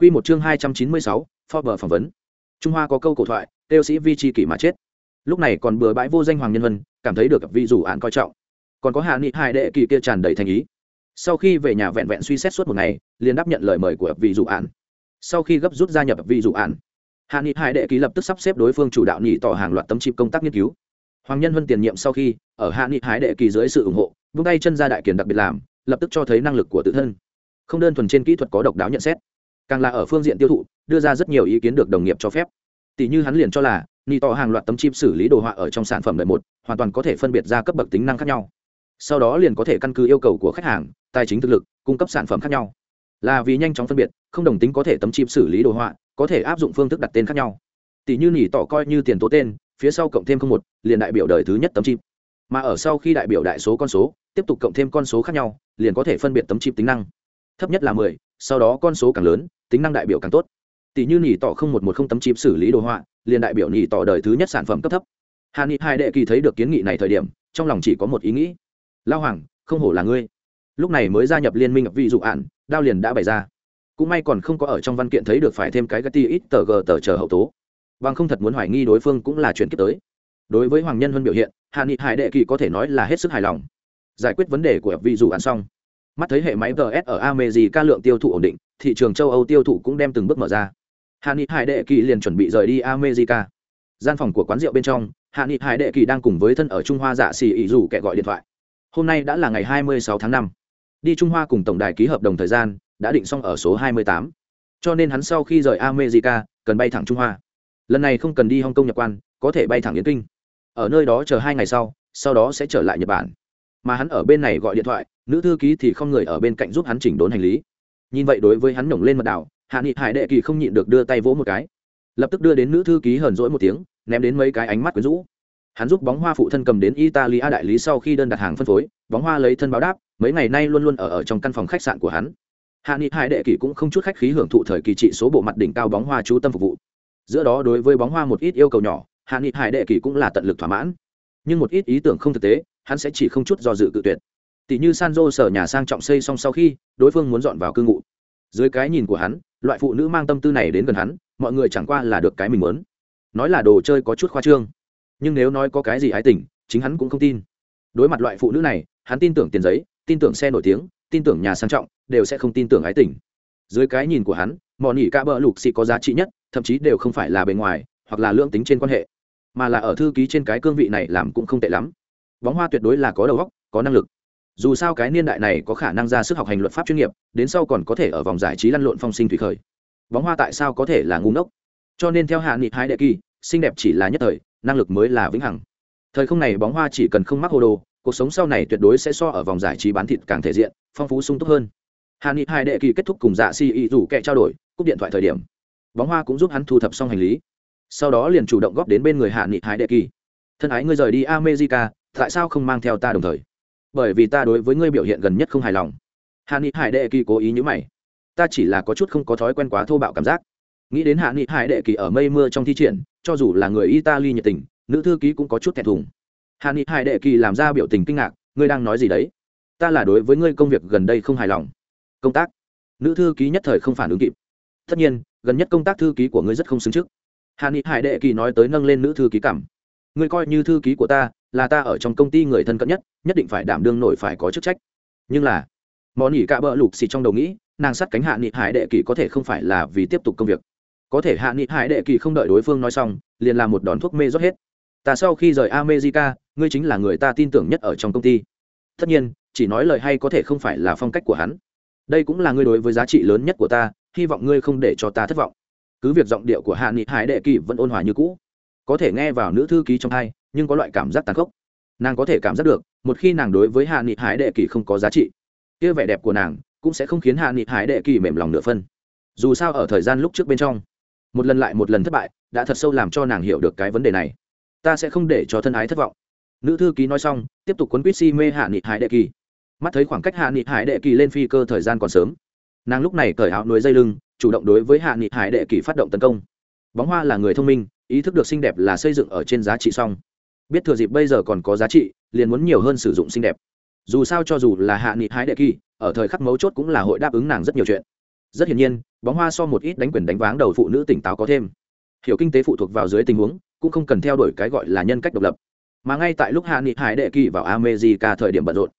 Quy một chương 296, Forbes phỏng vấn. Trung Hoa có câu cổ thoại, tiêu sĩ vi chi kỷ mà chết. Lúc này còn bừa bãi vô danh hoàng nhân vân, cảm thấy được vị dù án coi trọng. Còn có Hạ Nghị Hải đệ kỳ kia tràn đầy thành ý. Sau khi về nhà vẹn vẹn suy xét suốt một ngày, liền đáp nhận lời mời của vị dù án. Sau khi gấp rút gia nhập vị dù án, Hạ Nghị Hải đệ kỳ lập tức sắp xếp đối phương chủ đạo nhị tỏ hàng loạt tấm chip công tác nghiên cứu. Hoàng nhân vân tiền nhiệm sau khi, ở Hạ Nghị Hải đệ kỳ dưới sự ủng hộ, vung tay chân ra đại kiền đặc biệt làm, lập tức cho thấy năng lực của tự thân. Không đơn thuần trên kỹ thuật có độc đáo nhận xét, càng là ở phương diện tiêu thụ, đưa ra rất nhiều ý kiến được đồng nghiệp cho phép. Tỷ như hắn liền cho là ni to hàng loạt tấm chip xử lý đồ họa ở trong sản phẩm lợi một, hoàn toàn có thể phân biệt ra cấp bậc tính năng khác nhau. Sau đó liền có thể căn cứ yêu cầu của khách hàng, tài chính thực lực, cung cấp sản phẩm khác nhau. Là vì nhanh chóng phân biệt, không đồng tính có thể tấm chip xử lý đồ họa, có thể áp dụng phương thức đặt tên khác nhau. Tỷ như nỉ tỏ coi như tiền tố tên, phía sau cộng thêm không một, liền đại biểu đời thứ nhất tấm chip. Mà ở sau khi đại biểu đại số con số, tiếp tục cộng thêm con số khác nhau, liền có thể phân biệt tấm chip tính năng. Thấp nhất là mười, sau đó con số càng lớn tính năng đại biểu càng tốt. Tỷ như nỉ tỏ không một một không tấm chip xử lý đồ họa, liền đại biểu nỉ tỏ đời thứ nhất sản phẩm cấp thấp. Hà ni hai đệ kỳ thấy được kiến nghị này thời điểm, trong lòng chỉ có một ý nghĩ. Lao hoàng, không hổ là ngươi. Lúc này mới gia nhập liên minh vị dụ ạn, đao liền đã bày ra. Cũng may còn không có ở trong văn kiện thấy được phải thêm cái gati ít tờ g tờ chờ hậu tố. Bằng không thật muốn hoài nghi đối phương cũng là chuyển kiếp tới. Đối với hoàng nhân huân biểu hiện hạ nghị hải đệ kỳ có thể nói là hết sức hài lòng. Giải quyết vấn đề của vị dụ ạn xong mắt thấy hệ máy gs ở america lượng tiêu thụ ổn định, thị trường châu âu tiêu thụ cũng đem từng bước mở ra. Hạ nghị hải đệ kỳ liền chuẩn bị rời đi america. Gian phòng của quán rượu bên trong, hạ nghị hải đệ kỳ đang cùng với thân ở trung hoa dạ xì ỉ dù kẻ gọi điện thoại. Hôm nay đã là ngày 26 tháng 5. đi trung hoa cùng tổng đài ký hợp đồng thời gian đã định xong ở số 28. cho nên hắn sau khi rời america, cần bay thẳng trung hoa. Lần này không cần đi hong kong, nhật quan, có thể bay thẳng yến kinh. Ở nơi đó chờ hai ngày sau sau đó sẽ trở lại nhật bản mà hắn ở bên này gọi điện thoại nữ thư ký thì không người ở bên cạnh giúp hắn chỉnh đốn hành lý. Nhìn vậy đối với hắn nhổng lên mật đảo hạ nghị hải đệ kỳ không nhịn được đưa tay vỗ một cái. Lập tức đưa đến nữ thư ký hờn rỗi một tiếng ném đến mấy cái ánh mắt quyến rũ. Hắn giúp bóng hoa phụ thân cầm đến italia đại lý sau khi đơn đặt hàng phân phối bóng hoa lấy thân báo đáp mấy ngày nay luôn luôn ở, ở trong căn phòng khách sạn của hắn. Hạ nghị hải đệ kỳ cũng không chút khách khí hưởng thụ thời kỳ trị số bộ mặt đỉnh cao bóng hoa chú tâm phục vụ. Giữa đó đối với bóng hoa một ít yêu cầu nhỏ hạ nghị hải đệ kỳ cũng là tận lực thỏa mãn. Nhưng một ít ý tưởng không thực tế hắn sẽ chỉ không chút do dự cự tuyệt. Tỷ như sanjo sở nhà sang trọng xây xong sau khi, đối phương muốn dọn vào cư ngụ. Dưới cái nhìn của hắn, loại phụ nữ mang tâm tư này đến gần hắn, mọi người chẳng qua là được cái mình muốn. Nói là đồ chơi có chút khoa trương, nhưng nếu nói có cái gì ái tình, chính hắn cũng không tin. Đối mặt loại phụ nữ này, hắn tin tưởng tiền giấy, tin tưởng xe nổi tiếng, tin tưởng nhà sang trọng, đều sẽ không tin tưởng ái tình. Dưới cái nhìn của hắn, mò nỉ ca bỡ lục xị có giá trị nhất, thậm chí đều không phải là bề ngoài, hoặc là lương tính trên quan hệ, mà là ở thư ký trên cái cương vị này làm cũng không tệ lắm bóng hoa tuyệt đối là có đầu óc, có năng lực. Dù sao cái niên đại này có khả năng ra sức học hành luật pháp chuyên nghiệp, đến sau còn có thể ở vòng giải trí lăn lộn phong sinh thủy khởi. Bóng hoa tại sao có thể là ngu ngốc? Cho nên theo hạ nghị hai đệ kỳ, xinh đẹp chỉ là nhất thời, năng lực mới là vĩnh hằng. Thời không này bóng hoa chỉ cần không mắc hồ đồ, cuộc sống sau này tuyệt đối sẽ so ở vòng giải trí bán thịt càng thể diện, phong phú sung túc hơn. Hạ nghị hai đệ kỳ kết thúc cùng dạ si y rủ kẹ trao đổi, cúp điện thoại thời điểm, bóng hoa cũng giúp hắn thu thập xong hành lý. Sau đó liền chủ động góp đến bên người hạ nghị hai đệ kỳ. Thân ái ngươi rời đi america tại sao không mang theo ta đồng thời? Bởi vì ta đối với ngươi biểu hiện gần nhất không hài lòng. Hạ nghị hải đệ kỳ cố ý nhữ mày. Ta chỉ là có chút không có thói quen quá thô bạo cảm giác. Nghĩ đến hạ nghị hải đệ kỳ ở mây mưa trong thi triển, cho dù là người italy nhiệt tình, nữ thư ký cũng có chút thẹn thùng. Hạ nghị hải đệ kỳ làm ra biểu tình kinh ngạc, ngươi đang nói gì đấy? Ta là đối với ngươi công việc gần đây không hài lòng. Công tác. Nữ thư ký nhất thời không phản ứng kịp. Tất nhiên, gần nhất công tác thư ký của ngươi rất không xứng trước. Hạ nghị hải đệ kỳ nói tới nâng lên nữ thư ký cảm ngươi coi như thư ký của ta, là ta ở trong công ty người thân cận nhất nhất định phải đảm đương nổi phải có chức trách. Nhưng là, món ỉ cạ bỡ lục xì trong đầu nghĩ, nàng sắt cánh hạ nghị hải đệ kỳ có thể không phải là vì tiếp tục công việc. Có thể hạ nghị hải đệ kỳ không đợi đối phương nói xong, liền làm một đòn thuốc mê rót hết. Ta sau khi rời america, ngươi chính là người ta tin tưởng nhất ở trong công ty. Tất nhiên, chỉ nói lời hay có thể không phải là phong cách của hắn. Đây cũng là ngươi đối với giá trị lớn nhất của ta, hy vọng ngươi không để cho ta thất vọng. Cứ việc giọng điệu của hạ nghị hải đệ kỳ vẫn ôn hòa như cũ có thể nghe vào nữ thư ký trong hai nhưng có loại cảm giác tàn khốc. Nàng có thể cảm giác được, một khi nàng đối với hạ nghị hải đệ kỳ không có giá trị, kia vẻ đẹp của nàng cũng sẽ không khiến hạ nghị hải đệ kỳ mềm lòng nửa phân. Dù sao ở thời gian lúc trước bên trong, một lần lại một lần thất bại, đã thật sâu làm cho nàng hiểu được cái vấn đề này. Ta sẽ không để cho thân ái thất vọng. Nữ thư ký nói xong, tiếp tục quấn quýt si mê hạ nghị hải đệ kỳ mắt thấy khoảng cách hạ nghị hải đệ kỳ lên phi cơ thời gian còn sớm, nàng lúc này cởi áo nuôi dây lưng, chủ động đối với hạ nghị hải đệ kỳ phát động tấn công. Bóng hoa là người thông minh ý thức được xinh đẹp là xây dựng ở trên giá trị song biết thừa dịp bây giờ còn có giá trị, liền muốn nhiều hơn sử dụng xinh đẹp. Dù sao cho dù là hạ nghị hái đệ kỳ, ở thời khắc mấu chốt cũng là hội đáp ứng nàng rất nhiều chuyện. Rất hiển nhiên, bóng hoa so một ít đánh quyền đánh váng đầu phụ nữ tỉnh táo có thêm. Hiểu kinh tế phụ thuộc vào dưới tình huống, cũng không cần theo đuổi cái gọi là nhân cách độc lập. Mà ngay tại lúc hạ nghị hải đệ kỳ vào america thời điểm bận rộn,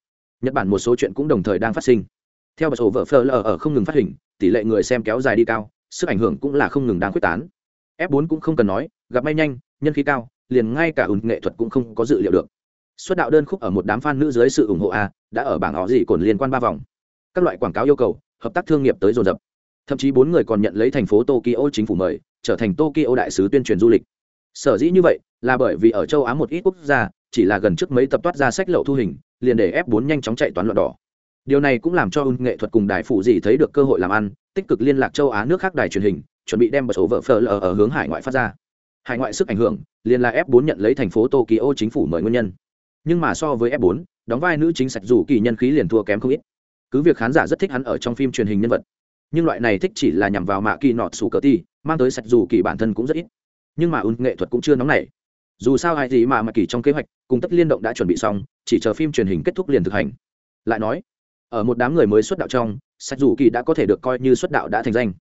nhật bản một số chuyện cũng đồng thời đang phát sinh. Theo bà sổ vợ phơ lờ ở không ngừng phát hình, tỷ lệ người xem kéo dài đi cao, sức ảnh hưởng cũng là không ngừng đang quyết tán f 4 cũng không cần nói, gặp may nhanh, nhân khí cao, liền ngay cả ùn nghệ thuật cũng không có dự liệu được. Xuất đạo đơn khúc ở một đám fan nữ dưới sự ủng hộ a, đã ở bảng ó gì cồn liên quan ba vòng. Các loại quảng cáo yêu cầu, hợp tác thương nghiệp tới dồn dập. Thậm chí bốn người còn nhận lấy thành phố tokyo chính phủ mời, trở thành tokyo đại sứ tuyên truyền du lịch. Sở dĩ như vậy, là bởi vì ở châu á một ít quốc gia, chỉ là gần trước mấy tập toát ra sách lậu thu hình, liền để f 4 nhanh chóng chạy toán loạn đỏ. Điều này cũng làm cho ung nghệ thuật cùng đài phụ gì thấy được cơ hội làm ăn, tích cực liên lạc châu á nước khác đài truyền hình chuẩn bị đem một số vợ phờ lờ ở hướng hải ngoại phát ra. Hải ngoại sức ảnh hưởng, liền là f 4 nhận lấy thành phố tokyo chính phủ mời nguyên nhân. Nhưng mà so với f 4 đóng vai nữ chính sạch dù kỳ nhân khí liền thua kém không ít. Cứ việc khán giả rất thích hắn ở trong phim truyền hình nhân vật, nhưng loại này thích chỉ là nhằm vào mạ kỳ nọt sủ cờ ti mang tới sạch dù kỳ bản thân cũng rất ít. Nhưng mà ung nghệ thuật cũng chưa nóng nảy. Dù sao hay gì mà mạ kỳ trong kế hoạch, cùng tất liên động đã chuẩn bị xong, chỉ chờ phim truyền hình kết thúc liền thực hành. Lại nói, ở một đám người mới xuất đạo trong, sạch dù kỳ đã có thể được coi như xuất đạo đã thành danh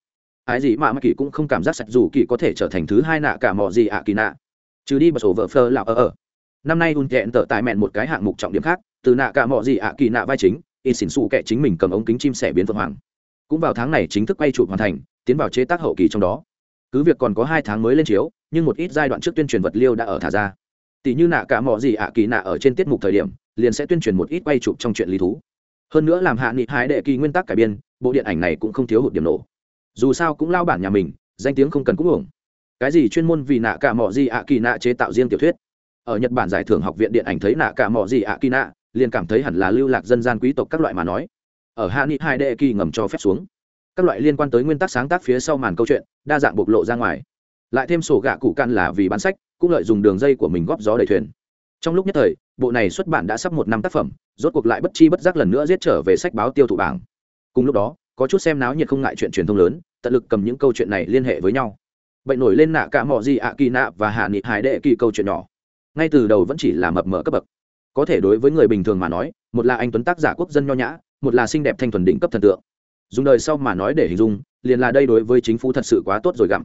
ái gì mà mắc kỳ cũng không cảm giác sạch dù kỳ có thể trở thành thứ hai nạ cả mò gì ạ kỳ nạ. Trừ đi bật sổ vợ phơ là ở ở năm nay un kẹn tợ tại mẹn một cái hạng mục trọng điểm khác, từ nạ cả mò gì ạ kỳ nạ vai chính, y xỉn xù kệ chính mình cầm ống kính chim sẻ biến vượng hoàng. Cũng vào tháng này chính thức quay chụp hoàn thành, tiến vào chế tác hậu kỳ trong đó. Cứ việc còn có hai tháng mới lên chiếu, nhưng một ít giai đoạn trước tuyên truyền vật liêu đã ở thả ra. Tỷ như nạ cả mò gì ạ kỳ nạ ở trên tiết mục thời điểm, liền sẽ tuyên truyền một ít quay chụp trong chuyện lý thú. Hơn nữa làm hạ nghị hái đệ kỳ nguyên tắc cải biên, bộ điện ảnh này cũng không thiếu hụt điểm nổ dù sao cũng lao bản nhà mình, danh tiếng không cần cũng uổng. Cái gì chuyên môn vì nạ cả mỏ gì ạ kỳ nạ chế tạo riêng tiểu thuyết? Ở nhật bản giải thưởng học viện điện ảnh thấy nạ cả mỏ gì ạ kỳ nạ, liền cảm thấy hẳn là lưu lạc dân gian quý tộc các loại mà nói. Ở hạ nghị hai đệ kỳ ngầm cho phép xuống. Các loại liên quan tới nguyên tắc sáng tác phía sau màn câu chuyện, đa dạng bộc lộ ra ngoài. Lại thêm sổ gạ cụ căn là vì bán sách, cũng lợi dùng đường dây của mình góp gió đầy thuyền. Trong lúc nhất thời, bộ này xuất bản đã sắp một năm tác phẩm, rốt cuộc lại bất chi bất giác lần nữa giết trở về sách báo tiêu thụ bảng. Cùng lúc đó có chút xem náo nhiệt không ngại chuyện truyền thông lớn, tận lực cầm những câu chuyện này liên hệ với nhau. Bệnh nổi lên nạ cả mò gì ạ kỳ nạ và hạ nghị hải đệ kỳ câu chuyện nhỏ. Ngay từ đầu vẫn chỉ là mập mờ cấp bậc. Có thể đối với người bình thường mà nói, một là anh tuấn tác giả quốc dân nho nhã, một là xinh đẹp thanh thuần đỉnh cấp thần tượng. Dùng đời sau mà nói để hình dung, liền là đây đối với chính phủ thật sự quá tốt rồi gặm.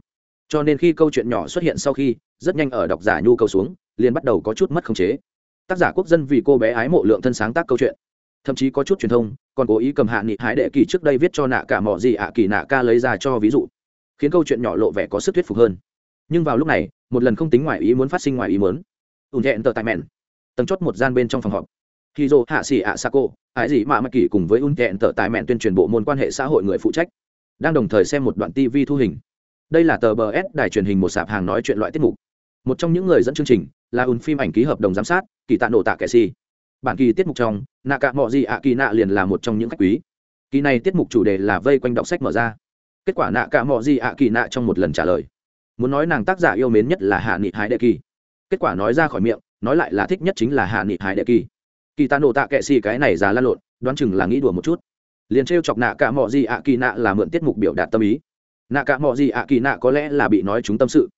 Cho nên khi câu chuyện nhỏ xuất hiện sau khi, rất nhanh ở độc giả nhu cầu xuống, liền bắt đầu có chút mất khống chế. Tác giả quốc dân vì cô bé ái mộ lượng thân sáng tác câu chuyện thậm chí có chút truyền thông, còn cố ý cầm hạ nghị hái đệ kỳ trước đây viết cho nạ cả mỏ gì ạ à, kỳ nạ ca lấy ra cho ví dụ, khiến câu chuyện nhỏ lộ vẻ có sức thuyết phục hơn. Nhưng vào lúc này, một lần không tính ngoài ý muốn phát sinh ngoài ý muốn. Ùn thẹn tờ tại mẹn. Tầng chót một gian bên trong phòng họp. Khi dô hạ xỉ ạ sa cô ái gì mà mắc kỳ cùng với ùn thẹn tờ tại mẹn tuyên truyền bộ môn quan hệ xã hội người phụ trách, đang đồng thời xem một đoạn tv thu hình. Đây là tờ bờ s đài truyền hình một sạp hàng nói chuyện loại tiết mục. Một trong những người dẫn chương trình là ùn phim ảnh ký hợp đồng giám sát, kỳ tạ nổ tạ kẻ si bản kỳ tiết mục trong, nạ cả mọi gì ạ kỳ nạ liền là một trong những khách quý. Kỳ này tiết mục chủ đề là vây quanh đọc sách mở ra. Kết quả nạ cả mọi gì ạ kỳ nạ trong một lần trả lời. Muốn nói nàng tác giả yêu mến nhất là hạ nghị hải đệ kỳ. Kết quả nói ra khỏi miệng, nói lại là thích nhất chính là hạ nghị hải đệ kỳ. Kỳ ta nổ tạ kệ xì cái này già lan lộn, đoán chừng là nghĩ đùa một chút. Liền trêu chọc nạ cả mọi gì ạ kỳ nạ là mượn tiết mục biểu đạt tâm ý. Nạ cả mọi gì ạ kỳ nạ có lẽ là bị nói chúng tâm sự.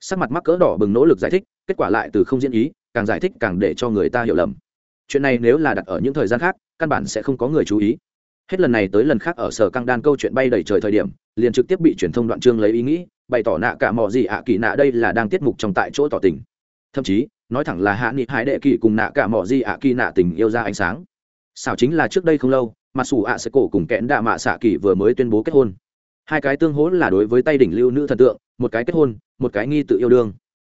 Sắc mặt mắc cỡ đỏ bừng nỗ lực giải thích, kết quả lại từ không diễn ý, càng giải thích càng để cho người ta hiểu lầm chuyện này nếu là đặt ở những thời gian khác, căn bản sẽ không có người chú ý. Hết lần này tới lần khác ở sở căng đan câu chuyện bay đầy trời thời điểm, liền trực tiếp bị truyền thông đoạn chương lấy ý nghĩ, bày tỏ nạ cả mọi gì ạ kỳ nạ đây là đang tiết mục trong tại chỗ tỏ tình. Thậm chí, nói thẳng là hạ nghị hải đệ kỳ cùng nạ cả mọi gì ạ kỳ nạ tình yêu ra ánh sáng. Xảo chính là trước đây không lâu, mà xù ạ sẽ cổ cùng kẽn đạ mạ xạ kỳ vừa mới tuyên bố kết hôn. Hai cái tương hỗ là đối với tay đỉnh lưu nữ thần tượng, một cái kết hôn, một cái nghi tự yêu đương.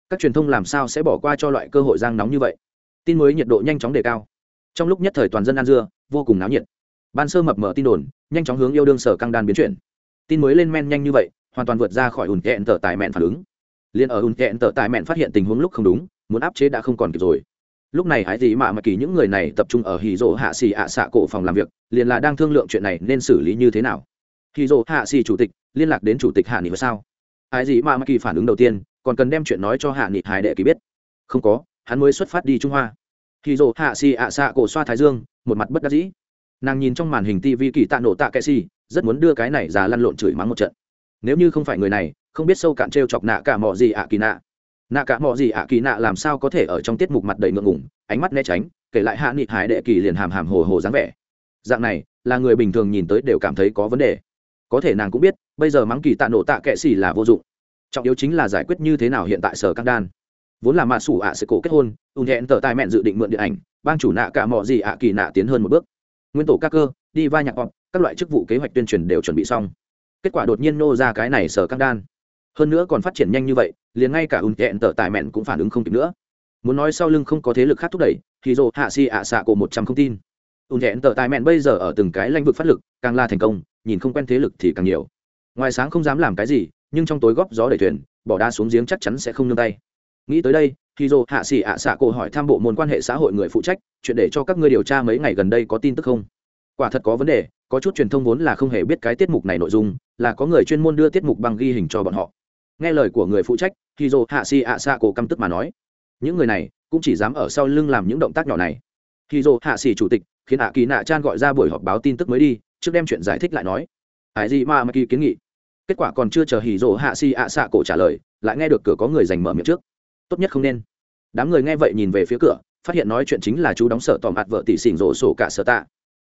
Các truyền thông làm sao sẽ bỏ qua cho loại cơ hội giang nóng như vậy? Tin mới nhiệt độ nhanh chóng đề cao. Trong lúc nhất thời toàn dân ăn dưa, vô cùng náo nhiệt. Ban sơ mập mở tin đồn, nhanh chóng hướng yêu đương sở căng đan biến chuyển. Tin mới lên men nhanh như vậy, hoàn toàn vượt ra khỏi ủn kẹn tờ tài mẹn phản ứng. Liền ở ủn kẹn tờ tài mẹn phát hiện tình huống lúc không đúng, muốn áp chế đã không còn kịp rồi. Lúc này hãy gì mà mà kỳ những người này tập trung ở hì rỗ hạ xì ạ xạ cổ phòng làm việc, liền là đang thương lượng chuyện này nên xử lý như thế nào. Hì rỗ hạ xì chủ tịch, liên lạc đến chủ tịch hạ nghị và sao? Hãy gì mà mà kỳ phản ứng đầu tiên, còn cần đem chuyện nói cho hạ nghị hải đệ kỳ biết. Không có hắn mới xuất phát đi trung hoa. Hì rỗ hạ xì ạ xạ cổ xoa thái dương, một mặt bất đắc dĩ. Nàng nhìn trong màn hình tv kỳ tạ nổ tạ kệ xì, rất muốn đưa cái này ra lăn lộn chửi mắng một trận. Nếu như không phải người này, không biết sâu cạn t r e o chọc nạ cả mọ gì ạ kỳ nạ. Nạ cả mọ gì ạ kỳ nạ làm sao có thể ở trong tiết mục mặt đầy ngượng ngủng ánh mắt né tránh, kể lại hạ nghị hải đệ kỳ liền hàm hàm hồ hồ dáng vẻ. Dạng này, là người bình thường nhìn tới đều cảm thấy có vấn đề. Có thể nàng cũng biết, bây giờ mắng kỳ tạ nổ tạ kệ xì là vô dụng. Trọng yếu chính là giải quyết như thế nào hiện tại sở căng đan vốn là mạ sủ ạ sẽ cổ kết hôn, ùn hẹn tờ tài mẹn dự định mượn điện ảnh, bang chủ nạ cả mọi gì ạ kỳ nạ tiến hơn một bước. Nguyên tổ các cơ, đi va nhạc họp các loại chức vụ kế hoạch tuyên truyền đều chuẩn bị xong. Kết quả đột nhiên nô ra cái này sở căng đan. Hơn nữa còn phát triển nhanh như vậy, liền ngay cả ùn hẹn tờ tài mẹn cũng phản ứng không kịp nữa. Muốn nói sau lưng không có thế lực khác thúc đẩy, thì dồ hạ si ạ xạ cổ một trăm không tin. Ùn hẹn tờ tài mẹn bây giờ ở từng cái lãnh vực phát lực, càng là thành công, nhìn không quen thế lực thì càng nhiều. Ngoài sáng không dám làm cái gì, nhưng trong tối góp gió đẩy thuyền, bỏ đa xuống giếng chắc chắn sẽ không nương tay nghĩ tới đây khi dô hạ xỉ ạ xạ cổ hỏi tham bộ môn quan hệ xã hội người phụ trách, chuyện để cho các ngươi điều tra mấy ngày gần đây có tin tức không? Quả thật có vấn đề, có chút truyền thông vốn là không hề biết cái tiết mục này nội dung, là có người chuyên môn đưa tiết mục bằng ghi hình cho bọn họ. Nghe lời của người phụ trách khi dô hạ xỉ ạ xạ cổ căm tức mà nói, những người này cũng chỉ dám ở sau lưng làm những động tác nhỏ này. Khi dô hạ xỉ chủ tịch, khiến hạ kỳ nạ chan gọi ra buổi họp báo tin tức mới đi, trước đem chuyện giải thích lại nói, ai gì mà mà kỳ kiến nghị? Kết quả còn chưa chờ hì rỗ hạ xì ạ xạ cổ trả lời, lại nghe được cửa có người giành mở miệng trước tốt nhất không nên. Đám người nghe vậy nhìn về phía cửa, phát hiện nói chuyện chính là chú đóng sở tòm hạt vợ tỷ xỉn rổ sổ cả sở tạ.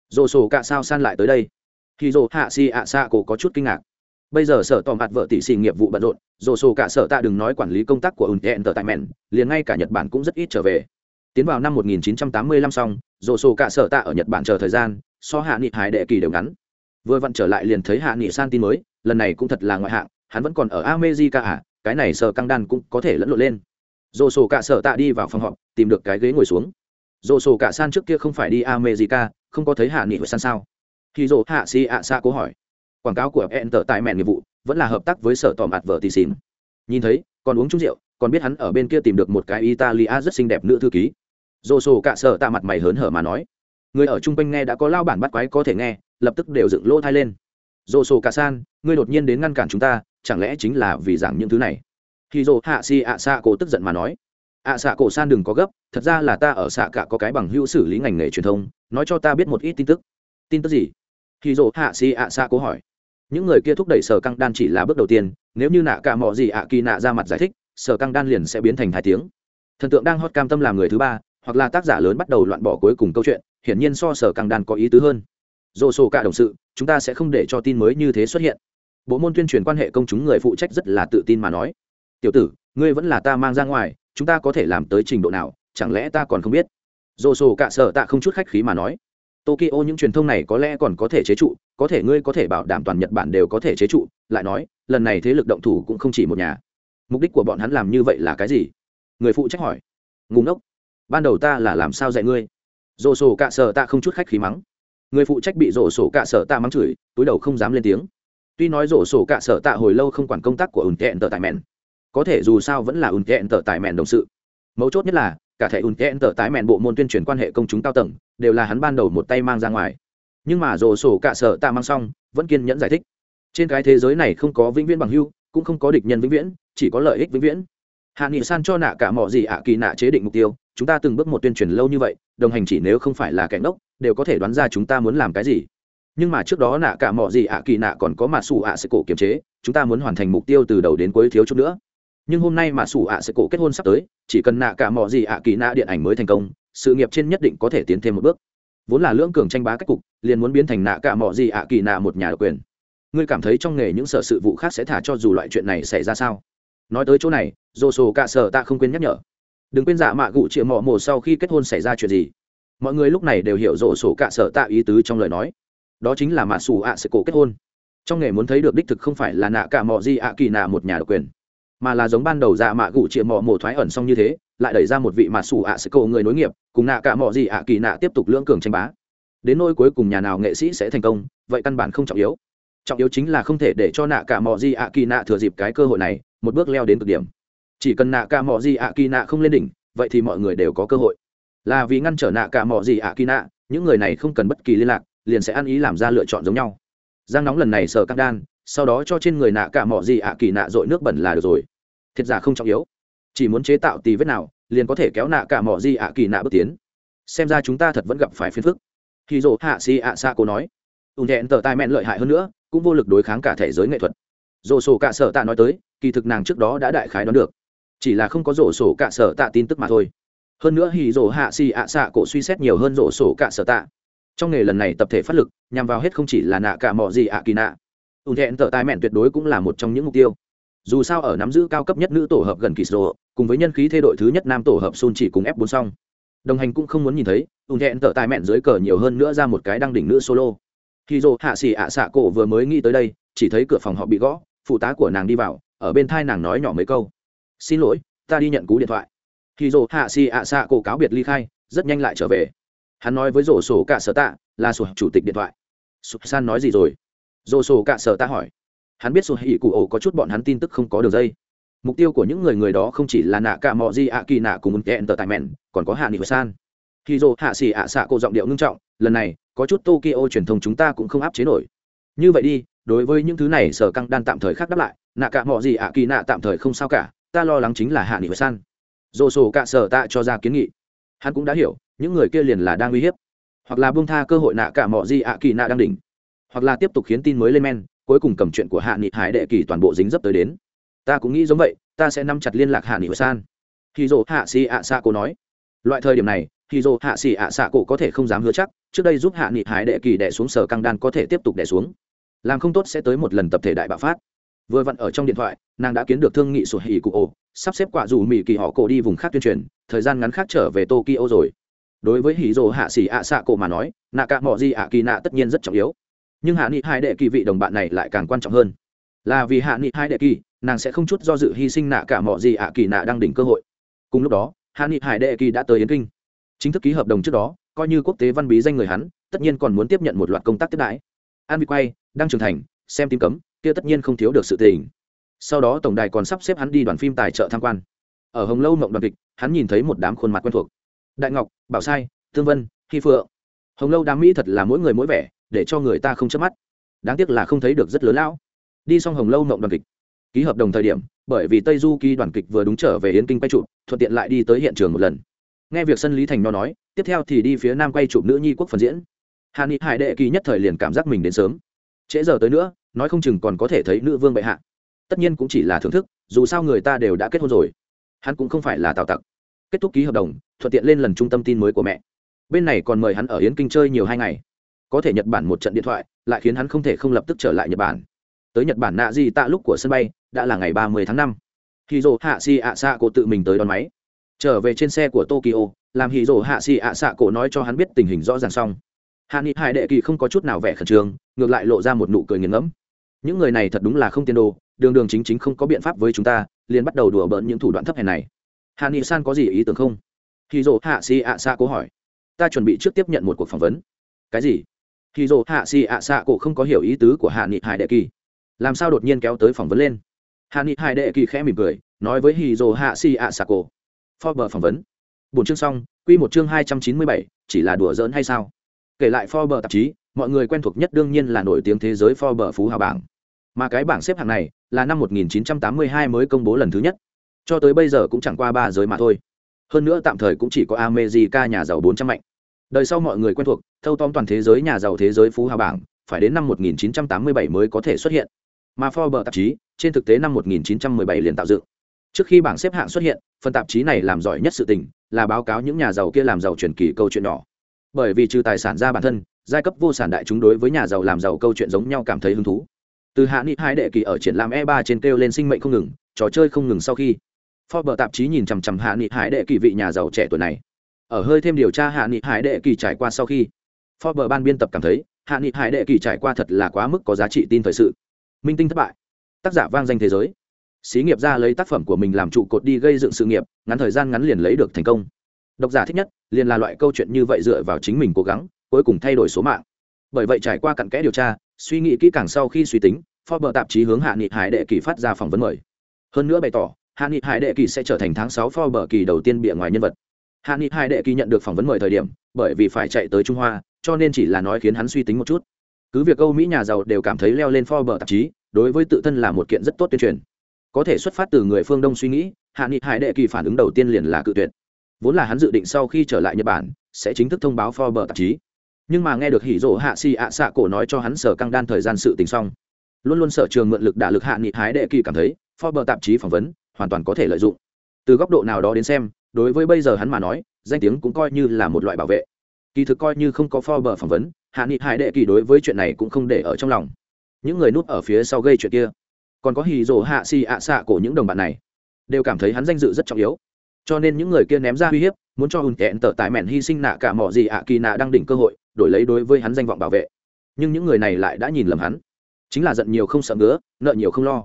Rổ sổ cả sao san lại tới đây? Khi rổ hạ xì ạ xạ cổ có chút kinh ngạc. Bây giờ sở tòm hạt vợ tỷ xỉn nghiệp vụ bận rộn rổ sổ cả sở tạ đừng nói quản lý công tác của ùn hẹn tờ tại mẹn liền ngay cả nhật bản cũng rất ít trở về. Tiến vào năm 1985 xong rổ sổ cả sở tạ ở nhật bản chờ thời gian, so hạ nghị hải đệ kỳ đều ngắn. Vừa vặn trở lại liền thấy hạ nghị san tin mới, lần này cũng thật là ngoại hạng, hắn vẫn còn ở amejica à cái này sở căng đan cũng có thể lẫn lộn lên dồ sổ cả sở tạ đi vào phòng họp, tìm được cái ghế ngồi xuống. Dồ sổ cả san trước kia không phải đi america, không có thấy hạ nghị hồi san sao? Khi dồ hạ si ạ xa cố hỏi. Quảng cáo của enter tại mẹn nghiệp vụ, vẫn là hợp tác với sở tỏ mặt vợ tỷ xìm nhìn thấy, còn uống chút rượu, còn biết hắn ở bên kia tìm được một cái italia rất xinh đẹp nữ thư ký. Dồ sổ cả sở tạ mặt mày hớn hở mà nói. Người ở chung quanh nghe đã có lao bản bắt quái có thể nghe, lập tức đều dựng lỗ thai lên. Dồ sổ cả san, ngươi đột nhiên đến ngăn cản chúng ta, chẳng lẽ chính là vì giảng những thứ này? Khi dồ hạ si ạ xạ cổ tức giận mà nói, ạ xạ cổ san đừng có gấp, thật ra là ta ở xạ cả có cái bằng hữu xử lý ngành nghề truyền thông, nói cho ta biết một ít tin tức. Tin tức gì? Khi dồ hạ si ạ xạ cổ hỏi. Những người kia thúc đẩy sở căng đan chỉ là bước đầu tiên, nếu như nạ cả mọi gì ạ kỳ nạ ra mặt giải thích, sở căng đan liền sẽ biến thành hai tiếng. Thần tượng đang hot cam tâm làm người thứ ba, hoặc là tác giả lớn bắt đầu loạn bỏ cuối cùng câu chuyện, hiển nhiên so sở căng đan có ý tứ hơn. Dồ sổ cả đồng sự, chúng ta sẽ không để cho tin mới như thế xuất hiện. Bộ môn tuyên truyền quan hệ công chúng người phụ trách rất là tự tin mà nói tiểu tử, ngươi vẫn là ta mang ra ngoài, chúng ta có thể làm tới trình độ nào, chẳng lẽ ta còn không biết? Dồ sổ cạ sở tạ không chút khách khí mà nói. Tokyo, những truyền thông này có lẽ còn có thể chế trụ, có thể ngươi có thể bảo đảm toàn nhật bản đều có thể chế trụ. Lại nói, lần này thế lực động thủ cũng không chỉ một nhà. Mục đích của bọn hắn làm như vậy là cái gì? Người phụ trách hỏi. Ngùng ốc ban đầu ta là làm sao dạy ngươi? Dồ sổ cạ sở tạ không chút khách khí mắng. Người phụ trách bị rổ sổ cạ sở tạ mắng chửi, túi đầu không dám lên tiếng. Tuy nói rổ sổ cạ sở tạ hồi lâu không quản công tác của ủn tẹn tờ tài mẹn có thể dù sao vẫn là ùn kẹn tờ tài mẹn đồng sự. Mấu chốt nhất là, cả thẻ ùn kẹn tờ tài mẹn bộ môn tuyên truyền quan hệ công chúng cao tầng, đều là hắn ban đầu một tay mang ra ngoài. Nhưng mà rồ sổ cạ sở tạ mang xong, vẫn kiên nhẫn giải thích. Trên cái thế giới này không có vĩnh viễn bằng hưu, cũng không có địch nhân vĩnh viễn, chỉ có lợi ích vĩnh viễn. Hạ nghị san cho nạ cả mọi gì ạ kỳ nạ chế định mục tiêu, chúng ta từng bước một tuyên truyền lâu như vậy, đồng hành chỉ nếu không phải là cảnh đốc đều có thể đoán ra chúng ta muốn làm cái gì. Nhưng mà trước đó nạ cả mọi gì ạ kỳ nạ còn có mà xù ạ sẽ cổ kiềm chế, chúng ta muốn hoàn thành mục tiêu từ đầu đến cuối thiếu chút nữa nhưng hôm nay mà sủ ạ sẽ cổ kết hôn sắp tới, chỉ cần nạ cả mọi gì ạ kỳ nạ điện ảnh mới thành công, sự nghiệp trên nhất định có thể tiến thêm một bước. Vốn là lưỡng cường tranh bá cách cục, liền muốn biến thành nạ cả mọi gì ạ kỳ nạ một nhà độc quyền. Ngươi cảm thấy trong nghề những sở sự vụ khác sẽ thả cho dù loại chuyện này xảy ra sao? Nói tới chỗ này dồ sổ cả sở ta không quên nhắc nhở. Đừng quên giả mạ gụ chịa mọ mồ sau khi kết hôn xảy ra chuyện gì. Mọi người lúc này đều hiểu rổ sổ cả sở tạ ý tứ trong lời nói. Đó chính là mạ xù ạ sẽ cổ kết hôn. Trong nghề muốn thấy được đích thực không phải là nạ cả mọ gì ạ kỳ nạ một nhà độc quyền mà là giống ban đầu dạ mạ gụ chịa mọ mổ thoái ẩn xong như thế, lại đẩy ra một vị mạ xù ạ sẽ cổ người nối nghiệp, cùng nạ cả mọ gì ạ kỳ nạ tiếp tục lưỡng cường tranh bá. Đến nôi cuối cùng nhà nào nghệ sĩ sẽ thành công, vậy căn bản không trọng yếu. Trọng yếu chính là không thể để cho nạ cả mọ gì ạ kỳ nạ thừa dịp cái cơ hội này, một bước leo đến cực điểm. Chỉ cần nạ cả mọ gì ạ kỳ nạ không lên đỉnh, vậy thì mọi người đều có cơ hội. Là vì ngăn trở nạ cả mọ gì ạ kỳ nạ, những người này không cần bất kỳ liên lạc, liền sẽ ăn ý làm ra lựa chọn giống nhau. Giang nóng lần này sờ căng đan, sau đó cho trên người nạ cả mọ gì ạ kỳ nạ dội nước bẩn là được rồi thiệt giả không trọng yếu. Chỉ muốn chế tạo tì vết nào, liền có thể kéo nạ cả mỏ di ạ kỳ nạ bước tiến. Xem ra chúng ta thật vẫn gặp phải phiền phức. Khi dỗ hạ si ạ xa cô nói, ùn thẹn tờ tai mẹn lợi hại hơn nữa, cũng vô lực đối kháng cả thể giới nghệ thuật. Dồ sổ cả sở tạ nói tới, kỳ thực nàng trước đó đã đại khái đoán được. Chỉ là không có rổ sổ cả sở tạ tin tức mà thôi. Hơn nữa hì rổ hạ xì ạ xạ cổ suy xét nhiều hơn rổ sổ cả sở tạ. Trong nghề lần này tập thể phát lực, nhằm vào hết không chỉ là nạ cả mọ gì ạ kỳ nạ. Ủng thẹn tờ tai mẹn tuyệt đối cũng là một trong những mục tiêu dù sao ở nắm giữ cao cấp nhất nữ tổ hợp gần kỳ sổ cùng với nhân khí thay đội thứ nhất nam tổ hợp sun chỉ cùng f 4 xong. Đồng hành cũng không muốn nhìn thấy ùn thẹn tở tài mẹn dưới cờ nhiều hơn nữa ra một cái đăng đỉnh nữ solo. Khi dô hạ xỉ ạ xạ cổ vừa mới nghĩ tới đây, chỉ thấy cửa phòng họ bị gõ, phụ tá của nàng đi vào, ở bên thai nàng nói nhỏ mấy câu. Xin lỗi, ta đi nhận cú điện thoại. Khi dô hạ xỉ ạ xạ cổ cáo biệt ly khai, rất nhanh lại trở về. Hắn nói với rổ sổ cả sở tạ là sổ chủ tịch điện thoại. Sụp san nói gì rồi? Rổ sổ cả sở tạ hỏi hắn biết sổ hỉ cụ ổ có chút bọn hắn tin tức không có đường dây. Mục tiêu của những người người đó không chỉ là nạ cả mò di ạ kỳ nạ cùng một kẹn tờ tài mẹn còn có hạ nghị san. Khi dô hạ xỉ ạ xạ cô giọng điệu ngưng trọng, lần này, có chút tokyo truyền thông chúng ta cũng không áp chế nổi. Như vậy đi, đối với những thứ này sở căng đan tạm thời khác đáp lại, nạ cả mò gì ạ kỳ nạ tạm thời không sao cả, ta lo lắng chính là hạ nghị san. Dồ sổ cả sở tạ cho ra kiến nghị. Hắn cũng đã hiểu, những người kia liền là đang uy hiếp. Hoặc là buông tha cơ hội nạ cả mò gì ạ kỳ nạ đang đỉnh. Hoặc là tiếp tục khiến tin mới lên men cuối cùng cầm chuyện của hạ nghị hải đệ kỳ toàn bộ dính dấp tới đến. Ta cũng nghĩ giống vậy, ta sẽ nắm chặt liên lạc hạ nghị san. Khi dỗ hạ si ạ xạ cô nói. Loại thời điểm này thì dỗ hạ xì ạ xạ cổ có thể không dám hứa chắc, trước đây giúp hạ nghị hải đệ kỳ đệ xuống sở căng đan có thể tiếp tục đệ xuống. Làm không tốt sẽ tới một lần tập thể đại bạo phát. Vừa vặn ở trong điện thoại, nàng đã kiến được thương nghị sổ hỉ cụ ổ, sắp xếp quả dù mỹ kỳ họ cổ đi vùng khác tuyên truyền, thời gian ngắn khác trở về tokyo rồi. Đối với hỉ dỗ hạ xì ạ xạ cổ mà nói nạ cả mọi gì ạ kỳ nạ tất nhiên rất trọng yếu nhưng hạ nghị hai đệ kỳ vị đồng bạn này lại càng quan trọng hơn. Là vì hạ nghị hai đệ kỳ, nàng sẽ không chút do dự hy sinh nạ cả mọi gì ạ kỳ nạ đang đỉnh cơ hội. Cùng lúc đó, hạ nghị hải đệ kỳ đã tới yến kinh. Chính thức ký hợp đồng trước đó, coi như quốc tế văn bí danh người hắn, tất nhiên còn muốn tiếp nhận một loạt công tác tiếp đãi. An bị quay, đang trưởng thành, xem tim cấm, kia tất nhiên không thiếu được sự tình. Sau đó tổng đài còn sắp xếp hắn đi đoàn phim tài trợ tham quan. Ở hồng lâu mộng đoàn kịch, hắn nhìn thấy một đám khuôn mặt quen thuộc. Đại ngọc, bảo sai thương vân, hy phượng. Hồng lâu đám mỹ thật là mỗi người mỗi vẻ để cho người ta không chớp mắt. Đáng tiếc là không thấy được rất lớn lão. Đi xong hồng lâu mộng đoàn kịch. Ký hợp đồng thời điểm bởi vì tây du ký đoàn kịch vừa đúng trở về yến kinh quay chụp, thuận tiện lại đi tới hiện trường một lần. Nghe việc sân lý thành nho nói tiếp theo thì đi phía nam quay chụp nữ nhi quốc phần diễn. Hà ni hải đệ kỳ nhất thời liền cảm giác mình đến sớm. Trễ giờ tới nữa nói không chừng còn có thể thấy nữ vương bệ hạ. Tất nhiên cũng chỉ là thưởng thức dù sao người ta đều đã kết hôn rồi. Hắn cũng không phải là tào tặc. Kết thúc ký hợp đồng thuận tiện lên lần trung tâm tin mới của mẹ. Bên này còn mời hắn ở yến kinh chơi nhiều hai ngày có thể nhật bản một trận điện thoại, lại khiến hắn không thể không lập tức trở lại nhật bản. Tới nhật bản nạ di tạ lúc của sân bay, đã là ngày ba mươi tháng năm. Khi dồ hạ si ạ xạ cô tự mình tới đón máy. Trở về trên xe của tokyo, làm hì rổ hạ xì ạ xạ cổ nói cho hắn biết tình hình rõ ràng xong. Hạ nghị hải đệ kỳ không có chút nào vẻ khẩn trương, ngược lại lộ ra một nụ cười nghiền ngẫm. Những người này thật đúng là không tiên đồ, đường đường chính chính không có biện pháp với chúng ta, liền bắt đầu đùa bỡn những thủ đoạn thấp hèn này. Hạ nghị san có gì ý tưởng không? Hì rổ hạ xì ạ xạ cổ hỏi. Ta chuẩn bị trước tiếp nhận một cuộc phỏng vấn. Cái gì? Hì dồ hạ xì ạ xạ cổ không có hiểu ý tứ của hạ nghị hải đệ kỳ làm sao đột nhiên kéo tới phỏng vấn lên hạ nghị hải đệ kỳ khẽ mỉm cười nói với hì dồ hạ xì ạ xạ cổ Forbes phỏng vấn. Bốn chương xong, quy một chương hai trăm chín mươi bảy, chỉ là đùa giỡn hay sao? Kể lại Forbes tạp chí, mọi người quen thuộc nhất đương nhiên là nổi tiếng thế giới Forbes phú hào bảng. Mà cái bảng xếp hạng này là năm 1982 mới công bố lần thứ nhất. Cho tới bây giờ cũng chẳng qua ba giới mà thôi. Hơn nữa tạm thời cũng chỉ có America nhà giàu 400 mạnh. Đời sau mọi người quen thuộc, thâu tóm toàn thế giới nhà giàu thế giới phú hào bảng, phải đến năm 1987 mới có thể xuất hiện. Mà Forbes tạp chí, trên thực tế năm 1917 liền tạo dựng. Trước khi bảng xếp hạng xuất hiện phần tạp chí này làm giỏi nhất sự tình là báo cáo những nhà giàu kia làm giàu truyền kỳ câu chuyện nhỏ. Bởi vì trừ tài sản ra bản thân giai cấp vô sản đại chúng đối với nhà giàu làm giàu câu chuyện giống nhau cảm thấy hứng thú. Từ hạ nghị hai đệ kỳ ở triển lãm e 3 trên kêu lên sinh mệnh không ngừng trò chơi không ngừng sau khi Forbes tạp chí nhìn chằm chằm hạ nghị hải đệ kỳ vị nhà giàu trẻ tuổi này. Ở hơi thêm điều tra hạ nghị hải đệ kỳ trải qua sau khi Forbes ban biên tập cảm thấy, hạ nghị hải đệ kỳ trải qua thật là quá mức có giá trị tin thời sự. Minh tinh thất bại. Tác giả vang danh thế giới. Xí nghiệp ra lấy tác phẩm của mình làm trụ cột đi gây dựng sự nghiệp, ngắn thời gian ngắn liền lấy được thành công. Độc giả thích nhất, liền là loại câu chuyện như vậy dựa vào chính mình cố gắng, cuối cùng thay đổi số mạng. Bởi vậy trải qua cặn kẽ điều tra, suy nghĩ kỹ càng sau khi suy tính, Forbes tạp chí hướng hạ nghị hải đệ kỳ phát ra phỏng vấn mời. Hơn nữa bày tỏ, hạ nghị hải đệ kỳ sẽ trở thành tháng sáu Forbes kỳ đầu tiên bịa ngoài nhân vật. Hạ nghị hải đệ kỳ nhận được phỏng vấn mời thời điểm, bởi vì phải chạy tới trung hoa cho nên chỉ là nói khiến hắn suy tính một chút. Cứ việc âu mỹ nhà giàu đều cảm thấy leo lên Forbes tạp chí, đối với tự thân là một kiện rất tốt tuyên truyền. Có thể xuất phát từ người phương đông suy nghĩ, hạ nghị hải đệ kỳ phản ứng đầu tiên liền là cự tuyệt. Vốn là hắn dự định sau khi trở lại nhật bản, sẽ chính thức thông báo forbes tạp chí. Nhưng mà nghe được hỉ rỗ hạ si ạ xạ cổ nói cho hắn sở căng đan thời gian sự tình xong, luôn luôn sở trường mượn lực đả lực hạ nghị hái đệ kỳ cảm thấy, forbes tạp chí phỏng vấn hoàn toàn có thể lợi dụng. Từ góc độ nào đó đến xem, đối với bây giờ hắn mà nói, danh tiếng cũng coi như là một loại bảo vệ kỳ thực coi như không có forbes phỏng vấn, hạ nghị hải đệ kỳ đối với chuyện này cũng không để ở trong lòng. Những người núp ở phía sau gây chuyện kia. Còn có hì rồ hạ xì ạ xạ của những đồng bạn này. Đều cảm thấy hắn danh dự rất trọng yếu. Cho nên những người kia ném ra uy hiếp, muốn cho hùn kẹn tở tại mẹn hy sinh nạ cả mọi gì ạ kỳ nạ đang đỉnh cơ hội, đổi lấy đối với hắn danh vọng bảo vệ. Nhưng những người này lại đã nhìn lầm hắn. Chính là giận nhiều không sợ ngứa, nợ nhiều không lo.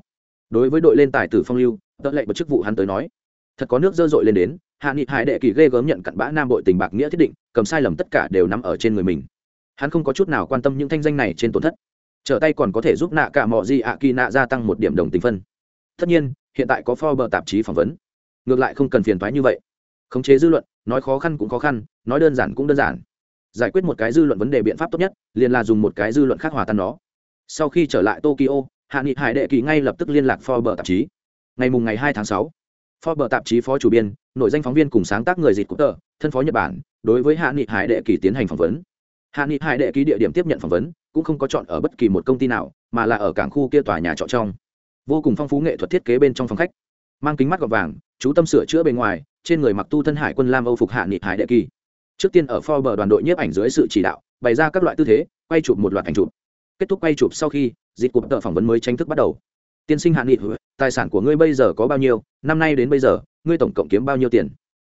Đối với đội lên tài tử phong lưu, tợ lệ một chức vụ hắn tới nói, thật có nước dơ dội lên đến hạ nghị hải đệ kỳ ghê gớm nhận cặn bã nam bội tình bạc nghĩa thiết định, cầm sai lầm tất cả đều nằm ở trên người mình. Hắn không có chút nào quan tâm những thanh danh này trên tổn thất. Trở tay còn có thể giúp nạ cả mọi gì ạ kỳ nạ gia tăng một điểm đồng tình phân. Tất nhiên, hiện tại có Forbes tạp chí phỏng vấn. Ngược lại không cần phiền thoái như vậy. Khống chế dư luận, nói khó khăn cũng khó khăn, nói đơn giản cũng đơn giản. Giải quyết một cái dư luận vấn đề biện pháp tốt nhất, liền là dùng một cái dư luận khác hòa tan nó. Sau khi trở lại tokyo, hạ nghị hải đệ kỳ ngay lập tức liên lạc Forbes tạp chí. Ngày mùng ngày hai tháng sáu Forbes tạp chí phó chủ biên, nội danh phóng viên cùng sáng tác người dịch của tờ, thân phó nhật bản, đối với hạ nghị hải đệ kỳ tiến hành phỏng vấn. Hạ nghị hải đệ ký địa điểm tiếp nhận phỏng vấn, cũng không có chọn ở bất kỳ một công ty nào, mà là ở cảng khu kia tòa nhà trọ trong. Vô cùng phong phú nghệ thuật thiết kế bên trong phòng khách. Mang kính mắt gọt vàng, chú tâm sửa chữa bề ngoài, trên người mặc tu thân hải quân lam âu phục hạ nghị hải đệ kỳ. Trước tiên ở Forbes đoàn đội nhiếp ảnh dưới sự chỉ đạo, bày ra các loại tư thế, quay chụp một loạt ảnh chụp. Kết thúc quay chụp sau khi, dịch cuộc tờ phỏng vấn mới tranh thức bắt đầu tiên sinh hạ nghị, tài sản của ngươi bây giờ có bao nhiêu, năm nay đến bây giờ, ngươi tổng cộng kiếm bao nhiêu tiền?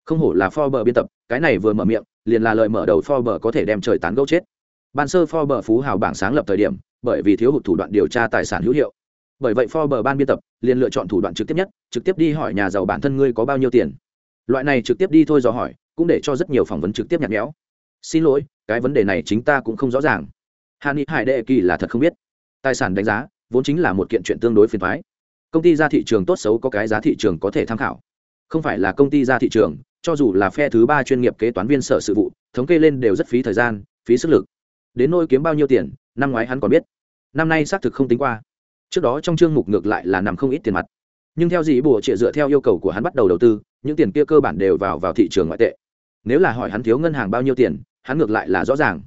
Không hổ là Forbes biên tập, cái này vừa mở miệng, liền là lời mở đầu Forbes có thể đem trời tán gẫu chết. Ban sơ Forbes phú hào bảng sáng lập thời điểm, bởi vì thiếu hụt thủ đoạn điều tra tài sản hữu hiệu. Bởi vậy Forbes ban biên tập, liền lựa chọn thủ đoạn trực tiếp nhất, trực tiếp đi hỏi nhà giàu bản thân ngươi có bao nhiêu tiền. Loại này trực tiếp đi thôi dò hỏi, cũng để cho rất nhiều phỏng vấn trực tiếp nhạt nhẽo. Xin lỗi, cái vấn đề này chính ta cũng không rõ ràng. Hà ni hải đệ kỳ là thật không biết. Tài sản đánh giá vốn chính là một kiện chuyện tương đối phiền thoái. Công ty ra thị trường tốt xấu có cái giá thị trường có thể tham khảo. Không phải là công ty ra thị trường, cho dù là phe thứ ba chuyên nghiệp kế toán viên sở sự vụ, thống kê lên đều rất phí thời gian, phí sức lực. Đến nỗi kiếm bao nhiêu tiền, năm ngoái hắn còn biết. Năm nay xác thực không tính qua. Trước đó trong chương mục ngược lại là nằm không ít tiền mặt. Nhưng theo dĩ bùa trịa dựa theo yêu cầu của hắn bắt đầu đầu tư, những tiền kia cơ bản đều vào vào thị trường ngoại tệ. Nếu là hỏi hắn thiếu ngân hàng bao nhiêu tiền, hắn ngược lại là rõ ràng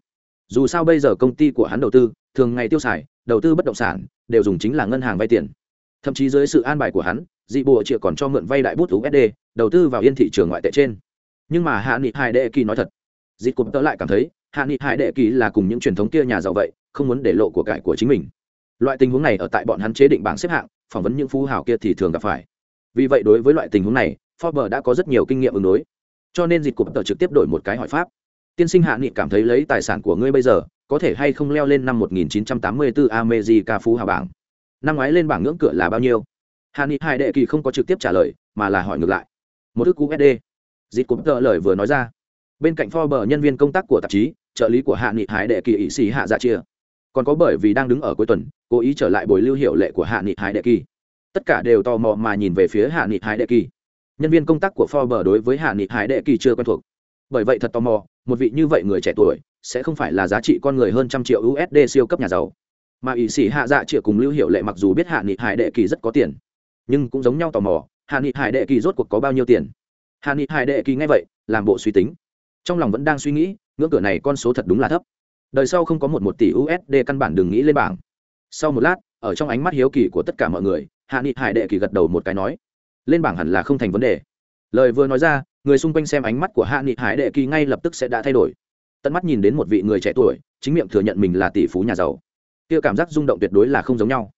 dù sao bây giờ công ty của hắn đầu tư, thường ngày tiêu xài, đầu tư bất động sản, đều dùng chính là ngân hàng vay tiền. Thậm chí dưới sự an bài của hắn, dị bộ chịa còn cho mượn vay đại bút usd đầu tư vào yên thị trường ngoại tệ trên. Nhưng mà hạ nghị hải đệ kỳ nói thật dịp cụm tớ lại cảm thấy, hạ nghị hải đệ kỳ là cùng những truyền thống kia nhà giàu vậy, không muốn để lộ của cải của chính mình. Loại tình huống này ở tại bọn hắn chế định bảng xếp hạng, phỏng vấn những phú hào kia thì thường gặp phải. Vì vậy đối với loại tình huống này, forbes đã có rất nhiều kinh nghiệm ứng đối. Cho nên dịch cụm tờ trực tiếp đổi một cái hỏi pháp tiên sinh hạ nghị cảm thấy lấy tài sản của ngươi bây giờ, có thể hay không leo lên năm 1984 America phú hào bảng? Năm ngoái lên bảng ngưỡng cửa là bao nhiêu? Hạ nghị hai đệ kỳ không có trực tiếp trả lời, mà là hỏi ngược lại. Một ước usd dịp cũng tờ lời vừa nói ra. Bên cạnh Forbes nhân viên công tác của tạp chí, trợ lý của hạ nghị hải đệ kỳ ỵ sĩ hạ dạ chia. Còn có bởi vì đang đứng ở cuối tuần, cố ý trở lại buổi lưu hiệu lệ của hạ nghị hải đệ kỳ. Tất cả đều tò mò mà nhìn về phía hạ nghị hải đệ kỳ. Nhân viên công tác của Forbes đối với hạ nghị hải đệ kỳ chưa quen thuộc. Bởi vậy thật tò mò một vị như vậy người trẻ tuổi sẽ không phải là giá trị con người hơn trăm triệu usd siêu cấp nhà giàu. Mà ỵ sĩ hạ dạ triệu cùng lưu hiệu lệ mặc dù biết hạ nghị hải đệ kỳ rất có tiền, nhưng cũng giống nhau tò mò, hạ nghị hải đệ kỳ rốt cuộc có bao nhiêu tiền? Hạ nghị hải đệ kỳ nghe vậy, làm bộ suy tính. Trong lòng vẫn đang suy nghĩ, ngưỡng cửa này con số thật đúng là thấp. Đời sau không có một một tỷ usd căn bản đừng nghĩ lên bảng. Sau một lát, ở trong ánh mắt hiếu kỳ của tất cả mọi người, hạ nghị hải đệ kỳ gật đầu một cái nói, lên bảng hẳn là không thành vấn đề. Lời vừa nói ra người xung quanh xem ánh mắt của hạ nghị hải đệ kỳ ngay lập tức sẽ đã thay đổi. Tận mắt nhìn đến một vị người trẻ tuổi, chính miệng thừa nhận mình là tỷ phú nhà giàu. Kia cảm giác rung động tuyệt đối là không giống nhau.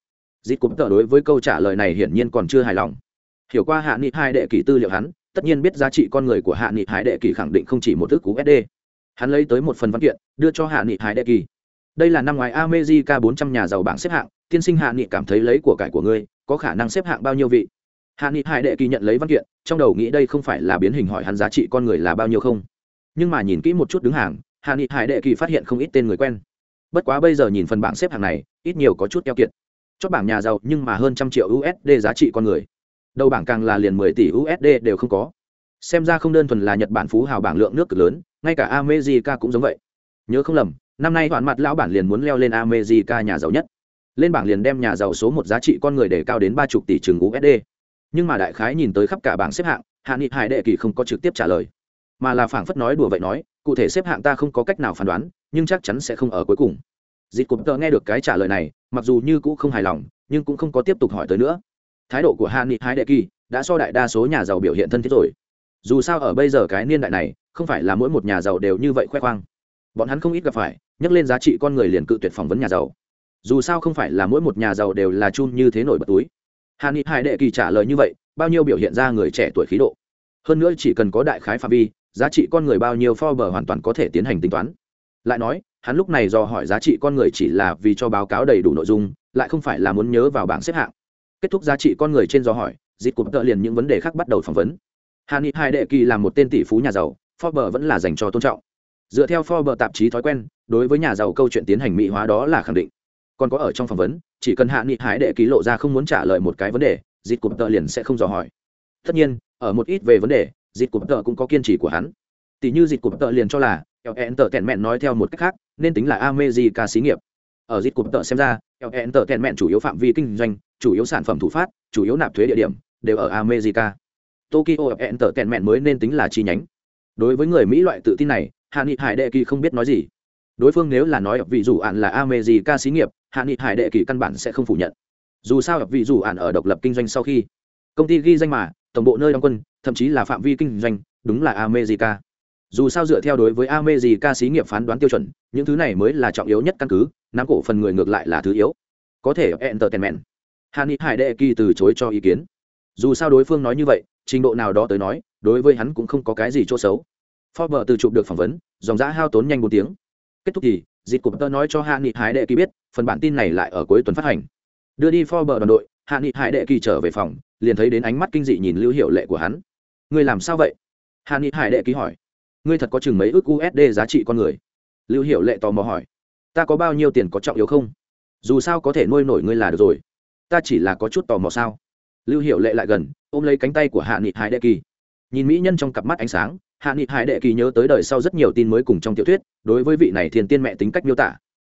Dịp cũng tờ đối với câu trả lời này hiển nhiên còn chưa hài lòng. Hiểu qua hạ nghị Hải đệ kỳ tư liệu hắn, tất nhiên biết giá trị con người của hạ nghị hải đệ kỳ khẳng định không chỉ một thức cú sd hắn lấy tới một phần văn kiện, đưa cho hạ nghị hải đệ kỳ. Đây là năm ngoái amejica bốn trăm nhà giàu bảng xếp hạng, tiên sinh hạ nghị cảm thấy lấy của cải của ngươi, có khả năng xếp hạng bao nhiêu vị? Hạ nghị hải đệ kỳ nhận lấy văn kiện trong đầu nghĩ đây không phải là biến hình hỏi hắn giá trị con người là bao nhiêu không? Nhưng mà nhìn kỹ một chút đứng hàng hạ nghị hải đệ kỳ phát hiện không ít tên người quen. Bất quá bây giờ nhìn phần bảng xếp hạng này, ít nhiều có chút keo kiệt. Chót bảng nhà giàu nhưng mà hơn trăm triệu usd giá trị con người. Đầu bảng càng là liền mười tỷ usd đều không có. Xem ra không đơn thuần là nhật bản phú hào bảng lượng nước cực lớn, ngay cả america cũng giống vậy. Nhớ không lầm, năm nay hoạn mặt lão bản liền muốn leo lên america nhà giàu nhất. Lên bảng liền đem nhà giàu số một giá trị con người để cao đến ba chục tỷ trường usd nhưng mà đại khái nhìn tới khắp cả bảng xếp hạng, hạ nghị hải đệ kỳ không có trực tiếp trả lời. Mà là phảng phất nói đùa vậy nói, cụ thể xếp hạng ta không có cách nào phán đoán, nhưng chắc chắn sẽ không ở cuối cùng. Dịp cụm tờ nghe được cái trả lời này, mặc dù như cũng không hài lòng, nhưng cũng không có tiếp tục hỏi tới nữa. Thái độ của hạ nghị hải đệ kỳ đã so đại đa số nhà giàu biểu hiện thân thiết rồi. Dù sao ở bây giờ cái niên đại này, không phải là mỗi một nhà giàu đều như vậy khoe khoang. Bọn hắn không ít gặp phải, nhắc lên giá trị con người liền cự tuyệt phỏng vấn nhà giàu. Dù sao không phải là mỗi một nhà giàu đều là chun như thế nổi bật túi hà ni hải đệ kỳ trả lời như vậy, bao nhiêu biểu hiện ra người trẻ tuổi khí độ. Hơn nữa chỉ cần có đại khái phạm vi, giá trị con người bao nhiêu Forbes hoàn toàn có thể tiến hành tính toán. Lại nói, hắn lúc này do hỏi giá trị con người chỉ là vì cho báo cáo đầy đủ nội dung, lại không phải là muốn nhớ vào bảng xếp hạng. Kết thúc giá trị con người trên do hỏi, dịch cụm tợ liền những vấn đề khác bắt đầu phỏng vấn. Hà ni hai đệ kỳ là một tên tỷ phú nhà giàu, Forbes vẫn là dành cho tôn trọng. Dựa theo Forbes tạp chí thói quen, đối với nhà giàu câu chuyện tiến hành mỹ hóa đó là khẳng định còn có ở trong phỏng vấn, chỉ cần hạ nghị hải đệ ký lộ ra không muốn trả lời một cái vấn đề dịp cụm tợ liền sẽ không dò hỏi. Tất nhiên, ở một ít về vấn đề dịp cụm tợ cũng có kiên trì của hắn. Tỷ như dịp cụm tợ liền cho là ln tợ tẹn mẹn nói theo một cách khác, nên tính là amejica xí nghiệp. Ở dịp cụm tợ xem ra ln tợ tẹn mẹn chủ yếu phạm vi kinh doanh, chủ yếu sản phẩm thủ phát, chủ yếu nạp thuế địa điểm, đều ở amejica tokyo ln tợ tẹn mẹn mới nên tính là chi nhánh. Đối với người mỹ loại tự tin này, hạ nghị hải đệ kỳ không biết nói gì đối phương nếu là nói vị dù ạn là amejica xí nghiệp, hạ nghị hải đệ kỳ căn bản sẽ không phủ nhận. Dù sao vị dù ạn ở độc lập kinh doanh sau khi công ty ghi danh mà, tổng bộ nơi đóng quân, thậm chí là phạm vi kinh doanh, đúng là america dù sao dựa theo đối với america xí nghiệp phán đoán tiêu chuẩn, những thứ này mới là trọng yếu nhất căn cứ nắm cổ phần người ngược lại là thứ yếu. Có thể entertainment. Hạ nghị hải đệ kỳ từ chối cho ý kiến. Dù sao đối phương nói như vậy, trình độ nào đó tới nói, đối với hắn cũng không có cái gì chỗ xấu. Forbes từ chụp được phỏng vấn, dòng giã hao tốn nhanh một tiếng kết thúc thì dịp cụm tơ nói cho hạ nghị hải đệ kỳ biết, phần bản tin này lại ở cuối tuần phát hành. Đưa đi Forbes đoàn đội, hạ nghị hải đệ kỳ trở về phòng, liền thấy đến ánh mắt kinh dị nhìn lưu hiệu lệ của hắn. Ngươi làm sao vậy? Hạ nghị hải đệ kỳ hỏi. Ngươi thật có chừng mấy ước usd giá trị con người? Lưu hiệu lệ tò mò hỏi. Ta có bao nhiêu tiền có trọng yếu không? Dù sao có thể nuôi nổi ngươi là được rồi. Ta chỉ là có chút tò mò sao? Lưu hiệu lệ lại gần, ôm lấy cánh tay của hạ nghị hải đệ kỳ. Nhìn mỹ nhân trong cặp mắt ánh sáng hạ nghị hải đệ kỳ nhớ tới đời sau rất nhiều tin mới cùng trong tiểu thuyết, đối với vị này thiền tiên mẹ tính cách miêu tả,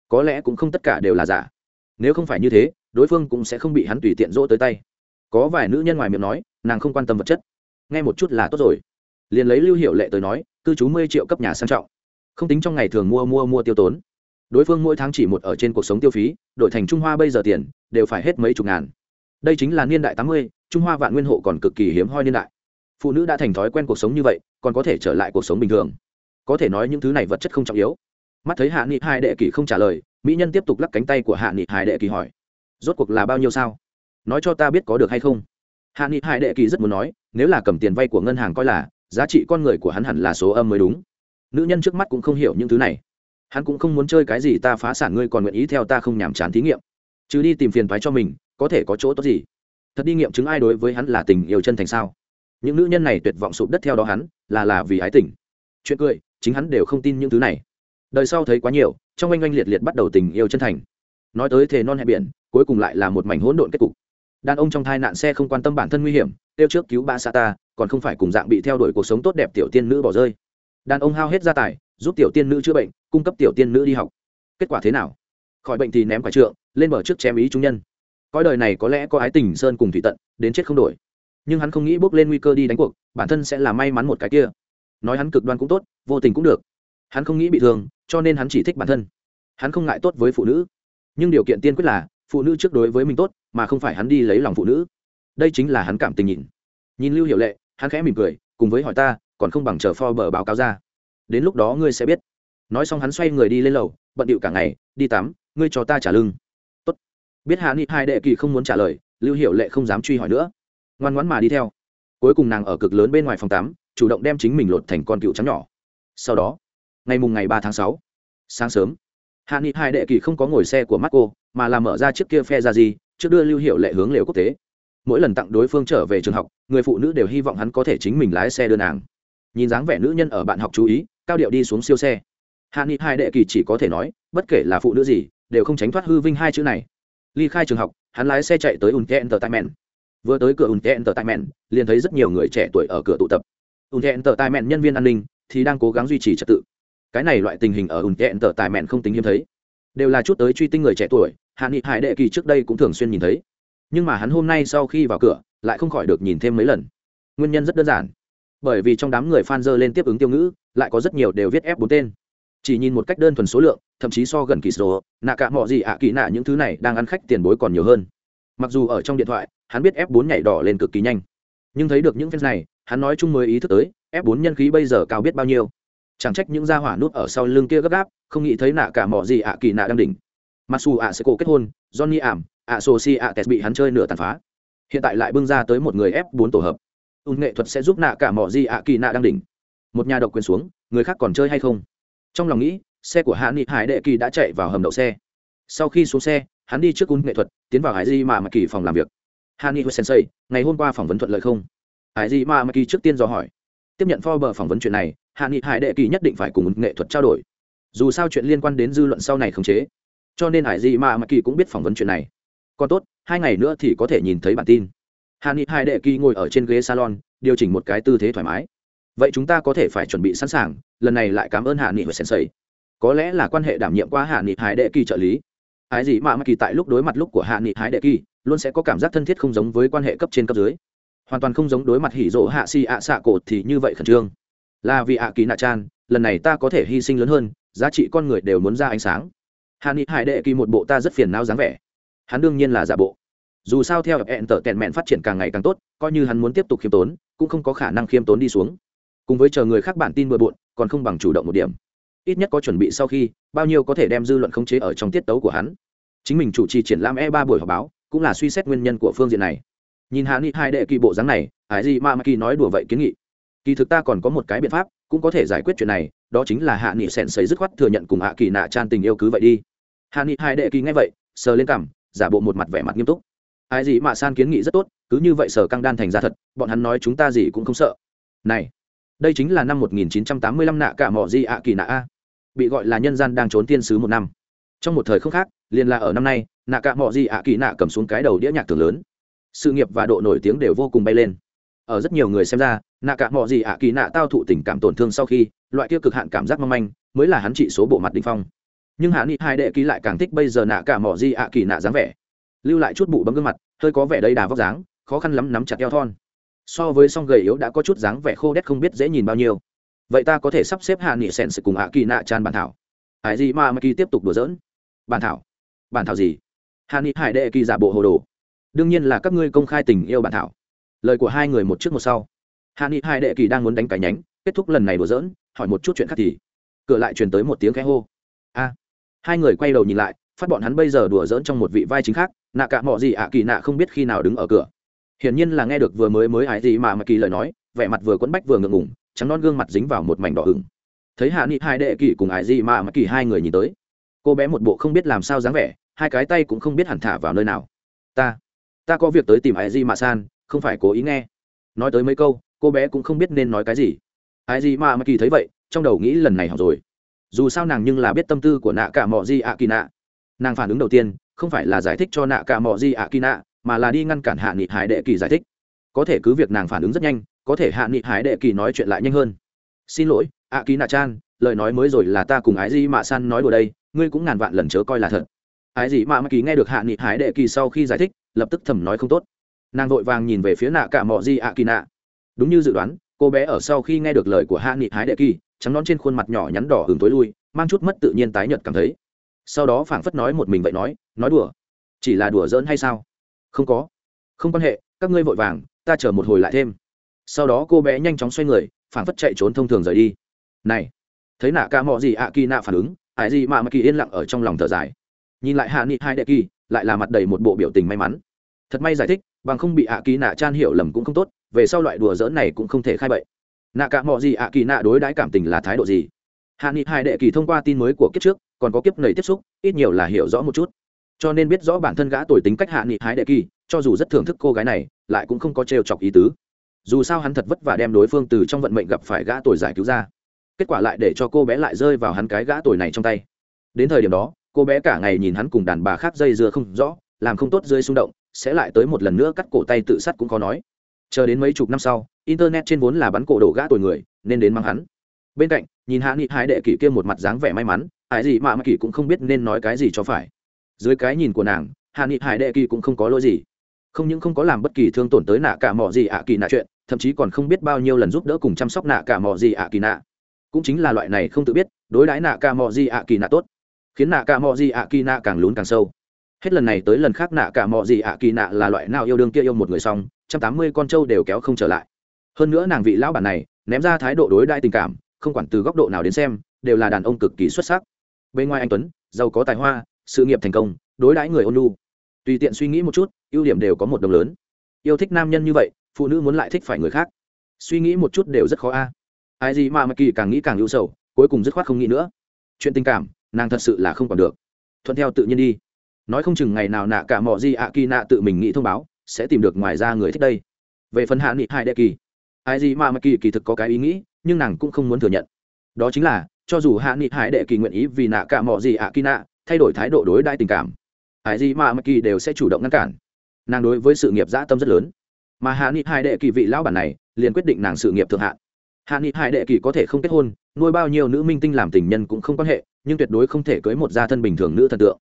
có lẽ cũng không tất cả đều là giả. Nếu không phải như thế, đối phương cũng sẽ không bị hắn tùy tiện dỗ tới tay. Có vài nữ nhân ngoài miệng nói, nàng không quan tâm vật chất. Nghe một chút là tốt rồi. Liền lấy lưu hiệu lệ tới nói, cư trú mươi triệu cấp nhà sang trọng. Không tính trong ngày thường mua mua mua tiêu tốn. Đối phương mỗi tháng chỉ một ở trên cuộc sống tiêu phí, đổi thành trung hoa bây giờ tiền, đều phải hết mấy chục ngàn. Đây chính là niên đại tám mươi, trung hoa vạn nguyên hộ còn cực kỳ hiếm hoi niên đại phụ nữ đã thành thói quen cuộc sống như vậy, còn có thể trở lại cuộc sống bình thường. Có thể nói những thứ này vật chất không trọng yếu. Mắt thấy hạ nghị hai đệ kỳ không trả lời, mỹ nhân tiếp tục lắc cánh tay của hạ nghị hai đệ kỳ hỏi, rốt cuộc là bao nhiêu sao? Nói cho ta biết có được hay không? Hạ nghị hai đệ kỳ rất muốn nói, nếu là cầm tiền vay của ngân hàng coi là, giá trị con người của hắn hẳn là số âm mới đúng. Nữ nhân trước mắt cũng không hiểu những thứ này. Hắn cũng không muốn chơi cái gì ta phá sản ngươi còn nguyện ý theo ta không nhàm chán thí nghiệm. Chứ đi tìm phiền thoái cho mình, có thể có chỗ tốt gì? Thật đi nghiệm chứng ai đối với hắn là tình yêu chân thành sao? Những nữ nhân này tuyệt vọng sụp đất theo đó hắn, là là vì ái tình. Chuyện cười, chính hắn đều không tin những thứ này. Đời sau thấy quá nhiều, trong oanh oanh liệt liệt bắt đầu tình yêu chân thành. Nói tới thề non hẹn biển, cuối cùng lại là một mảnh hỗn độn kết cục. Đàn ông trong thai nạn xe không quan tâm bản thân nguy hiểm tiêu trước cứu ba xa ta còn không phải cùng dạng bị theo đuổi cuộc sống tốt đẹp tiểu tiên nữ bỏ rơi. Đàn ông hao hết gia tài, giúp tiểu tiên nữ chữa bệnh, cung cấp tiểu tiên nữ đi học. Kết quả thế nào? Khỏi bệnh thì ném quả trượng, lên mở trước chém ý trung nhân. Cõi đời này có lẽ có ái tình sơn cùng thủy tận, đến chết không đổi nhưng hắn không nghĩ bước lên nguy cơ đi đánh cuộc, bản thân sẽ là may mắn một cái kia. Nói hắn cực đoan cũng tốt, vô tình cũng được. Hắn không nghĩ bị thương, cho nên hắn chỉ thích bản thân. Hắn không ngại tốt với phụ nữ. Nhưng điều kiện tiên quyết là, phụ nữ trước đối với mình tốt, mà không phải hắn đi lấy lòng phụ nữ. Đây chính là hắn cảm tình nhìn. Nhìn lưu hiệu lệ, hắn khẽ mỉm cười, cùng với hỏi ta, còn không bằng chờ pho bờ báo cáo ra. Đến lúc đó ngươi sẽ biết. Nói xong hắn xoay người đi lên lầu, bận điệu cả ngày, đi tắm, ngươi cho ta trả lưng. Tốt. biết hạ nghị hai đệ kỳ không muốn trả lời, lưu hiệu lệ không dám truy hỏi nữa ngoan ngoãn mà đi theo. Cuối cùng nàng ở cực lớn bên ngoài phòng tắm, chủ động đem chính mình lột thành con cựu trắng nhỏ. Sau đó, ngày mùng ngày ba tháng sáu, sáng sớm, hạ nghị hai đệ kỳ không có ngồi xe của mắt cô mà là mở ra chiếc kia phe ra gì trước đưa lưu hiệu lệ hướng lều quốc tế. Mỗi lần tặng đối phương trở về trường học, người phụ nữ đều hy vọng hắn có thể chính mình lái xe đưa nàng. Nhìn dáng vẻ nữ nhân ở bạn học chú ý, cao điệu đi xuống siêu xe. Hạ nghị hai đệ kỳ chỉ có thể nói, bất kể là phụ nữ gì, đều không tránh thoát hư vinh hai chữ này. Ly khai trường học, hắn lái xe chạy tới unte entertainment vừa tới cửa unte entertainment liền thấy rất nhiều người trẻ tuổi ở cửa tụ tập. Unte entertainment nhân viên an ninh thì đang cố gắng duy trì trật tự. Cái này loại tình hình ở unte entertainment không tính hiếm thấy. Đều là chút tới truy tinh người trẻ tuổi, hạ nghị hải đệ kỳ trước đây cũng thường xuyên nhìn thấy. Nhưng mà hắn hôm nay sau khi vào cửa, lại không khỏi được nhìn thêm mấy lần. Nguyên nhân rất đơn giản. Bởi vì trong đám người fan dơ lên tiếp ứng tiêu ngữ, lại có rất nhiều đều viết ép bốn tên. Chỉ nhìn một cách đơn thuần số lượng, thậm chí so gần kỳ số nạ cả mọi gì ạ kỳ nạ những thứ này đang ăn khách tiền bối còn nhiều hơn. Mặc dù ở trong điện thoại hắn biết f 4 nhảy đỏ lên cực kỳ nhanh. Nhưng thấy được những fans này, hắn nói chung mới ý thức tới, f 4 nhân khí bây giờ cao biết bao nhiêu. Chẳng trách những gia hỏa nút ở sau lưng kia gấp gáp, không nghĩ thấy nạ cả mỏ gì ạ kỳ nạ đang đỉnh. Mặc dù ạ sẽ cổ kết hôn, johnny ảm, ạ soci ạ tes bị hắn chơi nửa tàn phá. Hiện tại lại bưng ra tới một người F4 tổ hợp. Ùn nghệ thuật sẽ giúp nạ cả mỏ gì ạ kỳ nạ đang đỉnh. Một nhà độc quyền xuống, người khác còn chơi hay không? Trong lòng nghĩ, xe của hạ nghị hải đệ kỳ đã chạy vào hầm đậu xe. Sau khi xuống xe, hắn đi trước ùn nghệ thuật, tiến vào hải di mà mà kỳ phòng làm việc hani nghị sensei ngày hôm qua phỏng vấn thuận lợi không hải dị ma maki kỳ trước tiên dò hỏi tiếp nhận Forbes phỏng vấn chuyện này, hani Hải đệ kỳ nhất định phải cùng nghệ thuật trao đổi. Dù sao chuyện liên quan đến dư luận sau này không chế, cho nên Hải Dị ma maki kỳ cũng biết phỏng vấn chuyện này. Còn tốt, hai ngày nữa thì có thể nhìn thấy bản tin. hani Hải đệ kỳ ngồi ở trên ghế salon, điều chỉnh một cái tư thế thoải mái. Vậy chúng ta có thể phải chuẩn bị sẵn sàng, lần này lại cảm ơn Hạ Nghị và Sensei. Có lẽ là quan hệ đảm nhiệm qua Hạ Nghị Hải đệ kỳ trợ lý. Hải Dị mà mà kỳ tại lúc đối mặt lúc của Hạ Nghị Hải đệ kỳ, luôn sẽ có cảm giác thân thiết không giống với quan hệ cấp trên cấp dưới. Hoàn toàn không giống đối mặt hỉ rỗ hạ xì ạ xạ cột thì như vậy khẩn trương. Là vì ạ kỳ nạ chan, lần này ta có thể hy sinh lớn hơn, giá trị con người đều muốn ra ánh sáng. Hà ni hải đệ kỳ một bộ ta rất phiền não dáng vẻ. Hắn đương nhiên là giả bộ. Dù sao theo hẹn tở tẹn mẹn phát triển càng ngày càng tốt, coi như hắn muốn tiếp tục khiêm tốn, cũng không có khả năng khiêm tốn đi xuống. Cùng với chờ người khác bản tin bừa bộn, còn không bằng chủ động một điểm. Ít nhất có chuẩn bị sau khi, bao nhiêu có thể đem dư luận khống chế ở trong tiết tấu của hắn. Chính mình chủ trì triển lãm e ba buổi họp báo cũng là suy xét nguyên nhân của phương diện này. Nhìn hạ nghị hai đệ kỳ bộ dáng này ải gì mà kỳ nói đùa vậy kiến nghị. Kỳ thực ta còn có một cái biện pháp, cũng có thể giải quyết chuyện này, đó chính là hạ nghị sẹn xấy dứt khoát thừa nhận cùng hạ kỳ nạ tràn tình yêu cứ vậy đi. Hạ nghị hai đệ kỳ nghe vậy, sờ lên cằm, giả bộ một mặt vẻ mặt nghiêm túc. Ai gì mà san kiến nghị rất tốt, cứ như vậy sở căng đan thành ra thật, bọn hắn nói chúng ta gì cũng không sợ. Này, đây chính là năm 1985 nạ cả mỏ di ạ kỳ nạ a, bị gọi là nhân gian đang trốn tiên sứ một năm. Trong một thời không khác liền là ở năm nay, nạ cả mọi di ạ kỳ nạ cầm xuống cái đầu đĩa nhạc thường lớn. Sự nghiệp và độ nổi tiếng đều vô cùng bay lên. Ở rất nhiều người xem ra, nạ cả mọi gì ạ kỳ nạ tao thụ tình cảm tổn thương sau khi, loại kia cực hạn cảm giác mong manh, mới là hắn trị số bộ mặt đ phong. Nhưng hạ nghị hai đệ ký lại càng thích bây giờ nạ cả mọi gì ạ kỳ nạ dáng vẻ. Lưu lại chút bụ bấm gương mặt, hơi có vẻ đầy đà vóc dáng, khó khăn lắm nắm chặt eo thon. So với song gầy yếu đã có chút dáng vẻ khô đét không biết dễ nhìn bao nhiêu. Vậy ta có thể sắp xếp hạ nghị sèn sự cùng ạ kỳ nạ tràn bản thảo. Hải gì mà mà kỳ tiếp tục đùa giỡn? Bản thảo bản thảo gì? Hạ nghị hải đệ kỳ giả bộ hồ đồ. Đương nhiên là các ngươi công khai tình yêu bản thảo. Lời của hai người một trước một sau. Hạ nghị hai đệ kỳ đang muốn đánh cải nhánh kết thúc lần này đùa dỡn, hỏi một chút chuyện khác thì. Cửa lại truyền tới một tiếng khẽ hô. A. Hai người quay đầu nhìn lại phát bọn hắn bây giờ đùa dỡn trong một vị vai chính khác nạ cả mọi gì ạ kỳ nạ không biết khi nào đứng ở cửa. Hiển nhiên là nghe được vừa mới mới ái gì mà mà kỳ lời nói vẻ mặt vừa quẫn bách vừa ngượng ngủng trắng non gương mặt dính vào một mảnh đỏ ửng. thấy hạ nghị hai đệ kỳ cùng ái gì mà mà kỳ hai người nhìn tới cô bé một bộ không biết làm sao dáng vẻ, hai cái tay cũng không biết hẳn thả vào nơi nào. Ta ta có việc tới tìm ai di mạ san không phải cố ý nghe. Nói tới mấy câu, cô bé cũng không biết nên nói cái gì. Ai gì mà mà kỳ thấy vậy, trong đầu nghĩ lần này học rồi. Dù sao nàng nhưng là biết tâm tư của nạ cả mọ di ạ kỳ nạ nàng phản ứng đầu tiên, không phải là giải thích cho nạ cả mọ di ạ kỳ nạ mà là đi ngăn cản hạ nghị hải đệ kỳ giải thích. Có thể cứ việc nàng phản ứng rất nhanh, có thể hạ nghị hải đệ kỳ nói chuyện lại nhanh hơn. Xin lỗi ạ kỳ nạ chan lời nói mới rồi là ta cùng ái di mạ san nói đùa đây ngươi cũng ngàn vạn lần chớ coi là thật. Ái gì mà mà kỳ nghe được hạ nghị hải đệ kỳ sau khi giải thích, lập tức thầm nói không tốt. Nàng vội vàng nhìn về phía nạ cả mọ di ạ kỳ nạ. Đúng như dự đoán, cô bé ở sau khi nghe được lời của hạ nghị hái đệ kỳ, trắng nón trên khuôn mặt nhỏ nhắn đỏ hừng tối lui, mang chút mất tự nhiên tái nhợt cảm thấy. Sau đó phảng phất nói một mình vậy nói nói đùa, chỉ là đùa giỡn hay sao? Không có, không quan hệ, các ngươi vội vàng, ta chờ một hồi lại thêm. Sau đó cô bé nhanh chóng xoay người, phảng phất chạy trốn thông thường rời đi. Này, thấy nạ ca mọ gì ạ kỳ nạ phản ứng Ai gì mà mà kỳ yên lặng ở trong lòng thở dài. Nhìn lại hạ nghị hai đệ kỳ, lại là mặt đầy một bộ biểu tình may mắn. Thật may giải thích, bằng không bị ạ kỳ nạ chan hiểu lầm cũng không tốt, về sau loại đùa dỡn này cũng không thể khai bậy. Nạ cả mọi gì ạ kỳ nạ đối đãi cảm tình là thái độ gì? Hạ nghị hai đệ kỳ thông qua tin mới của kiếp trước, còn có kiếp nầy tiếp xúc, ít nhiều là hiểu rõ một chút. Cho nên biết rõ bản thân gã tuổi tính cách hạ nghị hai đệ kỳ, cho dù rất thưởng thức cô gái này, lại cũng không có trêu chọc ý tứ. Dù sao hắn thật vất vả đem đối phương từ trong vận mệnh gặp phải gã tuổi giải cứu ra kết quả lại để cho cô bé lại rơi vào hắn cái gã tuổi này trong tay. Đến thời điểm đó, cô bé cả ngày nhìn hắn cùng đàn bà khác dây dưa không rõ, làm không tốt dưới xung động, sẽ lại tới một lần nữa cắt cổ tay tự sát cũng khó nói. Chờ đến mấy chục năm sau, internet trên vốn là bắn cổ đổ gã tuổi người, nên đến mang hắn. Bên cạnh, nhìn hạ nghị hai đệ kỷ kia một mặt dáng vẻ may mắn ai gì mà mà kỷ cũng không biết nên nói cái gì cho phải. Dưới cái nhìn của nàng, hạ nghị hải đệ kỳ cũng không có lỗi gì. Không những không có làm bất kỳ thương tổn tới nạ cả mỏ gì ạ kỳ nạ chuyện, thậm chí còn không biết bao nhiêu lần giúp đỡ cùng chăm sóc nạ cả mỏ gì ạ kỳ nạ cũng chính là loại này không tự biết, đối đãi nạ ca mò di ạ kỳ nạ tốt. Khiến nạ ca mò di ạ kỳ nạ càng lún càng sâu. Hết lần này tới lần khác nạ ca mò di ạ kỳ nạ là loại nào yêu đương kia yêu một người xong, trăm tám mươi con trâu đều kéo không trở lại. Hơn nữa nàng vị lão bản này, ném ra thái độ đối đãi tình cảm, không quản từ góc độ nào đến xem, đều là đàn ông cực kỳ xuất sắc. Bên ngoài anh tuấn, giàu có tài hoa, sự nghiệp thành công, đối đãi người ôn lu tùy tiện suy nghĩ một chút, ưu điểm đều có một đồng lớn. Yêu thích nam nhân như vậy, phụ nữ muốn lại thích phải người khác. Suy nghĩ một chút đều rất khó a ai gì mà mặc kỳ càng nghĩ càng ưu sầu, cuối cùng dứt khoát không nghĩ nữa. Chuyện tình cảm, nàng thật sự là không còn được. Thuận theo tự nhiên đi. Nói không chừng ngày nào nạ cả mọi gì ạ kỳ nạ tự mình nghĩ thông báo, sẽ tìm được ngoài ra người thích đây. Về phần hạ nghị hai đệ kỳ ai gì mà mặc kỳ kỳ thực có cái ý nghĩ, nhưng nàng cũng không muốn thừa nhận. Đó chính là, cho dù hạ nghị hải đệ kỳ nguyện ý vì nạ cả mọi gì ạ kỳ nạ, thay đổi thái độ đối đãi tình cảm ai gì mà mặc kỳ đều sẽ chủ động ngăn cản. Nàng đối với sự nghiệp dã tâm rất lớn. Mà hạ nghị hải đệ kỳ vị lão bản này, liền quyết định nàng sự nghiệp thượng hạn hạ nghị hải đệ kỳ có thể không kết hôn, nuôi bao nhiêu nữ minh tinh làm tình nhân cũng không quan hệ, nhưng tuyệt đối không thể cưới một gia thân bình thường nữ thần tượng.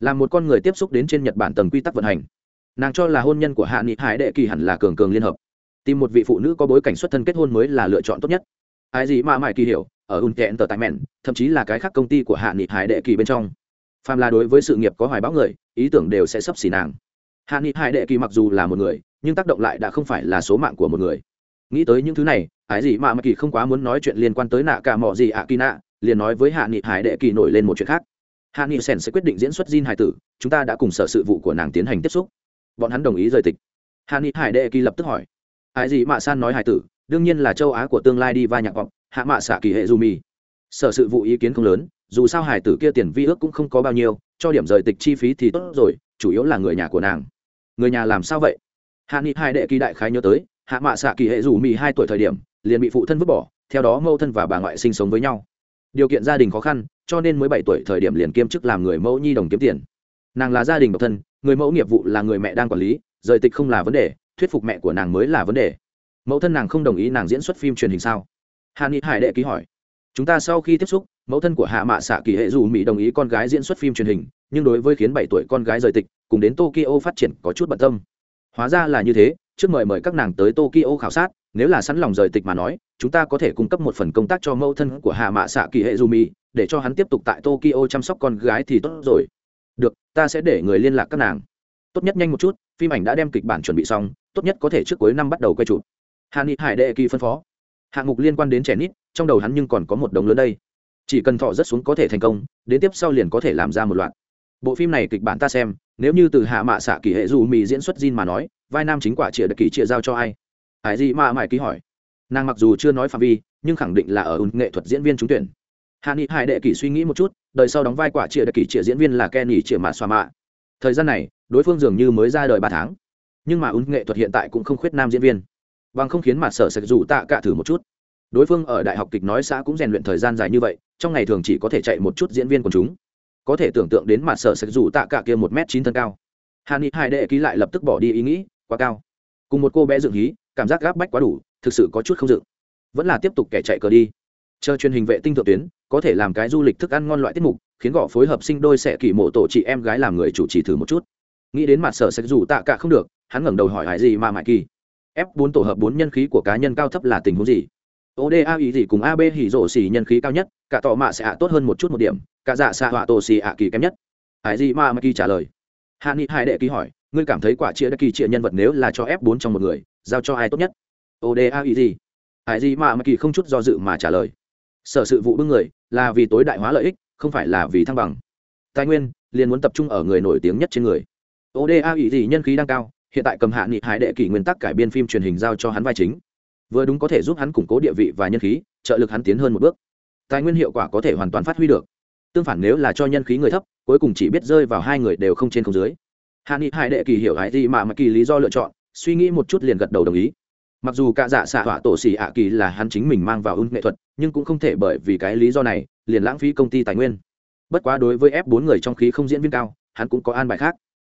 Là một con người tiếp xúc đến trên nhật bản tầng quy tắc vận hành. Nàng cho là hôn nhân của hạ nghị hải đệ kỳ hẳn là cường cường liên hợp. Tìm một vị phụ nữ có bối cảnh xuất thân kết hôn mới là lựa chọn tốt nhất. Ai gì mà mãi kỳ hiểu, ở un kẹn tờ tài mẹn thậm chí là cái khác công ty của hạ nghị hải đệ kỳ bên trong. Phàm là đối với sự nghiệp có hoài bão người, ý tưởng đều sẽ sấp xỉ nàng. Hạ nghị hải đệ kỳ mặc dù là một người, nhưng tác động lại đã không phải là số mạng của một người nghĩ tới những thứ này, ái gì mà mạ kỳ không quá muốn nói chuyện liên quan tới nạ cả mọ gì ạ kỳ nạ, liền nói với hạ nghị hải đệ kỳ nổi lên một chuyện khác. Hạ nghị sèn sẽ quyết định diễn xuất Jin hải tử, chúng ta đã cùng sở sự vụ của nàng tiến hành tiếp xúc. Bọn hắn đồng ý rời tịch. Hạ nghị hải đệ kỳ lập tức hỏi. Ai gì mạ san nói hải tử, đương nhiên là châu á của tương lai đi va nhạc vọng, hạ mạ xạ kỳ hệ dù mì. Sở sự vụ ý kiến không lớn, dù sao hải tử kia tiền vi ước cũng không có bao nhiêu, cho điểm rời tịch chi phí thì tốt rồi, chủ yếu là người nhà của nàng. Người nhà làm sao vậy? Hạ nghị hải đệ kỳ đại khái nhớ tới hạ mạ xạ kỳ hệ dù mì hai tuổi thời điểm, liền bị phụ thân vứt bỏ, theo đó mâu thân và bà ngoại sinh sống với nhau. Điều kiện gia đình khó khăn, cho nên mới bảy tuổi thời điểm liền kiêm chức làm người mẫu nhi đồng kiếm tiền. Nàng là gia đình độc thân, người mẫu nghiệp vụ là người mẹ đang quản lý, rời tịch không là vấn đề, thuyết phục mẹ của nàng mới là vấn đề. Mẫu thân nàng không đồng ý nàng diễn xuất phim truyền hình sao? Hà ni hải đệ ký hỏi. Chúng ta sau khi tiếp xúc, mẫu thân của hạ mạ xạ kỳ hệ dù mỹ đồng ý con gái diễn xuất phim truyền hình, nhưng đối với khiến bảy tuổi con gái rời tịch, cùng đến tokyo phát triển có chút bận tâm. Hóa ra là như thế trước mời mời các nàng tới tokyo khảo sát, nếu là sẵn lòng rời tịch mà nói, chúng ta có thể cung cấp một phần công tác cho mẫu thân của hạ mạ xạ kỳ hệ dù Mì để cho hắn tiếp tục tại tokyo chăm sóc con gái thì tốt rồi. Được, ta sẽ để người liên lạc các nàng. Tốt nhất nhanh một chút, phim ảnh đã đem kịch bản chuẩn bị xong, tốt nhất có thể trước cuối năm bắt đầu quay chụp. Hà ni hải đệ kỳ phân phó. Hạng mục liên quan đến trẻ nít, trong đầu hắn nhưng còn có một đồng lớn đây. Chỉ cần thọ rất xuống có thể thành công, đến tiếp sau liền có thể làm ra một loạt. Bộ phim này kịch bản ta xem, nếu như từ hạ mạ xạ kỳ hệ dù mì diễn xuất Jin mà nói vai nam chính quả chĩa đặc kỳ chĩa giao cho ai? Ai gì mà mãi ký hỏi. Nàng mặc dù chưa nói phạm vi, nhưng khẳng định là ở nghệ thuật diễn viên trúng tuyển. Hạ nghị hải đệ kỳ suy nghĩ một chút, đời sau đóng vai quả chĩa đặc kỳ chĩa diễn viên là kenny chĩa mà xoa mạ. Thời gian này, đối phương dường như mới ra đời ba tháng. Nhưng mà ứng nghệ thuật hiện tại cũng không khuyết nam diễn viên. Bằng không khiến mặt sở sạch dù tạ cả thử một chút. Đối phương ở đại học kịch nói xã cũng rèn luyện thời gian dài như vậy, trong ngày thường chỉ có thể chạy một chút diễn viên của chúng. Có thể tưởng tượng đến mặt sở sạch dù tạ cả kia một m chín thân cao. Hàn ni hai đệ ký lại lập tức bỏ đi ý nghĩ quá cao. Cùng một cô bé dựng hí, cảm giác gáp bách quá đủ, thực sự có chút không dựng. Vẫn là tiếp tục kẻ chạy cờ đi. Chờ truyền hình vệ tinh thượng tuyến, có thể làm cái du lịch thức ăn ngon loại tiết mục, khiến gõ phối hợp sinh đôi sẽ kỳ mộ tổ chị em gái làm người chủ trì thử một chút. Nghĩ đến mặt sở sẽ dù tạ cả không được, hắn ngẩng đầu hỏi hải gì mà mãi kỳ. F 4 tổ hợp bốn nhân khí của cá nhân cao thấp là tình huống gì? Oda ý gì cùng ab hỉ rổ xỉ nhân khí cao nhất, cả tọ mạ sẽ hạ tốt hơn một chút một điểm, cả dạ xạ họa tổ xỉ hạ kỳ kém nhất. Hải gì mà mãi kỳ trả lời? Hạ nghị hải đệ ký hỏi ngươi cảm thấy quả chia đã kỳ chia nhân vật nếu là cho f 4 trong một người, giao cho ai tốt nhất? Oda ý gì? Hải gì mà mà kỳ không chút do dự mà trả lời. Sở sự vụ bưng người, là vì tối đại hóa lợi ích, không phải là vì thăng bằng. Tài nguyên, liền muốn tập trung ở người nổi tiếng nhất trên người. Oda ý gì nhân khí đang cao, hiện tại cầm hạ nghị hải đệ kỷ nguyên tắc cải biên phim truyền hình giao cho hắn vai chính. Vừa đúng có thể giúp hắn củng cố địa vị và nhân khí, trợ lực hắn tiến hơn một bước. Tài nguyên hiệu quả có thể hoàn toàn phát huy được. Tương phản nếu là cho nhân khí người thấp, cuối cùng chỉ biết rơi vào hai người đều không trên không dưới hạ nghị hải đệ kỳ hiểu hải gì mà mà kỳ lý do lựa chọn, suy nghĩ một chút liền gật đầu đồng ý. Mặc dù cả dạ xạ hỏa tổ xỉ ạ kỳ là hắn chính mình mang vào ưng nghệ thuật, nhưng cũng không thể bởi vì cái lý do này, liền lãng phí công ty tài nguyên. Bất quá đối với f bốn người trong khí không diễn viên cao, hắn cũng có an bài khác.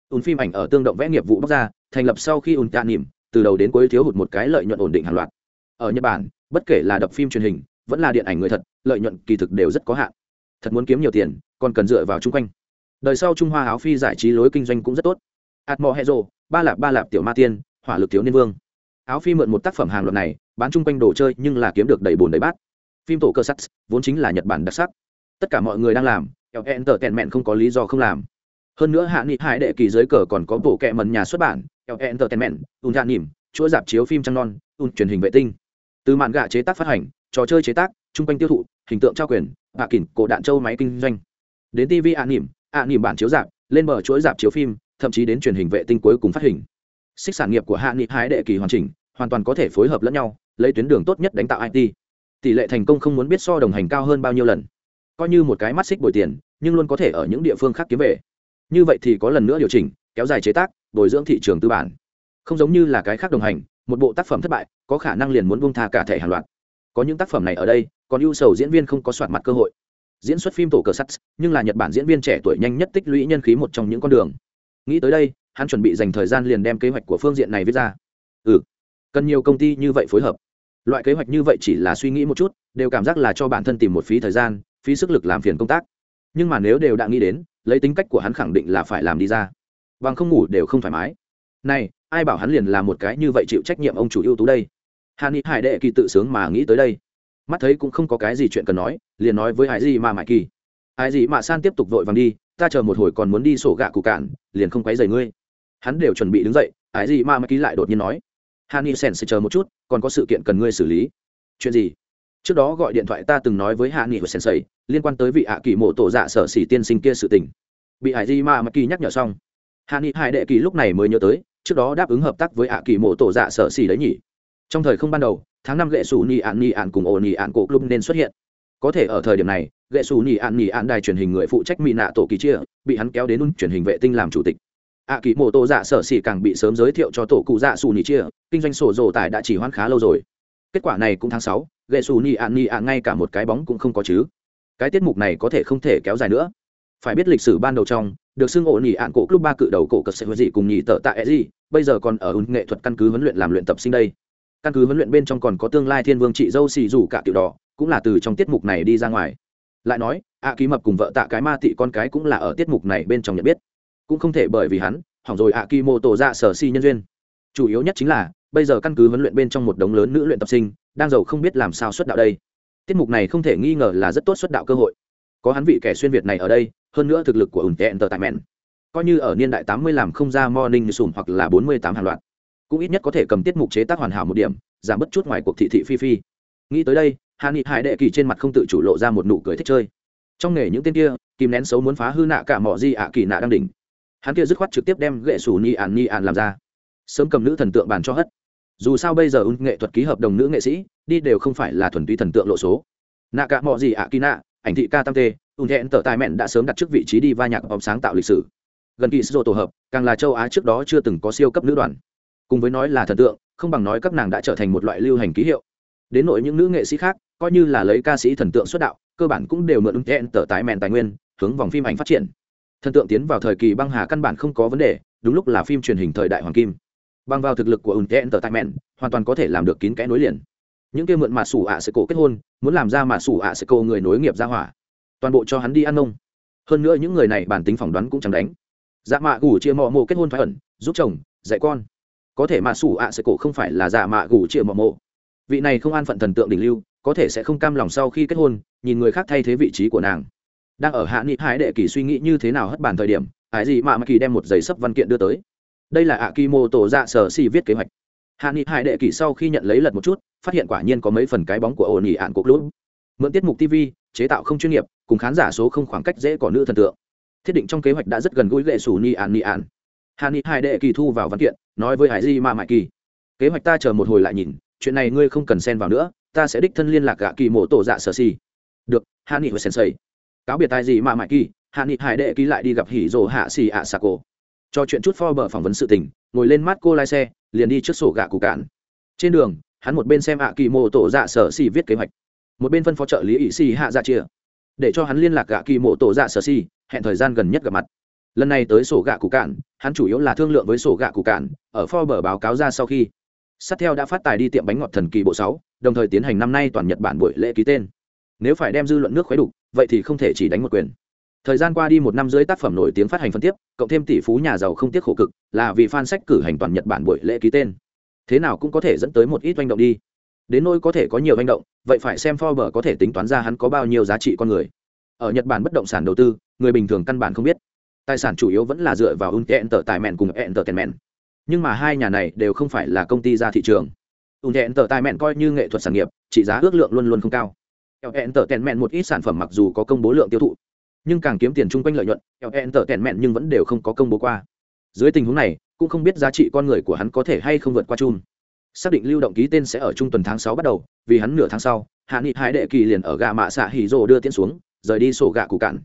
Ùn phim ảnh ở tương động vẽ nghiệp vụ bắc ra, thành lập sau khi ùn tạ nỉm, từ đầu đến cuối thiếu hụt một cái lợi nhuận ổn định hàng loạt. Ở nhật bản, bất kể là đập phim truyền hình, vẫn là điện ảnh người thật, lợi nhuận kỳ thực đều rất có hạn. Thật muốn kiếm nhiều tiền, còn cần dựa vào chung quanh đời sau trung hoa áo phi giải trí lối kinh doanh cũng rất tốt. Ạt mò hẹ rộ ba lạp ba lạp tiểu ma tiên, hỏa lực thiếu niên vương. Áo phi mượn một tác phẩm hàng loạt này, bán chung quanh đồ chơi nhưng là kiếm được đầy bồn đầy bát. Phim tổ cơ sắt, vốn chính là nhật bản đặc sắc. Tất cả mọi người đang làm, kẹo hẹn tở tẹn mẹn không có lý do không làm. Hơn nữa hạ nghị hải đệ kỳ dưới cờ còn có bộ kẹ mần nhà xuất bản, kẹo hẹn tở tẹn mẹn un hạ dạ nỉm chuỗi dạp chiếu phim trăng non un truyền hình vệ tinh. Từ mạn gạ chế tác phát hành, trò chơi chế tác, chung quanh tiêu thụ, hình tượng trao quyền hạ kỉnh, cổ đạn châu máy kinh doanh. Đến tv hạ nỉm ạ, nỉm bản chiếu dạp, lên bờ chuỗi dạp chiếu phim, thậm chí đến truyền hình vệ tinh cuối cùng phát hình. Xích sản nghiệp của hạ nghị hái đệ kỳ hoàn chỉnh, hoàn toàn có thể phối hợp lẫn nhau, lấy tuyến đường tốt nhất đánh tạo it tỷ lệ thành công không muốn biết so đồng hành cao hơn bao nhiêu lần. Coi như một cái mắt xích bồi tiền, nhưng luôn có thể ở những địa phương khác kiếm về. Như vậy thì có lần nữa điều chỉnh, kéo dài chế tác, bồi dưỡng thị trường tư bản. Không giống như là cái khác đồng hành, một bộ tác phẩm thất bại, có khả năng liền muốn buông tha cả thể hàng loạt. Có những tác phẩm này ở đây, còn ưu sầu diễn viên không có soạt mặt cơ hội diễn xuất phim tổ cờ sắt, nhưng là nhật bản diễn viên trẻ tuổi nhanh nhất tích lũy nhân khí một trong những con đường. Nghĩ tới đây, hắn chuẩn bị dành thời gian liền đem kế hoạch của phương diện này viết ra. Ừ cần nhiều công ty như vậy phối hợp. Loại kế hoạch như vậy chỉ là suy nghĩ một chút, đều cảm giác là cho bản thân tìm một phí thời gian, phí sức lực làm phiền công tác. Nhưng mà nếu đều đã nghĩ đến, lấy tính cách của hắn khẳng định là phải làm đi ra. Bằng không ngủ đều không thoải mái. Này, ai bảo hắn liền là một cái như vậy chịu trách nhiệm ông chủ ưu tú đây? Hà ni hải đệ kỳ tự sướng mà nghĩ tới đây mắt thấy cũng không có cái gì chuyện cần nói, liền nói với hải gì mà mãi kỳ. Ai gì mà san tiếp tục vội vàng đi, ta chờ một hồi còn muốn đi sổ gạ cụ cản liền không quấy rầy ngươi. Hắn đều chuẩn bị đứng dậy ai gì mà mãi kỳ lại đột nhiên nói hani sen sẽ chờ một chút, còn có sự kiện cần ngươi xử lý. Chuyện gì? Trước đó gọi điện thoại ta từng nói với hạ nghị và sensei liên quan tới vị hạ kỳ mộ tổ dạ sở xỉ tiên sinh kia sự tình. Bị hải di ma mắc kỳ nhắc nhở xong hạ nghị hải đệ kỳ lúc này mới nhớ tới, trước đó đáp ứng hợp tác với hạ kỳ mộ tổ dạ sở xỉ đấy nhỉ trong thời không ban đầu, tháng năm gệ sủ nhị ạn nhị ạn cùng ổ nhị ạn cổ club nên xuất hiện. Có thể ở thời điểm này gệ sủ nhị ạn nhị ạn đài truyền hình người phụ trách mỹ nạ tổ kỳ chia, bị hắn kéo đến un truyền hình vệ tinh làm chủ tịch. Ạ kỳ mô tô dạ sở xỉ càng bị sớm giới thiệu cho tổ cụ dạ sủ nhị chia, kinh doanh sổ dồ tải đã chỉ hoãn khá lâu rồi. Kết quả này cũng tháng sáu gệ sủ nhị ạn nhị ạn ngay cả một cái bóng cũng không có chứ. Cái tiết mục này có thể không thể kéo dài nữa. Phải biết lịch sử ban đầu trong, được xưng ổ nhị ạn cổ club ba cự đầu cổ cật sẽ gì cùng nhị tợ tại gì bây giờ còn ở nghệ thuật căn cứ huấn luyện làm luyện tập sinh đây căn cứ huấn luyện bên trong còn có tương lai thiên vương chị dâu xì rủ cả tiểu đỏ, cũng là từ trong tiết mục này đi ra ngoài. Lại nói ạ ký mập cùng vợ tạ cái ma tị con cái cũng là ở tiết mục này bên trong nhận biết. Cũng không thể bởi vì hắn, hỏng rồi ạ kỳ mô tổ ra dạ sở si nhân duyên. Chủ yếu nhất chính là, bây giờ căn cứ huấn luyện bên trong một đống lớn nữ luyện tập sinh, đang giàu không biết làm sao xuất đạo đây. Tiết mục này không thể nghi ngờ là rất tốt xuất đạo cơ hội. Có hắn vị kẻ xuyên việt này ở đây, hơn nữa thực lực của ủng tệ tại mẹn, coi như ở niên đại tám mươi làm không ra morning sùm hoặc là bốn mươi tám hàng loạt cũng ít nhất có thể cầm tiết mục chế tác hoàn hảo một điểm, giảm bớt chút ngoài cuộc thị thị phi phi. Nghĩ tới đây hà nghị hải đệ kỳ trên mặt không tự chủ lộ ra một nụ cười thích chơi. Trong nghề những tên kia, kìm nén xấu muốn phá hư nạ cả mỏ di ạ kỳ nạ đang đỉnh. Hắn kia dứt khoát trực tiếp đem gậy sủ ni ạn ni ạn làm ra. Sớm cầm nữ thần tượng bàn cho hất. Dù sao bây giờ ứng nghệ thuật ký hợp đồng nữ nghệ sĩ, đi đều không phải là thuần túy thần tượng lộ số. Nạ cả mỏ gì ạ kỳ nạ, ảnh thị ca tam tê, ung thẹn tở tài mẹn đã sớm đặt trước vị trí đi va nhạc bóng sáng tạo lịch sử. Gần kỳ sô tổ hợp, càng là châu á trước đó chưa từng có siêu cấp nữ đoàn cùng với nói là thần tượng, không bằng nói các nàng đã trở thành một loại lưu hành ký hiệu. Đến nội những nữ nghệ sĩ khác, coi như là lấy ca sĩ thần tượng xuất đạo, cơ bản cũng đều mượn ứng thẹn tờ tái mẹn tài nguyên, hướng vòng phim ảnh phát triển. Thần tượng tiến vào thời kỳ băng hà căn bản không có vấn đề, đúng lúc là phim truyền hình thời đại hoàng kim. Băng vào thực lực của ứng thẹn tờ tái mẹn, hoàn toàn có thể làm được kín kẽ nối liền. Những kia mượn mạ sủ ạ sẽ cổ kết hôn, muốn làm ra mạ sủ ạ sẽ cổ người nối nghiệp ra hỏa. Toàn bộ cho hắn đi ăn nông. Hơn nữa những người này bản tính phỏng đoán cũng chẳng đánh. Dạ mạ gủ chia mọ mộ kết hôn thoái ẩn, giúp chồng, dạy con có thể mà sủ ạ sẽ cổ không phải là giả mạ gù chịa mọ mộ. Vị này không an phận thần tượng đỉnh lưu, có thể sẽ không cam lòng sau khi kết hôn, nhìn người khác thay thế vị trí của nàng. Đang ở hạ nghị hải đệ kỳ suy nghĩ như thế nào hất bàn thời điểm, hải gì mạ mạ kỳ đem một giấy sấp văn kiện đưa tới. Đây là ạ kỳ mô tổ dạ sở xì viết kế hoạch. Hạ nghị hải đệ kỳ sau khi nhận lấy lật một chút, phát hiện quả nhiên có mấy phần cái bóng của ổn ỉ ạn cục lũ. Mượn tiết mục tv chế tạo không chuyên nghiệp, cùng khán giả số không khoảng cách dễ có nữ thần tượng. Thiết định trong kế hoạch đã rất gần gũi lệ sủ ni ạn ni ạn. Hạ nghị hải đệ kỳ thu vào văn kiện nói với hải di mạ mại kỳ. Kế hoạch ta chờ một hồi lại nhìn, chuyện này ngươi không cần xen vào nữa, ta sẽ đích thân liên lạc gạ kỳ mộ tổ dạ sở xì. Được, hạ nghị hồi sensei. Cáo biệt tài gì mà mãi kỳ, hạ nghị hải đệ ký lại đi gặp hỉ rồ hạ xì ạ xà cổ. Cho chuyện chút pho bờ phỏng vấn sự tình, ngồi lên mắt cô lái xe, liền đi trước sổ gạ cụ cản trên đường, hắn một bên xem ạ kỳ mộ tổ dạ sở xì viết kế hoạch, một bên phân phó trợ lý ỵ xì hạ dạ chia. Để cho hắn liên lạc gạ kỳ mộ tổ dạ sở xì, hẹn thời gian gần nhất gặp mặt lần này tới sổ gạ cụ cạn, hắn chủ yếu là thương lượng với sổ gạ cụ cạn, ở Forbes báo cáo ra sau khi. Sát theo đã phát tài đi tiệm bánh ngọt thần kỳ bộ sáu, đồng thời tiến hành năm nay toàn nhật bản buổi lễ ký tên. Nếu phải đem dư luận nước khuấy đục, vậy thì không thể chỉ đánh một quyền. Thời gian qua đi một năm dưới tác phẩm nổi tiếng phát hành phân tiếp, cộng thêm tỷ phú nhà giàu không tiếc khổ cực, là vì fan sách cử hành toàn nhật bản buổi lễ ký tên. Thế nào cũng có thể dẫn tới một ít manh động đi. Đến nỗi có thể có nhiều manh động, vậy phải xem Forbes có thể tính toán ra hắn có bao nhiêu giá trị con người. Ở nhật bản bất động sản đầu tư, người bình thường căn bản không biết tài sản chủ yếu vẫn là dựa vào ung tờ tài mẹn cùng entertainment. Nhưng mà hai nhà này đều không phải là công ty ra thị trường. Ung tờ tài mẹn coi như nghệ thuật sản nghiệp, trị giá ước lượng luôn luôn không cao. Ẹn tờ tèn mẹn một ít sản phẩm mặc dù có công bố lượng tiêu thụ, nhưng càng kiếm tiền chung quanh lợi nhuận ẹn tờ tèn mẹn nhưng vẫn đều không có công bố qua. Dưới tình huống này, cũng không biết giá trị con người của hắn có thể hay không vượt qua chung. Xác định lưu động ký tên sẽ ở trung tuần tháng sáu bắt đầu, vì hắn nửa tháng sau, hạ nghị hai đệ kỳ liền ở gà mạ xạ hỉ rồ đưa tiến xuống, rời đi sổ gà cụ cạn.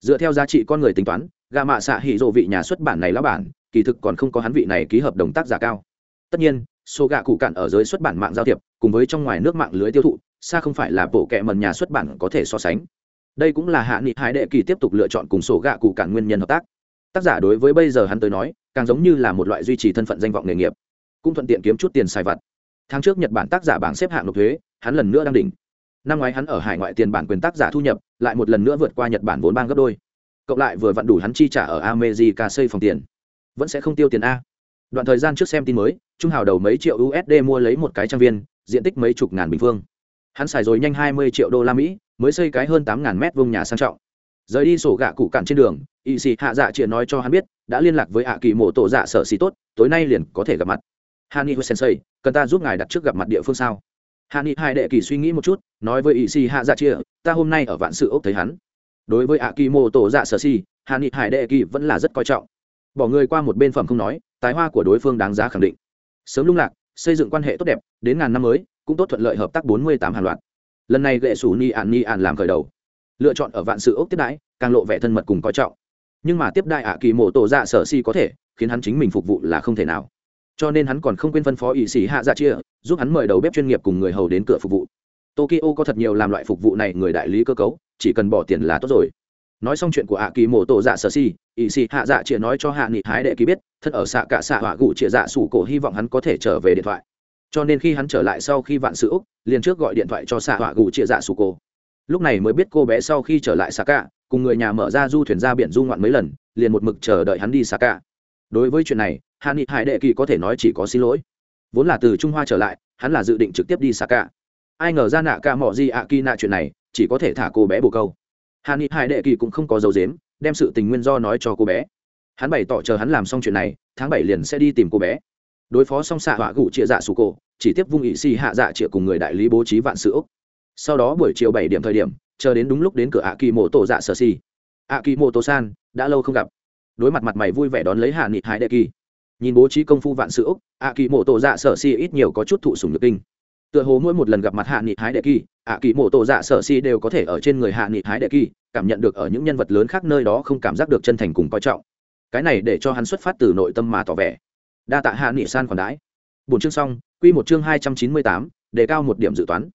Dựa theo giá trị con người tính toán gà mạ xạ hỉ rộ vị nhà xuất bản này lão bản, kỳ thực còn không có hắn vị này ký hợp đồng tác giả cao. Tất nhiên, số gạ cụ cạn ở giới xuất bản mạng giao thiệp, cùng với trong ngoài nước mạng lưới tiêu thụ, xa không phải là bộ kệ mần nhà xuất bản có thể so sánh. Đây cũng là hạ nghị hải đệ kỳ tiếp tục lựa chọn cùng sổ gạ cụ cạn nguyên nhân hợp tác. Tác giả đối với bây giờ hắn tới nói, càng giống như là một loại duy trì thân phận danh vọng nghề nghiệp. Cũng thuận tiện kiếm chút tiền xài vặt. Tháng trước nhật bản tác giả bảng xếp hạng nộp thuế, hắn lần nữa đang đỉnh. Năm ngoái hắn ở hải ngoại tiền bản quyền tác giả thu nhập, lại một lần nữa vượt qua nhật bản vốn bang gấp đôi cộng lại vừa vặn đủ hắn chi trả ở america xây phòng tiền. Vẫn sẽ không tiêu tiền a. Đoạn thời gian trước xem tin mới, trung hào đầu mấy triệu usd mua lấy một cái trang viên, diện tích mấy chục ngàn bình phương. Hắn xài rồi nhanh hai mươi triệu đô la mỹ, mới xây cái hơn tám ngàn mét vuông nhà sang trọng. Rời đi sổ gạ cụ cạn trên đường, y sĩ hạ dạ chỉ nói cho hắn biết, đã liên lạc với hạ kỳ mộ tổ dạ sở xì tốt, tối nay liền có thể gặp mặt. Hani sensei, cần ta giúp ngài đặt trước gặp mặt địa phương sao? Hani hai đệ kỳ suy nghĩ một chút, nói với y sĩ hạ dạ chịa, ta hôm nay ở vạn sự ốc thấy hắn đối với ạ kỳ mô tổ dạ sở si hạ nghị hải đệ kỳ vẫn là rất coi trọng. Bỏ người qua một bên phẩm không nói, tài hoa của đối phương đáng giá khẳng định. Sớm lung lạc, xây dựng quan hệ tốt đẹp, đến ngàn năm mới, cũng tốt thuận lợi hợp tác bốn mươi tám hàng loạt. Lần này gệ sủ ni ạn ni ạn làm khởi đầu. Lựa chọn ở vạn sự ốc tiếp đãi, càng lộ vẻ thân mật cùng coi trọng. Nhưng mà tiếp đại ạ kỳ mộ tổ dạ sở si có thể, khiến hắn chính mình phục vụ là không thể nào. Cho nên hắn còn không quên phân phó ỵ sĩ hạ dạ chia, giúp hắn mời đầu bếp chuyên nghiệp cùng người hầu đến cửa phục vụ. Tokyo có thật nhiều làm loại phục vụ này người đại lý cơ cấu chỉ cần bỏ tiền là tốt rồi. Nói xong chuyện của ạ kỳ mổ tổ dạ sở si ỵ sĩ hạ dạ chia nói cho hạ nghị hái đệ ký biết thân ở xạ cả xạ họa gụ chia dạ sủ cổ hy vọng hắn có thể trở về điện thoại. Cho nên khi hắn trở lại sau khi vạn sự úc, liền trước gọi điện thoại cho xạ họa gụ chia dạ sủ cổ. Lúc này mới biết cô bé sau khi trở lại xạ cả, cùng người nhà mở ra du thuyền ra biển du ngoạn mấy lần, liền một mực chờ đợi hắn đi xạ cả. Đối với chuyện này, hạ nghị hải đệ kỳ có thể nói chỉ có xin lỗi. Vốn là từ trung hoa trở lại, hắn là dự định trực tiếp đi xạ cả. Ai ngờ ra nạ ca mỏ di ạ kỳ nạ chuyện này chỉ có thể thả cô bé bồ câu. Hà ni hải đệ kỳ cũng không có dấu dếm đem sự tình nguyên do nói cho cô bé. Hắn bày tỏ chờ hắn làm xong chuyện này, tháng bảy liền sẽ đi tìm cô bé. Đối phó xong xạ họa gụ chia dạ sù cổ, chỉ tiếp vung ỵ xì hạ dạ trịa cùng người đại lý bố trí vạn sự úc. Sau đó buổi chiều bảy điểm thời điểm, chờ đến đúng lúc đến cửa ạ kỳ mộ tổ dạ sở xì ạ kỳ mô tổ san, đã lâu không gặp. Đối mặt mặt mày vui vẻ đón lấy hạ nghị hải đệ kỳ. Nhìn bố trí công phu vạn sự úc ạ kỳ mộ tổ dạ sở xì ít nhiều có chút thụ sùng nhược kinh tựa hồ mỗi một lần gặp mặt hạ nghị hái đệ kỳ, ạ kỳ mộ tổ dạ sợ si đều có thể ở trên người hạ nghị hái đệ kỳ, cảm nhận được ở những nhân vật lớn khác nơi đó không cảm giác được chân thành cùng coi trọng. Cái này để cho hắn xuất phát từ nội tâm mà tỏ vẻ. Đa tạ hạ nghị san còn đãi. Bốn chương xong, quy một chương hai trăm chín mươi tám, đề cao một điểm dự toán.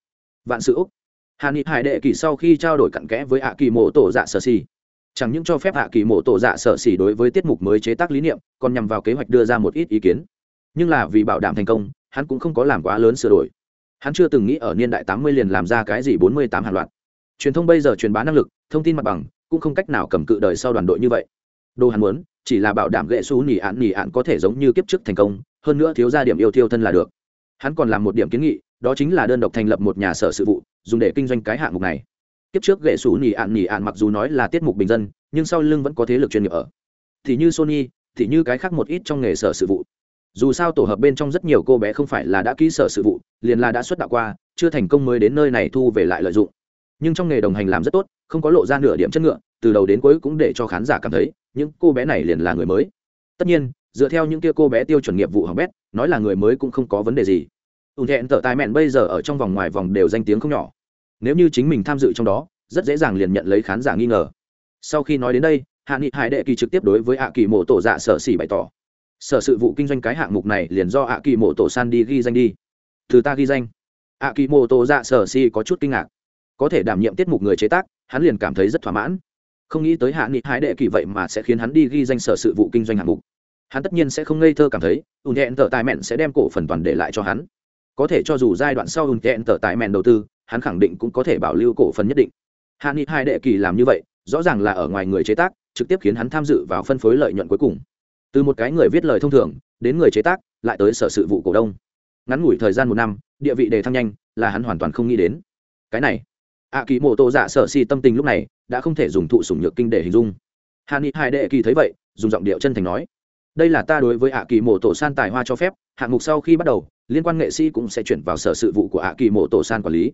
Vạn sự úc. Hạ nghị hải đệ kỳ sau khi trao đổi cặn kẽ với ạ kỳ mộ tổ dạ sợ si. Chẳng những cho phép hạ kỳ mộ tổ dạ sợ xỉ đối với tiết mục mới chế tác lý niệm, còn nhằm vào kế hoạch đưa ra một ít ý kiến. Nhưng là vì bảo đảm thành công, hắn cũng không có làm quá lớn sửa đổi hắn chưa từng nghĩ ở niên đại tám mươi liền làm ra cái gì bốn mươi tám hàng loạt. Truyền thông bây giờ truyền bá năng lực, thông tin mặt bằng, cũng không cách nào cầm cự đời sau đoàn đội như vậy. Đồ hắn muốn, chỉ là bảo đảm gệ xú nỉ ạn nỉ ạn có thể giống như kiếp trước thành công, hơn nữa thiếu ra điểm yêu tiêu thân là được. Hắn còn làm một điểm kiến nghị, đó chính là đơn độc thành lập một nhà sở sự vụ, dùng để kinh doanh cái hạng mục này. Kiếp trước gệ xú nỉ ạn nỉ ạn mặc dù nói là tiết mục bình dân, nhưng sau lưng vẫn có thế lực chuyên nghiệp ở. Thì như sony, thì như cái khác một ít trong nghề sở sự vụ dù sao tổ hợp bên trong rất nhiều cô bé không phải là đã ký sở sự vụ, liền là đã xuất đạo qua, chưa thành công mới đến nơi này thu về lại lợi dụng. Nhưng trong nghề đồng hành làm rất tốt, không có lộ ra nửa điểm chất ngựa, từ đầu đến cuối cũng để cho khán giả cảm thấy, những cô bé này liền là người mới. Tất nhiên, dựa theo những kia cô bé tiêu chuẩn nghiệp vụ hỏng bét, nói là người mới cũng không có vấn đề gì. Ùn thẹn tở tài mẹn bây giờ ở trong vòng ngoài vòng đều danh tiếng không nhỏ. Nếu như chính mình tham dự trong đó, rất dễ dàng liền nhận lấy khán giả nghi ngờ. Sau khi nói đến đây, hạ nghị hải đệ kỳ trực tiếp đối với hạ kỳ mộ tổ dạ sở xỉ bày tỏ sở sự vụ kinh doanh cái hạng mục này liền do hạ kỳ mộ tổ san đi ghi danh đi. Từ ta ghi danh. Hạ kỳ mộ tổ dạ sở si có chút kinh ngạc. Có thể đảm nhiệm tiết mục người chế tác, hắn liền cảm thấy rất thỏa mãn. Không nghĩ tới hạ nghị hải đệ kỳ vậy mà sẽ khiến hắn đi ghi danh sở sự vụ kinh doanh hạng mục. Hắn tất nhiên sẽ không ngây thơ cảm thấy, ùn hẹn tờ tài mẹn sẽ đem cổ phần toàn để lại cho hắn. Có thể cho dù giai đoạn sau ùn hẹn tờ tài mẹn đầu tư, hắn khẳng định cũng có thể bảo lưu cổ phần nhất định. Hạ nghị hai đệ kỳ làm như vậy, rõ ràng là ở ngoài người chế tác, trực tiếp khiến hắn tham dự vào phân phối lợi nhuận cuối cùng từ một cái người viết lời thông thường đến người chế tác, lại tới sở sự vụ cổ đông. Ngắn ngủi thời gian một năm, địa vị đề thăng nhanh là hắn hoàn toàn không nghĩ đến. Cái này ạ kỳ mộ tổ dạ sở si tâm tình lúc này đã không thể dùng thụ sủng nhược kinh để hình dung. Hạ nghị hai đệ kỳ thấy vậy, dùng giọng điệu chân thành nói, đây là ta đối với ạ kỳ mộ tổ san tài hoa cho phép, hạng mục sau khi bắt đầu, liên quan nghệ sĩ cũng sẽ chuyển vào sở sự vụ của ạ kỳ mộ tổ san quản lý.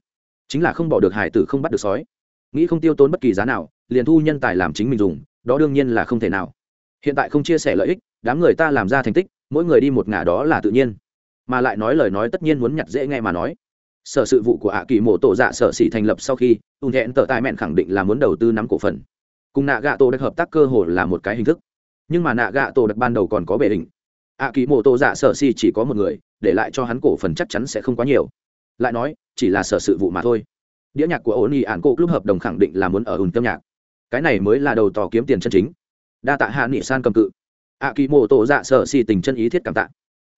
Chính là không bỏ được hải tử không bắt được sói. Nghĩ không tiêu tốn bất kỳ giá nào, liền thu nhân tài làm chính mình dùng, đó đương nhiên là không thể nào hiện tại không chia sẻ lợi ích đám người ta làm ra thành tích mỗi người đi một ngả đó là tự nhiên. Mà lại nói lời nói tất nhiên muốn nhặt dễ nghe mà nói. Sở sự vụ của ạ kỳ mộ tổ dạ sở xỉ thành lập sau khi ùn hẹn tờ tài mẹn khẳng định là muốn đầu tư nắm cổ phần. Cùng nạ gạ tổ đặc hợp tác cơ hồ là một cái hình thức. Nhưng mà nạ gạ tổ đặc ban đầu còn có bề đỉnh, ạ kỳ mộ tổ dạ sở xỉ chỉ có một người để lại cho hắn cổ phần chắc chắn sẽ không quá nhiều. Lại nói chỉ là sở sự vụ mà thôi. Đĩa nhạc của ổn ỉ ạn cổ lúc hợp đồng khẳng định là muốn ở ùn tâm nhạc. Cái này mới là đầu tò kiếm tiền chân chính đa tạ hạ nghị san cầm cự. ạ kỳ mô tổ dạ sở xì tình chân ý thiết cảm tạ.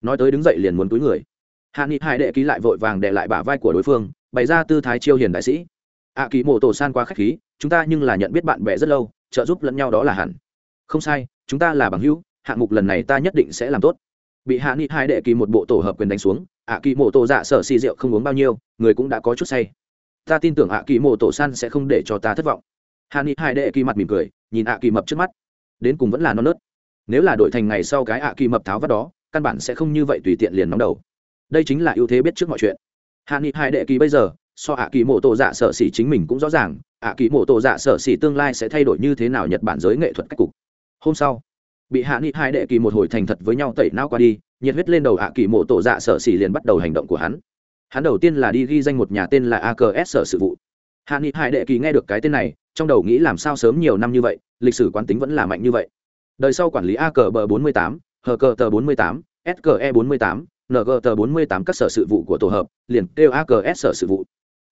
nói tới đứng dậy liền muốn túi người. hạ nghị hai đệ ký lại vội vàng để lại bả vai của đối phương, bày ra tư thái chiêu hiền đại sĩ. ạ kỳ mô tổ san qua k h á c h khí, chúng ta nhưng là nhận biết bạn bè rất lâu, trợ giúp lẫn nhau đó là hẳn. không sai, chúng ta là bằng hữu, hạng mục lần này ta nhất định sẽ làm tốt. bị hạ nghị hai đệ kỳ một bộ tổ hợp quyền đánh xuống, ạ kỳ mô tổ dạ sở xì rượu không uống bao nhiêu, người cũng đã có chút say. ta tin tưởng ạ kỳ mô tổ san sẽ không để cho ta thất vọng. hạ nghị hai đệ kỳ mặt mỉm cười, nhìn ạ kỳ mập trước mắt đến cùng vẫn là non nớt. Nếu là đội thành ngày sau cái ạ kỳ mập tháo vắt đó, căn bản sẽ không như vậy tùy tiện liền nóng đầu. Đây chính là ưu thế biết trước mọi chuyện. Hạ nghị hai đệ kỳ bây giờ, so ạ kỳ mộ tổ dạ sở xỉ chính mình cũng rõ ràng, ạ kỳ mộ tổ dạ sở xỉ tương lai sẽ thay đổi như thế nào nhật bản giới nghệ thuật cách cục. Hôm sau, bị hạ nghị hai đệ kỳ một hồi thành thật với nhau tẩy não qua đi, nhiệt huyết lên đầu ạ kỳ mộ tổ dạ sở xỉ liền bắt đầu hành động của hắn. Hắn đầu tiên là đi ghi danh một nhà tên là aks sở sự vụ hạ nghị hải đệ kỳ nghe được cái tên này trong đầu nghĩ làm sao sớm nhiều năm như vậy lịch sử quán tính vẫn là mạnh như vậy đời sau quản lý a cờ bờ bốn mươi tám hờ cờ tờ bốn mươi tám SKE 48, NGT 48 các sở sự vụ của tổ hợp, liền kêu S sở sự vụ.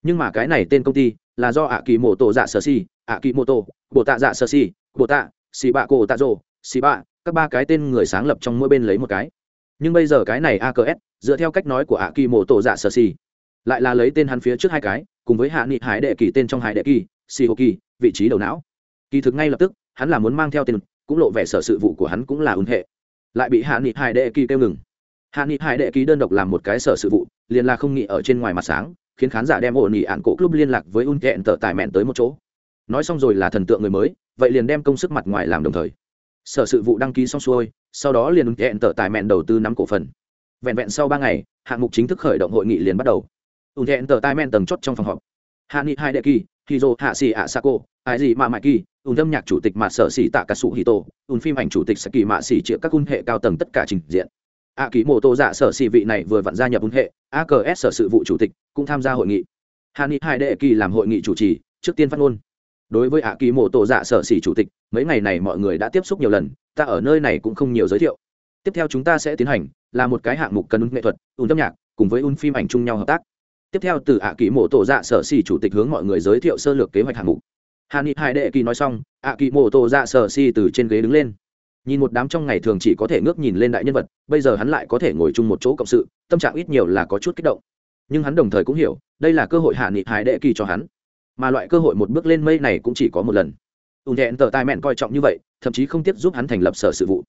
Nhưng mà cái này tên công ty là do ạ kỳ mộ tổ dạ sở si, ạ kỳ mô tô, bộ tạ dạ sở si, bộ tạ, xì bạ cổ tạ rồ, xì bạ, các ba cái tên người sáng lập trong mỗi bên lấy một cái. Nhưng bây giờ cái này A C S dựa theo cách nói của ạ kỳ mộ tổ dạ sở si, lại là lấy tên hắn phía trước hai cái, cùng với hạ nghị hải đệ kỳ tên trong hải đệ kỳ, si hô kỳ, vị trí đầu não. Kỳ thực ngay lập tức, hắn là muốn mang theo tên, cũng lộ vẻ sở sự vụ của hắn cũng là ứng hệ. Lại bị hạ nghị hải đệ kỳ kêu ngừng. Hạ nghị hải đệ kỳ đơn độc làm một cái sở sự vụ liền là không nghĩ ở trên ngoài mặt sáng khiến khán giả đem ổn nghị ạn cổ club liên lạc với un kẹn tờ tài mẹn tới một chỗ. Nói xong rồi là thần tượng người mới vậy liền đem công sức mặt ngoài làm đồng thời. Sở sự vụ đăng ký xong xuôi sau đó liền un kẹn tờ tài mẹn đầu tư nắm cổ phần. Vẹn vẹn sau ba ngày hạng mục chính thức khởi động hội nghị liền bắt đầu un thẹn tờ tai men tầng chốt trong phòng họp. Hạ nghị hai đệ kỳ, hizo hạ xì ạ sako ai gì mà mãi kỳ ủng âm nhạc chủ tịch mà sở xỉ tạ cả sụ hì tổ ủng phim ảnh chủ tịch sẽ kỳ mạ xì chĩa các cung hệ cao tầng tất cả trình diện. A ký mô tô dạ sở xỉ vị này vừa vặn gia nhập ủng hệ aks sở sự vụ chủ tịch cũng tham gia hội nghị. Hạ nghị hai đệ kỳ làm hội nghị chủ trì, trước tiên phát ngôn. Đối với a ký mô tô dạ sở xỉ chủ tịch, mấy ngày này mọi người đã tiếp xúc nhiều lần, ta ở nơi này cũng không nhiều giới thiệu. Tiếp theo chúng ta sẽ tiến hành là một cái hạng mục cần nghệ thuật ùn âm nhạc cùng với un phim ảnh chung nhau hợp tác tiếp theo từ ạ kỳ mộ tổ dạ sở xỉ chủ tịch hướng mọi người giới thiệu sơ lược kế hoạch hạng mục. Hà ni hai đệ kỳ nói xong, ạ kỳ mô tô dạ sở si từ trên ghế đứng lên. Nhìn một đám trong ngày thường chỉ có thể ngước nhìn lên đại nhân vật, bây giờ hắn lại có thể ngồi chung một chỗ cộng sự, tâm trạng ít nhiều là có chút kích động. Nhưng hắn đồng thời cũng hiểu, đây là cơ hội hạ nghị hải đệ kỳ cho hắn. Mà loại cơ hội một bước lên mây này cũng chỉ có một lần. Ùn thẹn tờ tai mẹn coi trọng như vậy, thậm chí không tiếp giúp hắn thành lập sở sự vụ.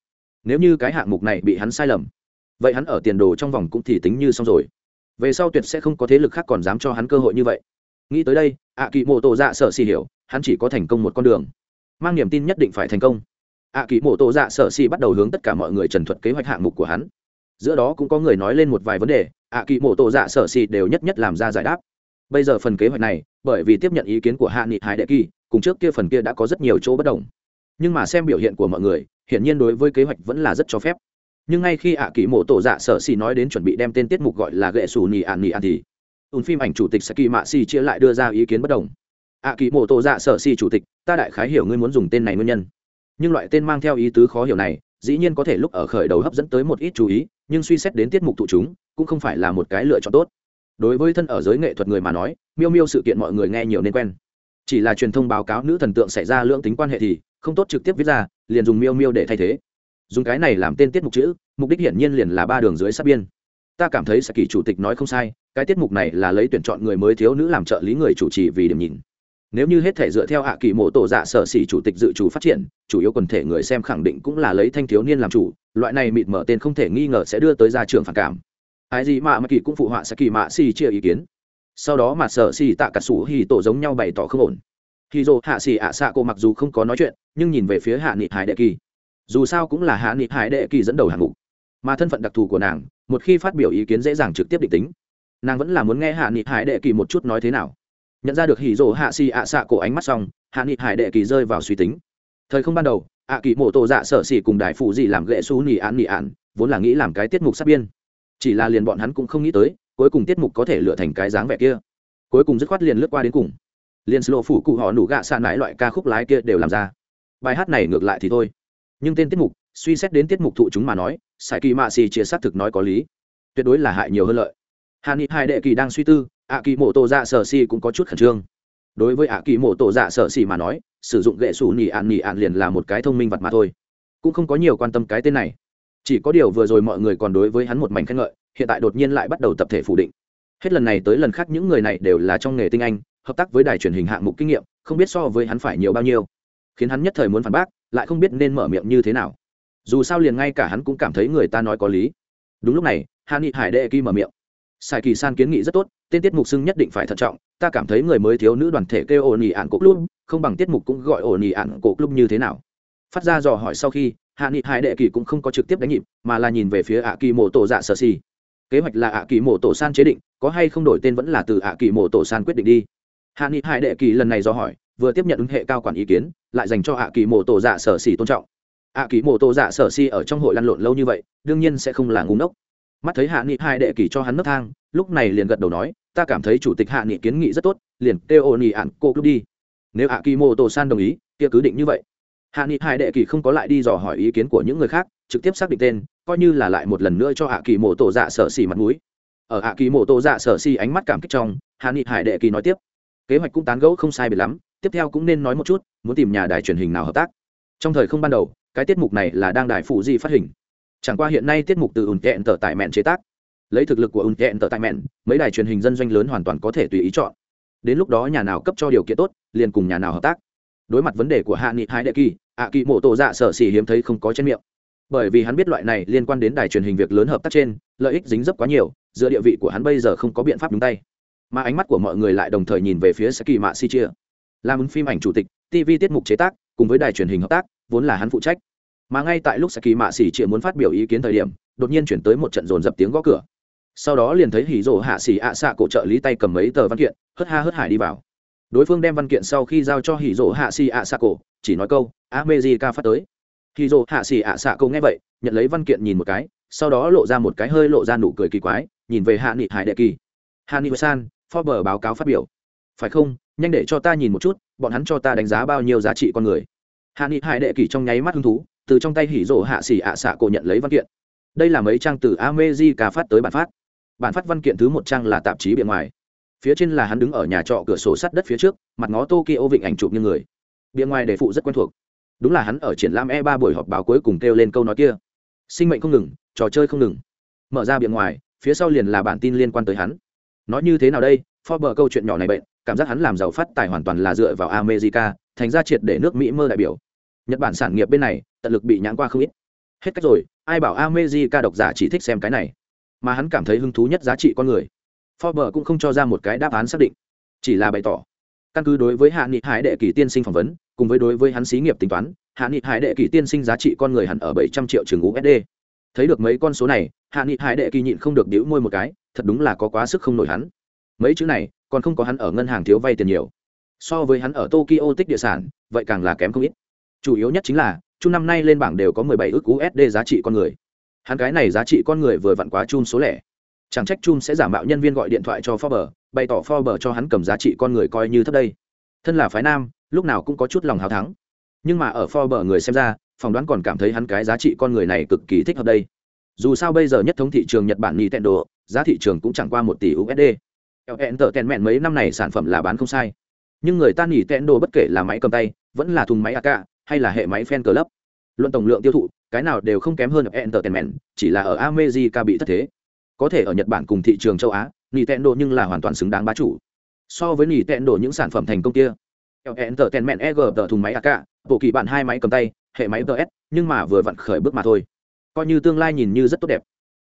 Nếu như cái hạng mục này bị hắn sai lầm, vậy hắn ở tiền đồ trong vòng cũng thì tính như xong rồi về sau tuyệt sẽ không có thế lực khác còn dám cho hắn cơ hội như vậy. Nghĩ tới đây ạ kỳ mô tô dạ sở xì hiểu, hắn chỉ có thành công một con đường. Mang niềm tin nhất định phải thành công. Ạ kỳ mô tô dạ sở xì bắt đầu hướng tất cả mọi người trần thuật kế hoạch hạng mục của hắn. Giữa đó cũng có người nói lên một vài vấn đề ạ kỳ mô tô dạ sở xì đều nhất nhất làm ra giải đáp. Bây giờ phần kế hoạch này, bởi vì tiếp nhận ý kiến của hạ nghị hải đệ kỳ, cùng trước kia phần kia đã có rất nhiều chỗ bất đồng. Nhưng mà xem biểu hiện của mọi người, hiển nhiên đối với kế hoạch vẫn là rất cho phép nhưng ngay khi ạ kỳ mộ tổ dạ sở xì nói đến chuẩn bị đem tên tiết mục gọi là gệ xù nhì ạn nhì ạn thì ùn phim ảnh chủ tịch saki mạ xì chia lại đưa ra ý kiến bất đồng. Ạ kỳ mộ tổ dạ sở si chủ tịch, ta đại khái hiểu ngươi muốn dùng tên này nguyên nhân. Nhưng loại tên mang theo ý tứ khó hiểu này, dĩ nhiên có thể lúc ở khởi đầu hấp dẫn tới một ít chú ý, nhưng suy xét đến tiết mục thụ chúng, cũng không phải là một cái lựa chọn tốt. Đối với thân ở giới nghệ thuật người mà nói, miêu miêu sự kiện mọi người nghe nhiều nên quen. Chỉ là truyền thông báo cáo nữ thần tượng xảy ra lưỡng tính quan hệ thì, không tốt trực tiếp viết ra, liền dùng miêu miêu để thay thế dùng cái này làm tên tiết mục chữ, mục đích hiển nhiên liền là ba đường dưới sát biên. Ta cảm thấy sẽ kỳ chủ tịch nói không sai, cái tiết mục này là lấy tuyển chọn người mới thiếu nữ làm trợ lý người chủ trì vì điểm nhìn. Nếu như hết thể dựa theo hạ kỳ mộ tổ dạ sở xỉ chủ tịch dự chủ phát triển, chủ yếu quần thể người xem khẳng định cũng là lấy thanh thiếu niên làm chủ, loại này mịt mở tên không thể nghi ngờ sẽ đưa tới ra trường phản cảm. Ai gì mà mà kỳ cũng phụ họa sẽ kỳ mạ xỉ chia ý kiến. Sau đó mà sở xỉ tạ cả sủ hì tổ giống nhau bày tỏ không ổn. Hì dô, hạ xỉ ạ xạ cô mặc dù không có nói chuyện, nhưng nhìn về phía hạ nghị hải đệ kỳ dù sao cũng là hạ nghị hải đệ kỳ dẫn đầu hạng mục. Mà thân phận đặc thù của nàng, một khi phát biểu ý kiến dễ dàng trực tiếp định tính, nàng vẫn là muốn nghe hạ nghị hải đệ kỳ một chút nói thế nào. Nhận ra được hỉ rỗ hạ xì ạ xạ cổ ánh mắt xong, hạ nghị hải đệ kỳ rơi vào suy tính. Thời không ban đầu, ạ kỳ mộ tổ dạ sở xỉ cùng đại phụ gì làm gệ xú nỉ án nỉ án, vốn là nghĩ làm cái tiết mục sát biên. Chỉ là liền bọn hắn cũng không nghĩ tới, cuối cùng tiết mục có thể lựa thành cái dáng vẻ kia. Cuối cùng dứt khoát liền lướt qua đến cùng. Liền slo phủ cụ họ nủ gạ xa nãi loại ca khúc lái kia đều làm ra. Bài hát này ngược lại thì thôi nhưng tên tiết mục, suy xét đến tiết mục thụ chúng mà nói sai kỳ mạ xì chia xác thực nói có lý. Tuyệt đối là hại nhiều hơn lợi. Hà ni hai đệ kỳ đang suy tư ạ kỳ mộ tổ dạ sở xì cũng có chút khẩn trương. Đối với ạ kỳ mộ tổ dạ sở xì mà nói, sử dụng gậy sủ nỉ ạn nỉ ạn liền là một cái thông minh vật mà thôi. Cũng không có nhiều quan tâm cái tên này. Chỉ có điều vừa rồi mọi người còn đối với hắn một mảnh khen ngợi, hiện tại đột nhiên lại bắt đầu tập thể phủ định. Hết lần này tới lần khác những người này đều là trong nghề tinh anh, hợp tác với đài truyền hình hạng mục kinh nghiệm, không biết so với hắn phải nhiều bao nhiêu. Khiến hắn nhất thời muốn phản bác lại không biết nên mở miệng như thế nào. Dù sao liền ngay cả hắn cũng cảm thấy người ta nói có lý. Đúng lúc này hạ nghị hải đệ kỳ mở miệng. Sai kỳ san kiến nghị rất tốt, tên tiết mục xưng nhất định phải thận trọng, ta cảm thấy người mới thiếu nữ đoàn thể kêu ổn ỉ ạn cổ club, không bằng tiết mục cũng gọi ổn ỉ ạn cổ club như thế nào. Phát ra dò hỏi sau khi hạ nghị hải đệ kỳ cũng không có trực tiếp đánh nhịp, mà là nhìn về phía ạ kỳ mộ tổ dạ sở xì. Kế hoạch là ạ kỳ mộ tổ san chế định, có hay không đổi tên vẫn là từ ạ kỳ mộ tổ san quyết định đi. Hạ nghị hải đệ kỳ lần này do hỏi, vừa tiếp nhận ứng hệ cao quản ý kiến lại dành cho ạ kỳ mộ tổ dạ sở xì tôn trọng. Ạ kỳ mộ tổ dạ sở xì ở trong hội lăn lộn lâu như vậy, đương nhiên sẽ không là ngu ngốc. Mắt thấy hạ nghị hải đệ kỳ cho hắn nấc thang, lúc này liền gật đầu nói, ta cảm thấy chủ tịch hạ nghị kiến nghị rất tốt, liền kêu ô nỉ ạn cô cướp đi. Nếu ạ kỳ mộ tổ san đồng ý, kia cứ định như vậy. Hạ nghị hải đệ kỳ không có lại đi dò hỏi ý kiến của những người khác, trực tiếp xác định tên, coi như là lại một lần nữa cho hạ kỳ mộ tổ dạ sở xì mặt mũi. Ở hạ kỳ mộ tổ dạ sở xì ánh mắt cảm kích trong, hạ nghị hải đệ kỳ nói tiếp, kế hoạch cũng tán gẫu không sai biệt lắm tiếp theo cũng nên nói một chút, muốn tìm nhà đài truyền hình nào hợp tác. Trong thời không ban đầu, cái tiết mục này là đang đài phụ di phát hình. Chẳng qua hiện nay tiết mục từ ùn kẹn tờ tại mẹn chế tác. Lấy thực lực của ùn kẹn tờ tại mẹn, mấy đài truyền hình dân doanh lớn hoàn toàn có thể tùy ý chọn. Đến lúc đó nhà nào cấp cho điều kiện tốt, liền cùng nhà nào hợp tác. Đối mặt vấn đề của hạ nghị hai đệ kỳ ạ kỳ mộ tổ dạ sở xỉ hiếm thấy không có trên miệng. Bởi vì hắn biết loại này liên quan đến đài truyền hình việc lớn hợp tác trên, lợi ích dính dấp quá nhiều, giữa địa vị của hắn bây giờ không có biện pháp đúng tay. Mà ánh mắt của mọi người lại đồng thời nhìn về phía saki mạ si chia làm ứng phim ảnh chủ tịch tv tiết mục chế tác, cùng với đài truyền hình hợp tác, vốn là hắn phụ trách. Mà ngay tại lúc saki mạ xỉ chia muốn phát biểu ý kiến thời điểm, đột nhiên chuyển tới một trận dồn dập tiếng gõ cửa. Sau đó liền thấy hỉ rổ hạ xỉ ạ xạ cổ trợ lý tay cầm mấy tờ văn kiện hất ha hất hải đi vào. Đối phương đem văn kiện sau khi giao cho hỉ rổ hạ xỉ ạ xạ cổ, chỉ nói câu america phát tới. Hỉ rổ hạ xỉ ạ xạ cổ nghe vậy, nhận lấy văn kiện nhìn một cái, sau đó lộ ra một cái hơi lộ ra nụ cười kỳ quái, nhìn về hạ nghị hải đệ kỳ. Hạ nghị san, forbes báo cáo phát biểu. Phải không nhanh để cho ta nhìn một chút, bọn hắn cho ta đánh giá bao nhiêu giá trị con người. Hạ nghị hải đệ kỳ trong nháy mắt hứng thú, từ trong tay hỉ rổ hạ xỉ ạ xạ cổ nhận lấy văn kiện. Đây là mấy trang từ america phát tới bản phát. Bản phát văn kiện thứ một trang là tạp chí bìa ngoài. Phía trên là hắn đứng ở nhà trọ cửa sổ sắt đất phía trước, mặt ngó tokyo vịnh ảnh chụp như người. Bìa ngoài để phụ rất quen thuộc. Đúng là hắn ở triển lãm e ba buổi họp báo cuối cùng kêu lên câu nói kia. Sinh mệnh không ngừng, trò chơi không ngừng. Mở ra bìa ngoài, phía sau liền là bản tin liên quan tới hắn. Nói như thế nào đây? Forbes câu chuyện nhỏ này bệnh cảm giác hắn làm giàu phát tài hoàn toàn là dựa vào America, thành ra triệt để nước Mỹ mơ đại biểu. Nhật Bản sản nghiệp bên này, tận lực bị nhãn qua không ít. Hết cách rồi, ai bảo America độc giả chỉ thích xem cái này? Mà hắn cảm thấy hứng thú nhất giá trị con người. Forbes cũng không cho ra một cái đáp án xác định. Chỉ là bày tỏ. Căn cứ đối với hạ nghị hải đệ kỳ tiên sinh phỏng vấn cùng với đối với hắn xí nghiệp tính toán hạ nghị hải đệ kỳ tiên sinh giá trị con người hẳn ở bảy trăm triệu trường usd thấy được mấy con số này hạ nghị hải đệ kỳ nhịn không được đĩu môi một cái thật đúng là có quá sức không nổi hắn. Mấy chữ này còn không có hắn ở ngân hàng thiếu vay tiền nhiều so với hắn ở tokyo tích địa sản vậy càng là kém không ít chủ yếu nhất chính là chung năm nay lên bảng đều có mười bảy ước usd giá trị con người hắn cái này giá trị con người vừa vặn quá chung số lẻ chẳng trách chung sẽ giả mạo nhân viên gọi điện thoại cho Forbes, bày tỏ Forbes cho hắn cầm giá trị con người coi như thấp đây. Thân là phái nam, lúc nào cũng có chút lòng hào thắng. Nhưng mà ở Forbes người xem ra, phỏng đoán còn cảm thấy hắn cái giá trị con người này cực kỳ thích hợp đây. Dù sao bây giờ nhất thống thị trường Nhật Bản Nintendo, giá thị trường cũng chẳng qua một tỷ USD. Entertainment mấy năm này sản phẩm là bán không sai. Nhưng người ta Nintendo bất kể là máy cầm tay, vẫn là thùng máy AK, hay là hệ máy fan club. Luận tổng lượng tiêu thụ, cái nào đều không kém hơn entertainment chỉ là ở america bị thất thế. Có thể ở nhật bản cùng thị trường châu á nintendo nhưng là hoàn toàn xứng đáng bá chủ. So với nintendo những sản phẩm thành công kia entertainment eg tờ thùng máy ak bộ kỳ bản hai máy cầm tay hệ máy ts nhưng mà vừa vặn khởi bước mà thôi. Coi như tương lai nhìn như rất tốt đẹp.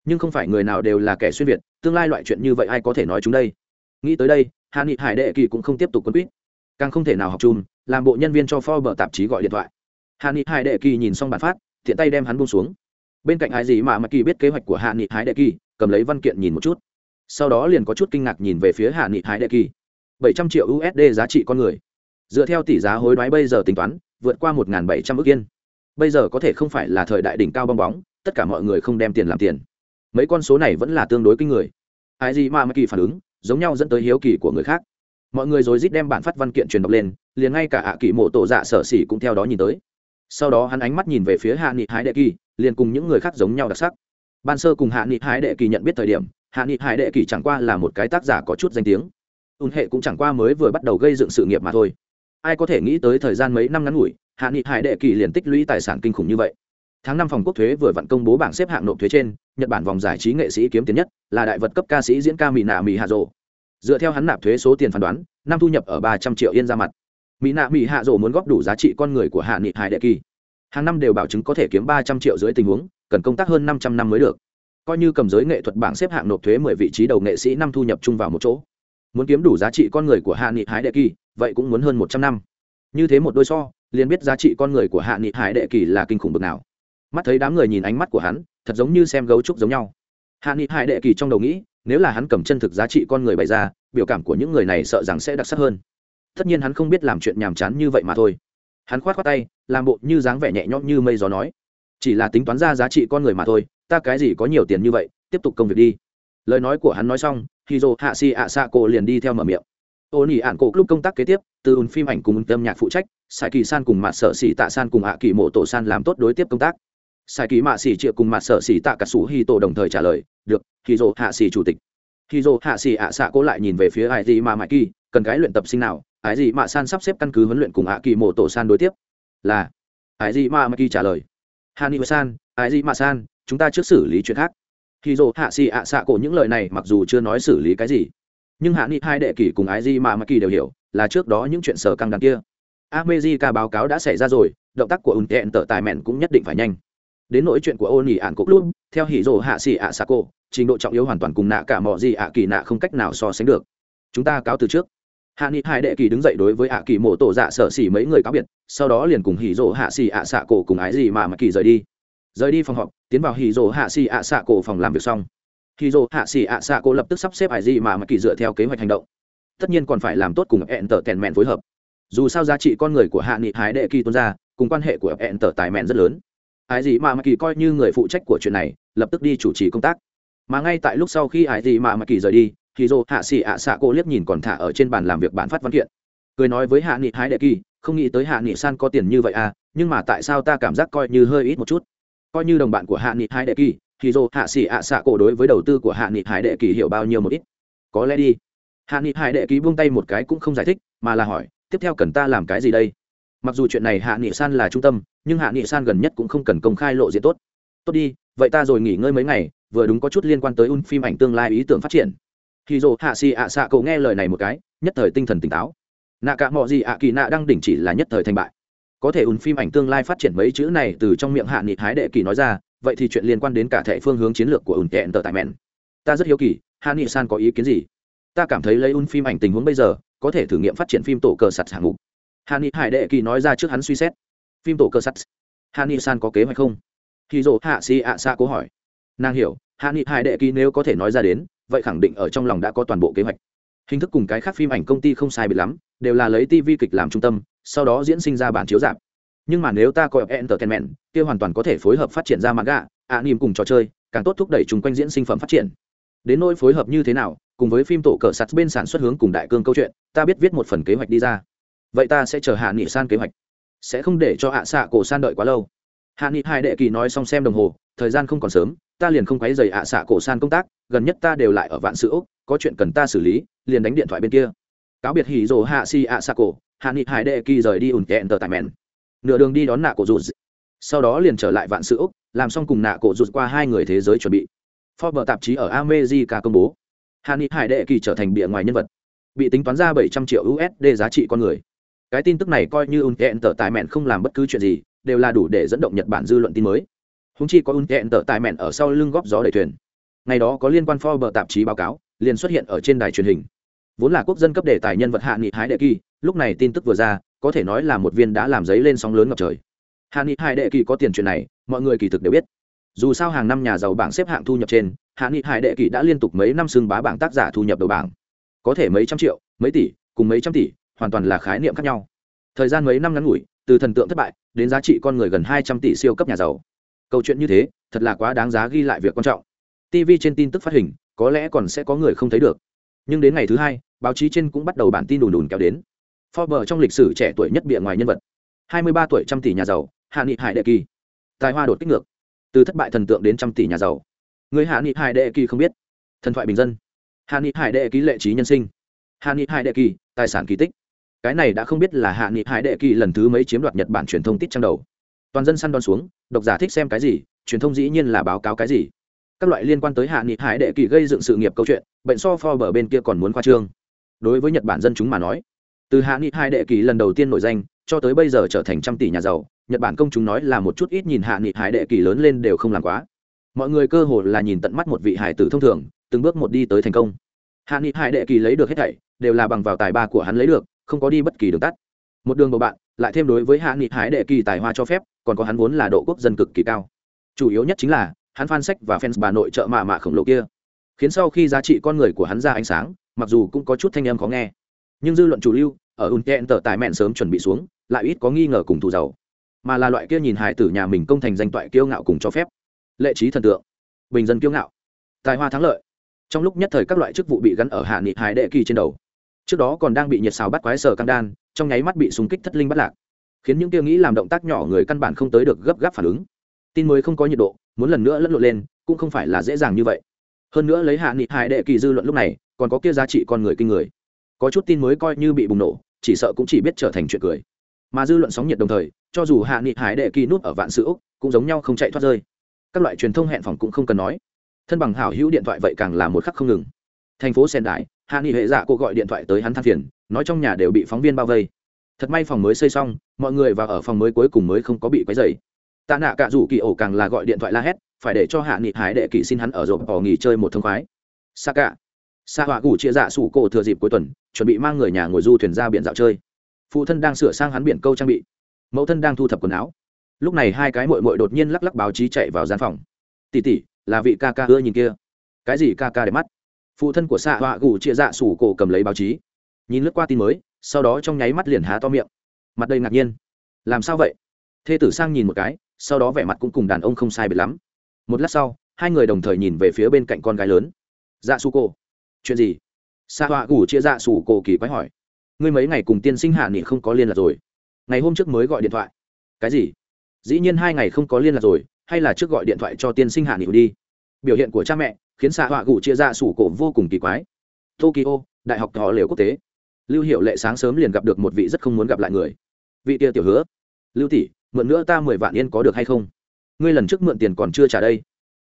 Nhưng không phải người nào đều là kẻ xuyên việt tương lai loại chuyện như vậy ai có thể nói chúng đây? Nghĩ tới đây hà nghị hải đệ kỳ cũng không tiếp tục quân quýt. Càng không thể nào học chung làm bộ nhân viên cho forbes tạp chí gọi điện thoại. Hà nghị hải đệ kỳ nhìn xong bản phát thiện tay đem hắn buông xuống. Bên cạnh ai gì mà mặc kỳ biết kế hoạch của hạ nghị hải đệ kỳ, cầm lấy văn kiện nhìn một chút. Sau đó liền có chút kinh ngạc nhìn về phía hạ nghị hải đệ kỳ. 700 triệu usd giá trị con người. Dựa theo tỷ giá hối đoái bây giờ tính toán, vượt qua 1.700 ước yên. Bây giờ có thể không phải là thời đại đỉnh cao bong bóng, tất cả mọi người không đem tiền làm tiền. Mấy con số này vẫn là tương đối kinh người. Ai gì mà kỳ phản ứng giống nhau dẫn tới hiếu kỳ của người khác. Mọi người rồi rít đem bản phát văn kiện truyền đọc lên, liền ngay cả ạ kỳ mộ tổ dạ sở xỉ cũng theo đó nhìn tới. Sau đó hắn ánh mắt nhìn về phía hạ nghị hái đệ kỳ, liền cùng những người khác giống nhau đặc sắc. Ban sơ cùng hạ nghị hái đệ kỳ nhận biết thời điểm, hạ nghị hải đệ kỳ chẳng qua là một cái tác giả có chút danh tiếng. Ùn hệ cũng chẳng qua mới vừa bắt đầu gây dựng sự nghiệp mà thôi. Ai có thể nghĩ tới thời gian mấy năm ngắn ngủi, hạ nghị hải đệ kỳ liền tích lũy tài sản kinh khủng như vậy tháng năm phòng quốc thuế vừa vặn công bố bảng xếp hạng nộp thuế trên, nhật bản vòng giải trí nghệ sĩ kiếm tiền nhất, là đại vật cấp ca sĩ diễn ca mỹ nạ mỹ hạ rộ dựa theo hắn nạp thuế số tiền phán đoán, năm thu nhập ở ba trăm triệu yên ra mặt. Mỹ nạ mỹ hạ rộ muốn góp đủ giá trị con người của hạ nghị hải đệ kỳ. Hàng năm đều bảo chứng có thể kiếm ba trăm triệu dưới tình huống, cần công tác hơn năm trăm năm mới được. Coi như cầm giới nghệ thuật bảng xếp hạng nộp thuế mười vị trí đầu nghệ sĩ năm thu nhập chung vào một chỗ. Muốn kiếm đủ giá trị con người của hạ nghị hải đệ kỳ, vậy cũng muốn hơn một trăm năm. Như thế một đôi so, liền biết giá trị con người của hạ nghị hải đệ kỳ là kinh khủng bực nào mắt thấy đám người nhìn ánh mắt của hắn, thật giống như xem gấu trúc giống nhau. Hạ nghị hải đệ kỳ trong đầu nghĩ, nếu là hắn cầm chân thực giá trị con người bày ra, biểu cảm của những người này sợ rằng sẽ đặc sắc hơn. Tất nhiên hắn không biết làm chuyện nhàm chán như vậy mà thôi. Hắn khoát khoát tay, làm bộ như dáng vẻ nhẹ nhõm như mây gió nói, chỉ là tính toán ra giá trị con người mà thôi, ta cái gì có nhiều tiền như vậy, tiếp tục công việc đi. Lời nói của hắn nói xong khi dồ hạ xì ạ xạ cổ liền đi theo mở miệng. Ô nỉ ạn cổ lúc công tác kế tiếp, từ ùn phim ảnh cùng âm nhạc phụ trách sài kỳ san cùng mặt sở xỉ tạ san cùng hạ kỳ mộ tổ san làm tốt đối tiếp công tác. Sai kỳ mạ xỉ triệu cùng mặt sở xỉ tạ cả sủ hi tổ đồng thời trả lời, được khi dồ hạ xỉ chủ tịch. Khi dồ hạ xỉ ạ xạ cố lại nhìn về phía ai gì mà mãi kỳ, cần cái luyện tập sinh nào? Ai gì mạ san sắp xếp căn cứ huấn luyện cùng hạ kỳ mộ tổ san đối tiếp. Là. Ai gì mạ mãi kỳ trả lời hani san, ai gì mạ san, chúng ta trước xử lý chuyện khác. Khi dồ hạ xì ạ xạ cổ những lời này mặc dù chưa nói xử lý cái gì, nhưng hạ nghị hai đệ kỷ cùng ái di mạ mà kỳ đều hiểu là trước đó những chuyện sở căng đằng kia. America báo cáo đã xảy ra rồi, động tác của ùn tẹn tở tài mẹn cũng nhất định phải nhanh đến nỗi chuyện của ôn nỉ ạn cục luôn theo hỉ rồ hạ xỉ ạ xạ cổ trình độ trọng yếu hoàn toàn cùng nạ cả mọi gì ạ kỳ nạ không cách nào so sánh được. Chúng ta cáo từ trước. Hạ nghị hai đệ kỳ đứng dậy đối với ạ kỳ mộ tổ dạ sở xỉ mấy người cáo biệt, sau đó liền cùng hỉ rồ hạ xỉ ạ xạ cổ cùng ái gì mà mà kỳ rời đi. Rời đi phòng họp, tiến vào hỉ rồ hạ xỉ ạ xạ cổ phòng làm việc xong. Hỉ rồ hạ xỉ ạ xạ cổ lập tức sắp xếp ái gì mà mà kỳ dựa theo kế hoạch hành động. Tất nhiên còn phải làm tốt cùng hẹn tở tèn mẹn phối hợp. Dù sao giá trị con người của hạ nghị hái đệ kỳ tuôn ra, cùng quan hệ của hẹn tở tài mẹn rất lớn. Ai gì mà mạ kỳ coi như người phụ trách của chuyện này, lập tức đi chủ trì công tác. Mà ngay tại lúc sau khi ai gì mà mạ kỳ rời đi, thì dô hạ xỉ ạ xạ cô liếc nhìn còn thả ở trên bàn làm việc bản phát văn kiện. Cười nói với hạ nghị hái đệ kỳ, không nghĩ tới hạ nghị san có tiền như vậy à nhưng mà tại sao ta cảm giác coi như hơi ít một chút? Coi như đồng bạn của hạ nghị hái đệ kỳ, thì dô hạ xỉ ạ xạ cô đối với đầu tư của hạ nghị hái đệ kỳ hiểu bao nhiêu một ít. Có lẽ đi. Hạ nghị hải đệ kỳ buông tay một cái cũng không giải thích, mà là hỏi, tiếp theo cần ta làm cái gì đây? Mặc dù chuyện này hạ nghị san là trung tâm, nhưng hạ nghị san gần nhất cũng không cần công khai lộ diện tốt. Tốt đi, vậy ta rồi nghỉ ngơi mấy ngày, vừa đúng có chút liên quan tới un phim ảnh tương lai ý tưởng phát triển. Khi dồ hạ xì ạ xạ cậu nghe lời này một cái, nhất thời tinh thần tỉnh táo. Nạ cả mọi gì ạ kỳ nạ đang đỉnh chỉ là nhất thời thành bại. Có thể ùn phim ảnh tương lai phát triển mấy chữ này từ trong miệng hạ nghị hái đệ kỳ nói ra, vậy thì chuyện liên quan đến cả thể phương hướng chiến lược của ùn kẹn tờ tại mẹn ta rất hiếu kỳ, hạ nghị san có ý kiến gì? Ta cảm thấy lấy ùn phim ảnh tình huống bây giờ, có thể thử nghiệm phát triển phim tổ cờ sạt hạng mục hà ni hải đệ kỳ nói ra trước hắn suy xét. Phim tổ cờ sắt. Hà ni san có kế hoạch không? Khi dỗ hạ si ạ xa cố hỏi. Nàng hiểu hạ nghị hải đệ kỳ nếu có thể nói ra đến, vậy khẳng định ở trong lòng đã có toàn bộ kế hoạch. Hình thức cùng cái khác phim ảnh công ty không sai biệt lắm, đều là lấy tv kịch làm trung tâm, sau đó diễn sinh ra bản chiếu dạp nhưng mà nếu ta coi entertainment, kia hoàn toàn có thể phối hợp phát triển ra manga, ạ niềm cùng trò chơi, càng tốt thúc đẩy chung quanh diễn sinh phẩm phát triển. Đến nỗi phối hợp như thế nào, cùng với phim tổ cờ sắt bên sản xuất hướng cùng đại cương câu chuyện, ta biết viết một phần kế hoạch đi ra vậy ta sẽ chờ hạ nghị san kế hoạch. Sẽ không để cho hạ xạ cổ san đợi quá lâu. Hạ nghị hai đệ kỳ nói xong xem đồng hồ, thời gian không còn sớm, ta liền không quấy dày hạ xạ cổ san công tác, gần nhất ta đều lại ở vạn sữa có chuyện cần ta xử lý, liền đánh điện thoại bên kia. Cáo biệt hỉ rồ hạ si hạ xạ cổ, hạ nghị hai đệ kỳ rời đi ủn kẹn tờ tại mẹn. Nửa đường đi đón nạ cổ dù sau đó liền trở lại vạn sữa làm xong cùng nạ cổ rụt qua hai người thế giới chuẩn bị. Forbes tạp chí ở america công bố. Hạ nghị hải đệ kỳ trở thành bịa ngoài nhân vật. Bị tính toán ra bảy trăm triệu usd giá trị con người cái tin tức này coi như ủn kẹn tờ Tài mẹn không làm bất cứ chuyện gì, đều là đủ để dẫn động nhật bản dư luận tin mới. Húng chi có ủn kẹn tờ Tài mẹn ở sau lưng góp gió đầy thuyền. Ngày đó có liên quan forbes tạp chí báo cáo, liền xuất hiện ở trên đài truyền hình. Vốn là quốc dân cấp đề tài nhân vật hạ nghị hái đệ kỳ, lúc này tin tức vừa ra, có thể nói là một viên đã làm giấy lên sóng lớn ngập trời. Hạ nghị hải đệ kỳ có tiền chuyện này, mọi người kỳ thực đều biết. Dù sao hàng năm nhà giàu bảng xếp hạng thu nhập trên, hạ nghị hải đệ kỳ đã liên tục mấy năm xưng bá bảng tác giả thu nhập đầu bảng. Có thể mấy trăm triệu, mấy tỷ, cùng mấy trăm tỷ hoàn toàn là khái niệm khác nhau. Thời gian mấy năm ngắn ngủi, từ thần tượng thất bại đến giá trị con người gần hai trăm tỷ siêu cấp nhà giàu. Câu chuyện như thế, thật là quá đáng giá ghi lại việc quan trọng. Tv trên tin tức phát hình, có lẽ còn sẽ có người không thấy được. Nhưng đến ngày thứ hai, báo chí trên cũng bắt đầu bản tin đùn đùn kéo đến. Forbes trong lịch sử trẻ tuổi nhất bịa ngoài nhân vật. 23 tuổi trăm tỷ nhà giàu, hạ nghị hải đệ kỳ. Tài hoa đột kích ngược. Từ thất bại thần tượng đến trăm tỷ nhà giàu. Người hạ nghị hải đệ kỳ không biết. Thần thoại bình dân. Hạ nghị hải đệ ký lệ trí nhân sinh. Hạ nghị hải đệ kỳ, tài sản kỳ tích cái này đã không biết là hạ nghị hải đệ kỳ lần thứ mấy chiếm đoạt nhật bản truyền thông tít trang đầu. Toàn dân săn đón xuống, độc giả thích xem cái gì, truyền thông dĩ nhiên là báo cáo cái gì. Các loại liên quan tới hạ nghị hải đệ kỳ gây dựng sự nghiệp câu chuyện, bệnh so pho bờ bên kia còn muốn khoa trương. Đối với nhật bản dân chúng mà nói, từ hạ nghị hải đệ kỳ lần đầu tiên nổi danh, cho tới bây giờ trở thành trăm tỷ nhà giàu, nhật bản công chúng nói là một chút ít nhìn hạ nghị hải đệ kỳ lớn lên đều không làm quá. Mọi người cơ hồ là nhìn tận mắt một vị hải tử thông thường, từng bước một đi tới thành công. Hạ nghị hải đệ kỳ lấy được hết thảy, đều là bằng vào tài ba của hắn lấy được không có đi bất kỳ đường tắt. Một đường bầu bạn, lại thêm đối với hạ nghị hải đệ kỳ tài hoa cho phép, còn có hắn vốn là độ quốc dân cực kỳ cao. Chủ yếu nhất chính là, hắn fan sách và fans bà nội trợ mạ mạ khổng lồ kia. Khiến sau khi giá trị con người của hắn ra ánh sáng, mặc dù cũng có chút thanh âm khó nghe, nhưng dư luận chủ lưu, ở unten tờ tài mẹn sớm chuẩn bị xuống, lại ít có nghi ngờ cùng thù giàu. Mà là loại kia nhìn hài tử nhà mình công thành danh toại kiêu ngạo cùng cho phép. Lệ trí thần tượng, bình dân kiêu ngạo, tài hoa thắng lợi. Trong lúc nhất thời các loại chức vụ bị gắn ở hạ nghị hải đệ kỳ trên đầu trước đó còn đang bị nhiệt xào bắt quái sở căng đan, trong nháy mắt bị súng kích thất linh bắt lạc. Khiến những kia nghĩ làm động tác nhỏ người căn bản không tới được gấp gáp phản ứng. Tin mới không có nhiệt độ, muốn lần nữa lẫn lộn lên, cũng không phải là dễ dàng như vậy. Hơn nữa lấy hạ nghị hải đệ kỳ dư luận lúc này, còn có kia giá trị con người kinh người. Có chút tin mới coi như bị bùng nổ, chỉ sợ cũng chỉ biết trở thành chuyện cười. Mà dư luận sóng nhiệt đồng thời, cho dù hạ nghị hải đệ kỳ nút ở vạn sự úc, cũng giống nhau không chạy thoát rơi. Các loại truyền thông hẹn phòng cũng không cần nói. Thân bằng hảo hữu điện thoại vậy càng là một khắc không ngừng. Thành phố sen đại hạ nghị hệ dạ cô gọi điện thoại tới hắn than phiền, nói trong nhà đều bị phóng viên bao vây. Thật may phòng mới xây xong, mọi người và ở phòng mới cuối cùng mới không có bị quấy dày tạ nạ cả rủ kỳ ổ càng là gọi điện thoại la hét, phải để cho hạ nghị hải đệ kỳ xin hắn ở rộp bỏ nghỉ chơi một thông khoái. Sa cả sa họa cụ chia dạ sủ cổ thừa dịp cuối tuần, chuẩn bị mang người nhà ngồi du thuyền ra biển dạo chơi. Phụ thân đang sửa sang hắn biển câu trang bị. Mẫu thân đang thu thập quần áo. Lúc này hai cái mội mội đột nhiên lắc lắc báo chí chạy vào gian phòng. Tỉ tỉ là vị ca ca ưa nhìn kia. Cái gì ca ca để mắt? Phụ thân của xạ họa gù chia dạ sủ cổ cầm lấy báo chí. Nhìn lướt qua tin mới, sau đó trong nháy mắt liền há to miệng. Mặt đầy ngạc nhiên. Làm sao vậy? Thê tử sang nhìn một cái, sau đó vẻ mặt cũng cùng đàn ông không sai biệt lắm. Một lát sau, hai người đồng thời nhìn về phía bên cạnh con gái lớn. Dạ su cô chuyện gì? Xạ họa gù chia dạ sủ cổ kỳ quái hỏi. Ngươi mấy ngày cùng tiên sinh hạ nghị không có liên lạc rồi? Ngày hôm trước mới gọi điện thoại. Cái gì? Dĩ nhiên hai ngày không có liên lạc rồi, hay là trước gọi điện thoại cho tiên sinh hạ nghị đi? Biểu hiện của cha mẹ khiến xạ họa gụ chia ra sủ cổ vô cùng kỳ quái. Tokyo, đại học họ liều quốc tế. Lưu hiệu lệ sáng sớm liền gặp được một vị rất không muốn gặp lại người. Vị kia tiểu hứa. Lưu tỷ, mượn nữa ta mười vạn yên có được hay không? Ngươi lần trước mượn tiền còn chưa trả đây.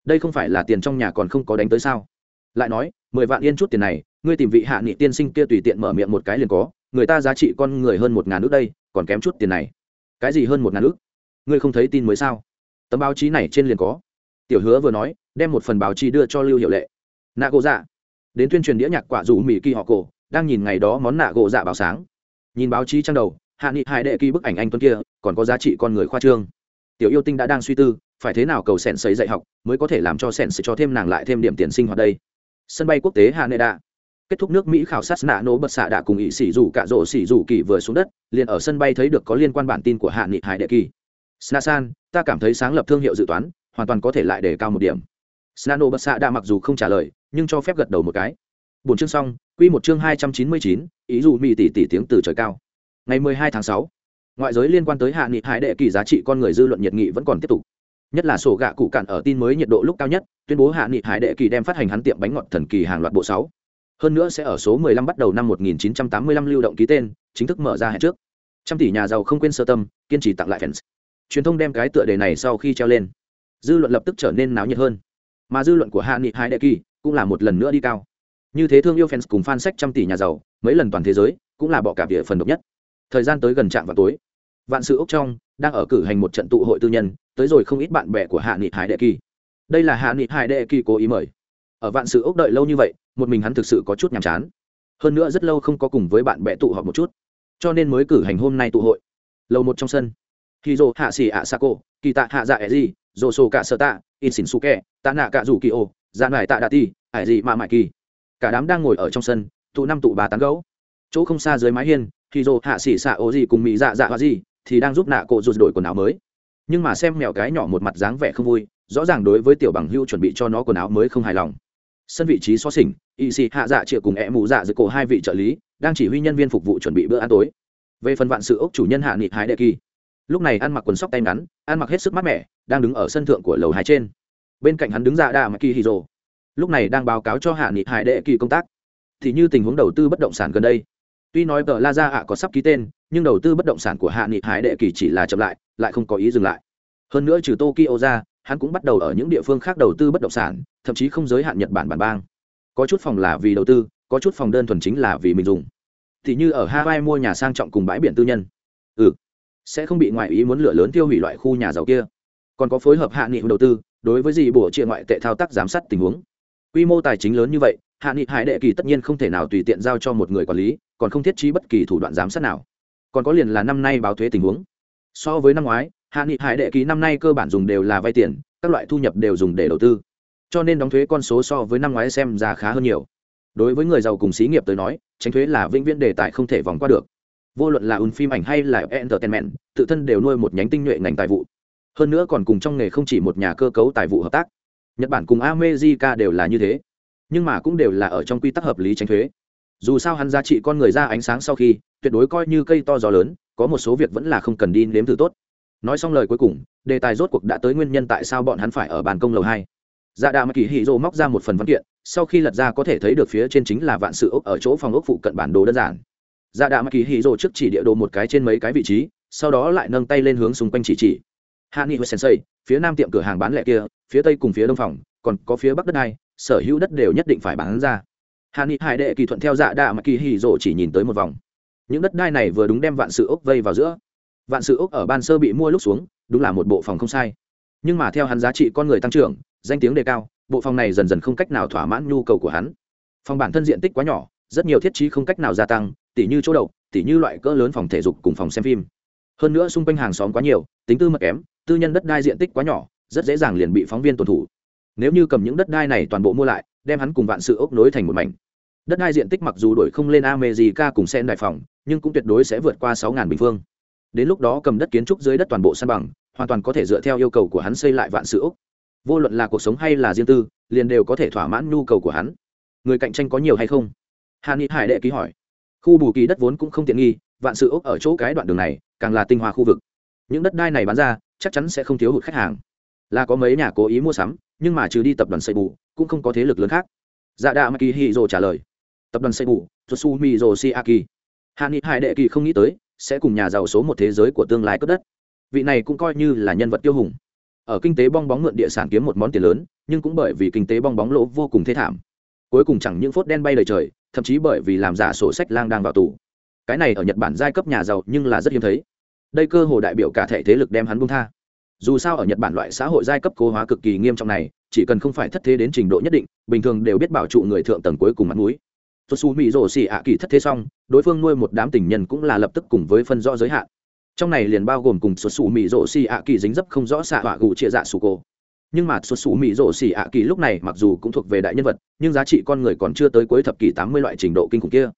Đây không phải là tiền trong nhà còn không có đánh tới sao? Lại nói, mười vạn yên chút tiền này, ngươi tìm vị hạ nghị tiên sinh kia tùy tiện mở miệng một cái liền có. Người ta giá trị con người hơn một ngàn nước đây, còn kém chút tiền này. Cái gì hơn một ngàn nước ngươi không thấy tin mới sao? Tấm báo chí này trên liền có tiểu hứa vừa nói, đem một phần báo chí đưa cho lưu hiệu lệ. Nạ gỗ dạ. Đến tuyên truyền đĩa nhạc quả dù mỹ kỳ họ cổ, đang nhìn ngày đó món nạ gỗ dạ báo sáng. Nhìn báo chí trang đầu, hạ nghị Hải đệ kỳ bức ảnh anh tuấn kia, còn có giá trị con người khoa trương. Tiểu yêu tinh đã đang suy tư, phải thế nào cầu sèn sấy dạy học mới có thể làm cho sèn sấy cho thêm nàng lại thêm điểm tiền sinh hoạt đây. Sân bay quốc tế haneda kết thúc nước mỹ khảo sát nạ nổ bật xạ đã cùng ỵ xỉ dù cạ rỗ xỉ dù kỳ vừa xuống đất, liền ở sân bay thấy được có liên quan bản tin của hạ nghị hải đệ kỳ. Snasan, ta cảm thấy sáng lập thương hiệu dự toán hoàn toàn có thể lại để cao một điểm. Snano bất xạ đã mặc dù không trả lời, nhưng cho phép gật đầu một cái. Bốn chương xong, quy một chương hai trăm chín mươi chín, ý dù mỹ tỷ tỷ tiếng từ trời cao. Ngày mười hai tháng sáu, ngoại giới liên quan tới hạ nghị hải đệ kỳ giá trị con người dư luận nhiệt nghị vẫn còn tiếp tục. Nhất là sổ gạ cụ cạn ở tin mới nhiệt độ lúc cao nhất, tuyên bố hạ nghị hải đệ kỳ đem phát hành hắn tiệm bánh ngọt thần kỳ hàng loạt bộ sáu. Hơn nữa sẽ ở số 15 bắt đầu năm 1985 lưu động ký tên, chính thức mở ra hẹn trước. Trăm tỷ nhà giàu không quên sơ tâm, kiên trì tặng lại fans. Truyền thông đem cái tựa đề này sau khi treo lên dư luận lập tức trở nên náo nhiệt hơn. Mà dư luận của hạ nghị hai đệ kỳ cũng là một lần nữa đi cao. Như thế thương yêu fans cùng fan sách trăm tỷ nhà giàu, mấy lần toàn thế giới cũng là bọ cả địa phần độc nhất. Thời gian tới gần trạm vào tối, vạn sự ốc trong đang ở cử hành một trận tụ hội tư nhân, tới rồi không ít bạn bè của hạ nghị hải đệ kỳ. Đây là hạ nghị hải đệ kỳ cố ý mời. Ở vạn sự ốc đợi lâu như vậy, một mình hắn thực sự có chút nhàm chán. Hơn nữa rất lâu không có cùng với bạn bè tụ họp một chút. Cho nên mới cử hành hôm nay tụ hội. Lâu một trong sân. Khi dô hạ xì ạ sa cô kỳ tạ hạ dạ e gì dồ sô cả sơ tạ, in xỉn su kẹ tạ nạ cả rủ kỳ ô dạ nải tạ đạ ti ải gì mà mại kỳ. Cả đám đang ngồi ở trong sân, tụ năm tụ ba tán gấu chỗ không xa dưới mái hiên, thì dồ hạ xỉ xạ ô gì cùng mỹ dạ dạ hoa gì thì đang giúp nạ cổ rụt đổi quần áo mới. Nhưng mà xem mèo cái nhỏ một mặt dáng vẻ không vui, rõ ràng đối với tiểu bằng hưu chuẩn bị cho nó quần áo mới không hài lòng. Sân vị trí xó xỉnh, y xì hạ dạ chịa cùng e mù dạ giữa cổ hai vị trợ lý, đang chỉ huy nhân viên phục vụ chuẩn bị bữa ăn tối. Về phần vạn sự ốc chủ nhân hạ nghị hái đệ kỳ lúc này ăn mặc quần sóc tay ngắn ăn mặc hết sức mát mẻ, đang đứng ở sân thượng của lầu hai trên. Bên cạnh hắn đứng ra đà mà kỳ hì rồ. Lúc này đang báo cáo cho hạ nghị hải đệ kỳ công tác. Thì như tình huống đầu tư bất động sản gần đây. Tuy nói tờ la gia ạ có sắp ký tên, nhưng đầu tư bất động sản của hạ nghị hải đệ kỳ chỉ là chậm lại lại không có ý dừng lại. Hơn nữa trừ tokyo ra, hắn cũng bắt đầu ở những địa phương khác đầu tư bất động sản, thậm chí không giới hạn nhật bản bản bang. Có chút phòng là vì đầu tư, có chút phòng đơn thuần chính là vì mình dùng. Thì như ở hawaii mua nhà sang trọng cùng bãi biển tư nhân. Ừ sẽ không bị ngoại ý muốn lửa lớn tiêu hủy loại khu nhà giàu kia. Còn có phối hợp hạ nghị đầu tư, đối với gì bổ chia ngoại tệ thao tác giám sát tình huống. Quy mô tài chính lớn như vậy, hạ nghị hải đệ kỳ tất nhiên không thể nào tùy tiện giao cho một người quản lý, còn không thiết trí bất kỳ thủ đoạn giám sát nào. Còn có liền là năm nay báo thuế tình huống. So với năm ngoái, hạ nghị hải đệ kỳ năm nay cơ bản dùng đều là vay tiền, các loại thu nhập đều dùng để đầu tư. Cho nên đóng thuế con số so với năm ngoái xem ra khá hơn nhiều. Đối với người giàu cùng xí nghiệp tới nói, tránh thuế là vĩnh viễn đề tài không thể vòng qua được vô luận là un phim ảnh hay là entertainment, tự thân đều nuôi một nhánh tinh nhuệ ngành tài vụ. Hơn nữa còn cùng trong nghề không chỉ một nhà cơ cấu tài vụ hợp tác. Nhật bản cùng america đều là như thế. Nhưng mà cũng đều là ở trong quy tắc hợp lý tránh thuế. Dù sao hắn giá trị con người ra ánh sáng sau khi, tuyệt đối coi như cây to gió lớn, có một số việc vẫn là không cần đi nếm thử tốt. Nói xong lời cuối cùng, đề tài rốt cuộc đã tới nguyên nhân tại sao bọn hắn phải ở bàn công lầu hai. Dạ đà mà kỳ hì rô móc ra một phần văn kiện, sau khi lật ra có thể thấy được phía trên chính là vạn sự ốc ở chỗ phòng ốc phụ cận bản đồ đơn giản dạ đạ mắc kỳ hì rồ trước chỉ địa đồ một cái trên mấy cái vị trí, sau đó lại nâng tay lên hướng xung quanh chỉ chỉ. Hạ nghị sensei, phía nam tiệm cửa hàng bán lẻ kia, phía tây cùng phía đông phòng, còn có phía bắc đất này sở hữu đất đều nhất định phải bán ra. Hạ nghị hải đệ kỳ thuận theo dạ đạ mắc kỳ hì rồ chỉ nhìn tới một vòng. Những đất đai này vừa đúng đem vạn sự ốc vây vào giữa. Vạn sự ốc ở ban sơ bị mua lúc xuống, đúng là một bộ phòng không sai. Nhưng mà theo hắn giá trị con người tăng trưởng, danh tiếng đề cao, bộ phòng này dần dần không cách nào thỏa mãn nhu cầu của hắn. Phòng bản thân diện tích quá nhỏ, rất nhiều thiết trí không cách nào gia tăng tỉ như chỗ đậu tỉ như loại cỡ lớn phòng thể dục cùng phòng xem phim. Hơn nữa xung quanh hàng xóm quá nhiều, tính tư mật kém, tư nhân đất đai diện tích quá nhỏ, rất dễ dàng liền bị phóng viên tuần thủ nếu như cầm những đất đai này toàn bộ mua lại, đem hắn cùng vạn sự ốc nối thành một mảnh. Đất đai diện tích mặc dù đổi không lên amejica cùng sen đại phòng, nhưng cũng tuyệt đối sẽ vượt qua sáu bình phương. Đến lúc đó cầm đất kiến trúc dưới đất toàn bộ san bằng, hoàn toàn có thể dựa theo yêu cầu của hắn xây lại vạn sự ốc. Vô luận là cuộc sống hay là riêng tư, liền đều có thể thỏa mãn nhu cầu của hắn. Người cạnh tranh có nhiều hay không? Hà ni hải đệ ký hỏi khu bù kỳ đất vốn cũng không tiện nghi, vạn sự ốc ở chỗ cái đoạn đường này, càng là tinh hoa khu vực. Những đất đai này bán ra, chắc chắn sẽ không thiếu hụt khách hàng. Là có mấy nhà cố ý mua sắm, nhưng mà trừ đi tập đoàn xây bù cũng không có thế lực lớn khác. Dạ đạ maki hi dồ trả lời. Tập đoàn xây bù tsusu mi si aki hà ni hải đệ kỳ không nghĩ tới, sẽ cùng nhà giàu số một thế giới của tương lai cất đất. Vị này cũng coi như là nhân vật tiêu hùng. Ở kinh tế bong bóng mượn địa sản kiếm một món tiền lớn, nhưng cũng bởi vì kinh tế bong bóng lỗ vô cùng thê thảm. Cuối cùng chẳng những phốt đen bay lời trời thậm chí bởi vì làm giả sổ sách lang đang vào tù. Cái này ở nhật bản giai cấp nhà giàu nhưng là rất hiếm thấy. Đây cơ hồ đại biểu cả thể thế lực đem hắn buông tha. Dù sao ở nhật bản loại xã hội giai cấp cố hóa cực kỳ nghiêm trọng này, chỉ cần không phải thất thế đến trình độ nhất định, bình thường đều biết bảo trụ người thượng tầng cuối cùng mặt mũi. Xuất xù mỹ rổ xỉ ạ kỳ thất thế xong, đối phương nuôi một đám tình nhân cũng là lập tức cùng với phân rõ giới hạn. Trong này liền bao gồm cùng xuất xù mỹ rổ xỉ ạ kỳ dính dấp không rõ xạ họa gù chia dạ sù cô nhưng mà xuất xù mỹ rổ xỉ ạ kỳ lúc này mặc dù cũng thuộc về đại nhân vật, nhưng giá trị con người còn chưa tới cuối thập kỷ tám mươi loại trình độ kinh khủng kia.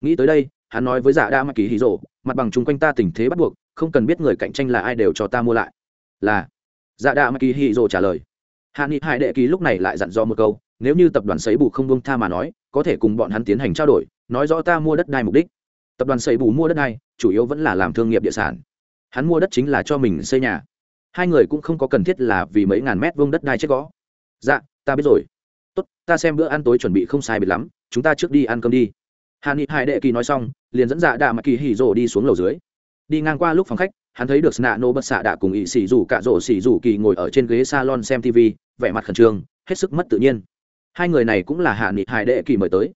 Nghĩ tới đây, hắn nói với dạ đa mặc kỳ hí rổ mặt bằng chung quanh ta tình thế bắt buộc, không cần biết người cạnh tranh là ai đều cho ta mua lại. Là dạ đa mặc kỳ hí rổ trả lời. Hạ nghị hải đệ kỳ lúc này lại dặn dò một câu, nếu như tập đoàn sấy bù không buông tha mà nói, có thể cùng bọn hắn tiến hành trao đổi, nói rõ ta mua đất đai mục đích. Tập đoàn sấy bù mua đất đai, chủ yếu vẫn là làm thương nghiệp địa sản. Hắn mua đất chính là cho mình xây nhà hai người cũng không có cần thiết là vì mấy ngàn mét vuông đất đai chết gõ. Dạ ta biết rồi. Tốt ta xem bữa ăn tối chuẩn bị không sai biệt lắm chúng ta trước đi ăn cơm đi. Hà ni hải đệ kỳ nói xong liền dẫn dạ đạ mà kỳ hỉ rồ đi xuống lầu dưới. Đi ngang qua lúc phòng khách hắn thấy được sna nô bất xạ đạ cùng ỵ xì rủ cạ rổ xì rủ kỳ ngồi ở trên ghế salon xem tv vẻ mặt khẩn trương hết sức mất tự nhiên. Hai người này cũng là hạ nghị hải đệ kỳ mời tới.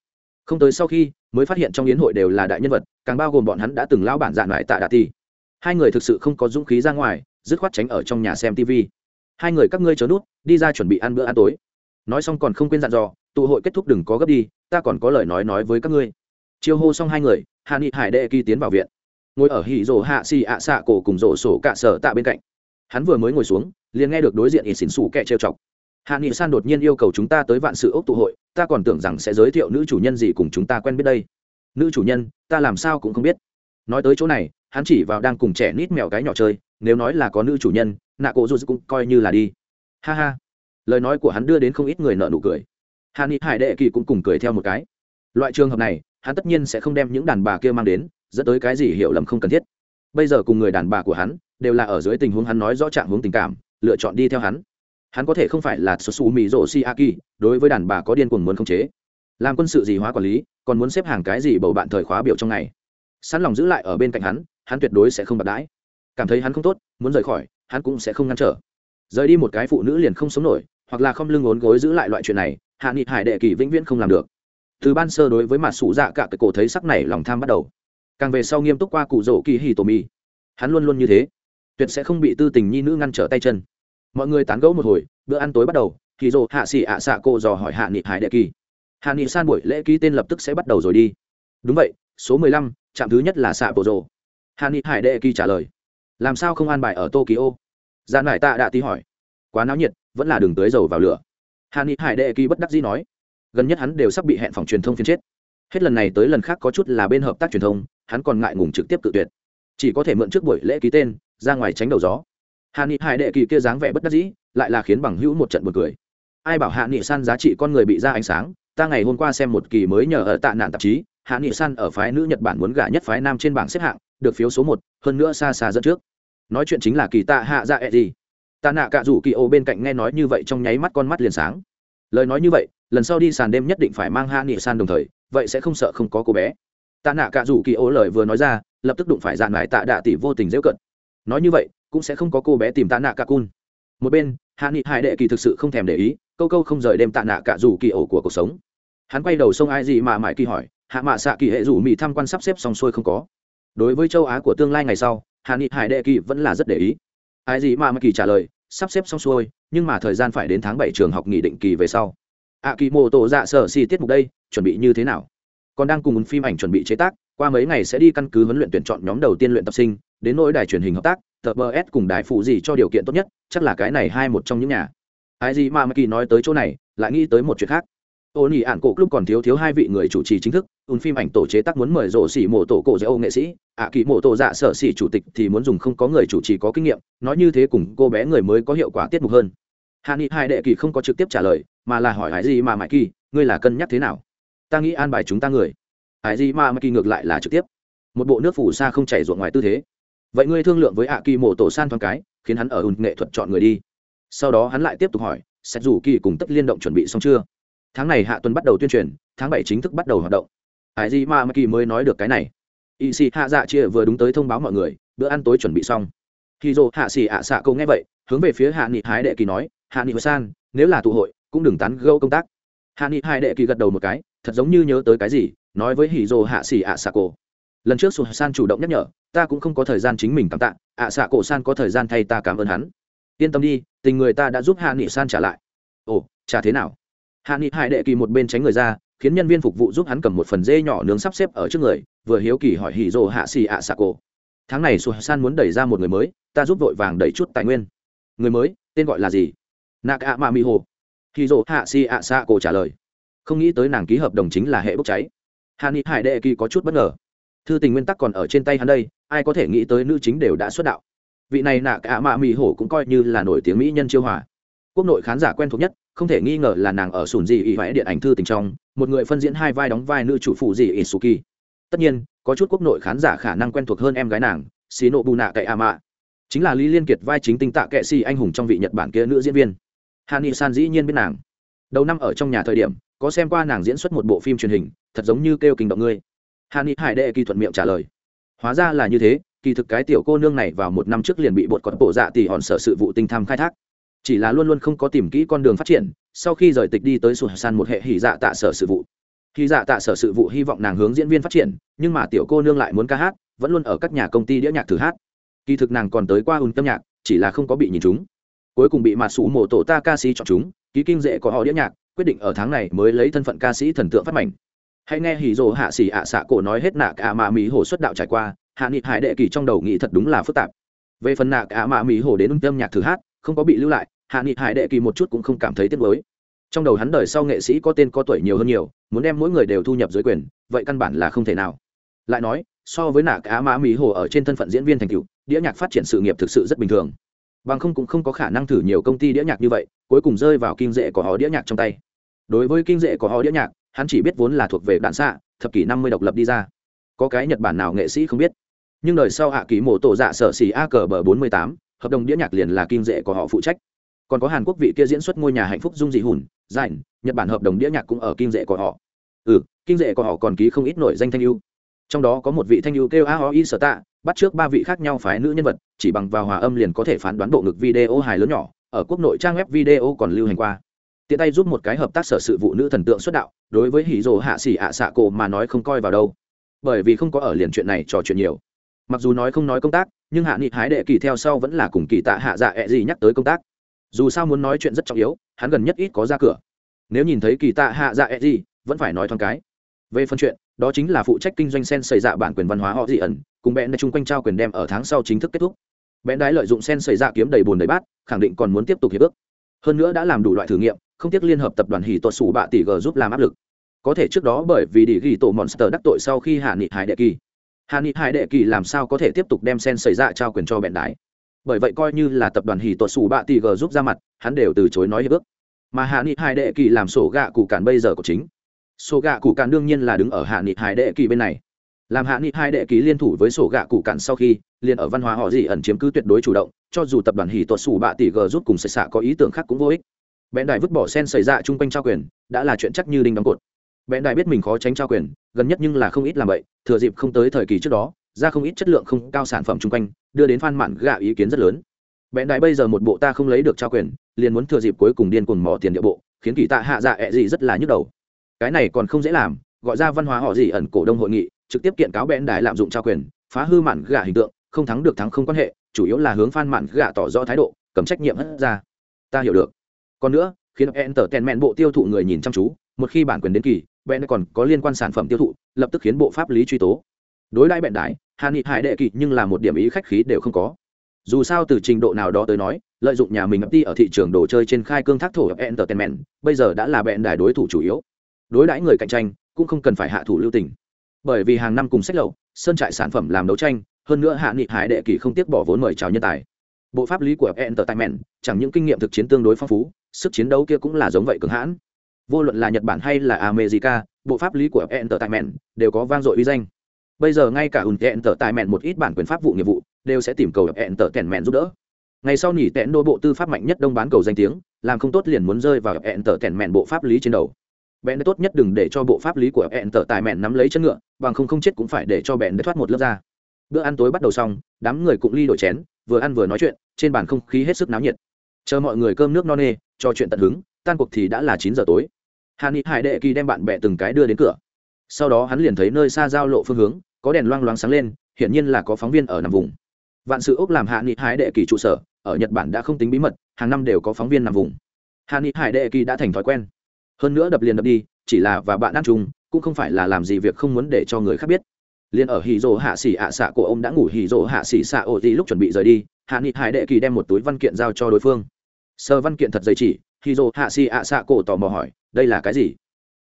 Không tới sau khi mới phát hiện trong yến hội đều là đại nhân vật càng bao gồm bọn hắn đã từng lao bản dạn lại tạ đạ thì, hai người thực sự không có dũng khí ra ngoài dứt khoát tránh ở trong nhà xem tv hai người các ngươi chớ nút, đi ra chuẩn bị ăn bữa ăn tối. Nói xong còn không quên dặn dò, tụ hội kết thúc đừng có gấp đi, ta còn có lời nói nói với các ngươi. Chiêu hô xong hai người, hạ nghị hải đệ kỳ tiến vào viện. Ngồi ở hỉ rổ hạ xì ạ xạ cổ cùng rổ sổ cạ sở tạ bên cạnh. Hắn vừa mới ngồi xuống, liền nghe được đối diện ít xỉn xù kẹ trêu chọc. Hạ nghị san đột nhiên yêu cầu chúng ta tới vạn sự ốc tụ hội, ta còn tưởng rằng sẽ giới thiệu nữ chủ nhân gì cùng chúng ta quen biết đây. Nữ chủ nhân, ta làm sao cũng không biết. Nói tới chỗ này hắn chỉ vào đang cùng trẻ nít mèo cái nhỏ chơi, nếu nói là có nữ chủ nhân, nạ cổ dù cũng coi như là đi. Ha ha. Lời nói của hắn đưa đến không ít người nợ nụ cười. Hạ nghị hải đệ kỳ cũng cùng cười theo một cái. Loại trường hợp này, hắn tất nhiên sẽ không đem những đàn bà kia mang đến, dẫn tới cái gì hiểu lầm không cần thiết. Bây giờ cùng người đàn bà của hắn, đều là ở dưới tình huống hắn nói rõ trạng hướng tình cảm, lựa chọn đi theo hắn. Hắn có thể không phải là su mỹ rổ si aki đối với đàn bà có điên cuồng muốn khống chế. Làm quân sự gì hóa quản lý, còn muốn xếp hàng cái gì bầu bạn thời khóa biểu trong ngày. Sẵn lòng giữ lại ở bên cạnh hắn hắn tuyệt đối sẽ không bạc đãi. Cảm thấy hắn không tốt, muốn rời khỏi, hắn cũng sẽ không ngăn trở. Rời đi một cái phụ nữ liền không sống nổi, hoặc là không lưng ốn gối giữ lại loại chuyện này, hạ nghị hải đệ kỳ vĩnh viễn không làm được. Từ ban sơ đối với mặt sủ dạ cả cái cổ thấy sắc này lòng tham bắt đầu. Càng về sau nghiêm túc qua cụ rỗ kỳ hì tổ mi. Hắn luôn luôn như thế. Tuyệt sẽ không bị tư tình nhi nữ ngăn trở tay chân. Mọi người tán gẫu một hồi, bữa ăn tối bắt đầu, thì rỗ hạ xỉ ạ xạ cô dò hỏi hạ nghị hải đệ kỳ. Hạ nghị san buổi lễ ký tên lập tức sẽ bắt đầu rồi đi. Đúng vậy, số mười lăm, trạm thứ nhất là xạ bộ rồ hạ nghị hải đệ kỳ trả lời, làm sao không an bài ở tokyo? Gian lại tạ đạ tí hỏi, quá náo nhiệt, vẫn là đường tới dầu vào lửa. Hạ nghị hải đệ kỳ bất đắc dĩ nói, gần nhất hắn đều sắp bị hẹn phòng truyền thông phiên chết. Hết lần này tới lần khác có chút là bên hợp tác truyền thông, hắn còn ngại ngùng trực tiếp tự tuyệt. Chỉ có thể mượn trước buổi lễ ký tên, ra ngoài tránh đầu gió. Hạ nghị hải đệ kỳ kia dáng vẻ bất đắc dĩ, lại là khiến bằng hữu một trận buồn cười. Ai bảo hạ nghị san giá trị con người bị ra ánh sáng, ta ngày hôm qua xem một kỳ mới nhờ ở tạ nạn tạp chí hạ nghị san ở phái nữ nhật bản muốn gả nhất phái nam trên bảng xếp hạng được phiếu số một, hơn nữa xa xa dẫn trước. Nói chuyện chính là kỳ tạ hạ dạ e gì. Tạ nạ cả rủ kỳ ô bên cạnh nghe nói như vậy trong nháy mắt con mắt liền sáng. Lời nói như vậy, lần sau đi sàn đêm nhất định phải mang hạ nghị san đồng thời, vậy sẽ không sợ không có cô bé. Tạ nạ cả rủ kỳ ô lời vừa nói ra, lập tức đụng phải dạn lại tạ đạ tỷ vô tình dễ cận. Nói như vậy, cũng sẽ không có cô bé tìm tạ nạ cả cun. Một bên, hạ nghị hải đệ kỳ thực sự không thèm để ý, câu câu không rời đêm tạ nạ cả rủ kỳ ổ của cuộc sống. Hắn quay đầu sông ai gì mà mãi kỳ hỏi, hạ mạ xạ kỳ hệ rủ mỹ tham quan sắp xếp xong xuôi không có? Đối với châu á của tương lai ngày sau hạ nghị hải đệ kỳ vẫn là rất để ý. Ai gì mà mãi kỳ trả lời, sắp xếp xong xuôi, nhưng mà thời gian phải đến tháng bảy trường học nghỉ định kỳ về sau. Ạ kỳ mô tổ dạ sở si tiết mục đây, chuẩn bị như thế nào? Còn đang cùng phim ảnh chuẩn bị chế tác, qua mấy ngày sẽ đi căn cứ huấn luyện tuyển chọn nhóm đầu tiên luyện tập sinh, đến nỗi đài truyền hình hợp tác, tờ bờ s cùng đài phụ gì cho điều kiện tốt nhất, chắc là cái này hai một trong những nhà. Ai gì mà kỳ nói tới chỗ này, lại nghĩ tới một chuyện khác ô nỉ ạn cổ club còn thiếu thiếu hai vị người chủ trì chính thức ùn phim ảnh tổ chế tác muốn mời rổ xỉ mộ tổ cổ dễ ô nghệ sĩ, ạ kỳ mộ tổ dạ sở xỉ chủ tịch thì muốn dùng không có người chủ trì có kinh nghiệm, nói như thế cùng cô bé người mới có hiệu quả tiết mục hơn. Hạ nghị hai đệ kỳ không có trực tiếp trả lời, mà là hỏi hải gì mà mãi kỳ, ngươi là cân nhắc thế nào? Ta nghĩ an bài chúng ta người. Hải gì mà mãi kỳ ngược lại là trực tiếp. Một bộ nước phủ xa không chảy ruộng ngoài tư thế. Vậy ngươi thương lượng với ạ kỳ mộ tổ san thoáng cái, khiến hắn ở ùn nghệ thuật chọn người đi. Sau đó hắn lại tiếp tục hỏi xét dù kỳ cùng tất liên động chuẩn bị xong chưa? Tháng này hạ tuần bắt đầu tuyên truyền, tháng bảy chính thức bắt đầu hoạt động. Hải gì mà kỳ mới nói được cái này. Y sĩ hạ dạ chia vừa đúng tới thông báo mọi người, bữa ăn tối chuẩn bị xong. Khi dô hạ xì ạ xạ câu nghe vậy, hướng về phía hạ nghị hái đệ kỳ nói, hạ nghị san nếu là tụ hội, cũng đừng tán gâu công tác. Hạ nghị hai đệ kỳ gật đầu một cái, thật giống như nhớ tới cái gì, nói với hì dô hạ xì ạ xạ cổ lần trước sụt san chủ động nhắc nhở, ta cũng không có thời gian chính mình cảm tạ, ạ xạ cổ san có thời gian thay ta cảm ơn hắn. Yên tâm đi, tình người ta đã giúp hạ nghị san trả lại. Ồ trả thế nào hạ nghị hải đệ kỳ một bên tránh người ra, khiến nhân viên phục vụ giúp hắn cầm một phần dê nhỏ nướng sắp xếp ở trước người, vừa hiếu kỳ hỏi hỉ rồ hạ xì ạ xạ cổ. Tháng này sù san muốn đẩy ra một người mới, ta giúp vội vàng đẩy chút tài nguyên. Người mới? Tên gọi là gì? Nạc ạ mạ mỹ hồ. Hỉ rồ hạ xì ạ xạ cổ trả lời. Không nghĩ tới nàng ký hợp đồng chính là hệ bốc cháy. Hạ nghị hải đệ kỳ có chút bất ngờ. Thư tình nguyên tắc còn ở trên tay hắn đây, ai có thể nghĩ tới nữ chính đều đã xuất đạo. Vị này nạ Ạ mạ mỹ hổ cũng coi như là nổi tiếng mỹ nhân chiêu hòa. Quốc nội khán giả quen thuộc nhất không thể nghi ngờ là nàng ở sùn gì ỉ hoại điện ảnh thư tình trong, một người phân diễn hai vai đóng vai nữ chủ phụ gì ỉ suki tất nhiên, có chút quốc nội khán giả khả năng quen thuộc hơn em gái nàng xí nộ bù nạ cậy a mạ chính là lý liên kiệt vai chính tinh tạ kệ si anh hùng trong vị nhật bản kia nữ diễn viên. Hani san dĩ nhiên biết nàng. Đầu năm ở trong nhà thời điểm, có xem qua nàng diễn xuất một bộ phim truyền hình, thật giống như kêu kinh động ngươi. Hani hải đệ kỳ thuận miệng trả lời. Hóa ra là như thế, kỳ thực cái tiểu cô nương này vào một năm trước liền bị bột cọt bộ dạ tỉ hòn sở sự vụ tinh tham khai thác chỉ là luôn luôn không có tìm kỹ con đường phát triển, sau khi rời tịch đi tới sùa san một hệ hỉ dạ tạ sở sự vụ. Hỉ dạ tạ sở sự vụ hy vọng nàng hướng diễn viên phát triển, nhưng mà tiểu cô nương lại muốn ca hát, vẫn luôn ở các nhà công ty đĩa nhạc thử hát. Kỳ thực nàng còn tới qua ùn tâm nhạc, chỉ là không có bị nhìn chúng. Cuối cùng bị mặt sủ mổ tổ ta ca sĩ chọn chúng, ký kinh dễ có họ đĩa nhạc, quyết định ở tháng này mới lấy thân phận ca sĩ thần tượng phát mảnh. Hãy nghe hỉ rồ hạ xỉ ạ xạ cổ nói hết nạc cả mạ mỹ hồ xuất đạo trải qua, hạ nghị hải đệ kỳ trong đầu nghĩ thật đúng là phức tạp. Về phần nạc cả mạ mỹ hồ đến ung tâm nhạc thử hát, không có bị lưu lại hạ nghị hải đệ kỳ một chút cũng không cảm thấy tiếc mới trong đầu hắn đời sau nghệ sĩ có tên có tuổi nhiều hơn nhiều, muốn đem mỗi người đều thu nhập dưới quyền, vậy căn bản là không thể nào. Lại nói, so với nạ cá mã mỹ hồ ở trên thân phận diễn viên thành cựu đĩa nhạc phát triển sự nghiệp thực sự rất bình thường. Bằng không cũng không có khả năng thử nhiều công ty đĩa nhạc như vậy, cuối cùng rơi vào kinh dễ của họ đĩa nhạc trong tay. Đối với kinh dễ của họ đĩa nhạc, hắn chỉ biết vốn là thuộc về đạn xạ, thập kỷ năm mươi độc lập đi ra. Có cái nhật bản nào nghệ sĩ không biết? Nhưng đời sau hạ ký mổ tổ dạ sở xỉ a cờ bờ bốn mươi tám, hợp đồng đĩa nhạc liền là kinh dễ của họ phụ trách còn có hàn quốc vị kia diễn xuất ngôi nhà hạnh phúc dung dị hùn dành nhật bản hợp đồng đĩa nhạc cũng ở kinh dệ của họ. Ừ kinh dệ của họ còn ký không ít nổi danh thanh ưu. Trong đó có một vị thanh ưu kêu a o i sở tạ, bắt trước ba vị khác nhau phái nữ nhân vật, chỉ bằng vào hòa âm liền có thể phán đoán bộ ngực video hài lớn nhỏ, ở quốc nội trang web video còn lưu hành qua. Tiện tay giúp một cái hợp tác sở sự vụ nữ thần tượng xuất đạo, đối với hỉ rồ hạ xỉ ạ xạ cổ mà nói không coi vào đâu. Bởi vì không có ở liền chuyện này trò chuyện nhiều. Mặc dù nói không nói công tác, nhưng hạ nghị hái đệ kỳ theo sau vẫn là cùng kỳ tạ hạ dạ ẹ、e、gì nhắc tới công tác dù sao muốn nói chuyện rất trọng yếu hắn gần nhất ít có ra cửa. Nếu nhìn thấy kỳ tạ hạ dạ e gì, vẫn phải nói thoáng cái. Về phần chuyện đó chính là phụ trách kinh doanh sen xảy dạ bản quyền văn hóa họ dị ẩn cùng bẽn chung quanh trao quyền đem ở tháng sau chính thức kết thúc. Bẽn đái lợi dụng sen xảy dạ kiếm đầy bùn đầy bát khẳng định còn muốn tiếp tục hiệp ước. Hơn nữa đã làm đủ loại thử nghiệm không tiếc liên hợp tập đoàn hỉ tuột sủ bạ tỷ g giúp làm áp lực. Có thể trước đó bởi vì đi ghi tổ monster đắc tội sau khi hạ nghị hải đệ kỳ. Hạ nghị hải đệ kỳ làm sao có thể tiếp tục đem sen xảy ra trao quyền cho bẹn đái? Bởi vậy coi như là tập đoàn hỉ tuột sủ bạ tỷ g giúp ra mặt, hắn đều từ chối nói hiệp ước. Mà hạ nghị hải đệ kỳ làm sổ gạ cụ cản bây giờ của chính. Sổ gạ cụ cản đương nhiên là đứng ở hạ nghị hải đệ kỳ bên này. Làm hạ nghị hai đệ ký liên thủ với sổ gạ cụ cản sau khi, liền ở văn hóa họ gì ẩn chiếm cứ tuyệt đối chủ động, cho dù tập đoàn hỉ tuột sủ bạ tỷ g rút cùng sạch xạ có ý tưởng khác cũng vô ích. Bẽn đại vứt bỏ sen xảy ra chung quanh trao quyền, đã là chuyện chắc như đinh đóng cột. Bẽn đại biết mình khó tránh trao quyền, gần nhất nhưng là không ít làm vậy, thừa dịp không tới thời kỳ trước đó, ra không ít chất lượng không cao sản phẩm chung quanh đưa đến phan mạn gạ ý kiến rất lớn. Bẽn đại bây giờ một bộ ta không lấy được trao quyền, liền muốn thừa dịp cuối cùng điên cuồng mỏ tiền địa bộ, khiến kỳ tạ hạ dạ ẹ gì rất là nhức đầu. Cái này còn không dễ làm, gọi ra văn hóa họ gì ẩn cổ đông hội nghị, trực tiếp kiện cáo bẽn đại lạm dụng trao quyền, phá hư mạn gạ hình tượng, không thắng được thắng không quan hệ, chủ yếu là hướng phan mạn gạ tỏ rõ thái độ, cầm trách nhiệm hất ra. Ta hiểu được. Còn nữa, khiến entertainment bộ tiêu thụ người nhìn chăm chú, một khi bản quyền đến kỳ bẽn còn có liên quan sản phẩm tiêu thụ, lập tức khiến bộ pháp lý truy tố đối đãi bẹn đái hà nghị hải đệ kỳ nhưng là một điểm ý khách khí đều không có. Dù sao từ trình độ nào đó tới nói, lợi dụng nhà mình ấp đi ở thị trường đồ chơi trên khai cương thác thổ entertainment, bây giờ đã là bẹn đài đối thủ chủ yếu. Đối đãi người cạnh tranh, cũng không cần phải hạ thủ lưu tình. Bởi vì hàng năm cùng sách lậu, sơn trại sản phẩm làm đấu tranh, hơn nữa hạ nghị hải đệ kỳ không tiếc bỏ vốn mời chào nhân tài. Bộ pháp lý của entertainment, chẳng những kinh nghiệm thực chiến tương đối phong phú, sức chiến đấu kia cũng là giống vậy cường hãn. Vô luận là nhật bản hay là america, bộ pháp lý của entertainment đều có vang dội uy danh bây giờ ngay cả ùn entertainment một ít bản quyền pháp vụ nghiệp vụ, đều sẽ tìm cầu entertainment giúp đỡ. Ngày sau nỉ tẹn đôi bộ tư pháp mạnh nhất đông bán cầu danh tiếng, làm không tốt liền muốn rơi vào entertainment bộ pháp lý trên đầu. Bèn tốt nhất đừng để cho bộ pháp lý của entertainment nắm lấy chân ngựa, bằng không không chết cũng phải để cho bèn thoát một lớp ra. Bữa ăn tối bắt đầu xong, đám người cũng ly đổi chén, vừa ăn vừa nói chuyện, trên bàn không khí hết sức náo nhiệt. Chờ mọi người cơm nước no nê cho chuyện tận hứng, tan cuộc thì đã là chín giờ tối. Hà ni hải đệ kỳ đem bạn bè từng cái đưa đến cửa. Sau đó hắn liền thấy nơi xa giao lộ phương hướng có đèn loang loáng sáng lên, hiển nhiên là có phóng viên ở nằm vùng. Vạn sự úc làm hạ nghị hải đệ kỳ trụ sở, ở nhật bản đã không tính bí mật, hàng năm đều có phóng viên nằm vùng. Hạ nghị hải đệ kỳ đã thành thói quen. Hơn nữa đập liền đập đi, chỉ là và bạn ăn chung, cũng không phải là làm gì việc không muốn để cho người khác biết. Liền ở hì rồ hạ xỉ ạ xạ của ông đã ngủ hì rồ hạ xỉ xạ ô gì lúc chuẩn bị rời đi, hạ nghị hải đệ kỳ đem một túi văn kiện giao cho đối phương. Sơ văn kiện thật dày chỉ hì rồ hạ xỉ ạ xạ cổ tò mò hỏi, đây là cái gì?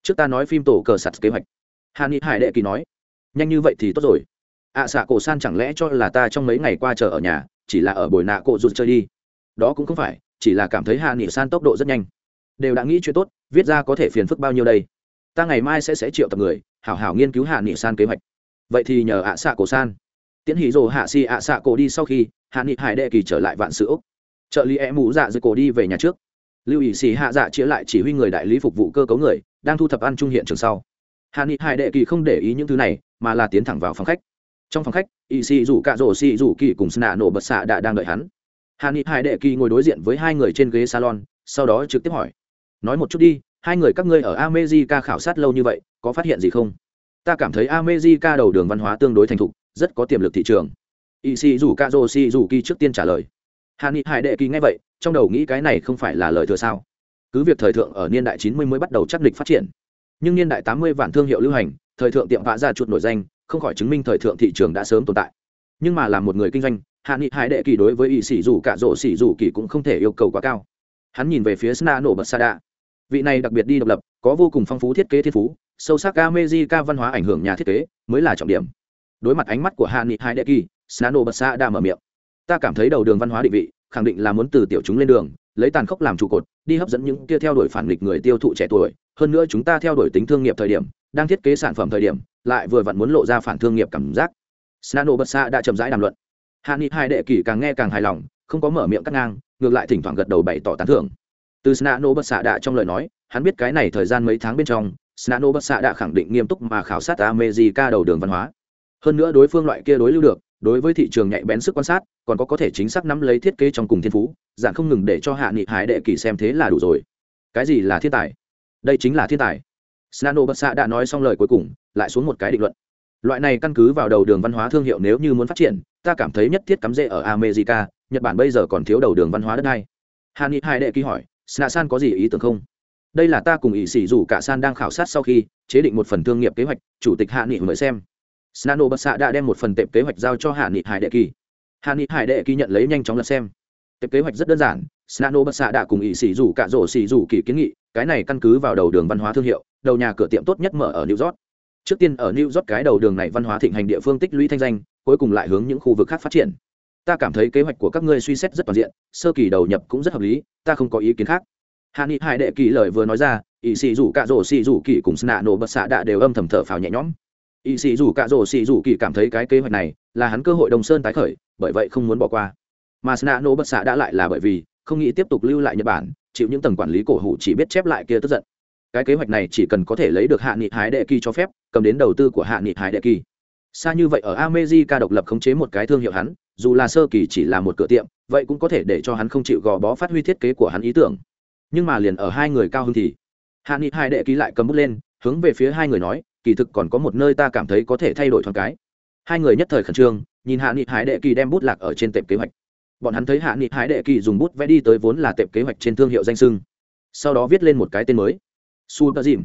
Trước ta nói phim tổ cờ sạt kế hoạch. Hạ nghị hải đệ kỳ nói nhanh như vậy thì tốt rồi. Ạ xạ cổ san chẳng lẽ cho là ta trong mấy ngày qua chờ ở nhà, chỉ là ở bồi nạ cổ rụt chơi đi? Đó cũng không phải, chỉ là cảm thấy hạ nghị san tốc độ rất nhanh. Đều đã nghĩ chuyện tốt, viết ra có thể phiền phức bao nhiêu đây? Ta ngày mai sẽ sẽ triệu tập người, hảo hảo nghiên cứu hạ nghị san kế hoạch. Vậy thì nhờ ạ xạ cổ san. Tiễn hỷ rồ hạ xì ạ xạ cổ đi sau khi, hạ nghị hải đệ kỳ trở lại vạn sự úc. Trợ lý em mũ dạ dưới cổ đi về nhà trước. Lưu ý xì hạ dạ chĩa lại chỉ huy người đại lý phục vụ cơ cấu người, đang thu thập ăn trung hiện trường sau. Hạ nghị hải đệ kỳ không để ý những thứ này mà là tiến thẳng vào phòng khách trong phòng khách y xì rủ cạ rổ xì rủ kỳ cùng sna nổ bật xạ đã đang đợi hắn hà ni hải đệ kỳ ngồi đối diện với hai người trên ghế salon sau đó trực tiếp hỏi nói một chút đi hai người các ngươi ở America khảo sát lâu như vậy, có phát hiện gì không? Ta cảm thấy America đầu đường văn hóa tương đối thành thục, rất có tiềm lực thị trường. Isi rủ Rổ, Si rủ Kỳ trước tiên trả lời. Hàn ni Hải đệ kỳ nghe vậy, trong đầu nghĩ cái này không phải là lời thừa sao? Cứ việc thời thượng ở niên đại 90 mới bắt đầu chắc địch phát triển, nhưng niên đại 80 vạn thương hiệu lưu hành, thời thượng tiệm vạ ra chuột nổi danh, không khỏi chứng minh thời thượng thị trường đã sớm tồn tại. Nhưng mà làm một người kinh doanh, Hàn Nghị Hải đệ kỳ đối với Isi rủ cả rổ sĩ rủ kỳ cũng không thể yêu cầu quá cao. Hắn nhìn về phía Sna nổ bật Sada vị này đặc biệt đi độc lập có vô cùng phong phú thiết kế thiên phú sâu sắc America văn hóa ảnh hưởng nhà thiết kế mới là trọng điểm đối mặt ánh mắt của hạ nghị Hải đệ kỳ Sna Nổ bật Sa đã mở miệng ta cảm thấy đầu đường văn hóa định vị khẳng định là muốn từ tiểu chúng lên đường lấy tàn khốc làm trụ cột, đi hấp dẫn những kia theo đuổi phản nghịch người tiêu thụ trẻ tuổi. Hơn nữa chúng ta theo đuổi tính thương nghiệp thời điểm, đang thiết kế sản phẩm thời điểm, lại vừa vặn muốn lộ ra phản thương nghiệp cảm giác. Snano bật xa đã chậm rãi đàm luận. Hạ nghị hai đệ kỷ càng nghe càng hài lòng, không có mở miệng cắt ngang, ngược lại thỉnh thoảng gật đầu bày tỏ tán thưởng. Từ snano bật xạ đạ trong lời nói, hắn biết cái này thời gian mấy tháng bên trong snano bật xạ đạ khẳng định nghiêm túc mà khảo sát america đầu đường văn hóa. Hơn nữa đối phương loại kia đối lưu được đối với thị trường nhạy bén sức quan sát, còn có có thể chính xác nắm lấy thiết kế trong cùng thiên phú, dạng không ngừng để cho hạ nghị hải đệ kỳ xem thế là đủ rồi. Cái gì là thiên tài? Đây chính là thiên tài. Snano bất xạ đã nói xong lời cuối cùng, lại xuống một cái định luận. Loại này căn cứ vào đầu đường văn hóa thương hiệu nếu như muốn phát triển, ta cảm thấy nhất thiết cắm rễ ở america, nhật bản bây giờ còn thiếu đầu đường văn hóa đất này hạ nghị hai đệ kỳ hỏi sna san có gì ý tưởng không? Đây là ta cùng ỷ sĩ dù cả san đang khảo sát sau khi, chế định một phần thương nghiệp kế hoạch, chủ tịch hạ nghị mời xem snano Bất xạ đã đem một phần tệp kế hoạch giao cho hạ nghị hải đệ kỳ. Hạ nghị hải đệ kỳ nhận lấy nhanh chóng lật xem. Tệp kế hoạch rất đơn giản, snano Bất xạ đã cùng ỷ sĩ rủ cả rổ xỉ rủ kỳ kiến nghị, cái này căn cứ vào đầu đường văn hóa thương hiệu, đầu nhà cửa tiệm tốt nhất mở ở new york. Trước tiên ở new york cái đầu đường này văn hóa thịnh hành địa phương tích lũy thanh danh, cuối cùng lại hướng những khu vực khác phát triển. Ta cảm thấy kế hoạch của các ngươi suy xét rất toàn diện, sơ kỳ đầu nhập cũng rất hợp lý, ta không có ý kiến khác. Hạ nghị hải đệ kỳ lời vừa nói ra ỵ sĩ rủ cạ rổ xì rủ kỳ cùng sna nổ bật xạ đạ đều âm thầm thở phào nhẹ nhõm. Y sĩ rủ cạ rổ sĩ rủ kỳ cảm thấy cái kế hoạch này là hắn cơ hội đồng sơn tái khởi, bởi vậy không muốn bỏ qua. Mà sna nổ bất xạ đã lại là bởi vì không nghĩ tiếp tục lưu lại nhật bản, chịu những tầng quản lý cổ hủ chỉ biết chép lại kia tức giận. Cái kế hoạch này chỉ cần có thể lấy được hạ nghị hái đệ kỳ cho phép, cầm đến đầu tư của hạ nghị hái đệ kỳ. Xa như vậy ở amejica độc lập khống chế một cái thương hiệu hắn, dù là sơ kỳ chỉ là một cửa tiệm, vậy cũng có thể để cho hắn không chịu gò bó phát huy thiết kế của hắn ý tưởng. Nhưng mà liền ở hai người cao hơn thì hạ nghị hai đệ ký lại cầm bút lên, hướng về phía hai người nói kỳ thực còn có một nơi ta cảm thấy có thể thay đổi thoáng cái. Hai người nhất thời khẩn trương, nhìn hạ nghị hải đệ kỳ đem bút lạc ở trên tệp kế hoạch. Bọn hắn thấy hạ nghị hải đệ kỳ dùng bút vẽ đi tới vốn là tệp kế hoạch trên thương hiệu danh sưng. Sau đó viết lên một cái tên mới. Su tơ dìm.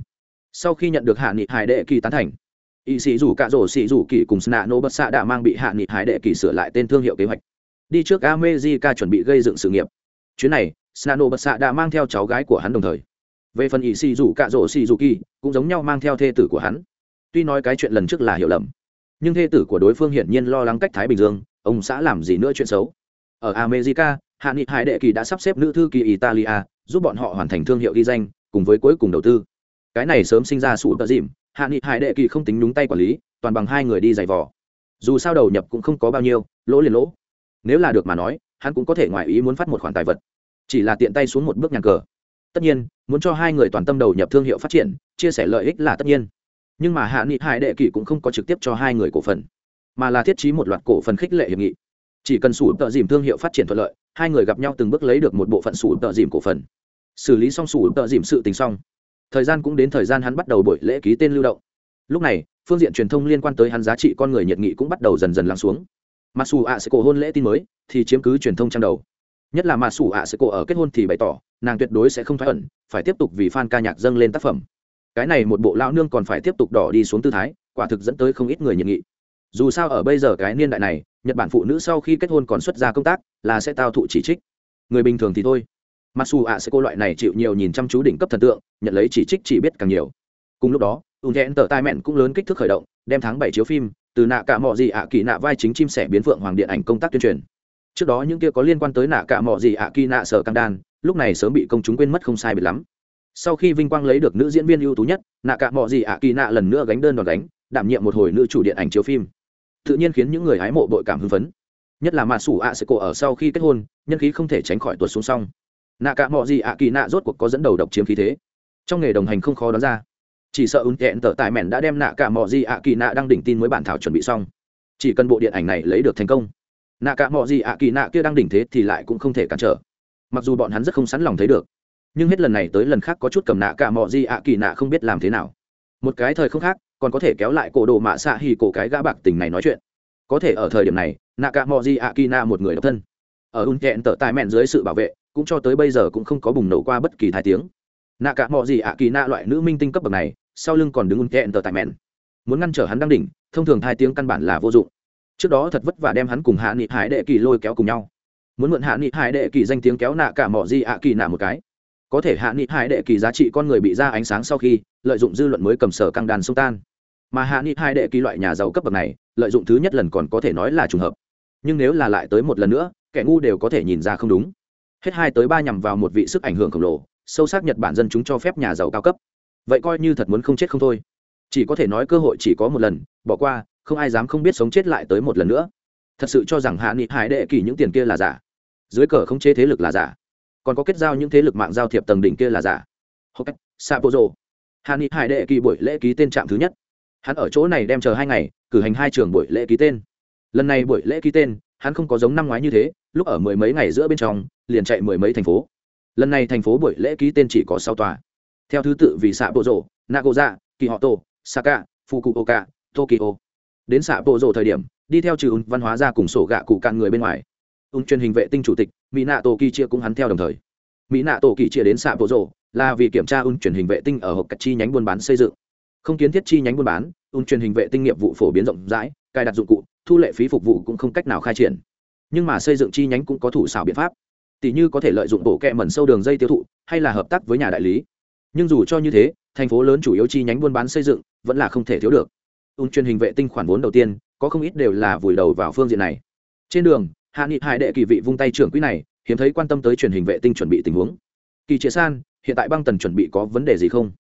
Sau khi nhận được hạ nghị hải đệ kỳ tán thành, y sĩ rủ cạ rổ sĩ rủ kỳ cùng sna nô bất xạ đã mang bị hạ nghị hải đệ kỳ sửa lại tên thương hiệu kế hoạch. Đi trước amejica chuẩn bị gây dựng sự nghiệp. Chuyến này, sna nô bất xạ đã mang theo cháu gái của hắn đồng thời. Về phần y sĩ rủ cạ rổ sĩ rủ kỳ, cũng giống nhau mang theo thê tử của hắn tuy nói cái chuyện lần trước là hiểu lầm, nhưng thê tử của đối phương hiển nhiên lo lắng cách thái bình dương, ông xã làm gì nữa chuyện xấu. Ở america, hạ nghị hải đệ kỳ đã sắp xếp nữ thư kỳ italia, giúp bọn họ hoàn thành thương hiệu ghi danh, cùng với cuối cùng đầu tư. Cái này sớm sinh ra sụt và dìm, hạ nghị hải đệ kỳ không tính đúng tay quản lý, toàn bằng hai người đi giày vò. Dù sao đầu nhập cũng không có bao nhiêu, lỗ liền lỗ. Nếu là được mà nói, hắn cũng có thể ngoài ý muốn phát một khoản tài vật. Chỉ là tiện tay xuống một bước nhà cờ. Tất nhiên, muốn cho hai người toàn tâm đầu nhập thương hiệu phát triển, chia sẻ lợi ích là tất nhiên nhưng mà hạ nghị hải đệ kỳ cũng không có trực tiếp cho hai người cổ phần, mà là thiết trí một loạt cổ phần khích lệ hiệp nghị. Chỉ cần sủ tợ dìm thương hiệu phát triển thuận lợi, hai người gặp nhau từng bước lấy được một bộ phận sủ tợ dìm cổ phần. Xử lý xong sủ tợ dìm sự tình xong, thời gian cũng đến thời gian hắn bắt đầu buổi lễ ký tên lưu động. Lúc này, phương diện truyền thông liên quan tới hắn giá trị con người nhiệt nghị cũng bắt đầu dần dần lắng xuống. Mặc dù ạ sẽ cổ hôn lễ tin mới, thì chiếm cứ truyền thông trang đầu. Nhất là mặc dù ạ sẽ cổ ở kết hôn thì bày tỏ, nàng tuyệt đối sẽ không thoái ẩn, phải tiếp tục vì fan ca nhạc dâng lên tác phẩm cái này một bộ lão nương còn phải tiếp tục đỏ đi xuống tư thái, quả thực dẫn tới không ít người nhiệt nghị. Dù sao ở bây giờ cái niên đại này, nhật bản phụ nữ sau khi kết hôn còn xuất ra công tác, là sẽ tao thụ chỉ trích. Người bình thường thì thôi. Mặc dù ạ sẽ cô loại này chịu nhiều nhìn chăm chú đỉnh cấp thần tượng, nhận lấy chỉ trích chỉ biết càng nhiều. Cùng lúc đó ùn thẹn tờ tai mẹn cũng lớn kích thước khởi động, đem tháng bảy chiếu phim, từ nạ cả mọi gì ạ kỳ nạ vai chính chim sẻ biến phượng hoàng điện ảnh công tác tuyên truyền. Trước đó những kia có liên quan tới nạ cả mọi gì ạ kỳ nạ sở căng đan, lúc này sớm bị công chúng quên mất không sai biệt lắm sau khi vinh quang lấy được nữ diễn viên ưu tú nhất, nạ cả mọi gì ạ kỳ nạ lần nữa gánh đơn đòn gánh, đảm nhiệm một hồi nữ chủ điện ảnh chiếu phim. Tự nhiên khiến những người hái mộ bội cảm hưng phấn. Nhất là mà sủ ạ sẽ cổ ở sau khi kết hôn, nhân khí không thể tránh khỏi tuột xuống xong. Nạ cả mọi gì ạ kỳ nạ rốt cuộc có dẫn đầu độc chiếm khí thế. Trong nghề đồng hành không khó đoán ra. Chỉ sợ ứng kẹn tở tài mẹn đã đem nạ cả mọi gì ạ kỳ nạ đang đỉnh tin mới bản thảo chuẩn bị xong. Chỉ cần bộ điện ảnh này lấy được thành công, nạ cả mọi gì ạ kỳ nạ kia đang đỉnh thế thì lại cũng không thể cản trở. Mặc dù bọn hắn rất không sẵn lòng thấy được nhưng hết lần này tới lần khác có chút cầm nạ cả mọi gì ạ, kỳ nạ không biết làm thế nào. Một cái thời không khác, còn có thể kéo lại cổ đồ mạ xạ hì cổ cái gã bạc tình này nói chuyện. Có thể ở thời điểm này, nạ cả mọi gì ạ, kỳ nạ một người độc thân. Ở un kẹn tờ tài mẹn dưới sự bảo vệ, cũng cho tới bây giờ cũng không có bùng nổ qua bất kỳ thái tiếng. Nạ cả mọi gì ạ, kỳ nạ loại nữ minh tinh cấp bậc này, sau lưng còn đứng un kẹn tờ tài mẹn. Muốn ngăn trở hắn đang đỉnh, thông thường thái tiếng căn bản là vô dụng. Trước đó thật vất vả đem hắn cùng hạ nghị hải đệ kỳ lôi kéo cùng nhau. Muốn mượn hạ nghị hải đệ kỳ danh tiếng kéo nạ cả mọi gì ạ, kỳ nạ một cái có thể hạ nghị hai đệ kỳ giá trị con người bị ra ánh sáng sau khi, lợi dụng dư luận mới cầm sở căng đàn sông tan. Mà hạ nghị hai đệ kỳ loại nhà giàu cấp bậc này, lợi dụng thứ nhất lần còn có thể nói là trùng hợp. Nhưng nếu là lại tới một lần nữa, kẻ ngu đều có thể nhìn ra không đúng. Hết hai tới ba nhằm vào một vị sức ảnh hưởng khổng lồ, sâu sắc nhật bản dân chúng cho phép nhà giàu cao cấp. Vậy coi như thật muốn không chết không thôi. Chỉ có thể nói cơ hội chỉ có một lần, bỏ qua, không ai dám không biết sống chết lại tới một lần nữa. Thật sự cho rằng hạ nghị hải đệ kỳ những tiền kia là giả. Dưới cờ không chế thế lực là giả còn có kết giao những thế lực mạng giao thiệp tầng đỉnh kia là giả. Hốc, sapozo. Hàn ni hải đệ kỳ buổi lễ ký tên trạm thứ nhất. Hắn ở chỗ này đem chờ hai ngày, cử hành hai trường buổi lễ ký tên. Lần này buổi lễ ký tên, hắn không có giống năm ngoái như thế, lúc ở mười mấy ngày giữa bên trong, liền chạy mười mấy thành phố. Lần này thành phố buổi lễ ký tên chỉ có sáu tòa. Theo thứ tự vì xạ bộ rộ nagoya kỳ họ tổ saka, fukuoka, tokyo. Đến xạ bộ rộ thời điểm, đi theo trừ văn hóa ra cùng sổ gạ cụ cạn người bên ngoài ung truyền hình vệ tinh chủ tịch mỹ nạ tổ kỳ chia cũng hắn theo đồng thời. Mỹ nạ tổ kỳ chia đến xạ bộ rộ là vì kiểm tra ung truyền hình vệ tinh ở hộp cắt chi nhánh buôn bán xây dựng. Không kiến thiết chi nhánh buôn bán ung truyền hình vệ tinh nghiệp vụ phổ biến rộng rãi, cài đặt dụng cụ, thu lệ phí phục vụ cũng không cách nào khai triển. Nhưng mà xây dựng chi nhánh cũng có thủ xảo biện pháp. Tỷ như có thể lợi dụng bộ kẹ mẩn sâu đường dây tiêu thụ, hay là hợp tác với nhà đại lý. Nhưng dù cho như thế, thành phố lớn chủ yếu chi nhánh buôn bán xây dựng vẫn là không thể thiếu được. Ung truyền hình vệ tinh khoản vốn đầu tiên, có không ít đều là vùi đầu vào phương diện này. Trên đường hạ nghị hải đệ kỳ vị vung tay trưởng quỹ này, hiếm thấy quan tâm tới truyền hình vệ tinh chuẩn bị tình huống. Kỳ chế san, hiện tại băng tần chuẩn bị có vấn đề gì không?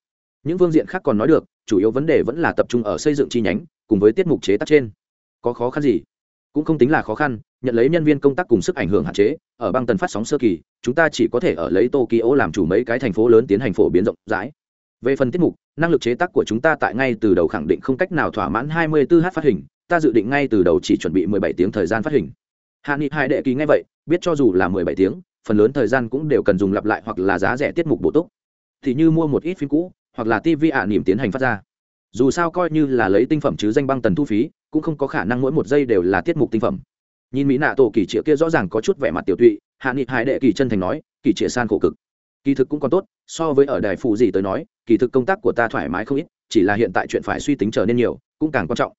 Những phương diện khác còn nói được, chủ yếu vấn đề vẫn là tập trung ở xây dựng chi nhánh, cùng với tiết mục chế tác trên. Có khó khăn gì? Cũng không tính là khó khăn, nhận lấy nhân viên công tác cùng sức ảnh hưởng hạn chế, ở băng tần phát sóng sơ kỳ, chúng ta chỉ có thể ở lấy tokyo làm chủ mấy cái thành phố lớn tiến hành phổ biến rộng rãi. Về phần tiết mục, năng lực chế tác của chúng ta tại ngay từ đầu khẳng định không cách nào thỏa mãn 24 h phát hình, ta dự định ngay từ đầu chỉ chuẩn bị 17 tiếng thời gian phát hình hạ nghị hai đệ kỳ ngay vậy, biết cho dù là 17 tiếng, phần lớn thời gian cũng đều cần dùng lặp lại hoặc là giá rẻ tiết mục bổ túc. Thì như mua một ít phim cũ, hoặc là tv ạ niềm tiến hành phát ra. Dù sao coi như là lấy tinh phẩm chứ danh băng tần thu phí, cũng không có khả năng mỗi một giây đều là tiết mục tinh phẩm. Nhìn mỹ nạ tổ kỳ triệu kia rõ ràng có chút vẻ mặt tiểu tụy, hạ nghị hải đệ kỳ chân thành nói, kỳ triệu san khổ cực. Kỳ thực cũng còn tốt, so với ở đài phụ gì tới nói, kỳ thực công tác của ta thoải mái không ít, chỉ là hiện tại chuyện phải suy tính trở nên nhiều, cũng càng quan trọng.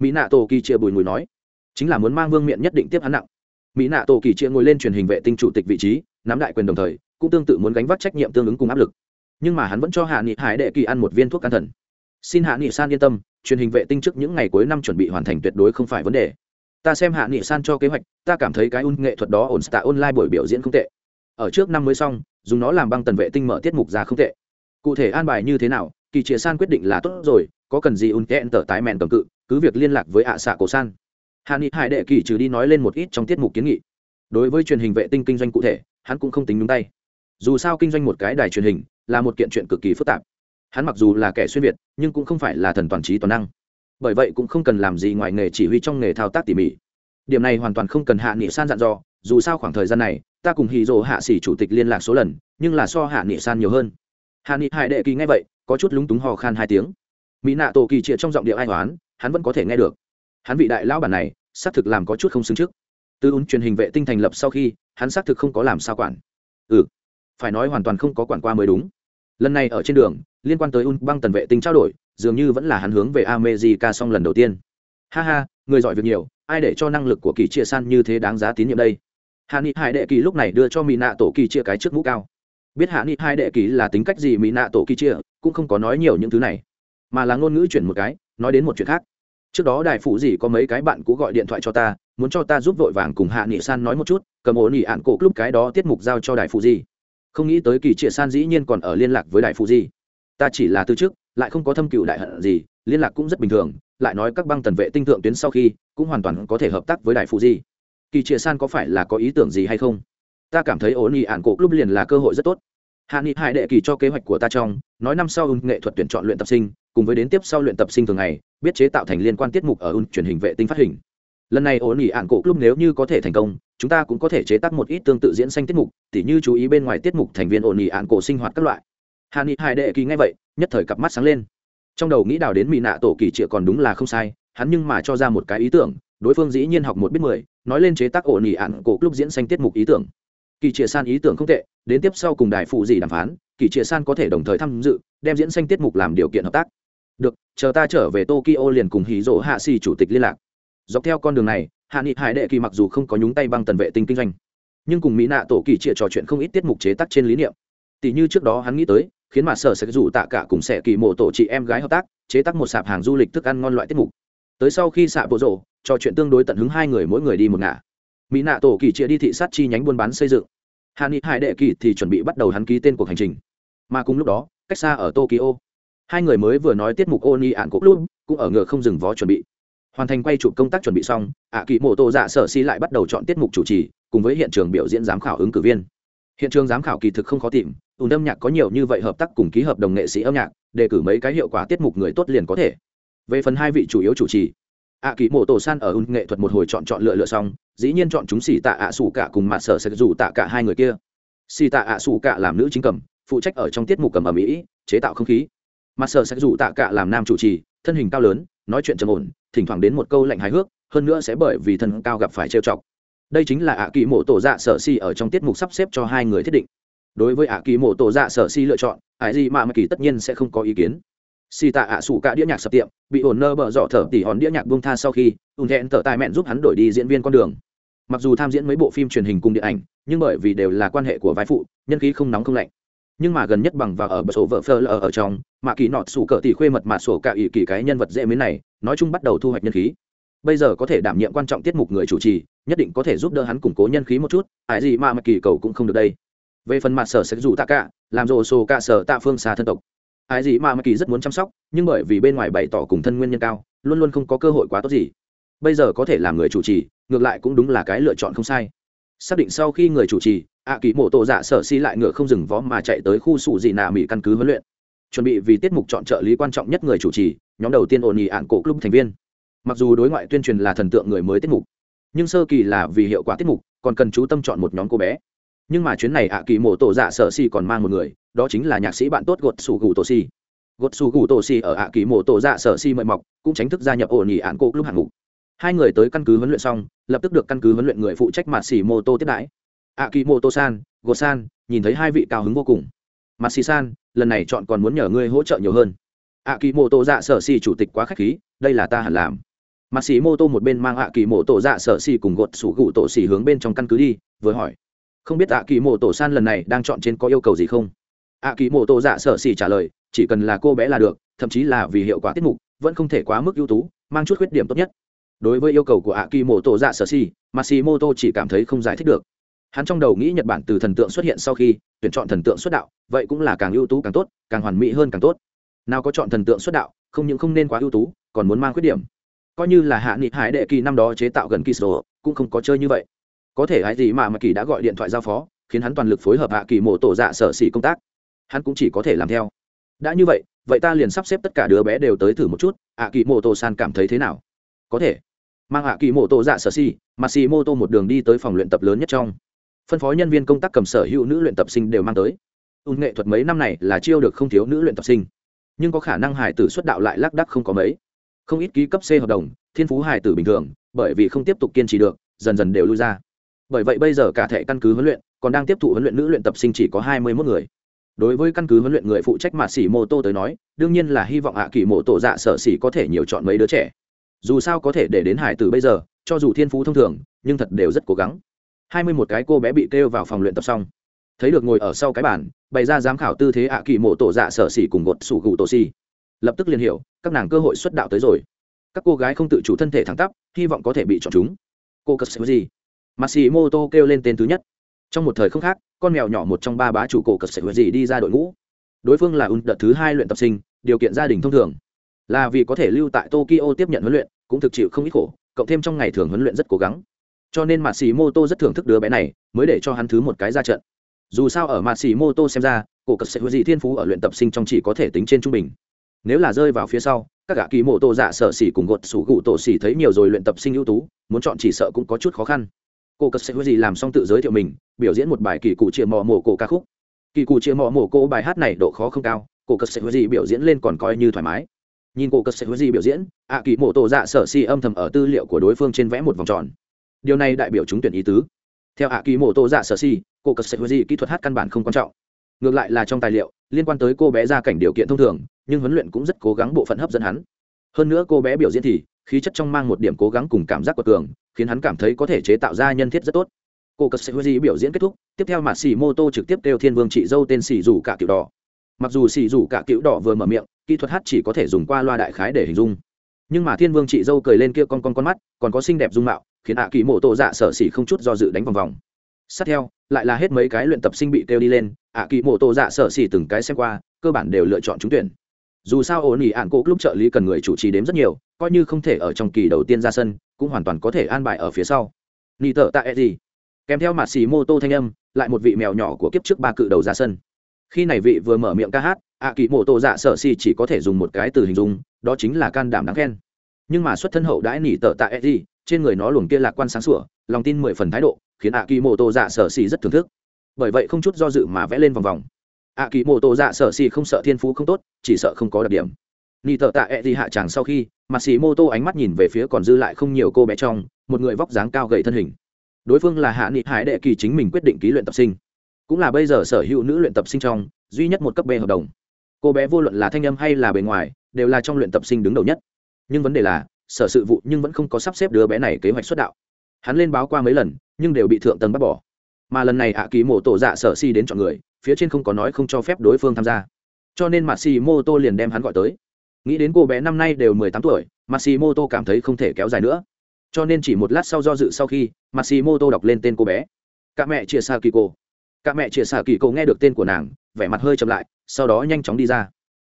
Mỹ nạ tổ kỳ triệu bùi mùi nói chính là muốn mang vương miện nhất định tiếp hắn nặng. Mỹ nạ tổ kỳ triệu ngồi lên truyền hình vệ tinh chủ tịch vị trí, nắm đại quyền đồng thời, cũng tương tự muốn gánh vác trách nhiệm tương ứng cùng áp lực. Nhưng mà hắn vẫn cho hạ nghị hải đệ kỳ ăn một viên thuốc can thần. Xin hạ nghị san yên tâm, truyền hình vệ tinh trước những ngày cuối năm chuẩn bị hoàn thành tuyệt đối không phải vấn đề. Ta xem hạ nghị san cho kế hoạch, ta cảm thấy cái un nghệ thuật đó ổn, tạ online buổi biểu diễn không tệ. Ở trước năm mới xong, dùng nó làm băng tần vệ tinh mở tiết mục ra không tệ. Cụ thể an bài như thế nào, kỳ chia san quyết định là tốt rồi, có cần gì un kẽn tờ tái mẹn cầm cự, cứ việc liên lạc với ạ xạ cổ san hạ nghị hải đệ kỳ trừ đi nói lên một ít trong tiết mục kiến nghị. Đối với truyền hình vệ tinh kinh doanh cụ thể, hắn cũng không tính đúng tay. Dù sao kinh doanh một cái đài truyền hình là một kiện chuyện cực kỳ phức tạp. Hắn mặc dù là kẻ xuyên việt, nhưng cũng không phải là thần toàn trí toàn năng. Bởi vậy cũng không cần làm gì ngoài nghề chỉ huy trong nghề thao tác tỉ mỉ. Điểm này hoàn toàn không cần hạ nghị san dặn dò, dù sao khoảng thời gian này, ta cùng hì rồ hạ Sĩ chủ tịch liên lạc số lần, nhưng là so hạ nghị san nhiều hơn. Hạ nghị hải đệ kỳ nghe vậy, có chút lúng túng hò khan hai tiếng. Mỹ nạ tổ kỳ triệt trong giọng điệu ai toán hắn vẫn có thể nghe được hắn vị đại lão bản này, xác thực làm có chút không xứng trước. Tư ứng truyền hình vệ tinh thành lập sau khi, hắn xác thực không có làm sao quản. Ừ phải nói hoàn toàn không có quản qua mới đúng. Lần này ở trên đường, liên quan tới un băng tần vệ tinh trao đổi, dường như vẫn là hắn hướng về america xong lần đầu tiên. Ha ha, người giỏi việc nhiều, ai để cho năng lực của kỳ chia san như thế đáng giá tín nhiệm đây? Hạ nghị hai đệ kỳ lúc này đưa cho mỹ nạ tổ kỳ chia cái trước mũ cao. Biết hạ nghị hai đệ kỳ là tính cách gì mỹ nạ tổ kỳ chia, cũng không có nói nhiều những thứ này, mà là ngôn ngữ chuyển một cái, nói đến một chuyện khác trước đó đại phụ gì có mấy cái bạn cũ gọi điện thoại cho ta, muốn cho ta giúp vội vàng cùng hạ nghị san nói một chút, cầm ổ ỉ ạn cổ lúc cái đó tiết mục giao cho đại phụ gì. Không nghĩ tới kỳ triệt san dĩ nhiên còn ở liên lạc với đại phụ gì. Ta chỉ là từ trước, lại không có thâm cựu đại hận gì, liên lạc cũng rất bình thường, lại nói các băng tần vệ tinh thượng tuyến sau khi, cũng hoàn toàn có thể hợp tác với đại phụ gì. Kỳ triệt san có phải là có ý tưởng gì hay không? Ta cảm thấy ổ ỉ ạn cổ lúc liền là cơ hội rất tốt. Hạ nghị hải đệ kỳ cho kế hoạch của ta trong, nói năm sau ưng nghệ thuật tuyển chọn luyện tập sinh cùng với đến tiếp sau luyện tập sinh thường ngày, biết chế tạo thành liên quan tiết mục ở Un truyền hình vệ tinh phát hình. Lần này ổn ỉ ạn cổ lúc nếu như có thể thành công, chúng ta cũng có thể chế tác một ít tương tự diễn sanh tiết mục, tỉ như chú ý bên ngoài tiết mục thành viên ổn ỉ ạn cổ sinh hoạt các loại. Hạ nghị hải đệ kỳ ngay vậy, nhất thời cặp mắt sáng lên. Trong đầu nghĩ đào đến mỹ nạ tổ kỳ trịa còn đúng là không sai, hắn nhưng mà cho ra một cái ý tưởng, đối phương dĩ nhiên học một biết mười, nói lên chế tác ổn ỉ ạn cổ lúc diễn sanh tiết mục ý tưởng. Kỳ trịa san ý tưởng không tệ, đến tiếp sau cùng đài phụ gì đàm phán, kỳ trịa san có thể đồng thời tham dự, đem diễn sanh tiết mục làm điều kiện hợp tác được, chờ ta trở về tokyo liền cùng hí rỗ hạ xì chủ tịch liên lạc. Dọc theo con đường này, hạ nghị hải đệ kỳ mặc dù không có nhúng tay băng tần vệ tinh kinh doanh, nhưng cùng mỹ nạ tổ kỳ chia trò chuyện không ít tiết mục chế tác trên lý niệm. Tỷ như trước đó hắn nghĩ tới, khiến mà sở sẽ rủ tạ cả cùng sẽ kỳ mộ tổ chị em gái hợp tác, chế tác một sạp hàng du lịch thức ăn ngon loại tiết mục. Tới sau khi xạ bộ rộ, trò chuyện tương đối tận hứng hai người mỗi người đi một ngả. Mỹ nạ tổ kỳ chia đi thị sát chi nhánh buôn bán xây dựng. Hạ nghị hải đệ kỳ thì chuẩn bị bắt đầu hắn ký tên cuộc hành trình. Mà cùng lúc đó, cách xa ở tokyo hai người mới vừa nói tiết mục ô ni ạn cốc luôn cũng ở ngựa không dừng vó chuẩn bị. Hoàn thành quay chụp công tác chuẩn bị xong, ạ kỳ mô tổ dạ sở si lại bắt đầu chọn tiết mục chủ trì, cùng với hiện trường biểu diễn giám khảo ứng cử viên. Hiện trường giám khảo kỳ thực không khó tìm, ùn âm nhạc có nhiều như vậy hợp tác cùng ký hợp đồng nghệ sĩ âm nhạc đề cử mấy cái hiệu quả tiết mục người tốt liền có thể. Về phần hai vị chủ yếu chủ trì, ạ kỳ mô tổ san ở ùn nghệ thuật một hồi chọn chọn lựa lựa xong, dĩ nhiên chọn chúng xì tạ ạ xù cả cùng mặt sở sẽ dù tạ cả hai người kia. Xì tạ ạ xù cả làm nữ chính cầm, phụ trách ở trong tiết mục cầm ở mỹ chế tạo không khí mặt sở sẽ dụ tạ cả làm nam chủ trì, thân hình cao lớn, nói chuyện trầm ổn, thỉnh thoảng đến một câu lạnh hài hước, hơn nữa sẽ bởi vì thân cao gặp phải trêu chọc. Đây chính là ạ kỳ mộ tổ dạ sở si ở trong tiết mục sắp xếp cho hai người thiết định. Đối với ạ kỳ mộ tổ dạ sở si lựa chọn, ải gì mà mà kỳ tất nhiên sẽ không có ý kiến. Si tạ ạ sủ cả đĩa nhạc sập tiệm, bị ổn nơ bở dọ thở tỉ hòn đĩa nhạc buông tha sau khi, ùn thẹn tở tài mẹn giúp hắn đổi đi diễn viên con đường. Mặc dù tham diễn mấy bộ phim truyền hình cùng điện ảnh, nhưng bởi vì đều là quan hệ của vai phụ, nhân khí không nóng không lạnh nhưng mà gần nhất bằng và ở bờ sổ vợ phơ lờ ở trong, mà kỳ nọt sủ cỡ tỷ khuê mật mà sổ cả ỷ kỳ cái nhân vật dễ mến này, nói chung bắt đầu thu hoạch nhân khí. Bây giờ có thể đảm nhiệm quan trọng tiết mục người chủ trì, nhất định có thể giúp đỡ hắn củng cố nhân khí một chút, ai gì mà mà kỳ cầu cũng không được đây. Về phần mặt sở sẽ dù tạ cả, làm rồ sổ cả sở tạ phương xa thân tộc. Ai gì mà mà kỳ rất muốn chăm sóc, nhưng bởi vì bên ngoài bày tỏ cùng thân nguyên nhân cao, luôn luôn không có cơ hội quá tốt gì. Bây giờ có thể làm người chủ trì, ngược lại cũng đúng là cái lựa chọn không sai xác định sau khi người chủ trì, ạ kỳ mộ tổ dạ sở si lại ngựa không dừng vó mà chạy tới khu sủ dị nạ mỹ căn cứ huấn luyện. Chuẩn bị vì tiết mục chọn trợ lý quan trọng nhất người chủ trì, nhóm đầu tiên ổn ỉ ạn cổ club thành viên. Mặc dù đối ngoại tuyên truyền là thần tượng người mới tiết mục, nhưng sơ kỳ là vì hiệu quả tiết mục, còn cần chú tâm chọn một nhóm cô bé. Nhưng mà chuyến này ạ kỳ mộ tổ dạ sở si còn mang một người, đó chính là nhạc sĩ bạn tốt gột sủ gù tổ si gột sủ gù tổ si ở ạ kỳ mộ tổ dạ sở si mời mọc, cũng tránh thức gia nhập ổn ỉ ạn cổ club hạng mục hai người tới căn cứ huấn luyện xong, lập tức được căn cứ huấn luyện người phụ trách mạt xỉ mô tô tiếp đãi. A kỳ mô tô san gô san nhìn thấy hai vị cao hứng vô cùng. Mạt xỉ san, lần này chọn còn muốn nhờ ngươi hỗ trợ nhiều hơn. A kỳ mô tô dạ sở xỉ chủ tịch quá k h á c h khí, đây là ta hẳn làm. Mạt xỉ mô tô một bên mang a kỳ mô tô dạ sở xỉ cùng gột sủ gụ tổ xỉ hướng bên trong căn cứ đi, vừa hỏi. Không biết a kỳ mô tô san lần này đang chọn trên có yêu cầu gì không? A kỳ mô tô dạ sở xỉ trả lời, chỉ cần là cô bé là được, thậm chí là vì hiệu quả tiết mục, vẫn không thể quá mức ưu tú, mang chút khuyết điểm tốt nhất đối với yêu cầu của ạ kỳ mô tô dạ sở si mashimoto chỉ cảm thấy không giải thích được. Hắn trong đầu nghĩ nhật bản từ thần tượng xuất hiện sau khi tuyển chọn thần tượng xuất đạo, vậy cũng là càng ưu tú càng tốt, càng hoàn mỹ hơn càng tốt. Nào có chọn thần tượng xuất đạo, không những không nên quá ưu tú, còn muốn mang khuyết điểm. Coi như là hạ nghị hải đệ kỳ năm đó chế tạo gần kỳ sổ cũng không có chơi như vậy. Có thể hãy gì mà mà kỳ đã gọi điện thoại giao phó, khiến hắn toàn lực phối hợp hạ kỳ mộ tổ dạ sở xỉ công tác. Hắn cũng chỉ có thể làm theo. Đã như vậy vậy ta liền sắp xếp tất cả đứa bé đều tới thử một chút hạ kỳ mổ tổ san cảm thấy thế nào? Có thể mang hạ kỳ mộ tổ dạ sở si, mà xì mô tô một đường đi tới phòng luyện tập lớn nhất trong. Phân phó nhân viên công tác cầm sở hữu nữ luyện tập sinh đều mang tới. Ùn nghệ thuật mấy năm này là chiêu được không thiếu nữ luyện tập sinh. Nhưng có khả năng hải tử xuất đạo lại lác đắc không có mấy. Không ít ký cấp c hợp đồng, thiên phú hải tử bình thường, bởi vì không tiếp tục kiên trì được, dần dần đều lui ra. Bởi vậy bây giờ cả thể căn cứ huấn luyện, còn đang tiếp thụ huấn luyện nữ luyện tập sinh chỉ có hai mươi mốt người. Đối với căn cứ huấn luyện người phụ trách mạt xỉ mô tô tới nói, đương nhiên là hy vọng hạ kỳ mộ tổ dạ sở xỉ có thể nhiều chọn mấy đứa trẻ dù sao có thể để đến hải tử bây giờ, cho dù thiên phú thông thường, nhưng thật đều rất cố gắng. Hai mươi một cái cô bé bị kêu vào phòng luyện tập xong. Thấy được ngồi ở sau cái bản bày ra giám khảo tư thế ạ kỳ mộ tổ dạ sở xỉ cùng gột sủ gù tổ xỉ. Lập tức liền hiểu, các nàng cơ hội xuất đạo tới rồi. Các cô gái không tự chủ thân thể thẳng tắp, hy vọng có thể bị chọn chúng. Cô cất sẽ gì? Mà xì mô tô kêu lên tên thứ nhất. Trong một thời không khác, con mèo nhỏ một trong ba bá chủ cổ cất sẽ gì đi ra đội ngũ. Đối phương là Un đợt thứ hai luyện tập sinh, điều kiện gia đình thông thường là vì có thể lưu tại tokyo tiếp nhận huấn luyện, cũng thực chịu không ít khổ, cộng thêm trong ngày thường huấn luyện rất cố gắng. Cho nên mạt xì mô tô rất thưởng thức đứa bé này, mới để cho hắn thứ một cái ra trận. Dù sao ở mạt xì mô tô xem ra, cổ cật sẽ huệ dị thiên phú ở luyện tập sinh trong chỉ có thể tính trên trung bình. Nếu là rơi vào phía sau, các gã kỳ mô tô giả sợ xỉ cùng gột sủ gụ tổ xỉ thấy nhiều rồi luyện tập sinh ưu tú, muốn chọn chỉ sợ cũng có chút khó khăn. Cô cật sẽ huệ dị làm xong tự giới thiệu mình, biểu diễn một bài kỳ cụ chia mò mổ cổ ca khúc. Kỳ cụ chia mò mổ cổ bài hát này độ khó không cao cô cật sẽ huệ dị biểu diễn lên còn coi như thoải mái nhìn cổ cất sẽ huế gì biểu diễn, ạ kỳ mộ tổ dạ sở si âm thầm ở tư liệu của đối phương trên vẽ một vòng tròn. Điều này đại biểu chúng tuyển ý tứ. Theo ạ kỳ mộ tổ dạ sở si, cổ cất sẽ huế gì kỹ thuật hát căn bản không quan trọng. Ngược lại là trong tài liệu, liên quan tới cô bé ra cảnh điều kiện thông thường, nhưng huấn luyện cũng rất cố gắng bộ phận hấp dẫn hắn. Hơn nữa cô bé biểu diễn thì, khí chất trong mang một điểm cố gắng cùng cảm giác của cường, khiến hắn cảm thấy có thể chế tạo ra nhân thiết rất tốt. Cô cất sẽ huy biểu diễn kết thúc, tiếp theo mà xì mô tô trực tiếp kêu thiên vương chị dâu tên xì rủ cả kiểu đỏ. Mặc dù xì rủ cả kiểu đỏ vừa mở miệng kỹ thuật hát chỉ có thể dùng qua loa đại khái để hình dung. Nhưng mà thiên vương chị dâu cười lên kia con con con mắt, còn có xinh đẹp dung mạo, khiến ạ kỳ mộ tổ dạ sở xỉ không chút do dự đánh vòng vòng. Sát theo, lại là hết mấy cái luyện tập sinh bị kêu đi lên, ạ kỳ mộ tổ dạ sở xỉ từng cái xem qua, cơ bản đều lựa chọn trúng tuyển. Dù sao ổn ỉ ạn cỗ lúc trợ lý cần người chủ trì đếm rất nhiều, coi như không thể ở trong kỳ đầu tiên ra sân, cũng hoàn toàn có thể an bài ở phía sau. Ni tờ tạ e gì? Kèm theo mặt xì mô tô thanh âm, lại một vị mèo nhỏ của kiếp trước ba cự đầu ra sân. Khi này vị vừa mở miệng ca hát ạ kỳ mộ tổ dạ sở si chỉ có thể dùng một cái từ hình dung, đó chính là can đảm đáng khen. Nhưng mà xuất thân hậu đãi nỉ tợ tạ e gì trên người nó luồng kia lạc quan sáng sủa, lòng tin mười phần thái độ, khiến ạ kỳ mộ tổ dạ sở si rất thưởng thức. Bởi vậy không chút do dự mà vẽ lên vòng vòng. Ạ kỳ mộ tổ dạ sở si không sợ thiên phú không tốt, chỉ sợ không có đặc điểm. Nỉ tợ tạ e gì hạ tràng sau khi mặt xì mô tô ánh mắt nhìn về phía còn dư lại không nhiều cô bé trong, một người vóc dáng cao gầy thân hình. Đối phương là hạ nghị hải đệ kỳ chính mình quyết định ký luyện tập sinh. Cũng là bây giờ sở hữu nữ luyện tập sinh trong, duy nhất một cấp b hợp đồng cô bé vô luận là thanh âm hay là bề ngoài, đều là trong luyện tập sinh đứng đầu nhất. Nhưng vấn đề là, sở sự vụ nhưng vẫn không có sắp xếp đứa bé này kế hoạch xuất đạo. Hắn lên báo qua mấy lần, nhưng đều bị thượng tầng bắt bỏ. Mà lần này hạ ký mổ tổ dạ sở si đến chọn người, phía trên không có nói không cho phép đối phương tham gia. Cho nên mặt si mô tô liền đem hắn gọi tới. Nghĩ đến cô bé năm nay đều mười tám tuổi mặt si mô tô cảm thấy không thể kéo dài nữa. Cho nên chỉ một lát sau do dự sau khi mặt si mô tô đọc lên tên cô bé. Cả mẹ chia xa kỳ cô cả mẹ chia xa kỳ cô nghe được tên của nàng vẻ mặt hơi chậm lại, sau đó nhanh chóng đi ra.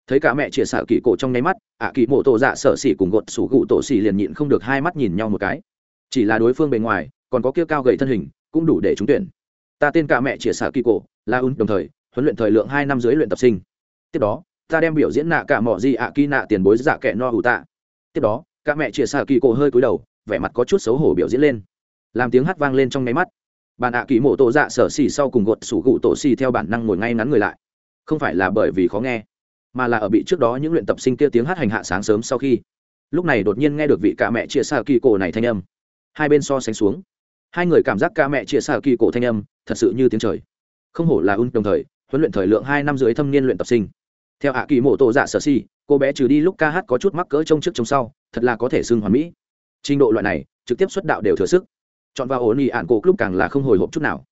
Thấy cả mẹ chia xạ kỳ cổ trong nháy mắt, ạ kỳ mộ tổ dạ sợ xỉ cùng gột sủ gụ tổ xỉ liền nhịn không được hai mắt nhìn nhau một cái. Chỉ là đối phương bề ngoài, còn có kia cao gầy thân hình, cũng đủ để trúng tuyển. Ta tên cả mẹ chia xạ kỳ cổ la un đồng thời, huấn luyện thời lượng hai năm dưới luyện tập sinh. Tiếp đó, ta đem biểu diễn nạ cả mỏ gì ạ kỳ nạ tiền bối dạ kẻ no hủ tạ. Tiếp đó, cả mẹ chia xạ kỳ cổ hơi cúi đầu, vẻ mặt có chút xấu hổ biểu diễn lên. Làm tiếng hát vang lên trong nháy mắt bạn ạ kỳ mộ tổ dạ sở xỉ sau cùng gột sủ gụ tổ xỉ theo bản năng ngồi ngay ngắn người lại. Không phải là bởi vì khó nghe, mà là ở bị trước đó những luyện tập sinh kia tiếng hát hành hạ sáng sớm sau khi. Lúc này đột nhiên nghe được vị ca mẹ chia xa kỳ cổ này thanh âm. Hai bên so sánh xuống, hai người cảm giác ca mẹ chia xa kỳ cổ thanh âm thật sự như tiếng trời. Không hổ là un đồng thời, huấn luyện thời lượng hai năm dưới thâm niên luyện tập sinh. Theo hạ kỳ mộ tổ dạ sở xì cô bé trừ đi lúc ca hát có chút mắc cỡ trông trước trông sau, thật là có thể xưng hoàn mỹ. Trình độ loại này, trực tiếp xuất đạo đều thừa sức chọn vào ổn ỉ ạn cổ lúc càng là không hồi hộp chút nào.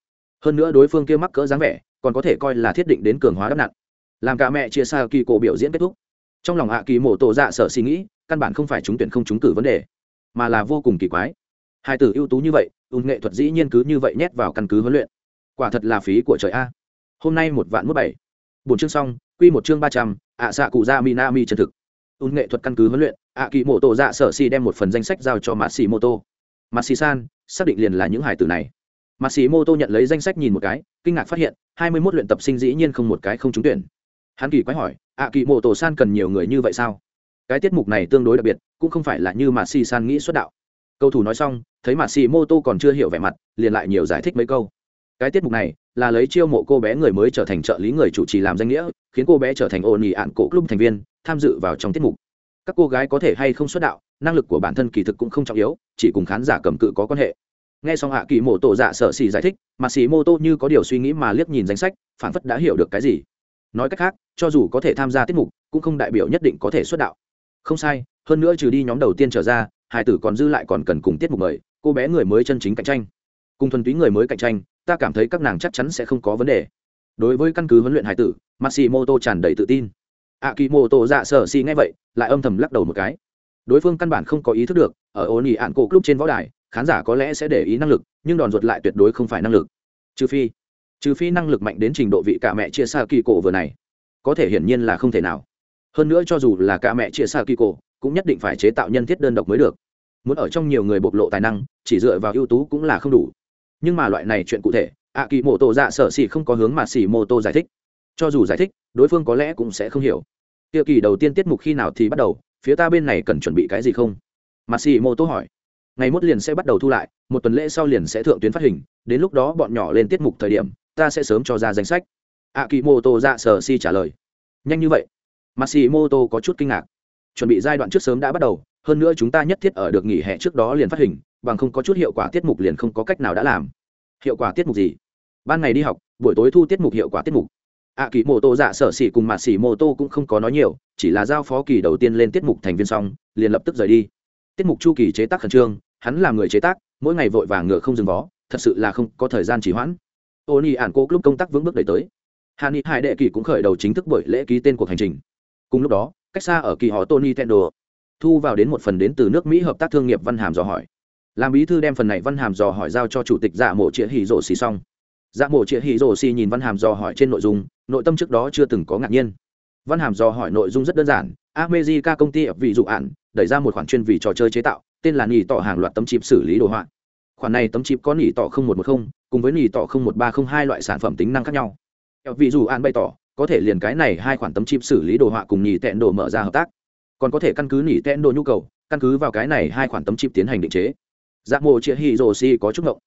Hơn nữa đối phương kia mắc cỡ dáng vẻ, còn có thể coi là thiết định đến cường hóa đắp nặn. Làm cả mẹ chia xa kỳ cổ biểu diễn kết thúc. Trong lòng hạ kỳ mộ tổ dạ sở suy nghĩ, căn bản không phải trúng tuyển không trúng cử vấn đề, mà là vô cùng kỳ quái. Hai tử ưu tú như vậy ùn nghệ thuật dĩ nhiên cứ như vậy nhét vào căn cứ huấn luyện. Quả thật là phí của trời a. Hôm nay một vạn mốt bảy. Bốn chương xong, quy một chương ba trăm, ạ xạ cụ dạ ra minami chân thực. Ùn nghệ thuật căn cứ huấn luyện ạ kỳ mộ tổ dạ sở si đem một phần danh sách giao cho mạt xì mô tô mạt xì san xác định liền là những hải tử này. Mà sĩ mô tô nhận lấy danh sách nhìn một cái, kinh ngạc phát hiện, hai mươi mốt luyện tập sinh dĩ nhiên không một cái không trúng tuyển. Hắn kỳ quái hỏi ạ kỳ mộ tổ san cần nhiều người như vậy sao? Cái tiết mục này tương đối đặc biệt, cũng không phải là như mà si san nghĩ xuất đạo. Cầu thủ nói xong, thấy mà si mô tô còn chưa hiểu vẻ mặt, liền lại nhiều giải thích mấy câu. Cái tiết mục này là lấy chiêu mộ cô bé người mới trở thành trợ lý người chủ trì làm danh nghĩa, khiến cô bé trở thành ổn nghỉ ạn cổ club thành viên, tham dự vào trong tiết mục các cô gái có thể hay không xuất đạo, năng lực của bản thân kỳ thực cũng không trọng yếu, chỉ cùng khán giả cầm cự có quan hệ. Nghe xong hạ kỳ mộ tổ dạ sợ xì giải thích, mà xì mô tô như có điều suy nghĩ mà liếc nhìn danh sách, phản phất đã hiểu được cái gì. Nói cách khác, cho dù có thể tham gia tiết mục, cũng không đại biểu nhất định có thể xuất đạo. Không sai, hơn nữa trừ đi nhóm đầu tiên trở ra hải tử còn dư lại còn cần cùng tiết mục mời, cô bé người mới chân chính cạnh tranh. Cùng thuần túy người mới cạnh tranh, ta cảm thấy các nàng chắc chắn sẽ không có vấn đề. Đối với căn cứ huấn luyện hải tử Matsumoto tràn đầy tự tin. Akimoto dạ sở xì nghe vậy, lại âm thầm lắc đầu một cái. Đối phương căn bản không có ý thức được, ở ổn ỉ ạn cổ club trên võ đài, khán giả có lẽ sẽ để ý năng lực, nhưng đòn ruột lại tuyệt đối không phải năng lực. Trừ phi trừ phi năng lực mạnh đến trình độ vị cả mẹ chia xa kỳ cổ vừa này, có thể hiển nhiên là không thể nào. Hơn nữa cho dù là cả mẹ chia xa kỳ cổ, cũng nhất định phải chế tạo nhân thiết đơn độc mới được. Muốn ở trong nhiều người bộc lộ tài năng, chỉ dựa vào ưu tú cũng là không đủ. Nhưng mà loại này chuyện cụ thể ạ kỳ mô tô dạ sở xỉ không có hướng mà xỉ mô tô giải thích cho dù giải thích, đối phương có lẽ cũng sẽ không hiểu. Tiêu kỳ đầu tiên tiết mục khi nào thì bắt đầu, phía ta bên này cần chuẩn bị cái gì không? Mà xỉ mô tô hỏi. Ngày mốt liền sẽ bắt đầu thu lại, một tuần lễ sau liền sẽ thượng tuyến phát hình, đến lúc đó bọn nhỏ lên tiết mục thời điểm, ta sẽ sớm cho ra danh sách. A kỳ mô tô dạ sờ si trả lời. Nhanh như vậy. Mà xì mô tô có chút kinh ngạc. Chuẩn bị giai đoạn trước sớm đã bắt đầu, hơn nữa chúng ta nhất thiết ở được nghỉ hè trước đó liền phát hình, bằng không có chút hiệu quả tiết mục liền không có cách nào đã làm. Hiệu quả tiết mục gì? Ban ngày đi học, buổi tối thu tiết mục hiệu quả tiết mục a kỳ mô tô dạ sở xỉ cùng mạt xỉ mô tô cũng không có nói nhiều, chỉ là giao phó kỳ đầu tiên lên tiết mục thành viên xong, liền lập tức rời đi. Tiết mục chu kỳ chế tác khẩn trương, hắn là người chế tác, mỗi ngày vội vàng ngựa không dừng vó, thật sự là không có thời gian chỉ hoãn. Ô nhi ản cô lúc công tác vững bước đẩy tới. Hà ni hải đệ kỳ cũng khởi đầu chính thức buổi lễ ký tên cuộc hành trình. Cùng lúc đó, cách xa ở kỳ họ tony tendo, thu vào đến một phần đến từ nước mỹ hợp tác thương nghiệp văn hàm dò hỏi. Làm bí thư đem phần này văn hàm dò hỏi giao cho chủ tịch giả mộ chĩa hì rổ xì xong dạ mổ chĩa hì rổ xì nhìn văn hàm dò hỏi trên nội dung, nội tâm trước đó chưa từng có ngạc nhiên. Văn hàm dò hỏi nội dung rất đơn giản amejica công ty vị dụ ạn, đẩy ra một khoản chuyên vì trò chơi chế tạo, tên là nỉ tỏ hàng loạt tấm chip xử lý đồ họa. Khoản này tấm chip có nỉ tỏ một một không, cùng với nỉ tỏ một ba không hai loại sản phẩm tính năng khác nhau. Vị dụ ạn bày tỏ, có thể liền cái này hai khoản tấm chip xử lý đồ họa cùng nỉ tẹn đồ mở ra hợp tác. Còn có thể căn cứ nỉ tẹn đồ nhu cầu, căn cứ vào cái này hai khoản tấm chip tiến hành định chế. Dạ mộ chĩa hi rồ xì có chút ngộng.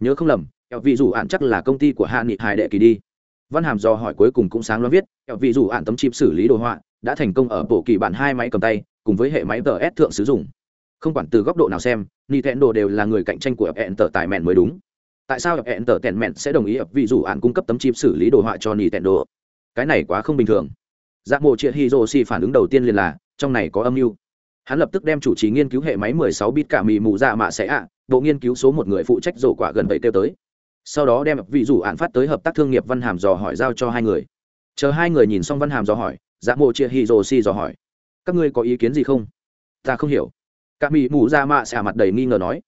Nhớ không lầm vị dù ạn chắc là công ty của hạ nghị hải đệ kỳ đi. Văn hàm do hỏi cuối cùng cũng sáng loáng viết, kẹo vị dù ạn tấm chip xử lý đồ họa, đã thành công ở bộ kỳ bản hai máy cầm tay, cùng với hệ máy ts thượng sử dụng. Không quản từ góc độ nào xem, nintendo đều là người cạnh tranh của hẹn tờ tài mẹn mới đúng. Tại sao hẹn tờ tèn mẹn sẽ đồng ý ập vị dù ạn cung cấp tấm chip xử lý đồ họa cho nintendo? Cái này quá không bình thường. Dạ mộ chia hiroshi phản ứng đầu tiên liền là, trong này có âm mưu. Hắn lập tức đem chủ trì nghiên cứu hệ máy 16 bit cả mì mù dạ mạ sẽ ạ, bộ nghiên cứu số một người phụ trách rổ quả gần vậy kêu tới sau đó đem vị rủ ạn phát tới hợp tác thương nghiệp văn hàm dò hỏi giao cho hai người. Chờ hai người nhìn xong văn hàm dò hỏi dạ mộ chia hiroshi dò hỏi. Các ngươi có ý kiến gì không? Ta không hiểu. Cả mỹ mù ra mạ xả mặt đầy nghi ngờ nói.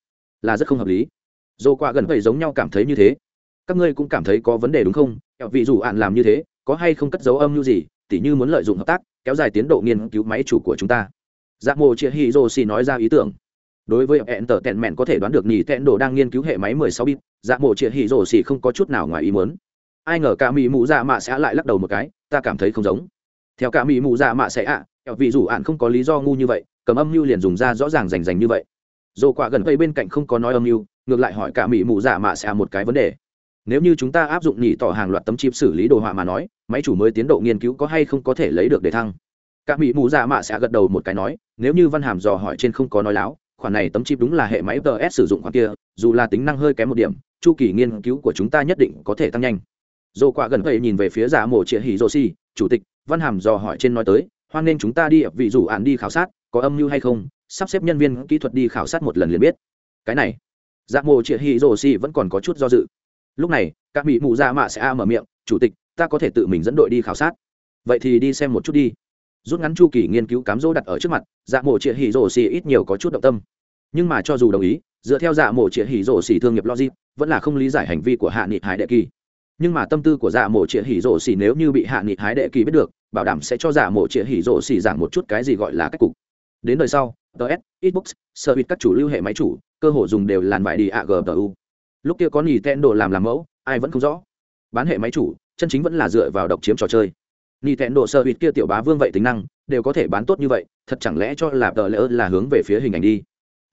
Là rất không hợp lý. Dồ qua gần vậy giống nhau cảm thấy như thế. Các ngươi cũng cảm thấy có vấn đề đúng không? Vị rủ ạn làm như thế, có hay không cất dấu âm như gì, tỉ như muốn lợi dụng hợp tác, kéo dài tiến độ nghiên cứu máy chủ của chúng ta? Dạ mộ chia hi rồ si nói ra ý tưởng đối với hẹn tờ tẹn mẹn có thể đoán được nhì tẹn đồ đang nghiên cứu hệ máy 16 bit dạ mộ chia hỉ rổ xỉ không có chút nào ngoài ý muốn. Ai ngờ cả mỹ mụ dạ mạ sẽ lại lắc đầu một cái ta cảm thấy không giống. Theo cả mỹ mụ dạ mạ sẽ ạ à, vì dù ạn không có lý do ngu như vậy cầm âm mưu liền dùng ra rõ ràng rành rành như vậy. Dồ quả gần vây bên cạnh không có nói âm mưu ngược lại hỏi cả mỹ mụ dạ mạ sẽ một cái vấn đề. Nếu như chúng ta áp dụng nhì tỏ hàng loạt tấm chip xử lý đồ họa mà nói máy chủ mới tiến độ nghiên cứu có hay không có thể lấy được để thăng? Các mỹ mù dạ mạ sẽ gật đầu một cái nói nếu như văn hàm dò hỏi trên không có nói láo khoản này tấm chip đúng là hệ máy ts sử dụng khoản kia, dù là tính năng hơi kém một điểm, chu kỳ nghiên cứu của chúng ta nhất định có thể tăng nhanh. Dồ quả gần vậy nhìn về phía giả mổ trịa hỉ rô si, chủ tịch, văn hàm dò hỏi trên nói tới, hoan nên chúng ta đi vị rủ ạn đi khảo sát, có âm mưu hay không? Sắp xếp nhân viên kỹ thuật đi khảo sát một lần liền biết. Cái này dạ mồ trịa hỉ rô si vẫn còn có chút do dự. Lúc này các mỹ mù dạ mạ sẽ a mở miệng, chủ tịch, ta có thể tự mình dẫn đội đi khảo sát. Vậy thì đi xem một chút đi. Rút ngắn chu kỳ nghiên cứu cám dỗ đặt ở trước mặt dạ mồ trịa hỉ rổ xì ít nhiều có chút động tâm nhưng mà cho dù đồng ý, dựa theo dạ mộ trịa hỉ rổ xỉ thương nghiệp logic, vẫn là không lý giải hành vi của hạ nghị hải đệ kỳ. Nhưng mà tâm tư của dạ mộ trịa hỉ rổ xỉ nếu như bị hạ nghị hải đệ kỳ biết được, bảo đảm sẽ cho dạ mộ trịa hỉ rổ xỉ giảng một chút cái gì gọi là cách cục. Đến đời sau ts xbox sơ bịt các chủ lưu hệ máy chủ, cơ hội dùng đều làn vải đi agbu lúc kia có nhì tên đồ làm làm mẫu, ai vẫn không rõ. Bán hệ máy chủ, chân chính vẫn là dựa vào độc chiếm trò chơi. Nhì tên đồ sơ bịt kia tiểu bá vương vậy tính năng, đều có thể bán tốt như vậy, thật chẳng lẽ cho là tờ lỡ là hướng về phía hình ảnh đi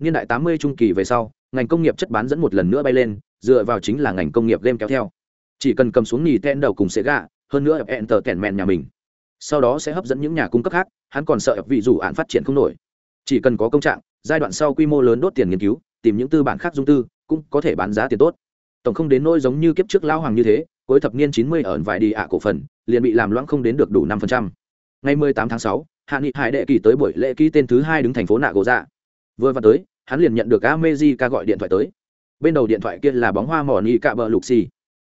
niên đại tám mươi trung kỳ về sau, ngành công nghiệp chất bán dẫn một lần nữa bay lên, dựa vào chính là ngành công nghiệp game kéo theo. Chỉ cần cầm xuống nhì tên đầu cùng sẽ gạ, hơn nữa enter tờ tẻn nhà mình. Sau đó sẽ hấp dẫn những nhà cung cấp khác, hắn còn sợ vị dù án phát triển không nổi. Chỉ cần có công trạng, giai đoạn sau quy mô lớn đốt tiền nghiên cứu, tìm những tư bản khác dung tư, cũng có thể bán giá tiền tốt. Tổng không đến nỗi giống như kiếp trước lao hoàng như thế, cuối thập niên chín mươi ở vài đi ạ cổ phần, liền bị làm loãng không đến được đủ năm phần trăm. Ngày mười tám tháng sáu, hạ nghị hải đệ kỳ tới buổi lễ ký tên thứ hai đứng thành phố nạ gỗ dạ. Vừa vào tới hắn liền nhận được amejica gọi điện thoại tới. Bên đầu điện thoại kia là bóng hoa mỏ ni cạ bờ lục xì.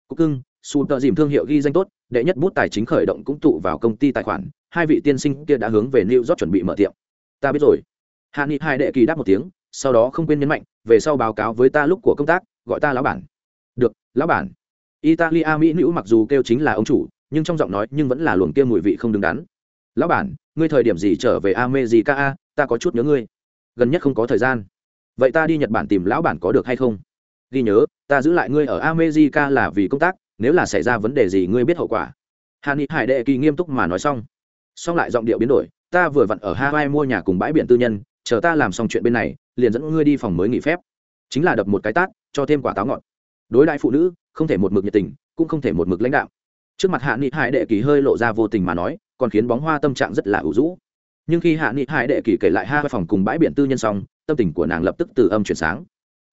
Cúc cưng, su tờ dìm thương hiệu ghi danh tốt, đệ nhất bút tài chính khởi động cũng tụ vào công ty tài khoản, hai vị tiên sinh kia đã hướng về new york chuẩn bị mở tiệm. Ta biết rồi. Hạ nghị hai đệ kỳ đáp một tiếng, sau đó không quên nhấn mạnh, về sau báo cáo với ta lúc của công tác, gọi ta lão bản. Được, lão bản. Italia mỹ nữ mặc dù kêu chính là ông chủ, nhưng trong giọng nói nhưng vẫn là luồng kia mùi vị không đứng đắn. Lão bản, ngươi thời điểm gì trở về america ta có chút nhớ ngươi. Gần nhất không có thời gian vậy ta đi nhật bản tìm lão bản có được hay không? Ghi nhớ, ta giữ lại ngươi ở amejica là vì công tác, nếu là xảy ra vấn đề gì ngươi biết hậu quả. Hàn ni hải đệ kỳ nghiêm túc mà nói xong. Xong lại giọng điệu biến đổi, ta vừa vặn ở hawaii mua nhà cùng bãi biển tư nhân, chờ ta làm xong chuyện bên này, liền dẫn ngươi đi phòng mới nghỉ phép. Chính là đập một cái tát, cho thêm quả táo ngọt. Đối đại phụ nữ, không thể một mực nhiệt tình, cũng không thể một mực lãnh đạo. Trước mặt hạ nghị hải đệ kỳ hơi lộ ra vô tình mà nói, còn khiến bóng hoa tâm trạng rất là ủ rũ. Nhưng khi hạ nghị hải đệ kỳ kể lại hai phòng cùng bãi biển tư nhân xong tâm tình của nàng lập tức từ âm chuyển sáng.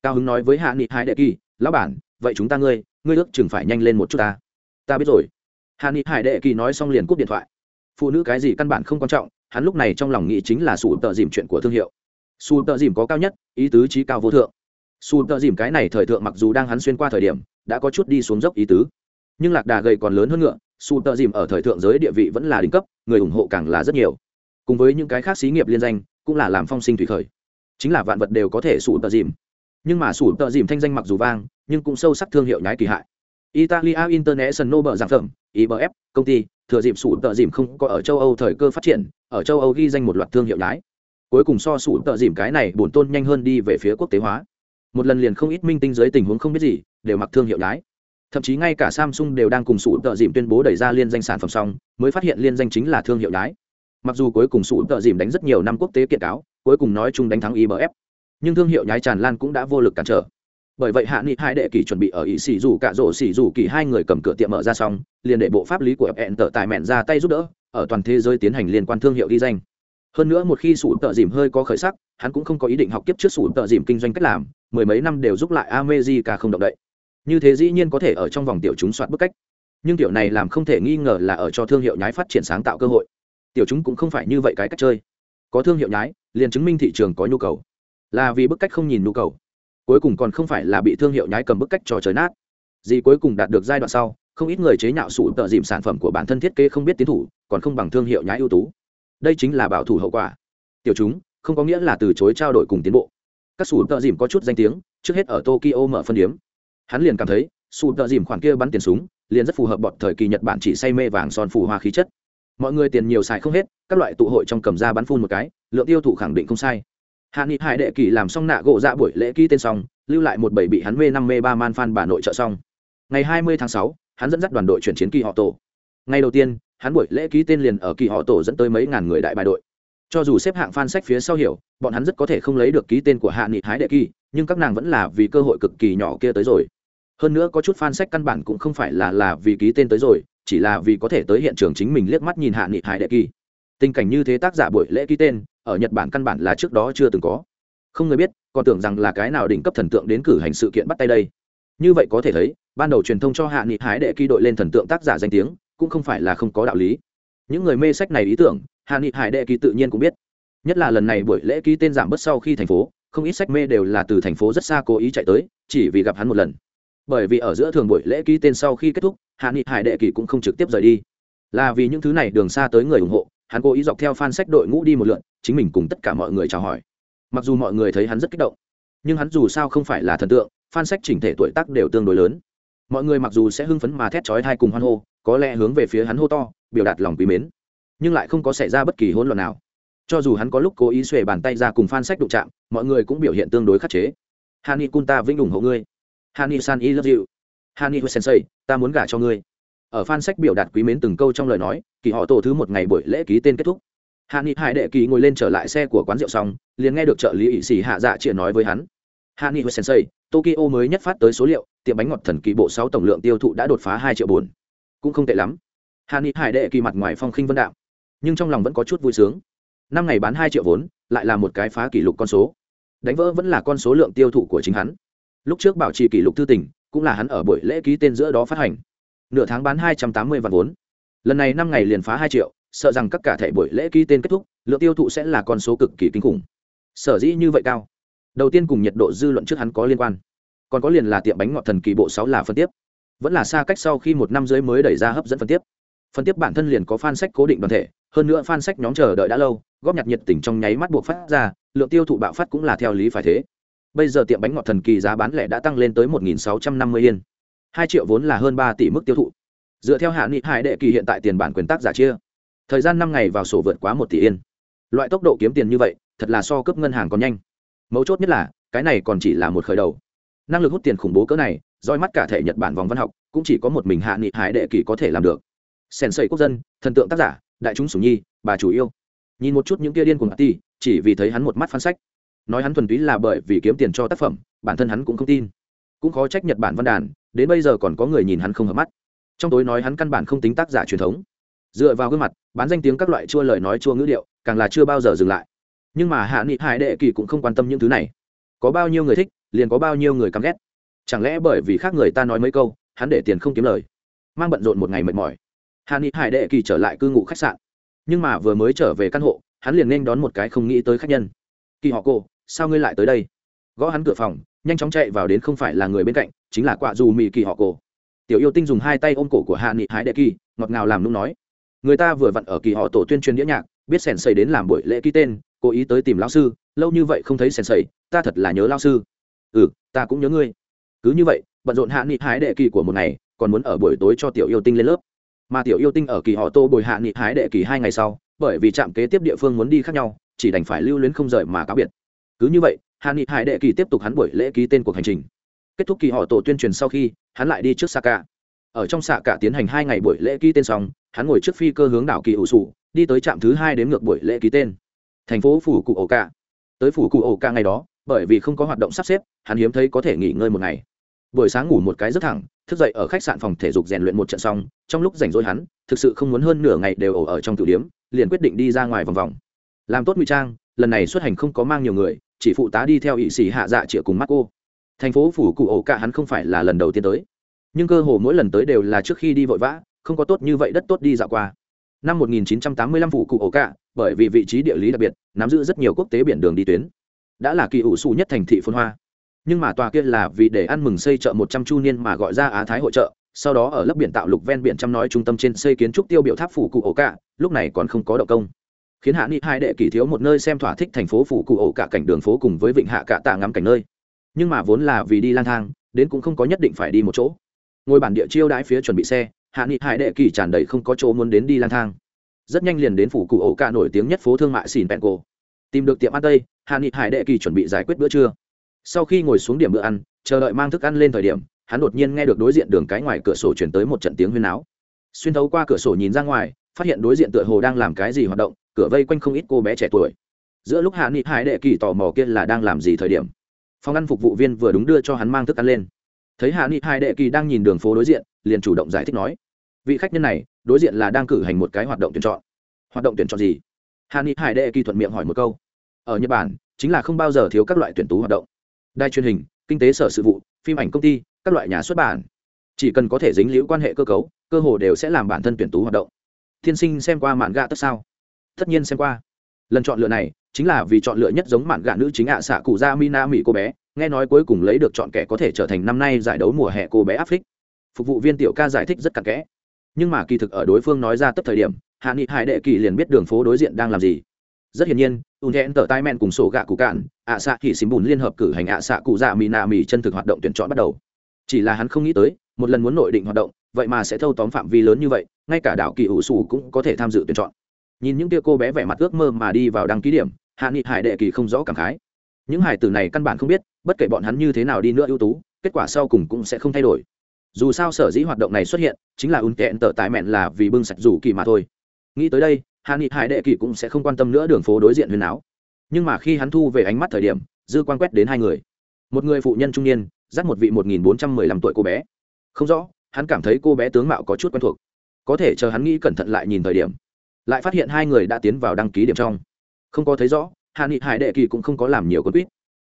Cao hứng nói với hạ nghị hải đệ kỳ, lão bản, vậy chúng ta ngươi ngươi ước chừng phải nhanh lên một chút ta. Ta biết rồi. Hạ nghị hải đệ kỳ nói xong liền cúp điện thoại. Phụ nữ cái gì căn bản không quan trọng, hắn lúc này trong lòng nghĩ chính là sủ tợ dìm chuyện của thương hiệu. Sủ tợ dìm có cao nhất, ý tứ trí cao vô thượng. Sủ tợ dìm cái này thời thượng mặc dù đang hắn xuyên qua thời điểm, đã có chút đi xuống dốc ý tứ. Nhưng lạc đà gầy còn lớn hơn ngựa, sủ tợ dìm ở thời thượng giới địa vị vẫn là đỉnh cấp, người ủng hộ càng là rất nhiều. Cùng với những cái khác xí nghiệp liên danh, cũng là làm phong sinh thủy khởi chính là vạn vật đều có thể sủ tờ dìm. Nhưng mà sủ tờ dìm thanh danh mặc dù vang, nhưng cũng sâu sắc thương hiệu nhái kỳ hại. Italia international bờ giảng phẩm ibf công ty, thừa dịp sủ tờ dìm không có ở châu âu thời cơ phát triển, ở châu âu ghi danh một loạt thương hiệu nhái. Cuối cùng so sủ tợ dìm cái này bổn tôn nhanh hơn đi về phía quốc tế hóa. Một lần liền không ít minh tinh dưới tình huống không biết gì, đều mặc thương hiệu nhái. Thậm chí ngay cả samsung đều đang cùng sủ tợ dìm tuyên bố đẩy ra liên danh sản phẩm xong, mới phát hiện liên danh chính là thương hiệu nhái. Mặc dù cuối cùng sủ tợ dìm đánh rất nhiều năm quốc tế kiện cáo cuối cùng nói chung đánh thắng ibf nhưng thương hiệu nhái tràn lan cũng đã vô lực cản trở. Bởi vậy hạ nghị hai đệ kỳ chuẩn bị ở Ý xỉ dù cả rổ xỉ dù kỳ hai người cầm cửa tiệm mở ra xong, liền để bộ pháp lý của fn tờ tài mện ra tay giúp đỡ, ở toàn thế giới tiến hành liên quan thương hiệu đi danh. Hơn nữa một khi sủ tợ dìm hơi có khởi sắc, hắn cũng không có ý định học kiếp trước sủ tợ dìm kinh doanh cách làm, mười mấy năm đều giúp lại America không động đậy. Như thế dĩ nhiên có thể ở trong vòng tiểu chúng soạt bức cách. Nhưng tiểu này làm không thể nghi ngờ là ở cho thương hiệu nhái phát triển sáng tạo cơ hội. Tiểu chúng cũng không phải như vậy cái cách chơi. Có thương hiệu nhái liền chứng minh thị trường có nhu cầu. Là vì bức cách không nhìn nhu cầu. Cuối cùng còn không phải là bị thương hiệu nhái cầm bức cách trò trời nát. Gì cuối cùng đạt được giai đoạn sau, không ít người chế nhạo sụp tợ dìm sản phẩm của bản thân thiết kế không biết tiến thủ, còn không bằng thương hiệu nhái ưu tú. Đây chính là bảo thủ hậu quả. Tiểu chúng, không có nghĩa là từ chối trao đổi cùng tiến bộ. Các sụp tợ dìm có chút danh tiếng, trước hết ở tokyo mở phân điếm. Hắn liền cảm thấy, sụp tợ dìm khoản kia bắn tiền súng, liền rất phù hợp bọt thời kỳ nhật bản chỉ say mê vàng son phù hoa khí chất. Mọi người tiền nhiều xài không hết, các loại tụ hội trong cầm ra bắn phun một cái lượng tiêu thụ khẳng định không sai. Hạ nghị hải đệ kỳ làm xong nạ gỗ dạ buổi lễ ký tên xong, lưu lại một bảy bị hắn mê năm mê ba man phan bà nội trợ xong. Ngày hai mươi tháng sáu, hắn dẫn dắt đoàn đội chuyển chiến kỳ họ tổ. Ngày đầu tiên, hắn buổi lễ ký tên liền ở kỳ họ tổ dẫn tới mấy ngàn người đại bài đội. Cho dù xếp hạng fan sách phía sau hiểu, bọn hắn rất có thể không lấy được ký tên của hạ nghị hái đệ kỳ nhưng các nàng vẫn là vì cơ hội cực kỳ nhỏ kia tới rồi. Hơn nữa có chút fan sách căn bản cũng không phải là là vì ký tên tới rồi, chỉ là vì có thể tới hiện trường chính mình liếc mắt nhìn hạ nghị hải đệ kỳ tình cảnh như thế tác giả buổi lễ ký tên, ở nhật bản căn bản là trước đó chưa từng có. Không người biết, còn tưởng rằng là cái nào đỉnh cấp thần tượng đến cử hành sự kiện bắt tay đây. Như vậy có thể thấy, ban đầu truyền thông cho hạ nghị hái đệ ký đội lên thần tượng tác giả danh tiếng, cũng không phải là không có đạo lý. Những người mê sách này ý tưởng, hạ nghị hải đệ ký tự nhiên cũng biết. Nhất là lần này buổi lễ ký tên giảm bớt sau khi thành phố, không ít sách mê đều là từ thành phố rất xa cố ý chạy tới, chỉ vì gặp hắn một lần. Bởi vì ở giữa thường buổi lễ ký tên sau khi kết thúc, hạ nghị hải đệ kỳ cũng không trực tiếp rời đi. Là vì những thứ này đường xa tới người ủng hộ hắn cố ý dọc theo fan sách đội ngũ đi một lượn, chính mình cùng tất cả mọi người chào hỏi. Mặc dù mọi người thấy hắn rất kích động, nhưng hắn dù sao không phải là thần tượng, fan sách chỉnh thể tuổi tác đều tương đối lớn. Mọi người mặc dù sẽ hưng phấn mà thét chói thai cùng hoan hô, có lẽ hướng về phía hắn hô to, biểu đạt lòng quý mến, nhưng lại không có xảy ra bất kỳ hỗn loạn nào. Cho dù hắn có lúc cố ý xuề bàn tay ra cùng fan sách đụng chạm, mọi người cũng biểu hiện tương đối khắc chế. Hani kunta vinh ủng hộ ngươi. Hani san y love you. Hani sensei ta muốn gả cho ngươi ở fan sách biểu đạt quý mến từng câu trong lời nói, kỳ họ tổ thứ một ngày buổi lễ ký tên kết thúc. Hani hải đệ kỳ ngồi lên trở lại xe của quán rượu xong, liền nghe được trợ lý ỵ sĩ hạ dạ chịa nói với hắn. Hani sensei, tokyo mới nhất phát tới số liệu, tiệm bánh ngọt thần kỳ bộ sáu tổng lượng tiêu thụ đã đột phá hai triệu bốn. Cũng không tệ lắm. Hạ nghị hải đệ kỳ mặt ngoài phong khinh vân đạo nhưng trong lòng vẫn có chút vui sướng. Năm ngày bán hai triệu vốn lại là một cái phá kỷ lục con số. Đánh vỡ vẫn là con số lượng tiêu thụ của chính hắn. Lúc trước bảo trì kỷ lục thư tỉnh cũng là hắn ở buổi lễ ký tên giữa đó phát hành nửa tháng bán hai trăm tám mươi vạn vốn. Lần này năm ngày liền phá hai triệu, sợ rằng các cả thẻ buổi lễ ký tên kết thúc, lượng tiêu thụ sẽ là con số cực kỳ kinh khủng. Sở dĩ như vậy cao. Đầu tiên cùng nhiệt độ dư luận trước hắn có liên quan. Còn có liền là tiệm bánh ngọt thần kỳ bộ sáu là phân tiếp. Vẫn là xa cách sau khi một năm rưỡi mới đẩy ra hấp dẫn phân tiếp. Phân tiếp bản thân liền có fan sách cố định đoàn thể, hơn nữa fan sách nhóm chờ đợi đã lâu, góp nhặt nhiệt tình trong nháy mắt buộc phát ra, lượng tiêu thụ bạo phát cũng là theo lý phải thế. Bây giờ tiệm bánh ngọt thần kỳ giá bán lẻ đã tăng lên tới một nghìn sáu trăm năm mươi yên hai triệu vốn là hơn ba tỷ mức tiêu thụ. Dựa theo hạ nghị hải đệ kỳ hiện tại tiền bản quyền tác giả chia, thời gian năm ngày vào sổ vượt quá một tỷ yên. Loại tốc độ kiếm tiền như vậy, thật là so cấp ngân hàng còn nhanh. Mấu chốt nhất là, cái này còn chỉ là một khởi đầu. Năng lực hút tiền khủng bố cỡ này, roi mắt cả thể nhật bản vòng văn học, cũng chỉ có một mình hạ nghị hải đệ kỳ có thể làm được. Sèn sầy quốc dân, thần tượng tác giả, đại chúng sủng nhi, bà chủ yêu. Nhìn một chút những kia điên cùng ti chỉ vì thấy hắn một mắt phán sách. Nói hắn thuần túy là bởi vì kiếm tiền cho tác phẩm, bản thân hắn cũng không tin. Cũng khó trách nhật bản văn đàn đến bây giờ còn có người nhìn hắn không hợp mắt. Trong tối nói hắn căn bản không tính tác giả truyền thống. Dựa vào gương mặt, bán danh tiếng các loại chua lời nói chua ngữ điệu, càng là chưa bao giờ dừng lại. Nhưng mà hạ nghị hải đệ kỳ cũng không quan tâm những thứ này. Có bao nhiêu người thích, liền có bao nhiêu người căm ghét. Chẳng lẽ bởi vì khác người ta nói mấy câu, hắn để tiền không kiếm lời? Mang bận rộn một ngày mệt mỏi. Hạ nghị hải đệ kỳ trở lại cư ngụ khách sạn. Nhưng mà vừa mới trở về căn hộ, hắn liền nên đón một cái không nghĩ tới khách nhân. Kỳ họ cô, sao ngươi lại tới đây? Gõ hắn cửa phòng, nhanh chóng chạy vào đến không phải là người bên cạnh chính là quạ dù mì kỳ họ cổ. Tiểu yêu tinh dùng hai tay ôm cổ của hạ nghị hái đệ kỳ, ngọt ngào làm nung nói, người ta vừa vặn ở kỳ họ tổ tuyên truyền đĩa nhạc, biết sèn sầy đến làm buổi lễ ký tên, cố ý tới tìm lão sư, lâu như vậy không thấy sèn sầy, ta thật là nhớ lão sư. Ừ ta cũng nhớ ngươi. Cứ như vậy, bận rộn hạ nghị hái đệ kỳ của một ngày, còn muốn ở buổi tối cho tiểu yêu tinh lên lớp. Mà tiểu yêu tinh ở kỳ họ tô bồi hạ nghị hái đệ kỳ hai ngày sau, bởi vì trạm kế tiếp địa phương muốn đi khác nhau, chỉ đành phải lưu luyến không rời mà cáo biệt. Cứ như vậy, hạ nghị hải đệ kỳ tiếp tục hắn buổi lễ ký tên cuộc hành trình kết thúc kỳ họ tổ tuyên truyền sau khi, hắn lại đi trước xa cả ở trong xạ cả tiến hành hai ngày buổi lễ ký tên xong, hắn ngồi trước phi cơ hướng đảo kỳ ủ sủ, đi tới trạm thứ hai đến ngược buổi lễ ký tên. Thành phố phủ cụ ổ cả tới phủ cụ ổ cả ngày đó, bởi vì không có hoạt động sắp xếp, hắn hiếm thấy có thể nghỉ ngơi một ngày. Buổi sáng ngủ một cái rất thẳng, thức dậy ở khách sạn phòng thể dục rèn luyện một trận xong, trong lúc rảnh rỗi hắn, thực sự không muốn hơn nửa ngày đều ổ ở trong tử điếm liền quyết định đi ra ngoài vòng vòng. Làm tốt ngụy trang, lần này xuất hành không có mang nhiều người, chỉ phụ tá đi theo ỵ sĩ hạ dạ chĩa cùng mắt cô thành phố phủ cụ ổ cả hắn không phải là lần đầu tiên tới. Nhưng cơ hồ mỗi lần tới đều là trước khi đi vội vã, không có tốt như vậy đất tốt đi dạo qua. Năm 1985 phủ cụ ổ cả, bởi vì vị trí địa lý đặc biệt, nắm giữ rất nhiều quốc tế biển đường đi tuyến. Đã là kỳ ủ xù nhất thành thị phôn hoa. Nhưng mà tòa kia là vì để ăn mừng xây chợ một trăm chu niên mà gọi ra á thái hội trợ sau đó ở lớp biển tạo lục ven biển chăm nói trung tâm trên xây kiến trúc tiêu biểu tháp phủ cụ ổ cả, lúc này còn không có động công. Khiến hạ nghị hai đệ kỷ thiếu một nơi xem thỏa thích thành phố phủ cụ ổ cả cảnh đường phố cùng với vịnh hạ cả tạ ngắm cảnh nơi nhưng mà vốn là vì đi lang thang, đến cũng không có nhất định phải đi một chỗ. Ngôi bản địa chiêu đãi phía chuẩn bị xe, hạ nghị hải đệ kỳ tràn đầy không có chỗ muốn đến đi lang thang. Rất nhanh liền đến phủ cụ ổ cả nổi tiếng nhất phố thương mại xỉn bẹn cổ. Tìm được tiệm ăn tây, hạ nghị hải đệ kỳ chuẩn bị giải quyết bữa trưa. Sau khi ngồi xuống điểm bữa ăn, chờ đợi mang thức ăn lên thời điểm, hắn đột nhiên nghe được đối diện đường cái ngoài cửa sổ chuyển tới một trận tiếng huyên áo xuyên thấu qua cửa sổ nhìn ra ngoài, phát hiện đối diện tựa hồ đang làm cái gì hoạt động, cửa vây quanh không ít cô bé trẻ tuổi. Giữa lúc hạ nghị hải đệ kỳ tò mò kia là đang làm gì thời điểm phòng ăn phục vụ viên vừa đúng đưa cho hắn mang thức ăn lên. Thấy hạ nghị hải đệ kỳ đang nhìn đường phố đối diện, liền chủ động giải thích nói, vị khách nhân này, đối diện là đang cử hành một cái hoạt động tuyển chọn. Hoạt động tuyển chọn gì? Hạ nghị hải đệ kỳ thuận miệng hỏi một câu. Ở nhật bản, chính là không bao giờ thiếu các loại tuyển tú hoạt động. Đài truyền hình, kinh tế sở sự vụ, phim ảnh công ty, các loại nhà xuất bản. Chỉ cần có thể dính liễu quan hệ cơ cấu, cơ hồ đều sẽ làm bản thân tuyển tú hoạt động. Thiên sinh xem qua mạn gạ tất sao? Tất nhiên xem qua lần chọn lựa này chính là vì chọn lựa nhất giống mạn gạ nữ chính ạ à xạ cụ ra mina mỹ cô bé, nghe nói cuối cùng lấy được chọn kẻ có thể trở thành năm nay giải đấu mùa hè cô bé áp phích phục vụ viên tiểu ca giải thích rất cặn kẽ. Nhưng mà kỳ thực ở đối phương nói ra tất thời điểm, hạ nghị hải đệ kỳ liền biết đường phố đối diện đang làm gì. Rất hiển nhiên, ùn thẹn tờ tai men cùng sổ gạ cụ cạn, ạ xạ thì xím bùn liên hợp cử hành ạ xạ cụ dạ mỹ nạ mỹ chân thực hoạt động tuyển chọn bắt đầu. Chỉ là hắn không nghĩ tới, một lần muốn nội định hoạt động, vậy mà sẽ thâu tóm phạm vi lớn như vậy, ngay cả đảo kỳ ủ sủ cũng có thể tham dự tuyển chọn nhìn những tia cô bé vẻ mặt ước mơ mà đi vào đăng ký điểm, hạ nghị hải đệ kỳ không rõ cảm khái. Những hải tử này căn bản không biết, bất kể bọn hắn như thế nào đi nữa ưu tú, kết quả sau cùng cũng sẽ không thay đổi. Dù sao sở dĩ hoạt động này xuất hiện, chính là ùn tẹn tợ tại mẹn là vì bưng sạch rủ kỳ mà thôi. Nghĩ tới đây, hạ nghị hải đệ kỳ cũng sẽ không quan tâm nữa đường phố đối diện huyền áo. Nhưng mà khi hắn thu về ánh mắt thời điểm, dư quan quét đến hai người. Một người phụ nhân trung niên, dắt một vị một nghìn bốn trăm mười lăm tuổi cô bé. Không rõ, hắn cảm thấy cô bé tướng mạo có chút quen thuộc. Có thể chờ hắn nghĩ cẩn thận lại nhìn thời điểm lại phát hiện hai người đã tiến vào đăng ký điểm trong. Không có thấy rõ hạ nghị hải đệ kỳ cũng không có làm nhiều con quýt.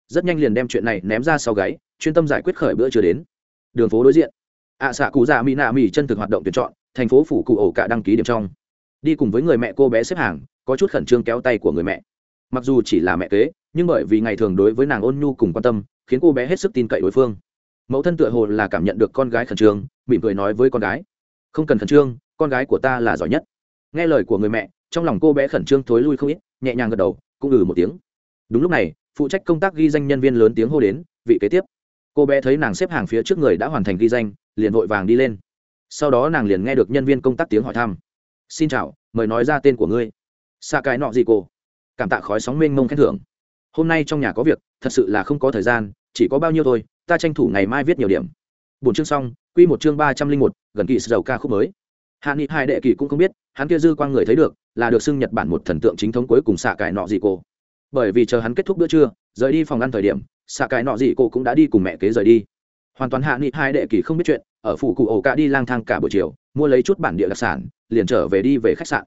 Rất nhanh liền đem chuyện này ném ra sau gáy chuyên tâm giải quyết khởi bữa chưa đến. Đường phố đối diện. Ạ à, xạ cụ dạ già mỹ nạ mỹ chân thực hoạt động tuyển chọn thành phố phủ cụ ổ cả đăng ký điểm trong. Đi cùng với người mẹ cô bé xếp hàng có chút khẩn trương kéo tay của người mẹ. Mặc dù chỉ là mẹ kế nhưng bởi vì ngày thường đối với nàng ôn nhu cùng quan tâm khiến cô bé hết sức tin cậy đối phương. Mẫu thân tựa hồ là cảm nhận được con gái khẩn trương mỉm cười nói với con gái. Không cần khẩn trương con gái của ta là giỏi nhất nghe lời của người mẹ, trong lòng cô bé khẩn trương thối lui không ít, nhẹ nhàng gật đầu, cũng ừ một tiếng. Đúng lúc này, phụ trách công tác ghi danh nhân viên lớn tiếng hô đến, vị kế tiếp. Cô bé thấy nàng xếp hàng phía trước người đã hoàn thành ghi danh, liền vội vàng đi lên. Sau đó nàng liền nghe được nhân viên công tác tiếng hỏi thăm. Xin chào, mời nói ra tên của ngươi. Xa cái nọ gì cô? Cảm tạ khói sóng mênh mông khen thưởng. Hôm nay trong nhà có việc, thật sự là không có thời gian, chỉ có bao nhiêu thôi, ta tranh thủ ngày mai viết nhiều điểm. Bốn chương xong, quy một chương ba trăm linh một, gần kỳ sầu ca khúc mới. Hạ nghị hai đệ kỳ cũng không biết hắn kia dư quang người thấy được, là được xưng nhật bản một thần tượng chính thống cuối cùng xạ cải nọ gì cô bởi vì chờ hắn kết thúc bữa trưa, rời đi phòng ăn thời điểm xạ cải nọ gì cô cũng đã đi cùng mẹ kế rời đi. Hoàn toàn hạ nghị hai đệ kỳ không biết chuyện, ở phủ cụ ổ cả đi lang thang cả buổi chiều, mua lấy chút bản địa đặc sản, liền trở về đi về khách sạn.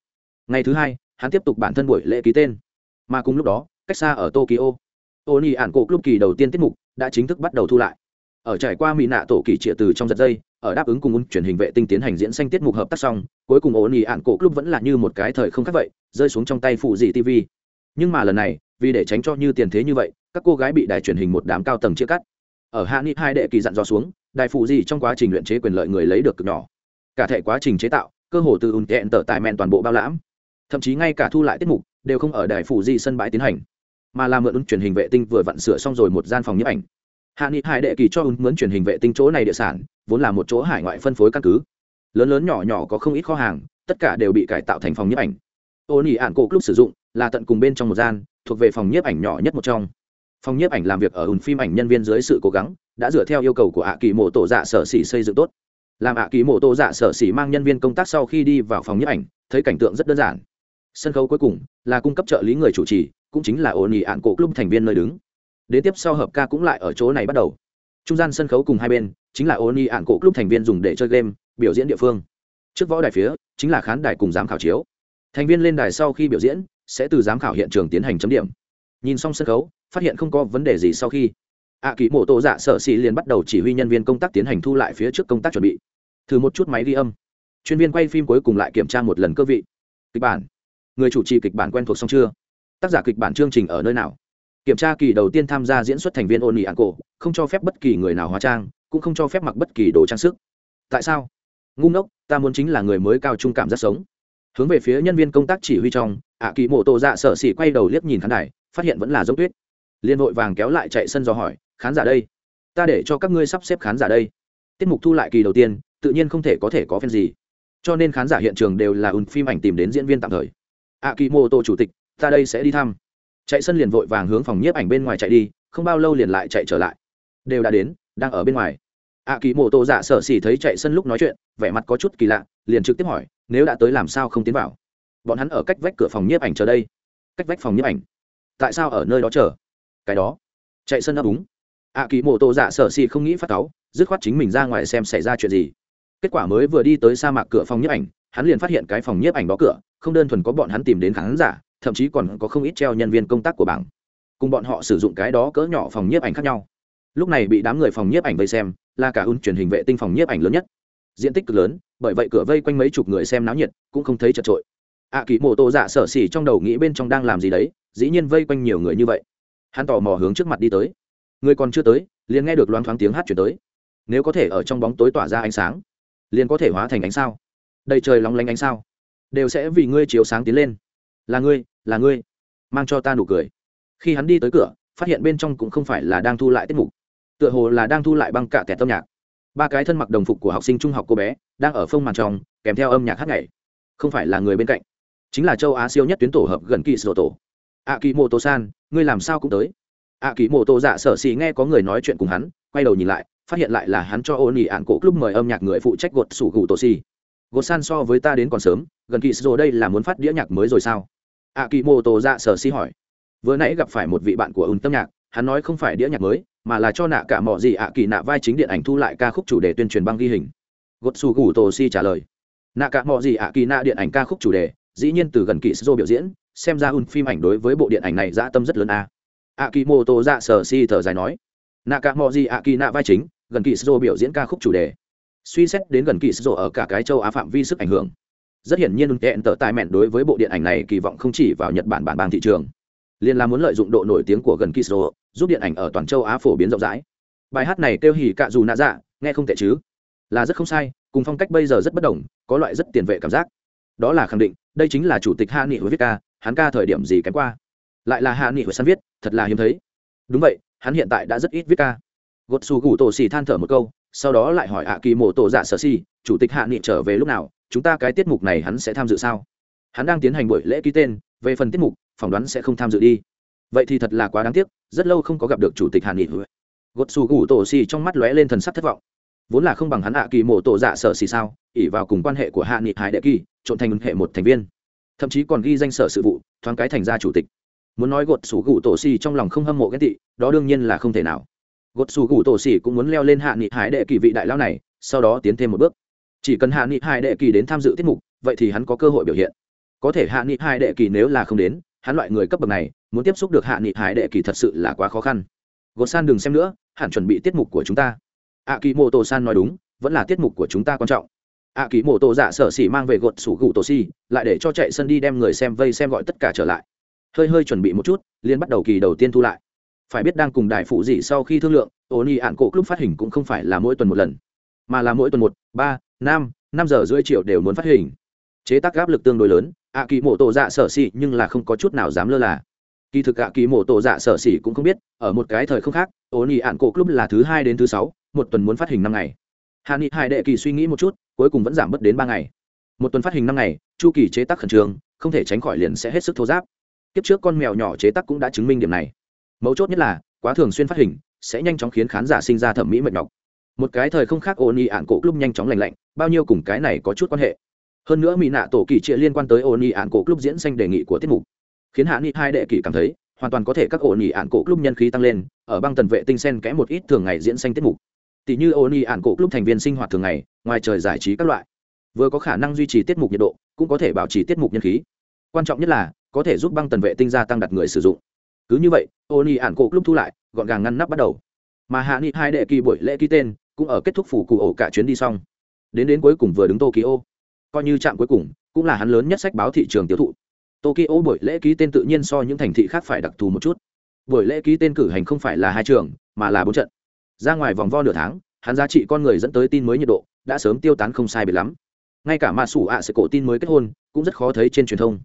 Ngày thứ hai, hắn tiếp tục bản thân buổi lễ ký tên. Mà cùng lúc đó, cách xa ở tokyo ô nhi ản cổ club kỳ đầu tiên tiết mục đã chính thức bắt đầu thu lại ở trải qua mỹ nạ tổ kỳ trịa từ trong giật dây, ở đáp ứng cùng un truyền hình vệ tinh tiến hành diễn xanh tiết mục hợp tác xong, cuối cùng ổn ỉ ạn cổ club vẫn là như một cái thời không khác vậy, rơi xuống trong tay phụ dị tv. Nhưng mà lần này, vì để tránh cho như tiền thế như vậy, các cô gái bị đài truyền hình một đám cao tầng chia cắt. Ở hạ nghị hai đệ kỳ dặn dò xuống, đài phụ dị trong quá trình luyện chế quyền lợi người lấy được cực nhỏ. Cả thể quá trình chế tạo, cơ hồ từ ùn tẹn tở tại mẹn toàn bộ bao lãm. Thậm chí ngay cả thu lại tiết mục, đều không ở đài phụ dị sân bãi tiến hành. Mà là mượn ứng truyền hình vệ tinh vừa vặn sửa xong rồi một gian phòng nhiếp ảnh hạ nghị hải đệ kỳ cho ứng mướn truyền hình vệ tinh chỗ này địa sản, vốn là một chỗ hải ngoại phân phối căn cứ. Lớn lớn nhỏ nhỏ có không ít kho hàng, tất cả đều bị cải tạo thành phòng nhiếp ảnh. Ô nỉ ạn cổ lúc sử dụng, là tận cùng bên trong một gian, thuộc về phòng nhiếp ảnh nhỏ nhất một trong. Phòng nhiếp ảnh làm việc ở ùn phim ảnh nhân viên dưới sự cố gắng, đã dựa theo yêu cầu của ạ kỳ mộ tổ dạ sở xỉ xây dựng tốt. Làm ạ kỳ mộ tổ dạ sở xỉ mang nhân viên công tác sau khi đi vào phòng nhiếp ảnh, thấy cảnh tượng rất đơn giản. Sân khấu cuối cùng là cung cấp trợ lý người chủ trì, cũng chính là ổn ỉ ạn cổ club thành viên nơi đứng đến tiếp sau hợp ca cũng lại ở chỗ này bắt đầu. Trung gian sân khấu cùng hai bên, chính là ổn ỉ ạn cổ club thành viên dùng để chơi game, biểu diễn địa phương. Trước võ đài phía, chính là khán đài cùng giám khảo chiếu. Thành viên lên đài sau khi biểu diễn, sẽ từ giám khảo hiện trường tiến hành chấm điểm. Nhìn xong sân khấu, phát hiện không có vấn đề gì sau khi. Ạ kỹ mộ tổ dạ sợ xì liền bắt đầu chỉ huy nhân viên công tác tiến hành thu lại phía trước công tác chuẩn bị. Thử một chút máy ghi âm. Chuyên viên quay phim cuối cùng lại kiểm tra một lần cơ vị. Kịch bản. Người chủ trì kịch bản quen thuộc xong chưa? Tác giả kịch bản chương trình ở nơi nào? Kiểm tra kỳ đầu tiên tham gia diễn xuất thành viên ôn ỉ ạn cổ không cho phép bất kỳ người nào hóa trang, cũng không cho phép mặc bất kỳ đồ trang sức. Tại sao? Ngu ngốc, ta muốn chính là người mới cao trung cảm giác sống. Hướng về phía nhân viên công tác chỉ huy trong ạ kỳ mộ tổ dạ sở xỉ quay đầu liếc nhìn khán đài, phát hiện vẫn là giống tuyết. Liên hội vàng kéo lại chạy sân do hỏi, khán giả đây, ta để cho các ngươi sắp xếp khán giả đây. Tiết mục thu lại kỳ đầu tiên, tự nhiên không thể có thể có phen gì. Cho nên khán giả hiện trường đều là ùn phim ảnh tìm đến diễn viên tạm thời. Ạ kỳ mô tô chủ tịch, ta đây sẽ đi thăm chạy sân liền vội vàng hướng phòng nhiếp ảnh bên ngoài chạy đi, không bao lâu liền lại chạy trở lại. Đều đã đến, đang ở bên ngoài. Ạ kỳ mô tô dạ sở xỉ thấy chạy sân lúc nói chuyện, vẻ mặt có chút kỳ lạ, liền trực tiếp hỏi, nếu đã tới làm sao không tiến vào? Bọn hắn ở cách vách cửa phòng nhiếp ảnh chờ đây. Cách vách phòng nhiếp ảnh. Tại sao ở nơi đó chờ? Cái đó. Chạy sân ấp úng. Ạ kỳ mô tô dạ sở xỉ không nghĩ phát cáu, dứt khoát chính mình ra ngoài xem xảy ra chuyện gì. Kết quả mới vừa đi tới sa mạc cửa phòng nhiếp ảnh, hắn liền phát hiện cái phòng nhiếp ảnh đó cửa, không đơn thuần có bọn hắn tìm đến khán giả thậm chí còn có không ít treo nhân viên công tác của bảng. Cùng bọn họ sử dụng cái đó cỡ nhỏ phòng nhiếp ảnh khác nhau. Lúc này bị đám người phòng nhiếp ảnh vây xem là cả un truyền hình vệ tinh phòng nhiếp ảnh lớn nhất. Diện tích cực lớn, bởi vậy cửa vây quanh mấy chục người xem náo nhiệt, cũng không thấy chật trội. Ạ kỳ mô tô dạ sở xỉ trong đầu nghĩ bên trong đang làm gì đấy, dĩ nhiên vây quanh nhiều người như vậy. Hắn tò mò hướng trước mặt đi tới. Người còn chưa tới, liền nghe được loáng thoáng tiếng hát chuyển tới. Nếu có thể ở trong bóng tối tỏa ra ánh sáng, liền có thể hóa thành ánh sao. Đầy trời lóng lánh ánh sao, đều sẽ vì ngươi chiếu sáng tiến lên là ngươi là ngươi. Mang cho ta nụ cười. Khi hắn đi tới cửa, phát hiện bên trong cũng không phải là đang thu lại tiết mục, tựa hồ là đang thu lại băng cả kẻ tâm nhạc. Ba cái thân mặc đồng phục của học sinh trung học cô bé đang ở phông màn trong, kèm theo âm nhạc hát nhảy. Không phải là người bên cạnh, chính là châu á siêu nhất tuyến tổ hợp gần kỳ sổ tổ ạ kỳ mô tô san ngươi làm sao cũng tới. Ạ kỳ mô tô dạ sở xì nghe có người nói chuyện cùng hắn, quay đầu nhìn lại, phát hiện lại là hắn cho ô nỉ ạn cổ club mời âm nhạc người phụ trách gột sủ gù tổ xì. gột san so với ta đến còn sớm, gần kỳ sổ đây là muốn phát đĩa nhạc mới rồi sao? A kỳ mô tô dạ sở si hỏi. Vừa nãy gặp phải một vị bạn của ùn tâm nhạc, hắn nói không phải đĩa nhạc mới, mà là cho nạ cả mọi gì ạ kỳ nạ vai chính điện ảnh thu lại ca khúc chủ đề tuyên truyền băng ghi hình. Gột xù gù tổ si trả lời. Nạ cả mọi gì ạ kỳ nạ điện ảnh ca khúc chủ đề, dĩ nhiên từ gần kỳ sô biểu diễn, xem ra ùn phim ảnh đối với bộ điện ảnh này dã tâm rất lớn a. Ạ kỳ mô tô dạ sở si thở dài nói. Nạ cả mọi gì ạ kỳ nạ vai chính, gần kỳ sô biểu diễn ca khúc chủ đề. Suy xét đến gần kỳ sô ở cả cái châu á phạm vi sức ảnh hưởng rất hiển nhiên hẹn tở tài mẹn đối với bộ điện ảnh này kỳ vọng không chỉ vào nhật bản bản bang thị trường, liền là muốn lợi dụng độ nổi tiếng của gần kisro, giúp điện ảnh ở toàn châu á phổ biến rộng rãi. Bài hát này kêu hỉ cạ dù nạ dạ nghe không tệ chứ? Là rất không sai, cùng phong cách bây giờ rất bất đồng, có loại rất tiền vệ cảm giác. Đó là khẳng định, đây chính là chủ tịch hạ nghị hồi viết ca, hắn ca thời điểm gì kém qua. Lại là hạ nghị hồi săn viết, thật là hiếm thấy. Đúng vậy, hắn hiện tại đã rất ít viết ca. Gột xù gù tổ xì than thở một câu, sau đó lại hỏi ạ kỳ mộ tổ dạ sở xì chủ tịch hạ nghị trở về lúc nào chúng ta cái tiết mục này hắn sẽ tham dự sao? Hắn đang tiến hành buổi lễ ký tên, về phần tiết mục, phỏng đoán sẽ không tham dự đi. Vậy thì thật là quá đáng tiếc, rất lâu không có gặp được chủ tịch Hàn nghị gột xù gù tổ xì trong mắt lóe lên thần sắc thất vọng. Vốn là không bằng hắn hạ kỳ mộ tổ dạ sở xì sao ỉ vào cùng quan hệ của hạ nghị hải đệ kỳ, trộn thành hệ một thành viên. Thậm chí còn ghi danh sở sự vụ, thoáng cái thành ra chủ tịch. Muốn nói gột xù gù tổ xì trong lòng không hâm mộ ghét tị, đó đương nhiên là không thể nào. Gột xù gù tổ xì cũng muốn leo lên hạ nghị hải đệ kỳ vị đại lao này, sau đó tiến thêm một bước chỉ cần hạ nghị hải đệ kỳ đến tham dự tiết mục, vậy thì hắn có cơ hội biểu hiện. Có thể hạ nghị hải đệ kỳ nếu là không đến, hắn loại người cấp bậc này, muốn tiếp xúc được hạ nghị hải đệ kỳ thật sự là quá khó khăn. Gột san đừng xem nữa, hẳn chuẩn bị tiết mục của chúng ta. Ạ kỳ mô tô san nói đúng, vẫn là tiết mục của chúng ta quan trọng. Ạ kỳ mô tô giả sở xỉ mang về gột sủ gù tổ xi lại để cho chạy sân đi đem người xem vây xem gọi tất cả trở lại. Hơi hơi chuẩn bị một chút liên bắt đầu kỳ đầu tiên thu lại. Phải biết đang cùng đại phụ gì sau khi thương lượng ô ni ạn cổ club phát hình cũng không phải là mỗi tuần một lần mà là mỗi tuần một, ba, năm năm giờ rưỡi triệu đều muốn phát hình. Chế tác áp lực tương đối lớn ạ kỳ mộ tổ dạ sở xị nhưng là không có chút nào dám lơ là. Kỳ thực ạ kỳ mộ tổ dạ sở xỉ cũng không biết, ở một cái thời không khác ô nhi ạn cổ club là thứ hai đến thứ sáu, một tuần muốn phát hình năm ngày. Hà nghị hai đệ kỳ suy nghĩ một chút, cuối cùng vẫn giảm bớt đến ba ngày. Một tuần phát hình năm ngày, chu kỳ chế tác khẩn trương, không thể tránh khỏi liền sẽ hết sức thô giáp. Kiếp trước con mèo nhỏ chế tác cũng đã chứng minh điểm này. Mấu chốt nhất là, quá thường xuyên phát hình, sẽ nhanh chóng khiến khán giả sinh ra thẩm mỹ mệt nhọc một cái thời không khác ôn y ạn cổ club nhanh chóng lành lạnh, bao nhiêu cùng cái này có chút quan hệ. Hơn nữa mỹ nạ tổ kỳ trịa liên quan tới ôn y ạn cổ club diễn xanh đề nghị của tiết mục. Khiến hạ nghị hai đệ kỳ cảm thấy, hoàn toàn có thể các ôn y ạn cổ club nhân khí tăng lên, ở băng tần vệ tinh sen kẽ một ít thường ngày diễn xanh tiết mục. Tỷ như ôn y ạn cổ club thành viên sinh hoạt thường ngày, ngoài trời giải trí các loại. Vừa có khả năng duy trì tiết mục nhiệt độ, cũng có thể bảo trì tiết mục nhân khí. Quan trọng nhất là, có thể giúp băng tần vệ tinh gia tăng đặt người sử dụng. Cứ như vậy ôn y ạn cổ club thu lại, gọn gàng ngăn nắp bắt đầu. Mà hạ nghị hai đệ kỳ buổi lễ ký tên cũng ở kết thúc phủ cụ ổ cả chuyến đi xong. Đến đến cuối cùng vừa đứng tokyo. Coi như trạm cuối cùng, cũng là hắn lớn nhất sách báo thị trường tiêu thụ. Tokyo buổi lễ ký tên tự nhiên so những thành thị khác phải đặc thù một chút. Buổi lễ ký tên cử hành không phải là hai trường, mà là bốn trận. Ra ngoài vòng vo nửa tháng, hắn giá trị con người dẫn tới tin mới nhiệt độ, đã sớm tiêu tán không sai biệt lắm. Ngay cả mà sủ ạ sẽ cổ tin mới kết hôn, cũng rất khó thấy trên truyền thông.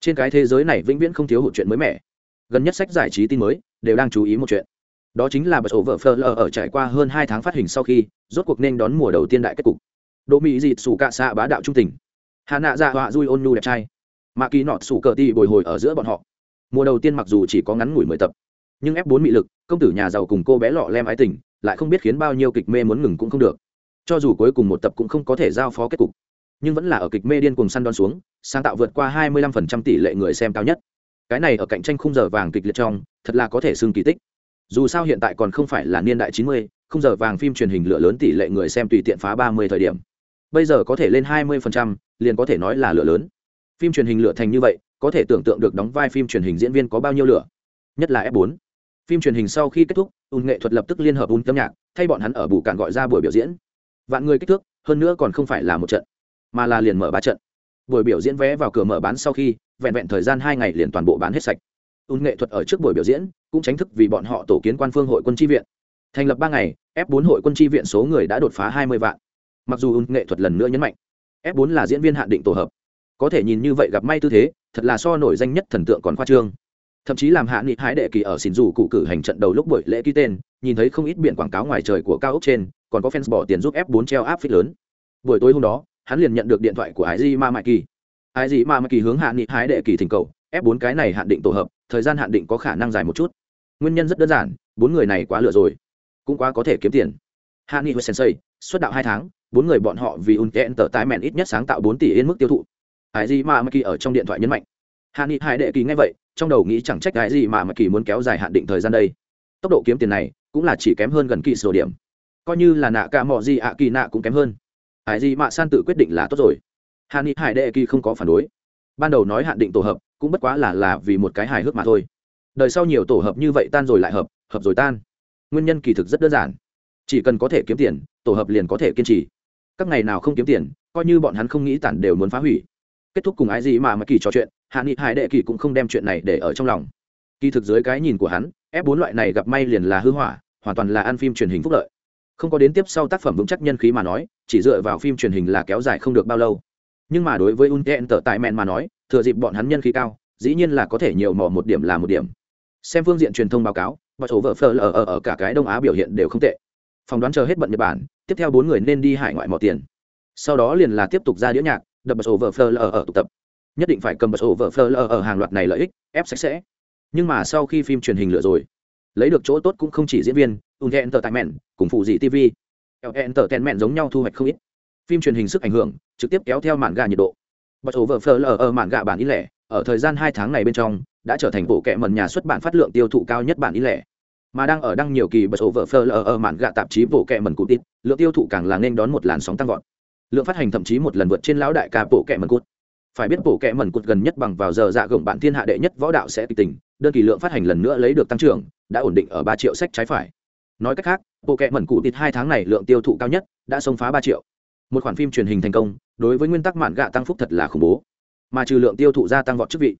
Trên cái thế giới này vĩnh viễn không thiếu hụt chuyện mới mẻ. Gần nhất sách giải trí tin mới, đều đang chú ý một chuyện đó chính là bật ổ vợ phờ lờ ở trải qua hơn hai tháng phát hình sau khi, rốt cuộc nên đón mùa đầu tiên đại kết cục. Đỗ mỹ dịt sủ cạ xạ bá đạo trung tình. Hà nạ dạ họa dui ôn nhu đẹp trai. Mạ kỳ nọt sủ cờ ti bồi hồi ở giữa bọn họ. Mùa đầu tiên mặc dù chỉ có ngắn ngủi mười tập, nhưng ép bốn mị lực, công tử nhà giàu cùng cô bé lọ lem ái tình, lại không biết khiến bao nhiêu kịch mê muốn ngừng cũng không được. Cho dù cuối cùng một tập cũng không có thể giao phó kết cục, nhưng vẫn là ở kịch mê điên cùng săn đón xuống, sáng tạo vượt qua 25% tỷ lệ người xem cao nhất. Cái này ở cạnh tranh khung giờ vàng kịch liệt trong, thật là có thể xưng kỳ tích dù sao hiện tại còn không phải là niên đại 90, không giờ vàng phim truyền hình lửa lớn tỷ lệ người xem tùy tiện phá 30 thời điểm. Bây giờ có thể lên 20%, liền có thể nói là lửa lớn. Phim truyền hình lửa thành như vậy có thể tưởng tượng được đóng vai phim truyền hình diễn viên có bao nhiêu lửa nhất là f 4 phim truyền hình sau khi kết thúc ùn nghệ thuật lập tức liên hợp ùn âm nhạc thay bọn hắn ở bù cản gọi ra buổi biểu diễn. Vạn người kích thước hơn nữa còn không phải là một trận mà là liền mở ba trận. Buổi biểu diễn vé vào cửa mở bán sau khi vẹn vẹn thời gian hai ngày liền toàn bộ bán hết sạch ùn nghệ thuật ở trước buổi biểu diễn, cũng tránh thức vì bọn họ tổ kiến quan phương hội quân tri viện. Thành lập ba ngày, f 4 hội quân tri viện số người đã đột phá hai mươi vạn. Mặc dù ùn nghệ thuật lần nữa nhấn mạnh, f 4 là diễn viên hạn định tổ hợp. Có thể nhìn như vậy gặp may tư thế, thật là so nổi danh nhất thần tượng còn khoa trương. Thậm chí làm hạ nghị hái đệ kỳ ở xỉn dù cụ cử hành trận đầu lúc buổi lễ ký tên, nhìn thấy không ít biển quảng cáo ngoài trời của cao ốc trên, còn có fans bỏ tiền giúp f 4 treo áp phích lớn. Buổi tối hôm đó, hắn liền nhận được điện thoại của ái di ma mại kỳ. Ái di ma mại kỳ hướng hạ nghị hái đệ kỳ thỉnh cầu, f 4 cái này hạn định tổ hợp thời gian hạn định có khả năng dài một chút. Nguyên nhân rất đơn giản, bốn người này quá lựa rồi, cũng quá có thể kiếm tiền. Hạ nghị với sensei, xuất đạo hai tháng, bốn người bọn họ vì unten tờ tái mẹn ít nhất sáng tạo bốn tỷ yên mức tiêu thụ. Ái di ma mại kỳ ở trong điện thoại nhấn mạnh. Hạ nghị hải đệ kỳ nghe vậy, trong đầu nghĩ chẳng trách cái gì mà mà kỳ muốn kéo dài hạn định thời gian đây. Tốc độ kiếm tiền này cũng là chỉ kém hơn gần kỳ sổ điểm. Coi như là nạ cả mọ gì ạ, kỳ nạ cũng kém hơn. Hải gì mà san tự quyết định là tốt rồi. Hạ nghị hải đệ kỳ không có phản đối. Ban đầu nói hạn định tổ hợp cũng bất quá là là vì một cái hài hước mà thôi. Đời sau nhiều tổ hợp như vậy tan rồi lại hợp hợp rồi tan. Nguyên nhân kỳ thực rất đơn giản. Chỉ cần có thể kiếm tiền, tổ hợp liền có thể kiên trì. Các ngày nào không kiếm tiền, coi như bọn hắn không nghĩ tản đều muốn phá hủy. Kết thúc cùng ái gì mà mà kỳ trò chuyện, hạ nghị hải đệ kỳ cũng không đem chuyện này để ở trong lòng. Kỳ thực dưới cái nhìn của hắn, f 4 loại này gặp may liền là hư hỏa, hoàn toàn là ăn phim truyền hình phúc lợi. Không có đến tiếp sau tác phẩm vững chắc nhân khí mà nói, chỉ dựa vào phim truyền hình là kéo dài không được bao lâu nhưng mà đối với unten tờ tại mẹn mà nói thừa dịp bọn hắn nhân khí cao dĩ nhiên là có thể nhiều mò một điểm là một điểm. Xem phương diện truyền thông báo cáo và số vợ phờ ở, ở ở cả cái đông á biểu hiện đều không tệ. Phỏng đoán chờ hết bận nhật bản tiếp theo bốn người nên đi hải ngoại mò tiền. Sau đó liền là tiếp tục ra đĩa nhạc đập bật over fleur ở ở tụ tập. Nhất định phải cầm bật over fleur ở hàng loạt này lợi ích ép sạch sẽ. Nhưng mà sau khi phim truyền hình lựa rồi lấy được chỗ tốt cũng không chỉ diễn viên ung hẹn tờ tại mẹn cùng phụ dị tv hẹn tờ tèn mẹn giống nhau thu hoạch không ít phim truyền hình sức ảnh hưởng, trực tiếp kéo theo màn gà nhiệt độ. Bật phờ lờ ở màn gà bản in lẻ, ở thời gian hai tháng này bên trong, đã trở thành bộ kệ mần nhà xuất bản phát lượng tiêu thụ cao nhất bản in lẻ. Mà đang ở đăng nhiều kỳ bật phờ lờ ở màn gà tạp chí bộ kệ mần cụ tít, lượng tiêu thụ càng là nên đón một làn sóng tăng vọt. Lượng phát hành thậm chí một lần vượt trên lão đại ca bộ kệ mần cụt. Phải biết bộ kệ mần cụt gần nhất bằng vào giờ dạ gồng bạn thiên hạ đệ nhất võ đạo sẽ kỳ tình, đơn kỳ lượng phát hành lần nữa lấy được tăng trưởng, đã ổn định ở ba triệu sách trái phải. Nói cách khác, bộ kệ mần cụt ít hai tháng này lượng tiêu thụ cao nhất, đã xông phá ba triệu một khoản phim truyền hình thành công, đối với nguyên tắc mạn gạ tăng phúc thật là khủng bố. Mà trừ lượng tiêu thụ gia tăng vọt chức vị,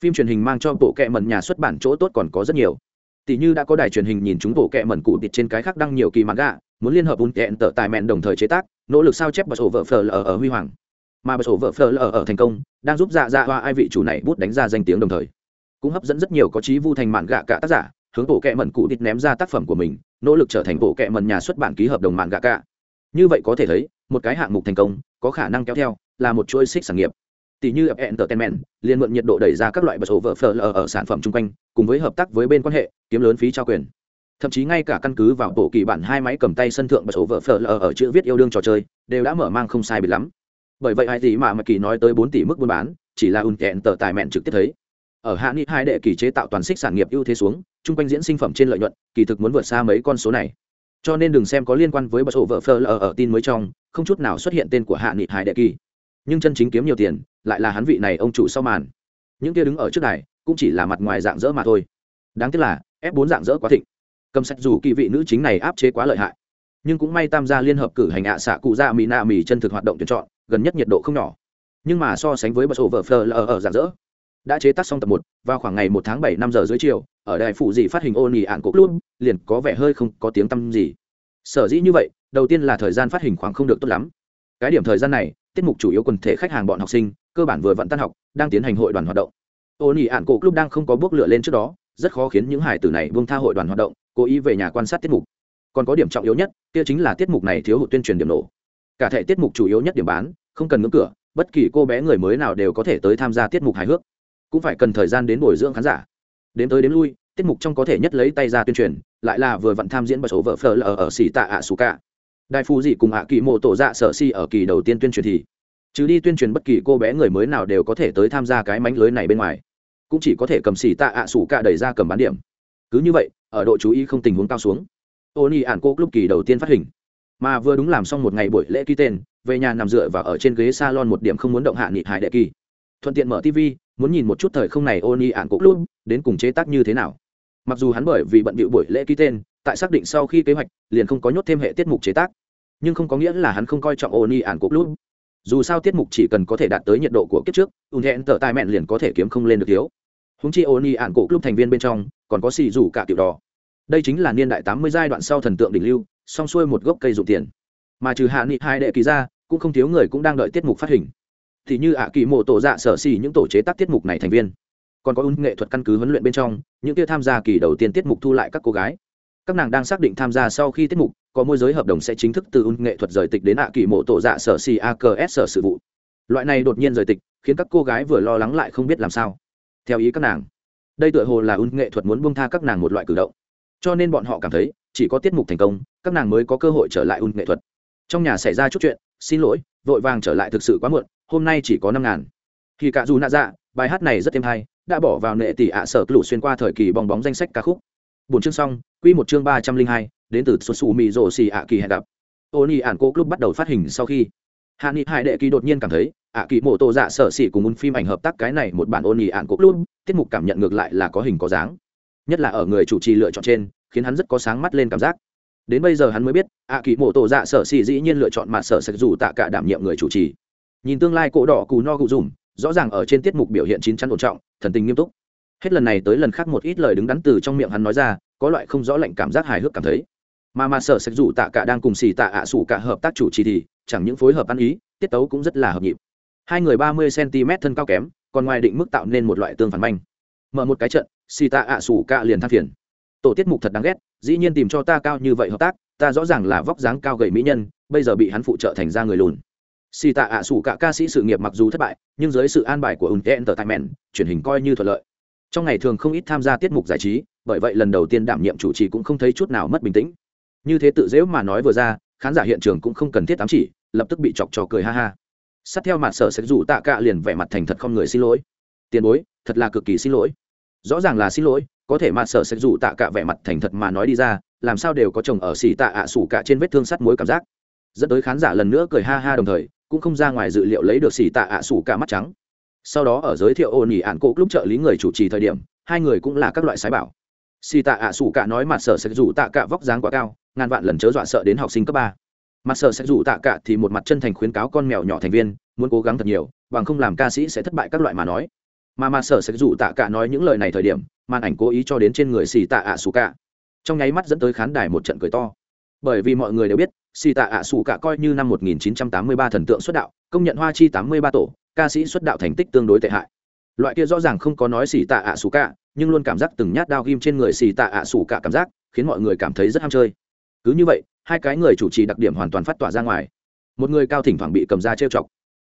phim truyền hình mang cho bộ kệ mẩn nhà xuất bản chỗ tốt còn có rất nhiều. Tỷ như đã có đài truyền hình nhìn chúng bộ kệ mẩn cụ tịt trên cái khác đăng nhiều kỳ mạn gạ, muốn liên hợp un kẹn tờ tài mẹn đồng thời chế tác, nỗ lực sao chép bật sổ vợ phờ lờ ở huy hoàng. Mà bật sổ vợ phờ lờ ở thành công, đang giúp dạ dạ hoa ai vị chủ này bút đánh ra danh tiếng đồng thời. Cũng hấp dẫn rất nhiều có trí vu thành mạn gạ cả tác giả, hướng bộ kệ mẩn cụ tịt ném ra tác phẩm của mình, nỗ lực trở thành bộ kệ mẩn nhà xuất bản ký hợp đồng mạn gạ cả. Như vậy có thể thấy một cái hạng mục thành công, có khả năng kéo theo, là một chuỗi xích sản nghiệp. Tỷ như entertainment, liên mượn nhiệt độ đẩy ra các loại bật sổ vợ phở lờ ở sản phẩm chung quanh, cùng với hợp tác với bên quan hệ, kiếm lớn phí trao quyền. Thậm chí ngay cả căn cứ vào bộ kỳ bản hai máy cầm tay sân thượng bật sổ vợ phở lờ ở chữ viết yêu đương trò chơi, đều đã mở mang không sai biệt lắm. Bởi vậy ai gì mà mặc kỳ nói tới bốn tỷ mức buôn bán, chỉ là ùn kẹn tờ tài mẹn trực tiếp thấy. Ở hạ nghị hai đệ kỳ chế tạo toàn xích sản nghiệp ưu thế xuống, chung quanh diễn sinh phẩm trên lợi nhuận, kỳ thực muốn vượt xa mấy con số này cho nên đừng xem có liên quan với bật sổ vợ phờ lờ ở tin mới trong, không chút nào xuất hiện tên của hạ nghị hải đệ kỳ. Nhưng chân chính kiếm nhiều tiền, lại là hắn vị này ông chủ sau màn. Những kia đứng ở trước này cũng chỉ là mặt ngoài dạng dỡ mà thôi. Đáng tiếc là, f 4 dạng dỡ quá thịnh. Cầm sách dù kỳ vị nữ chính này áp chế quá lợi hại. Nhưng cũng may tam gia liên hợp cử hành ạ xạ cụ dạ ra mỹ nạ mỹ chân thực hoạt động tuyển chọn, gần nhất nhiệt độ không nhỏ. Nhưng mà so sánh với bật sổ vợ phờ lờ ở dạng dỡ đã chế tác xong tập một, vào khoảng ngày một tháng bảy năm giờ dưới chiều, ở đài phụ dị phát hình ôn nỉ ạn cốc luôn liền có vẻ hơi không có tiếng tăm gì. Sở dĩ như vậy, đầu tiên là thời gian phát hình khoảng không được tốt lắm. Cái điểm thời gian này, tiết mục chủ yếu quần thể khách hàng bọn học sinh, cơ bản vừa vận tan học, đang tiến hành hội đoàn hoạt động. Ôn nỉ ạn cổ club đang không có bước lựa lên trước đó, rất khó khiến những hải tử này buông tha hội đoàn hoạt động, cố ý về nhà quan sát tiết mục. Còn có điểm trọng yếu nhất, kia chính là tiết mục này thiếu hụt tuyên truyền điểm nổ. Cả thể tiết mục chủ yếu nhất điểm bán, không cần ngưỡng cửa, bất kỳ cô bé người mới nào đều có thể tới tham gia tiết mục hài hước cũng phải cần thời gian đến bồi dưỡng khán giả. Đến tới đến lui, tiết mục trong có thể nhất lấy tay ra tuyên truyền, lại là vừa vặn tham diễn bởi số vợ phờ lờ ở xỉ tạ ạ xù cả đại phù dị cùng hạ kỳ mộ tổ dạ sở si ở kỳ đầu tiên tuyên truyền thì chứ đi tuyên truyền bất kỳ cô bé người mới nào đều có thể tới tham gia cái mánh lưới này bên ngoài. Cũng chỉ có thể cầm xỉ tạ ạ xù cả đẩy ra cầm bán điểm. Cứ như vậy, ở độ chú ý không tình huống cao xuống, Tony nhi ạn cô lúc kỳ đầu tiên phát hình. Mà vừa đúng làm xong một ngày buổi lễ ký tên, về nhà nằm dựa và ở trên ghế salon một điểm không muốn động hạ nghị hải đệ kỳ. Thuận tiện mở tv muốn nhìn một chút thời không này ôn y ạn cục luôn đến cùng chế tác như thế nào. Mặc dù hắn bởi vì bận bịu buổi lễ ký tên, tại xác định sau khi kế hoạch, liền không có nhốt thêm hệ tiết mục chế tác. Nhưng không có nghĩa là hắn không coi trọng ôn y ạn cục luôn dù sao tiết mục chỉ cần có thể đạt tới nhiệt độ của kiếp trước, ùn hẹn tờ tai mẹn liền có thể kiếm không lên được thiếu. Húng chi ôn y ạn cục lúc thành viên bên trong, còn có xì rủ cả tiểu đỏ. Đây chính là niên đại tám mươi giai đoạn sau thần tượng đỉnh lưu song xuôi một gốc cây dụng tiền. Mà trừ hạ nghị hai đệ kỳ ra, cũng không thiếu người cũng đang đợi tiết mục phát hình thì như ạ kỳ mộ tổ dạ sở xì những tổ chế tác tiết mục này thành viên. Còn có ứng nghệ thuật căn cứ huấn luyện bên trong, những kia tham gia kỳ đầu tiên tiết mục thu lại các cô gái. Các nàng đang xác định tham gia sau khi tiết mục, có môi giới hợp đồng sẽ chính thức từ ứng nghệ thuật rời tịch đến ạ kỳ mộ tổ dạ sở xì aks sở sự vụ. Loại này đột nhiên rời tịch, khiến các cô gái vừa lo lắng lại không biết làm sao. Theo ý các nàng, đây tựa hồ là ứng nghệ thuật muốn buông tha các nàng một loại cử động. Cho nên bọn họ cảm thấy, chỉ có tiết mục thành công, các nàng mới có cơ hội trở lại ứng nghệ thuật. Trong nhà xảy ra chút chuyện, xin lỗi, vội vàng trở lại thực sự quá muộn hôm nay chỉ có năm ngàn. Khi cả dù nạ dạ bài hát này rất êm hay, đã bỏ vào nệ tỷ ạ sở lũ xuyên qua thời kỳ bong bóng danh sách ca khúc. Bốn chương xong, quy một chương ba trăm linh hai, đến từ xuất xù mì rổ xì ạ kỳ hẹn gặp. Tony ản cô club bắt đầu phát hình sau khi. Hạ nghị hải đệ kỳ đột nhiên cảm thấy, ạ kỳ mộ tổ dạ sở xỉ cùng un phim ảnh hợp tác cái này một bản ôn nhi ản cô club, tiết mục cảm nhận ngược lại là có hình có dáng. Nhất là ở người chủ trì lựa chọn trên, khiến hắn rất có sáng mắt lên cảm giác. Đến bây giờ hắn mới biết, ạ kỳ mộ tổ dạ sở xỉ dĩ nhiên lựa chọn mà sở sạch dù tạ cả đảm nhiệm người chủ trì nhìn tương lai cổ đỏ cù no cụ dùm, rõ ràng ở trên tiết mục biểu hiện chín chắn ổn trọng, thần tình nghiêm túc. Hết lần này tới lần khác một ít lời đứng đắn từ trong miệng hắn nói ra, có loại không rõ lạnh cảm giác hài hước cảm thấy. Mà mà sở sạch dù tạ cả đang cùng xì tạ ạ à sủ cả hợp tác chủ trì thì, chẳng những phối hợp ăn ý, tiết tấu cũng rất là hợp nhịp. Hai người ba mươi cm thân cao kém, còn ngoài định mức tạo nên một loại tương phản manh. Mở một cái trận, xì tạ ạ à sủ cả liền than phiền. Tổ tiết mục thật đáng ghét, dĩ nhiên tìm cho ta cao như vậy hợp tác, ta rõ ràng là vóc dáng cao gầy mỹ nhân, bây giờ bị hắn phụ trợ thành ra người lùn xì tạ ạ sủ cả ca sĩ sự nghiệp mặc dù thất bại, nhưng dưới sự an bài của ùn entertainment, truyền hình coi như thuận lợi. Trong ngày thường không ít tham gia tiết mục giải trí, bởi vậy lần đầu tiên đảm nhiệm chủ trì cũng không thấy chút nào mất bình tĩnh. Như thế tự dễu mà nói vừa ra, khán giả hiện trường cũng không cần thiết ám chỉ, lập tức bị chọc trò cười ha ha. Sát theo mặt sở sẽ rủ tạ cạ liền vẻ mặt thành thật không người xin lỗi. Tiền bối, thật là cực kỳ xin lỗi. Rõ ràng là xin lỗi, có thể mặt sở sẽ rủ tạ cạ vẻ mặt thành thật mà nói đi ra, làm sao đều có chồng ở xì tạ ạ sủ cả trên vết thương sắt muối cảm giác. Dẫn tới khán giả lần nữa cười ha ha đồng thời cũng không ra ngoài dự liệu lấy được xì tạ ạ sủ cả mắt trắng. Sau đó ở giới thiệu ôn ỉ ạn cộ lúc trợ lý người chủ trì thời điểm, hai người cũng là các loại sái bảo. Xì tạ ạ sủ cả nói mặt sở sẽ rủ tạ cả vóc dáng quá cao, ngàn vạn lần chớ dọa sợ đến học sinh cấp ba. Mặt sở sẽ rủ tạ cả thì một mặt chân thành khuyến cáo con mèo nhỏ thành viên, muốn cố gắng thật nhiều, bằng không làm ca sĩ sẽ thất bại các loại mà nói. Mà mặt sở sẽ rủ tạ cả nói những lời này thời điểm, màn ảnh cố ý cho đến trên người xì tạ ạ sủ cả. Trong nháy mắt dẫn tới khán đài một trận cười to bởi vì mọi người đều biết, xì tạ ạ xù cả coi như năm 1983 thần tượng xuất đạo, công nhận hoa chi 83 tổ, ca sĩ xuất đạo thành tích tương đối tệ hại. Loại kia rõ ràng không có nói xì tạ ạ xù cả, nhưng luôn cảm giác từng nhát đao ghim trên người xì tạ ạ xù cả cảm giác, khiến mọi người cảm thấy rất ham chơi. Cứ như vậy, hai cái người chủ trì đặc điểm hoàn toàn phát tỏa ra ngoài. Một người cao thỉnh thoảng bị cầm ra trêu chọc.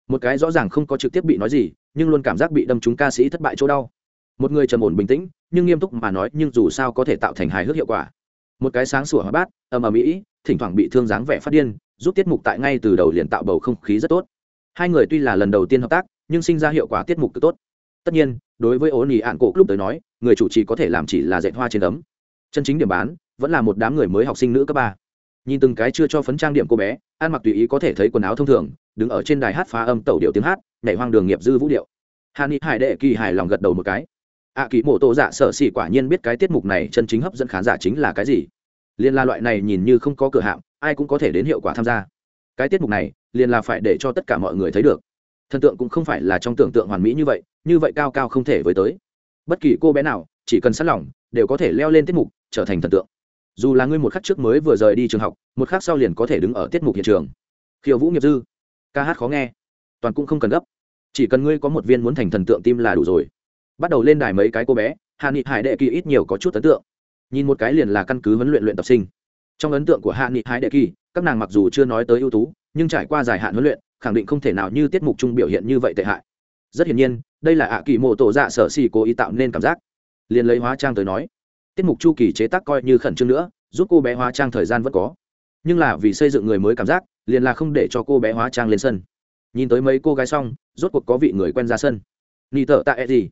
Một cái rõ ràng không có trực tiếp bị nói gì, nhưng luôn cảm giác bị đâm trúng ca sĩ thất bại chỗ đau. Một người trầm ổn bình tĩnh, nhưng nghiêm túc mà nói, nhưng dù sao có thể tạo thành hài hước hiệu quả một cái sáng sủa hóa bát, ầm ầm ĩ, thỉnh thoảng bị thương dáng vẻ phát điên, giúp tiết mục tại ngay từ đầu liền tạo bầu không khí rất tốt. Hai người tuy là lần đầu tiên hợp tác, nhưng sinh ra hiệu quả tiết mục cực tốt. Tất nhiên, đối với ố nỉ ạn cổ lúc tới nói, người chủ trì có thể làm chỉ là dạy hoa trên tấm chân chính điểm bán, vẫn là một đám người mới học sinh nữ cấp ba. Nhìn từng cái chưa cho phấn trang điểm cô bé ăn mặc tùy ý có thể thấy quần áo thông thường, đứng ở trên đài hát phá âm tẩu điệu tiếng hát, nhảy hoang đường nghiệp dư vũ điệu. Hà ni hải đệ kỳ hài lòng gật đầu một cái ạ à, kỳ mổ tổ dạ sở xỉ quả nhiên biết cái tiết mục này chân chính hấp dẫn khán giả chính là cái gì. Liên la loại này nhìn như không có cửa hạm ai cũng có thể đến hiệu quả tham gia. Cái tiết mục này liền là phải để cho tất cả mọi người thấy được. Thần tượng cũng không phải là trong tưởng tượng hoàn mỹ như vậy như vậy cao cao không thể với tới. Bất kỳ cô bé nào chỉ cần sẵn lòng đều có thể leo lên tiết mục trở thành thần tượng. Dù là ngươi một khắc trước mới vừa rời đi trường học một khắc sau liền có thể đứng ở tiết mục hiện trường. Khiêu vũ nghiệp dư. Ca hát khó nghe. Toàn cũng không cần gấp. Chỉ cần ngươi có một viên muốn thành thần tượng tim là đủ rồi bắt đầu lên đài mấy cái cô bé, hạ nghị hải đệ kỳ ít nhiều có chút ấn tượng. Nhìn một cái liền là căn cứ huấn luyện luyện tập sinh. Trong ấn tượng của hạ nghị hải đệ kỳ, các nàng mặc dù chưa nói tới ưu tú, nhưng trải qua dài hạn huấn luyện, khẳng định không thể nào như tiết mục chung biểu hiện như vậy tệ hại. Rất hiển nhiên, đây là ạ kỳ mộ tổ dạ sở xì cố ý tạo nên cảm giác. Liền lấy hóa trang tới nói, tiết mục chu kỳ chế tác coi như khẩn trương nữa, giúp cô bé hóa trang thời gian vẫn có. Nhưng là vì xây dựng người mới cảm giác, liền là không để cho cô bé hóa trang lên sân. Nhìn tới mấy cô gái xong, rốt cuộc có vị người quen ra sân. Ni tợ tạ e gì?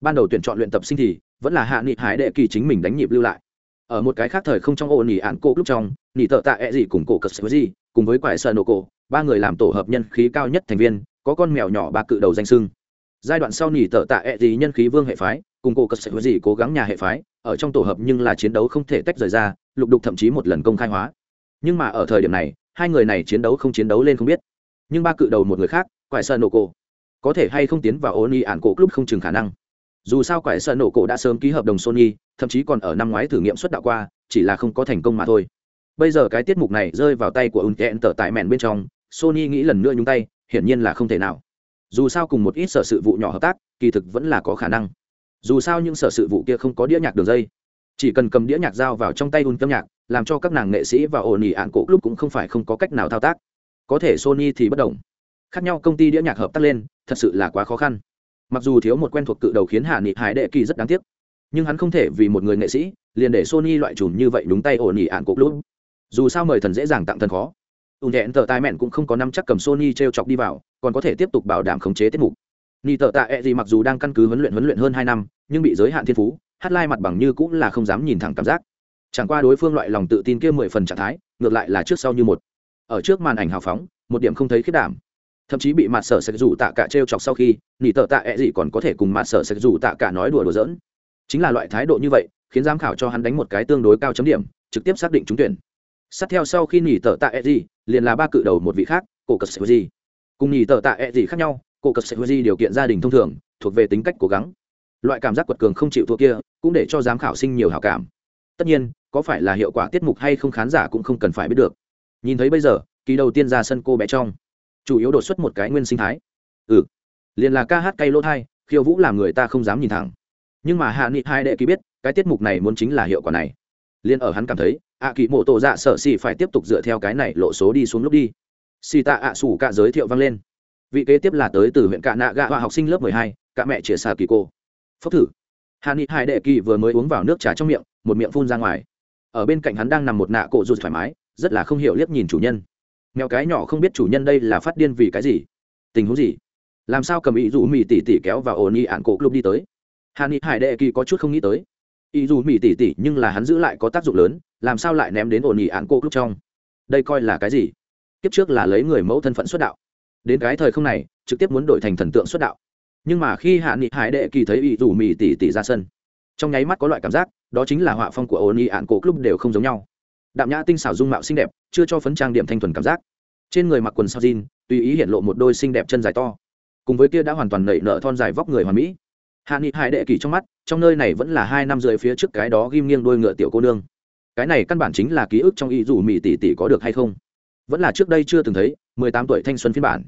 Ban đầu tuyển chọn luyện tập sinh thì vẫn là hạ nghị hải đệ kỳ chính mình đánh nhịp lưu lại. Ở một cái khác thời không trong ổ nỉ ạn cô lúc trong, nỉ tợ tạ ẹ、e、gì gì cùng cổ cờ sơ gì, cùng với quải sợ nổ cổ, ba người làm tổ hợp nhân khí cao nhất thành viên, có con mèo nhỏ ba cự đầu danh sưng. Giai đoạn sau nỉ tợ tạ ẹ、e、gì gì nhân khí vương hệ phái, cùng cổ cờ sơ gì cố gắng nhà hệ phái, ở trong tổ hợp nhưng là chiến đấu không thể tách rời ra, lục đục thậm chí một lần công khai hóa. Nhưng mà ở thời điểm này, hai người này chiến đấu không chiến đấu lên không biết. Nhưng ba cự đầu một người khác, quải sợ nổ cổ, có thể hay không tiến vào ôn nỉ ạn cổ lúc không chừng khả năng dù sao quải sợ nổ cổ đã sớm ký hợp đồng sony, thậm chí còn ở năm ngoái thử nghiệm xuất đạo qua, chỉ là không có thành công mà thôi. Bây giờ cái tiết mục này rơi vào tay của unten tở tại mẹn bên trong, sony nghĩ lần nữa nhúng tay, hiển nhiên là không thể nào. Dù sao cùng một ít sở sự vụ nhỏ hợp tác, kỳ thực vẫn là có khả năng. Dù sao những sở sự vụ kia không có đĩa nhạc đường dây. Chỉ cần cầm đĩa nhạc dao vào trong tay un âm nhạc, làm cho các nàng nghệ sĩ và ổn ỉ ạn cổ lúc cũng không phải không có cách nào thao tác. Có thể sony thì bất đồng. Khác nhau công ty đĩa nhạc hợp tác lên, thật sự là quá khó khăn mặc dù thiếu một quen thuộc cự đầu khiến hạ nghị hải đệ kỳ rất đáng tiếc, nhưng hắn không thể vì một người nghệ sĩ liền để sony loại trùm như vậy đúng tay ổn ỉ ạn cục lúc dù sao mời thần dễ dàng tặng thần khó. Ùn thẹn tờ tai mẹn cũng không có năm chắc cầm sony t r e o chọc đi vào, còn có thể tiếp tục bảo đảm khống chế tiết mục. Ni tờ tạ e gì mặc dù đang căn cứ huấn luyện huấn luyện hơn hai năm, nhưng bị giới hạn thiên phú, hát lai mặt bằng như cũng là không dám nhìn thẳng cảm giác. Chẳng qua đối phương loại lòng tự tin kia mười phần trạng thái, ngược lại là trước sau như một. Ở trước màn ảnh hào phóng, một điểm không thấy khiết đảm thậm chí bị mặt sở sạch rủ tạ cả t r e o chọc sau khi, nỉ tờ tạ ẹ、e、gì còn có thể cùng mặt sở sạch rủ tạ cả nói đùa đùa dỡn chính là loại thái độ như vậy, khiến giám khảo cho hắn đánh một cái tương đối cao chấm điểm, trực tiếp xác định trúng tuyển. Sát theo sau khi nỉ tờ tạ ẹ、e、gì, liền là ba cự đầu một vị khác, cổ cật sạch gì. Cùng nỉ tờ tạ ẹ、e、gì khác nhau, cổ cật sạch gì điều kiện gia đình thông thường, thuộc về tính cách cố gắng. Loại cảm giác quật cường không chịu thua kia, cũng để cho giám khảo sinh nhiều hảo cảm. Tất nhiên, có phải là hiệu quả tiết mục hay không khán giả cũng không cần phải biết được. Nhìn thấy bây giờ, kỳ đầu tiên ra sân cô bé trong chủ yếu đột xuất một cái nguyên sinh thái. Ừ. Liền là ca hát cây lỗ thai, khiêu vũ làm người ta không dám nhìn thẳng. Nhưng mà hạ nghị hai đệ ký biết, cái tiết mục này muốn chính là hiệu quả này. Liền ở hắn cảm thấy ạ à kỳ mộ tổ dạ sợ xì phải tiếp tục dựa theo cái này lộ số đi xuống lúc đi. Xì tạ ạ sủ cả giới thiệu vang lên. Vị kế tiếp là tới từ huyện cạ nạ gạ họa học sinh lớp mười hai cả mẹ chia xà kỳ cô. Phốc thử. Hạ nghị hai đệ kỳ vừa mới uống vào nước trà trong miệng, một miệng phun ra ngoài. Ở bên cạnh hắn đang nằm một nạ cổ rụt thoải mái, rất là không hiểu liếc nhìn chủ nhân mèo cái nhỏ không biết chủ nhân đây là phát điên vì cái gì? Tình huống gì? Làm sao cầm ý dù mì tỉ tỉ kéo vào ổn ý ạn cổ club đi tới? Hàn ni hải đệ kỳ có chút không nghĩ tới. Ý dù mì tỉ tỉ nhưng là hắn giữ lại có tác dụng lớn, làm sao lại ném đến ổn ý ạn cổ club trong? Đây coi là cái gì? Kiếp trước là lấy người mẫu thân phận xuất đạo. Đến cái thời không này, trực tiếp muốn đổi thành thần tượng xuất đạo. Nhưng mà khi hạ nghị hải đệ kỳ thấy ý dù mì tỉ tỉ ra sân, trong nháy mắt có loại cảm giác, đó chính là họa phong của ổn ý ạn cổ club đều không giống nhau đạm nhã tinh xảo dung mạo xinh đẹp, chưa cho phấn trang điểm thanh thuần cảm giác. Trên người mặc quần sao jean, tùy ý hiện lộ một đôi xinh đẹp chân dài to. Cùng với kia đã hoàn toàn nảy nở thon dài vóc người hoàn mỹ. Hạ nghị hải đệ kỳ trong mắt, trong nơi này vẫn là hai năm rưỡi phía trước cái đó ghim nghiêng đôi ngựa tiểu cô nương. Cái này căn bản chính là ký ức trong ý dù mỹ tỷ tỷ có được hay không? Vẫn là trước đây chưa từng thấy, mười tám tuổi thanh xuân phiên bản.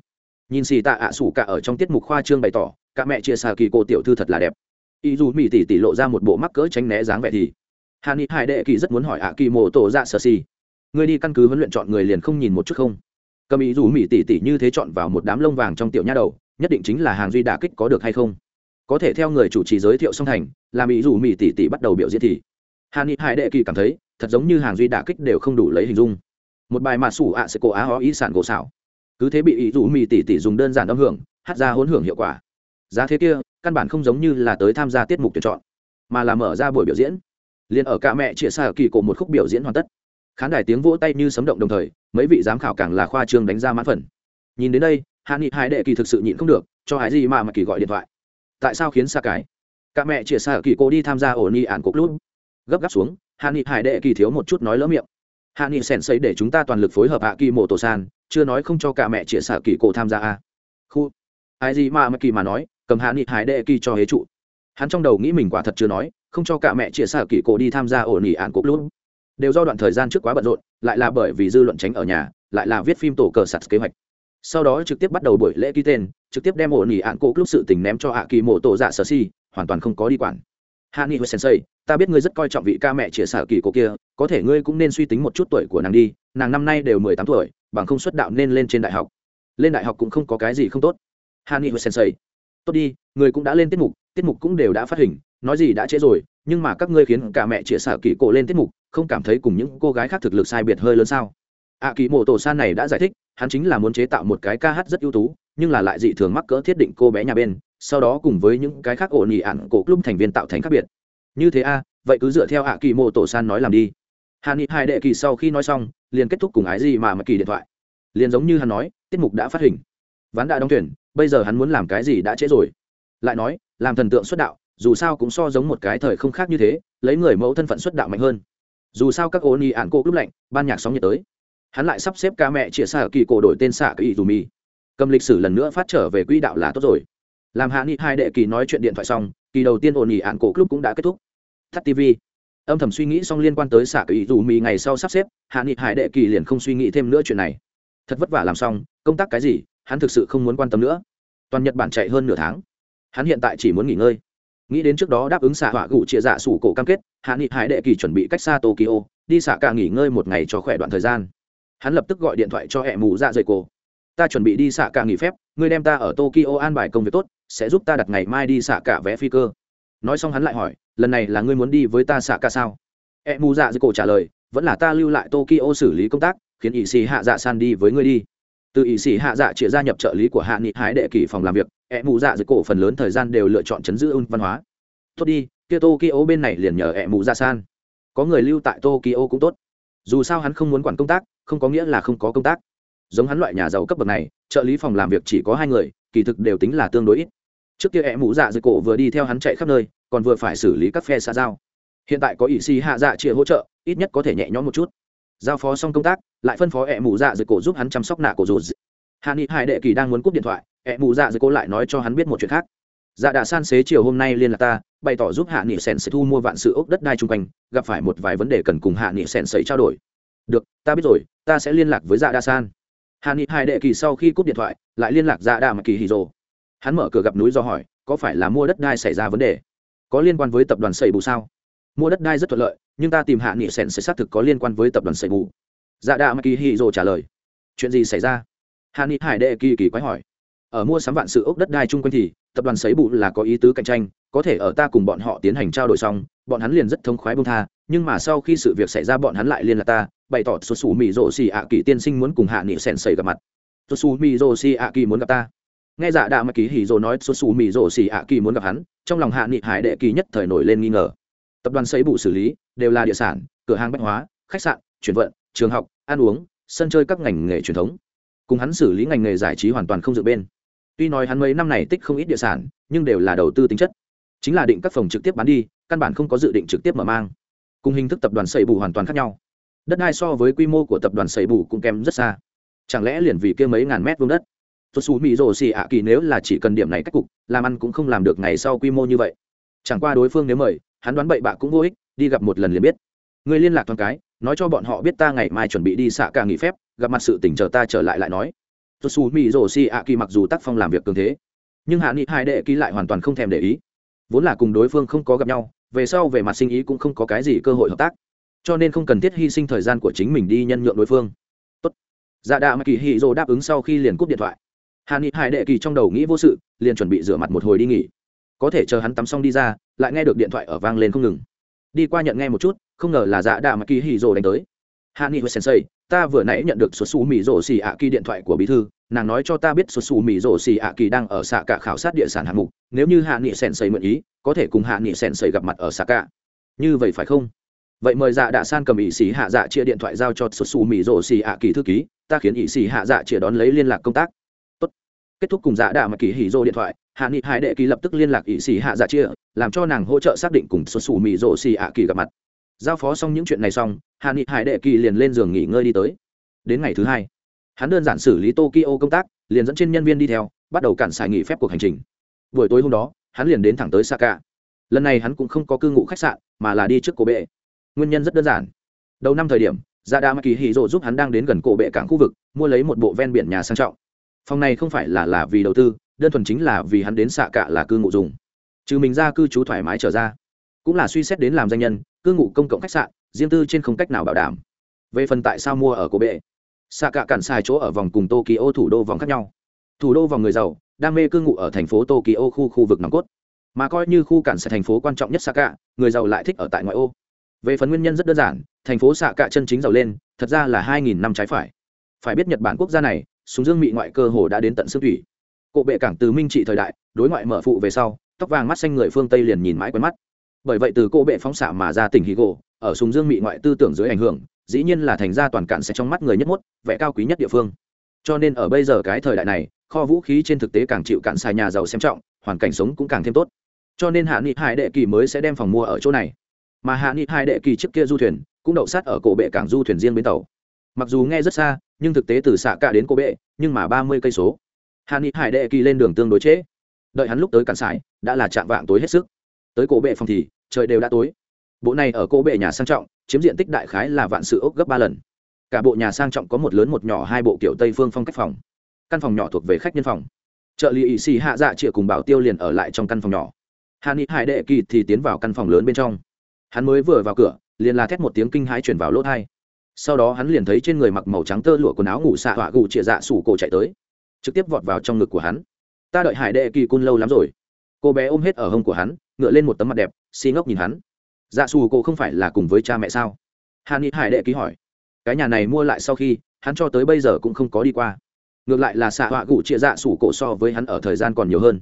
Nhìn xì tạ ạ à sủ cả ở trong tiết mục khoa trương bày tỏ, cả mẹ chia xà kỳ cô tiểu thư thật là đẹp. Ý dù mỹ tỷ tỷ lộ ra một bộ mắc cỡ tránh né dáng vẻ thì hà ni hải đệ kỳ rất muốn hỏi ạ kỳ mộ tổ dạ sơ si người đi căn cứ huấn luyện chọn người liền không nhìn một chút không? Cầm ý dù mỹ tỷ tỷ như thế chọn vào một đám lông vàng trong tiểu nha đầu, nhất định chính là hàng duy đả kích có được hay không? Có thể theo người chủ trì giới thiệu song thành, làm ý dù mỹ tỷ tỷ bắt đầu biểu diễn thì. Hà ni hải đệ kỳ cảm thấy, thật giống như hàng duy đả kích đều không đủ lấy hình dung. Một bài mà sủ ạ sẽ cổ á ó ý sản gỗ xảo. Cứ thế bị ý dù mỹ tỷ tỷ dùng đơn giản âm hưởng, hát ra hỗn hưởng hiệu quả. Giá thế kia, căn bản không giống như là tới tham gia tiết mục tuyển chọn, mà là mở ra buổi biểu diễn liền ở cả mẹ chia xa kỳ cổ một khúc biểu diễn hoàn tất. Khán đài tiếng vỗ tay như sấm động đồng thời, mấy vị giám khảo càng là khoa trương đánh ra mãn phần. Nhìn đến đây, hạ nghị hai đệ kỳ thực sự nhịn không được, cho hải gì mà mà kỳ gọi điện thoại. Tại sao khiến xa cái? Cả mẹ chia xa kỳ cổ đi tham gia ổn ni ản cục lút. Gấp gáp xuống, hạ nghị hải đệ kỳ thiếu một chút nói lỡ miệng. Hạ nghị sèn xây để chúng ta toàn lực phối hợp hạ kỳ mộ tổ san, chưa nói không cho cả mẹ chia xa kỳ cổ tham gia a. Khu. Ai gì mà mà kỳ mà nói, cầm hạ nghị hải đệ kỳ cho hế trụ. Hắn trong đầu nghĩ mình quả thật chưa nói không cho cả mẹ chia sẻ kỳ cổ đi tham gia ổn ỉ ạn cục luôn đều do đoạn thời gian trước quá bận rộn, lại là bởi vì dư luận tránh ở nhà, lại là viết phim tổ cờ sạt kế hoạch. Sau đó trực tiếp bắt đầu buổi lễ ký tên, trực tiếp đem ổn ỉ ạn cục lúc sự tình ném cho hạ kỳ mộ tổ dạ sở si, hoàn toàn không có đi quản. Hạ nghị sensei, ta biết ngươi rất coi trọng vị ca mẹ chia sẻ kỳ cổ kia, có thể ngươi cũng nên suy tính một chút tuổi của nàng đi, nàng năm nay đều mười tám tuổi, bằng không xuất đạo nên lên trên đại học. Lên đại học cũng không có cái gì không tốt. Hạ nghị sensei, tốt đi, người cũng đã lên tiết mục tiết mục cũng đều đã phát hình nói gì đã trễ rồi nhưng mà các ngươi khiến cả mẹ chia sẻ kỳ cổ lên tiết mục không cảm thấy cùng những cô gái khác thực lực sai biệt hơi lớn sao? Ạ à, kỳ mộ tổ san này đã giải thích hắn chính là muốn chế tạo một cái ca hát rất ưu tú nhưng là lại dị thường mắc cỡ thiết định cô bé nhà bên sau đó cùng với những cái khác ổn nhị ạn cổ club thành viên tạo thành khác biệt. Như thế a vậy cứ dựa theo ạ kỳ mộ tổ san nói làm đi. Hà ni hai đệ kỳ sau khi nói xong liền kết thúc cùng ái gì mà mà kỳ điện thoại. Liền giống như hắn nói tiết mục đã phát hình. Ván đã đóng tuyển bây giờ hắn muốn làm cái gì đã trễ rồi. Lại nói làm thần tượng xuất đạo dù sao cũng so giống một cái thời không khác như thế, lấy người mẫu thân phận xuất đạo mạnh hơn. Dù sao các ô ni ạn cô lúc lạnh, ban nhạc sóng nhiệt tới. Hắn lại sắp xếp ca mẹ chia xa kỳ cổ đổi tên xạ kỳ dù mi. Cầm lịch sử lần nữa phát trở về quỹ đạo là tốt rồi. Làm hạ nghị hai đệ kỳ nói chuyện điện thoại xong, kỳ đầu tiên ổn ỉ ạn cổ club cũng đã kết thúc. Thắt tv âm thầm suy nghĩ xong liên quan tới xạ kỳ dù mi ngày sau sắp xếp, hạ nghị hải đệ kỳ liền không suy nghĩ thêm nữa chuyện này. Thật vất vả làm xong, công tác cái gì, hắn thực sự không muốn quan tâm nữa. Toàn nhật bản chạy hơn nửa tháng. Hắn hiện tại chỉ muốn nghỉ ngơi nghĩ đến trước đó đáp ứng xạ họa gụ chia dạ sủ cổ cam kết, hạ nghị hải đệ kỳ chuẩn bị cách xa tokyo, đi xạ cả nghỉ ngơi một ngày cho khỏe đoạn thời gian. Hắn lập tức gọi điện thoại cho hẹ mù dạ dày cổ. Ta chuẩn bị đi xạ cả nghỉ phép, ngươi đem ta ở tokyo an bài công việc tốt, sẽ giúp ta đặt ngày mai đi xạ cả vé phi cơ. Nói xong hắn lại hỏi, lần này là ngươi muốn đi với ta xạ cả sao? Hẹ mù dạ dày cổ trả lời, vẫn là ta lưu lại tokyo xử lý công tác, khiến ỵ xì hạ dạ san đi với ngươi đi từ ỵ sĩ hạ dạ chĩa gia nhập trợ lý của hạ nghị hải đệ kỳ phòng làm việc E mù dạ dưới cổ phần lớn thời gian đều lựa chọn chấn giữ ưng văn hóa. Tốt đi, kia tokyo bên này liền nhờ E mù dạ san. Có người lưu tại tokyo cũng tốt. Dù sao hắn không muốn quản công tác, không có nghĩa là không có công tác. Giống hắn loại nhà giàu cấp bậc này, trợ lý phòng làm việc chỉ có hai người, kỳ thực đều tính là tương đối ít. Trước kia E mù dạ dưới cổ vừa đi theo hắn chạy khắp nơi, còn vừa phải xử lý các phe xa giao. Hiện tại có ỷ sĩ hạ dạ chĩa hỗ trợ, ít nhất có thể nhẹ nhõm một chút. Giao phó xong công tác lại phân phó ẹ mù dạ dưới cổ giúp hắn chăm sóc nạ cổ rụt. Hạ nghị hải đệ kỳ đang muốn cúp điện thoại, ẹ mù dạ dưới cổ lại nói cho hắn biết một chuyện khác. Dạ đã san xế chiều hôm nay liên lạc ta, bày tỏ giúp hạ nghị sen sẽ thu mua vạn sự ốc đất đai chung quanh, gặp phải một vài vấn đề cần cùng hạ nghị sen sấy trao đổi. Được, ta biết rồi, ta sẽ liên lạc với dạ đa san. Hạ nghị hải đệ kỳ sau khi cúp điện thoại, lại liên lạc dạ đa mà kỳ hì rồ. Hắn mở cửa gặp núi do hỏi, có phải là mua đất đai xảy ra vấn đề? Có liên quan với tập đoàn xây bù sao? Mua đất đai rất thuận lợi, nhưng ta tìm hạ nghị sen sẽ xác thực có liên quan với tập đoàn xây bù dạ đạ mà kỳ hì rồ trả lời. Chuyện gì xảy ra? Hà ni hải đệ kỳ kỳ quái hỏi. Ở mua sắm vạn sự ốc đất đai chung quanh thì, tập đoàn sấy bù là có ý tứ cạnh tranh, có thể ở ta cùng bọn họ tiến hành trao đổi xong, bọn hắn liền rất thông khoái bông tha, nhưng mà sau khi sự việc xảy ra bọn hắn lại liên lạc ta, bày tỏ xuất xù mỹ rộ xì ạ kỳ tiên sinh muốn cùng hạ nghị sèn sầy gặp mặt. Xuất xù mỹ rộ xì ạ kỳ muốn gặp ta. Nghe dạ đạ mà kỳ hỉ rồ nói xuất xù mỹ rộ xì ạ kỳ muốn gặp hắn, trong lòng hạ nghị hải đệ kỳ nhất thời nổi lên nghi ngờ. Tập đoàn sấy bù xử lý, đều là địa sản, cửa hàng bách hóa, khách sạn, chuyển vận trường học, ăn uống, sân chơi các ngành nghề truyền thống. Cùng hắn xử lý ngành nghề giải trí hoàn toàn không dựa bên. Tuy nói hắn mấy năm này tích không ít địa sản, nhưng đều là đầu tư tính chất. Chính là định các phòng trực tiếp bán đi, căn bản không có dự định trực tiếp mở mang. Cùng hình thức tập đoàn xây bù hoàn toàn khác nhau. Đất đai so với quy mô của tập đoàn xây bù cũng kém rất xa. Chẳng lẽ liền vì kia mấy ngàn mét vuông đất? Xuất xù mỹ rồ xì ạ kỳ nếu là chỉ cần điểm này cách cục, làm ăn cũng không làm được ngày sau quy mô như vậy. Chẳng qua đối phương nếu mời, hắn đoán bậy bạ cũng vô ích, đi gặp một lần liền biết. Người liên lạc thoáng cái nói cho bọn họ biết ta ngày mai chuẩn bị đi xạ ca nghỉ phép, gặp mặt sự tỉnh chờ ta trở lại lại nói. Xuất xù mỹ rồ xì ạ kỳ mặc dù tác phong làm việc cường thế, nhưng hạ nghị hai đệ ký lại hoàn toàn không thèm để ý. Vốn là cùng đối phương không có gặp nhau, về sau về mặt sinh ý cũng không có cái gì cơ hội hợp tác, cho nên không cần thiết hy sinh thời gian của chính mình đi nhân nhượng đối phương. Tốt. dạ đạ mà kỳ hì dô đáp ứng sau khi liền cúp điện thoại. Hạ nghị hải đệ kỳ trong đầu nghĩ vô sự, liền chuẩn bị rửa mặt một hồi đi nghỉ. Có thể chờ hắn tắm xong đi ra, lại nghe được điện thoại ở vang lên không ngừng đi qua nhận nghe một chút, không ngờ là dạ đạ mà kỳ hì rồ đánh tới. Hà nghị hồi sensei, ta vừa nãy nhận được số xù mì rổ xì ạ kỳ điện thoại của bí thư, nàng nói cho ta biết số xù mì rổ xì ạ kỳ đang ở xạ cả khảo sát địa sản hạng mục, nếu như hạ nghị sèn xây mượn ý, có thể cùng hạ nghị sèn xây gặp mặt ở xạ cả như vậy phải không? Vậy mời dạ đạ san cầm ỵ sĩ hạ dạ chia điện thoại giao cho số xù mì rổ xì ạ kỳ thư ký, ta khiến ỵ sĩ hạ dạ chia đón lấy liên lạc công tác kết thúc cùng dạ đạ mà kỳ hỉ rổ điện thoại, hạ nghị hải đệ kỳ lập tức liên lạc ỵ sĩ hạ dạ chia, làm cho nàng hỗ trợ xác định cùng số xù mì rộ xì ạ kỳ gặp mặt. Giao phó xong những chuyện này xong, hạ nghị hải đệ kỳ liền lên giường nghỉ ngơi đi tới. Đến ngày thứ hai, hắn đơn giản xử lý tokyo công tác, liền dẫn trên nhân viên đi theo, bắt đầu cản xài nghỉ phép cuộc hành trình. Buổi tối hôm đó, hắn liền đến thẳng tới saka. Lần này hắn cũng không có cư ngụ khách sạn, mà là đi trước cổ bệ. Nguyên nhân rất đơn giản. Đầu năm thời điểm dạ gia đa kỳ hì rộ giúp hắn đang đến gần cổ bệ cảng khu vực, mua lấy một bộ ven biển nhà sang trọng phòng này không phải là là vì đầu tư, đơn thuần chính là vì hắn đến xạ cả là cư ngụ dùng. Trừ mình ra cư trú thoải mái trở ra, cũng là suy xét đến làm danh nhân, cư ngụ công cộng khách sạn, riêng tư trên không cách nào bảo đảm. Về phần tại sao mua ở cô bệ, xạ cả cản xài chỗ ở vòng cùng tokyo thủ đô vòng khác nhau. Thủ đô vòng người giàu, đam mê cư ngụ ở thành phố tokyo khu khu vực nòng cốt. Mà coi như khu cản xài thành phố quan trọng nhất xạ cả, người giàu lại thích ở tại ngoại ô. Về phần nguyên nhân rất đơn giản, thành phố xạ cả chân chính giàu lên, thật ra là hai nghìn năm trái phải. Phải biết nhật bản quốc gia này súng dương mị ngoại cơ hồ đã đến tận xương thủy. Cộ bệ cảng từ minh trị thời đại, đối ngoại mở phụ về sau, tóc vàng mắt xanh người phương tây liền nhìn mãi quen mắt. Bởi vậy từ cộ bệ phóng xạ mà ra tỉnh hì gỗ ở súng dương mị ngoại tư tưởng dưới ảnh hưởng, dĩ nhiên là thành ra toàn cạn sẽ trong mắt người nhất mốt, vẻ cao quý nhất địa phương. Cho nên ở bây giờ cái thời đại này, kho vũ khí trên thực tế càng chịu cạn xài nhà giàu xem trọng, hoàn cảnh sống cũng càng thêm tốt. Cho nên hạ nghị hải đệ kỳ mới sẽ đem phòng mua ở chỗ này. Mà hạ nghị hải đệ kỳ trước kia du thuyền, cũng đậu sát ở cổ bệ cảng du thuyền riêng bến tàu. Mặc dù nghe rất xa nhưng thực tế từ xạ cả đến cô bệ, nhưng mà ba mươi cây số. Hà ni hải đệ kỳ lên đường tương đối trễ. Đợi hắn lúc tới cạn sải, đã là chạm vạng tối hết sức. Tới cổ bệ phòng thì, trời đều đã tối. Bộ này ở cổ bệ nhà sang trọng, chiếm diện tích đại khái là vạn sự ốc gấp ba lần. Cả bộ nhà sang trọng có một lớn một nhỏ hai bộ kiểu tây phương phong cách phòng. Căn phòng nhỏ thuộc về khách nhân phòng. Trợ lý ỵ xì hạ dạ chịa cùng bảo tiêu liền ở lại trong căn phòng nhỏ. Hà ni hải đệ kỳ thì tiến vào căn phòng lớn bên trong. Hắn mới vừa vào cửa, liền là thét một tiếng kinh hãi chuyển vào lỗ thai sau đó hắn liền thấy trên người mặc màu trắng tơ lụa quần áo ngủ xạ họa gù chĩa dạ sủ cổ chạy tới, trực tiếp vọt vào trong ngực của hắn. Ta đợi hải đệ kỳ cun lâu lắm rồi. Cô bé ôm hết ở hông của hắn, ngựa lên một tấm mặt đẹp xi ngốc nhìn hắn. Dạ sủ cổ không phải là cùng với cha mẹ sao? Hàn ni hải đệ ký hỏi. Cái nhà này mua lại sau khi, hắn cho tới bây giờ cũng không có đi qua. Ngược lại là xạ họa gụ chia dạ sủ cổ so với hắn ở thời gian còn nhiều hơn.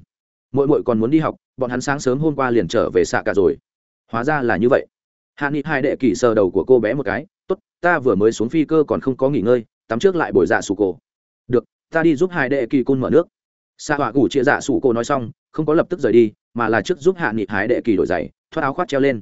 Mỗi mỗi còn muốn đi học, bọn hắn sáng sớm hôm qua liền trở về xạ cả rồi. Hóa ra là như vậy hạ nghị hai đệ kỳ sờ đầu của cô bé một cái, tốt, ta vừa mới xuống phi cơ còn không có nghỉ ngơi, tắm trước lại bồi dạ sủ cổ. Được, ta đi giúp hai đệ kỳ côn mở nước. Xạ họa gủ chia dạ sủ cổ nói xong, không có lập tức rời đi, mà là trước giúp hạ nghị hái đệ kỳ đổi giày, thoát áo khoác treo lên.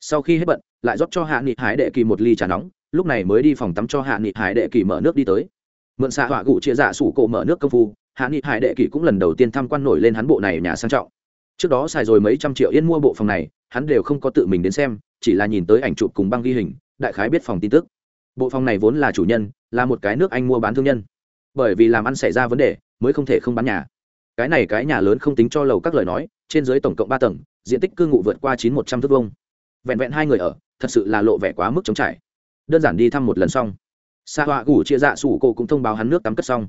Sau khi hết bận, lại rót cho hạ nghị hải đệ kỳ một ly trà nóng, lúc này mới đi phòng tắm cho hạ nghị hải đệ kỳ mở nước đi tới. Mượn xạ họa gủ chia dạ sủ cổ mở nước công phu, hạ nghị hải đệ kỳ cũng lần đầu tiên tham quan nổi lên hắn bộ này nhà sang trọng. Trước đó xài rồi mấy trăm triệu yên mua bộ phòng này, hắn đều không có tự mình đến xem chỉ là nhìn tới ảnh chụp cùng băng ghi hình, đại khái biết phòng tin tức. Bộ phòng này vốn là chủ nhân, là một cái nước anh mua bán thương nhân. Bởi vì làm ăn xảy ra vấn đề, mới không thể không bán nhà. Cái này cái nhà lớn không tính cho lầu các lời nói, trên dưới tổng cộng ba tầng, diện tích cư ngụ vượt qua chín một trăm thước vông vẹn vẹn hai người ở, thật sự là lộ vẻ quá mức chống trải. Đơn giản đi thăm một lần xong. Xa họa gủ chia dạ sủ cô cũng thông báo hắn nước tắm cất xong.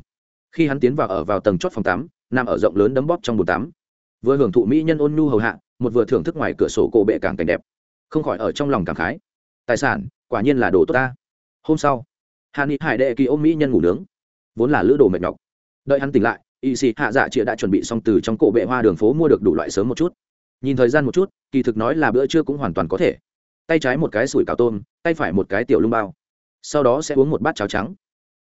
Khi hắn tiến vào ở vào tầng chót phòng tắm, nằm ở rộng lớn đấm bóp trong bồn tắm. Vừa hưởng thụ mỹ nhân ôn nhu hầu hạ, một vừa thưởng thức ngoài cửa sổ cổ bệ càng cảnh đẹp không khỏi ở trong lòng cảm khái. Tài sản, quả nhiên là đồ tốt ta. Hôm sau hà ni hải đệ kỳ ôm mỹ nhân ngủ nướng. Vốn là lữ đồ mệt nhọc. Đợi hắn tỉnh lại, y sĩ hạ dạ chịa đã chuẩn bị xong từ trong cổ bệ hoa đường phố mua được đủ loại sớm một chút. Nhìn thời gian một chút, kỳ thực nói là bữa trưa cũng hoàn toàn có thể. Tay trái một cái sủi cào tôm, tay phải một cái tiểu lung bao. Sau đó sẽ uống một bát cháo trắng.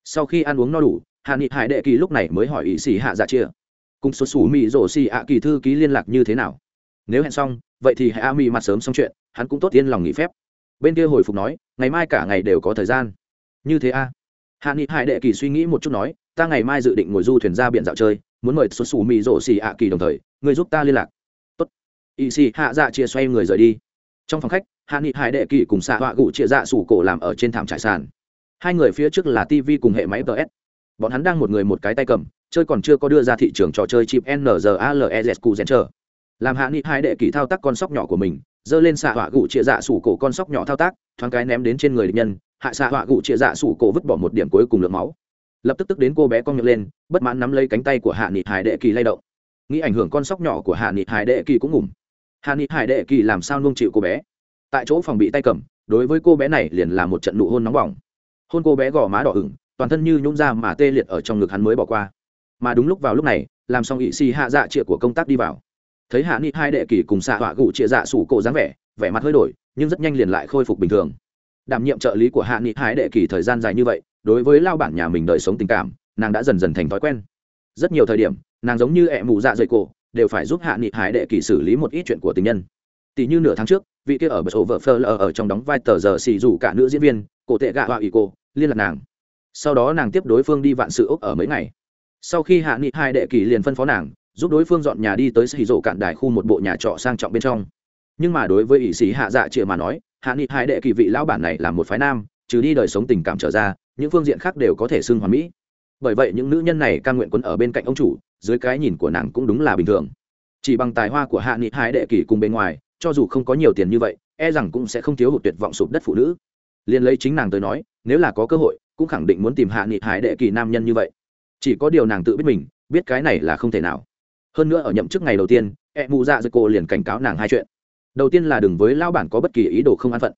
Sau khi ăn uống no đủ hạ nghị hải đệ kỳ lúc này mới hỏi Y sĩ hạ dạ chia cùng số sủ mỹ rổ xì ạ kỳ thư ký liên lạc như thế nào? Nếu hẹn xong, vậy thì hãy a mi mặt sớm xong chuyện, hắn cũng tốt tiên lòng nghỉ phép. Bên kia hồi phục nói, ngày mai cả ngày đều có thời gian. Như thế a. Hạ nghị hải đệ kỳ suy nghĩ một chút nói, ta ngày mai dự định ngồi du thuyền ra biển dạo chơi, muốn mời xuất xù mì rổ xì ạ kỳ đồng thời, người giúp ta liên lạc. Tốt. Y xì hạ dạ chia xoay người rời đi. Trong phòng khách, hạ nghị hải đệ kỳ cùng xạ họa gụ chia dạ sủ cổ làm ở trên thảm trải sàn. Hai người phía trước là tv cùng hệ máy ts bọn hắn đang một người một cái tay cầm, chơi còn chưa có đưa ra thị trường trò chơi chip nzalez cu gen chờ làm hạ nghị hải đệ kỳ thao tác con sóc nhỏ của mình, giơ lên xạ họa gụ chia dạ sủ cổ con sóc nhỏ thao tác, thoáng cái ném đến trên người địch nhân, hạ xạ họa gụ chia dạ sủ cổ vứt bỏ một điểm cuối cùng lượng máu. Lập tức tức đến cô bé con miệng lên, bất mãn nắm lấy cánh tay của hạ nghị hải đệ kỳ lay động. Nghĩ ảnh hưởng con sóc nhỏ của hạ nghị hải đệ kỳ cũng ngủm. Hạ nghị hải đệ kỳ làm sao nung chịu cô bé? Tại chỗ phòng bị tay cầm, đối với cô bé này liền là một trận nụ hôn nóng bỏng. Hôn cô bé gò má đỏ ửng, toàn thân như nhũng ra mà tê liệt ở trong ngực hắn mới bỏ qua. Mà đúng lúc vào lúc này, làm xong ỵ xì hạ dạ trịa của công tác đi vào thấy hạ nghị hai đệ kỳ cùng xạ họa gụ chia dạ sủ cổ dáng vẻ vẻ mặt hơi đổi, nhưng rất nhanh liền lại khôi phục bình thường. Đảm nhiệm trợ lý của hạ nghị hai đệ kỳ thời gian dài như vậy, đối với lao bản nhà mình đời sống tình cảm, nàng đã dần dần thành thói quen. Rất nhiều thời điểm, nàng giống như ẹ mù dạ dày cổ, đều phải giúp hạ nghị hải đệ kỳ xử lý một ít chuyện của tình nhân. Tỷ như nửa tháng trước, vị kia ở bờ sổ vợ phơ lờ ở trong đóng vai tờ giờ xì dù cả nữ diễn viên, cổ tệ gạ họa ủy cô liên lạc nàng. Sau đó nàng tiếp đối phương đi vạn sự ốc ở mấy ngày. Sau khi hạ nghị hai đệ kỳ liền phân phó nàng giúp đối phương dọn nhà đi tới xì rổ cạn đài khu một bộ nhà trọ sang trọng bên trong. Nhưng mà đối với ỷ sĩ hạ dạ chịa mà nói, hạ nghị hai đệ kỳ vị lão bản này là một phái nam, trừ đi đời sống tình cảm trở ra, những phương diện khác đều có thể xưng hoàn mỹ. Bởi vậy những nữ nhân này ca nguyện quấn ở bên cạnh ông chủ, dưới cái nhìn của nàng cũng đúng là bình thường. Chỉ bằng tài hoa của hạ nghị hai đệ kỳ cùng bên ngoài, cho dù không có nhiều tiền như vậy e rằng cũng sẽ không thiếu hụt tuyệt vọng sụp đất phụ nữ. Liền lấy chính nàng tới nói, nếu là có cơ hội, cũng khẳng định muốn tìm hạ nghị hải đệ kỳ nam nhân như vậy. Chỉ có điều nàng tự biết mình, biết cái này là không thể nào hơn nữa ở nhậm chức ngày đầu tiên e mụ dạ dư cô liền cảnh cáo nàng hai chuyện. Đầu tiên là đừng với lao bản có bất kỳ ý đồ không an phận.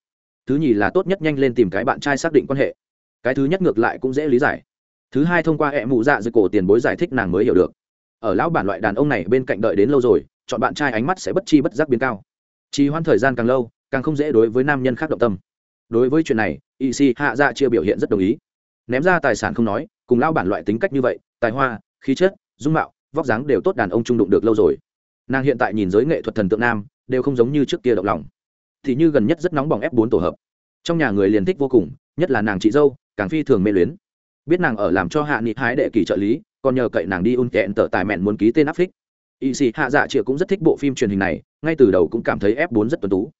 Thứ nhì là tốt nhất nhanh lên tìm cái bạn trai xác định quan hệ. Cái thứ nhất ngược lại cũng dễ lý giải. Thứ hai thông qua e mụ dạ dư cổ tiền bối giải thích nàng mới hiểu được. Ở lão bản loại đàn ông này bên cạnh đợi đến lâu rồi, chọn bạn trai ánh mắt sẽ bất chi bất giác biến cao. Trì hoãn thời gian càng lâu, càng không dễ đối với nam nhân khác động tâm. Đối với chuyện này y si hạ dạ chia biểu hiện rất đồng ý. Ném ra tài sản không nói, cùng lao bản loại tính cách như vậy, tài hoa, khí chất, dung mạo vóc dáng đều tốt đàn ông trung đụng được lâu rồi. Nàng hiện tại nhìn giới nghệ thuật thần tượng nam, đều không giống như trước kia động lòng. Thì như gần nhất rất nóng bỏng ép bốn tổ hợp. Trong nhà người liền thích vô cùng, nhất là nàng chị dâu, càng phi thường mê luyến. Biết nàng ở làm cho hạ nghị hái đệ kỳ trợ lý, còn nhờ cậy nàng đi un kẹn tờ tài mẹn muốn ký tên áp phích. Y sĩ hạ dạ chịa cũng rất thích bộ phim truyền hình này, ngay từ đầu cũng cảm thấy f 4 rất tuân tú.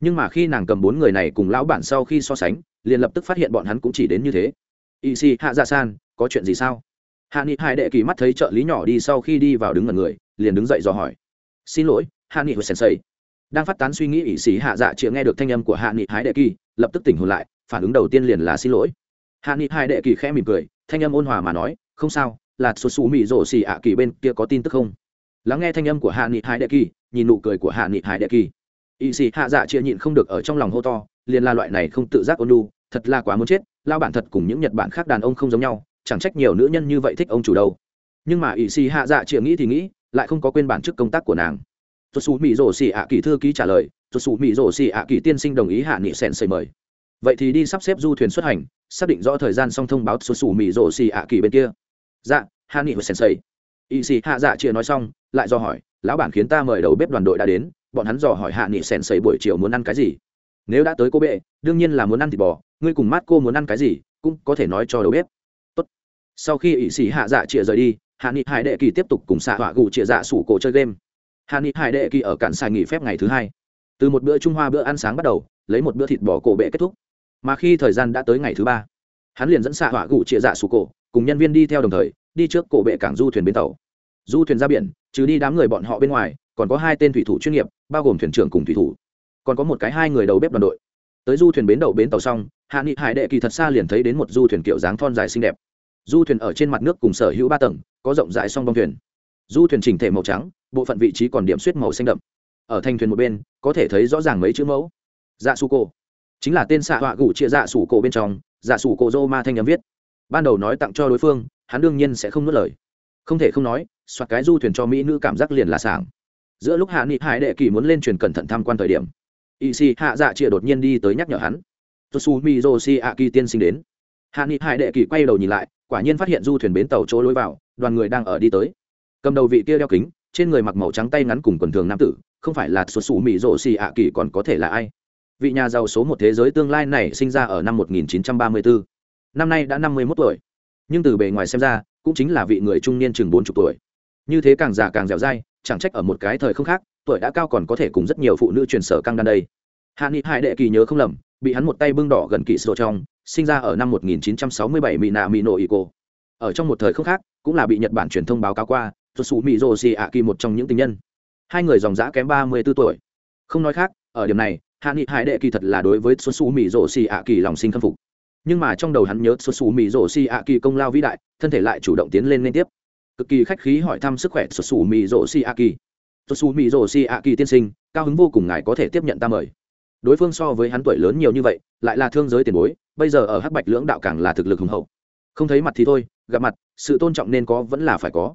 Nhưng mà khi nàng cầm bốn người này cùng lão bản sau khi so sánh, liền lập tức phát hiện bọn hắn cũng chỉ đến như thế. Y sĩ hạ dạ san, có chuyện gì sao? Hạ nghị hai đệ kỳ mắt thấy trợ lý nhỏ đi sau khi đi vào đứng ở người, liền đứng dậy dò hỏi. Xin lỗi, hạ nghị hồi sensei. Đang phát tán suy nghĩ ỷ sĩ hạ dạ chịa nghe được thanh âm của hạ nghị Hải đệ kỳ, lập tức tỉnh hồn lại, phản ứng đầu tiên liền là xin lỗi. Hạ nghị hai đệ kỳ khẽ mỉm cười, thanh âm ôn hòa mà nói, không sao, là sụt sù mị rổ xì ạ kỳ bên kia có tin tức không? Lắng nghe thanh âm của hạ nghị hai đệ kỳ, nhìn nụ cười của hạ nghị hai đệ kỳ. Ỵ sĩ hạ dạ chịa nhịn không được ở trong lòng hô to, liền là loại này không tự giác ôn lu thật là quá muốn chết lao bản thật cùng những nhật bản khác đàn ông không giống nhau chẳng trách nhiều nữ nhân như vậy thích ông chủ đâu. Nhưng mà ỷ xì hạ dạ chịa nghĩ thì nghĩ, lại không có quên bản chức công tác của nàng. Xuất xù mỹ rổ xì ạ kỳ thư ký trả lời xuất xù mỹ rổ xì ạ kỳ tiên sinh đồng ý hạ nghị sèn xây mời. Vậy thì đi sắp xếp du thuyền xuất hành, xác định rõ thời gian xong thông báo xuất xù mỹ rổ xì ạ kỳ bên kia. Dạ hạ nghị sèn xây ỷ xì hạ dạ chịa nói xong, lại do hỏi, lão bản khiến ta mời đầu bếp đoàn đội đã đến, bọn hắn dò hỏi hạ nghị sèn xây buổi chiều muốn ăn cái gì? Nếu đã tới cô bệ, đương nhiên là muốn ăn thịt bò, ngươi cùng mát cô muốn ăn cái gì, cũng có thể nói cho đầu bếp sau khi ỵ sĩ hạ dạ chịa rời đi, hạ nghị hải đệ kỳ tiếp tục cùng xạ họa gù chịa dạ sủ cổ chơi game. Hạ nghị hải đệ kỳ ở cản xài nghỉ phép ngày thứ hai. Từ một bữa trung hoa bữa ăn sáng bắt đầu, lấy một bữa thịt bò cổ bệ kết thúc. Mà khi thời gian đã tới ngày thứ ba, hắn liền dẫn xạ họa gù chịa dạ sủ cổ cùng nhân viên đi theo đồng thời, đi trước cổ bệ cảng du thuyền bến tàu. Du thuyền ra biển, trừ đi đám người bọn họ bên ngoài, còn có hai tên thủy thủ chuyên nghiệp, bao gồm thuyền trưởng cùng thủy thủ. Còn có một cái hai người đầu bếp đoàn đội. Tới du thuyền bến đậu bến tàu xong, hạ nghị hải đệ kỳ thật xa liền thấy đến một du thuyền kiểu dáng thon dài xinh đẹp du thuyền ở trên mặt nước cùng sở hữu ba tầng, có rộng rãi song bong thuyền. Du thuyền chỉnh thể màu trắng, bộ phận vị trí còn điểm suýt màu xanh đậm. Ở thành thuyền một bên, có thể thấy rõ ràng mấy chữ mẫu. Dạ su cô chính là tên xạ họa gủ chia dạ sủ cổ bên trong dạ sủ cổ dô ma thanh nhắm viết. Ban đầu nói tặng cho đối phương, hắn đương nhiên sẽ không nuốt lời. Không thể không nói, soạt cái du thuyền cho mỹ nữ cảm giác liền là sảng. Giữa lúc hạ nghị hải đệ kỳ muốn lên truyền cẩn thận tham quan thời điểm y si hạ dạ chia đột nhiên đi tới nhắc nhở hắn. Tosu mizo si a ki tiên sinh đến. Hạ nghị hải đệ kỳ quay đầu nhìn lại quả nhiên phát hiện du thuyền bến tàu chỗ lối vào, đoàn người đang ở đi tới. Cầm đầu vị kia đeo kính, trên người mặc màu trắng tay ngắn cùng quần thường nam tử, không phải là xuất xù mỹ rộ xì ạ kỳ còn có thể là ai. Vị nhà giàu số một thế giới tương lai này sinh ra ở năm 1934. năm nay đã năm mươi mốt tuổi. Nhưng từ bề ngoài xem ra, cũng chính là vị người trung niên chừng bốn chục tuổi. Như thế càng già càng dẻo dai, chẳng trách ở một cái thời không khác, tuổi đã cao còn có thể cùng rất nhiều phụ nữ truyền sở căng đan đây. Hạ nghị hải đệ kỳ nhớ không lầm, bị hắn một tay bưng đỏ gần kỵ sổ trong sinh ra ở năm 1967 mỹ nạ mỹ nổ ý cô ở trong một thời không khác, cũng là bị nhật bản truyền thông báo cáo qua xuất xù mỹ một trong những tình nhân. Hai người dòng dã kém 34 tuổi. Không nói khác, ở điểm này, hạ nghị hải đệ kỳ thật là đối với xuất xù mỹ lòng sinh khâm phục. Nhưng mà trong đầu hắn nhớ xuất xù mỹ công lao vĩ đại, thân thể lại chủ động tiến lên liên tiếp. Cực kỳ khách khí hỏi thăm sức khỏe xuất xù mỹ rồ xì ạ tiên sinh, cao hứng vô cùng ngài có thể tiếp nhận ta mời đối phương so với hắn tuổi lớn nhiều như vậy, lại là thương giới tiền bối, bây giờ ở hắc bạch lưỡng đạo càng là thực lực hùng hậu. Không thấy mặt thì thôi, gặp mặt, sự tôn trọng nên có vẫn là phải có.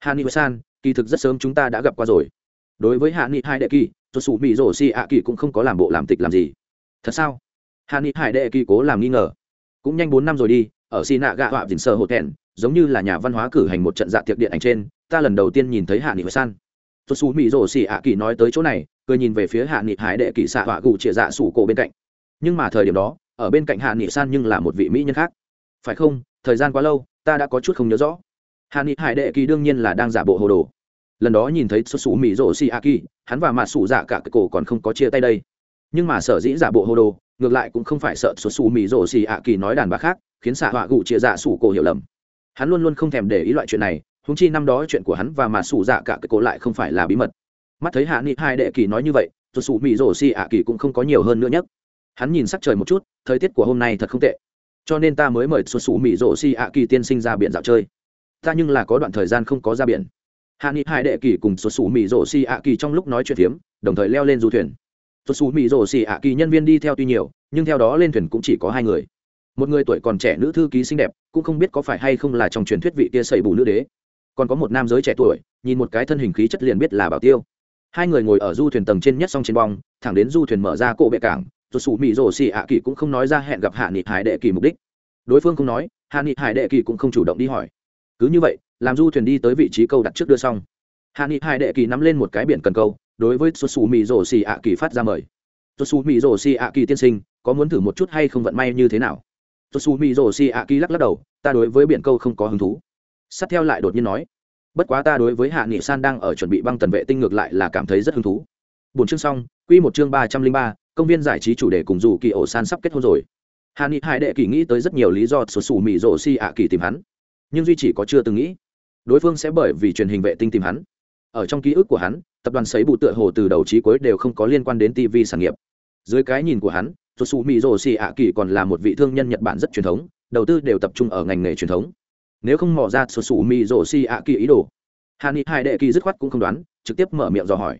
Hà ni san, kỳ thực rất sớm chúng ta đã gặp qua rồi. Đối với hạ nghị hai đệ kỳ, cho sủ mỹ rổ si ạ kỳ cũng không có làm bộ làm tịch làm gì. Thật sao? Hạ nghị hải đệ kỳ cố làm nghi ngờ. Cũng nhanh bốn năm rồi đi, ở si nạ gạ họa dình sơ hộ thẹn, giống như là nhà văn hóa cử hành một trận dạ tiệc điện ảnh trên, ta lần đầu tiên nhìn thấy hạ nghị san tuột xù mỹ rổ xỉ ạ kỳ nói tới chỗ này, cười nhìn về phía hạ nghị hải đệ kỳ xạ họa gù chĩa dạ sủ cổ bên cạnh. Nhưng mà thời điểm đó, ở bên cạnh hạ nghị san nhưng là một vị mỹ nhân khác. Phải không? Thời gian quá lâu, ta đã có chút không nhớ rõ. Hạ nghị hải đệ kỳ đương nhiên là đang giả bộ hồ đồ. Lần đó nhìn thấy xuất xù mỹ rổ xỉ ạ kỳ, hắn và mạt xù dạ cả cái cổ còn không có chia tay đây. Nhưng mà sở dĩ giả bộ hồ đồ, ngược lại cũng không phải sợ xuất xù mỹ rổ xỉ ạ kỳ nói đàn bà khác, khiến xạ họa gù chia dạ sủ cổ hiểu lầm. Hắn luôn luôn không thèm để ý loại chuyện này húng chi năm đó chuyện của hắn và mà sủ dạ cả cái cổ lại không phải là bí mật. Mắt thấy hạ nghị hai đệ kỳ nói như vậy xuất Sủ mỹ rổ xì ạ kỳ cũng không có nhiều hơn nữa nhất hắn nhìn sắc trời một chút, thời tiết của hôm nay thật không tệ. Cho nên ta mới mời xuất xù mỹ rổ xì ạ kỳ tiên sinh ra biển dạo chơi. Ta nhưng là có đoạn thời gian không có ra biển. Hạ nghị hai đệ kỳ cùng xuất xù mỹ rổ xì ạ kỳ trong lúc nói chuyện phiếm, đồng thời leo lên du thuyền. Xuất xù mỹ rổ xì ạ kỳ nhân viên đi theo tuy nhiều, nhưng theo đó lên thuyền cũng chỉ có hai người. Một người tuổi còn trẻ nữ thư ký xinh đẹp, cũng không biết có phải hay không là trong truyền thuyết vị kia xây bù nữ đế còn có một nam giới trẻ tuổi, nhìn một cái thân hình khí chất liền biết là bảo tiêu. Hai người ngồi ở du thuyền tầng trên nhất song trên bong, thẳng đến du thuyền mở ra cổ bệ cảng rồi sủ mỹ rổ xì ạ kỳ cũng không nói ra hẹn gặp hạ nghị hải đệ kỳ mục đích. Đối phương không nói, hạ nghị hải đệ kỳ cũng không chủ động đi hỏi. Cứ như vậy, làm du thuyền đi tới vị trí câu đặt trước đưa xong. Hạ nghị hải đệ kỳ nắm lên một cái biển cần câu, đối với xuất xù mỹ rổ xì ạ kỳ phát ra mời. Xuất xù mỹ rổ xì ạ kỳ tiên sinh, có muốn thử một chút hay không vận may như thế nào? Xuất xù mỹ rổ xì ạ kỳ lắc lắc đầu, ta đối với biển câu không có hứng thú sát theo lại đột nhiên nói, bất quá ta đối với hạ nghị san đang ở chuẩn bị băng tần vệ tinh ngược lại là cảm thấy rất hứng thú. Bốn chương xong, quy một chương ba trăm linh ba, công viên giải trí chủ đề cùng dù kỳ ổ san sắp kết hôn rồi. Hạ nghị hải đệ kỳ nghĩ tới rất nhiều lý do sổ sù mì rổ si ạ kỳ tìm hắn, nhưng duy chỉ có chưa từng nghĩ. Đối phương sẽ bởi vì truyền hình vệ tinh tìm hắn. Ở trong ký ức của hắn, tập đoàn sấy bụ tựa hồ từ đầu trí cuối đều không có liên quan đến tv sản nghiệp. Dưới cái nhìn của hắn sổ sù mì rổ si ạ kỳ còn là một vị thương nhân nhật bản rất truyền thống, đầu tư đều tập trung ở ngành nghề truyền thống nếu không mò ra sụt sù mì rổ xì ạ kỳ ý đồ. Hạ nghị hải đệ kỳ dứt khoát cũng không đoán, trực tiếp mở miệng dò hỏi.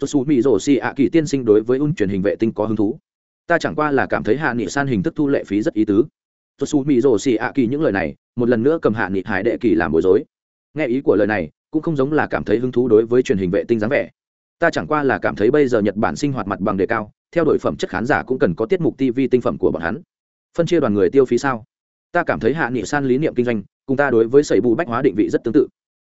Sụt sù mì rổ xì ạ kỳ tiên sinh đối với un truyền hình vệ tinh có hứng thú? Ta chẳng qua là cảm thấy hạ nghị san hình thức thu lệ phí rất ý tứ. Sụt sù mì rổ xì ạ kỳ những lời này, một lần nữa cầm hạ nghị hải đệ kỳ làm bối rối. Nghe ý của lời này, cũng không giống là cảm thấy hứng thú đối với truyền hình vệ tinh dáng vẻ. Ta chẳng qua là cảm thấy bây giờ nhật bản sinh hoạt mặt bằng đề cao, theo đội phẩm chất khán giả cũng cần có tiết mục tv tinh phẩm của bọn hắn. Phân chia đoàn người tiêu phí sao? Ta cảm thấy hạ nghị san lý niệm kinh doanh, cùng ta đối với sẩy bù bách hóa định vị rất tương tự.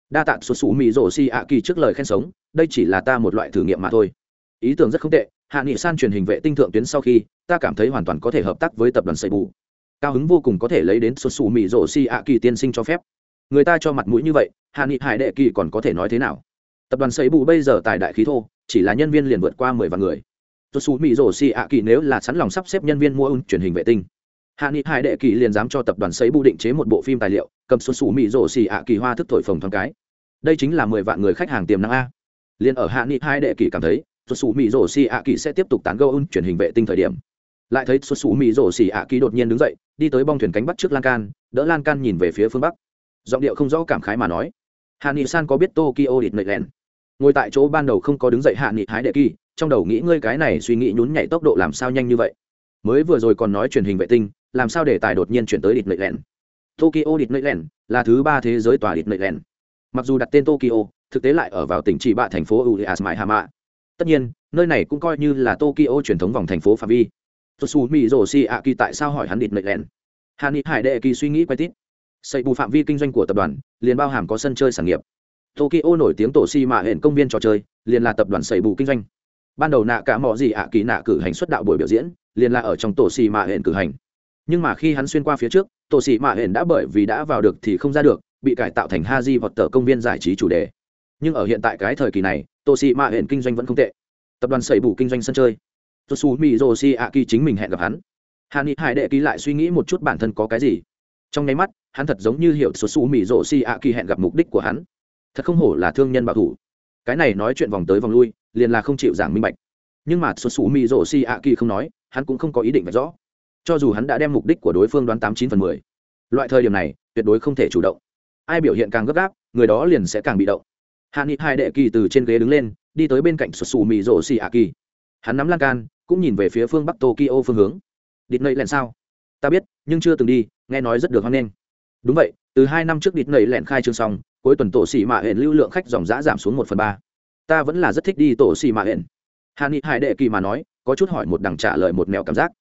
Đa tạ xuất xù mỹ rổ xì ạ kỳ trước lời khen sống, đây chỉ là ta một loại thử nghiệm mà thôi. Ý tưởng rất không tệ, hạ nghị san truyền hình vệ tinh thượng tuyến sau khi, ta cảm thấy hoàn toàn có thể hợp tác với tập đoàn sẩy bù. Cao hứng vô cùng có thể lấy đến xuất xù mỹ rổ xì ạ kỳ tiên sinh cho phép. Người ta cho mặt mũi như vậy, hạ nghị hải đệ kỳ còn có thể nói thế nào? Tập đoàn sẩy bù bây giờ tài đại khí thô, chỉ là nhân viên liền vượt qua mười vạn người. Xuất xù mỹ rổ xì ạ kỳ nếu là sẵn lòng sắp xếp nhân viên mua un truyền hình vệ tinh hạ nghị hải đệ kỳ liền dám cho tập đoàn xây bu định chế một bộ phim tài liệu, cầm xuân xù mỹ rổ xì ạ kỳ hoa thức thổi phồng thoáng cái. Đây chính là mười vạn người khách hàng tiềm năng a. Liền ở hạ nghị hai đệ kỳ cảm thấy xuân xù mỹ rổ xì ạ kỳ sẽ tiếp tục tán gâu ưng truyền hình vệ tinh thời điểm. Lại thấy xuân xù mỹ rổ xì ạ kỳ đột nhiên đứng dậy, đi tới bong thuyền cánh bắt trước lan can, đỡ lan can nhìn về phía phương bắc. Giọng điệu không rõ cảm khái mà nói, hạ nghị san có biết tokyo địt nệ lẹn? Ngồi tại chỗ ban đầu không có đứng dậy hạ nghị hái đệ kỳ, trong đầu nghĩ ngươi cái này suy nghĩ nhún nhảy tốc độ làm sao nhanh như vậy? Mới vừa rồi còn nói truyền hình vệ tinh làm sao để tài đột nhiên chuyển tới địt nệ lẹn tokyo địt nệ lẹn là thứ ba thế giới tòa địt nệ lẹn mặc dù đặt tên tokyo, thực tế lại ở vào tỉnh chỉ bạ thành phố uliasmai hama. Tất nhiên, nơi này cũng coi như là tokyo truyền thống vòng thành phố phạm vi. Tosu mi rổ si a kỳ tại sao hỏi hắn địt nệ lẹn hà ni hải đệ kỳ suy nghĩ quay tít. Xây bù phạm vi kinh doanh của tập đoàn, liền bao hàm có sân chơi sản nghiệp. Tokyo nổi tiếng tổ si mạ hển công viên trò chơi, liền là tập đoàn xây bù kinh doanh. Ban đầu nạ cả mọi gì ạ kỳ nạ cử hành xuất đạo buổi biểu diễn, liền là ở trong tổ si mạ hển cử hành nhưng mà khi hắn xuyên qua phía trước tổ sĩ mạ hển đã bởi vì đã vào được thì không ra được, bị cải tạo thành ha di vọt tờ công viên giải trí chủ đề. Nhưng ở hiện tại cái thời kỳ này tổ sĩ mạ hển kinh doanh vẫn không tệ. Tập đoàn xây bù kinh doanh sân chơi. Tôi su mỹ rồ si kỳ chính mình hẹn gặp hắn. Hà ni hải đệ ký lại suy nghĩ một chút bản thân có cái gì. Trong nháy mắt, hắn thật giống như hiểu số su mỹ rồ si kỳ hẹn gặp mục đích của hắn. Thật không hổ là thương nhân bảo thủ. Cái này nói chuyện vòng tới vòng lui, liền là không chịu giảng minh bạch. Nhưng mà số su mỹ rồ si kỳ không nói, hắn cũng không có ý định vạch rõ cho dù hắn đã đem mục đích của đối phương đoán tám chín phần mười, loại thời điểm này tuyệt đối không thể chủ động. Ai biểu hiện càng gấp gáp, người đó liền sẽ càng bị động. Hạ nghị hai đệ kỳ từ trên ghế đứng lên, đi tới bên cạnh sụt sù mì rổ xì ạ kỳ. Hắn nắm lan can, cũng nhìn về phía phương bắc tokyo phương hướng. Địt nầy lẹn sao? Ta biết, nhưng chưa từng đi, nghe nói rất được hoan nghênh. Đúng vậy, từ hai năm trước địt nầy lẹn khai trương xong, cuối tuần tổ xì mạ hển lưu lượng khách dòng giã giảm xuống một phần ba. Ta vẫn là rất thích đi tổ xì mạ hển hạ nghị hải đệ kỳ mà nói, có chút hỏi một đằng trả lời một mèo cảm giác.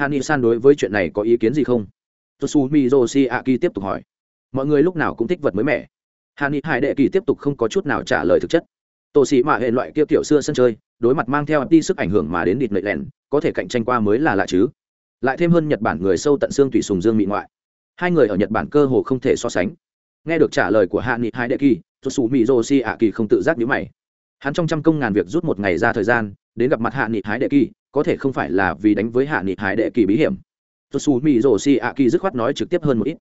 Hani san đối với chuyện này có ý kiến gì không? Tosu mizoshi aki tiếp tục hỏi. Mọi người lúc nào cũng thích vật mới mẻ. Hani nghị hải đệ kỳ tiếp tục không có chút nào trả lời thực chất. Tổ sĩ mạ hệ loại kia kiểu xưa sân chơi, đối mặt mang theo đi sức ảnh hưởng mà đến địt nệ lẻn có thể cạnh tranh qua mới là lạ chứ. Lại thêm hơn nhật bản người sâu tận xương thủy sùng dương mỹ ngoại. Hai người ở nhật bản cơ hồ không thể so sánh. Nghe được trả lời của hạ nghị hai đệ kỳ tôi xù mỹ rô si ạ kỳ không tự giác nhữ mày. Hắn trong trăm công ngàn việc rút một ngày ra thời gian, đến gặp mặt hạ nghị hái đệ kỳ có thể không phải là vì đánh với hạ nghị Hải đệ kỳ bí hiểm. Tôi xù mỹ rô si ạ kỳ dứt khoát nói trực tiếp hơn một ít.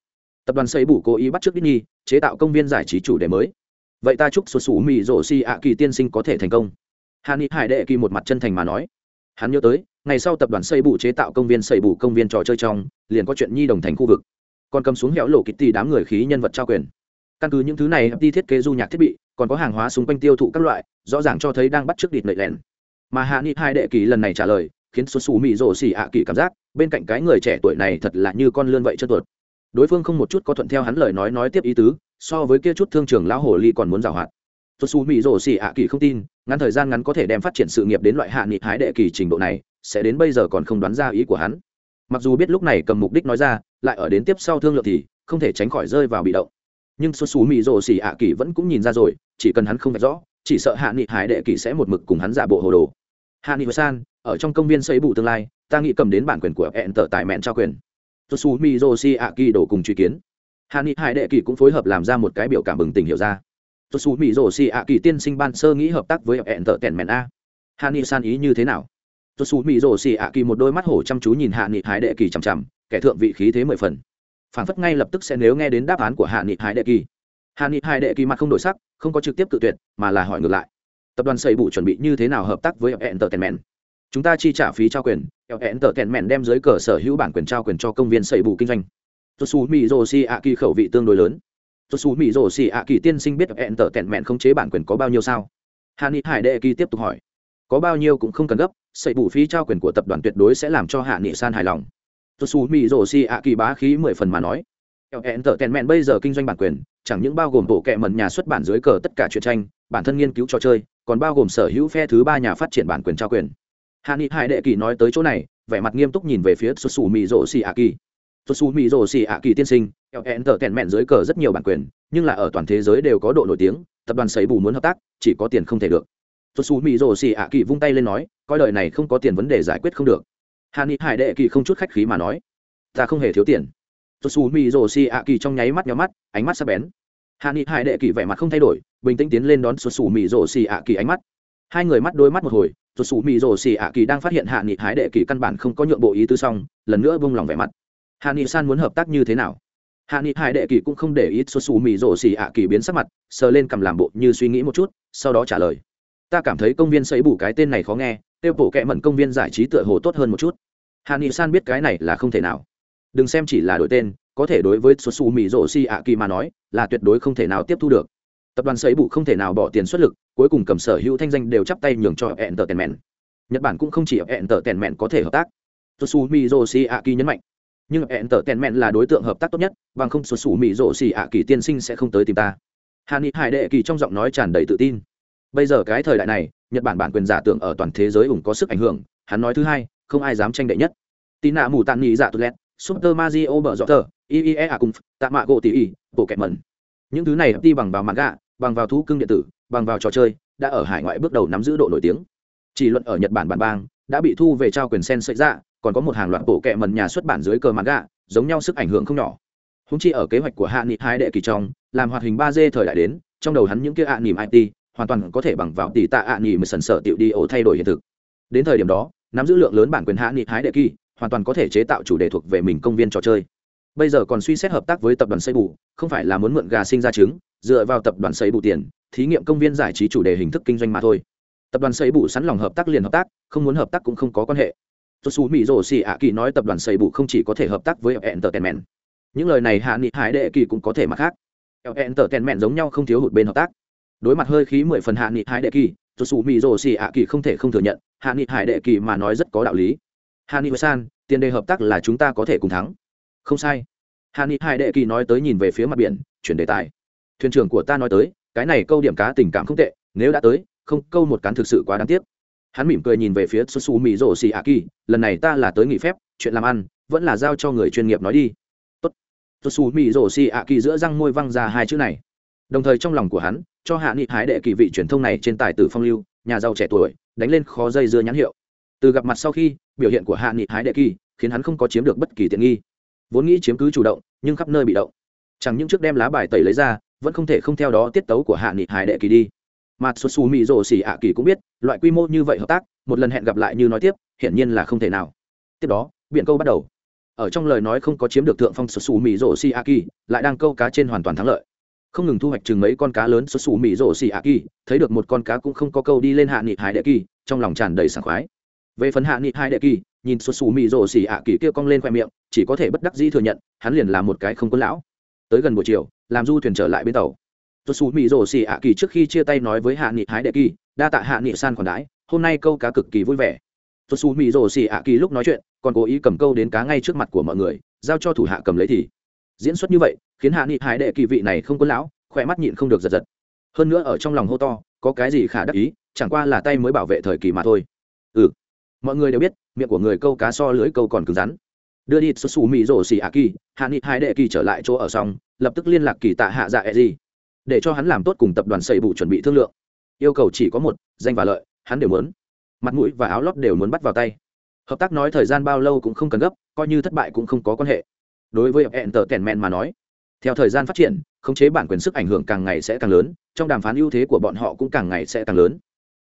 Tập đoàn xây bủ cố ý bắt trước Disney, chế tạo công viên giải trí chủ đề mới. Vậy ta chúc xuất xù mỹ rổ xì ạ kỳ tiên sinh có thể thành công. Hạ nghị hải đệ kỳ một mặt chân thành mà nói. Hắn nhớ tới, ngày sau tập đoàn xây bù chế tạo công viên xây bù công viên trò chơi trong, liền có chuyện nhi đồng thành khu vực. Còn cầm xuống héo lộ kitty đám người khí nhân vật trao quyền. Căn cứ những thứ này, đi thiết kế du nhạc thiết bị, còn có hàng hóa xung quanh tiêu thụ các loại, rõ ràng cho thấy đang bắt trước địt nệ lẹn mà hạ nghị hai đệ kỳ lần này trả lời, khiến xuất xù mỹ rổ xỉ ạ kỳ cảm giác, bên cạnh cái người trẻ tuổi này thật là như con lươn vậy chân tuột đối phương không một chút có thuận theo hắn lời nói nói tiếp ý tứ, so với kia chút thương trường lão hồ ly còn muốn giảo hoạt tôi su mỹ rổ xỉ ạ kỳ không tin, ngắn thời gian ngắn có thể đem phát triển sự nghiệp đến loại hạ nghị hái đệ kỳ trình độ này, sẽ đến bây giờ còn không đoán ra ý của hắn. Mặc dù biết lúc này cầm mục đích nói ra, lại ở đến tiếp sau thương lượng thì không thể tránh khỏi rơi vào bị động. Nhưng xuất xù mỹ rổ xỉ ạ kỳ vẫn cũng nhìn ra rồi, chỉ cần hắn không vạch rõ, chỉ sợ hạ nghị hải đệ kỳ sẽ một mực cùng hắn giả bộ hồ đồ hạ nghị san, ở trong công viên xây bù tương lai, ta nghĩ cầm đến bản quyền của hẹn tờ tài mẹn trao quyền. Xuất xù a rổ xì kỳ đổ cùng truy kiến. Hạ nghị hải đệ kỳ cũng phối hợp làm ra một cái biểu cảm bừng tình hiểu ra. Tôi su a rổ xì kỳ tiên sinh ban sơ nghĩ hợp tác với hẹn tờ tèn mẹn a. Hạ nghị san ý như thế nào? Tôi su a rổ xì kỳ một đôi mắt hổ chăm chú nhìn hạ nghị hải đệ kỳ chằm chằm, kẻ thượng vị khí thế mười phần. Phản phất ngay lập tức sẽ nếu nghe đến đáp án của hạ nghị hải đệ kỳ hạ nghị hải đệ kỳ mặt không đổi sắc, không có trực tiếp cự tuyệt, mà là hỏi ngược lại tập đoàn xây bụ chuẩn bị như thế nào hợp tác với hẹn tợ tèn mèn chúng ta chi trả phí trao quyền. Hẹn tợ tèn mèn đem dưới cờ sở hữu bản quyền trao quyền cho công viên xây Bụ kinh doanh. Tôi su mỹ rổ xì ạ kỳ khẩu vị tương đối lớn. Tôi su mỹ rổ xì ạ kỳ tiên sinh biết hẹn tở tẹn mẹn không chế bản quyền có bao nhiêu sao? Hà ni hải đệ kỳ tiếp tục hỏi. Có bao nhiêu cũng không cần gấp xây Bụ phí trao quyền của tập đoàn tuyệt đối sẽ làm cho hạ nghị san hài lòng. Tôi su mỹ rổ xì ạ kỳ bá khí mười phần mà nói. Hẹn tở tẹn mẹn bây giờ kinh doanh bản quyền, chẳng những bao gồm bộ kệ mẩn nhà xuất bản dưới cờ tất cả truyện tranh bản thân nghiên cứu trò chơi, còn bao gồm sở hữu phe thứ ba nhà phát triển bản quyền trao quyền. Hạ nghị hải đệ kỳ nói tới chỗ này, vẻ mặt nghiêm túc nhìn về phía xuất xù mỹ rổ xì ạ kỳ xuất xù mỹ rổ xì ạ kỳ tiên sinh hẹn tở tẹn mẹn dưới cờ rất nhiều bản quyền, nhưng là ở toàn thế giới đều có độ nổi tiếng, tập đoàn sấy bù muốn hợp tác, chỉ có tiền không thể được. Xuất xù mỹ rổ xì ạ kỳ vung tay lên nói, coi đời này không có tiền vấn đề giải quyết không được. Hạ nghị hải đệ kỳ không chút khách khí mà nói, ta không hề thiếu tiền. Xuất xù mỹ rổ xì ạ kỳ trong nháy mắt nhó mắt, ánh mắt sắp bén hà ni hải đệ kỳ vẻ mặt không thay đổi, bình tĩnh tiến lên đón xuất xù mì rổ xì ạ kỳ ánh mắt. Hai người mắt đôi mắt một hồi xuất xù mì rổ xì ạ kỳ đang phát hiện hạ nghị hải đệ kỳ căn bản không có nhượng bộ ý tứ xong, lần nữa vung lòng vẻ mặt. Hạ nghị san muốn hợp tác như thế nào? Hạ nghị hải đệ kỳ cũng không để ý xuất xù mì rổ xì ạ kỳ biến sắc mặt, sờ lên cầm làm bộ như suy nghĩ một chút, sau đó trả lời. Ta cảm thấy công viên xây bù cái tên này khó nghe, tiêu bổ kẹ mẩn công viên giải trí tựa hồ tốt hơn một chút. Hạ nghị san biết cái này là không thể nào. Đừng xem chỉ là đổi tên có thể đối với xuất xù mì rổ xì ạ kỳ mà nói, là tuyệt đối không thể nào tiếp thu được. Tập đoàn xây bụ không thể nào bỏ tiền xuất lực, cuối cùng cầm sở hữu thanh danh đều chắp tay nhường cho hẹn tờ tèn mẹn nhật bản cũng không chỉ hẹn tờ tèn mẹn có thể hợp tác. Xuất xù mì rổ xì ạ kỳ nhấn mạnh, nhưng hẹn tờ tèn mẹn là đối tượng hợp tác tốt nhất, bằng không xuất xù mỹ rổ xì ạ kỳ tiên sinh sẽ không tới tìm ta. Hà ni hải đệ kỳ trong giọng nói tràn đầy tự tin. Bây giờ cái thời đại này, nhật bản bản quyền giả tưởng ở toàn thế giới ủng có sức ảnh hưởng, hắn nói thứ hai, không ai dám tranh đệ nhất. Tín nạ mù tàn nhị giả dạ tụt lẹt super mario bở rõ à cùng tạ mạ gỗ tỷ ỷ, bộ kẹt mẩn. Những thứ này đi bằng vào manga, gạ bằng vào thú cưng điện tử bằng vào trò chơi đã ở hải ngoại bước đầu nắm giữ độ nổi tiếng. Chỉ luận ở nhật bản bản bang đã bị thu về trao quyền sen sợi ra còn có một hàng loạt bộ kệ mần nhà xuất bản dưới cờ manga, gạ giống nhau sức ảnh hưởng không nhỏ. Húng chi ở kế hoạch của hạ nghị hai đệ kỳ trong làm hoạt hình ba d thời đại đến trong đầu hắn những kia ạ nỉm it hoàn toàn có thể bằng vào tỷ tạ ạ nỉm sần sở tiểu đi ổ thay đổi hiện thực. Đến thời điểm đó nắm giữ lượng lớn bản quyền hạ nghị hái đệ kỳ hoàn toàn có thể chế tạo chủ đề thuộc về mình công viên trò chơi. Bây giờ còn suy xét hợp tác với tập đoàn xây bù không phải là muốn mượn gà sinh ra trứng, dựa vào tập đoàn xây bù tiền, thí nghiệm công viên giải trí chủ đề hình thức kinh doanh mà thôi. Tập đoàn xây bù sẵn lòng hợp tác liền hợp tác, không muốn hợp tác cũng không có quan hệ. Tôi xù mỹ xì ạ kỳ nói tập đoàn xây bù không chỉ có thể hợp tác với entertainment. Những lời này hạ nghị hải đệ kỳ cũng có thể mặt khác. Entertainment giống nhau không thiếu hụt bên hợp tác. Đối mặt hơi khí mười phần hạ nghị hải đệ kỳ tôi xù mỹ xì ạ kỳ không thể không thừa nhận, hạ nghị hải đệ kỳ mà nói rất có đạo lý hani nghị san, tiền đề hợp tác là chúng ta có thể cùng thắng. Không sai. Hani hai đệ kỳ nói tới nhìn về phía mặt biển, chuyển đề tài. Thuyền trưởng của ta nói tới, cái này câu điểm cá tình cảm không tệ, nếu đã tới, không, câu một cán thực sự quá đáng tiếc. Hắn mỉm cười nhìn về phía su mỹ rổ xì a kỳ, lần này ta là tới nghỉ phép, chuyện làm ăn, vẫn là giao cho người chuyên nghiệp nói đi. Tốt. Su mỹ rổ xì a kỳ giữa răng môi văng ra hai chữ này. Đồng thời trong lòng của hắn, cho hạ nghị hái đệ kỳ vị truyền thông này trên tài tử phong lưu, nhà giàu trẻ tuổi, đánh lên khó dây dưa nhãn hiệu từ gặp mặt sau khi, biểu hiện của hạ nghị hái đệ kỳ khiến hắn không có chiếm được bất kỳ tiện nghi. Vốn nghĩ chiếm cứ chủ động, nhưng khắp nơi bị động. Chẳng những trước đem lá bài tẩy lấy ra, vẫn không thể không theo đó tiết tấu của hạ nghị hải đệ kỳ đi. Mặt xuất xù mỹ rồ xỉ ạ kỳ cũng biết, loại quy mô như vậy hợp tác, một lần hẹn gặp lại như nói tiếp, hiển nhiên là không thể nào. Tiếp đó, biện câu bắt đầu. Ở trong lời nói không có chiếm được thượng phong xuất xù mỹ rồ xỉ ạ kỳ, lại đang câu cá trên hoàn toàn thắng lợi. Không ngừng thu hoạch chừng mấy con cá lớn xuất xù mỹ rồ xỉ ạ kỳ, thấy được một con cá cũng không có câu đi lên hạ nghị hải đệ kỳ, trong lòng tràn đầy sảng khoái về phần hạ nghị Hai đệ kỳ, nhìn xuất xù mỹ rồ xỉ ạ kỳ kia cong lên khoe miệng, chỉ có thể bất đắc dĩ thừa nhận, hắn liền là một cái không quân lão. Tới gần buổi chiều, làm du thuyền trở lại bến tàu. Xuất xù mỹ rổ xì ạ kỳ trước khi chia tay nói với hạ nghị hái đệ kỳ, đa tạ hạ nghị san còn đái hôm nay câu cá cực kỳ vui vẻ. Xuất xù mỹ rổ xì ạ kỳ lúc nói chuyện, còn cố ý cầm câu đến cá ngay trước mặt của mọi người, giao cho thủ hạ cầm lấy thì. Diễn xuất như vậy, khiến hạ nghị hái đệ kỳ vị này không quân lão, khỏe mắt nhịn không được giật giật. Hơn nữa ở trong lòng hô to, có cái gì khả đắc ý, chẳng qua là tay mới bảo vệ thời kỳ mà thôi mọi người đều biết, miệng của người câu cá so lưới câu còn cứng rắn. Đưa đi xuất xù mỹ rổ xì ạ kỳ, hạ nghị hai đệ kỳ trở lại chỗ ở xong, lập tức liên lạc kỳ tạ hạ dạ e gì để cho hắn làm tốt cùng tập đoàn xây bụ chuẩn bị thương lượng. Yêu cầu chỉ có một, danh và lợi, hắn đều muốn. Mặt mũi và áo lót đều muốn bắt vào tay. Hợp tác nói thời gian bao lâu cũng không cần gấp, coi như thất bại cũng không có quan hệ. Đối với hẹn tờ tèn men mà nói, theo thời gian phát triển, khống chế bản quyền sức ảnh hưởng càng ngày sẽ càng lớn, trong đàm phán ưu thế của bọn họ cũng càng ngày sẽ càng lớn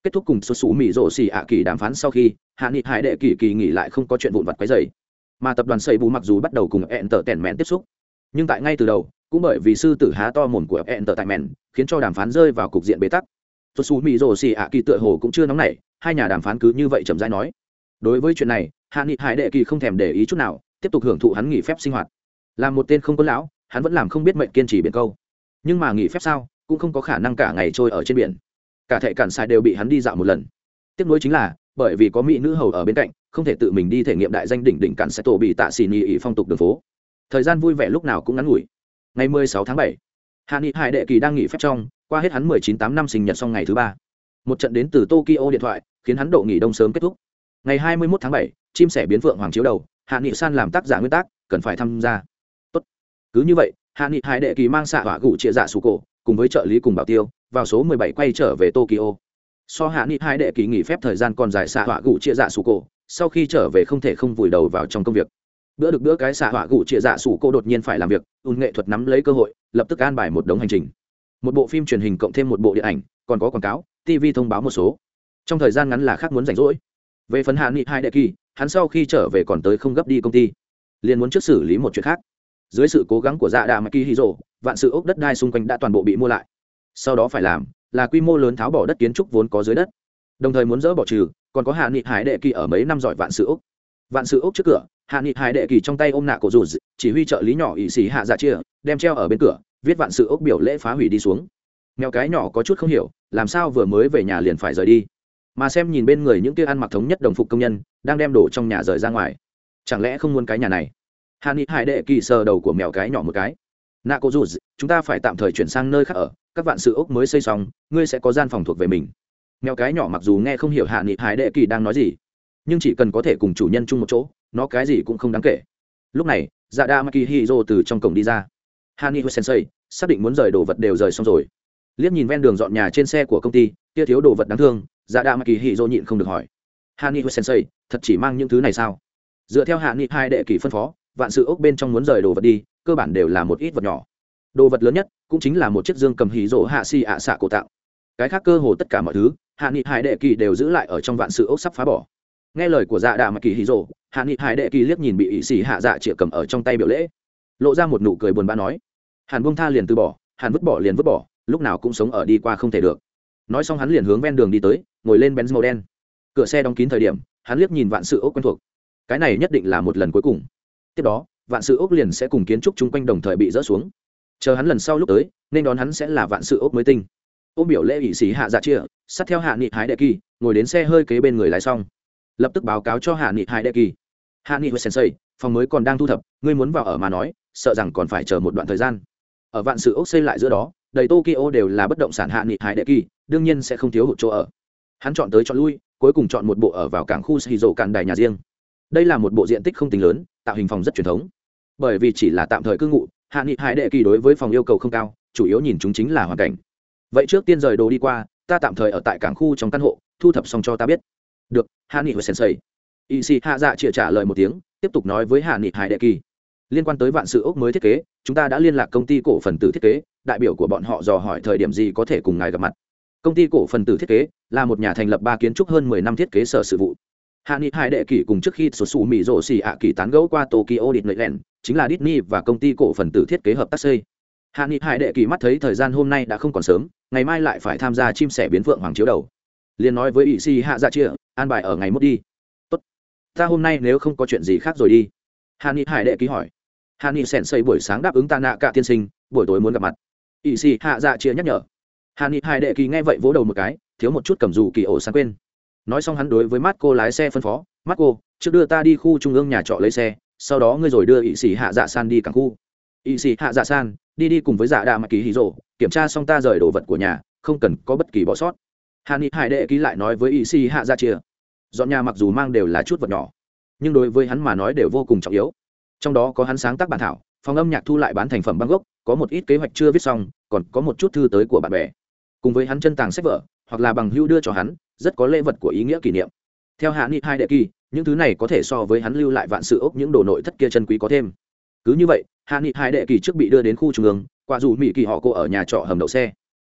kết thúc cùng xuất xù mỹ rổ xì ạ kỳ đàm phán sau khi, hạ nghị hải đệ kỳ kỳ nghỉ lại không có chuyện vụn vặt quấy dày mà tập đoàn xây bù mặc dù bắt đầu cùng ẹn tờ tèn mẹn tiếp xúc, nhưng tại ngay từ đầu, cũng bởi vì sư tử há to mồm của ẹn tờ tại mèn khiến cho đàm phán rơi vào cục diện bế tắc. Số xù mỹ rồ xì ạ kỳ tựa hồ cũng chưa nóng nảy, hai nhà đàm phán cứ như vậy chậm rãi nói. Đối với chuyện này, hạ nghị hải đệ kỳ không thèm để ý chút nào, tiếp tục hưởng thụ hắn nghỉ phép sinh hoạt. Làm một tên không có lão, hắn vẫn làm không biết mệnh kiên trì biển câu. Nhưng mà nghỉ phép sao, cũng không có khả năng cả ngày trôi ở trên biển cả thệ cản sai đều bị hắn đi dạo một lần. Tiếp nối chính là bởi vì có mỹ nữ hầu ở bên cạnh không thể tự mình đi thể nghiệm đại danh đỉnh đỉnh cản sai tổ bị tạ xì nhì ý phong tục đường phố. Thời gian vui vẻ lúc nào cũng ngắn ngủi. Ngày 16 tháng 7, hạ nghị hải đệ kỳ đang nghỉ phép trong qua hết hắn 19 tám năm sinh nhật xong ngày thứ ba. Một trận đến từ tokyo điện thoại khiến hắn độ nghỉ đông sớm kết thúc. Ngày 21 tháng 7, chim sẻ biến phượng hoàng chiếu đầu hạ nghị san làm tác giả nguyên tác cần phải tham gia. Tốt. cứ như vậy hạ nghị hải đệ kỳ mang xạ hỏa gụ chia dạ sủ cổ cùng với trợ lý cùng bảo tiêu, vào số 17 quay trở về tokyo. So hạ nghị hai đệ kỳ nghỉ phép thời gian còn dài xạ họa gụ chia dạ sủ cổ, sau khi trở về không thể không vùi đầu vào trong công việc. Bữa được bữa cái xạ họa gụ chia dạ sủ cô đột nhiên phải làm việc ùn nghệ thuật nắm lấy cơ hội, lập tức an bài một đống hành trình. Một bộ phim truyền hình cộng thêm một bộ điện ảnh, còn có quảng cáo tv thông báo một số. Trong thời gian ngắn là khác muốn rảnh rỗi. Về phần hạ nghị hai đệ kỳ hắn sau khi trở về còn tới không gấp đi công ty. Liền muốn trước xử lý một chuyện khác dưới sự cố gắng của dạ đà maki hiro vạn sự ốc đất đai xung quanh đã toàn bộ bị mua lại. Sau đó phải làm là quy mô lớn tháo bỏ đất kiến trúc vốn có dưới đất. Đồng thời muốn dỡ bỏ trừ, còn có hạ nghị hải đệ kỳ ở mấy năm giỏi vạn sự ốc. Vạn sự ốc trước cửa, hạ nghị hải đệ kỳ trong tay ôm nạ cổ dù chỉ huy trợ lý nhỏ ỵ xì hạ dạ chia, đem treo ở bên cửa, viết vạn sự ốc biểu lễ phá hủy đi xuống. Mèo cái nhỏ có chút không hiểu, làm sao vừa mới về nhà liền phải rời đi? Mà xem nhìn bên người những kia ăn mặc thống nhất đồng phục công nhân, đang đem đồ trong nhà rời ra ngoài. Chẳng lẽ không muốn cái nhà này? Hà ni hải đệ kỳ sờ đầu của mèo cái nhỏ một cái. Nạ cô dù chúng ta phải tạm thời chuyển sang nơi khác ở. Các vạn sự ốc mới xây xong, ngươi sẽ có gian phòng thuộc về mình. Mèo cái nhỏ mặc dù nghe không hiểu hạ nghị hải đệ kỳ đang nói gì, nhưng chỉ cần có thể cùng chủ nhân chung một chỗ, nó cái gì cũng không đáng kể. Lúc này dạ đa maki hiro từ trong cổng đi ra. Hani sensei, xác định muốn rời đồ vật đều rời xong rồi. Liếc nhìn ven đường dọn nhà trên xe của công ty, kia thiếu đồ vật đáng thương dạ đa maki hiro nhịn không được hỏi. Hani sensei, thật chỉ mang những thứ này sao? Dựa theo hạ nghị hai đệ kỳ phân phó vạn sự ốc bên trong muốn rời đồ vật đi, cơ bản đều là một ít vật nhỏ. Đồ vật lớn nhất cũng chính là một chiếc dương cầm hí rỗ hạ xì ạ xạ cổ tạo. Cái khác cơ hồ tất cả mọi thứ, hạ nghị hải đệ kỳ đều giữ lại ở trong vạn sự ốc sắp phá bỏ. Nghe lời của dạ đà mà kỳ hí rỗ hạ nghị hải đệ kỳ liếc nhìn bị ỵ xì hạ dạ chĩa cầm ở trong tay biểu lễ. Lộ ra một nụ cười buồn bã nói, hàn buông tha liền từ bỏ, hàn vứt bỏ liền vứt bỏ, lúc nào cũng sống ở đi qua không thể được. Nói xong hắn liền hướng ven đường đi tới, ngồi lên benz màu đen. Cửa xe đóng kín thời điểm, hắn liếc nhìn vạn sự ốc quen thuộc. Cái này nhất định là một lần cuối cùng tiếp đó, vạn sự ốc liền sẽ cùng kiến trúc chung quanh đồng thời bị rỡ xuống. Chờ hắn lần sau lúc tới, nên đón hắn sẽ là vạn sự ốc mới tinh. Ôm biểu lễ ỵ sĩ hạ dạ chia, sát theo hạ nghị hái đệ kỳ, ngồi đến xe hơi kế bên người lái xong. Lập tức báo cáo cho hạ nghị hái đệ kỳ. Hạ nghị hồi sensei, phòng mới còn đang thu thập, ngươi muốn vào ở mà nói, sợ rằng còn phải chờ một đoạn thời gian. Ở vạn sự ốc xây lại giữa đó, đầy tokyo đều là bất động sản hạ nghị hái đệ kỳ, đương nhiên sẽ không thiếu hụt chỗ ở. Hắn chọn tới chọn lui, cuối cùng chọn một bộ ở vào cảng khu xì rộ càn đài nhà riêng đây là một bộ diện tích không tính lớn, tạo hình phòng rất truyền thống. Bởi vì chỉ là tạm thời cư ngụ, hạ nghị hải đệ kỳ đối với phòng yêu cầu không cao, chủ yếu nhìn chúng chính là hoàn cảnh. Vậy trước tiên rời đồ đi qua, ta tạm thời ở tại cảng khu trong căn hộ, thu thập xong cho ta biết. Được, hạ nghị và sensei. Y si hạ dạ chịa trả lời một tiếng, tiếp tục nói với hạ nghị hải đệ kỳ. Liên quan tới vạn sự ốc mới thiết kế, chúng ta đã liên lạc công ty cổ phần tử thiết kế, đại biểu của bọn họ dò hỏi thời điểm gì có thể cùng ngài gặp mặt. Công ty cổ phần tử thiết kế là một nhà thành lập ba kiến trúc hơn mười năm thiết kế sở sự vụ hạ nghị hai đệ kỷ cùng trước khi sổ sủ mỹ rổ xì ạ kỳ tán gẫu qua tokyo địt lợi lẹn chính là Disney và công ty cổ phần tử thiết kế hợp tác xây. Hạ nghị hai đệ kỳ mắt thấy thời gian hôm nay đã không còn sớm, ngày mai lại phải tham gia chim sẻ biến phượng hoàng chiếu đầu. Liền nói với ỵ si hạ dạ chia, an bài ở ngày mốt đi. Tốt. Ta hôm nay nếu không có chuyện gì khác rồi đi. Hạ nghị hải đệ ký hỏi. Hạ nghị sèn xây buổi sáng đáp ứng ta nạ cả tiên sinh, buổi tối muốn gặp mặt. Ỵ si hạ dạ chia nhắc nhở. Hạ nghị hải đệ ký nghe vậy vỗ đầu một cái, thiếu một chút cầm dù kỳ ổ sáng quên nói xong hắn đối với mắt cô lái xe phân phó mắt cô trước đưa ta đi khu trung ương nhà trọ lấy xe, sau đó ngươi rồi đưa ỵ sĩ hạ dạ san đi cảng khu. Ỵ sĩ hạ dạ san, đi đi cùng với dạ đạ mặc kỳ hí rộ kiểm tra xong ta rời đồ vật của nhà, không cần có bất kỳ bỏ sót. Hà ni hải đệ ký lại nói với ỵ sĩ hạ dạ chia, dọn nhà mặc dù mang đều là chút vật nhỏ, nhưng đối với hắn mà nói đều vô cùng trọng yếu. Trong đó có hắn sáng tác bản thảo, phòng âm nhạc thu lại bán thành phẩm băng gốc, có một ít kế hoạch chưa viết xong, còn có một chút thư tới của bạn bè. Cùng với hắn chân tàng sách vở, hoặc là bằng hưu đưa cho hắn rất có lễ vật của ý nghĩa kỷ niệm. Theo hạ nghị hai đệ kỳ, những thứ này có thể so với hắn lưu lại vạn sự ốc những đồ nội thất kia chân quý có thêm. Cứ như vậy, hạ nghị hai đệ kỳ trước bị đưa đến khu trung ương qua dù mỹ kỳ họ cô ở nhà trọ hầm đậu xe.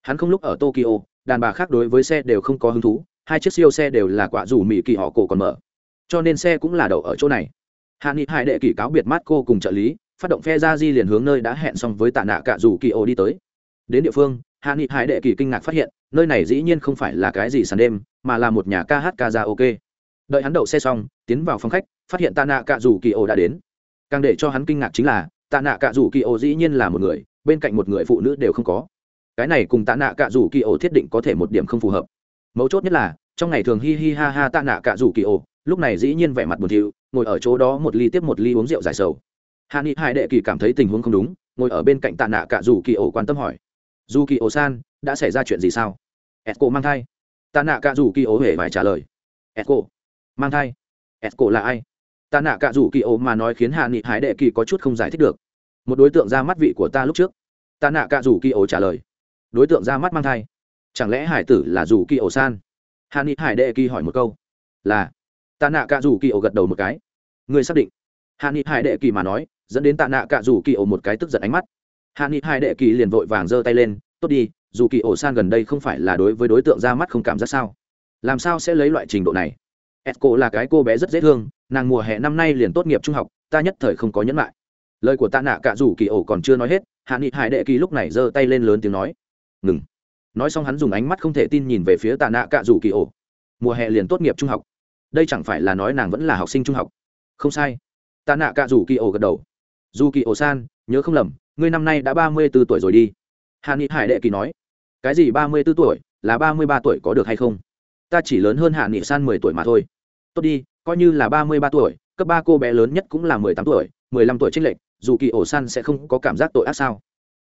Hắn không lúc ở tokyo, đàn bà khác đối với xe đều không có hứng thú, hai chiếc siêu xe đều là quả dù mỹ kỳ họ cổ còn mở. Cho nên xe cũng là đậu ở chỗ này. Hạ nghị hai đệ kỳ cáo biệt mát cô cùng trợ lý, phát động phe ra di liền hướng nơi đã hẹn xong với tạ nạ cả dù kỳ ô đi tới. Đến địa phương hạ nghị hai đệ kỳ kinh ngạc phát hiện, nơi này dĩ nhiên không phải là cái gì sàn đêm, mà là một nhà ca hát ca ra ok. Đợi hắn đậu xe xong, tiến vào phòng khách, phát hiện tạ nạ cả dù kỳ ô đã đến. Càng để cho hắn kinh ngạc chính là tạ nạ cả dù kỳ ô dĩ nhiên là một người, bên cạnh một người phụ nữ đều không có. Cái này cùng tạ nạ cả dù kỳ ô thiết định có thể một điểm không phù hợp. Mấu chốt nhất là, trong ngày thường hi hi ha ha tạ nạ cả dù kỳ ô lúc này dĩ nhiên vẻ mặt buồn thiu, ngồi ở chỗ đó một ly tiếp một ly uống rượu giải sầu. Hạ nghị hai đệ kỳ cảm thấy tình huống không đúng, ngồi ở bên cạnh tạ nạ cả dù kỳ ô quan tâm hỏi dù kỳ ổ san đã xảy ra chuyện gì sao? Esco mang thai. Tạ nạ cả dù kỳ ổ hề phải trả lời. Esco mang thai. Esco là ai? Tạ nạ cả dù kỳ ổ mà nói khiến hạ nghị hải đệ kỳ có chút không giải thích được. Một đối tượng ra mắt vị của ta lúc trước. Tạ nạ cả dù kỳ ổ trả lời. Đối tượng ra mắt mang thai. Chẳng lẽ hải tử là dù kỳ ổ san hạ nghị hải đệ kỳ hỏi một câu. Là. Tạ nạ cả dù kỳ ổ gật đầu một cái. Người xác định. Hạ nghị hải đệ kỳ mà nói, dẫn đến tạ nạ cả dù kỳ ổ một cái tức giận ánh mắt hạ nghị hai đệ kỳ liền vội vàng giơ tay lên, tốt đi, dù kỳ ổ san gần đây không phải là đối với đối tượng ra mắt không cảm giác sao? Làm sao sẽ lấy loại trình độ này? Esco là cái cô bé rất dễ thương, nàng mùa hè năm nay liền tốt nghiệp trung học, ta nhất thời không có nhẫn lại. Lời của tạ nạ cả dù kỳ ổ còn chưa nói hết, hạ nghị hải đệ kỳ lúc này giơ tay lên lớn tiếng nói, ngừng. Nói xong hắn dùng ánh mắt không thể tin nhìn về phía tạ nạ cả dù kỳ ổ. Mùa hè liền tốt nghiệp trung học. Đây chẳng phải là nói nàng vẫn là học sinh trung học. Không sai. Tạ nạ cả dù kỳ ổ gật đầu. Dù kỳ ổ san, nhớ không lầm ngươi năm nay đã ba mươi b ố tuổi rồi đi. Hà nghị hải đệ kỳ nói, cái gì ba mươi b ố tuổi, là ba mươi ba tuổi có được hay không? Ta chỉ lớn hơn hạ nghị san mười tuổi mà thôi. Tốt đi, coi như là ba mươi ba tuổi, cấp ba cô bé lớn nhất cũng là mười tám tuổi, mười lăm tuổi trên lệnh dù kỳ ổ san sẽ không có cảm giác tội ác sao?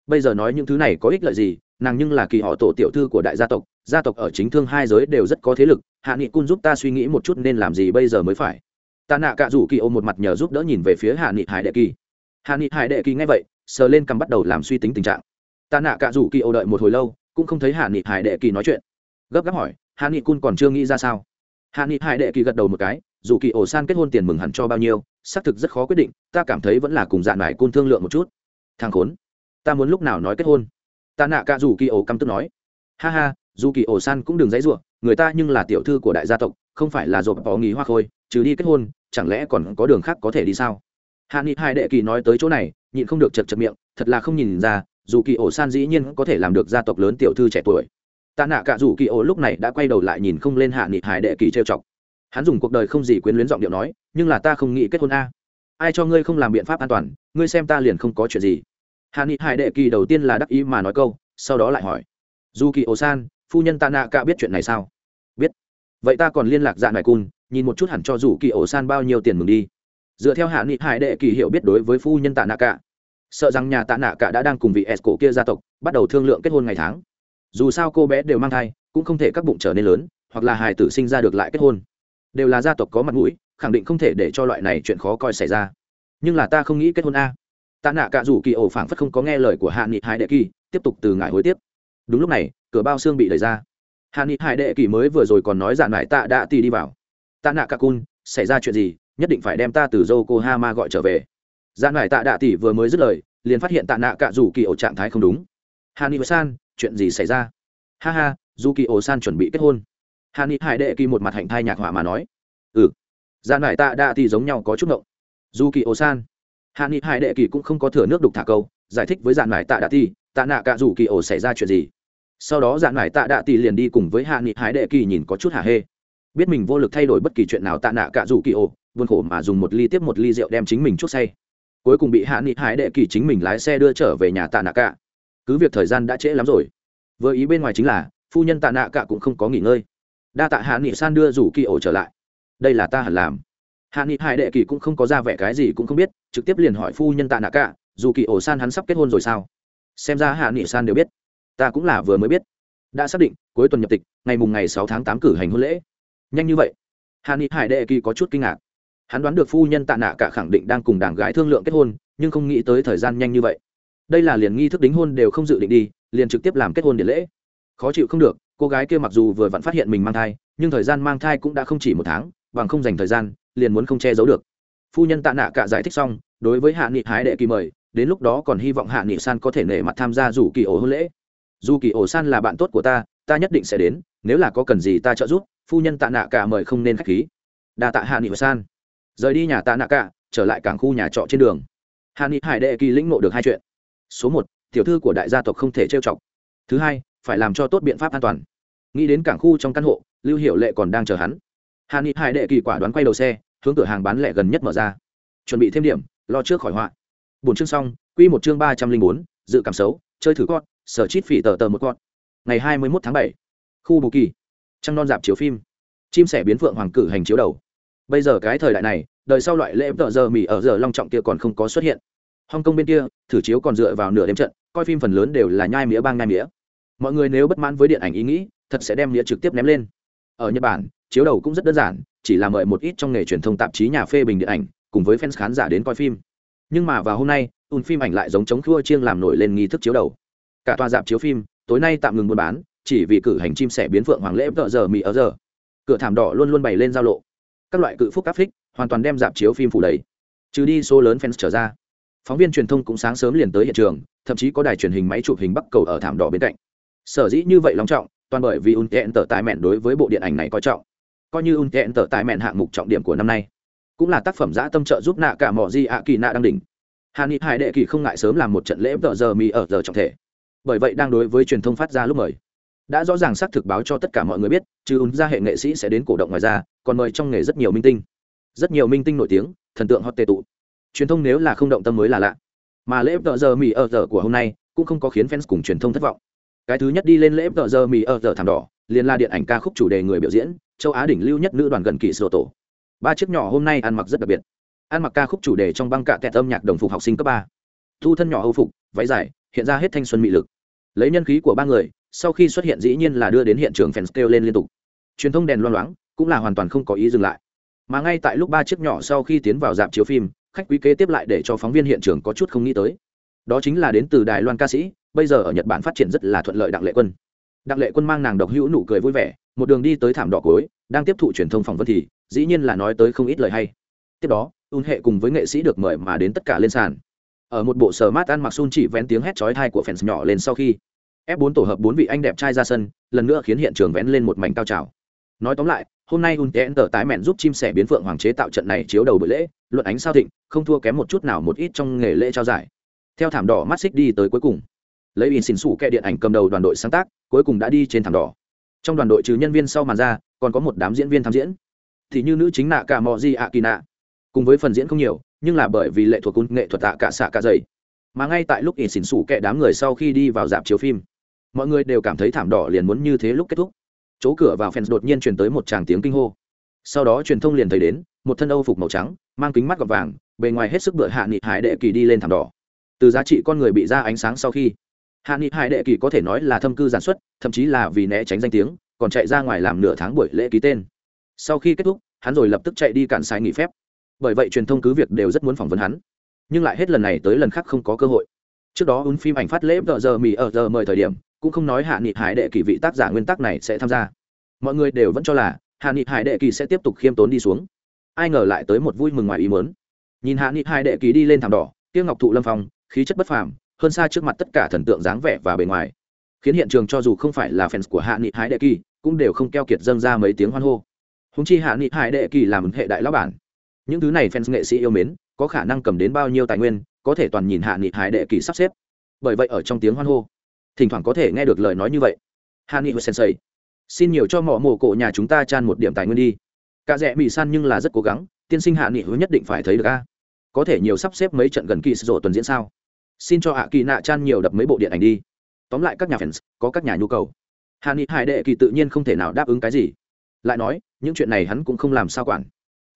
Bây giờ nói những thứ này có ích lợi gì? Nàng nhưng là kỳ họ tổ tiểu thư của đại gia tộc gia tộc ở chính thương hai giới đều rất có thế lực hạ nghị cun giúp ta suy nghĩ một chút nên làm gì bây giờ mới phải? Ta nạ cả rủ kỳ ô một mặt nhờ giúp đỡ nhìn về phía hạ nghị hải đệ kỳ. Hạ nghị hải đệ kỳ nghe vậy sờ lên cằm bắt đầu làm suy tính tình trạng. Ta nạ cả rủ kỳ ô đợi một hồi lâu, cũng không thấy hạ nghị hải đệ kỳ nói chuyện. Gấp gáp hỏi, hạ nghị cun còn chưa nghĩ ra sao? Hạ nghị hải đệ kỳ gật đầu một cái, dù kỳ ổ san kết hôn tiền mừng hẳn cho bao nhiêu, xác thực rất khó quyết định, ta cảm thấy vẫn là cùng dạn mải cun thương lượng một chút. Thằng khốn, ta muốn lúc nào nói kết hôn? Ta nạ cả dù kỳ ổ căm tức nói. Ha ha, dù kỳ ổ san cũng đừng dãy ruộng người ta nhưng là tiểu thư của đại gia tộc, không phải là dộp bỏ nghỉ hoa khôi, trừ đi kết hôn, chẳng lẽ còn có đường khác có thể đi sao? Hạ nghị hai đệ kỳ nói tới chỗ này nhịn không được chật chật miệng, thật là không nhìn ra, dù kỳ ổ san dĩ nhiên có thể làm được gia tộc lớn tiểu thư trẻ tuổi. Tạ nạ cả dù kỳ ổ lúc này đã quay đầu lại nhìn không lên hạ nghị hải đệ kỳ trêu chọc. Hắn dùng cuộc đời không gì quyến luyến giọng điệu nói, nhưng là ta không nghĩ kết hôn a. Ai cho ngươi không làm biện pháp an toàn, ngươi xem ta liền không có chuyện gì. Hạ nghị hải đệ kỳ đầu tiên là đắc ý mà nói câu, sau đó lại hỏi. Dù kỳ ổ san, phu nhân tạ nạ cả biết chuyện này sao? Biết. Vậy ta còn liên lạc dạ nải cun, nhìn một chút hẳn cho dù kỳ ổ san bao nhiêu tiền mừng đi dựa theo hạ nghị hải đệ kỳ hiểu biết đối với phu nhân tạ nạ cả, sợ rằng nhà tạ nạ cả đã đang cùng vị s cổ kia gia tộc bắt đầu thương lượng kết hôn ngày tháng. Dù sao cô bé đều mang thai, cũng không thể các bụng trở nên lớn, hoặc là hài tử sinh ra được lại kết hôn. Đều là gia tộc có mặt mũi, khẳng định không thể để cho loại này chuyện khó coi xảy ra. Nhưng là ta không nghĩ kết hôn a. Tạ nạ cả rủ kỳ ổ phảng phất không có nghe lời của hạ nghị hải đệ kỳ, tiếp tục từ ngại hối tiếp đúng lúc này, cửa bao xương bị đẩy ra. Hạ nghị hải đệ kỳ mới vừa rồi còn nói dạn lại tạ đã tì đi vào. Tạ nạ cả cun, xảy ra chuyện gì? Nhất định phải đem ta từ yokohama gọi trở về. Dạ Giản lại tạ đạ tỷ vừa mới dứt lời, liền phát hiện tạ nạ cả Dụ kỳ ổ trạng thái không đúng. Hạ san, chuyện gì xảy ra? Ha ha, dù kỳ ổ san chuẩn bị kết hôn. Hani hải đệ kỳ một mặt hạnh thai nhạc hỏa mà nói. Ừ. Dạ Giản lại tạ đạ tỷ giống nhau có chút ngộng. Dù kỳ ổ san. Hani hải đệ kỳ cũng không có thừa nước đục thả câu, giải thích với dạn lại tạ đạ tỷ, tạ nạ cả rủ kỳ ổ xảy ra chuyện gì. Sau đó dạn lại tạ đạ tỷ liền đi cùng với hạ nghị hải đệ kỳ nhìn có chút hả hê. Biết mình vô lực thay đổi bất kỳ chuyện nào tạ nạ cả rủ kỳ ổ buồn khổ mà dùng một ly tiếp một ly rượu đem chính mình chuốc say. Cuối cùng bị hạ nghị hải đệ kỳ chính mình lái xe đưa trở về nhà tạ nạ cả cứ việc thời gian đã trễ lắm rồi vừa ý bên ngoài chính là, phu nhân tạ nạ cả cũng không có nghỉ ngơi. Đa tạ hạ nghị san đưa rủ kỳ ổ trở lại. Đây là ta hẳn làm. Hạ nghị hải đệ kỳ cũng không có ra vẻ cái gì cũng không biết, trực tiếp liền hỏi phu nhân tạ nạ cả dù kỳ ổ san hắn sắp kết hôn rồi sao? Xem ra hạ nghị san đều biết. Ta cũng là vừa mới biết. Đã xác định, cuối tuần nhập tịch, ngày mùng ngày sáu tháng tám cử hành hôn lễ. Nhanh như vậy. Hạ nghị hải đệ kỳ có chút kinh ngạc hắn đoán được phu nhân tạ nạ cả khẳng định đang cùng đảng gái thương lượng kết hôn, nhưng không nghĩ tới thời gian nhanh như vậy. Đây là liền nghi thức đính hôn đều không dự định đi, liền trực tiếp làm kết hôn điện lễ. Khó chịu không được, cô gái kia mặc dù vừa vặn phát hiện mình mang thai, nhưng thời gian mang thai cũng đã không chỉ một tháng, bằng không dành thời gian, liền muốn không che giấu được. Phu nhân tạ nạ cả giải thích xong, đối với hạ nghị hái đệ kỳ mời, đến lúc đó còn hy vọng hạ nghị san có thể nể mặt tham gia rủ kỳ ổ hôn lễ. Dù kỳ ổ san là bạn tốt của ta ta nhất định sẽ đến, nếu là có cần gì ta trợ giúp, phu nhân tạ nạ cả mời không nên k h á c h khí. Đa tạ hạ nghị san rời đi nhà tạ nạ cả, trở lại cảng khu nhà trọ trên đường. Hàn ni hải đệ kỳ lĩnh ngộ được hai chuyện. Số một, tiểu thư của đại gia tộc không thể trêu chọc. Thứ hai, phải làm cho tốt biện pháp an toàn. Nghĩ đến cảng khu trong căn hộ, lưu hiệu lệ còn đang chờ hắn. Hàn ni hải đệ kỳ quả đoán quay đầu xe, hướng cửa hàng bán lẻ gần nhất mở ra. Chuẩn bị thêm điểm, lo trước khỏi họa. Bốn chương xong, quy một chương ba trăm linh bốn, dự cảm xấu, chơi thử con sở chít phỉ tờ tờ một con ngày hai mươi một tháng bảy, khu bù kỳ. Trăng non dạp chiếu phim. Chim sẻ biến phượng hoàng cử hành chiếu đầu bây giờ cái thời đại này, đời sau loại lễ tợ giờ mỹ ở giờ long trọng kia còn không có xuất hiện. Hong kong bên kia, thử chiếu còn dựa vào nửa đêm trận, coi phim phần lớn đều là nhai mía bang nhai mía. Mọi người nếu bất mãn với điện ảnh ý nghĩ, thật sẽ đem mía trực tiếp ném lên. Ở nhật bản, chiếu đầu cũng rất đơn giản, chỉ là mời một ít trong nghề truyền thông tạp chí nhà phê bình điện ảnh, cùng với fans khán giả đến coi phim. Nhưng mà vào hôm nay ùn phim ảnh lại giống chống khua chiêng làm nổi lên nghi thức chiếu đầu. Cả tòa dạp chiếu phim, tối nay tạm ngừng buôn bán, chỉ vì cử hành chim sẻ biến phượng hoàng lễ tợ giờ mỹ ở giờ. Cửa thảm đỏ luôn luôn bày lên giao lộ các loại cự phúc áp phích, hoàn toàn đem dạp chiếu phim phủ đầy. Trừ đi số lớn fans trở ra. Phóng viên truyền thông cũng sáng sớm liền tới hiện trường, thậm chí có đài truyền hình máy chụp hình bắc cầu ở thảm đỏ bên cạnh. Sở dĩ như vậy long trọng, toàn bởi vì un tẹn tở tài mẹn đối với bộ điện ảnh này coi trọng. Coi như un tẹn tở tài mẹn hạng mục trọng điểm của năm nay, cũng là tác phẩm giã tâm trợ giúp nạ cả mỏ di ạ kỳ nạ đang đỉnh. Hà ni hải đệ kỳ không ngại sớm làm một trận lễ vợ giờ mì ở giờ trọng thể. Bởi vậy đang đối với truyền thông phát ra lúc mời đã rõ ràng xác thực báo cho tất cả mọi người biết, trừ ứng ra hệ nghệ sĩ sẽ đến cổ động ngoài ra, còn mời trong nghề rất nhiều minh tinh. Rất nhiều minh tinh nổi tiếng, thần tượng hot tệ tụ. Truyền thông nếu là không động tâm mới là lạ. Mà lễ tờ giờ mì ở giờ của hôm nay cũng không có khiến fans cùng truyền thông thất vọng. Cái thứ nhất đi lên lễ tờ giờ mì ở giờ thảm đỏ, liền là điện ảnh ca khúc chủ đề người biểu diễn, châu á đỉnh lưu nhất nữ đoàn gần kỳ sổ tổ. Ba chiếc nhỏ hôm nay ăn mặc rất đặc biệt. Ăn mặc ca khúc chủ đề trong băng cạ tẹt âm nhạc đồng phục học sinh cấp ba. Thu thân nhỏ âu phục, váy dài, hiện ra hết thanh xuân mị lực. Lấy nhân khí của ba người sau khi xuất hiện dĩ nhiên là đưa đến hiện trường fans kêu lên liên tục. Truyền thông đèn loang loáng, cũng là hoàn toàn không có ý dừng lại. Mà ngay tại lúc ba chiếc nhỏ sau khi tiến vào dạp chiếu phim, khách quý kế tiếp lại để cho phóng viên hiện trường có chút không nghĩ tới. Đó chính là đến từ đài loan ca sĩ, bây giờ ở nhật bản phát triển rất là thuận lợi đặng lệ quân. Đặng lệ quân mang nàng độc hữu nụ cười vui vẻ, một đường đi tới thảm đỏ cối đang tiếp thụ truyền thông phỏng vấn thì, dĩ nhiên là nói tới không ít lời hay. Tiếp đó un hệ cùng với nghệ sĩ được mời mà đến tất cả lên sàn. Ở một bộ sờ mát ăn mặc sun chỉ vén tiếng hét chói thai của fans nhỏ lên sau khi f 4 tổ hợp bốn vị anh đẹp trai ra sân, lần nữa khiến hiện trường vén lên một mảnh cao trào. Nói tóm lại, hôm nay un tờ tái mẹn giúp chim sẻ biến phượng hoàng chế tạo trận này chiếu đầu buổi lễ, luận ánh sao thịnh, không thua kém một chút nào một ít trong nghề lễ trao giải. Theo thảm đỏ mắt xích đi tới cuối cùng. Lấy in xin xù kẹ điện ảnh cầm đầu đoàn đội sáng tác, cuối cùng đã đi trên thảm đỏ. Trong đoàn đội trừ nhân viên sau màn ra, còn có một đám diễn viên tham diễn. Thì như nữ chính nạ cả mò di ạ kỳ nạ. Cùng với phần diễn không nhiều, nhưng là bởi vì lệ thuộc cung nghệ thuật tạ cả xạ cả dày. Mà ngay tại lúc in xỉn xủ kẹ đám người sau khi đi vào dạp chiếu phim mọi người đều cảm thấy thảm đỏ liền muốn như thế lúc kết thúc. Chỗ cửa vào fans đột nhiên truyền tới một tràng tiếng kinh hô. Sau đó truyền thông liền thấy đến, một thân âu phục màu trắng, mang kính mắt gọt vàng, bề ngoài hết sức bựa hạ nghị hải đệ kỳ đi lên thảm đỏ. Từ giá trị con người bị ra ánh sáng sau khi, hạ nghị hải đệ kỳ có thể nói là thâm cư giản xuất, thậm chí là vì né tránh danh tiếng, còn chạy ra ngoài làm nửa tháng buổi lễ ký tên. Sau khi kết thúc, hắn rồi lập tức chạy đi cản sai nghỉ phép. Bởi vậy truyền thông cứ việc đều rất muốn phỏng vấn hắn, nhưng lại hết lần này tới lần khác không có cơ hội. Trước đó un phim ảnh phát lễ vợ giờ mì ở giờ mời thời điểm cũng không nói hạ nghị hải đệ kỳ vị tác giả nguyên tắc này sẽ tham gia. Mọi người đều vẫn cho là hạ nghị hải đệ kỳ sẽ tiếp tục khiêm tốn đi xuống. Ai ngờ lại tới một vui mừng ngoài ý mớn nhìn hạ nghị hải đệ kỳ đi lên thảm đỏ tiêu ngọc thụ lâm phong, khí chất bất phàm, hơn xa trước mặt tất cả thần tượng dáng vẻ và bề ngoài. Khiến hiện trường cho dù không phải là fans của hạ nghị hải đệ kỳ, cũng đều không keo kiệt dâng ra mấy tiếng hoan hô. Húng chi hạ nghị hải đệ kỳ làm hệ đại lão bản. Những thứ này fans nghệ sĩ yêu mến, có khả năng cầm đến bao nhiêu tài nguyên, có thể toàn nhìn hạ nghị hải đệ kỳ sắp xếp. Bởi vậy ở trong tiếng hoan hô thỉnh thoảng có thể nghe được lời nói như vậy. Hạ nghị sensei, xin nhiều cho mỏ mồ cổ nhà chúng ta chan một điểm tài nguyên đi. Cả rẽ bị san nhưng là rất cố gắng, tiên sinh hạ nghị hứa nhất định phải thấy được a. Có thể nhiều sắp xếp mấy trận gần kỳ sổ tuần diễn sao? Xin cho hạ kỳ nạ chan nhiều đập mấy bộ điện ảnh đi. Tóm lại các nhà fans, có các nhà nhu cầu. Hạ nghị hải đệ kỳ tự nhiên không thể nào đáp ứng cái gì. Lại nói, những chuyện này hắn cũng không làm sao quản.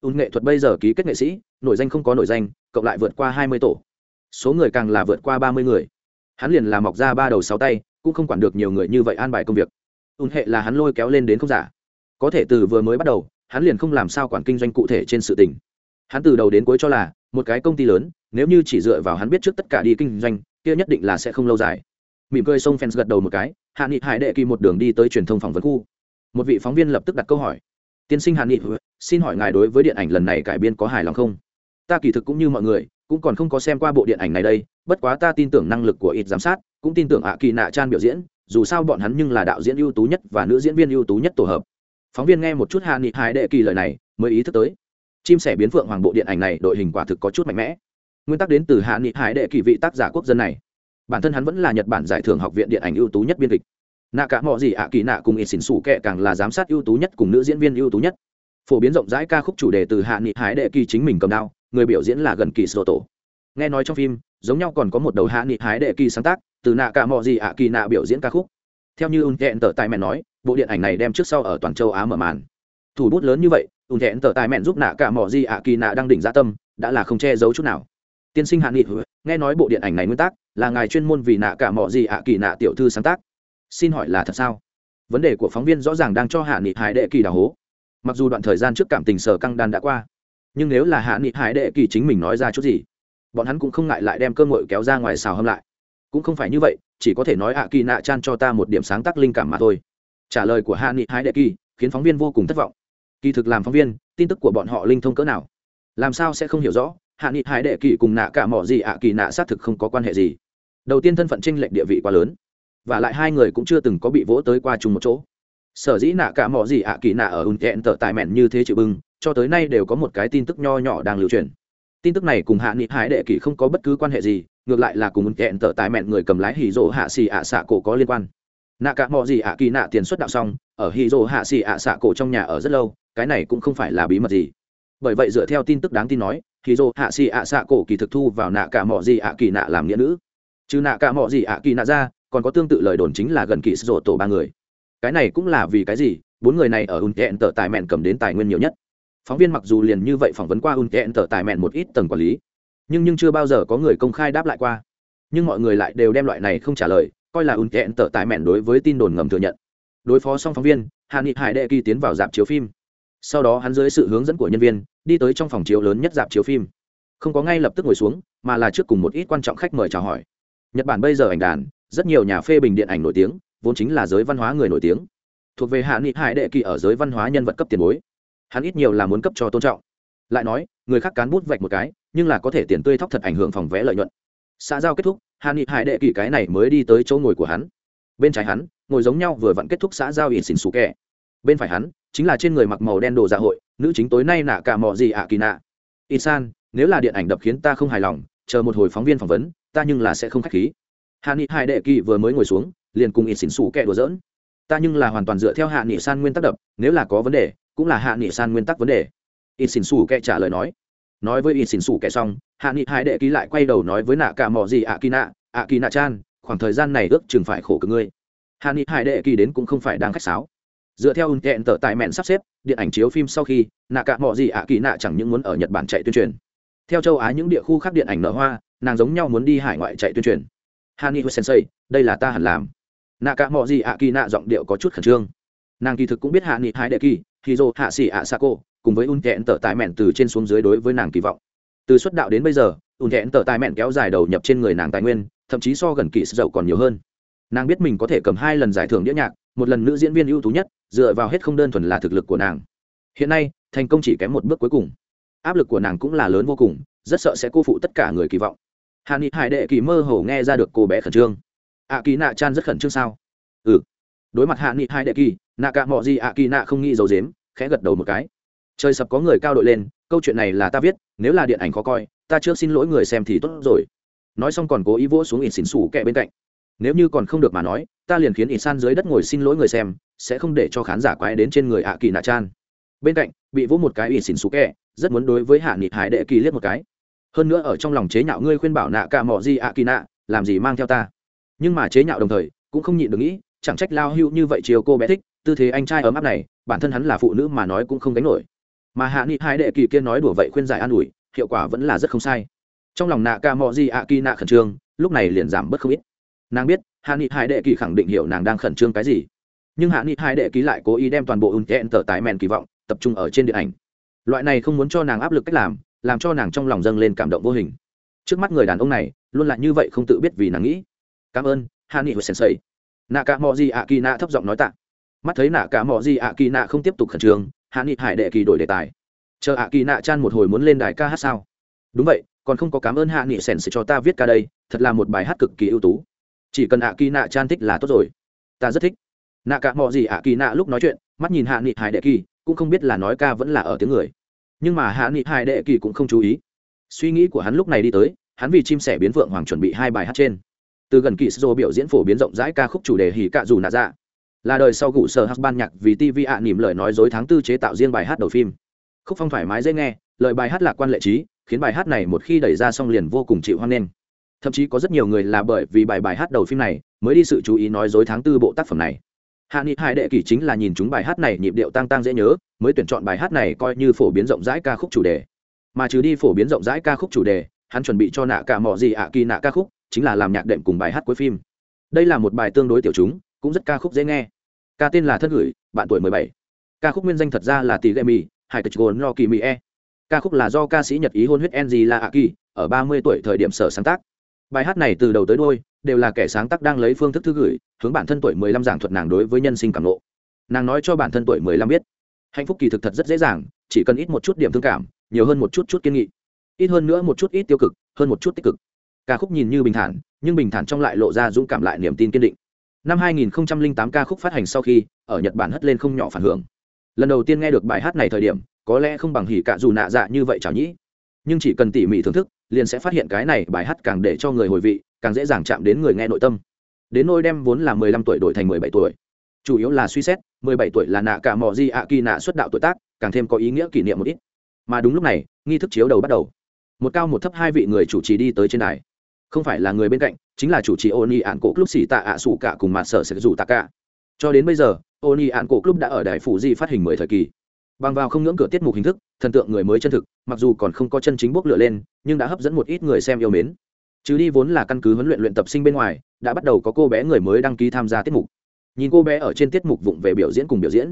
Ùn nghệ thuật bây giờ ký kết nghệ sĩ, nổi danh không có nổi danh, cộng lại vượt qua hai mươi tổ. Số người càng là vượt qua ba mươi người hắn liền làm mọc ra ba đầu sáu tay, cũng không quản được nhiều người như vậy an bài công việc. Ùn hệ là hắn lôi kéo lên đến không giả. Có thể từ vừa mới bắt đầu, hắn liền không làm sao quản kinh doanh cụ thể trên sự tình. Hắn từ đầu đến cuối cho là, một cái công ty lớn, nếu như chỉ dựa vào hắn biết trước tất cả đi kinh doanh, kia nhất định là sẽ không lâu dài. Mỉm cười sông fans gật đầu một cái, hạ nghị hải đệ kỳ một đường đi tới truyền thông phỏng vấn khu. Một vị phóng viên lập tức đặt câu hỏi. Tiên sinh hạ nghị, xin hỏi ngài đối với điện ảnh lần này cải biên có hài lòng không? Ta kỳ thực cũng như mọi người cũng còn không có xem qua bộ điện ảnh này đây, bất quá ta tin tưởng năng lực của ít giám sát, cũng tin tưởng ạ kỳ nạ chan biểu diễn, dù sao bọn hắn nhưng là đạo diễn ưu tú nhất và nữ diễn viên ưu tú nhất tổ hợp. Phóng viên nghe một chút hạ nghị hải đệ kỳ lời này, mới ý thức tới. Chim sẻ biến phượng hoàng bộ điện ảnh này đội hình quả thực có chút mạnh mẽ. Nguyên tắc đến từ hạ nghị hải đệ kỳ vị tác giả quốc dân này. Bản thân hắn vẫn là nhật bản giải thưởng học viện điện ảnh ưu tú nhất biên kịch. Nạ cả mọi gì ạ kỳ nạ cùng ít xỉn xủ kệ càng là giám sát ưu tú nhất cùng nữ diễn viên ưu tú nhất. Phổ biến rộng rãi ca khúc chủ đề từ hạ nghị hải đệ kỳ chính mình cầm đao người biểu diễn là gần kỳ sổ tổ. Nghe nói trong phim, giống nhau còn có một đầu hạ nghị hái đệ kỳ sáng tác, từ nạ cả mọi gì ạ kỳ nạ biểu diễn ca khúc. Theo như ung thẹn tờ tài mẹn nói, bộ điện ảnh này đem trước sau ở toàn châu á mở màn. Thủ bút lớn như vậy, ung thẹn tờ tài mẹn giúp nạ cả mọi gì ạ kỳ nạ đang đỉnh gia tâm, đã là không che giấu chút nào. Tiên sinh hạ nghị nghe nói bộ điện ảnh này nguyên tác, là ngài chuyên môn vì nạ cả mọi gì ạ kỳ nạ tiểu thư sáng tác. Xin hỏi là thật sao? Vấn đề của phóng viên rõ ràng đang cho hạ nghị hải đệ kỳ đào hố. Mặc dù đoạn thời gian trước cảm tình sở căng đan đã qua nhưng nếu là hạ nghị hải đệ kỳ chính mình nói ra chút gì, bọn hắn cũng không ngại lại đem cơ ngội kéo ra ngoài xào hâm lại. Cũng không phải như vậy, chỉ có thể nói hạ kỳ nạ chan cho ta một điểm sáng tác linh cảm mà thôi. Trả lời của hạ nghị hải đệ kỳ, khiến phóng viên vô cùng thất vọng. Kỳ thực làm phóng viên, tin tức của bọn họ linh thông cỡ nào? Làm sao sẽ không hiểu rõ, hạ nghị hải đệ kỳ cùng nạ cả mỏ gì hạ kỳ nạ xác thực không có quan hệ gì. Đầu tiên thân phận tranh lệch địa vị quá lớn. Và lại hai người cũng chưa từng có bị vỗ tới qua chung một chỗ sở dĩ nạ cả mọi gì ạ, kỳ nạ ở ùn thẹn tở tài mẹn như thế chịu bưng, cho tới nay đều có một cái tin tức nho nhỏ đang lưu truyền. Tin tức này cùng hạ nghị hải đệ kỳ không có bất cứ quan hệ gì, ngược lại là cùng ùn thẹn tở tài mẹn người cầm lái hì rỗ hạ xì ạ xạ cổ có liên quan. Nạ cả mọi gì ạ, kỳ nạ tiền xuất đạo xong, ở hì rỗ hạ xì ạ xạ cổ trong nhà ở rất lâu, cái này cũng không phải là bí mật gì. Bởi vậy dựa theo tin tức đáng tin nói hì rỗ hạ xì ạ xạ cổ kỳ thực thu vào nạ cả mỏ gì ạ, kỳ nạ làm nghĩa nữ. Chứ nạ cả mỏ gì ạ, kỳ nạ ra, còn có tương tự lời đồn chính là gần kỳ sổ tổ ba người cái này cũng là vì cái gì? Bốn người này ở ùn kẹn tờ tài mẹn cầm đến tài nguyên nhiều nhất. Phóng viên mặc dù liền như vậy phỏng vấn qua ùn kẹn tờ tài mẹn một ít tầng quản lý, nhưng nhưng chưa bao giờ có người công khai đáp lại qua. Nhưng mọi người lại đều đem loại này không trả lời, coi là ùn kẹn tờ tài mẹn đối với tin đồn ngầm thừa nhận. Đối phó xong phóng viên hạ nghị hải đệ kỳ tiến vào dạp chiếu phim. Sau đó hắn dưới sự hướng dẫn của nhân viên, đi tới trong phòng chiếu lớn nhất dạp chiếu phim. Không có ngay lập tức ngồi xuống, mà là trước cùng một ít quan trọng khách mời chào hỏi. Nhật bản bây giờ ảnh đàn, rất nhiều nhà phê bình điện ảnh nổi tiếng vốn chính là giới văn hóa người nổi tiếng. Thuộc về hạ nghị hải đệ kỳ ở giới văn hóa nhân vật cấp tiền bối. Hắn ít nhiều là muốn cấp cho tôn trọng. Lại nói, người khác cán bút vạch một cái, nhưng là có thể tiền tươi thóc thật ảnh hưởng phòng vẽ lợi nhuận. Xã giao kết thúc, hạ nghị hải đệ kỳ cái này mới đi tới chỗ ngồi của hắn. Bên trái hắn, ngồi giống nhau vừa vặn kết thúc xã giao ỉn xỉn xù kẹ bên phải hắn, chính là trên người mặc màu đen đồ dạ hội, nữ chính tối nay nạ cả mò gì ạ kỳ nạ. Y san, nếu là điện ảnh đập khiến ta không hài lòng, chờ một hồi phóng viên phỏng vấn, ta nhưng là sẽ không khách khí. Hạ nghị hải đệ kỳ vừa mới ngồi xuống liền cùng ít xỉn xù kẹ đùa dỡn ta nhưng là hoàn toàn dựa theo hạ nghị san nguyên tắc đập, nếu là có vấn đề, cũng là hạ nghị san nguyên tắc vấn đề. Ít xỉn xù kẹ trả lời nói. Nói với ít xỉn xù kẹ xong, hạ nghị hải đệ ký lại quay đầu nói với nạ cả mò gì ạ kỳ nạ, ạ kỳ nạ chan, khoảng thời gian này ước chừng phải khổ cực ngươi. Hạ nghị hải đệ kỳ đến cũng không phải đang khách sáo. Dựa theo ùn kẹn tờ tại mẹn sắp xếp, điện ảnh chiếu phim sau khi, nạ cả mò gì ạ kỳ nạ chẳng những muốn ở nhật bản chạy tuyên truyền. Theo châu á những địa khu khác điện ảnh nở hoa, nàng giống nhau muốn đi hải ngoại chạy tuyên truyền. Hani hussein đây là ta hẳn làm nạ cả mò gì ạ kỳ nạ giọng điệu có chút khẩn trương. Nàng kỳ thực cũng biết hạ nghị hai đệ kỳ khi dô hạ xỉ ạ sa cô, cùng với un thẹn tở tài mẹn từ trên xuống dưới đối với nàng kỳ vọng. Từ xuất đạo đến bây giờ, un thẹn tở tài mẹn kéo dài đầu nhập trên người nàng tài nguyên, thậm chí so gần kỳ dậu còn nhiều hơn. Nàng biết mình có thể cầm hai lần giải thưởng đĩa nhạc, một lần nữ diễn viên ưu tú nhất, dựa vào hết không đơn thuần là thực lực của nàng. Hiện nay, thành công chỉ kém một bước cuối cùng. Áp lực của nàng cũng là lớn vô cùng, rất sợ sẽ cô phụ tất cả người kỳ vọng. Hà ni hải đệ kỳ mơ hồ nghe ra được cô bé khẩn trương ạ kỳ nạ chan rất khẩn trương sao? Ừ. Đối mặt hạ nghị hai đệ kỳ nạ cả mọi gì ạ kỳ nạ không nghĩ dầu dếm khẽ gật đầu một cái. Trời sập có người cao đội lên, câu chuyện này là ta viết, nếu là điện ảnh khó coi, ta chưa xin lỗi người xem thì tốt rồi. Nói xong còn cố ý vỗ xuống ỉn xỉn xủ kẹ bên cạnh. Nếu như còn không được mà nói, ta liền khiến ỉn san dưới đất ngồi xin lỗi người xem, sẽ không để cho khán giả quái đến trên người ạ kỳ nạ chan. Bên cạnh, bị vỗ một cái ỉn xỉn xủ kẹ, rất muốn đối với hạ nghị hải đệ kỳ liếc một cái. Hơn nữa ở trong lòng chế nhạo ngươi khuyên bảo nạ cả mỏ gì ạ kỳ nạ làm gì mang theo ta? Nhưng mà chế nhạo đồng thời, cũng không nhịn được nghĩ, chẳng trách lao hưu như vậy chiều cô bé thích, tư thế anh trai ấm áp này, bản thân hắn là phụ nữ mà nói cũng không đánh nổi. Mà hạ nghị hai đệ kỳ kia nói đùa vậy khuyên giải an ủi, hiệu quả vẫn là rất không sai. Trong lòng nạ ca mò di ạ kỳ nạ khẩn trương, lúc này liền giảm bớt không ít. Nàng biết, hạ nghị hai đệ kỳ khẳng định hiểu nàng đang khẩn trương cái gì. Nhưng hạ nghị hai đệ ký lại cố ý đem toàn bộ ùn kẹn tờ tái mèn kỳ vọng, tập trung ở trên điện ảnh. Loại này không muốn cho nàng áp lực cách làm làm cho nàng trong lòng dâng lên cảm động vô hình. Trước mắt người đàn ông này, luôn là như vậy không tự biết vì nàng nghĩ cảm ơn hạ nghị hồi sensei nạ cả mò di ạ kỳ nạ thấp giọng nói tạ. Mắt thấy nạ cả mò di ạ kỳ nạ không tiếp tục khẩn trương hạ nghị hải đệ kỳ đổi đề tài. Chờ ạ kỳ nạ chan một hồi muốn lên đài ca hát sao? Đúng vậy, còn không có cảm ơn hạ nghị sèn sẽ cho ta viết ca đây, thật là một bài hát cực kỳ ưu tú. Chỉ cần ạ kỳ nạ chan thích là tốt rồi. Ta rất thích. Nạ cả mò gì ạ kỳ nạ lúc nói chuyện, mắt nhìn hạ nghị hải đệ kỳ, cũng không biết là nói ca vẫn là ở tiếng người. Nhưng mà hạ nghị hải đệ kỳ cũng không chú ý. Suy nghĩ của hắn lúc này đi tới, hắn vì chim sẻ biến vượng hoàng chuẩn bị hai bài hát trên từ gần kỳ sô biểu diễn phổ biến rộng rãi ca khúc chủ đề hì cạ dù nạ dạ. Là đời sau gụ sở hát ban nhạc vì tv ạ nỉm lời nói dối tháng tư chế tạo riêng bài hát đầu phim. Khúc phong thoải mái dễ nghe, lời bài hát lạc quan lệ trí, khiến bài hát này một khi đẩy ra xong liền vô cùng chịu hoan nghênh. Thậm chí có rất nhiều người là bởi vì bài bài hát đầu phim này mới đi sự chú ý nói dối tháng tư bộ tác phẩm này. Hạ nghị hai đệ kỷ chính là nhìn chúng bài hát này nhịp điệu tăng tăng dễ nhớ, mới tuyển chọn bài hát này coi như phổ biến rộng rãi ca khúc chủ đề. Mà trừ đi phổ biến rộng rãi ca khúc chủ đề, hắn chuẩn bị cho nạ cả mỏ gì ạ kỳ nạ ca khúc chính là làm nhạc đệm cùng bài hát cuối phim. Đây là một bài tương đối tiểu chúng, cũng rất ca khúc dễ nghe. Ca tên là thân gửi, bạn tuổi mười bảy. Ca khúc nguyên danh thật ra là tỷ lệ mì, hải tịch gồn no kỳ mì e. Ca khúc là do ca sĩ nhật ý hôn huyết enzy la a kỳ, ở ba mươi tuổi thời điểm sở sáng tác. Bài hát này từ đầu tới đôi đều là kẻ sáng tác đang lấy phương thức thư gửi, hướng bản thân tuổi mười lăm giảng thuật nàng đối với nhân sinh cảm lộ nàng nói cho bản thân tuổi mười lăm biết, hạnh phúc kỳ thực thật rất dễ dàng, chỉ cần ít một chút điểm thương cảm, nhiều hơn một chút chút kiên nghị. Ít hơn nữa một chút ít tiêu cực, hơn một chút tích cực ca khúc nhìn như bình thản, nhưng bình thản trong lại lộ ra dũng cảm lại niềm tin kiên định. Năm 2008 ca khúc phát hành sau khi, ở nhật bản hất lên không nhỏ phản hưởng. Lần đầu tiên nghe được bài hát này thời điểm, có lẽ không bằng hỉ cả dù nạ dạ như vậy chảo nhĩ. Nhưng chỉ cần tỉ mỉ thưởng thức, liền sẽ phát hiện cái này bài hát càng để cho người hồi vị, càng dễ dàng chạm đến người nghe nội tâm. Đến nôi đem vốn là 15 tuổi đổi thành 17 tuổi. Chủ yếu là suy xét 17 tuổi là nạ cả mò di ạ kỳ nạ xuất đạo tuổi tác, càng thêm có ý nghĩa kỷ niệm một ít. Mà đúng lúc này, nghi thức chiếu đầu bắt đầu. Một cao một thấp hai vị người chủ trì đi tới trên đài không phải là người bên cạnh, chính là chủ trì ô ni ạn cổ club xì tạ ạ sủ cả cùng mặt sở sẽ rủ tạ cả. Cho đến bây giờ ô ni ạn cổ club đã ở đài phủ di phát hình mười thời kỳ. Bằng vào không ngưỡng cửa tiết mục hình thức, thần tượng người mới chân thực, mặc dù còn không có chân chính bốc lửa lên, nhưng đã hấp dẫn một ít người xem yêu mến. Chứ đi vốn là căn cứ huấn luyện luyện tập sinh bên ngoài, đã bắt đầu có cô bé người mới đăng ký tham gia tiết mục. Nhìn cô bé ở trên tiết mục vụng về biểu diễn cùng biểu diễn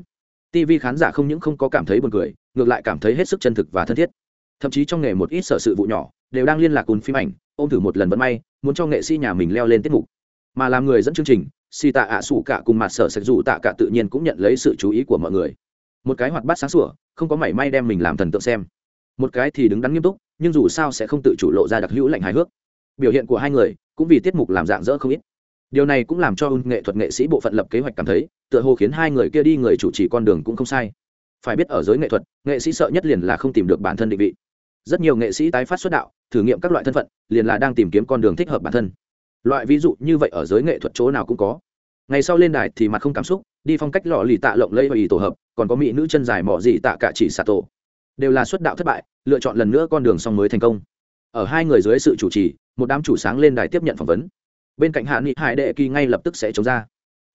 tv khán giả không những không có cảm thấy buồn cười, ngược lại cảm thấy hết sức chân thực và thân thiết. Thậm chí trong nghề một ít sở sự vụ nhỏ, đều đang liên lạc cùng phim ảnh ôm thử một lần vẫn may, muốn cho nghệ sĩ nhà mình leo lên tiết mục. Mà làm người dẫn chương trình, si tạ ạ sủ cả cùng mặt sở sạch dù tạ cả tự nhiên cũng nhận lấy sự chú ý của mọi người. Một cái hoạt bát sáng sủa, không có mảy may đem mình làm thần tượng xem. Một cái thì đứng đắn nghiêm túc, nhưng dù sao sẽ không tự chủ lộ ra đặc hữu lạnh hài hước. Biểu hiện của hai người, cũng vì tiết mục làm dạng dỡ không ít. Điều này cũng làm cho ưng nghệ thuật nghệ sĩ bộ phận lập kế hoạch cảm thấy, tựa hồ khiến hai người kia đi người chủ trì con đường cũng không sai. Phải biết ở giới nghệ thuật, nghệ sĩ sợ nhất liền là không tìm được bản thân định vị rất nhiều nghệ sĩ tái phát xuất đạo, thử nghiệm các loại thân phận, liền là đang tìm kiếm con đường thích hợp bản thân. Loại ví dụ như vậy ở giới nghệ thuật chỗ nào cũng có. Ngày sau lên đài thì mặt không cảm xúc, đi phong cách lọ lì tạ lộng lẫy và ý tổ hợp, còn có mỹ nữ chân dài mỏ gì tạ cả chỉ xạ tổ. Đều là xuất đạo thất bại, lựa chọn lần nữa con đường song mới thành công. Ở hai người dưới sự chủ trì, một đám chủ sáng lên đài tiếp nhận phỏng vấn. Bên cạnh hạ nghị, hải đệ kỳ ngay lập tức sẽ chống ra.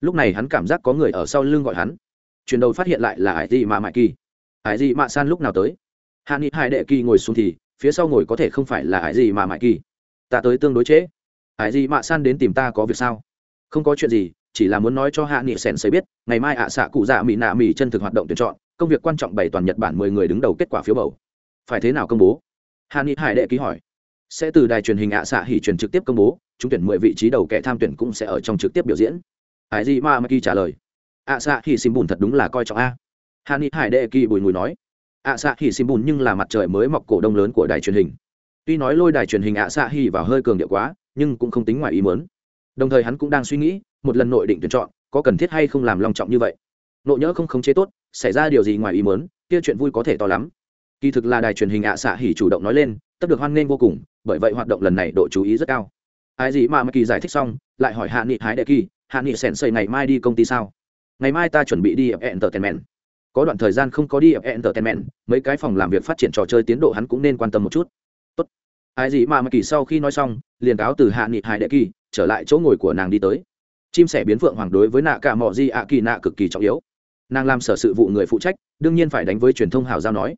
Lúc này hắn cảm giác có người ở sau lưng gọi hắn. Chuyển đầu phát hiện lại là hải dị mà mại kỳ. Hải dị mạ san lúc nào tới? Hạ nghị hải đệ kỳ ngồi xuống thì, phía sau ngồi có thể không phải là ải gì mà mại kỳ. Ta tới tương đối chế. ải gì mạ san đến tìm ta có việc sao? Không có chuyện gì, chỉ là muốn nói cho hạ nghị sèn xây biết, ngày mai ạ xạ cụ dạ mỹ nạ mỹ chân thực hoạt động tuyển chọn, công việc quan trọng bảy toàn nhật bản mười người đứng đầu kết quả phiếu bầu. Phải thế nào công bố? Hạ nghị hải đệ ký hỏi. Sẽ từ đài truyền hình ạ xạ hỉ truyền trực tiếp công bố, trúng tuyển mười vị trí đầu kẻ tham tuyển cũng sẽ ở trong trực tiếp biểu diễn. Hải gì mà maki trả lời. ạ xạ hỉ xin bùn thật đúng là coi trọng a. Hạ nghị hải đệ kỳ bùi mùi nói ạ xạ hỉ xin bùn nhưng là mặt trời mới mọc cổ đông lớn của đài truyền hình tuy nói lôi đài truyền hình ạ xạ hỉ vào hơi cường điệu quá nhưng cũng không tính ngoài ý mớn đồng thời hắn cũng đang suy nghĩ một lần nội định tuyển chọn có cần thiết hay không làm long trọng như vậy nộ nhỡ không khống chế tốt xảy ra điều gì ngoài ý mớn kia chuyện vui có thể to lắm kỳ thực là đài truyền hình ạ xạ hỉ chủ động nói lên tất được hoan nghênh vô cùng bởi vậy hoạt động lần này độ chú ý rất cao ai gì mà mà kỳ giải thích xong lại hỏi hạ nghị hái đệ kỳ hạ nghị sèn xây ngày mai đi công ty sao ngày mai ta chuẩn bị đi ở entertainment có đoạn thời gian không có đi ở entertainment, mấy cái phòng làm việc phát triển trò chơi tiến độ hắn cũng nên quan tâm một chút. Tốt. Ai gì mà mà kỳ sau khi nói xong, liền cáo từ hạ nghị hải đệ kỳ, trở lại chỗ ngồi của nàng đi tới. Chim sẻ biến phượng hoàng đối với nạ cả mọ di ạ kỳ nạ cực kỳ trọng yếu. Nàng làm sở sự vụ người phụ trách, đương nhiên phải đánh với truyền thông hào giao nói.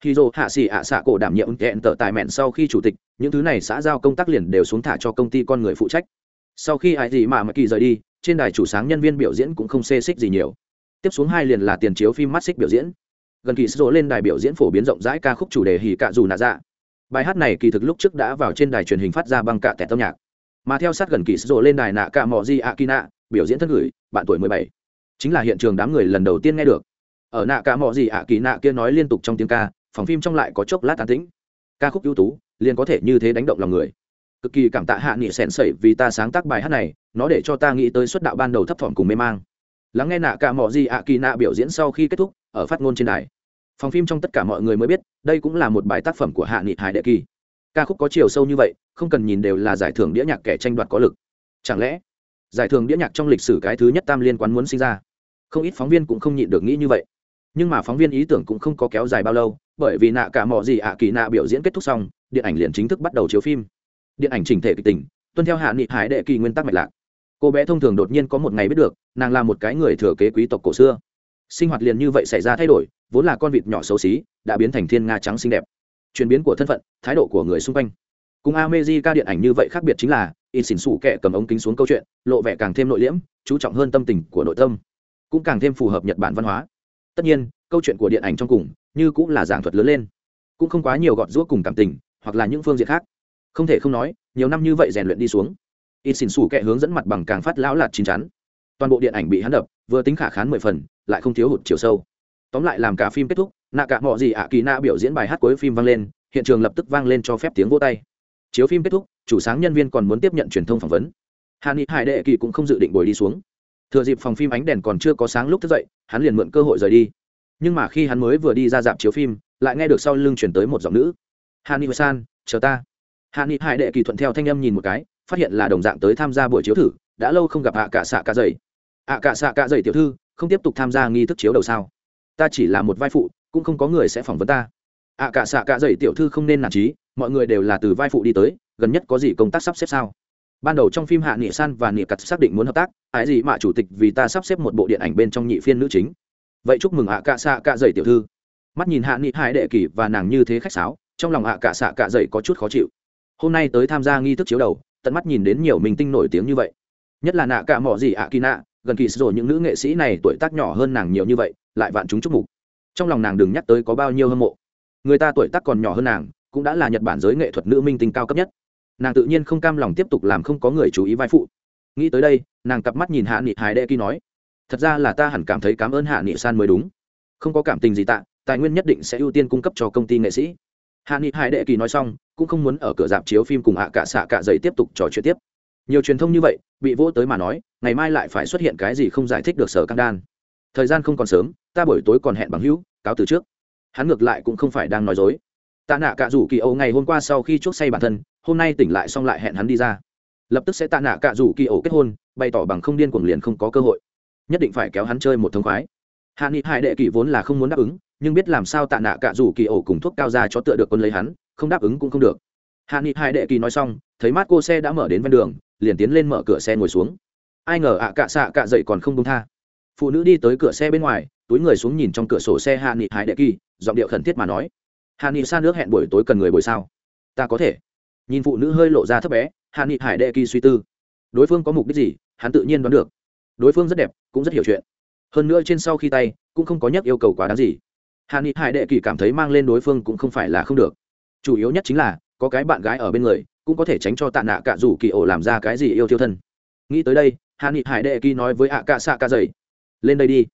Khi dồ hạ xỉ ạ xạ cổ đảm nhiệm hẹn tờ tài mẹn sau khi chủ tịch, những thứ này xã giao công tác liền đều xuống thả cho công ty con người phụ trách. Sau khi ai gì mà mà kỳ rời đi, trên đài chủ sáng nhân viên biểu diễn cũng không xê xích gì nhiều tiếp xuống hai liền là tiền chiếu phim mắt xích biểu diễn. Gần kỳ số lên đài biểu diễn phổ biến rộng rãi ca khúc chủ đề hì cạ dù nạ dạ. Bài hát này kỳ thực lúc trước đã vào trên đài truyền hình phát ra băng cạ tẻ tâm nhạc. Mà theo sát gần kỳ số lên đài nạ cạ mò di Kina biểu diễn thân gửi, bạn tuổi mười bảy. Chính là hiện trường đám người lần đầu tiên nghe được. Ở nạ cạ mò di Kina kia nói liên tục trong tiếng ca, phòng phim trong lại có chốc lát tán tĩnh. Ca khúc ưu tú, liền có thể như thế đánh động lòng người. Cực kỳ cảm tạ hạ nghị sèn sẩy vì ta sáng tác bài hát này, nó để cho ta nghĩ tới xuất đạo ban đầu thấp thỏm cùng mê mang lắng nghe nạ cả mọi gì ạ, kỳ nạ biểu diễn sau khi kết thúc, ở phát ngôn trên đài. Phòng phim trong tất cả mọi người mới biết, đây cũng là một bài tác phẩm của hạ nghị hải đệ kỳ. Ca khúc có chiều sâu như vậy, không cần nhìn đều là giải thưởng đĩa nhạc kẻ tranh đoạt có lực. Chẳng lẽ, giải thưởng đĩa nhạc trong lịch sử cái thứ nhất tam liên quán muốn sinh ra? Không ít phóng viên cũng không nhịn được nghĩ như vậy. Nhưng mà phóng viên ý tưởng cũng không có kéo dài bao lâu, bởi vì nạ cả mọi gì ạ, kỳ nạ biểu diễn kết thúc xong, điện ảnh liền chính thức bắt đầu chiếu phim. Điện ảnh chỉnh thể kịch tình, tuân theo hạ nghị hải đệ kỳ nguyên tắc mạch lạc cô bé thông thường đột nhiên có một ngày biết được, nàng là một cái người thừa kế quý tộc cổ xưa. Sinh hoạt liền như vậy xảy ra thay đổi, vốn là con vịt nhỏ xấu xí, đã biến thành thiên nga trắng xinh đẹp. Chuyển biến của thân phận, thái độ của người xung quanh. Cùng ameji ca điện ảnh như vậy khác biệt chính là in xỉn xủ kẹ cầm ống kính xuống câu chuyện, lộ vẻ càng thêm nội liễm, chú trọng hơn tâm tình của nội tâm. Cũng càng thêm phù hợp nhật bản văn hóa. Tất nhiên, câu chuyện của điện ảnh trong cùng, như cũng là giảng thuật lớn lên. Cũng không quá nhiều gọt rũa cùng cảm tình, hoặc là những phương diện khác. Không thể không nói, nhiều năm như vậy rèn luyện đi xuống ít xin xù kệ hướng dẫn mặt bằng càng phát lão lạt chín chắn. Toàn bộ điện ảnh bị hắn đập, vừa tính khả khán mười phần, lại không thiếu hụt chiều sâu. Tóm lại làm cả phim kết thúc, nạ cả mọi gì ạ kỳ nạ biểu diễn bài hát cuối phim vang lên, hiện trường lập tức vang lên cho phép tiếng vô tay. Chiếu phim kết thúc, chủ sáng nhân viên còn muốn tiếp nhận truyền thông phỏng vấn. Hà ni hải đệ kỳ cũng không dự định bồi đi xuống. Thừa dịp phòng phim ánh đèn còn chưa có sáng lúc thức dậy, hắn liền mượn cơ hội rời đi. Nhưng mà khi hắn mới vừa đi ra dạp chiếu phim, lại nghe được sau lưng chuyển tới một giọng nữ. Hà ni san, chờ ta. Hà ni hải đệ kỳ thuận theo thanh âm nhìn một cái phát hiện là đồng dạng tới tham gia buổi chiếu thử, đã lâu không gặp ạ cả xạ cả dày. ạ cả xạ cả dày tiểu thư, không tiếp tục tham gia nghi thức chiếu đầu sao? Ta chỉ là một vai phụ, cũng không có người sẽ phỏng vấn ta. ạ cả xạ cả dày tiểu thư không nên nản trí, mọi người đều là từ vai phụ đi tới, gần nhất có gì công tác sắp xếp sao? Ban đầu trong phim hạ nghị san và nghị cặt xác định muốn hợp tác, ái gì mà chủ tịch vì ta sắp xếp một bộ điện ảnh bên trong nhị phiên nữ chính. Vậy chúc mừng ạ cả xạ cả dày tiểu thư. Mắt nhìn hạ nghị hai đệ kỷ và nàng như thế khách sáo, trong lòng ạ cả xạ cả dày có chút khó chịu. Hôm nay tới tham gia nghi thức chiếu đầu tận mắt nhìn đến nhiều minh tinh nổi tiếng như vậy. Nhất là nạ cả mỏ gì ạ kỳ nạ, gần kỳ rồi những nữ nghệ sĩ này tuổi tác nhỏ hơn nàng nhiều như vậy, lại vạn chúng chúc mục. Trong lòng nàng đừng nhắc tới có bao nhiêu hâm mộ. Người ta tuổi tác còn nhỏ hơn nàng, cũng đã là nhật bản giới nghệ thuật nữ minh tinh cao cấp nhất. Nàng tự nhiên không cam lòng tiếp tục làm không có người chú ý vai phụ. Nghĩ tới đây, nàng cặp mắt nhìn hạ nghị hải đệ kỳ nói, thật ra là ta hẳn cảm thấy cảm ơn hạ nghị san mới đúng. Không có cảm tình gì tạ, tài nguyên nhất định sẽ ưu tiên cung cấp cho công ty nghệ sĩ hạ nghị hải đệ kỳ nói xong, cũng không muốn ở cửa dạp chiếu phim cùng ạ cả xạ cả dày tiếp tục trò chuyện tiếp. Nhiều truyền thông như vậy, bị vỗ tới mà nói, ngày mai lại phải xuất hiện cái gì không giải thích được sở căng đan. Thời gian không còn sớm, ta buổi tối còn hẹn bằng hữu, cáo từ trước. Hắn ngược lại cũng không phải đang nói dối. Tạ nạ cả rủ kỳ ấu ngày hôm qua sau khi chuốc say bản thân, hôm nay tỉnh lại xong lại hẹn hắn đi ra. Lập tức sẽ tạ nạ cả rủ kỳ ấu kết hôn, bày tỏ bằng không điên cuồng liền không có cơ hội. Nhất định phải kéo hắn chơi một thông khoái hạ nghị hải đệ kỳ vốn là không muốn đáp ứng, nhưng biết làm sao tạ nạ cả rủ kỳ ổ cùng thuốc cao ra cho tựa được quân lấy hắn, không đáp ứng cũng không được. Hạ nghị hải đệ kỳ nói xong, thấy mát cô xe đã mở đến ven đường, liền tiến lên mở cửa xe ngồi xuống. Ai ngờ ạ cạ xạ cạ dậy còn không đông tha. Phụ nữ đi tới cửa xe bên ngoài, túi người xuống nhìn trong cửa sổ xe hạ nghị hải đệ kỳ giọng điệu khẩn thiết mà nói. Hạ nghị xa nước hẹn buổi tối cần người buổi sao? Ta có thể. Nhìn phụ nữ hơi lộ ra thấp bé, hạ nghị hải đệ kỳ suy tư. Đối phương có mục đích gì, hắn tự nhiên đoán được. Đối phương rất đẹp, cũng rất hiểu chuyện hơn nữa trên sau khi tay, cũng không có nhắc yêu cầu quá đáng gì. Hạ nghị hải đệ kỳ cảm thấy mang lên đối phương cũng không phải là không được. Chủ yếu nhất chính là, có cái bạn gái ở bên người, cũng có thể tránh cho tạ nạ cả rủ kỳ ổ làm ra cái gì yêu thiêu thân. Nghĩ tới đây hạ nghị hải đệ kỳ nói với ạ cạ xạ cạ dày, lên đây đi.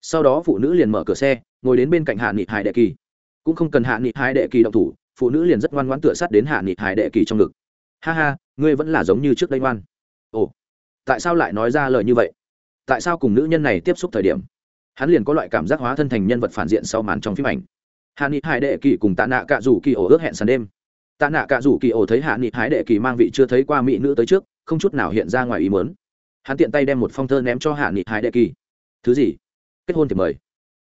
Sau đó phụ nữ liền mở cửa xe, ngồi đến bên cạnh hạ nghị hải đệ kỳ. Cũng không cần hạ nghị hải đệ kỳ động thủ, phụ nữ liền rất ngoan ngoãn tựa sát đến hạ nghị hải đệ kỳ trong ngực. Ha ha, ngươi vẫn là giống như trước đây ngoan. Ồ, tại sao lại nói ra lời như vậy? Tại sao cùng nữ nhân này tiếp xúc thời điểm, hắn liền có loại cảm giác hóa thân thành nhân vật phản diện sau màn trong phim ảnh. Hạ nghị hải đệ kỳ cùng tạ nạ cạ rủ kỳ ổ ước hẹn sàn đêm. Tạ nạ cạ rủ kỳ ổ thấy hạ nghị hải đệ kỳ mang vị chưa thấy qua mỹ nữ tới trước, không chút nào hiện ra ngoài ý mớn hắn tiện tay đem một phong thơ ném cho hạ nghị hải đệ kỳ. Thứ gì? Kết hôn thì mời.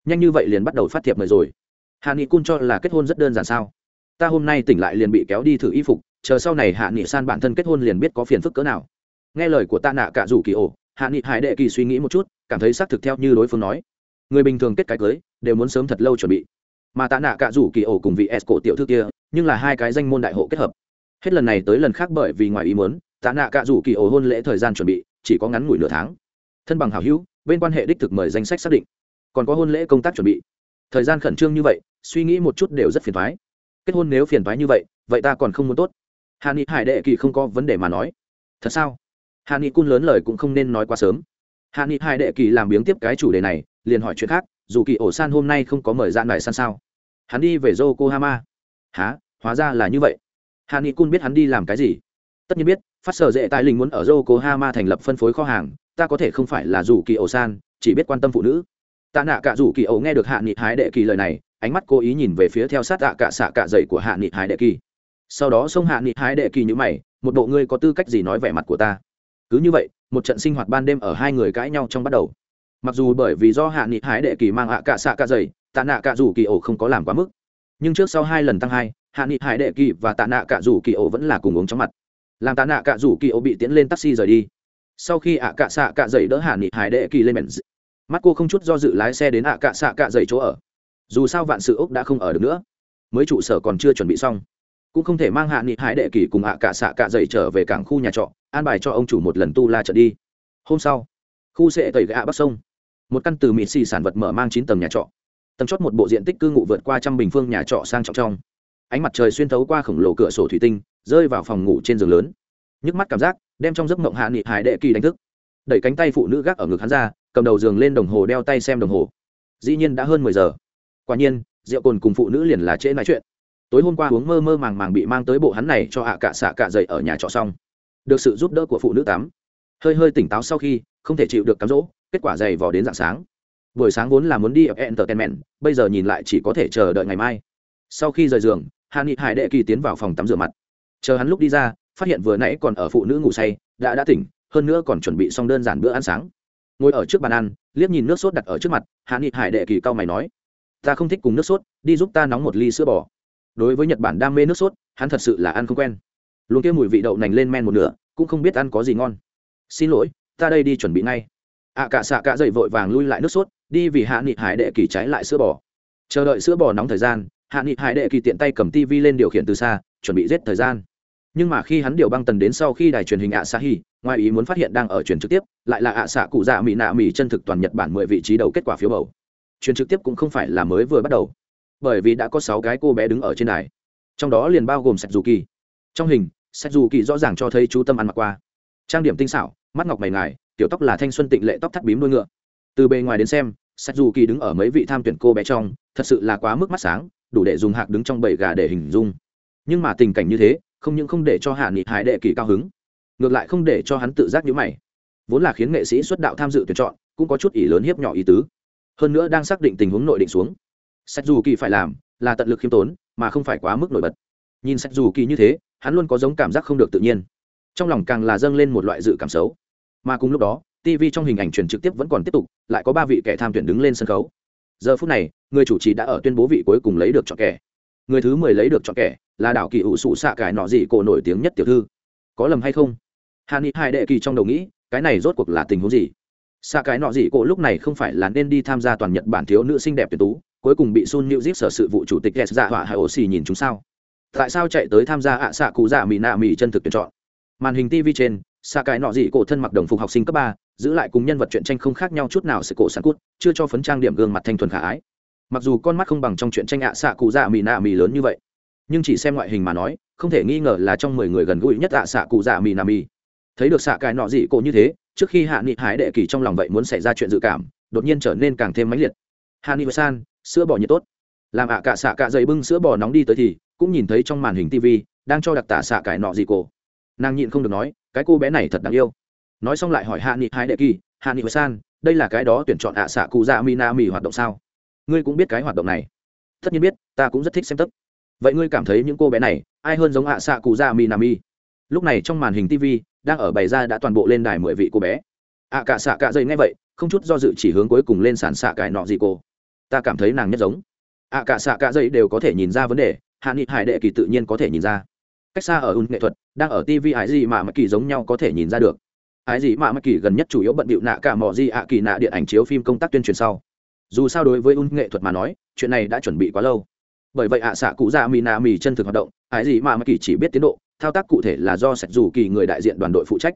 Nhanh như vậy liền bắt đầu phát thiệp mời rồi. Hạ nghị cun cho là kết hôn rất đơn giản sao? Ta hôm nay tỉnh lại liền bị kéo đi thử y phục, chờ sau này hạ nghị san bản thân kết hôn liền biết có phiền phức cỡ nào. Nghe lời của tạ nạ cạ rủ kỳ ổ hạ nghị hải đệ kỳ suy nghĩ một chút, cảm thấy xác thực theo như đối phương nói. Người bình thường kết cái cưới, đều muốn sớm thật lâu chuẩn bị. Mà tạ nạ cạ rủ kỳ ổ cùng vị s cổ tiểu thư kia, nhưng là hai cái danh môn đại hộ kết hợp. Hết lần này tới lần khác bởi vì ngoài ý muốn, tạ nạ cạ rủ kỳ ổ hôn lễ thời gian chuẩn bị, chỉ có ngắn ngủi nửa tháng. Thân bằng hảo hữu, bên quan hệ đích thực mời danh sách xác định. Còn có hôn lễ công tác chuẩn bị. Thời gian khẩn trương như vậy, suy nghĩ một chút đều rất phiền thoái kết hôn nếu phiền thoái như vậy vậy ta còn không muốn tốt. Hà ni hải đệ kỳ không có vấn đề mà nói. Thật sao? Hà ni cun lớn lời cũng không nên nói quá sớm. Hà ni hai đệ kỳ làm biếng tiếp cái chủ đề này, liền hỏi chuyện khác, dù kỳ ổ san hôm nay không có mời dạn lại san sao? Hắn đi về yokohama. Há hóa ra là như vậy. Hà ni cun biết hắn đi làm cái gì. Tất nhiên biết, phát sở dễ tài linh muốn ở yokohama thành lập phân phối kho hàng, ta có thể không phải là dù kỳ ổ san, chỉ biết quan tâm phụ nữ. Tạ nạ cả dù kỳ ổ nghe được hạ nghị hái đệ kỳ lời này, ánh mắt cố ý nhìn về phía theo sát tạ cả xạ cả dậy của hạ nghị hái đệ kỳ. Sau đó xông hạ nghị hái đệ kỳ như mày, một bộ ngươi có tư cách gì nói vẻ mặt của ta? Cứ như vậy một trận sinh hoạt ban đêm ở hai người cãi nhau trong bắt đầu. Mặc dù bởi vì do hạ nghị hái đệ kỳ mang hạ cả xạ cả dày, tạ nạ cả dù kỳ ổ không có làm quá mức. Nhưng trước sau hai lần tăng hai hạ nghị hải đệ kỳ và tạ nạ cả dù kỳ ổ vẫn là cùng uống trong mặt. Làm tạ nạ cả dù kỳ ổ bị tiến lên taxi rời đi. Sau khi ạ cạ xạ cạ dậy đỡ hạ nghị hải đệ kỳ lên mẹn mắt cô không chút do dự lái xe đến ạ cạ xạ cạ dậy chỗ ở. Dù sao vạn sự úc đã không ở được nữa. Mới trụ sở còn chưa chuẩn bị xong cũng không thể mang hạ nghị hải đệ kỳ cùng hạ cả xạ cả dậy trở về cảng khu nhà trọ, an bài cho ông chủ một lần tu la trở đi. Hôm sau, khu sẽ tẩy gạ bắc sông, một căn từ mịt xì sản vật mở mang chín tầng nhà trọ. Tầng chót một bộ diện tích cư ngụ vượt qua trăm bình phương nhà trọ sang trọng trong. Ánh mặt trời xuyên thấu qua khổng lồ cửa sổ thủy tinh, rơi vào phòng ngủ trên giường lớn. Nhức mắt cảm giác, đem trong giấc mộng hạ nghị hải đệ kỳ đánh thức. Đẩy cánh tay phụ nữ gác ở ngực hắn ra, cầm đầu giường lên đồng hồ đeo tay xem đồng hồ. Dĩ nhiên đã hơn mười giờ. Quả nhiên, rượu cồn cùng phụ nữ liền là trễ nói chuyện tối hôm qua uống mơ mơ màng màng bị mang tới bộ hắn này cho hạ cạ xạ cạ dậy ở nhà trọ xong. Được sự giúp đỡ của phụ nữ tắm. Hơi hơi tỉnh táo sau khi, không thể chịu được cám dỗ, kết quả dày vò đến dạng sáng. Buổi sáng vốn là muốn đi ở entertainment, bây giờ nhìn lại chỉ có thể chờ đợi ngày mai. Sau khi rời giường hạ nghị hải đệ kỳ tiến vào phòng tắm rửa mặt. Chờ hắn lúc đi ra, phát hiện vừa nãy còn ở phụ nữ ngủ say, đã đã tỉnh, hơn nữa còn chuẩn bị xong đơn giản bữa ăn sáng. Ngồi ở trước bàn ăn, liếc nhìn nước sốt đặt ở trước mặt hạ nghị hải đệ kỳ cao mày nói, ta không thích cùng nước sốt, đi giúp ta nóng một ly sữa bò đối với nhật bản đam mê nước sốt hắn thật sự là ăn không quen. Luôn kia mùi vị đậu nành lên men một nửa cũng không biết ăn có gì ngon. Xin lỗi ta đây đi chuẩn bị ngay. Ạ à, cả xạ cả dậy vội vàng lui lại nước sốt đi vì hạ nghị hải đệ kỳ trái lại sữa bò. Chờ đợi sữa bò nóng thời gian hạ nghị hải đệ kỳ tiện tay cầm tivi lên điều khiển từ xa chuẩn bị giết thời gian. Nhưng mà khi hắn điều băng tần đến sau khi đài truyền hình ạ xạ hi ngoài ý muốn phát hiện đang ở truyền trực tiếp lại là ạ xạ cụ dạ mỹ nạ mỹ chân thực toàn nhật bản mười vị trí đầu kết quả phiếu bầu. Truyền trực tiếp cũng không phải là mới vừa bắt đầu bởi vì đã có sáu cái cô bé đứng ở trên đài. Trong đó liền bao gồm sạch dù kỳ trong hình sạch dù kỳ rõ ràng cho thấy chú tâm ăn mặc qua. Trang điểm tinh xảo, mắt ngọc mày ngài tiểu tóc là thanh xuân tịnh lệ tóc thắt bím đuôi ngựa. Từ bề ngoài đến xem sạch dù kỳ đứng ở mấy vị tham tuyển cô bé trong, thật sự là quá mức mắt sáng, đủ để dùng hạc đứng trong bầy gà để hình dung. Nhưng mà tình cảnh như thế, không những không để cho hạ nghị hải đệ kỳ cao hứng, ngược lại không để cho hắn tự giác nhữ mày. Vốn là khiến nghệ sĩ xuất đạo tham dự tuyển chọn, cũng có chút ỷ lớn hiếp nhỏ ý tứ. Hơn nữa đang xác định tình huống nội định xuống sách dù kỳ phải làm là tận lực khiêm tốn, mà không phải quá mức nổi bật. Nhìn sách dù kỳ như thế, hắn luôn có giống cảm giác không được tự nhiên. Trong lòng càng là dâng lên một loại dự cảm xấu. Mà cùng lúc đó tv trong hình ảnh truyền trực tiếp vẫn còn tiếp tục, lại có ba vị kẻ tham tuyển đứng lên sân khấu. Giờ phút này, người chủ trì đã ở tuyên bố vị cuối cùng lấy được chọn kẻ. Người thứ mười lấy được chọn kẻ là đảo kỳ ủ sụ xạ cải nọ gì cổ nổi tiếng nhất tiểu thư. Có lầm hay không? Hà ni hai đệ kỳ trong đầu nghĩ, cái này rốt cuộc là tình huống gì? Xạ cái nọ gì cổ lúc này không phải là nên đi tham gia toàn nhật bản thiếu nữ xinh đẹp tuyển tú cuối cùng bị sun new sở sự vụ chủ tịch s dạ họa hai ổ xì nhìn chúng sao? Tại sao chạy tới tham gia ạ à xạ cụ dạ mỹ nạ mỹ chân thực tuyển chọn? Màn hình tv trên xạ cái nọ gì cổ thân mặc đồng phục học sinh cấp ba, giữ lại cùng nhân vật truyện tranh không khác nhau chút nào sự cổ sản cút, chưa cho phấn trang điểm gương mặt thanh thuần khả ái. Mặc dù con mắt không bằng trong truyện tranh ạ à xạ cụ dạ mỹ nạ mỹ lớn như vậy, nhưng chỉ xem ngoại hình mà nói, không thể nghi ngờ là trong mười người gần gũi nhất ạ à xạ cụ dạ mỹ nạ mỹ thấy được xạ cái nọ gì cổ như thế, trước khi hạ nghị hái đệ kỳ trong lòng vậy muốn xảy ra chuyện dự cảm, đột nhiên trở nên càng thêm mãnh liệt. Hạ nghị san sữa bò nhiệt tốt. Làm ạ cả xạ cả dày bưng sữa bò nóng đi tới thì, cũng nhìn thấy trong màn hình tv đang cho đặc tả xạ cải nọ gì cổ. Nàng nhịn không được nói, cái cô bé này thật đáng yêu. Nói xong lại hỏi hạ nghị hai đệ kỳ, hạ nghị san, đây là cái đó tuyển chọn ạ xạ cụ dạ Minami hoạt động sao? Ngươi cũng biết cái hoạt động này. Tất nhiên biết, ta cũng rất thích xem tấp vậy ngươi cảm thấy những cô bé này, ai hơn giống ạ xạ cụ dạ Minami? lúc này trong màn hình tv đang ở bày ra đã toàn bộ lên đài mười vị cô bé. Ạ cả xạ cả dây ngay vậy, không chút do dự chỉ hướng cuối cùng lên sàn xạ cải nọ gì cô ta cảm thấy nàng nhất giống. Ạ cả xạ cả dây đều có thể nhìn ra vấn đề, hạ nghị hải đệ kỳ tự nhiên có thể nhìn ra. Cách xa ở ung nghệ thuật, đang ở tv ái gì mà mắc kỳ giống nhau có thể nhìn ra được. Ái gì mà mắc kỳ gần nhất chủ yếu bận bịu nạ cả mò di ạ kỳ nạ điện ảnh chiếu phim công tác tuyên truyền sau. Dù sao đối với ung nghệ thuật mà nói, chuyện này đã chuẩn bị quá lâu. Bởi vậy ạ xạ cụ già mì nạ mì chân thực hoạt động ái gì mà mắc kỳ chỉ biết tiến độ, thao tác cụ thể là do sạch dù kỳ người đại diện đoàn đội phụ trách.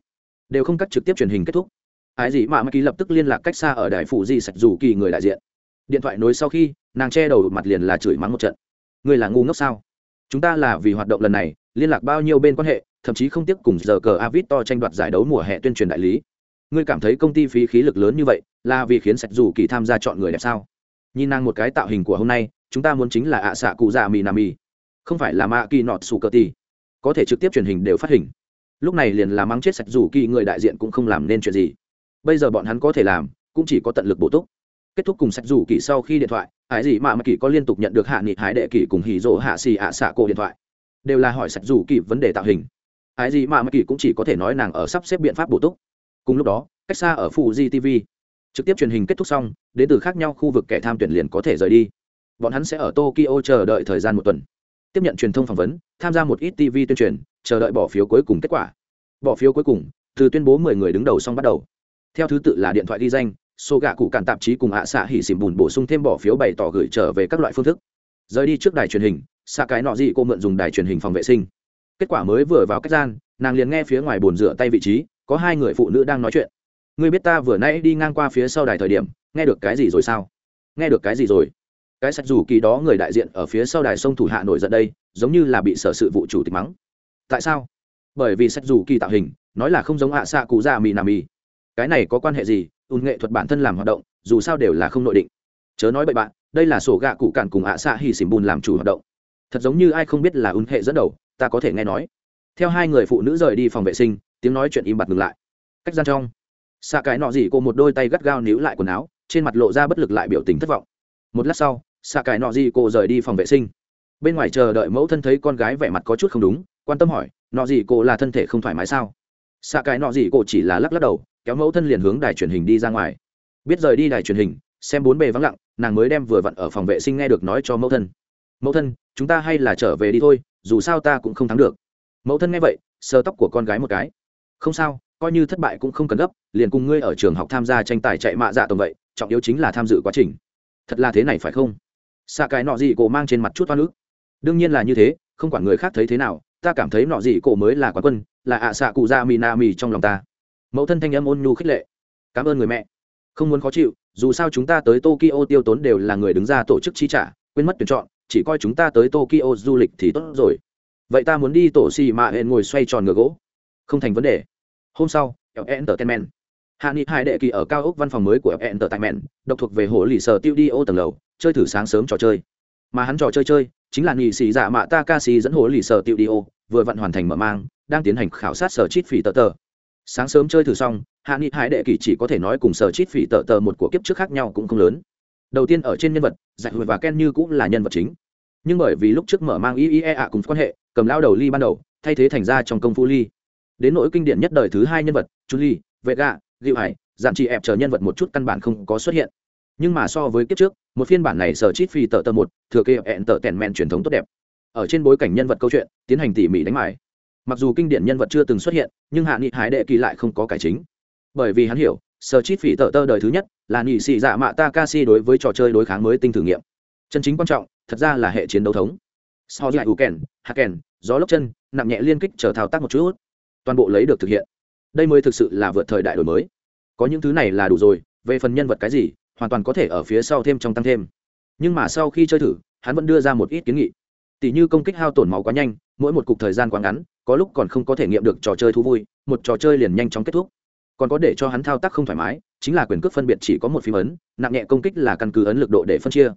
Đều không cắt trực tiếp truyền hình kết thúc. Ái gì mà mắc kỳ lập tức liên lạc cách xa ở đài phụ di sạch dù kỳ người đại diện điện thoại nối sau khi, nàng che đầu mặt liền là chửi mắng một trận. Người là ngu ngốc sao? Chúng ta là vì hoạt động lần này, liên lạc bao nhiêu bên quan hệ, thậm chí không tiếp cùng giờ cờ avit to tranh đoạt giải đấu mùa hè tuyên truyền đại lý. Ngươi cảm thấy công ty phí khí lực lớn như vậy, là vì khiến sạch dù kỳ tham gia chọn người đẹp sao? Nhìn nàng một cái tạo hình của hôm nay, chúng ta muốn chính là ạ xạ cụ già mì nà mì. Không phải là mạ kỳ nọt sù cờ ti có thể trực tiếp truyền hình đều phát hình. Lúc này liền là mắng chết sạch dù kỳ, người đại diện cũng không làm nên chuyện gì. Bây giờ bọn hắn có thể làm, cũng chỉ có tận lực bổ túc kết thúc cùng sạch rủ kỳ sau khi điện thoại, ái gì mà mà kỳ có liên tục nhận được hạ nghị hải đệ kỳ cùng hỉ rỗ hạ xì ạ xạ cổ điện thoại. Đều là hỏi sạch rủ kỳ vấn đề tạo hình. Ái gì mà mà kỳ cũng chỉ có thể nói nàng ở sắp xếp biện pháp bổ túc. Cùng lúc đó, cách xa ở phụ di tv trực tiếp truyền hình kết thúc xong, đến từ khác nhau khu vực kẻ tham tuyển liền có thể rời đi. Bọn hắn sẽ ở tokyo chờ đợi thời gian một tuần. Tiếp nhận truyền thông phỏng vấn, tham gia một ít tv tuyên truyền, chờ đợi bỏ phiếu cuối cùng kết quả. Bỏ phiếu cuối cùng, từ tuyên bố mười người đứng đầu xong bắt đầu. Theo thứ tự là điện thoại ghi danh số gạ cụ cản tạp chí cùng ạ xạ hỉ xỉm bùn bổ sung thêm bỏ phiếu bày tỏ gửi trở về các loại phương thức. Rời đi trước đài truyền hình, xạ cái nọ gì cô mượn dùng đài truyền hình phòng vệ sinh. Kết quả mới vừa vào cách gian, nàng liền nghe phía ngoài bồn rửa tay vị trí, có hai người phụ nữ đang nói chuyện. Ngươi biết ta vừa nãy đi ngang qua phía sau đài thời điểm, nghe được cái gì rồi sao? Nghe được cái gì rồi? Cái sạch dù kỳ đó người đại diện ở phía sau đài sông thủ hạ nổi giận đây, giống như là bị sở sự vụ chủ tịch mắng. Tại sao? Bởi vì sạch dù kỳ tạo hình, nói là không giống ạ xạ cụ già mì nà mì. Cái này có quan hệ gì? Ùn nghệ thuật bản thân làm hoạt động, dù sao đều là không nội định. Chớ nói bậy bạn, đây là sổ gạ cụ cản cùng ạ xạ hy xỉm bùn làm chủ hoạt động. Thật giống như ai không biết là ùn hệ dẫn đầu, ta có thể nghe nói. Theo hai người phụ nữ rời đi phòng vệ sinh, tiếng nói chuyện im bặt ngừng lại. Cách gian trong, xạ cái nọ gì cô một đôi tay gắt gao níu lại quần áo, trên mặt lộ ra bất lực lại biểu tình thất vọng. Một lát sau, xạ cái nọ gì cô rời đi phòng vệ sinh. Bên ngoài chờ đợi mẫu thân thấy con gái vẻ mặt có chút không đúng, quan tâm hỏi, nọ gì cô là thân thể không thoải mái sao? Xạ cái nọ gì cô chỉ là lắc lắc đầu kéo mẫu thân liền hướng đài truyền hình đi ra ngoài. Biết rời đi đài truyền hình, xem bốn bề vắng lặng, nàng mới đem vừa vặn ở phòng vệ sinh nghe được nói cho mẫu thân. Mẫu thân, chúng ta hay là trở về đi thôi, dù sao ta cũng không thắng được. Mẫu thân nghe vậy, sờ tóc của con gái một cái. Không sao, coi như thất bại cũng không cần gấp, liền cùng ngươi ở trường học tham gia tranh tài chạy mạ dạ tổng vậy, trọng yếu chính là tham dự quá trình. Thật là thế này phải không? Xạ cái nọ gì cổ mang trên mặt chút toan ức. Đương nhiên là như thế, không quản người khác thấy thế nào, ta cảm thấy nọ gì cổ mới là quán quân, là ạ xạ cụ ra mì na mì trong lòng ta mẫu thân thanh âm ôn nhu khích lệ. Cảm ơn người mẹ. Không muốn khó chịu, dù sao chúng ta tới tokyo tiêu tốn đều là người đứng ra tổ chức chi trả, quên mất tuyển chọn, chỉ coi chúng ta tới tokyo du lịch thì tốt rồi. Vậy ta muốn đi tổ xì mạ hẹn ngồi xoay tròn ngựa gỗ. Không thành vấn đề. Hôm sau entertainment. Hạ nghị hai đệ kỳ ở cao ốc văn phòng mới của entertainment, độc thuộc về hồ lì sở tiêu đi ô tầng lầu, chơi thử sáng sớm trò chơi. Mà hắn trò chơi chơi, chính là nghị sĩ dạ mạ takashi dẫn hồ lì sở tiêu đi ô vừa vận hoàn thành mở mang, đang tiến hành khảo sát sở chít phỉ tờ tờ sáng sớm chơi thử xong, hạ nghị hải đệ kỳ chỉ có thể nói cùng sở chít phỉ tờ tờ một của kiếp trước khác nhau cũng không lớn. Đầu tiên ở trên nhân vật, giải hụi và ken như cũng là nhân vật chính. Nhưng bởi vì lúc trước mở mang iea ạ à cùng quan hệ, cầm lao đầu ly ban đầu, thay thế thành ra trong công phu ly đến nỗi kinh điển nhất đời thứ hai nhân vật chu ly vệ gạ dịu hải giản chị ẹp chờ nhân vật một chút căn bản không có xuất hiện. Nhưng mà so với kiếp trước, một phiên bản này sở chít phi tờ tờ một, thừa kê hẹn tờ tèn mẹn truyền thống tốt đẹp. Ở trên bối cảnh nhân vật câu chuyện, tiến hành tỉ mỉ đánh mải mặc dù kinh điển nhân vật chưa từng xuất hiện, nhưng hạ nghị hải đệ kỳ lại không có cải chính. Bởi vì hắn hiểu, sở chít phỉ tờ tơ đời thứ nhất là nghị sĩ dạ mạ takashi đối với trò chơi đối kháng mới tinh thử nghiệm. Chân chính quan trọng, thật ra là hệ chiến đấu thống. So với u kèn, hạ kèn, gió lốc chân, nặng nhẹ liên kích chờ thao tác một chút. Toàn bộ lấy được thực hiện. Đây mới thực sự là vượt thời đại đổi mới. Có những thứ này là đủ rồi, về phần nhân vật cái gì, hoàn toàn có thể ở phía sau thêm trong tăng thêm. Nhưng mà sau khi chơi thử, hắn vẫn đưa ra một ít kiến nghị. Tỷ như công kích hao tổn máu quá nhanh, mỗi một cục thời gian quá ngắn có lúc còn không có thể nghiệm được trò chơi thú vui, một trò chơi liền nhanh chóng kết thúc. Còn có để cho hắn thao tác không thoải mái, chính là quyền cước phân biệt chỉ có một phím ấn, nặng nhẹ công kích là căn cứ ấn lực độ để phân chia.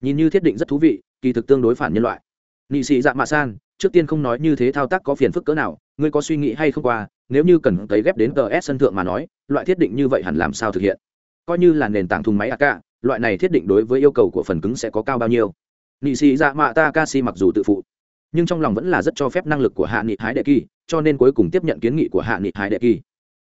Nhìn như thiết định rất thú vị, kỳ thực tương đối phản nhân loại. Nị sĩ dạ mạ san, trước tiên không nói như thế thao tác có phiền phức cỡ nào, ngươi có suy nghĩ hay không qua, nếu như cần cấy ghép đến ts sân thượng mà nói, loại thiết định như vậy hẳn làm sao thực hiện? Coi như là nền tảng thùng máy ak loại này thiết định đối với yêu cầu của phần cứng sẽ có cao bao nhiêu? Nị sĩ dạ mạ ta ca si mặc dù tự phụ nhưng trong lòng vẫn là rất cho phép năng lực của hạ nghị hái đệ kỳ, cho nên cuối cùng tiếp nhận kiến nghị của hạ nghị hái đệ kỳ.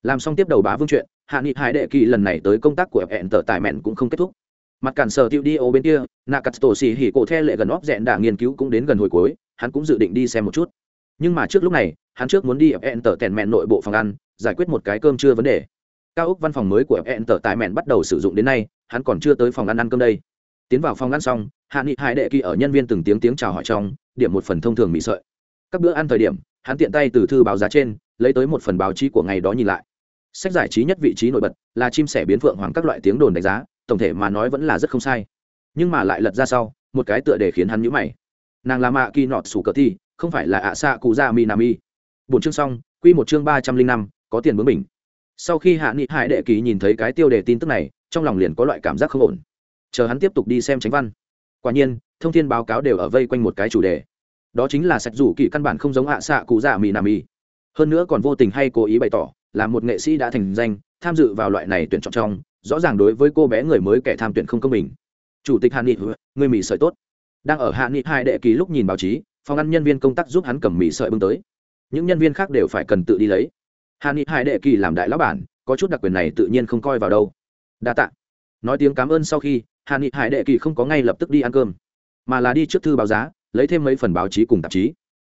Làm xong tiếp đầu bá vương chuyện, hạ nghị hải đệ kỳ lần này tới công tác của hẹn tờ tài mẹn cũng không kết thúc. Mặt cản sở tiêu đi ô bên kia nakatsu xì hỉ cổ the lệ gần óc dẹn đà nghiên cứu cũng đến gần hồi cuối, hắn cũng dự định đi xem một chút. Nhưng mà trước lúc này, hắn trước muốn đi hẹn tờ tèn mẹn nội bộ phòng ăn, giải quyết một cái cơm chưa vấn đề. Cao ốc văn phòng mới của hẹn tờ tài mẹn bắt đầu sử dụng đến nay, hắn còn chưa tới phòng ăn ăn cơm đây. Tiến vào phòng ăn xong, hạ nghị hải đệ kỳ ở nhân viên từng tiếng tiếng chào hỏi trong điểm một phần thông thường mị sợi. Các bữa ăn thời điểm, hắn tiện tay từ thư báo giá trên, lấy tới một phần báo chí của ngày đó nhìn lại. Sách giải trí nhất vị trí nổi bật là chim sẻ biến phượng hoàng các loại tiếng đồn đánh giá, tổng thể mà nói vẫn là rất không sai. Nhưng mà lại lật ra sau, một cái tựa để khiến hắn nhũ mày. Nàng là mạ kỳ nọt sủ cờ thi không phải là ạ xạ cụ gia mi nam mi bốn chương xong, quy một chương ba trăm linh năm, có tiền bướng mình sau khi hạ nghị hải đệ kỳ nhìn thấy cái tiêu đề tin tức này, trong lòng liền có loại cảm giác không ổn. Chờ hắn tiếp tục đi xem tránh văn. Quả nhiên thông tin báo cáo đều ở vây quanh một cái chủ đề. Đó chính là sạch rủ kỳ căn bản không giống hạ xạ cụ dạ mỹ nam mi hơn nữa còn vô tình hay cố ý bày tỏ là một nghệ sĩ đã thành danh, tham dự vào loại này tuyển chọn trong, rõ ràng đối với cô bé người mới kẻ tham tuyển không công bình. Chủ tịch hạ nghị người mỹ sợi tốt. Đang ở hạ nghị hai đệ kỳ lúc nhìn báo chí, phòng ăn nhân viên công tác giúp hắn cầm mỹ sợi bưng tới. Những nhân viên khác đều phải cần tự đi lấy. Hạ nghị hai đệ kỳ làm đại lão bản, có chút đặc quyền này tự nhiên không coi vào đâu. Đa tạ. Nói tiếng cảm ơn sau khi hạ nghị hải đệ kỳ không có ngay lập tức đi ăn cơm mà là đi trước thư báo giá, lấy thêm mấy phần báo chí cùng tạp chí.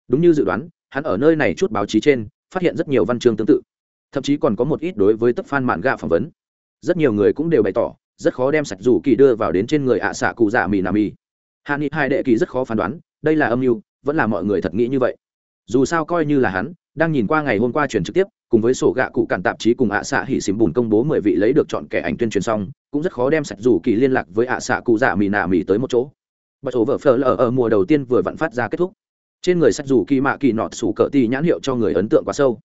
Đúng như dự đoán, hắn ở nơi này chút báo chí trên, phát hiện rất nhiều văn chương tương tự. Thậm chí còn có một ít đối với tấp fan mạn gạ phỏng vấn. Rất nhiều người cũng đều bày tỏ, rất khó đem sạch rủ kỳ đưa vào đến trên người ạ xạ cụ dạ mì nà mì. Hạ nghị hai đệ kỳ rất khó phán đoán, đây là âm mưu, vẫn là mọi người thật nghĩ như vậy. Dù sao coi như là hắn, đang nhìn qua ngày hôm qua truyền trực tiếp, cùng với sổ gạ cụ cản tạp chí cùng ạ xạ hỉ xìm bùn công bố mười vị lấy được chọn kẻ ảnh tuyên truyền xong, cũng rất khó đem sạch rủ kỳ liên lạc với ạ xạ cụ dạ mì nà mì tới một chỗ bật ổ vở phở lở ở mùa đầu tiên vừa vặn phát ra kết thúc. Trên người sạch rủ kỳ mạ kỳ nọt sủ cỡ tì nhãn hiệu cho người ấn tượng quá sâu.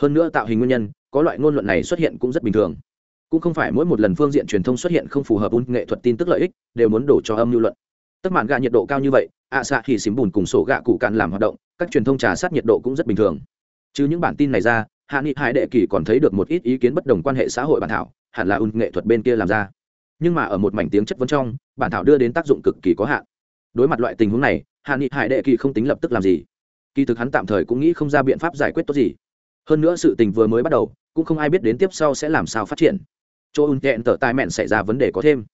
Hơn nữa tạo hình nguyên nhân, có loại ngôn luận này xuất hiện cũng rất bình thường. Cũng không phải mỗi một lần phương diện truyền thông xuất hiện không phù hợp un nghệ thuật tin tức lợi ích, đều muốn đổ cho âm lưu luận. Tất mạn gạ nhiệt độ cao như vậy, ạ xạ thì xím bùn cùng sổ gạ cụ cạn làm hoạt động, các truyền thông trà sát nhiệt độ cũng rất bình thường. Chứ những bản tin này ra, hạ nghị hải đệ kỳ còn thấy được một ít ý kiến bất đồng quan hệ xã hội bản thảo, hẳn là un nghệ thuật bên kia làm ra. Nhưng mà ở một mảnh tiếng chất vấn trong, bản thảo đưa đến tác dụng cực kỳ có hạn đối mặt loại tình huống này, hạ nghị hải đệ kỳ không tính lập tức làm gì. Kỳ thực hắn tạm thời cũng nghĩ không ra biện pháp giải quyết tốt gì. Hơn nữa sự tình vừa mới bắt đầu, cũng không ai biết đến tiếp sau sẽ làm sao phát triển. Chỗ ùn tẹn tở tai mẹn xảy ra vấn đề có thêm.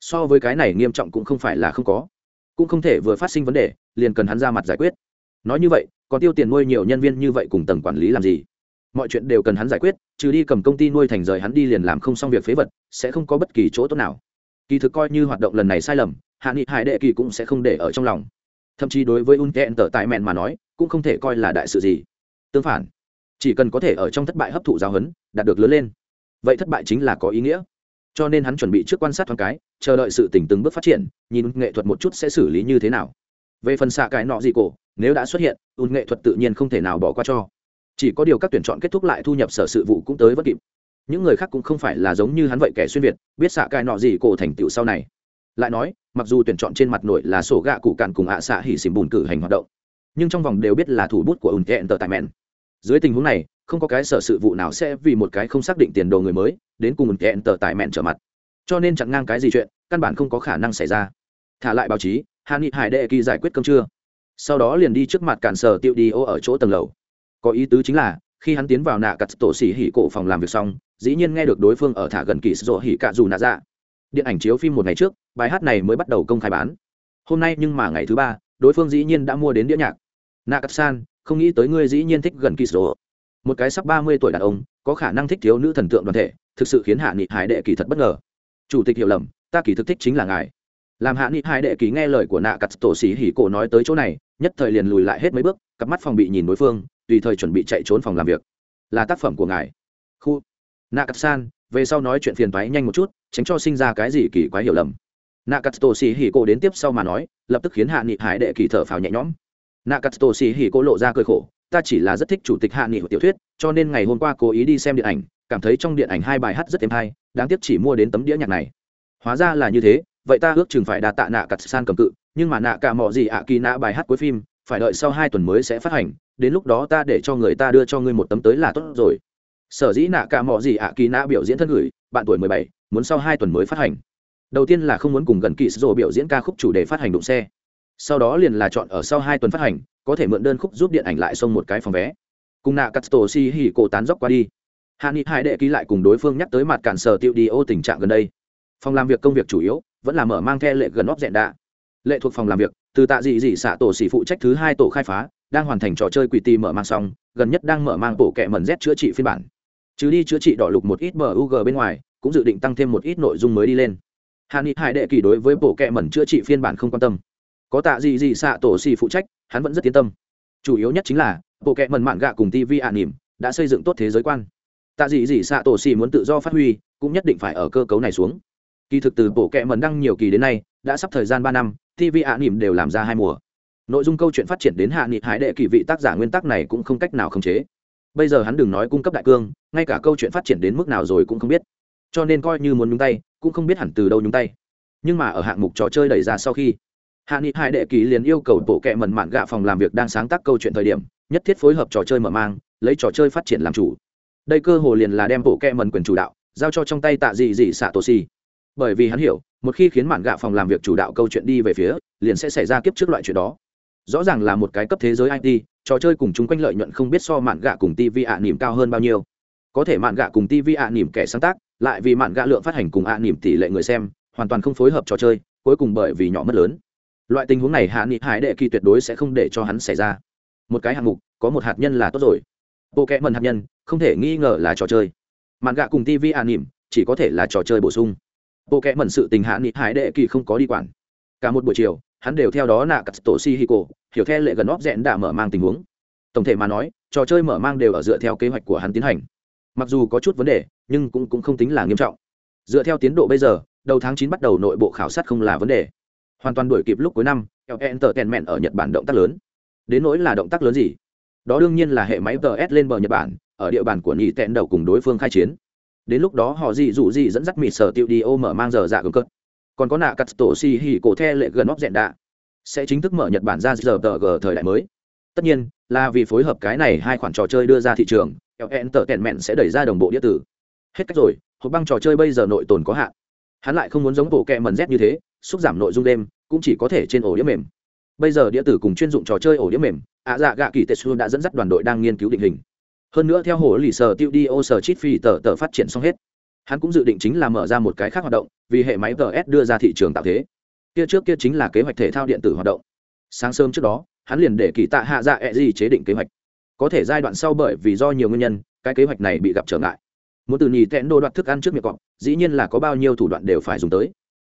So với cái này nghiêm trọng cũng không phải là không có. Cũng không thể vừa phát sinh vấn đề, liền cần hắn ra mặt giải quyết. Nói như vậy, còn tiêu tiền nuôi nhiều nhân viên như vậy cùng tầng quản lý làm gì? Mọi chuyện đều cần hắn giải quyết, trừ đi cầm công ty nuôi thành rời hắn đi liền làm không xong việc phế vật, sẽ không có bất kỳ chỗ tốt nào. Kỳ thực coi như hoạt động lần này sai lầm hạ nghị hải đệ kỳ cũng sẽ không để ở trong lòng. Thậm chí đối với un tẹn tờ tại mẹn mà nói, cũng không thể coi là đại sự gì. Tương phản, chỉ cần có thể ở trong thất bại hấp thụ giáo huấn, đạt được lớn lên, vậy thất bại chính là có ý nghĩa. Cho nên hắn chuẩn bị trước quan sát thoáng cái, chờ đợi sự tỉnh từng bước phát triển, nhìn nghệ thuật một chút sẽ xử lý như thế nào. Về phần xạ cái nọ gì cổ, nếu đã xuất hiện, ùn nghệ thuật tự nhiên không thể nào bỏ qua cho. Chỉ có điều các tuyển chọn kết thúc lại thu nhập sở sự vụ cũng tới vất kịp. Những người khác cũng không phải là giống như hắn vậy kẻ xuyên việt, biết xạ cái nọ gì cổ thành tựu sau này lại nói, mặc dù tuyển chọn trên mặt nội là sổ gạ cụ cạn cùng ạ xạ hỉ xỉm bùn cử hành hoạt động, nhưng trong vòng đều biết là thủ bút của ùn kẹn tờ tài mẹn. Dưới tình huống này, không có cái sở sự vụ nào sẽ vì một cái không xác định tiền đồ người mới, đến cùng ùn kẹn tờ tài mẹn trở mặt. Cho nên chặn ngang cái gì chuyện, căn bản không có khả năng xảy ra. Thả lại báo chí hà nghị hải đệ kỳ giải quyết cơm trưa. Sau đó liền đi trước mặt cản sở tiêu đi ô ở chỗ tầng lầu. Có ý tứ chính là, khi hắn tiến vào nạ cặt tổ xỉ hỉ cổ phòng làm việc xong, dĩ nhiên nghe được đối phương ở thả gần kỳ sổ hỉ cạ dù nạ dạ điện ảnh chiếu phim một ngày trước, bài hát này mới bắt đầu công khai bán. Hôm nay nhưng mà ngày thứ ba, đối phương dĩ nhiên đã mua đến đĩa nhạc. Nakatsan cắt san không nghĩ tới ngươi dĩ nhiên thích gần kỳ sổ một cái sắp ba mươi tuổi đàn ông, có khả năng thích thiếu nữ thần tượng đoàn thể, thực sự khiến hạ nghị hải đệ kỳ thật bất ngờ. Chủ tịch hiểu lầm, ta kỳ thực thích chính là ngài. Làm hạ nghị hải đệ kỳ nghe lời của nạ cắt tổ xỉ hỉ cổ nói tới chỗ này, nhất thời liền lùi lại hết mấy bước, cặp mắt phòng bị nhìn đối phương, tùy thời chuẩn bị chạy trốn phòng làm việc. Là tác phẩm của ngài. Khu. Nạ cắt san về sau nói chuyện phiền thoái nhanh một chút, tránh cho sinh ra cái gì kỳ quái hiểu lầm. Nạ cắt tổ xì hỉ cô đến tiếp sau mà nói, lập tức khiến hạ nghị hải đệ kỳ thở phào nhẹ nhõm. Nạ cắt tổ xì hỉ cô lộ ra cười khổ, ta chỉ là rất thích chủ tịch hạ nghị của tiểu thuyết, cho nên ngày hôm qua cố ý đi xem điện ảnh, cảm thấy trong điện ảnh hai bài hát rất êm hay, đáng tiếc chỉ mua đến tấm đĩa nhạc này. Hóa ra là như thế, vậy ta ước chừng phải đạt tạ nạ cắt san cầm cự, nhưng mà nạ cả mọi gì ạ kỳ nạ bài hát cuối phim, phải đợi sau hai tuần mới sẽ phát hành, đến lúc đó ta để cho người ta đưa cho ngươi một tấm tới là tốt rồi sở dĩ nạ cả mọi gì ạ kỳ nạ biểu diễn thân gửi, bạn tuổi mười bảy, muốn sau hai tuần mới phát hành. Đầu tiên là không muốn cùng gần kỳ sô biểu diễn ca khúc chủ đề phát hành đụng xe. Sau đó liền là chọn ở sau hai tuần phát hành, có thể mượn đơn khúc giúp điện ảnh lại xông một cái phòng vé. Cùng nạ cắt tổ si hỉ cổ tán dốc qua đi. Hạ nghị hai đệ ký lại cùng đối phương nhắc tới mặt cản sở tiêu đi ô tình trạng gần đây. Phòng làm việc công việc chủ yếu, vẫn là mở mang the lệ gần óc dẹn đạ. Lệ thuộc phòng làm việc, từ tạ dị dị xạ tổ xỉ phụ trách thứ hai tổ khai phá, đang hoàn thành trò chơi quỷ ti mở mang xong, gần nhất đang mở mang bộ kẹ mẩn z chữa trị phiên bản chứ đi chữa trị đỏ lục một ít mug bên ngoài, cũng dự định tăng thêm một ít nội dung mới đi lên. Hàn nghị hải đệ kỳ đối với bộ kệ mẩn chữa trị phiên bản không quan tâm. Có tạ gì gì xạ tổ xì phụ trách, hắn vẫn rất yên tâm. Chủ yếu nhất chính là, bộ kệ mẩn mạn gạ cùng tv ạ nỉm đã xây dựng tốt thế giới quan. Tạ gì gì xạ tổ xì muốn tự do phát huy, cũng nhất định phải ở cơ cấu này xuống. Kỳ thực từ bộ kệ mẩn đăng nhiều kỳ đến nay, đã sắp thời gian ba năm tv ạ nỉm đều làm ra hai mùa. Nội dung câu chuyện phát triển đến hạ nghị hải đệ kỳ vị tác giả nguyên tắc này cũng không cách nào khống chế bây giờ hắn đừng nói cung cấp đại cương, ngay cả câu chuyện phát triển đến mức nào rồi cũng không biết. Cho nên coi như muốn nhúng tay, cũng không biết hẳn từ đâu nhúng tay. Nhưng mà ở hạng mục trò chơi đẩy ra sau khi, hạ nghị Hai đệ ký liền yêu cầu bộ kệ mần mạn gạ phòng làm việc đang sáng tác câu chuyện thời điểm, nhất thiết phối hợp trò chơi mở mang, lấy trò chơi phát triển làm chủ. Đây cơ hồ liền là đem bộ kệ mần quyền chủ đạo, giao cho trong tay tạ dị dị xạ tổ xì. Bởi vì hắn hiểu, một khi khiến mạn gạ phòng làm việc chủ đạo câu chuyện đi về phía, liền sẽ xảy ra kiếp trước loại chuyện đó. Rõ ràng là một cái cấp thế giới it trò chơi cùng chung quanh lợi nhuận không biết so mạn gạ cùng tv ạ nỉm cao hơn bao nhiêu. Có thể mạn gạ cùng tv ạ nỉm kẻ sáng tác, lại vì mạn gạ lượng phát hành cùng ạ nỉm tỷ lệ người xem, hoàn toàn không phối hợp trò chơi, cuối cùng bởi vì nhỏ mất lớn. Loại tình huống này hạ nghị hải đệ kỳ tuyệt đối sẽ không để cho hắn xảy ra. Một cái hạng mục, có một hạt nhân là tốt rồi. Bộ kẽ mần hạt nhân, không thể nghi ngờ là trò chơi. Mạn gạ cùng tv ạ nỉm, chỉ có thể là trò chơi bổ sung. Bộ kẽ mần sự tình hạ nghị hải đệ kỳ không có đi quản. Cả một buổi chiều hắn đều theo đó nạ cắt tổ si hi cổ hiểu theo lệ gần óc rẽn đã mở mang tình huống. Tổng thể mà nói trò chơi mở mang đều ở dựa theo kế hoạch của hắn tiến hành. Mặc dù có chút vấn đề nhưng cũng, cũng không tính là nghiêm trọng. Dựa theo tiến độ bây giờ đầu tháng chín bắt đầu nội bộ khảo sát không là vấn đề. Hoàn toàn đuổi kịp lúc cuối năm entertainment ở nhật bản động tác lớn. Đến nỗi là động tác lớn gì? Đó đương nhiên là hệ máy ts lên bờ nhật bản ở địa bàn của nhị tẹn đầu cùng đối phương khai chiến. Đến lúc đó họ gì dụ gì dẫn dắt mịt sở tiêu đi ô mở mang giờ dạ cường cất còn có nạ cắt tổ xì hỉ cổ the lệ gần óc dẹn đạ sẽ chính thức mở nhật bản ra giờ tờ g thời đại mới tất nhiên là vì phối hợp cái này hai khoản trò chơi đưa ra thị trường ln tờ tẹn mẹn sẽ đẩy ra đồng bộ đĩa tử hết cách rồi hộp băng trò chơi bây giờ nội tồn có hạn hắn lại không muốn giống bộ kẹ mần z như thế xúc giảm nội dung đêm cũng chỉ có thể trên ổ đĩa mềm bây giờ đĩa tử cùng chuyên dụng trò chơi ổ đĩa mềm ạ dạ gạ kỳ tetsu đã dẫn dắt đoàn đội đang nghiên cứu định hình hơn nữa theo hồ lì sở tiêu đi ô sở chít phi tờ tờ phát triển xong hết hắn cũng dự định chính là mở ra một cái khác hoạt động, vì hệ máy ts đưa ra thị trường tạo thế. Kia trước kia chính là kế hoạch thể thao điện tử hoạt động. Sáng sớm trước đó, hắn liền để kỳ tạ hạ dạ e chế định kế hoạch. Có thể giai đoạn sau bởi vì do nhiều nguyên nhân, cái kế hoạch này bị gặp trở ngại. Muốn từ nhì tẹn đồ đoạt thức ăn trước miệng cọp, dĩ nhiên là có bao nhiêu thủ đoạn đều phải dùng tới.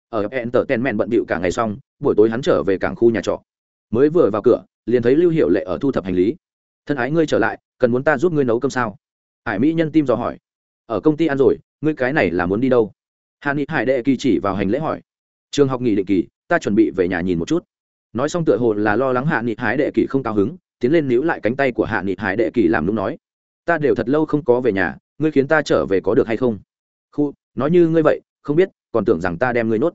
Ở hẹn tờ tèn mẹn bận bịu cả ngày xong, buổi tối hắn trở về cảng khu nhà trọ. Mới vừa vào cửa, liền thấy lưu hiệu lệ ở thu thập hành lý. Thân ái ngươi trở lại, cần muốn ta giúp ngươi nấu cơm sao? Hải mỹ nhân tim dò hỏi. Ở công ty ăn rồi ngươi cái này là muốn đi đâu? Hạ nghị hải đệ kỳ chỉ vào hành lễ hỏi. Trường học nghỉ định kỳ, ta chuẩn bị về nhà nhìn một chút. Nói xong tựa hồ là lo lắng hạ nghị hải đệ kỳ không cao hứng, tiến lên níu lại cánh tay của hạ nghị hải đệ kỳ làm lúc nói. Ta đều thật lâu không có về nhà, ngươi khiến ta trở về có được hay không? Khu, nói như ngươi vậy, không biết, còn tưởng rằng ta đem ngươi nuốt.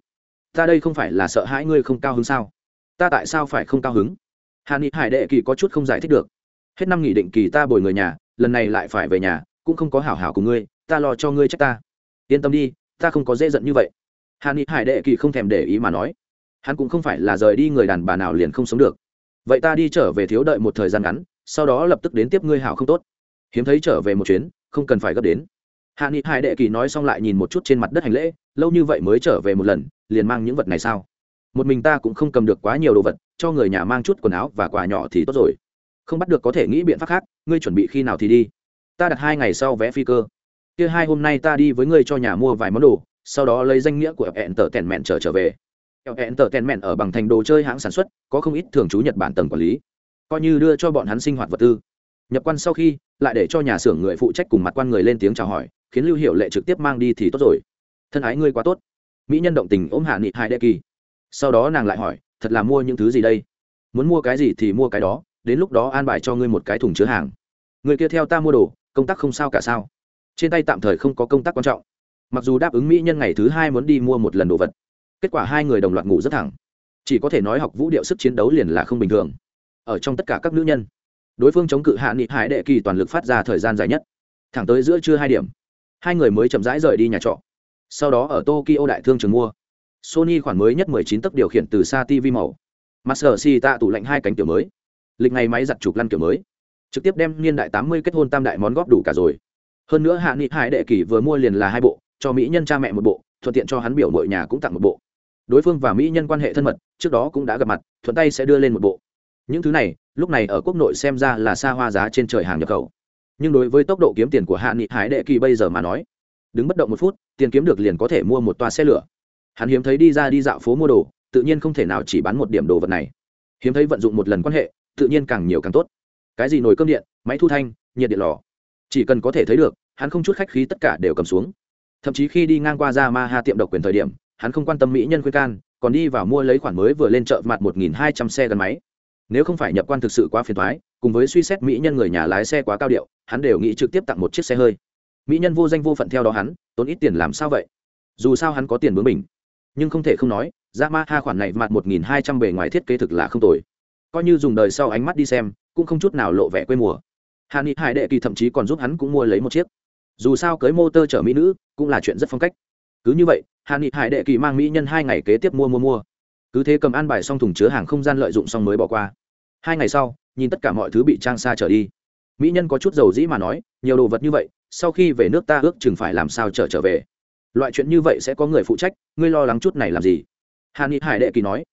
ta đây không phải là sợ hãi ngươi không cao hứng sao? Ta tại sao phải không cao hứng? Hạ nghị hải đệ kỳ có chút không giải thích được. Hết năm nghỉ định kỳ ta bồi người nhà, lần này lại phải về nhà, cũng không có hảo hảo cùng ngươi ta lo cho ngươi trách ta. Yên tâm đi, ta không có dễ giận như vậy. Hà ni hải đệ kỳ không thèm để ý mà nói. Hắn cũng không phải là rời đi người đàn bà nào liền không sống được. Vậy ta đi trở về thiếu đợi một thời gian ngắn, sau đó lập tức đến tiếp ngươi hảo không tốt. Hiếm thấy trở về một chuyến, không cần phải gấp đến. Hạ nghị hải đệ kỳ nói xong lại nhìn một chút trên mặt đất hành lễ, lâu như vậy mới trở về một lần, liền mang những vật này sao? Một mình ta cũng không cầm được quá nhiều đồ vật, cho người nhà mang chút quần áo và quà nhỏ thì tốt rồi. Không bắt được có thể nghĩ biện pháp khác, ngươi chuẩn bị khi nào thì đi. Ta đặt hai ngày sau vé phi cơ kia hai hôm nay ta đi với ngươi cho nhà mua vài món đồ, sau đó lấy danh nghĩa của hẹn tờ tèn mẹn trở trở về. Hẹn tờ tèn mẹn ở bằng thành đồ chơi hãng sản xuất, có không ít thường trú nhật bản tầng quản lý. Coi như đưa cho bọn hắn sinh hoạt vật tư. Nhập quan sau khi, lại để cho nhà xưởng người phụ trách cùng mặt quan người lên tiếng chào hỏi, khiến lưu hiệu lệ trực tiếp mang đi thì tốt rồi. Thân ái ngươi quá tốt. Mỹ nhân động tình ôm hạ nghị hai đệ kỳ. Sau đó nàng lại hỏi, thật là mua những thứ gì đây? Muốn mua cái gì thì mua cái đó, đến lúc đó an bài cho ngươi một cái thùng chứa hàng. Người kia theo ta mua đồ, công tác không sao cả sao? Trên tay tạm thời không có công tác quan trọng. Mặc dù đáp ứng mỹ nhân ngày thứ hai muốn đi mua một lần đồ vật, kết quả hai người đồng loạt ngủ rất thẳng. Chỉ có thể nói học vũ điệu sức chiến đấu liền là không bình thường. Ở trong tất cả các nữ nhân, đối phương chống cự hạ nghị hải đệ kỳ toàn lực phát ra thời gian dài nhất. Thẳng tới giữa trưa hai điểm, hai người mới chậm rãi rời đi nhà trọ. Sau đó ở tokyo đại thương trường mua. Sony khoản mới nhất 19 tấc điều khiển từ xa tv màu. Master si tạ tủ lạnh hai cánh kiểu mới. Lịch ngày máy giặt chụp lăn kiểu mới. Trực tiếp đem niên đại 80 kết hôn tam đại món góp đủ cả rồi hơn nữa hạ nghị hải đệ kỷ vừa mua liền là hai bộ, cho mỹ nhân cha mẹ một bộ, thuận tiện cho hắn biểu mọi nhà cũng tặng một bộ. Đối phương và mỹ nhân quan hệ thân mật, trước đó cũng đã gặp mặt, thuận tay sẽ đưa lên một bộ. Những thứ này, lúc này ở quốc nội xem ra là xa hoa giá trên trời hàng nhập khẩu. Nhưng đối với tốc độ kiếm tiền của hạ nghị hải đệ kỳ bây giờ mà nói, đứng bất động một phút, tiền kiếm được liền có thể mua một toa xe lửa. Hắn hiếm thấy đi ra đi dạo phố mua đồ, tự nhiên không thể nào chỉ bán một điểm đồ vật này. Hiếm thấy vận dụng một lần quan hệ, tự nhiên càng nhiều càng tốt. Cái gì nồi cơm điện, máy thu thanh, nhiệt điện lò chỉ cần có thể thấy được, hắn không chút khách khí tất cả đều cầm xuống. Thậm chí khi đi ngang qua ra ma ha tiệm độc quyền thời điểm, hắn không quan tâm mỹ nhân khuyên can, còn đi vào mua lấy khoản mới vừa lên chợ mặt một nghìn hai trăm xe gắn máy. Nếu không phải nhập quan thực sự quá phiền thoái cùng với suy xét mỹ nhân người nhà lái xe quá cao điệu, hắn đều nghĩ trực tiếp tặng một chiếc xe hơi. Mỹ nhân vô danh vô phận theo đó hắn, tốn ít tiền làm sao vậy? Dù sao hắn có tiền bướng mình nhưng không thể không nói, ra ma ha khoản này mặt một nghìn hai trăm bề ngoài thiết kế thực là không tồi. Coi như dùng đời sau ánh mắt đi xem, cũng không chút nào lộ vẻ quê mùa hà ni hải đệ kỳ thậm chí còn giúp hắn cũng mua lấy một chiếc. Dù sao cưới mô tơ chở mỹ nữ cũng là chuyện rất phong cách. Cứ như vậy hà ni hải đệ kỳ mang mỹ nhân hai ngày kế tiếp mua mua mua. Cứ thế cầm an bài xong thùng chứa hàng không gian lợi dụng xong mới bỏ qua. Hai ngày sau, nhìn tất cả mọi thứ bị trang xa trở đi. Mỹ nhân có chút dầu dĩ mà nói, nhiều đồ vật như vậy, sau khi về nước ta ước chừng phải làm sao trở trở về. Loại chuyện như vậy sẽ có người phụ trách, ngươi lo lắng chút này làm gì? Hà ni hải đệ kỳ nói.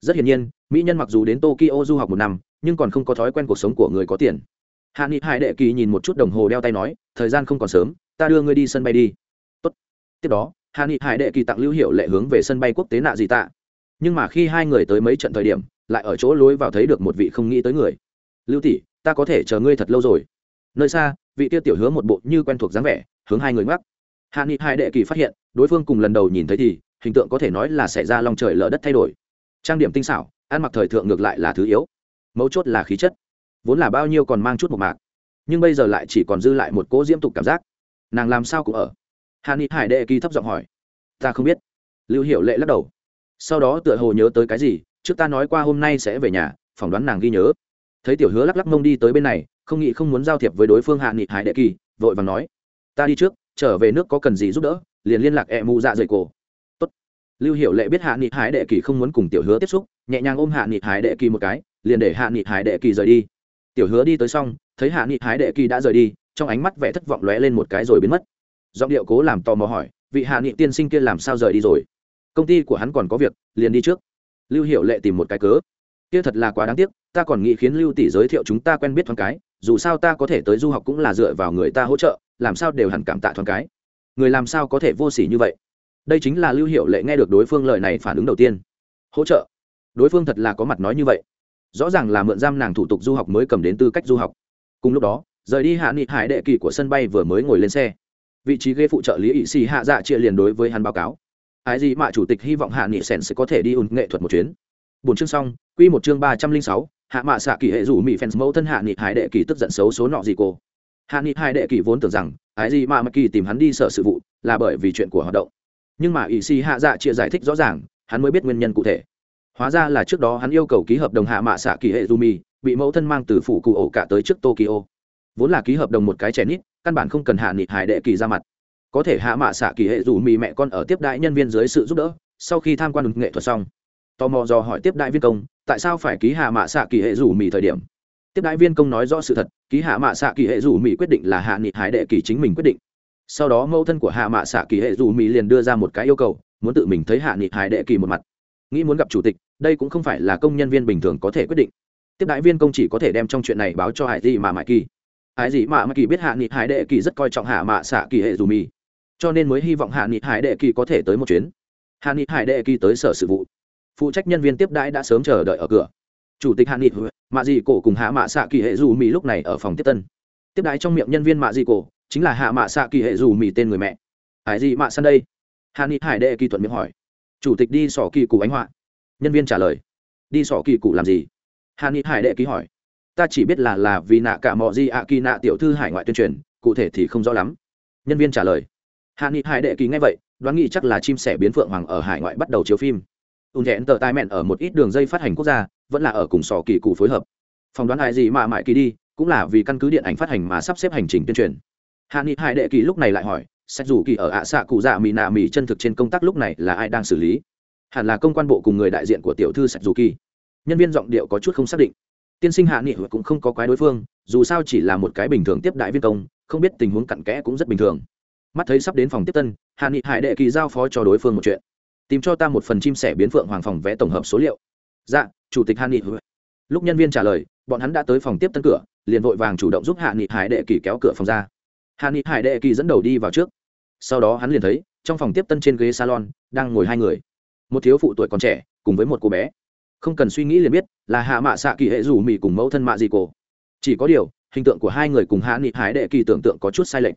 Rất hiển nhiên, mỹ nhân mặc dù đến tokyo du học một năm, nhưng còn không có thói quen cuộc sống của người có tiền hạ nghị hải đệ kỳ nhìn một chút đồng hồ đeo tay nói, thời gian không còn sớm, ta đưa ngươi đi sân bay đi. Tốt. tiếp đó, hạ nghị hải đệ kỳ tặng lưu hiệu lệ hướng về sân bay quốc tế nạ gì tạ. Nhưng mà khi hai người tới mấy trận thời điểm, lại ở chỗ lối vào thấy được một vị không nghĩ tới người. Lưu tỷ, ta có thể chờ ngươi thật lâu rồi. Nơi xa, vị tiêu tiểu hứa một bộ như quen thuộc dáng vẻ, hướng hai người mắc hạ nghị hải đệ kỳ phát hiện, đối phương cùng lần đầu nhìn thấy thì, hình tượng có thể nói là xảy ra lòng trời lở đất thay đổi. Trang điểm tinh xảo, ăn mặc thời thượng ngược lại là thứ yếu. Mấu chốt là khí chất vốn là bao nhiêu còn mang chút một mạc, nhưng bây giờ lại chỉ còn dư lại một cỗ diễm tục cảm giác. Nàng làm sao cũng ở. Hạ ni hải đệ kỳ thấp giọng hỏi. Ta không biết. Lưu hiệu lệ lắc đầu. Sau đó tựa hồ nhớ tới cái gì, trước ta nói qua hôm nay sẽ về nhà, phỏng đoán nàng ghi nhớ. Thấy tiểu hứa lắc lắc mông đi tới bên này, không nghĩ không muốn giao thiệp với đối phương hạ nghị hải đệ kỳ, vội vàng nói. Ta đi trước, trở về nước có cần gì giúp đỡ, liền liên lạc e mụ dạ dày cổ. Tốt. lưu hiệu lệ biết hạ nghị hải đệ kỳ không muốn cùng tiểu hứa tiếp xúc, nhẹ nhàng ôm hạ nghị hải đệ kỳ một cái, liền để hạ nghị hải đệ kỳ rời đi tiểu hứa đi tới xong, thấy hạ nghị hải đệ kỳ đã rời đi, trong ánh mắt vẻ thất vọng lóe lên một cái rồi biến mất. Giọng điệu cố làm tò mò hỏi, vị hạ nghị tiên sinh kia làm sao rời đi rồi? Công ty của hắn còn có việc, liền đi trước. Lưu hiệu lệ tìm một cái cớ. Kia thật là quá đáng tiếc, ta còn nghĩ khiến lưu tỷ giới thiệu chúng ta quen biết thoáng cái, dù sao ta có thể tới du học cũng là dựa vào người ta hỗ trợ, làm sao đều hẳn cảm tạ thoáng cái. Người làm sao có thể vô s ỉ như vậy? Đây chính là lưu hiệu lệ nghe được đối phương lời này phản ứng đầu tiên. Hỗ trợ? Đối phương thật là có mặt nói như vậy rõ ràng là mượn giam nàng thủ tục du học mới cầm đến tư cách du học. Cùng lúc đó, rời đi hạ nghị hải đệ kỳ của sân bay vừa mới ngồi lên xe. Vị trí ghế phụ trợ lý ỵ xì hạ dạ chia liền đối với hắn báo cáo. Ai gì mà chủ tịch hy vọng hạ nghị sèn sẽ có thể đi ùn nghệ thuật một chuyến. Bốn chương xong, quy một chương ba trăm linh sáu, hạ mạ xạ kỳ hệ rủ mỹ fans mẫu thân hạ nghị hải đệ kỳ tức giận xấu số nọ gì cô. Hạ nghị hải đệ kỳ vốn tưởng rằng, ái gì mà mặc kỳ tìm hắn đi sở sự vụ là bởi vì chuyện của hoạt động. Nhưng mà ỵ xì hạ dạ chia giải thích rõ ràng, hắn mới biết nguyên nhân cụ thể hóa ra là trước đó hắn yêu cầu ký hợp đồng hạ mạ xạ kỳ hệ du mi bị mẫu thân mang từ phủ cụ ổ cả tới trước tokyo. Vốn là ký hợp đồng một cái trẻ nít, căn bản không cần hạ nghị hải đệ kỳ ra mặt. Có thể hạ mạ xạ kỳ hệ dù mì mẹ con ở tiếp đại nhân viên dưới sự giúp đỡ, sau khi tham quan nghệ thuật xong. Tò mò do hỏi tiếp đại viên công, tại sao phải ký hạ mạ xạ kỳ hệ dù mì thời điểm? Tiếp đại viên công nói rõ sự thật, ký hạ mạ xạ kỳ hệ dù mì quyết định là hạ nghị hải đệ kỳ chính mình quyết định. Sau đó mẫu thân của hạ mạ xạ kỳ hệ dù mì liền đưa ra một cái yêu cầu, muốn tự mình thấy hạ nghị hải đệ kỳ một mặt nghĩ muốn gặp chủ tịch, đây cũng không phải là công nhân viên bình thường có thể quyết định. Tiếp đại viên công chỉ có thể đem trong chuyện này báo cho hải dị mà mãi kỳ. Hải dị mà mãi kỳ biết hạ nghị hải đệ kỳ rất coi trọng hạ mạ xạ kỳ hệ dù mì, cho nên mới hy vọng hạ nghị hải đệ kỳ có thể tới một chuyến. Hạ nghị hải đệ kỳ tới sở sự vụ. Phụ trách nhân viên tiếp đãi đã sớm chờ đợi ở cửa. Chủ tịch hạ nghị mạ dị cổ cùng hạ mạ xạ kỳ hệ dù mì lúc này ở phòng tiếp tân. Tiếp đãi trong miệng nhân viên mạ dị cổ chính là hạ mạ xạ kỳ hệ dù mì tên người mẹ. Hải dị mạ săn đây. Hạ nghị hải đệ kỳ thuận miệng hỏi chủ tịch đi sỏ kỳ cụ ánh họa. Nhân viên trả lời. Đi sỏ kỳ cụ làm gì? Hà ni hải đệ ký hỏi. Ta chỉ biết là là vì nạ cả mọi di ạ kỳ nạ tiểu thư hải ngoại tuyên truyền, cụ thể thì không rõ lắm. Nhân viên trả lời. Hạ nghị hải đệ kỳ ngay vậy, đoán nghĩ chắc là chim sẻ biến phượng hoàng ở hải ngoại bắt đầu chiếu phim. Ùn thẹn tờ tai mẹn ở một ít đường dây phát hành quốc gia, vẫn là ở cùng sò kỳ cụ phối hợp. Phỏng đoán ai gì mà mãi kỳ đi, cũng là vì căn cứ điện ảnh phát hành mà sắp xếp hành trình tuyên truyền. Hạ nghị hải đệ kỳ lúc này lại hỏi sách dù kỳ ở ạ xạ cụ dạ mỹ nạ mỹ chân thực trên công tác lúc này là ai đang xử lý? Hẳn là công quan bộ cùng người đại diện của tiểu thư sách dù kỳ. Nhân viên giọng điệu có chút không xác định. Tiên sinh hạ nghị cũng không có quái đối phương, dù sao chỉ là một cái bình thường tiếp đại viên công, không biết tình huống cặn kẽ cũng rất bình thường. Mắt thấy sắp đến phòng tiếp tân, hạ nghị hải đệ kỳ giao phó cho đối phương một chuyện. Tìm cho ta một phần chim sẻ biến phượng hoàng phòng vẽ tổng hợp số liệu. Dạ chủ tịch hạ nghị lúc nhân viên trả lời, bọn hắn đã tới phòng tiếp tân cửa, liền vội vàng chủ động giúp hạ nghị hải đệ kỳ kéo cửa phòng ra. Hạ nghị hải đệ kỳ dẫn đầu đi vào trước sau đó hắn liền thấy, trong phòng tiếp tân trên ghế salon, đang ngồi hai người. Một thiếu phụ tuổi còn trẻ, cùng với một cô bé. Không cần suy nghĩ liền biết, là hạ mạ xạ kỳ hệ rủ mì cùng mẫu thân mạ dị cổ. Chỉ có điều, hình tượng của hai người cùng hạ nghị hái đệ kỳ tưởng tượng có chút sai lệch.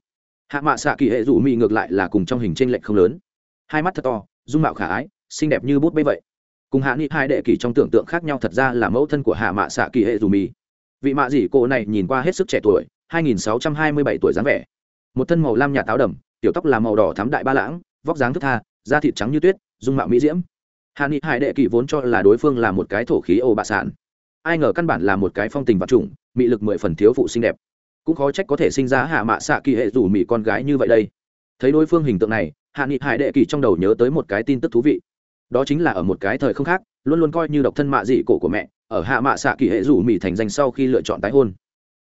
Hạ mạ xạ kỳ hệ rủ mì ngược lại là cùng trong hình tranh lệch không lớn. Hai mắt thật to, dung mạo khả ái, xinh đẹp như bút bê vậy. Cùng hạ nghị hai đệ kỳ trong tưởng tượng khác nhau thật ra là mẫu thân của hạ mạ xạ kỳ hệ rủ mì vị mạ dị cổ này nhìn qua hết sức trẻ tuổi 2627 tuổi dáng vẻ. Một thân màu lam nhà táo đầm tiểu tóc là màu đỏ thắm đại ba lãng, vóc dáng thức tha, da thịt trắng như tuyết, dung mạo mỹ diễm. Hạ nghị hải đệ kỳ vốn cho là đối phương là một cái thổ khí ô bạ sản. Ai ngờ căn bản là một cái phong tình vật chủng, mị lực mười phần thiếu phụ xinh đẹp. Cũng khó trách có thể sinh ra hạ mạ xạ kỳ hệ rủ mị con gái như vậy đây. Thấy đối phương hình tượng này hạ nghị hải đệ kỳ trong đầu nhớ tới một cái tin tức thú vị. Đó chính là ở một cái thời không khác, luôn luôn coi như độc thân mạ dị cổ của mẹ, ở hạ mạ xạ kỳ hệ rủ mị thành danh sau khi lựa chọn tái hôn.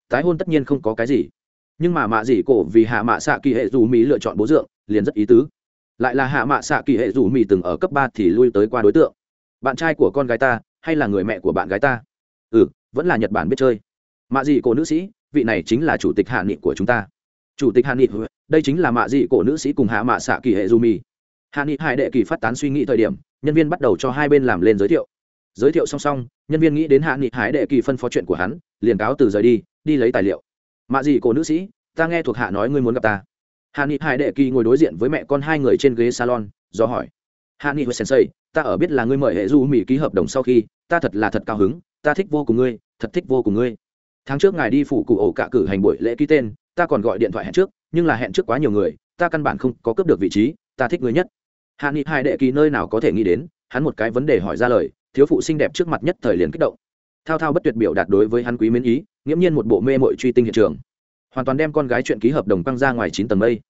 Tái hôn tất nhiên không có cái gì nhưng mà mạ dị cổ vì hạ mạ xạ kỳ hệ dù mỹ lựa chọn bố dượng, liền rất ý tứ. Lại là hạ mạ xạ kỳ hệ dù mỹ từng ở cấp ba thì lui tới qua đối tượng. Bạn trai của con gái ta, hay là người mẹ của bạn gái ta? Ừ vẫn là nhật bản biết chơi. Mạ dị cổ nữ sĩ, vị này chính là chủ tịch hạ nghị của chúng ta. Chủ tịch hạ nghị đây chính là mạ dị cổ nữ sĩ cùng hạ mạ xạ kỳ hệ dù mỹ hạ nghị hai đệ kỳ phát tán suy nghĩ thời điểm, nhân viên bắt đầu cho hai bên làm lên giới thiệu. Giới thiệu song song, nhân viên nghĩ đến hạ nghị hải đệ kỳ phân phó chuyện của hắn, liền cáo từ rời đi đi lấy tài liệu mạ dị cổ nữ sĩ, ta nghe thuộc hạ nói ngươi muốn gặp ta. Hạ nghị hải đệ kỳ ngồi đối diện với mẹ con hai người trên ghế salon, do hỏi. Hạ nghị hồi sensei, ta ở biết là ngươi mời hệ du mỹ ký hợp đồng sau khi, ta thật là thật cao hứng, ta thích vô cùng ngươi, thật thích vô cùng ngươi. Tháng trước ngài đi phủ cụ ổ cả cử hành buổi lễ ký tên, ta còn gọi điện thoại hẹn trước, nhưng là hẹn trước quá nhiều người, ta căn bản không có cướp được vị trí, ta thích ngươi nhất. Hạ nghị hai đệ kỳ nơi nào có thể nghĩ đến, hắn một cái vấn đề hỏi ra lời, thiếu phụ xinh đẹp trước mặt nhất thời liền kích động. Thao thao bất tuyệt biểu đạt đối với hắn quý mến ý nghiễm nhiên một bộ mê mội truy tinh hiện trường. Hoàn toàn đem con gái chuyện ký hợp đồng quăng ra ngoài chín tầng mây.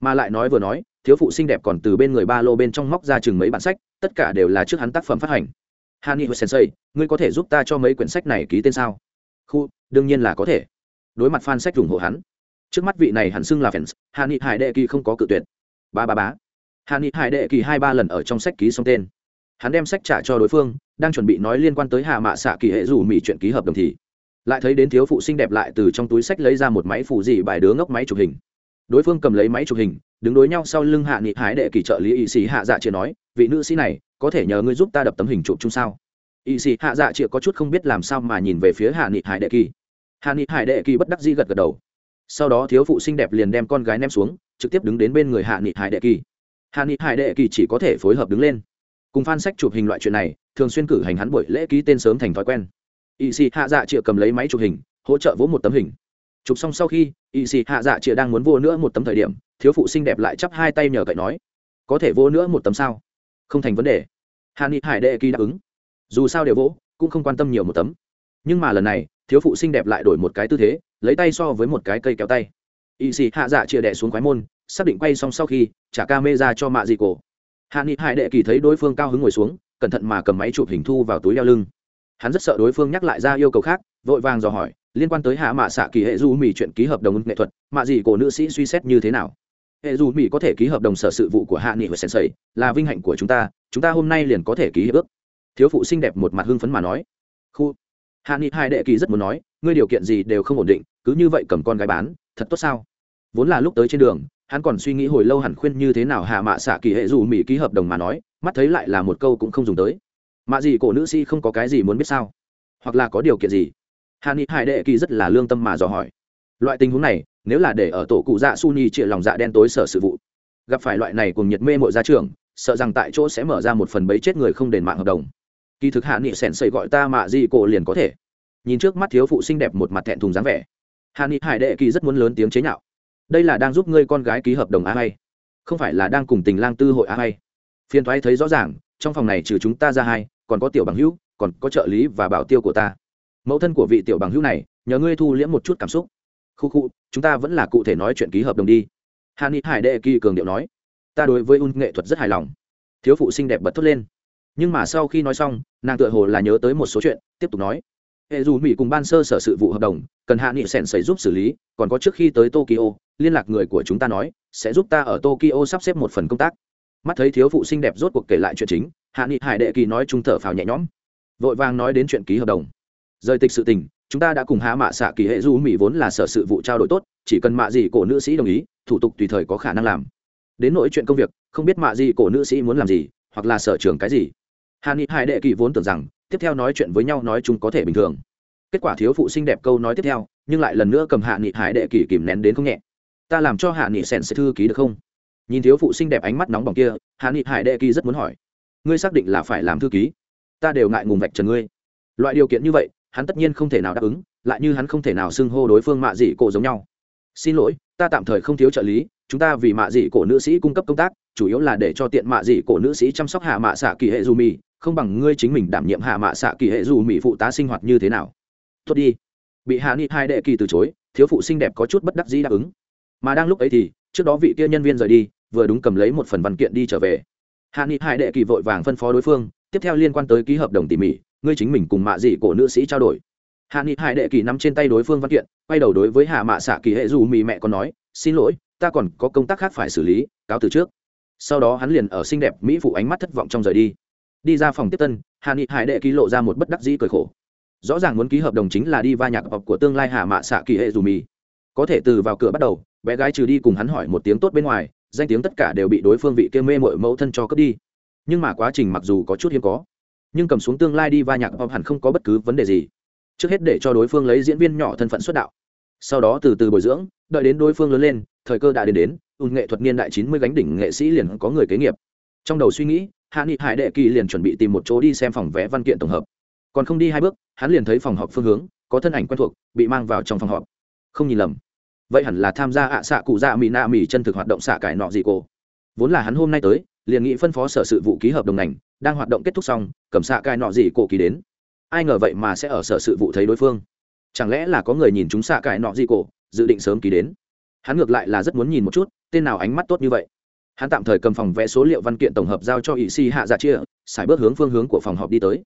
Mà lại nói vừa nói, thiếu phụ xinh đẹp còn từ bên người ba lô bên trong móc ra chừng mấy bản sách, tất cả đều là trước hắn tác phẩm phát hành. Hani hồi sensei, ngươi có thể giúp ta cho mấy quyển sách này ký tên sao? Khu, đương nhiên là có thể. Đối mặt fan sách ủng hộ hắn. Trước mắt vị này hẳn xưng là fans, hani hải đệ kỳ không có cự tuyệt. Ba ba bá hani hải đệ kỳ hai ba lần ở trong sách ký xong tên. Hắn đem sách trả cho đối phương, đang chuẩn bị nói liên quan tới hạ mạ xạ kỳ hệ dù mỹ chuyện ký hợp đồng thì lại thấy đến thiếu phụ xinh đẹp lại từ trong túi sách lấy ra một máy phụ dị bài đứa ngốc máy chụp hình. Đối phương cầm lấy máy chụp hình, đứng đối nhau sau lưng hạ nghị hái đệ kỳ trợ lý y sĩ hạ dạ chia nói, vị nữ sĩ này, có thể nhờ ngươi giúp ta đập tấm hình chụp chung sao? Y sĩ hạ dạ chia có chút không biết làm sao mà nhìn về phía hạ nghị hải đệ kỳ. Hạ nghị hải đệ kỳ bất đắc dĩ gật gật đầu. Sau đó thiếu phụ xinh đẹp liền đem con gái ném xuống, trực tiếp đứng đến bên người hạ nghị hải đệ kỳ. Hạ nghị hải đệ kỳ chỉ có thể phối hợp đứng lên. Cùng phan sách chụp hình loại chuyện này, thường xuyên cử hành hắn buổi lễ ký tên sớm thành thói quen y xì hạ dạ chịa cầm lấy máy chụp hình, hỗ trợ vỗ một tấm hình. Chụp xong sau khi y xì hạ dạ chịa đang muốn vô nữa một tấm thời điểm, thiếu phụ xinh đẹp lại chắp hai tay nhờ cậy nói, có thể vô nữa một tấm sao? Không thành vấn đề. Hạ nghị hải đệ kỳ đáp ứng. Dù sao đều vỗ, cũng không quan tâm nhiều một tấm. Nhưng mà lần này, thiếu phụ xinh đẹp lại đổi một cái tư thế, lấy tay so với một cái cây kéo tay. Y xì hạ dạ chịa đẻ xuống khoái môn, xác định quay xong sau khi, trả ca mê ra cho mạ dị cổ. Hạ nghị hải đệ kỳ thấy đối phương cao hứng ngồi xuống, cẩn thận mà cầm máy chụp hình thu vào túi đeo lưng hắn rất sợ đối phương nhắc lại ra yêu cầu khác, vội vàng dò hỏi, liên quan tới hạ mạ xạ kỳ hệ du mỹ chuyện ký hợp đồng nghệ thuật, mạ gì cổ nữ sĩ suy xét như thế nào? Hệ dù mỹ có thể ký hợp đồng sở sự vụ của hạ nghị và sensei, là vinh hạnh của chúng ta chúng ta hôm nay liền có thể ký hiệp ước. Thiếu phụ xinh đẹp một mặt hưng phấn mà nói. Khu. Hạ nghị hai đệ kỳ rất muốn nói, ngươi điều kiện gì đều không ổn định, cứ như vậy cầm con gái bán, thật tốt sao? Vốn là lúc tới trên đường, hắn còn suy nghĩ hồi lâu hẳn khuyên như thế nào hạ mạ xạ kỳ hệ dù mỹ ký hợp đồng mà nói, mắt thấy lại là một câu cũng không dùng tới mạ gì cổ nữ sĩ không có cái gì muốn biết sao? Hoặc là có điều kiện gì? Hàn ni hải đệ kỳ rất là lương tâm mà dò hỏi. Loại tình huống này, nếu là để ở tổ cụ dạ su nhi chịa lòng dạ đen tối sở sự vụ, gặp phải loại này cùng nhiệt mê mội gia trưởng, sợ rằng tại chỗ sẽ mở ra một phần bấy chết người không đền mạng hợp đồng. Kỳ thực hạ nghị sèn sầy gọi ta mạ gì cổ liền có thể. Nhìn trước mắt thiếu phụ xinh đẹp một mặt thẹn thùng dáng vẻ. Hạ nghị hải đệ kỳ rất muốn lớn tiếng chế nhạo. Đây là đang giúp ngươi con gái ký hợp đồng á hay? Không phải là đang cùng tình lang tư hội á hay? Phiên thoái thấy rõ ràng, trong phòng này trừ chúng ta ra hai còn có tiểu bằng hữu, còn có trợ lý và bảo tiêu của ta. Mẫu thân của vị tiểu bằng hữu này, nhờ ngươi thu liễm một chút cảm xúc. Khu khu, chúng ta vẫn là cụ thể nói chuyện ký hợp đồng đi. Hà ni hải đệ kỳ cường điệu nói, ta đối với un nghệ thuật rất hài lòng. Thiếu phụ xinh đẹp bật thốt lên. Nhưng mà sau khi nói xong, nàng tựa hồ là nhớ tới một số chuyện, tiếp tục nói. Hệ dù mỹ cùng ban sơ sở sự vụ hợp đồng, cần hạ nghị sẻn xảy giúp xử lý, còn có trước khi tới tokyo, liên lạc người của chúng ta nói, sẽ giúp ta ở tokyo sắp xếp một phần công tác. Mắt thấy thiếu phụ xinh đẹp rốt cuộc kể lại chuyện chính hạ nghị hải đệ kỳ nói trung thở phào nhẹ nhõm, vội vàng nói đến chuyện ký hợp đồng. Rời tịch sự tình, chúng ta đã cùng hạ mạ xạ kỳ hệ du mỹ vốn là sở sự vụ trao đổi tốt, chỉ cần mạ gì cổ nữ sĩ đồng ý, thủ tục tùy thời có khả năng làm. Đến nỗi chuyện công việc, không biết mạ gì cổ nữ sĩ muốn làm gì, hoặc là sở trường cái gì. Hạ nghị hải đệ kỳ vốn tưởng rằng, tiếp theo nói chuyện với nhau nói chúng có thể bình thường. Kết quả thiếu phụ xinh đẹp câu nói tiếp theo, nhưng lại lần nữa cầm hạ nghị hải đệ kỳ kìm nén đến không nhẹ. Ta làm cho hạ nghị sèn sẽ thư ký được không? Nhìn thiếu phụ xinh đẹp ánh mắt nóng bỏng kia, hạ nghị hải đệ kỳ rất muốn hỏi ngươi xác định là phải làm thư ký. Ta đều ngại ngùng vạch trần ngươi. Loại điều kiện như vậy, hắn tất nhiên không thể nào đáp ứng, lại như hắn không thể nào xưng hô đối phương mạ dị cổ giống nhau. Xin lỗi, ta tạm thời không thiếu trợ lý, chúng ta vì mạ dị cổ nữ sĩ cung cấp công tác, chủ yếu là để cho tiện mạ dị cổ nữ sĩ chăm sóc hạ mạ xạ kỳ hệ dù mì, không bằng ngươi chính mình đảm nhiệm hạ mạ xạ kỳ hệ dù mì phụ tá sinh hoạt như thế nào. Tốt đi. Bị hạ nghị hai đệ kỳ từ chối, thiếu phụ xinh đẹp có chút bất đắc dĩ đáp ứng. Mà đang lúc ấy thì, trước đó vị kia nhân viên rời đi, vừa đúng cầm lấy một phần văn kiện đi trở về hạ nghị Hải đệ kỳ vội vàng phân phó đối phương, tiếp theo liên quan tới ký hợp đồng tỉ mỉ, ngươi chính mình cùng mạ dị cổ nữ sĩ trao đổi. Hạ nghị hải đệ kỳ nắm trên tay đối phương văn kiện, quay đầu đối với hạ mạ xạ kỳ hệ dù mì mẹ còn nói, xin lỗi, ta còn có công tác khác phải xử lý, cáo từ trước. Sau đó hắn liền ở xinh đẹp mỹ phụ ánh mắt thất vọng trong rời đi. Đi ra phòng tiếp tân, hạ nghị hải đệ ký lộ ra một bất đắc dĩ cười khổ. Rõ ràng muốn ký hợp đồng chính là đi va nhạc học của tương lai hạ mạ xạ kỳ hệ dù mì có thể từ vào cửa bắt đầu, bé gái trừ đi cùng hắn hỏi một tiếng tốt bên ngoài danh tiếng tất cả đều bị đối phương vị kia mê mội mẫu thân cho cướp đi. Nhưng mà quá trình mặc dù có chút hiếm có, nhưng cầm xuống tương lai đi va nhạc pop hẳn không có bất cứ vấn đề gì. Trước hết để cho đối phương lấy diễn viên nhỏ thân phận xuất đạo. Sau đó từ từ bồi dưỡng, đợi đến đối phương lớn lên, thời cơ đã đến đến ùn nghệ thuật niên đại chín mươi gánh đỉnh nghệ sĩ liền có người kế nghiệp. Trong đầu suy nghĩ, hạ nghị hải đệ kỳ liền chuẩn bị tìm một chỗ đi xem phòng vé văn kiện tổng hợp. Còn không đi hai bước, hắn liền thấy phòng họp phương hướng, có thân ảnh quen thuộc, bị mang vào trong phòng họp. Không nhìn lầm vậy hẳn là tham gia ạ xạ cụ dạ mỹ nạ mỹ chân thực hoạt động xạ cải nọ gì cô vốn là hắn hôm nay tới, liền nghị phân phó sở sự vụ ký hợp đồng ngành, đang hoạt động kết thúc xong, cầm xạ cải nọ gì cô ký đến. Ai ngờ vậy mà sẽ ở sở sự vụ thấy đối phương. Chẳng lẽ là có người nhìn chúng xạ cải nọ gì cô dự định sớm ký đến? Hắn ngược lại là rất muốn nhìn một chút, tên nào ánh mắt tốt như vậy. Hắn tạm thời cầm phòng vẽ số liệu văn kiện tổng hợp giao cho ỵ si hạ dạ chia, xài bước hướng phương hướng của phòng họp đi tới.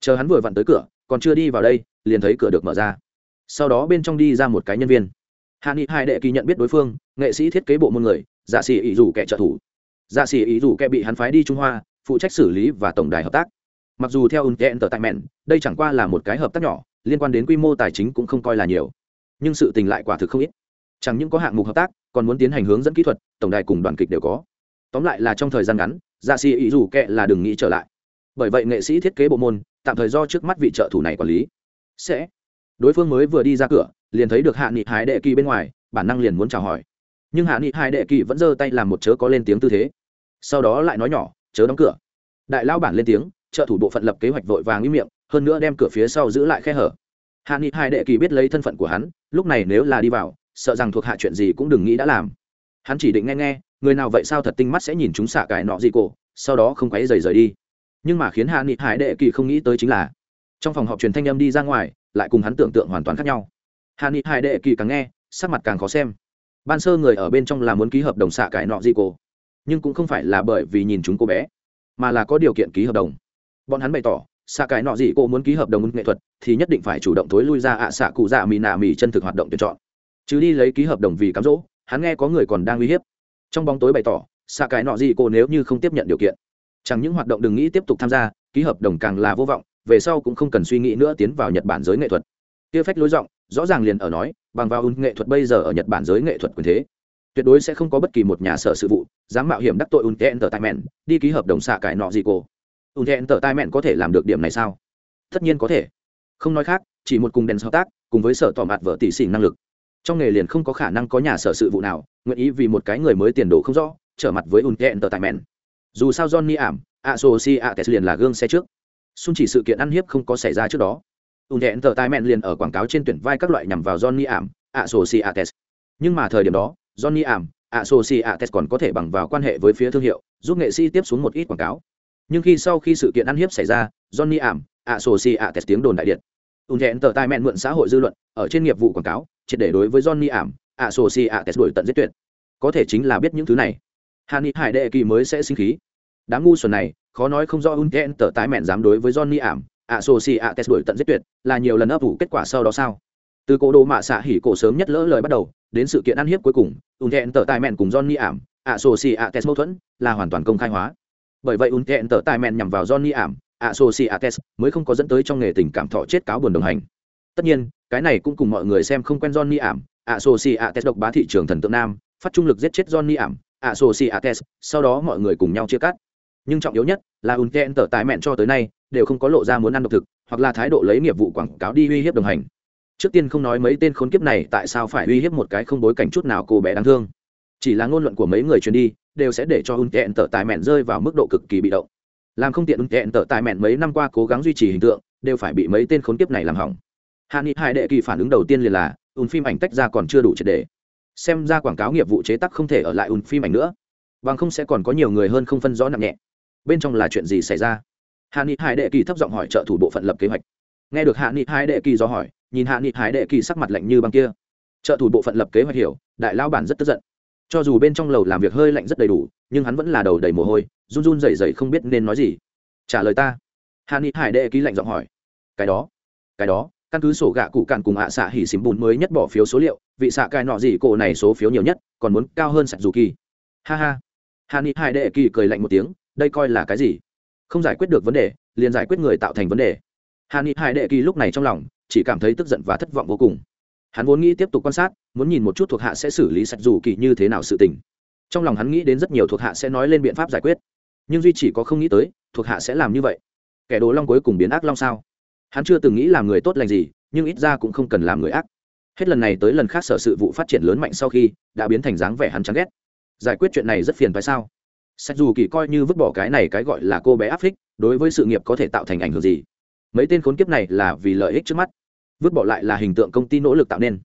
Chờ hắn vừa vặn tới cửa, còn chưa đi vào đây, liền thấy cửa được mở ra. Sau đó bên trong đi ra một cái nhân viên hạ nghị hai đệ kỳ nhận biết đối phương, nghệ sĩ thiết kế bộ môn người dạ sĩ ý dù kẻ trợ thủ. Dạ sĩ ý dù kẻ bị hắn phái đi trung hoa, phụ trách xử lý và tổng đài hợp tác. Mặc dù theo unten tờ tại mẹn, đây chẳng qua là một cái hợp tác nhỏ, liên quan đến quy mô tài chính cũng không coi là nhiều. Nhưng sự tình lại quả thực không ít. Chẳng những có hạng mục hợp tác, còn muốn tiến hành hướng dẫn kỹ thuật, tổng đài cùng đoàn kịch đều có. Tóm lại là trong thời gian ngắn dạ sĩ ý dù kệ là đừng nghĩ trở lại. Bởi vậy nghệ sĩ thiết kế bộ môn, tạm thời do trước mắt vị trợ thủ này quản lý. Sẽ. Đối phương mới vừa đi ra cửa liền thấy được hạ nghị Hải đệ kỳ bên ngoài, bản năng liền muốn chào hỏi. Nhưng hạ nghị Hải đệ kỳ vẫn giơ tay làm một chớ có lên tiếng tư thế. Sau đó lại nói nhỏ, chớ đóng cửa. Đại lao bản lên tiếng, trợ thủ bộ phận lập kế hoạch vội vàng im miệng, hơn nữa đem cửa phía sau giữ lại khe hở. Hạ nghị Hải đệ kỳ biết lấy thân phận của hắn, lúc này nếu là đi vào, sợ rằng thuộc hạ chuyện gì cũng đừng nghĩ đã làm. Hắn chỉ định nghe nghe, người nào vậy sao thật tinh mắt sẽ nhìn chúng xạ cải nọ gì cổ, sau đó không quấy rầy rời đi. Nhưng mà khiến hạ nghị hải đệ kỳ không nghĩ tới chính là, trong phòng họp truyền thanh âm đi ra ngoài, lại cùng hắn tưởng tượng hoàn toàn khác nhau hà ni hải đệ kỳ càng nghe, sắc mặt càng khó xem. Ban sơ người ở bên trong là muốn ký hợp đồng xạ cải nọ gì cô nhưng cũng không phải là bởi vì nhìn chúng cô bé, mà là có điều kiện ký hợp đồng. Bọn hắn bày tỏ, xạ cải nọ gì cô muốn ký hợp đồng nghệ thuật thì nhất định phải chủ động thối lui ra ạ xạ cụ dạ mì nạ mì chân thực hoạt động tuyển chọn. Chứ đi lấy ký hợp đồng vì cám dỗ, hắn nghe có người còn đang uy hiếp. Trong bóng tối bày tỏ, xạ cải nọ gì cô nếu như không tiếp nhận điều kiện, chẳng những hoạt động đừng nghĩ tiếp tục tham gia, ký hợp đồng càng là vô vọng, về sau cũng không cần suy nghĩ nữa tiến vào nhật bản giới nghệ thuật. Kia phách lối giọng rõ ràng liền ở nói, bằng vào ung nghệ thuật bây giờ ở nhật bản giới nghệ thuật quyền thế, tuyệt đối sẽ không có bất kỳ một nhà sở sự vụ dám mạo hiểm đắc tội ung tệ tờ tai mẹn đi ký hợp đồng xạ cải nọ gì cô. Ung tệ tờ tai mẹn có thể làm được điểm này sao? Tất nhiên có thể. Không nói khác, chỉ một cùng đèn hợp tác, cùng với sở tỏ mặt vợ tỷ xỉ năng lực. Trong nghề liền không có khả năng có nhà sở sự vụ nào, nguyện ý vì một cái người mới tiền đồ không rõ, trở mặt với ung tệ tờ tai mẹn dù sao johnny ảm a so si a tes liền là gương xe trước. Xung chỉ sự kiện ăn hiếp không có xảy ra trước đó ùn thẹn tờ tai mẹn liền ở quảng cáo trên tuyển vai các loại nhằm vào johnny ảm ạ sổ xì ạ tes nhưng mà thời điểm đó, johnny ảm ạ sổ xì ạ tes còn có thể bằng vào quan hệ với phía thương hiệu, giúp nghệ sĩ tiếp xuống một ít quảng cáo. Nhưng khi sau khi sự kiện ăn hiếp xảy ra, johnny ảm ạ sổ xì ạ tes tiếng đồn đại điện. Ùn thẹn tờ tai mẹn mượn xã hội dư luận, ở trên nghiệp vụ quảng cáo, triệt để đối với johnny ảm ạ sổ xì ạ tes đổi tận giết tuyệt. Có thể chính là biết những thứ này. Hàn ni hải đệ kỳ mới sẽ sinh khí. Đám ngu xuẩn này, khó nói không do unten tờ tai mẹn dám đối với johnny ảm ạ sổ xì ạ test đổi tận giết tuyệt, là nhiều lần ấp ủ kết quả sau đó sao? Từ cổ đồ mạ xạ hỉ cổ sớm nhất lỡ lời bắt đầu, đến sự kiện ăn hiếp cuối cùng, ùn thẹn tở tài mẹn cùng johnny ảm, ạ sổ xì ạ test mâu thuẫn, là hoàn toàn công khai hóa. Bởi vậy ùn thẹn tở tài mẹn nhằm vào johnny ảm, ạ sổ xì ạ test mới không có dẫn tới trong nghề tình cảm thọ chết cáo buồn đồng hành. Tất nhiên, cái này cũng cùng mọi người xem không quen johnny ảm, ạ sổ xì ạ test độc bá thị trường thần tượng nam, phát trung lực giết chết johnny ảm associates sau đó mọi người cùng nhau chia cắt. Nhưng trọng yếu nhất là ùn thẹn tở tài mẹn cho tới nay đều không có lộ ra muốn ăn độc thực, hoặc là thái độ lấy nghiệp vụ quảng cáo đi uy hiếp đồng hành. Trước tiên không nói mấy tên khốn kiếp này tại sao phải uy hiếp một cái không bối cảnh chút nào cô bé đáng thương. Chỉ là ngôn luận của mấy người truyền đi, đều sẽ để cho unten tở tài mẹn rơi vào mức độ cực kỳ bị động. Làm không tiện unten tở tài mẹn mấy năm qua cố gắng duy trì hình tượng, đều phải bị mấy tên khốn kiếp này làm hỏng. Hạ nghị hai đệ kỳ phản ứng đầu tiên liền là un phim ảnh tách ra còn chưa đủ triệt để. Xem ra quảng cáo nghiệp vụ chế tác không thể ở lại ùn phim ảnh nữa. Bằng không sẽ còn có nhiều người hơn không phân rõ nặng nhẹ. Bên trong là chuyện gì xảy ra? Hạ nghị hải đệ kỳ thấp giọng hỏi trợ thủ bộ phận lập kế hoạch. Nghe được hạ nghị hải đệ kỳ do hỏi, nhìn hạ nghị hải đệ kỳ sắc mặt lạnh như băng kia. Trợ thủ bộ phận lập kế hoạch hiểu, đại lao bản rất tức giận. Cho dù bên trong lầu làm việc hơi lạnh rất đầy đủ, nhưng hắn vẫn là đầu đầy mồ hôi, run run rẩy rẩy không biết nên nói gì. Trả lời ta. Hạ nghị hải đệ kỳ lạnh giọng hỏi. Cái đó cái đó, căn cứ sổ gạ cụ cạn cùng ạ xạ hỉ xím bùn mới nhất bỏ phiếu số liệu, vị xạ cai nọ gì cổ này số phiếu nhiều nhất, còn muốn cao hơn sạch dù kỳ. Ha ha. Hà ni hai đệ kỳ cười lạnh một tiếng, đây coi là cái gì? Không giải quyết được vấn đề, liền giải quyết người tạo thành vấn đề. Hà ni Hải đệ kỳ lúc này trong lòng chỉ cảm thấy tức giận và thất vọng vô cùng. Hắn vốn nghĩ tiếp tục quan sát, muốn nhìn một chút thuộc hạ sẽ xử lý sạch dù kỳ như thế nào sự tình. Trong lòng hắn nghĩ đến rất nhiều thuộc hạ sẽ nói lên biện pháp giải quyết. Nhưng duy chỉ có không nghĩ tới, thuộc hạ sẽ làm như vậy. Kẻ đồ long cuối cùng biến ác long sao? Hắn chưa từng nghĩ làm người tốt lành gì, nhưng ít ra cũng không cần làm người ác. Hết lần này tới lần khác sở sự vụ phát triển lớn mạnh sau khi, đã biến thành dáng vẻ hắn chán ghét. Giải quyết chuyện này rất phiền phải sao? Sách dù kỳ coi như vứt bỏ cái này cái gọi là cô bé áp phích, đối với sự nghiệp có thể tạo thành ảnh hưởng gì? Mấy tên khốn kiếp này là vì lợi ích trước mắt. Vứt bỏ lại là hình tượng công ty nỗ lực tạo nên.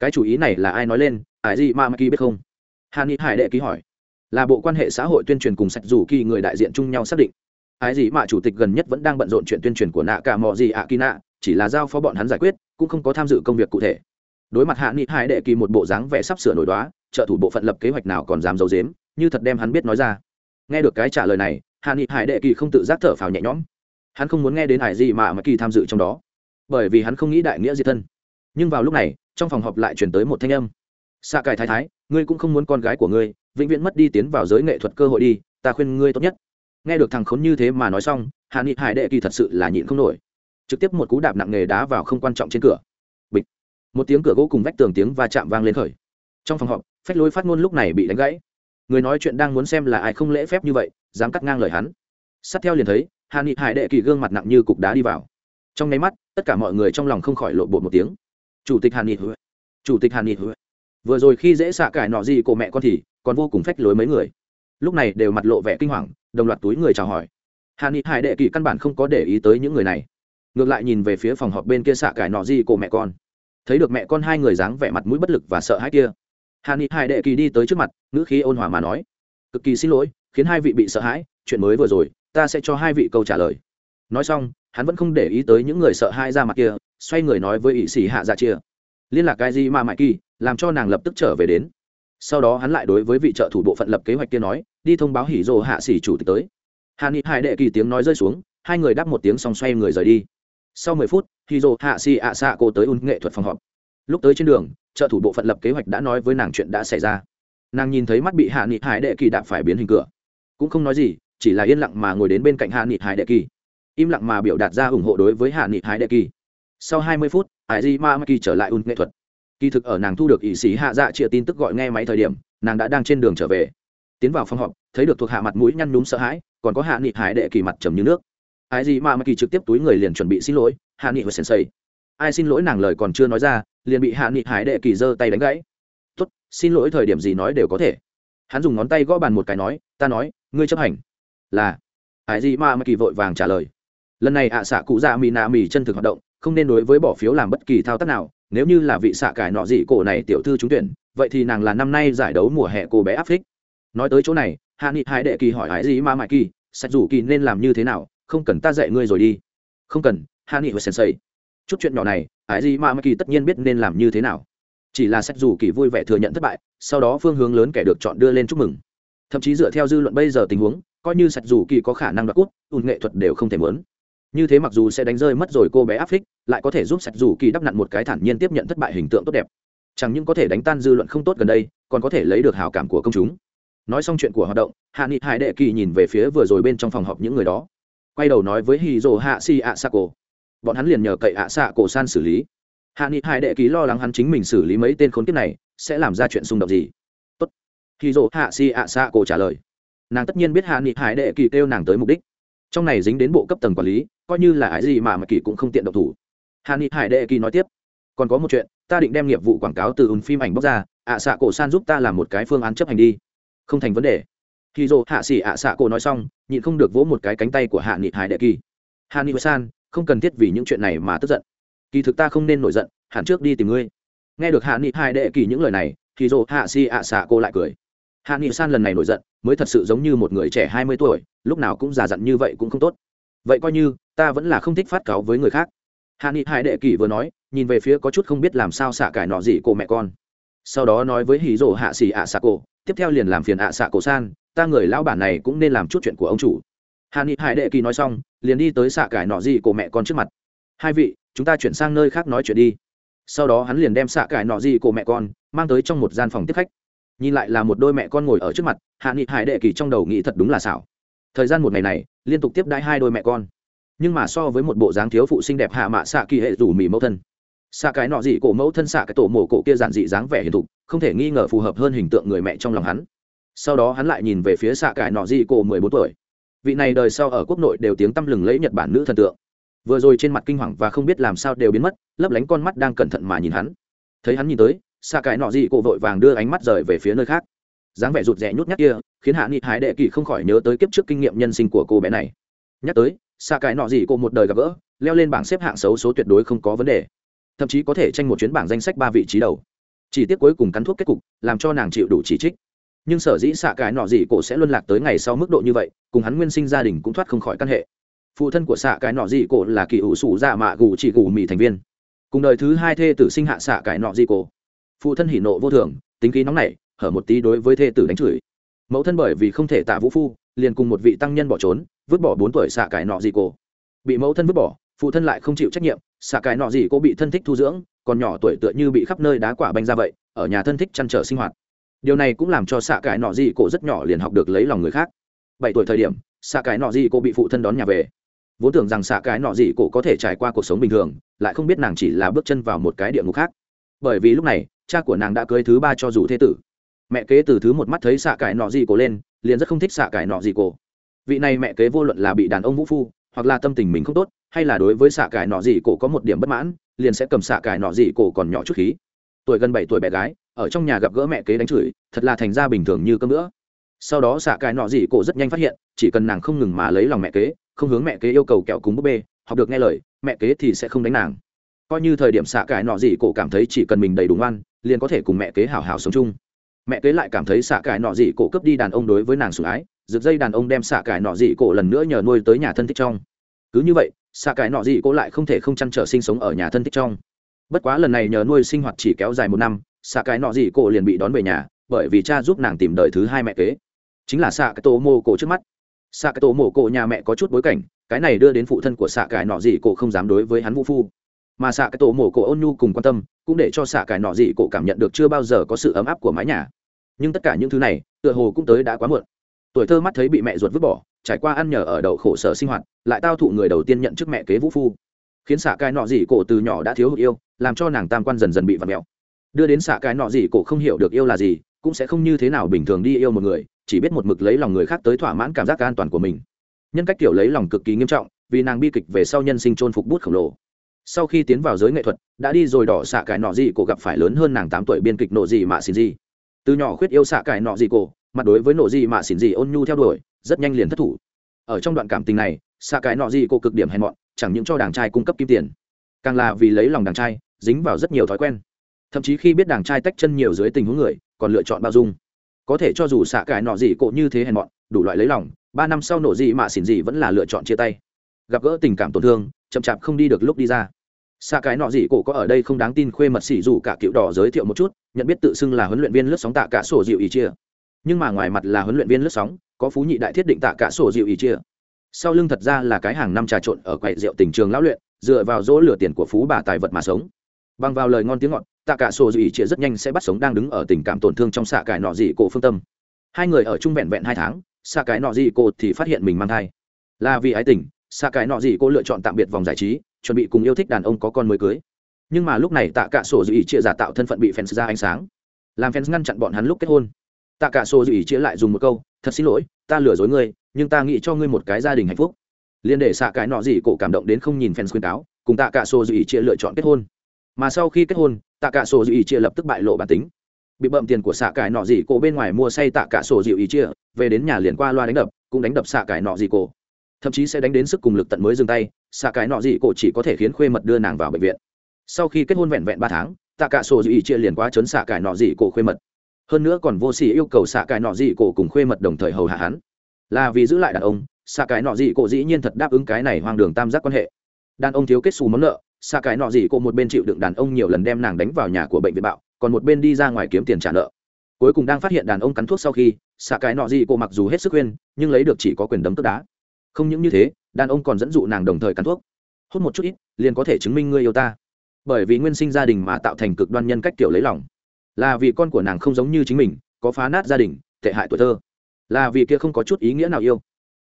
Cái chủ ý này là ai nói lên? Ải gì mà maki biết không? Hàn ni hải đệ ký hỏi. Là bộ quan hệ xã hội tuyên truyền cùng sạch dù kỳ người đại diện chung nhau xác định. Ái gì mà chủ tịch gần nhất vẫn đang bận rộn chuyện tuyên truyền của nạ cả mò gì ạ kỳ nạ chỉ là giao phó bọn hắn giải quyết, cũng không có tham dự công việc cụ thể. Đối mặt hạ nghị hải đệ kỳ một bộ dáng vẻ sắp sửa nổi đoá, trợ thủ bộ phận lập kế hoạch nào còn dám giấu dếm như thật đem hắn biết nói ra nghe được cái trả lời này hạ nghị hải đệ kỳ không tự giác thở phào nhẹ nhõm. Hắn không muốn nghe đến hải gì mà mà kỳ tham dự trong đó, bởi vì hắn không nghĩ đại nghĩa diệt thân. Nhưng vào lúc này, trong phòng họp lại chuyển tới một thanh âm. Xạ cải thái thái, ngươi cũng không muốn con gái của ngươi, vĩnh viễn mất đi tiến vào giới nghệ thuật cơ hội đi, ta khuyên ngươi tốt nhất. Nghe được thằng khốn như thế mà nói xong hạ nghị hải đệ kỳ thật sự là nhịn không nổi. Trực tiếp một cú đạp nặng nề đá vào không quan trọng trên cửa. Bịch. Một tiếng cửa gỗ cùng vách tường tiếng va chạm vang lên khởi. Trong phòng họp, phách lối phát ngôn lúc này bị đánh gãy người nói chuyện đang muốn xem là ai không lễ phép như vậy, dám cắt ngang lời hắn. Sát theo liền thấy hạ nghị hải đệ kỳ gương mặt nặng như cục đá đi vào. Trong nháy mắt, tất cả mọi người trong lòng không khỏi lộ bột một tiếng. Chủ tịch Hàn nghị chủ tịch Hàn nghị vừa rồi khi dễ xạ cải nọ gì của mẹ con thì còn vô cùng phách lối mấy người. Lúc này đều mặt lộ vẻ kinh hoàng, đồng loạt túi người chào hỏi. Hàn nghị hải đệ kỳ căn bản không có để ý tới những người này. Ngược lại nhìn về phía phòng họp bên kia xạ cải nọ gì của mẹ con. Thấy được mẹ con hai người dáng vẻ mặt mũi bất lực và sợ hãi kia hạ nghị hải đệ kỳ đi tới trước mặt, ngữ khí ôn hòa mà nói, cực kỳ xin lỗi, khiến hai vị bị sợ hãi, chuyện mới vừa rồi, ta sẽ cho hai vị câu trả lời. Nói xong, hắn vẫn không để ý tới những người sợ hãi ra mặt kia, xoay người nói với ỵ sĩ hạ dạ chia, liên lạc cái gì mà mãi kỳ, làm cho nàng lập tức trở về đến. Sau đó hắn lại đối với vị trợ thủ bộ phận lập kế hoạch kia nói, đi thông báo hỉ rồ hạ sĩ chủ tịch tới. Hạ nghị hai đệ kỳ tiếng nói rơi xuống, hai người đáp một tiếng xong xoay người rời đi. Sau mười phút, hỉ rồ hạ sĩ ạ xạ dạ cô tới un nghệ thuật phòng họp lúc tới trên đường, trợ thủ bộ phận lập kế hoạch đã nói với nàng chuyện đã xảy ra. Nàng nhìn thấy mắt bị hạ nghị hải đệ kỳ đạp phải biến hình cửa. Cũng không nói gì, chỉ là yên lặng mà ngồi đến bên cạnh hạ nghị hải đệ kỳ. Im lặng mà biểu đạt ra ủng hộ đối với hạ nghị hải đệ kỳ. Sau hai mươi phút, hải di ma kỳ trở lại un nghệ thuật. Kỳ thực ở nàng thu được ỷ sĩ hạ dạ chia tin tức gọi nghe máy thời điểm, nàng đã đang trên đường trở về. Tiến vào phòng họp, thấy được thuộc hạ mặt mũi nhăn nhúm sợ hãi, còn có hạ nghị hải đệ kỳ mặt trầm như nước. Ai Di Ma Ma kỳ trực tiếp túi người liền chuẩn bị xin lỗi, hạ nghị và sensei ai xin lỗi nàng lời còn chưa nói ra, liền bị hạ nghị hải đệ kỳ giơ tay đánh gãy. Tốt, xin lỗi thời điểm gì nói đều có thể. Hắn dùng ngón tay gõ bàn một cái nói, ta nói, ngươi chấp hành. Là. Ai dị ma mà kỳ vội vàng trả lời. Lần này ạ xạ cụ dạ mì nạ mì chân thực hoạt động, không nên đối với bỏ phiếu làm bất kỳ thao tác nào. Nếu như là vị xạ cải nọ dị cổ này tiểu thư trúng tuyển, vậy thì nàng là năm nay giải đấu mùa hè cô bé áp phích. Nói tới chỗ này, hạ nghị Hải đệ kỳ hỏi ái gì mà mãi kỳ, sạch rủ kỳ nên làm như thế nào? Không cần ta dạy ngươi rồi đi. Không cần, hạ nghị và sensei chút chuyện nhỏ này, ái gì mà mắc kỳ tất nhiên biết nên làm như thế nào. Chỉ là sạch rủ kỳ vui vẻ thừa nhận thất bại, sau đó phương hướng lớn kẻ được chọn đưa lên chúc mừng. Thậm chí dựa theo dư luận bây giờ tình huống, coi như sạch rủ kỳ có khả năng đoạt cút ùn nghệ thuật đều không thể mớn. Như thế mặc dù sẽ đánh rơi mất rồi cô bé áp phích, lại có thể giúp sạch dù kỳ đắp nặn một cái thản nhiên tiếp nhận thất bại hình tượng tốt đẹp. Chẳng những có thể đánh tan dư luận không tốt gần đây, còn có thể lấy được hào cảm của công chúng. Nói xong chuyện của hoạt động, hạ nghị hải đệ kỳ nhìn về phía vừa rồi bên trong phòng họp những người đó. Quay đầu nói với hì dồ hạ si ạ sa cổ bọn hắn liền nhờ cậy ạ xạ cổ san xử lý. Hạ nghị hải đệ ký lo lắng hắn chính mình xử lý mấy tên khốn kiếp này, sẽ làm ra chuyện xung động gì? Tốt. Khi dỗ hạ si ạ xạ cổ trả lời. Nàng tất nhiên biết hạ nghị hải đệ kỳ kêu nàng tới mục đích. Trong này dính đến bộ cấp tầng quản lý, coi như là ái gì mà mà kỳ cũng không tiện độc thủ. Hạ nghị hải đệ kỳ nói tiếp. Còn có một chuyện, ta định đem nghiệp vụ quảng cáo từ ùn phim ảnh bóc ra, ạ à xạ cổ san giúp ta làm một cái phương án chấp hành đi. Không thành vấn đề. Khi dỗ hạ xỉ ạ xạ cổ nói xong, nhịn không được vỗ một cái cánh tay của hạ nghị hải đệ kỳ. Hà ni san không cần thiết vì những chuyện này mà tức giận. Kỳ thực ta không nên nổi giận, hẳn trước đi tìm ngươi. Nghe được hạ nghị Hai đệ kỳ những lời này, thì dồ hạ si ạ xạ cô lại cười. Hạ nghị san lần này nổi giận, mới thật sự giống như một người trẻ hai mươi tuổi, lúc nào cũng già dặn như vậy cũng không tốt. Vậy coi như, ta vẫn là không thích phát cáo với người khác. Hạ nghị Hai đệ kỳ vừa nói, nhìn về phía có chút không biết làm sao xạ cải nọ gì cô mẹ con. Sau đó nói với hì rỗ hạ xì ạ xạ cổ tiếp theo liền làm phiền ạ xạ cổ san, ta người lão bản này cũng nên làm chút chuyện của ông chủ. Hạ nghị hải đệ kỳ nói xong liền đi tới xạ cải nọ gì của mẹ con trước mặt. Hai vị, chúng ta chuyển sang nơi khác nói chuyện đi. Sau đó hắn liền đem xạ cải nọ gì của mẹ con mang tới trong một gian phòng tiếp khách. Nhìn lại là một đôi mẹ con ngồi ở trước mặt, hạ nghị hải đệ kỳ trong đầu nghĩ thật đúng là xảo. Thời gian một ngày này, liên tục tiếp đãi hai đôi mẹ con. Nhưng mà so với một bộ dáng thiếu phụ xinh đẹp hạ mạ xạ kỳ hệ rủ mì mẫu thân. Xạ cái nọ dị cổ mẫu thân xạ cái tổ mổ cổ kia giản dị dáng vẻ hiền thục, không thể nghi ngờ phù hợp hơn hình tượng người mẹ trong lòng hắn. Sau đó hắn lại nhìn về phía xạ cái nọ dị cổ mười bốn tuổi vị này đời sau ở quốc nội đều tiếng tăm lừng lẫy nhật bản nữ thần tượng. Vừa rồi trên mặt kinh hoàng và không biết làm sao đều biến mất, lấp lánh con mắt đang cẩn thận mà nhìn hắn. Thấy hắn nhìn tới xa cái nọ gì cổ vội vàng đưa ánh mắt rời về phía nơi khác. Dáng vẻ rụt rè nhút nhát kia, khiến hạ nghị hải đệ kỳ không khỏi nhớ tới kiếp trước kinh nghiệm nhân sinh của cô bé này. Nhắc tới xa cái nọ gì cô một đời gặp gỡ, leo lên bảng xếp hạng xấu số tuyệt đối không có vấn đề. Thậm chí có thể tranh một chuyến bảng danh sách ba vị trí đầu. Chỉ tiếc cuối cùng cắn thuốc kết cục, làm cho nàng chịu đủ chỉ trích nhưng sở dĩ xạ cái nọ gì cổ sẽ luân lạc tới ngày sau mức độ như vậy, cùng hắn nguyên sinh gia đình cũng thoát không khỏi căn hệ. Phụ thân của xạ cái nọ gì cổ là kỳ ủ sủ dạ mạ gù chỉ gù mì thành viên. Cùng đời thứ hai thê tử sinh hạ xạ cái nọ gì cổ. Phụ thân hỉ nộ vô thường, tính khí nóng nảy, hở một tí đối với thê tử đánh chửi. Mẫu thân bởi vì không thể tạ vũ phu, liền cùng một vị tăng nhân bỏ trốn, vứt bỏ bốn tuổi xạ cái nọ gì cổ. bị mẫu thân vứt bỏ, phụ thân lại không chịu trách nhiệm, xạ cái nọ gì cô bị thân thích thu dưỡng, còn nhỏ tuổi tựa như bị khắp nơi đá quả banh ra vậy, ở nhà thân thích chăn trở sinh hoạt điều này cũng làm cho xạ cái nọ gì cổ rất nhỏ liền học được lấy lòng người khác. Bảy tuổi thời điểm xạ cái nọ gì cô bị phụ thân đón nhà về. Vốn tưởng rằng xạ cái nọ gì cổ có thể trải qua cuộc sống bình thường, lại không biết nàng chỉ là bước chân vào một cái địa ngục khác. Bởi vì lúc này, cha của nàng đã cưới thứ ba cho dù thế tử. Mẹ kế từ thứ một mắt thấy xạ cải nọ gì cổ lên, liền rất không thích xạ cải nọ gì cổ. Vị này mẹ kế vô luận là bị đàn ông vũ phu, hoặc là tâm tình mình không tốt, hay là đối với xạ cải nọ gì cổ có một điểm bất mãn, liền sẽ cầm xạ cải nọ gì cổ còn nhỏ chút khí. Tuổi gần bảy tuổi bé gái ở trong nhà gặp gỡ mẹ kế đánh chửi, thật là thành ra bình thường như cơm nữa sau đó xạ cái nọ gì cổ rất nhanh phát hiện, chỉ cần nàng không ngừng mà lấy lòng mẹ kế, không hướng mẹ kế yêu cầu kẹo cúng búp bê, học được nghe lời, mẹ kế thì sẽ không đánh nàng. Coi như thời điểm xạ cái nọ gì cổ cảm thấy chỉ cần mình đầy đủ ngoan, liền có thể cùng mẹ kế hảo hảo sống chung. Mẹ kế lại cảm thấy xạ cái nọ gì cổ cướp đi đàn ông đối với nàng sủng ái, rực dây đàn ông đem xạ cái nọ gì cổ lần nữa nhờ nuôi tới nhà thân thích trong. Cứ như vậy, xạ cái nọ gì cổ lại không thể không chăn trở sinh sống ở nhà thân thích trong. Bất quá lần này nhờ nuôi sinh hoạt chỉ kéo dài một năm xạ cái nọ gì cổ liền bị đón về nhà, bởi vì cha giúp nàng tìm đời thứ hai mẹ kế. Chính là xạ cái tổ mô cổ trước mắt. Xạ cái tổ mô cổ nhà mẹ có chút bối cảnh, cái này đưa đến phụ thân của xạ cái nọ gì cổ không dám đối với hắn vũ phu. Mà xạ cái tổ mổ cổ ôn nhu cùng quan tâm, cũng để cho xạ cái nọ gì cổ cảm nhận được chưa bao giờ có sự ấm áp của mái nhà. Nhưng tất cả những thứ này, tựa hồ cũng tới đã quá muộn. Tuổi thơ mắt thấy bị mẹ ruột vứt bỏ, trải qua ăn nhờ ở đậu khổ sở sinh hoạt, lại tao thụ người đầu tiên nhận chức mẹ kế vũ phu. Khiến xạ cái nọ gì cổ từ nhỏ đã thiếu hụt yêu, làm cho nàng tam quan dần dần bị vặt mẹo đưa đến xạ cái nọ gì, cổ không hiểu được yêu là gì, cũng sẽ không như thế nào bình thường đi yêu một người, chỉ biết một mực lấy lòng người khác tới thỏa mãn cảm giác an toàn của mình. Nhân cách kiểu lấy lòng cực kỳ nghiêm trọng, vì nàng bi kịch về sau nhân sinh chôn phục bút khổng lồ. Sau khi tiến vào giới nghệ thuật, đã đi rồi đỏ xạ cái nọ gì, cổ gặp phải lớn hơn nàng tám tuổi biên kịch nộ gì mà xin gì. Từ nhỏ khuyết yêu xạ cái nọ gì, cổ, mặt đối với nộ gì mà xin gì ôn nhu theo đuổi, rất nhanh liền thất thủ. Ở trong đoạn cảm tình này, xạ cái nọ gì, cổ cực điểm hèn mọn, chẳng những cho đàng trai cung cấp kim tiền, càng là vì lấy lòng đàng trai, dính vào rất nhiều thói quen thậm chí khi biết đàng trai tách chân nhiều dưới tình huống người, còn lựa chọn bao dung. Có thể cho dù xạ cái nọ gì cộ như thế hèn mọn, đủ loại lấy lòng, ba năm sau nổ gì mà xỉn gì vẫn là lựa chọn chia tay. Gặp gỡ tình cảm tổn thương, chậm chạp không đi được lúc đi ra. Xạ cái nọ gì cổ có ở đây không đáng tin khuê mật xỉ dù cả cựu đỏ giới thiệu một chút, nhận biết tự xưng là huấn luyện viên lướt sóng tạ cả sổ dịu ý chia. Nhưng mà ngoài mặt là huấn luyện viên lướt sóng, có phú nhị đại thiết định tạ cả sổ dịu ý chia. Sau lưng thật ra là cái hàng năm trà trộn ở quầy rượu tình trường lão luyện, dựa vào dỗ lửa tiền của phú bà tài vật mà sống. Bằng vào lời ngon tiếng ngọt tạ cả sổ Dị chia rất nhanh sẽ bắt sống đang đứng ở tình cảm tổn thương trong xạ cải nọ dị cổ phương tâm. Hai người ở chung vẹn vẹn hai tháng, xạ cải nọ dị cô thì phát hiện mình mang thai. Là vì ái tình, xạ cải nọ dị cô lựa chọn tạm biệt vòng giải trí, chuẩn bị cùng yêu thích đàn ông có con mới cưới. Nhưng mà lúc này tạ cả sổ Dị chia giả tạo thân phận bị fans ra ánh sáng. Làm fans ngăn chặn bọn hắn lúc kết hôn. Tạ cả sổ Dị chia lại dùng một câu, thật xin lỗi, ta lừa dối ngươi, nhưng ta nghĩ cho ngươi một cái gia đình hạnh phúc. Liên để xạ cái nọ gì cổ cảm động đến không nhìn fans khuyên cáo, cùng tạ cả sổ Dị chia lựa chọn kết hôn mà sau khi kết hôn, tạ cả sổ dịu ý chia lập tức bại lộ bản tính. Bị bậm tiền của xạ Cải nọ Dị cổ bên ngoài mua say tạ cả sổ dịu ý chia, về đến nhà liền qua loa đánh đập, cũng đánh đập xạ Cải nọ Dị cổ. Thậm chí sẽ đánh đến sức cùng lực tận mới dừng tay xạ Cải nọ Dị cổ chỉ có thể khiến khuê mật đưa nàng vào bệnh viện. Sau khi kết hôn vẹn vẹn ba tháng, tạ cả sổ dị chia liền quá chấn xạ Cải nọ Dị cổ khuê mật. Hơn nữa còn vô sỉ yêu cầu xạ Cải nọ Dị cổ cùng khuê mật đồng thời hầu hạ hắn. Là vì giữ lại đàn ông xạ Cải nọ Dị cổ dĩ nhiên thật đáp ứng cái này hoang đường tam giác quan hệ. Đàn ông thiếu kết xù món nợ xạ cái nọ gì cô một bên chịu đựng đàn ông nhiều lần đem nàng đánh vào nhà của bệnh viện bạo, còn một bên đi ra ngoài kiếm tiền trả nợ. Cuối cùng đang phát hiện đàn ông cắn thuốc sau khi, xạ cái nọ gì cô mặc dù hết sức khuyên, nhưng lấy được chỉ có quyền đấm tức đá. Không những như thế, đàn ông còn dẫn dụ nàng đồng thời cắn thuốc. Hút một chút ít, liền có thể chứng minh ngươi yêu ta. Bởi vì nguyên sinh gia đình mà tạo thành cực đoan nhân cách kiểu lấy lòng. Là vì con của nàng không giống như chính mình, có phá nát gia đình, tệ hại tuổi thơ. Là vì kia không có chút ý nghĩa nào yêu.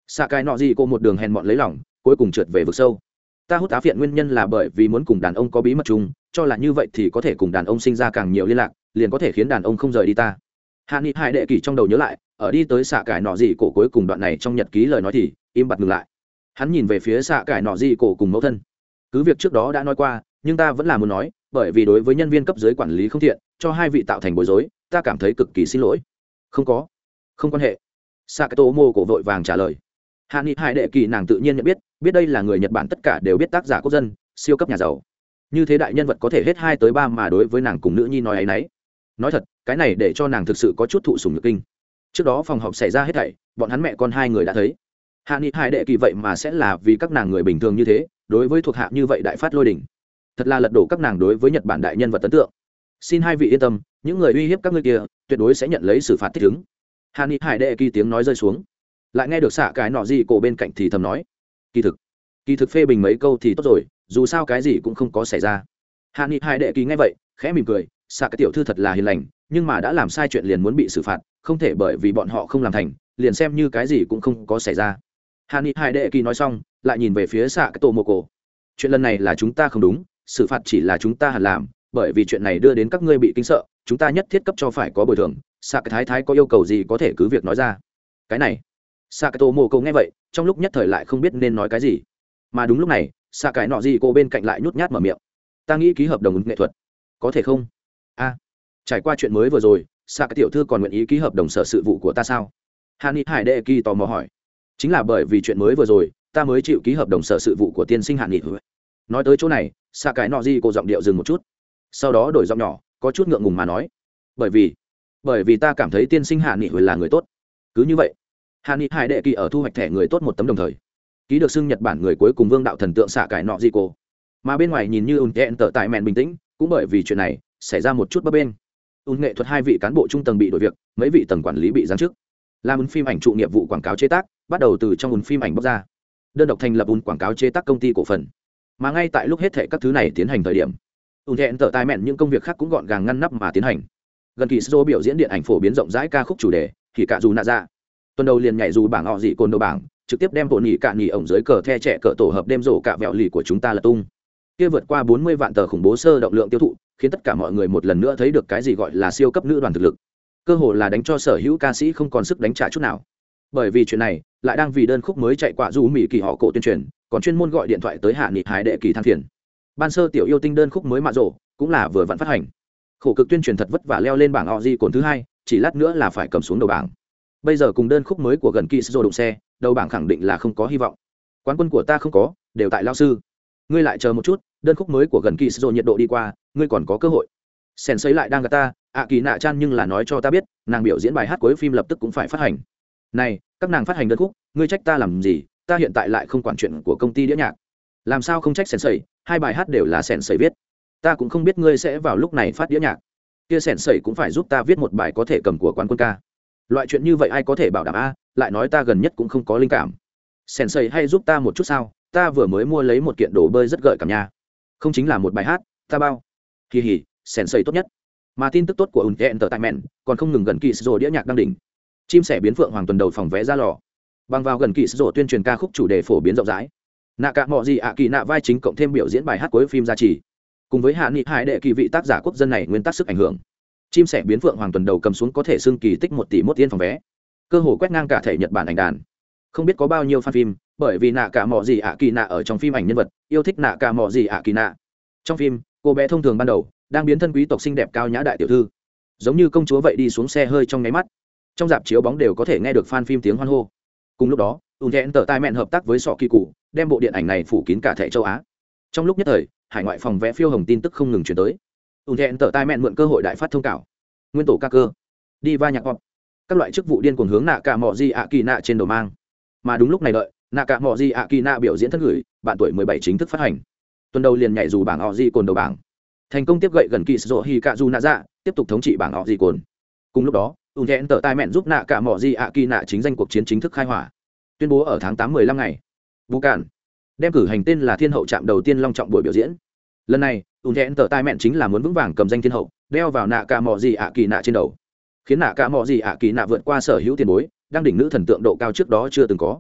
Xạ cái nọ gì cô một đường hèn mọn lấy lòng, cuối cùng trượt về vực sâu ta hút tá phiện nguyên nhân là bởi vì muốn cùng đàn ông có bí mật chung, cho là như vậy thì có thể cùng đàn ông sinh ra càng nhiều liên lạc, liền có thể khiến đàn ông không rời đi ta. Hạ nghị hải đệ kỷ trong đầu nhớ lại, ở đi tới xạ cải nọ gì cổ cuối cùng đoạn này trong nhật ký lời nói thì, im bặt ngừng lại. Hắn nhìn về phía xạ cải nọ gì cổ cùng mẫu thân. Cứ việc trước đó đã nói qua, nhưng ta vẫn là muốn nói, bởi vì đối với nhân viên cấp dưới quản lý không thiện, cho hai vị tạo thành bối rối, ta cảm thấy cực kỳ xin lỗi. Không có. Không quan hệ. Xạ cái tô mô cổ vội vàng trả lời hạ nghị hải đệ kỳ nàng tự nhiên nhận biết biết đây là người nhật bản tất cả đều biết tác giả quốc dân, siêu cấp nhà giàu. Như thế đại nhân vật có thể hết hai tới ba mà đối với nàng cùng nữ nhi nói ấ y n ấ y nói thật, cái này để cho nàng thực sự có chút thụ sùng nhược kinh. Trước đó phòng họp xảy ra hết thảy, bọn hắn mẹ con hai người đã thấy. Hạ nghị hải đệ kỳ vậy mà sẽ là vì các nàng người bình thường như thế, đối với thuộc hạ như vậy đại phát lôi đình. Thật là lật đổ các nàng đối với nhật bản đại nhân vật ấn tượng. Xin hai vị yên tâm, những người uy hiếp các ngươi kia, tuyệt đối sẽ nhận lấy xử phạt thích ứng. Hạ nghị hải đệ kỳ tiếng nói rơi xuống lại nghe được xạ cái nọ gì cổ bên cạnh thì thầm nói, kỳ thực kỳ thực phê bình mấy câu thì tốt rồi, dù sao cái gì cũng không có xảy ra. Hạ nghị hai đệ kỳ nghe vậy, khẽ mỉm cười, xạ cái tiểu thư thật là hiền lành, nhưng mà đã làm sai chuyện liền muốn bị xử phạt, không thể bởi vì bọn họ không làm thành, liền xem như cái gì cũng không có xảy ra. Hạ nghị hai đệ kỳ nói xong, lại nhìn về phía xạ cái tổ mồ cổ. Chuyện lần này là chúng ta không đúng, xử phạt chỉ là chúng ta hẳn làm, bởi vì chuyện này đưa đến các ngươi bị kinh sợ, chúng ta nhất thiết cấp cho phải có bồi thường. Xạ cái thái thái có yêu cầu gì có thể cứ việc nói ra. Cái này Sakato mồ cổ nghe vậy, trong lúc nhất thời lại không biết nên nói cái gì. Mà đúng lúc này xạ cái nọ gì cô bên cạnh lại nhút nhát mở miệng. Ta nghĩ ký hợp đồng nghệ thuật. Có thể không? A, trải qua chuyện mới vừa rồi xạ cái tiểu thư còn nguyện ý ký hợp đồng sở sự vụ của ta sao? Hà ni hải đệ kỳ tò mò hỏi. Chính là bởi vì chuyện mới vừa rồi, ta mới chịu ký hợp đồng sở sự vụ của tiên sinh hạ nghị nói tới chỗ này xạ cái nọ gì cô giọng điệu dừng một chút. Sau đó đổi giọng nhỏ, có chút ngượng ngùng mà nói. Bởi vì bởi vì ta cảm thấy tiên sinh hạ nghị là người tốt. Cứ như vậy hạ nghị hải đệ kỳ ở thu hoạch thẻ người tốt một tấm đồng thời, ký được xưng nhật bản người cuối cùng vương đạo thần tượng xạ cải nọ gì cô mà bên ngoài nhìn như ùn thẹn tở tại mẹn bình tĩnh, cũng bởi vì chuyện này, xảy ra một chút bấp bên ùn nghệ thuật hai vị cán bộ trung tầng bị đổi việc, mấy vị tầng quản lý bị giáng chức. Làm ùn phim ảnh trụ nghiệp vụ quảng cáo chế tác, bắt đầu từ trong ùn phim ảnh bóc ra. Đơn độc thành lập ùn quảng cáo chế tác công ty cổ phần. Mà ngay tại lúc hết thệ các thứ này tiến hành thời điểm, ùn thẹn tở tại mẹn những công việc khác cũng gọn gàng ngăn nắp mà tiến hành. Gần kỳ sô biểu diễn điện ảnh phổ biến rộng rãi ca khúc chủ đề thì cả dù nạ ra tuần đầu liền nhảy dù bảng họ dị cồn đầu bảng, trực tiếp đem bộ nhị cạn nhị ổng dưới cờ the trẻ cờ tổ hợp đêm rổ cạ vẹo lì của chúng ta là tung. Kia vượt qua bốn mươi vạn tờ khủng bố sơ động lượng tiêu thụ, khiến tất cả mọi người một lần nữa thấy được cái gì gọi là siêu cấp nữ đoàn thực lực. Cơ hội là đánh cho sở hữu ca sĩ không còn sức đánh trả chút nào. Bởi vì chuyện này, lại đang vì đơn khúc mới chạy qua du mỹ kỳ họ cổ tuyên truyền, còn chuyên môn gọi điện thoại tới hạ nghị hải đệ kỳ than phiền. Ban sơ tiểu yêu tinh đơn khúc mới mạ rộ, cũng là vừa vặn phát hành. Khổ cực tuyên truyền thật vất vả leo lên bảng họ di cồn thứ hai, chỉ lát nữa là phải cầm xuống đầu bảng bây giờ cùng đơn khúc mới của gần kỳ sô đụng xe, đầu bảng khẳng định là không có hy vọng. Quán quân của ta không có, đều tại lao sư. Ngươi lại chờ một chút, đơn khúc mới của gần kỳ sô nhiệt độ đi qua, ngươi còn có cơ hội. Sèn xấy lại đang gặp ta ạ kỳ nạ chan nhưng là nói cho ta biết, nàng biểu diễn bài hát cuối phim lập tức cũng phải phát hành. Này, các nàng phát hành đơn khúc, ngươi trách ta làm gì, ta hiện tại lại không quản chuyện của công ty đĩa nhạc. Làm sao không trách sèn sầy hai bài hát đều là sèn sầy viết. Ta cũng không biết ngươi sẽ vào lúc này phát đĩa nhạc. Kia sèn sầy cũng phải giúp ta viết một bài có thể cầm của quán quân ca loại chuyện như vậy ai có thể bảo đảm a? Lại nói ta gần nhất cũng không có linh cảm. Sèn sầy hay giúp ta một chút sao? Ta vừa mới mua lấy một kiện đồ bơi rất gợi cảm nha. Không chính là một bài hát, ta bao. Kỳ hỉ sèn sầy tốt nhất. Mà tin tức tốt của ùn kẹn tờ tại mẹn, còn không ngừng gần kỳ sô đĩa nhạc đang đỉnh. Chim sẻ biến phượng hoàng tuần đầu phòng vé ra lò. Bằng vào gần kỳ sô tuyên truyền ca khúc chủ đề phổ biến rộng rãi. Nạ cả mọi gì ạ kỳ nạ vai chính cộng thêm biểu diễn bài hát cuối phim gia trì. Cùng với hạ nghị hải đệ kỳ vị tác giả quốc dân này nguyên tắc sức ảnh hưởng chim sẻ biến phượng hoàng tuần đầu cầm xuống có thể xưng kỳ tích một tỷ một tiên phòng vé. Cơ hồ quét ngang cả thể nhật bản ảnh đàn. Không biết có bao nhiêu fan phim, bởi vì nạ cả mò gì ạ kỳ nạ ở trong phim ảnh nhân vật, yêu thích nạ cả mò gì ạ kỳ nạ. Trong phim, cô bé thông thường ban đầu, đang biến thân quý tộc xinh đẹp cao nhã đại tiểu thư. Giống như công chúa vậy đi xuống xe hơi trong nháy mắt. Trong dạp chiếu bóng đều có thể nghe được fan phim tiếng hoan hô. Cùng lúc đó ùn thẹn tờ tai mẹn hợp tác với sọ kỳ cụ, đem bộ điện ảnh này phủ kín cả thể châu á. Trong lúc nhất thời, hải ngoại phòng vẽ phiêu hồng tin tức không ngừng chuyển tới ùn thẹn tở tai mẹn mượn cơ hội đại phát thông cảo nguyên tổ ca cơ. Đi va nhạc họp. Các loại chức vụ điên cuồng hướng nạ cả mọ di ạ kỳ nạ trên đầu mang. Mà đúng lúc này đợi, nạ cả mọ di ạ kỳ nạ biểu diễn thân gửi, bạn tuổi mười bảy chính thức phát hành. Tuần đầu liền nhảy dù bảng họ di cồn đầu bảng. Thành công tiếp gậy gần kỳ sổ hi cạ du nạ dạ tiếp tục thống trị bảng họ di cồn. Cùng lúc đó, ùn thẹn tở tai mẹn giúp nạ cả mọ di ạ kỳ nạ chính danh cuộc chiến chính thức khai hỏa. Tuyên bố ở tháng tám mười lăm ngày. Vũ cản. Đem cử hành tên là thiên hậu trạm đầu tiên long trọng buổi biểu diễn. Lần này ùn thẹn tờ tai mẹn chính là muốn vững vàng cầm danh thiên hậu, đeo vào nạ cả mọ gì ạ kỳ nạ trên đầu. Khiến nạ cả mọ gì ạ kỳ nạ vượt qua sở hữu tiền bối, đang đỉnh nữ thần tượng độ cao trước đó chưa từng có.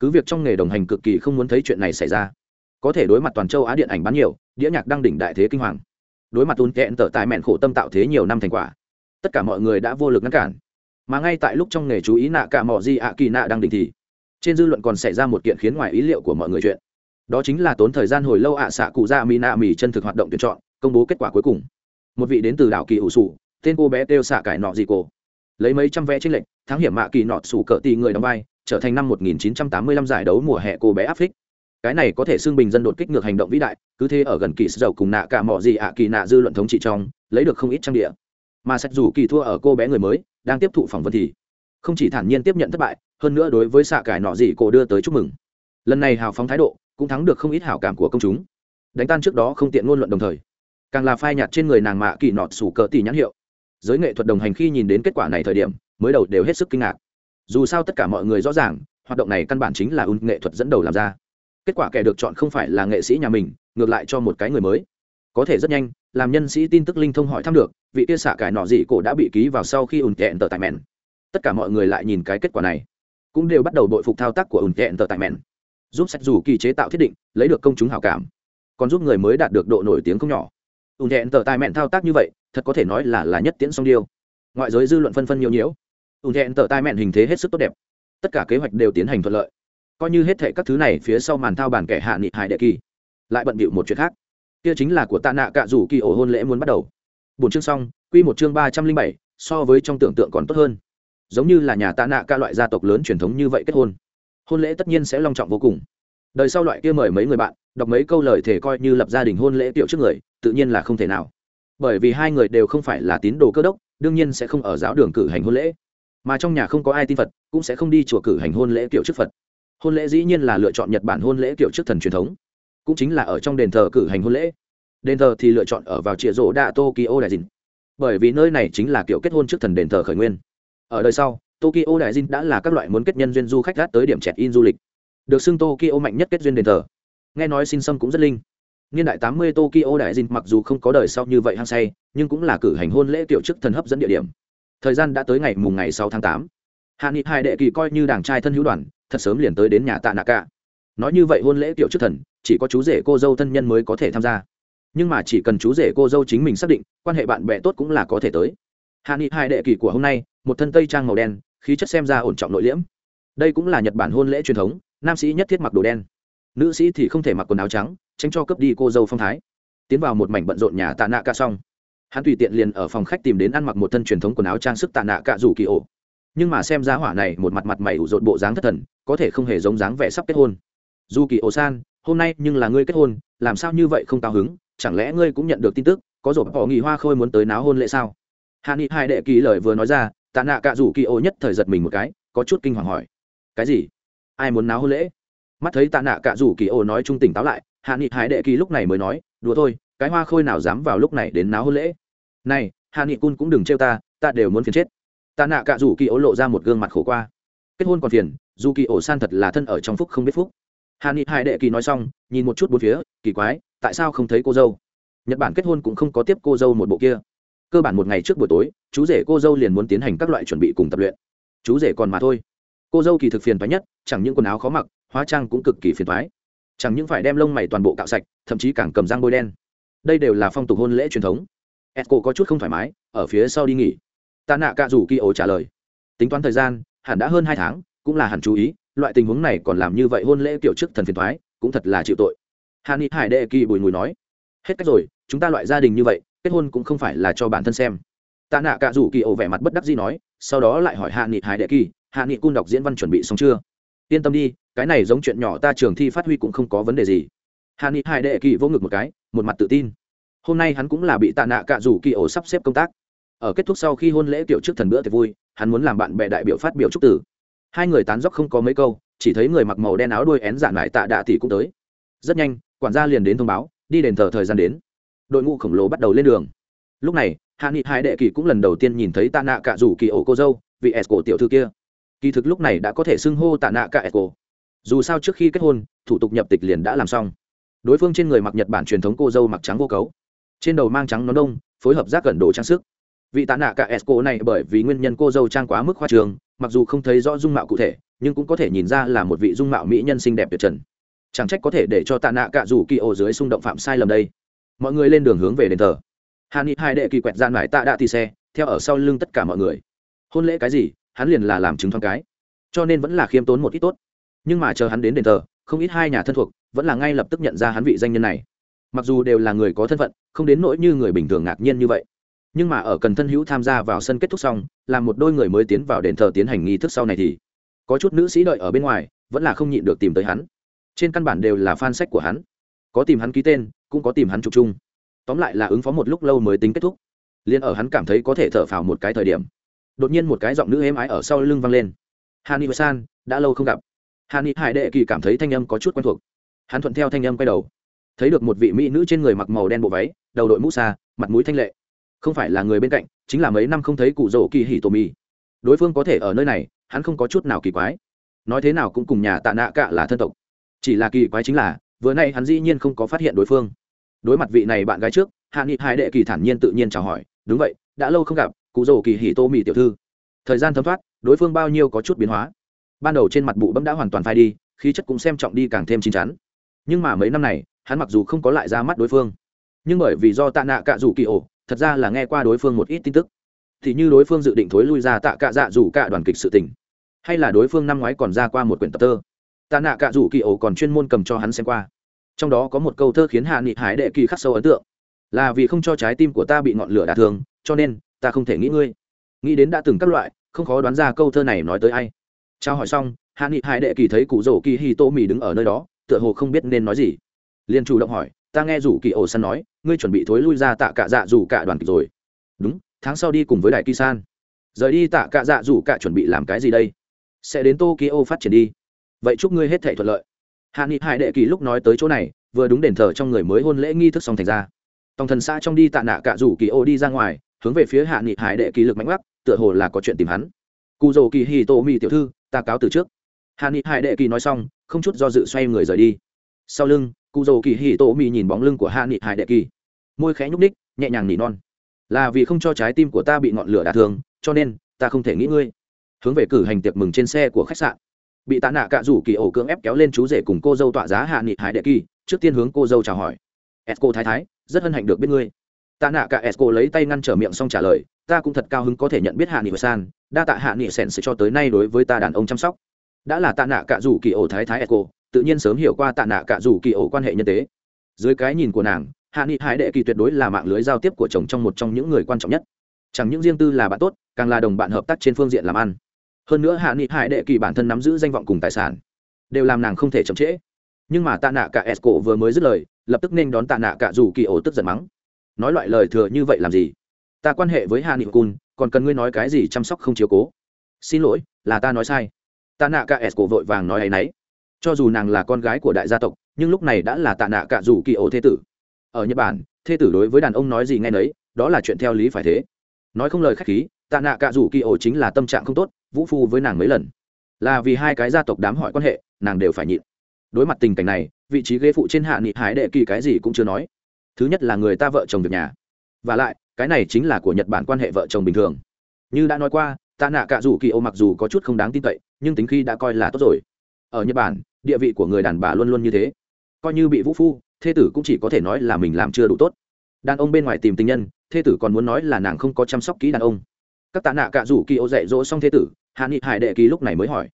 Cứ việc trong nghề đồng hành cực kỳ không muốn thấy chuyện này xảy ra. Có thể đối mặt toàn châu á điện ảnh bán nhiều, đĩa nhạc đang đỉnh đại thế kinh hoàng. Đối mặt ùn thẹn tờ tai mẹn khổ tâm tạo thế nhiều năm thành quả, tất cả mọi người đã vô lực ngăn cản. Mà ngay tại lúc trong nghề chú ý nạ cả mọ gì ạ kỳ nạ đang đỉnh thì, trên dư luận còn xảy ra một kiện khiến ngoài ý liệu của mọi người chuyện đó chính là tốn thời gian hồi lâu ạ xạ cụ dạ ra mỹ nạ mỹ chân thực hoạt động tuyển chọn, công bố kết quả cuối cùng. Một vị đến từ đảo kỳ ủ sủ, tên cô bé kêu xạ cải nọ gì cổ. Lấy mấy trăm vé trên lệnh thắng hiểm mạ kỳ nọ sủ cỡ tì người đóng vai, trở thành năm 1985 giải đấu mùa hè cô bé áp phích. Cái này có thể xưng bình dân đột kích ngược hành động vĩ đại, cứ thế ở gần kỳ dầu cùng nạ cả mỏ gì ạ kỳ nạ dư luận thống trị trong, lấy được không ít trang địa. Mà sạch dù kỳ thua ở cô bé người mới, đang tiếp thụ phỏng vấn thì không chỉ thản nhiên tiếp nhận thất bại, hơn nữa đối với xạ cải nọ gì cổ đưa tới chúc mừng. Lần này hào phóng thái độ cũng thắng được không ít hảo cảm của công chúng. Đánh tan trước đó không tiện ngôn luận đồng thời, càng là phai nhạt trên người nàng mạ kỳ nọt sủ cờ tỷ nhãn hiệu. Giới nghệ thuật đồng hành khi nhìn đến kết quả này thời điểm, mới đầu đều hết sức kinh ngạc. Dù sao tất cả mọi người rõ ràng, hoạt động này căn bản chính là Ung nghệ thuật dẫn đầu làm ra. Kết quả kẻ được chọn không phải là nghệ sĩ nhà mình, ngược lại cho một cái người mới. Có thể rất nhanh, làm nhân sĩ tin tức linh thông hỏi thăm được, vị kia xạ cải nọ dị cổ đã bị ký vào sau khi ùn tẹn tờ tại mẹn. Tất cả mọi người lại nhìn cái kết quả này. Cũng đều bắt đầu đội phục thao tác của ùn tẹn tờ tại mẹn giúp sách dù kỳ chế tạo thiết định, lấy được công chúng hảo cảm. Còn giúp người mới đạt được độ nổi tiếng không nhỏ. Ủng thẹn tờ tài mẹn thao tác như vậy, thật có thể nói là là nhất tiễn song điêu. Ngoại giới dư luận phân phân nhiều nhiễu. Ủng thẹn tờ tài mẹn hình thế hết sức tốt đẹp. Tất cả kế hoạch đều tiến hành thuận lợi. Coi như hết thệ các thứ này phía sau màn thao bàn kẻ hạ nghị hải đệ kỳ, lại bận bịu một chuyện khác. Kia chính là của tạ nạ cạ rủ kỳ ổ hôn lễ muốn bắt đầu. Bốn chương xong, quy một chương ba trăm linh bảy, so với trong tưởng tượng còn tốt hơn. Giống như là nhà tạ nạ ca loại gia tộc lớn truyền thống như vậy kết hôn hôn lễ tất nhiên sẽ long trọng vô cùng. Đời sau loại kia mời mấy người bạn, đọc mấy câu lời thể coi như lập gia đình hôn lễ tiệu trước người, tự nhiên là không thể nào. Bởi vì hai người đều không phải là tín đồ cơ đốc, đương nhiên sẽ không ở giáo đường cử hành hôn lễ. Mà trong nhà không có ai tin phật, cũng sẽ không đi chùa cử hành hôn lễ kiểu trước phật. Hôn lễ dĩ nhiên là lựa chọn nhật bản hôn lễ kiểu trước thần truyền thống. Cũng chính là ở trong đền thờ cử hành hôn lễ. Đền thờ thì lựa chọn ở vào trịa rỗ đạ tokyo đại dinh bởi vì nơi này chính là kiểu kết hôn trước thần đền thờ khởi nguyên. Ở đời sau tokyo đại dinh đã là các loại muốn kết nhân duyên du khách gắt tới điểm chẹt in du lịch. Được xưng tokyo mạnh nhất kết duyên đền thờ. Nghe nói xin sâm cũng rất linh. Niên đại 80 tokyo đại dinh mặc dù không có đời sau như vậy hăng say, nhưng cũng là cử hành hôn lễ tiểu chức thần hấp dẫn địa điểm. Thời gian đã tới ngày mùng ngày 6 tháng 8. hạ nghị hai đệ kỳ coi như đảng trai thân hữu đoàn, thật sớm liền tới đến nhà tạ nạ cả nói như vậy hôn lễ tiểu chức thần, chỉ có chú rể cô dâu thân nhân mới có thể tham gia. Nhưng mà chỉ cần chú rể cô dâu chính mình xác định, quan hệ bạn bè tốt cũng là có thể tới. Hạ nghị hai đệ kỳ của hôm nay một thân tây trang màu đen, khí chất xem ra ổn trọng nội liễm. Đây cũng là nhật bản hôn lễ truyền thống, nam sĩ nhất thiết mặc đồ đen. Nữ sĩ thì không thể mặc quần áo trắng, tránh cho cướp đi cô dâu phong thái. Tiến vào một mảnh bận rộn nhà tạ nạ ca xong, hắn tùy tiện liền ở phòng khách tìm đến ăn mặc một thân truyền thống quần áo trang sức tạ nạ cạ rủ kỳ ổ. Nhưng mà xem ra hỏa này một mặt mặt mày ủ rột bộ dáng thất thần, có thể không hề giống dáng vẻ sắp kết hôn. Dù kỳ ổ san, hôm nay nhưng là ngươi kết hôn, làm sao như vậy không cao hứng, chẳng lẽ ngươi cũng nhận được tin tức, có rộp bỏ nghỉ hoa khôi muốn tới náo hôn lễ sao? Hạ nghị hai đệ kỳ lời vừa nói ra tạ nạ cạ rủ kỳ ô nhất thời giật mình một cái, có chút kinh hoàng hỏi. Cái gì? Ai muốn náo hôn lễ? Mắt thấy tạ nạ cạ rủ kỳ ô nói trung tỉnh táo lại, hạ nghị hải đệ kỳ lúc này mới nói, đùa thôi, cái hoa khôi nào dám vào lúc này đến náo hôn lễ? Này, hạ nghị cun cũng đừng trêu ta ta đều muốn phiền chết. Tạ nạ cạ rủ kỳ ô lộ ra một gương mặt khổ qua. Kết hôn còn phiền, dù kỳ ổ san thật là thân ở trong phúc không biết phúc. Hạ nghị hải đệ kỳ nói xong, nhìn một chút bốn phía, kỳ quái, tại sao không thấy cô dâu? Nhật bản kết hôn cũng không có tiếp cô dâu một bộ kia cơ bản một ngày trước buổi tối, chú rể cô dâu liền muốn tiến hành các loại chuẩn bị cùng tập luyện. Chú rể còn mà thôi. Cô dâu kỳ thực phiền thoái nhất, chẳng những quần áo khó mặc, hóa trang cũng cực kỳ phiền thoái chẳng những phải đem lông mày toàn bộ cạo sạch, thậm chí càng cầm răng bôi đen. Đây đều là phong tục hôn lễ truyền thống. Edco có chút không thoải mái, ở phía sau đi nghỉ. Tạ nạ cạ rủ kỳ ổ trả lời. Tính toán thời gian, hẳn đã hơn hai tháng, cũng là hẳn chú ý, loại tình huống này còn làm như vậy hôn lễ kiểu chức thần phiền thoái cũng thật là chịu tội. Hàn ni hải đệ kỳ bùi ngùi nói. Hết cách rồi, chúng ta loại gia đình như vậy kết hôn cũng không phải là cho bản thân xem. Tạ nạ cạ rủ kỳ ổ vẻ mặt bất đắc dĩ nói, sau đó lại hỏi hạ nghị hải đệ kỳ, hạ nghị cung đọc diễn văn chuẩn bị xong chưa? Yên tâm đi, cái này giống chuyện nhỏ ta trường thi phát huy cũng không có vấn đề gì. Hạ nghị hải đệ kỳ vô ngực một cái, một mặt tự tin. Hôm nay hắn cũng là bị tạ nạ cạ rủ kỳ ổ sắp xếp công tác. Ở kết thúc sau khi hôn lễ kiểu trước thần bữa thì vui, hắn muốn làm bạn bè đại biểu phát biểu chúc tử hai người tán dóc không có mấy câu, chỉ thấy người mặc màu đen áo đuôi én giản lại tạ đạ tỷ cũng tới. Rất nhanh, quản gia liền đến thông báo, đi đền thờ thời gian đến đội ngũ khổng lồ bắt đầu lên đường. Lúc này, hạ nghị hai đệ kỳ cũng lần đầu tiên nhìn thấy tạ nạ Cả rủ kỳ ổ cô dâu, vị s cổ tiểu thư kia. Kỳ thực lúc này đã có thể xưng hô tạ nạ Cả s cổ dù sao trước khi kết hôn, thủ tục nhập tịch liền đã làm xong. Đối phương trên người mặc nhật bản truyền thống cô dâu mặc trắng vô cấu. Trên đầu mang trắng nón đông, phối hợp rác gần đồ trang sức. Vị tạ nạ cả esco này bởi vì nguyên nhân cô dâu trang quá mức khoa trường mặc dù không thấy rõ dung mạo cụ thể, nhưng cũng có thể nhìn ra là một vị dung mạo mỹ nhân xinh đẹp tuyệt trần. Chẳng trách có thể để cho tạ nạ cả dù kỳ ổ dưới xung động phạm sai lầm đây mọi người lên đường hướng về đền thờ. Hà ni hai đệ kỳ quẹt gian mải tạ đạ thì xe, theo ở sau lưng tất cả mọi người. Hôn lễ cái gì, hắn liền là làm chứng thoáng cái. Cho nên vẫn là khiêm tốn một ít tốt. Nhưng mà chờ hắn đến đền thờ, không ít hai nhà thân thuộc vẫn là ngay lập tức nhận ra hắn vị danh nhân này. Mặc dù đều là người có thân phận, không đến nỗi như người bình thường ngạc nhiên như vậy. Nhưng mà ở cần thân hữu tham gia vào sân kết thúc xong làm một đôi người mới tiến vào đền thờ tiến hành nghi thức sau này thì có chút nữ sĩ đợi ở bên ngoài, vẫn là không nhịn được tìm tới hắn. Trên căn bản đều là fan sách của hắn. Có tìm hắn ký tên cũng có tìm hắn chụp chung. Tóm lại là ứng phó một lúc lâu mới tính kết thúc. Liền ở hắn cảm thấy có thể thở phào một cái thời điểm, đột nhiên một cái giọng nữ êm ái ở sau lưng vang lên. Hani san, đã lâu không gặp. Hani hải đệ kỳ cảm thấy thanh âm có chút quen thuộc. Hắn thuận theo thanh âm quay đầu. Thấy được một vị mỹ nữ trên người mặc màu đen bộ váy, đầu đội mũ xa, mặt mũi thanh lệ. Không phải là người bên cạnh, chính là mấy năm không thấy cụ rỗ kỳ hỉ tổ mì đối phương có thể ở nơi này, hắn không có chút nào kỳ quái. Nói thế nào cũng cùng nhà tạ nạ cả là thân tộc. Chỉ là kỳ quái chính là vừa nay hắn dĩ nhiên không có phát hiện đối phương. Đối mặt vị này bạn gái trước, hạ nghị hai đệ kỳ thản nhiên tự nhiên chào hỏi, đúng vậy, đã lâu không gặp, cụ rổ kỳ hỉ tô mì tiểu thư. Thời gian thấm thoát, đối phương bao nhiêu có chút biến hóa. Ban đầu trên mặt bụ bấm đã hoàn toàn phai đi, khí chất cũng xem trọng đi càng thêm chín chắn. Nhưng mà mấy năm này, hắn mặc dù không có lại ra mắt đối phương, nhưng bởi vì do tạ nạ cạ rủ kỳ ổ, thật ra là nghe qua đối phương một ít tin tức. Thì như đối phương dự định thối lui ra tạ cạ dạ rủ cạ đoàn kịch sự tình, hay là đối phương năm ngoái còn ra qua một quyển tập thơ tạ nạ cạ rủ kỳ ổ còn chuyên môn cầm cho hắn xem qua. Trong đó có một câu thơ khiến hạ nghị hải đệ kỳ khắc sâu ấn tượng. Là vì không cho trái tim của ta bị ngọn lửa đả thương, cho nên, ta không thể nghĩ ngươi. Nghĩ đến đã từng các loại, không khó đoán ra câu thơ này nói tới ai. Trao hỏi xong, hạ nghị hải đệ kỳ thấy cụ rổ kỳ hi tô mì đứng ở nơi đó, tựa hồ không biết nên nói gì. Liền chủ động hỏi, ta nghe rủ kỳ ổ săn nói, ngươi chuẩn bị thối lui ra tạ cả dạ dù cả đoàn kịch rồi. Đúng, tháng sau đi cùng với đại kỳ san. Rời đi tạ cạ dạ dù cả chuẩn bị làm cái gì đây? Sẽ đến tokyo phát triển đi vậy chúc ngươi hết thể thuận lợi. Hạ nghị hải đệ kỳ lúc nói tới chỗ này, vừa đúng đền thờ trong người mới hôn lễ nghi thức xong thành ra. Tòng thần xã trong đi tạ nạ cả rủ kỳ ô đi ra ngoài, hướng về phía hạ nghị hải đệ kỳ lực mạnh mắc tựa hồ là có chuyện tìm hắn. Cụ dầu kỳ hì tô mi tiểu thư, ta cáo từ trước. Hạ nghị hải đệ kỳ nói xong, không chút do dự xoay người rời đi. Sau lưng cụ dầu kỳ hì tô mi nhìn bóng lưng của hạ nghị hải đệ kỳ. Môi khẽ nhúc ních nhẹ nhàng nỉ non. Là vì không cho trái tim của ta bị ngọn lửa đả thương, cho nên ta không thể nghĩ ngươi. Hướng về cử hành tiệc mừng trên xe của khách sạn bị tạ nạ cạ rủ kỳ ổ cưỡng ép kéo lên chú rể cùng cô dâu tọa giá hạ nghị hải đệ kỳ, trước tiên hướng cô dâu chào hỏi. Esco thái thái, rất hân hạnh được biết ngươi. Tạ nạ cả esco lấy tay ngăn trở miệng xong trả lời, ta cũng thật cao hứng có thể nhận biết hạ nghị san, đa tạ hạ nghị sèn sự cho tới nay đối với ta đàn ông chăm sóc. Đã là tạ nạ cả rủ kỳ ổ thái thái esco, tự nhiên sớm hiểu qua tạ nạ cả rủ kỳ ổ quan hệ nhân tế. Dưới cái nhìn của nàng, hạ nghị hải đệ kỳ tuyệt đối là mạng lưới giao tiếp của chồng trong một trong những người quan trọng nhất. Chẳng những riêng tư là bạn tốt, càng là đồng bạn hợp tác trên phương diện làm ăn hơn nữa hạ nghị hải đệ kỳ bản thân nắm giữ danh vọng cùng tài sản, đều làm nàng không thể chậm trễ. Nhưng mà tạ nạ cả esco vừa mới dứt lời, lập tức nên đón tạ nạ cả dù kỳ ổ tức giận mắng. Nói loại lời thừa như vậy làm gì? Ta quan hệ với hạ nghị cun, còn cần ngươi nói cái gì chăm sóc không chiếu cố? Xin lỗi, là ta nói sai. Tạ nạ cả esco vội vàng nói ấ y n ấ y cho dù nàng là con gái của đại gia tộc, nhưng lúc này đã là tạ nạ cả dù kỳ ổ thế tử. Ở nhật bản, thế tử đối với đàn ông nói gì nghe nấy, đó là chuyện theo lý phải thế. Nói không lời k h á c h khí, tạ nạ cả dù kỳ ổ chính là tâm trạng không tốt vũ phu với nàng mấy lần. Là vì hai cái gia tộc đám hỏi quan hệ, nàng đều phải nhịn. Đối mặt tình cảnh này, vị trí ghế phụ trên hạ nghị hải đệ kỳ cái gì cũng chưa nói. Thứ nhất là người ta vợ chồng việc nhà. Và lại, cái này chính là của nhật bản quan hệ vợ chồng bình thường. Như đã nói qua, tạ nạ cả dù kỳ ô mặc dù có chút không đáng tin cậy, nhưng tính khi đã coi là tốt rồi. Ở nhật bản, địa vị của người đàn bà luôn luôn như thế. Coi như bị vũ phu, thê tử cũng chỉ có thể nói là mình làm chưa đủ tốt. Đàn ông bên ngoài tìm tình nhân, thê tử còn muốn nói là nàng không có chăm sóc kỹ đàn ông. Các tạ nạ cả rủ kỳ ô dạy dỗ xong thê tử hạ nghị hải đệ kỳ lúc này mới hỏi.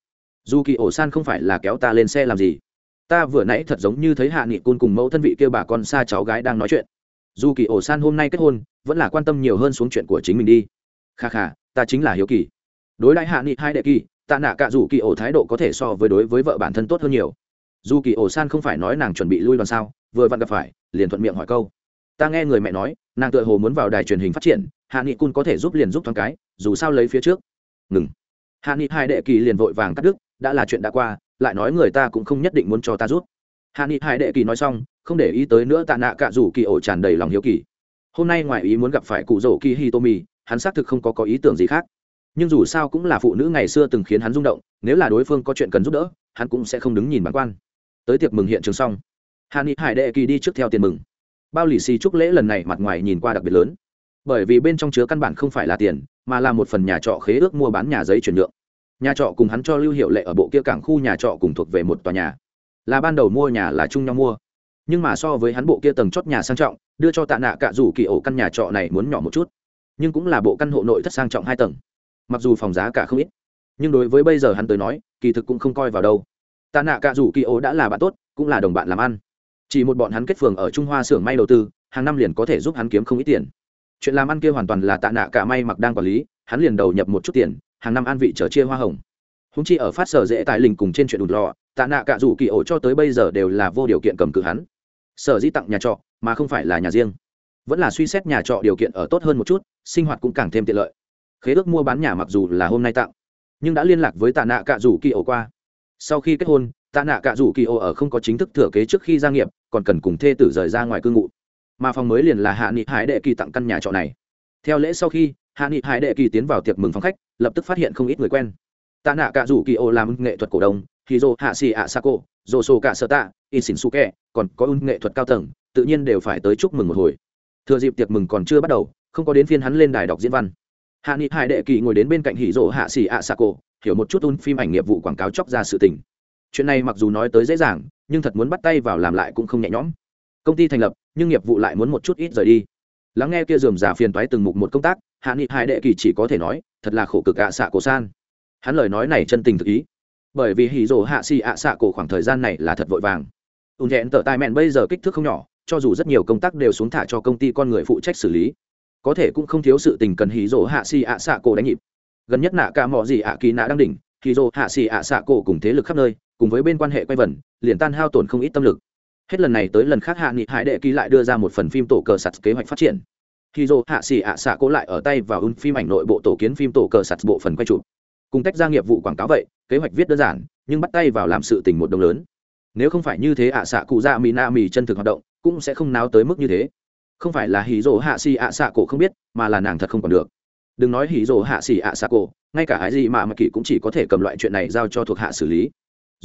Dù kỳ ổ san không phải là kéo ta lên xe làm gì? Ta vừa nãy thật giống như thấy hạ nghị cun cùng mẫu thân vị kia bà con xa cháu gái đang nói chuyện. Dù kỳ ổ san hôm nay kết hôn, vẫn là quan tâm nhiều hơn xuống chuyện của chính mình đi. Kha kha, ta chính là hiếu kỳ. Đối lại hạ nghị hai đệ kỳ, tạ nạ cả dù kỳ ổ thái độ có thể so với đối với vợ bản thân tốt hơn nhiều. Dù kỳ ổ san không phải nói nàng chuẩn bị lui đoàn sao, vừa vặn gặp phải, liền thuận miệng hỏi câu. Ta nghe người mẹ nói, nàng tựa hồ muốn vào đài truyền hình phát triển, hạ nghị cun có thể giúp liền giúp thoáng cái, dù sao lấy phía trước. Ngừng hạ nghị hai đệ kỳ liền vội vàng cắt đứt, đã là chuyện đã qua, lại nói người ta cũng không nhất định muốn cho ta rút hạ nghị hai đệ kỳ nói xong, không để ý tới nữa tạ nạ cả rủ kỳ ổ tràn đầy lòng hiếu kỳ. Hôm nay ngoài ý muốn gặp phải cụ rổ kỳ hitomi, hắn xác thực không có có ý tưởng gì khác. Nhưng dù sao cũng là phụ nữ ngày xưa từng khiến hắn rung động, nếu là đối phương có chuyện cần giúp đỡ, hắn cũng sẽ không đứng nhìn bản quan. Tới tiệc mừng hiện trường xong, hạ nghị hải đệ kỳ đi trước theo tiền mừng. Bao lì xì chúc lễ lần này mặt ngoài nhìn qua đặc biệt lớn bởi vì bên trong chứa căn bản không phải là tiền, mà là một phần nhà trọ khế ước mua bán nhà giấy chuyển nhượng. Nhà trọ cùng hắn cho lưu hiệu lệ ở bộ kia cảng khu nhà trọ cùng thuộc về một tòa nhà. Là ban đầu mua nhà là chung nhau mua. Nhưng mà so với hắn bộ kia tầng chót nhà sang trọng, đưa cho tạ nạ cả dù kỳ ổ căn nhà trọ này muốn nhỏ một chút. Nhưng cũng là bộ căn hộ nội thất sang trọng hai tầng. Mặc dù phòng giá cả không ít, nhưng đối với bây giờ hắn tới nói, kỳ thực cũng không coi vào đâu. Tạ nạ cả dù kỳ ổ đã là bạn tốt, cũng là đồng bạn làm ăn. Chỉ một bọn hắn kết phường ở trung hoa xưởng may đầu tư, hàng năm liền có thể giúp hắn kiếm không ít tiền chuyện làm ăn kia hoàn toàn là tạ nạ cả may mặc đang quản lý, hắn liền đầu nhập một chút tiền, hàng năm an vị trở chia hoa hồng. Húng chi ở phát sở dễ tại lình cùng trên chuyện đụt lò, tạ nạ cả rủ kỳ ổ cho tới bây giờ đều là vô điều kiện cầm cự hắn. Sở dĩ tặng nhà trọ, mà không phải là nhà riêng. Vẫn là suy xét nhà trọ điều kiện ở tốt hơn một chút, sinh hoạt cũng càng thêm tiện lợi. Khế ước mua bán nhà mặc dù là hôm nay tặng, nhưng đã liên lạc với tạ nạ cả rủ kỳ ổ qua. Sau khi kết hôn, tạ nạ cả rủ kỳ ổ ở không có chính thức thừa kế trước khi gia nghiệp, còn cần cùng thê tử rời ra ngoài cư ngụ mà phòng mới liền là hạ nghị hải đệ kỳ tặng căn nhà trọ này. Theo lễ sau khi, hạ nghị hải đệ kỳ tiến vào tiệc mừng phòng khách, lập tức phát hiện không ít người quen. Tạ nạ cả rủ kỳ ô làm nghệ thuật cổ đông thì dô hạ xì ạ sa cô dô sô cả sơ tạ in xin su kẹ, còn có un nghệ thuật cao tầng, tự nhiên đều phải tới chúc mừng một hồi. Thừa dịp tiệc mừng còn chưa bắt đầu, không có đến phiên hắn lên đài đọc diễn văn. Hạ nghị hải đệ kỳ ngồi đến bên cạnh hỷ dỗ hạ xỉ ạ xạ cổ hiểu một chút un phim ảnh nghiệp vụ quảng cáo chóc ra sự tình. Chuyện này mặc dù nói tới dễ dàng, nhưng thật muốn bắt tay vào làm lại cũng không nhẹ nhõm. Công ty thành lập nhưng nghiệp vụ lại muốn một chút ít rời đi. Lắng nghe kia dườm giả phiền toái từng mục một công tác, hạ nghị hai đệ kỳ chỉ có thể nói, thật là khổ cực ạ xạ cổ san. Hắn lời nói này chân tình thực ý. Bởi vì hì rồ hạ xì ạ xạ cổ khoảng thời gian này là thật vội vàng. Ùn thẹn tở tài mẹn bây giờ kích thước không nhỏ, cho dù rất nhiều công tác đều xuống thả cho công ty con người phụ trách xử lý. Có thể cũng không thiếu sự tình cần hì rồ hạ xì ạ xạ cổ đánh nhịp. Gần nhất nạ cả mò gì ạ kỳ nạ đang đỉnh hì rồ hạ xì ạ xạ cổ cùng thế lực khắp nơi, cùng với bên quan hệ quay vần, liền tan hao tổn không ít tâm lực hết lần này tới lần khác hạ nghị hải đệ ký lại đưa ra một phần phim tổ cờ sạt kế hoạch phát triển. Khi dô hạ xì ạ xạ cố lại ở tay vào ưng phim ảnh nội bộ tổ kiến phim tổ cờ sạt bộ phần quay chụp. Cùng tách ra nghiệp vụ quảng cáo vậy, kế hoạch viết đơn giản, nhưng bắt tay vào làm sự tình một đồng lớn. Nếu không phải như thế ạ xạ cụ dạ mỹ na mì chân thực hoạt động, cũng sẽ không náo tới mức như thế. Không phải là hì dỗ hạ xì ạ xạ cổ không biết, mà là nàng thật không còn được. Đừng nói hì dỗ hạ xì ạ xạ cổ, ngay cả ái gì mà mà kỳ cũng chỉ có thể cầm loại chuyện này giao cho thuộc hạ xử lý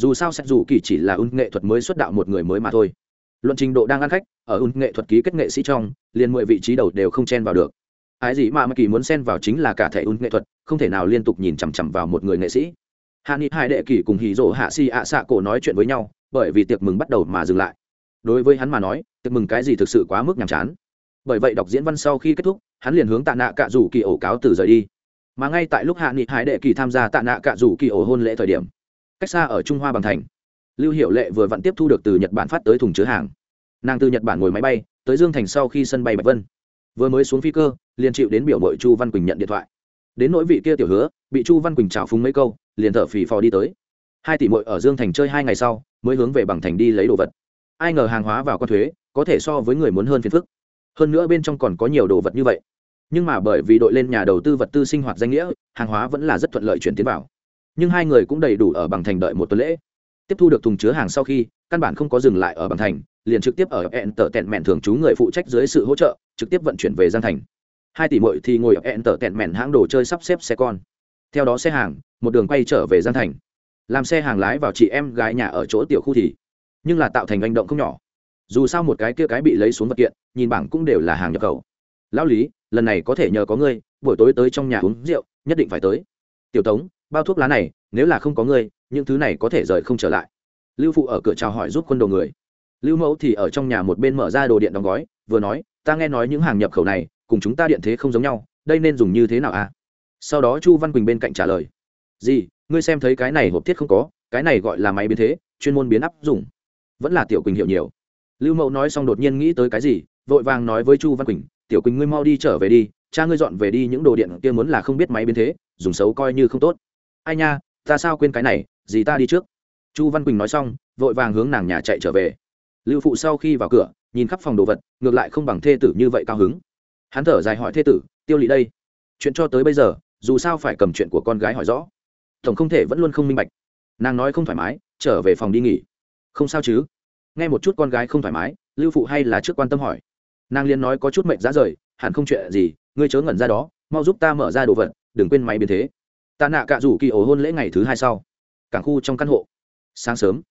dù sao sẽ dù kỳ chỉ là ung nghệ thuật mới xuất đạo một người mới mà thôi. Luận trình độ đang ăn khách, ở ung nghệ thuật ký kết nghệ sĩ trong, liền mười vị trí đầu đều không chen vào được. Ái gì mà mắc kỳ muốn xen vào chính là cả thể ung nghệ thuật, không thể nào liên tục nhìn chằm chằm vào một người nghệ sĩ. Hạ nghị hai đệ kỳ cùng hì rỗ hạ si ạ xạ cổ nói chuyện với nhau, bởi vì tiệc mừng bắt đầu mà dừng lại. Đối với hắn mà nói, tiệc mừng cái gì thực sự quá mức nhàm chán. Bởi vậy đọc diễn văn sau khi kết thúc, hắn liền hướng tạ nạ cạ rủ kỳ ổ cáo từ rời đi. Mà ngay tại lúc hạ nghị hải đệ kỳ tham gia tạ nạ cạ rủ kỳ ổ hôn lễ thời điểm cách xa ở trung hoa bằng thành. Lưu hiệu lệ vừa vặn tiếp thu được từ nhật bản phát tới thùng chứa hàng. Nàng từ nhật bản ngồi máy bay, tới dương thành sau khi sân bay bạch vân. Vừa mới xuống phi cơ, liền chịu đến biểu mội chu văn quỳnh nhận điện thoại. Đến nỗi vị kia tiểu hứa, bị chu văn quỳnh trào phúng mấy câu, liền thở phì phò đi tới. Hai tỷ mội ở dương thành chơi hai ngày sau, mới hướng về bằng thành đi lấy đồ vật. Ai ngờ hàng hóa vào con thuế, có thể so với người muốn hơn phiền phức. Hơn nữa bên trong còn có nhiều đồ vật như vậy. Nhưng mà bởi vì đội lên nhà đầu tư vật tư sinh hoạt danh nghĩa, hàng hóa vẫn là rất thuận lợi chuyển tiến vào nhưng hai người cũng đầy đủ ở bằng thành đợi một tuần lễ. Tiếp thu được thùng chứa hàng sau khi, căn bản không có dừng lại ở bằng thành, liền trực tiếp ở hẹn tờ tẹn mẹn thường trú người phụ trách dưới sự hỗ trợ, trực tiếp vận chuyển về giang thành. Hai tỷ mội thì ngồi ở hẹn tờ tẹn mẹn hãng đồ chơi sắp xếp xe con. Theo đó xe hàng, một đường quay trở về giang thành. Làm xe hàng lái vào chị em gái nhà ở chỗ tiểu khu thì, nhưng là tạo thành hành động không nhỏ. Dù sao một cái kia cái bị lấy xuống vật kiện, nhìn bảng cũng đều là hàng nhập khẩu. Lão lý, lần này có thể nhờ có ngươi, buổi tối tới trong nhà uống rượu, nhất định phải tới. Tiểu tống bao thuốc lá này, nếu là không có ngươi, những thứ này có thể rời không trở lại. Lưu phụ ở cửa chào hỏi giúp quân đồ người. Lưu mẫu thì ở trong nhà một bên mở ra đồ điện đóng gói, vừa nói, ta nghe nói những hàng nhập khẩu này, cùng chúng ta điện thế không giống nhau, đây nên dùng như thế nào à? Sau đó chu văn quỳnh bên cạnh trả lời, gì, ngươi xem thấy cái này hộp thiết không có, cái này gọi là máy biến thế, chuyên môn biến áp dùng. Vẫn là tiểu quỳnh hiểu nhiều. Lưu mẫu nói xong đột nhiên nghĩ tới cái gì, vội vàng nói với chu văn quỳnh, tiểu quỳnh ngươi mau đi trở về đi, cha ngươi dọn về đi những đồ điện kia muốn là không biết máy biến thế, dùng xấu coi như không tốt ai nha, ta sao quên cái này gì ta đi trước. Chu văn quỳnh nói xong, vội vàng hướng nàng nhà chạy trở về. Lưu phụ sau khi vào cửa, nhìn khắp phòng đồ vật, ngược lại không bằng thê tử như vậy cao hứng. Hắn thở dài hỏi thê tử, tiêu lỵ đây, chuyện cho tới bây giờ, dù sao phải cầm chuyện của con gái hỏi rõ. Tổng không thể vẫn luôn không minh bạch. Nàng nói không thoải mái, trở về phòng đi nghỉ. Không sao chứ? Nghe một chút con gái không thoải mái, lưu phụ hay là trước quan tâm hỏi. Nàng liên nói có chút mệnh giá rời, hẳn không chuyện gì, ngươi chớ ngẩn ra đó, mau giúp ta mở ra đồ vật, đừng quên máy biến thế tạ nạ cạ rủ kỳ ổ hôn lễ ngày thứ hai sau. Cảng khu trong căn hộ. Sáng sớm.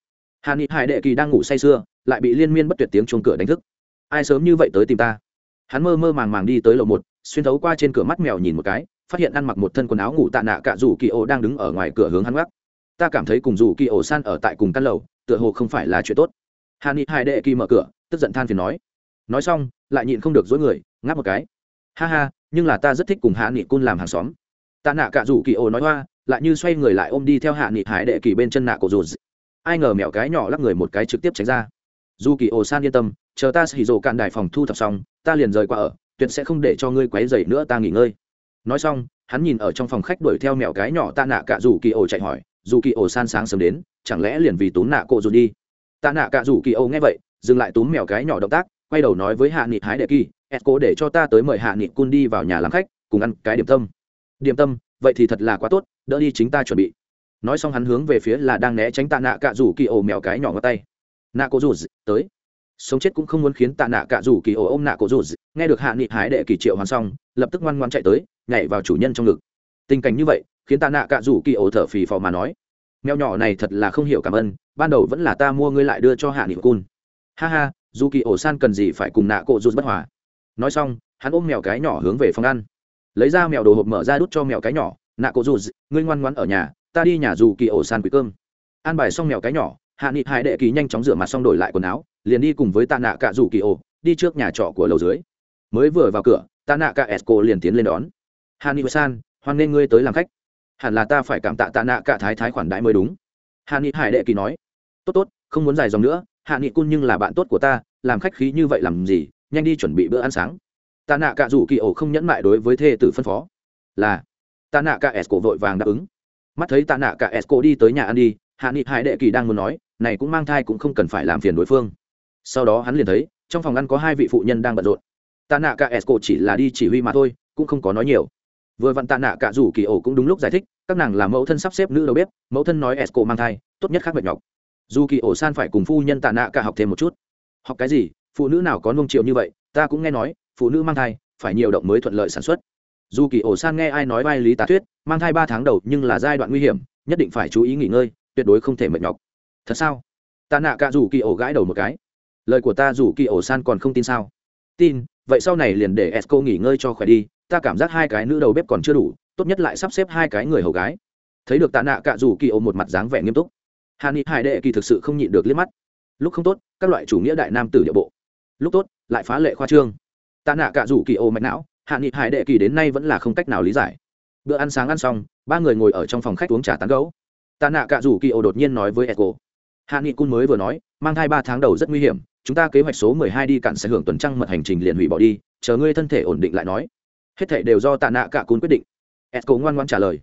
Hà ni hải đệ kỳ đang ngủ say sưa, lại bị liên miên bất tuyệt tiếng chuông cửa đánh thức. Ai sớm như vậy tới tìm ta? Hắn mơ mơ màng màng đi tới lầu một, xuyên thấu qua trên cửa mắt mèo nhìn một cái, phát hiện ăn mặc một thân quần áo ngủ tạ nạ cạ rủ kỳ ổ đang đứng ở ngoài cửa hướng hắn gác. Ta cảm thấy cùng rủ kỳ ổ san ở tại cùng căn lầu, tựa hồ không phải là chuyện tốt. Hà ni hải đệ kỳ mở cửa, tức giận than phiền nói. Nói xong, lại nhịn không được dối người, ngáp một cái. Ha ha, nhưng là ta rất thích cùng hạ nghị cun làm hàng xóm tạ nạ cả rủ kỳ ổ nói hoa, lại như xoay người lại ôm đi theo hạ nghị hải đệ kỳ bên chân nạ cổ dù ai ngờ mẹo cái nhỏ lắc người một cái trực tiếp tránh ra. Dù kỳ ổ san yên tâm, chờ ta xì rồ cạn đài phòng thu thập xong, ta liền rời qua ở, tuyệt sẽ không để cho ngươi quấy rầy nữa ta nghỉ ngơi. Nói xong, hắn nhìn ở trong phòng khách đuổi theo mẹo cái nhỏ tạ nạ cả rủ kỳ ổ chạy hỏi, dù kỳ ổ san sáng sớm đến, chẳng lẽ liền vì túm nạ cổ dù đi? Tạ nạ cả rủ kỳ ổ nghe vậy, dừng lại túm mèo cái nhỏ động tác, quay đầu nói với hạ nghị hái đệ kỳ ed cố để cho ta tới mời hạ nghị cun đi vào nhà làm khách, cùng ăn cái điểm tâm điểm tâm, vậy thì thật là quá tốt, đỡ đi chính ta chuẩn bị. Nói xong hắn hướng về phía là đang né tránh tạ nạ cạ rủ kỳ ổ mèo cái nhỏ ngó tay. Nạ cổ rủ tới. Sống chết cũng không muốn khiến tạ nạ cạ rủ kỳ ổ ôm nạ cổ rủ nghe được hạ nghị hái đệ kỳ triệu hoàn xong, lập tức ngoan ngoan chạy tới, nhảy vào chủ nhân trong ngực. Tình cảnh như vậy, khiến tạ nạ cạ rủ kỳ ổ thở phì phò mà nói, mèo nhỏ này thật là không hiểu cảm ơn, ban đầu vẫn là ta mua ngươi lại đưa cho hạ nghị cun. Ha ha, dù kỳ ổ san cần gì phải cùng nạ cổ rủ bất hòa. Nói xong, hắn ôm mèo cái nhỏ hướng về phòng ăn lấy ra mèo đồ hộp mở ra đút cho mèo cái nhỏ. Nạ cổ dù, ngươi ngoan ngoãn ở nhà, ta đi nhà dù kỳ ổ sàn quỷ cơm. An bài xong mèo cái nhỏ, hạ nghị hải đệ kỳ nhanh chóng rửa mặt xong đổi lại quần áo, liền đi cùng với tạ nạ cả dù kỳ ổ, đi trước nhà trọ của lầu dưới. Mới vừa vào cửa, tạ nạ cả esco liền tiến lên đón. Hạ nghị san, hoan nên ngươi tới làm khách. Hẳn là ta phải cảm tạ tạ nạ cả thái thái khoản đại mới đúng. Hạ nghị hải đệ kỳ nói, tốt tốt, không muốn dài dòng nữa, hạ nghị cun nhưng là bạn tốt của ta, làm khách khí như vậy làm gì, nhanh đi chuẩn bị bữa ăn sáng tạ nạ cả rủ kỳ ổ không nhẫn mại đối với thê tử phân phó. Là. Tạ nạ cả s cổ vội vàng đáp ứng. Mắt thấy tạ nạ cả s cổ đi tới nhà ăn đi, hạ nghị hải đệ kỳ đang muốn nói, này cũng mang thai cũng không cần phải làm phiền đối phương. Sau đó hắn liền thấy, trong phòng ăn có hai vị phụ nhân đang bận rộn. Tạ nạ cả esco chỉ là đi chỉ huy mà thôi, cũng không có nói nhiều. Vừa vặn tạ nạ cả rủ kỳ ổ cũng đúng lúc giải thích, các nàng là mẫu thân sắp xếp nữ đầu bếp, mẫu thân nói esco mang thai, tốt nhất khác mệt nhọc. Dù kỳ ổ san phải cùng phu nhân tạ nạ cả học thêm một chút. Học cái gì? Phụ nữ nào có nông triệu như vậy, ta cũng nghe nói phụ nữ mang thai, phải nhiều động mới thuận lợi sản xuất. Dù kỳ ổ san nghe ai nói vai lý tá thuyết, mang thai ba tháng đầu nhưng là giai đoạn nguy hiểm, nhất định phải chú ý nghỉ ngơi, tuyệt đối không thể mệt nhọc. Thật sao? Ta nạ cả dù kỳ ổ gãi đầu một cái. Lời của ta dù kỳ ổ san còn không tin sao? Tin, vậy sau này liền để esco nghỉ ngơi cho khỏe đi, ta cảm giác hai cái nữ đầu bếp còn chưa đủ, tốt nhất lại sắp xếp hai cái người hầu gái. Thấy được tạ nạ cả rủ kỳ ổ một mặt dáng vẻ nghiêm túc. Hà ni hải đệ kỳ thực sự không nhịn được liếc mắt. Lúc không tốt, các loại chủ nghĩa đại nam tử địa bộ. Lúc tốt, lại phá lệ khoa trương tạ nạ cả rủ kỳ ô mạch não, hạ nghị hải đệ kỳ đến nay vẫn là không cách nào lý giải. Bữa ăn sáng ăn xong, ba người ngồi ở trong phòng khách uống trà tán gấu tạ nạ cả rủ kỳ ô đột nhiên nói với echo. Hạ nghị cun mới vừa nói, mang thai ba tháng đầu rất nguy hiểm, chúng ta kế hoạch số mười hai đi cạn sẽ hưởng tuần trăng mật hành trình liền hủy bỏ đi, chờ ngươi thân thể ổn định lại nói. Hết thảy đều do tạ nạ cả cun quyết định. Echo ngoan ngoan trả lời.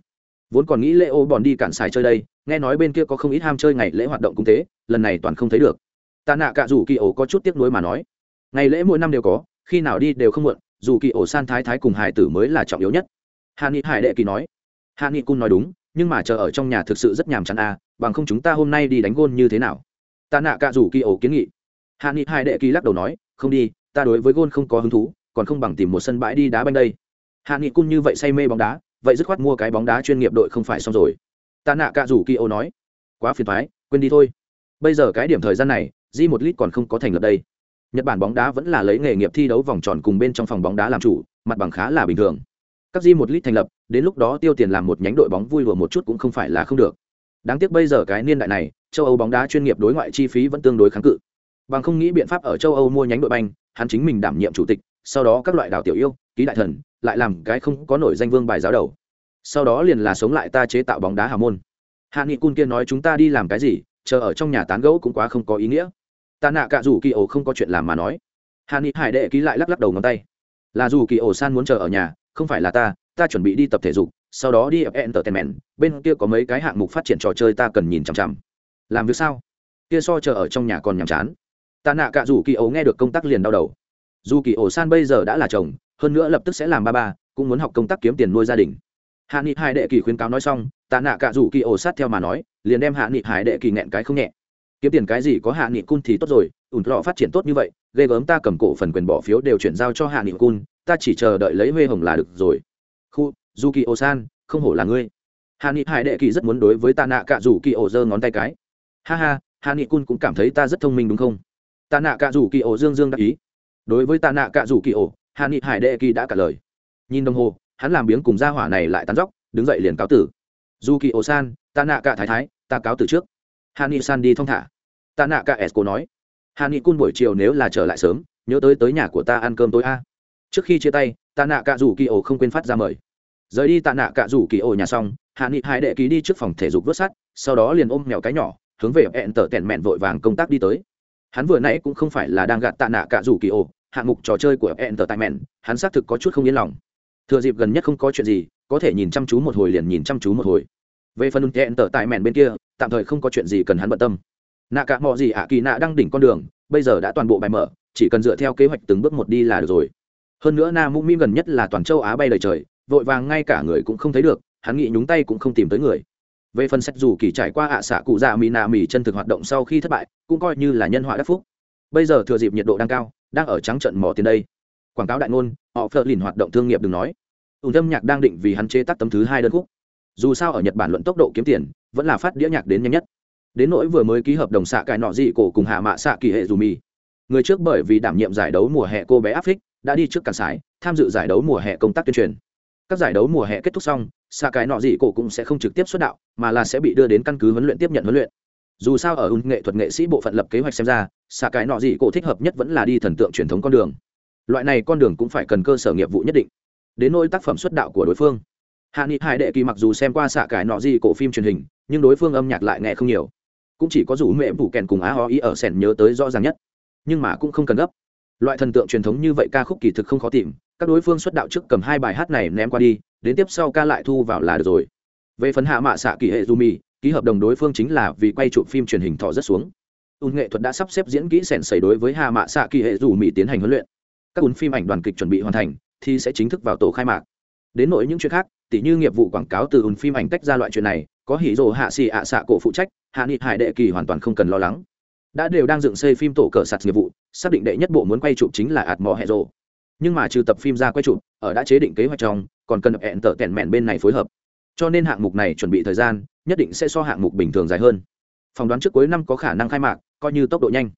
Vốn còn nghĩ lễ ô bọn đi cạn xài chơi đây, nghe nói bên kia có không ít ham chơi ngày lễ hoạt động cung tế lần này toàn không thấy được. Tạ nạ cả rủ kỳ ô có chút tiếc nuối mà nói. Ngày lễ mỗi năm đều có khi nào đi đều không muộn, dù kỳ ổ san thái thái cùng hải tử mới là trọng yếu nhất. Hà ni hải đệ kỳ nói hà ni cung nói đúng, nhưng mà chờ ở trong nhà thực sự rất nhàm chán à bằng không chúng ta hôm nay đi đánh gôn như thế nào? Ta nạ cả rủ kỳ ổ kiến nghị. Hạ nghị hải đệ kỳ lắc đầu nói, không đi, ta đối với gôn không có hứng thú, còn không bằng tìm một sân bãi đi đá banh đây. Hạ nghị cung như vậy say mê bóng đá, vậy dứt khoát mua cái bóng đá chuyên nghiệp đội không phải xong rồi. Ta nạ cả rủ kỳ ổ nói, quá phiền thoái, quên đi thôi. Bây giờ cái điểm thời gian này di một lít còn không có thành lập đây. Nhật Bản bóng đá vẫn là lấy nghề nghiệp thi đấu vòng tròn cùng bên trong phòng bóng đá làm chủ, mặt bằng khá là bình thường. Các di một lít thành lập, đến lúc đó tiêu tiền làm một nhánh đội bóng vui lùa một chút cũng không phải là không được. Đáng tiếc bây giờ cái niên đại này, châu Âu bóng đá chuyên nghiệp đối ngoại chi phí vẫn tương đối kháng cự. Bằng không nghĩ biện pháp ở châu Âu mua nhánh đội banh, hắn chính mình đảm nhiệm chủ tịch, sau đó các loại đào tiểu yêu, ký đại thần, lại làm cái không có nổi danh vương bài giáo đầu. Sau đó liền là sống lại ta chế tạo bóng đá hào môn. Hạ Nghị Cun kia nói chúng ta đi làm cái gì, chờ ở trong nhà tán gẫu cũng quá không có ý nghĩa tạ nạ cả dù kỳ ổ không có chuyện làm mà nói. Hà ni hải đệ ký lại lắc lắc đầu ngón tay. Là dù kỳ ổ san muốn chờ ở nhà, không phải là ta ta chuẩn bị đi tập thể dục, sau đó đi entertainment, bên kia có mấy cái hạng mục phát triển trò chơi ta cần nhìn chằm chằm. Làm việc sao? Kia so chờ ở trong nhà còn nhàm chán. Tạ nạ cả dù kỳ ổ nghe được công tác liền đau đầu. Dù kỳ ổ san bây giờ đã là chồng, hơn nữa lập tức sẽ làm ba ba, cũng muốn học công tác kiếm tiền nuôi gia đình. Hạ nghị hải đệ kỳ khuyến cáo nói xong, tạ nạ cả dù kỳ ổ sát theo mà nói, liền đem hạ nghị hải đệ kỳ nghẹn cái không nhẹ kiếm tiền cái gì có hạ nghị cun thì tốt rồi, ủn lọ phát triển tốt như vậy, ghê gớm ta cầm cổ phần quyền bỏ phiếu đều chuyển giao cho hạ nghị cun, ta chỉ chờ đợi lấy huê hồng là được rồi. Khu du kỳ ô san không hổ là ngươi. Hạ nghị hải đệ kỳ rất muốn đối với ta nạ cạ rủ kỳ ổ giơ ngón tay cái. Ha ha, hạ nghị cun cũng cảm thấy ta rất thông minh đúng không? Ta nạ cạ rủ kỳ ổ dương dương đắc ý. Đối với ta nạ cạ rủ kỳ ổ, hạ nghị hải đệ kỳ đã cả lời. Nhìn đồng hồ, hắn làm biếng cùng gia hỏa này lại tán dóc, đứng dậy liền cáo tử. Du kỳ ổ san ta nạ cạ thái thái, ta cáo từ trước. Hạ nghị san đi thong thả tạ nạ cả esco nói hà nghị cun buổi chiều nếu là trở lại sớm, nhớ tới tới nhà của ta ăn cơm tối a. Trước khi chia tay, tạ nạ cả rủ kỳ ổ không quên phát ra mời. Rời đi tạ nạ cả rủ kỳ ổ nhà xong hạ nghị hai đệ ký đi trước phòng thể dục vớt sắt, sau đó liền ôm mèo cái nhỏ, hướng về hẹn tở tẻn mẹn vội vàng công tác đi tới. Hắn vừa nãy cũng không phải là đang gạt tạ nạ cả rủ kỳ ổ hạng mục trò chơi của hẹn tở tại mẹn, hắn xác thực có chút không yên lòng. Thừa dịp gần nhất không có chuyện gì, có thể nhìn chăm chú một hồi liền nhìn chăm chú một hồi. Về phần hẹn tở tại mẹn bên kia, tạm thời không có chuyện gì cần hắn bận tâm nạ cả mọi gì ạ, kỳ nạ đang đỉnh con đường, bây giờ đã toàn bộ bài mở, chỉ cần dựa theo kế hoạch từng bước một đi là được rồi. Hơn nữa na mũ mỹ gần nhất là toàn châu á bay đầy trời, vội vàng ngay cả người cũng không thấy được, hắn nghĩ nhúng tay cũng không tìm tới người. Về phần sách dù kỳ trải qua ạ xạ cụ dạ mỹ nạ mỹ chân thực hoạt động sau khi thất bại, cũng coi như là nhân họa đắc phúc. Bây giờ thừa dịp nhiệt độ đang cao, đang ở trắng trận mỏ tiền đây. Quảng cáo đại ngôn, họ phơ lìn hoạt động thương nghiệp đừng nói. Ủ âm nhạc đang định vì hắn chế tác tấm thứ hai đơn khúc. Dù sao ở nhật bản luận tốc độ kiếm tiền, vẫn là phát đĩa nhạc đến nhanh nhất đến nỗi vừa mới ký hợp đồng xạ cải nọ dị cổ cùng hạ mạ xạ kỳ hệ dù mì. Người trước bởi vì đảm nhiệm giải đấu mùa hè cô bé áp phích đã đi trước cản sái tham dự giải đấu mùa hè công tác tuyên truyền. Các giải đấu mùa hè kết thúc xong, xạ cải nọ dị cổ cũng sẽ không trực tiếp xuất đạo, mà là sẽ bị đưa đến căn cứ huấn luyện tiếp nhận huấn luyện. Dù sao ở ung nghệ thuật nghệ sĩ bộ phận lập kế hoạch xem ra, xạ cải nọ dị cổ thích hợp nhất vẫn là đi thần tượng truyền thống con đường. Loại này con đường cũng phải cần cơ sở nghiệp vụ nhất định. Đến nỗi tác phẩm xuất đạo của đối phương. Hạ nghị hải đệ kỳ mặc dù xem qua xạ cải nọ dị cổ phim truyền hình, nhưng đối phương âm nhạc lại nghe không nhiều cũng chỉ có rủ mẹ bù kèn cùng á ho ý ở sèn nhớ tới rõ ràng nhất. Nhưng mà cũng không cần gấp. Loại thần tượng truyền thống như vậy ca khúc kỳ thực không khó tìm, các đối phương xuất đạo trước cầm hai bài hát này ném qua đi, đến tiếp sau ca lại thu vào là được rồi. Về phần hạ mạ xạ kỳ hệ du mì, ký hợp đồng đối phương chính là vì quay chụp phim truyền hình thọ rất xuống. Ùn nghệ thuật đã sắp xếp diễn kỹ sẻn xảy đối với hạ mạ xạ kỳ hệ dù mì tiến hành huấn luyện. Các ùn phim ảnh đoàn kịch chuẩn bị hoàn thành, thì sẽ chính thức vào tổ khai mạc. Đến nỗi những chuyện khác, tỉ như nghiệp vụ quảng cáo từ ùn phim ảnh tách ra loại chuyện này, có hỉ rồ hạ xì ạ xạ cổ phụ trách hạ nghị hải đệ kỳ hoàn toàn không cần lo lắng. Đã đều đang dựng xây phim tổ cờ sạt nghiệp vụ, xác định đệ nhất bộ muốn quay chụp chính là ạt mò hệ rộ nhưng mà trừ tập phim ra quay chụp, ở đã chế định kế hoạch trong, còn cần hẹn tở tẻn mẹn bên này phối hợp. Cho nên hạng mục này chuẩn bị thời gian, nhất định sẽ so hạng mục bình thường dài hơn. Phỏng đoán trước cuối năm có khả năng khai mạc, coi như tốc độ nhanh.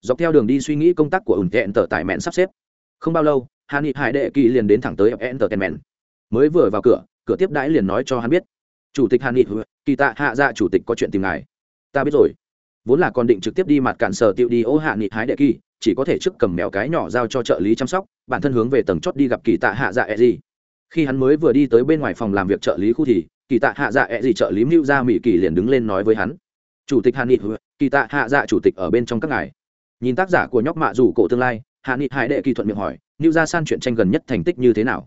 Dọc theo đường đi suy nghĩ công tác của ủn hẹn tở tải mẹn sắp xếp. Không bao lâu hà nghị hải đệ kỳ liền đến thẳng tới hẹn tở tẻn mẹn mới vừa vào cửa cửa tiếp đãi liền nói cho hắn biết. Chủ tịch hà nghị, kỳ tạ hạ ra chủ tịch có chuyện tìm ngài ta biết rồi. Vốn là còn định trực tiếp đi mặt cản sở tiệu đi ô hạ nghị hái đệ kỳ, chỉ có thể trước cầm mèo cái nhỏ giao cho trợ lý chăm sóc, bản thân hướng về tầng chót đi gặp kỳ tạ hạ dạ e gì. Khi hắn mới vừa đi tới bên ngoài phòng làm việc trợ lý khu thì, kỳ tạ hạ dạ e gì trợ lý mưu ra mỹ kỳ liền đứng lên nói với hắn. Chủ tịch hạ nghị kỳ tạ hạ dạ chủ tịch ở bên trong các ngài. Nhìn tác giả của nhóc mạ rủ cổ tương lai, hạ nghị hải đệ kỳ thuận miệng hỏi, mưu ra san chuyện tranh gần nhất thành tích như thế nào?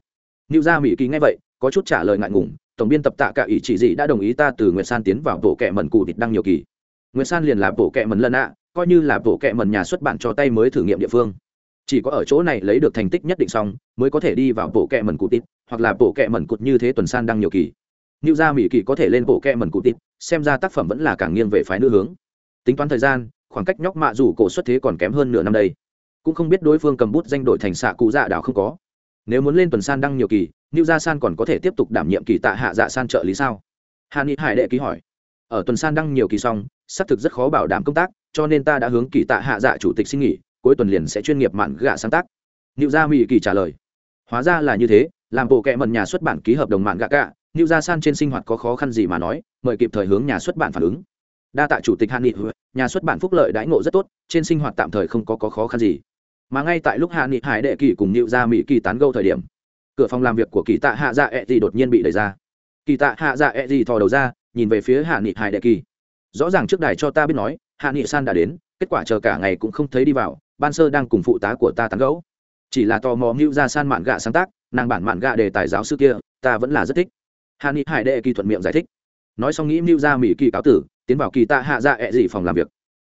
Mưu ra mỹ kỳ nghe vậy, có chút trả lời ngại ngùng, tổng biên tập tạ cả ý chỉ gì đã đồng ý ta từ nguyệt san tiến vào bộ kệ mẩn cụ thịt đăng nhiều kỳ nguyệt san liền là bộ kệ mẩn lần ạ coi như là bộ kệ mẩn nhà xuất bản cho tay mới thử nghiệm địa phương. Chỉ có ở chỗ này lấy được thành tích nhất định xong mới có thể đi vào bộ kệ mẩn cụ tít hoặc là bộ kệ mẩn cụt như thế tuần san đăng nhiều kỳ. Như ra mỹ kỳ có thể lên bộ kệ mẩn cụ tít xem ra tác phẩm vẫn là càng nghiêng về phái nữ hướng. Tính toán thời gian khoảng cách nhóc mạ dù cổ xuất thế còn kém hơn nửa năm đây. Cũng không biết đối phương cầm bút danh đội thành xạ cụ dạ đảo không có. Nếu muốn lên tuần san đăng nhiều kỳ New Gia San còn có thể tiếp tục đảm nhiệm kỳ tạ hạ dạ san trợ lý sao? Hàn Nghị Hải đệ ký hỏi. Ở tuần san đăng nhiều kỳ xong, xác thực rất khó bảo đảm công tác, cho nên ta đã hướng kỳ tạ hạ dạ chủ tịch xin nghỉ, cuối tuần liền sẽ chuyên nghiệp mạn gạ sáng tác. New Gia Mỹ kỳ trả lời. Hóa ra là như thế, làm bộ kệ mần nhà xuất bản ký hợp đồng mạn gạ cả, New Gia San trên sinh hoạt có khó khăn gì mà nói, mời kịp thời hướng nhà xuất bản phản ứng. Đa tạ chủ tịch Hàn Nghị, nhà xuất bản phúc lợi đãi ngộ rất tốt, trên sinh hoạt tạm thời không có có khó khăn gì. Mà ngay tại lúc Hàn Nghị Hải đệ kỳ cùng New Gia Mỹ kỳ tán gẫu thời điểm, cửa phòng làm việc của kỳ tạ hạ dạ e ẹ gì đột nhiên bị đẩy ra kỳ tạ hạ dạ e ẹ gì thò đầu ra nhìn về phía hạ nghị hải đệ kỳ rõ ràng trước đài cho ta biết nói, hạ nghị san đã đến, kết quả chờ cả ngày cũng không thấy đi vào, ban sơ đang cùng phụ tá của ta tán gẫu. Chỉ là tò mò mưu ra san mạn gạ sáng tác, nàng bản mạn gạ đề tài giáo sư kia, ta vẫn là rất thích. Hạ nghị hải đệ kỳ thuận miệng giải thích. Nói xong nghĩ mưu ra mỹ kỳ cáo tử, tiến vào kỳ tạ hạ dạ ẹ phòng làm việc.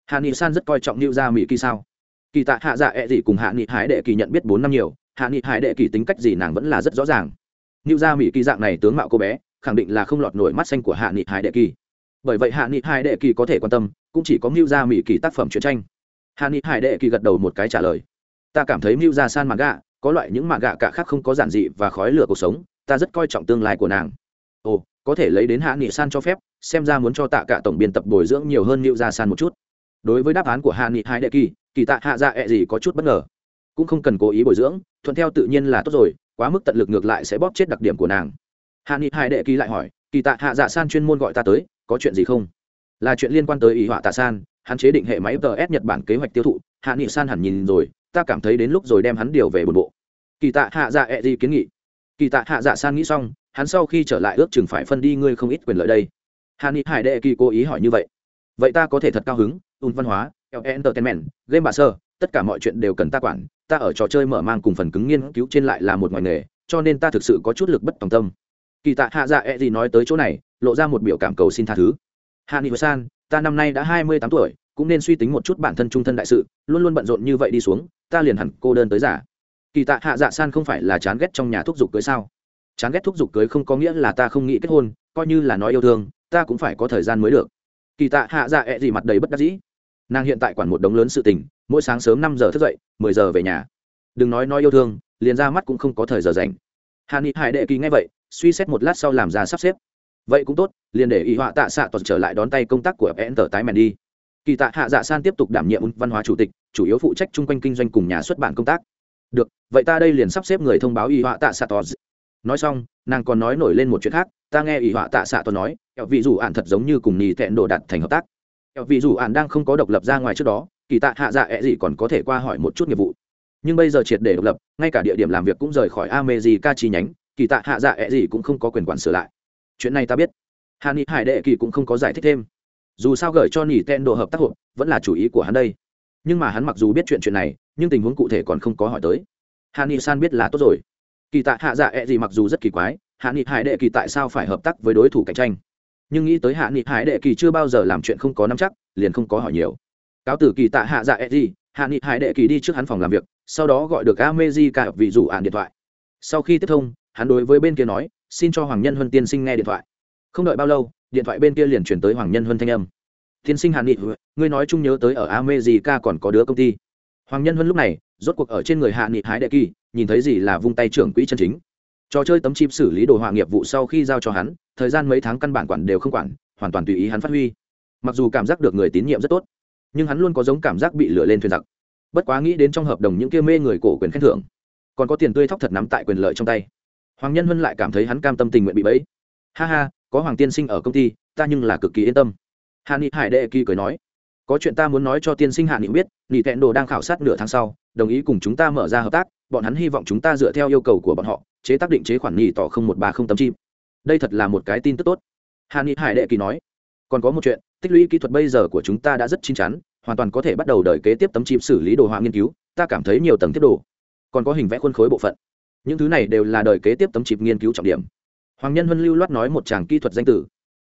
Hạ nghị san rất coi trọng mưu ra mỹ kỳ sao? Kỳ tạ hạ dạ ẹ cùng hạ nghị hải đệ kỳ nhận biết bốn năm nhiều, hạ nghị hải đệ kỳ tính cách gì nàng vẫn là rất rõ ràng. Mưu ra mỹ kỳ dạng này tướng mạo cô bé, khẳng định là không lọt nổi mắt xanh của hạ nghị hải đệ kỳ bởi vậy hạ nghị hải đệ kỳ có thể quan tâm, cũng chỉ có mưu gia mỹ kỳ tác phẩm truyện tranh. Hạ nghị hải đệ kỳ gật đầu một cái trả lời. Ta cảm thấy mưu gia san mạn gạ có loại những mạn gạ cả khác không có giản dị và khói lửa cuộc sống, ta rất coi trọng tương lai của nàng. Ồ, có thể lấy đến hạ nghị san cho phép, xem ra muốn cho tạ cả tổng biên tập bồi dưỡng nhiều hơn mưu gia san một chút. Đối với đáp án của hạ nghị hải đệ kỳ kỳ tạ hạ dạ ẹ、e、gì có chút bất ngờ. Cũng không cần cố ý bồi dưỡng, thuận theo tự nhiên là tốt rồi, quá mức tận lực ngược lại sẽ bóp chết đặc điểm của nàng. Hạ nghị hải đệ kỳ lại hỏi, kỳ tạ hạ dạ san chuyên môn gọi ta tới có chuyện gì không? Là chuyện liên quan tới ý họa tạ san, hắn chế định hệ máy ts nhật bản kế hoạch tiêu thụ. Hạ nghị san hẳn nhìn rồi, ta cảm thấy đến lúc rồi đem hắn điều về một bộ. Kỳ tạ hạ dạ e di kiến nghị. Kỳ tạ hạ dạ san nghĩ xong, hắn sau khi trở lại ước chừng phải phân đi ngươi không ít quyền lợi đây. Hạ nghị hải đệ kỳ cố ý hỏi như vậy. Vậy ta có thể thật cao hứng, ùn văn hóa e entertainment, game bà sơ, tất cả mọi chuyện đều cần ta quản, ta ở trò chơi mở mang cùng phần cứng nghiên cứu trên lại là một ngoài nghề, cho nên ta thực sự có chút lực bất tòng tâm. Kỳ tạ hạ dạ e gì nói tới chỗ này lộ ra một biểu cảm cầu xin tha thứ. Hạ nghị san ta năm nay đã hai mươi tám tuổi, cũng nên suy tính một chút bản thân trung thân đại sự, luôn luôn bận rộn như vậy đi xuống, ta liền hẳn cô đơn tới giả kỳ tạ hạ dạ san không phải là chán ghét trong nhà thúc giục cưới sao? Chán ghét thúc giục cưới không có nghĩa là ta không nghĩ kết hôn, coi như là nói yêu thương, ta cũng phải có thời gian mới được. Kỳ tạ hạ dạ ẹ、e、gì mặt đầy bất đắc dĩ. Nàng hiện tại quản một đống lớn sự tình, mỗi sáng sớm năm giờ thức dậy, mười giờ về nhà. Đừng nói nói yêu thương, liền ra mắt cũng không có thời giờ dành hà ni hải đệ kỳ nghe vậy, suy xét một lát sau làm ra sắp xếp vậy cũng tốt, liền để y họa tạ xạ toàn trở lại đón tay công tác của fn tờ tái mèn đi. Kỳ tạ hạ dạ san tiếp tục đảm nhiệm văn hóa chủ tịch, chủ yếu phụ trách chung quanh kinh doanh cùng nhà xuất bản công tác. Được, vậy ta đây liền sắp xếp người thông báo y họa tạ xạ toàn nói xong, nàng còn nói nổi lên một chuyện khác, ta nghe y họa tạ xạ toàn nói, kẹo vị dù ạn thật giống như cùng nhì thẹn đồ đặt thành hợp tác. Kẹo vị dù ạn đang không có độc lập ra ngoài trước đó, kỳ tạ hạ dạ ẹ gì còn có thể qua hỏi một chút nghiệp vụ. Nhưng bây giờ triệt để độc lập, ngay cả địa điểm làm việc cũng rời khỏi amejica chi nhánh, kỳ tạ hạ dạ ẹ gì cũng không có quyền quản sửa lại chuyện này ta biết. Hà ni hải đệ kỳ cũng không có giải thích thêm. Dù sao gửi cho nỉ ten đồ hợp tác hộp vẫn là chủ ý của hắn đây. Nhưng mà hắn mặc dù biết chuyện chuyện này, nhưng tình huống cụ thể còn không có hỏi tới. Hà ni san biết là tốt rồi. Kỳ tạ hạ dạ ẹ、e、gì gì mặc dù rất kỳ quái, hạ nghị hải đệ kỳ tại sao phải hợp tác với đối thủ cạnh tranh? Nhưng nghĩ tới hạ nghị hải đệ kỳ chưa bao giờ làm chuyện không có nắm chắc, liền không có hỏi nhiều. Cáo tử kỳ tạ hạ dạ e gì hạ nghị hải đệ kỳ đi trước hắn phòng làm việc, sau đó gọi được amezi cả vị rủ ạn điện thoại. Sau khi tiếp thông, hắn đối với bên kia nói xin cho hoàng nhân huân tiên sinh nghe điện thoại. Không đợi bao lâu, điện thoại bên kia liền chuyển tới hoàng nhân huân thanh âm. Tiên sinh hạ nghị, ngươi nói chung nhớ tới ở amezi còn có đứa công ty. Hoàng nhân huân lúc này, rốt cuộc ở trên người hạ nghị hái đệ kỳ, nhìn thấy gì là vung tay trưởng quỹ chân chính. Trò chơi tấm chip xử lý đồ họa nghiệp vụ sau khi giao cho hắn, thời gian mấy tháng căn bản quản đều không quản, hoàn toàn tùy ý hắn phát huy. Mặc dù cảm giác được người tín nhiệm rất tốt, nhưng hắn luôn có giống cảm giác bị lửa lên thuyền giặc. Bất quá nghĩ đến trong hợp đồng những kia mê người cổ quyền khen thưởng, còn có tiền tươi thóc thật nắm tại quyền lợi trong tay hoàng nhân huân lại cảm thấy hắn cam tâm tình nguyện bị bẫy. Ha ha, có hoàng tiên sinh ở công ty, ta nhưng là cực kỳ yên tâm. Hạ nghị hải đệ kỳ cười nói, có chuyện ta muốn nói cho tiên sinh hạ nghị biết, nghị thẹn đồ đang khảo sát nửa tháng sau, đồng ý cùng chúng ta mở ra hợp tác, bọn hắn hy vọng chúng ta dựa theo yêu cầu của bọn họ, chế tác định chế khoản nghị tỏ không một ba không tấm chim đây thật là một cái tin tức tốt. Hạ nghị hải đệ kỳ nói, còn có một chuyện, tích lũy kỹ thuật bây giờ của chúng ta đã rất chín chắn, hoàn toàn có thể bắt đầu đời kế tiếp tấm chim xử lý đồ họa nghiên cứu, ta cảm thấy nhiều tầng thiết đồ. Còn có hình vẽ khuôn khối bộ phận những thứ này đều là đời kế tiếp tấm chip nghiên cứu trọng điểm. Hoàng nhân huân lưu loát nói một tràng kỹ thuật danh tử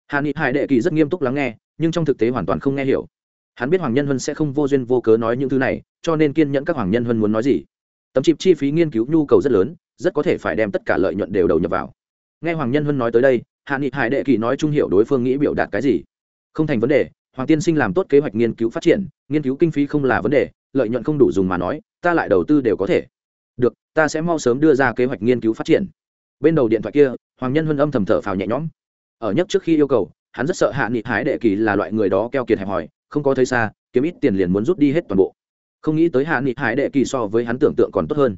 hà ni hải đệ kỳ rất nghiêm túc lắng nghe, nhưng trong thực tế hoàn toàn không nghe hiểu. Hắn biết hoàng nhân huân sẽ không vô duyên vô cớ nói những thứ này, cho nên kiên nhẫn các hoàng nhân huân muốn nói gì. Tấm chip chi phí nghiên cứu nhu cầu rất lớn, rất có thể phải đem tất cả lợi nhuận đều đầu nhập vào. Nghe hoàng nhân huân nói tới đây hạ nghị hải đệ kỳ nói trung hiểu đối phương nghĩ biểu đạt cái gì. Không thành vấn đề, hoàng tiên sinh làm tốt kế hoạch nghiên cứu phát triển, nghiên cứu kinh phí không là vấn đề, lợi nhuận không đủ dùng mà nói, ta lại đầu tư đều có thể được, ta sẽ mau sớm đưa ra kế hoạch nghiên cứu phát triển. Bên đầu điện thoại kia, hoàng nhân huân âm thầm thở phào nhẹ nhõm. Ở nhất trước khi yêu cầu, hắn rất sợ hạ nghị hái đệ kỳ là loại người đó keo kiệt hẹp hòi, không có thấy xa, kiếm ít tiền liền muốn rút đi hết toàn bộ. Không nghĩ tới hạ nghị hái đệ kỳ so với hắn tưởng tượng còn tốt hơn.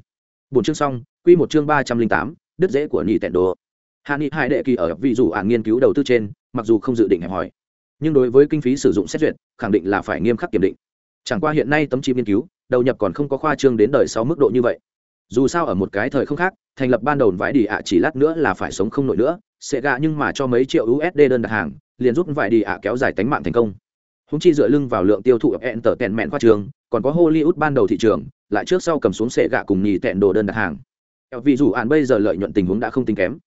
Bốn chương xong, quy một chương ba trăm linh tám, đứt dễ của nhị tẹn đồ. Hạ nghị hái đệ kỳ ở vị dù ạn nghiên cứu đầu tư trên, mặc dù không dự định hẹp hòi, nhưng đối với kinh phí sử dụng xét duyệt, khẳng định là phải nghiêm khắc kiểm định. Chẳng qua hiện nay tấm chip nghiên cứu, đầu nhập còn không có khoa trương đến đời sau mức độ như vậy dù sao ở một cái thời không khác, thành lập ban đầu vải đi ạ chỉ lát nữa là phải sống không nổi nữa, sẽ gạ nhưng mà cho mấy triệu usd đơn đặt hàng, liền giúp vải đi ạ kéo dài tánh mạng thành công. Húng chi dựa lưng vào lượng tiêu thụ ẹn tờ tèn mẹn qua trường, còn có hollywood ban đầu thị trường, lại trước sau cầm xuống sệ gạ cùng nhì tẹn đồ đơn đặt hàng. Vì dù ạn bây giờ lợi nhuận tình huống đã không tính kém,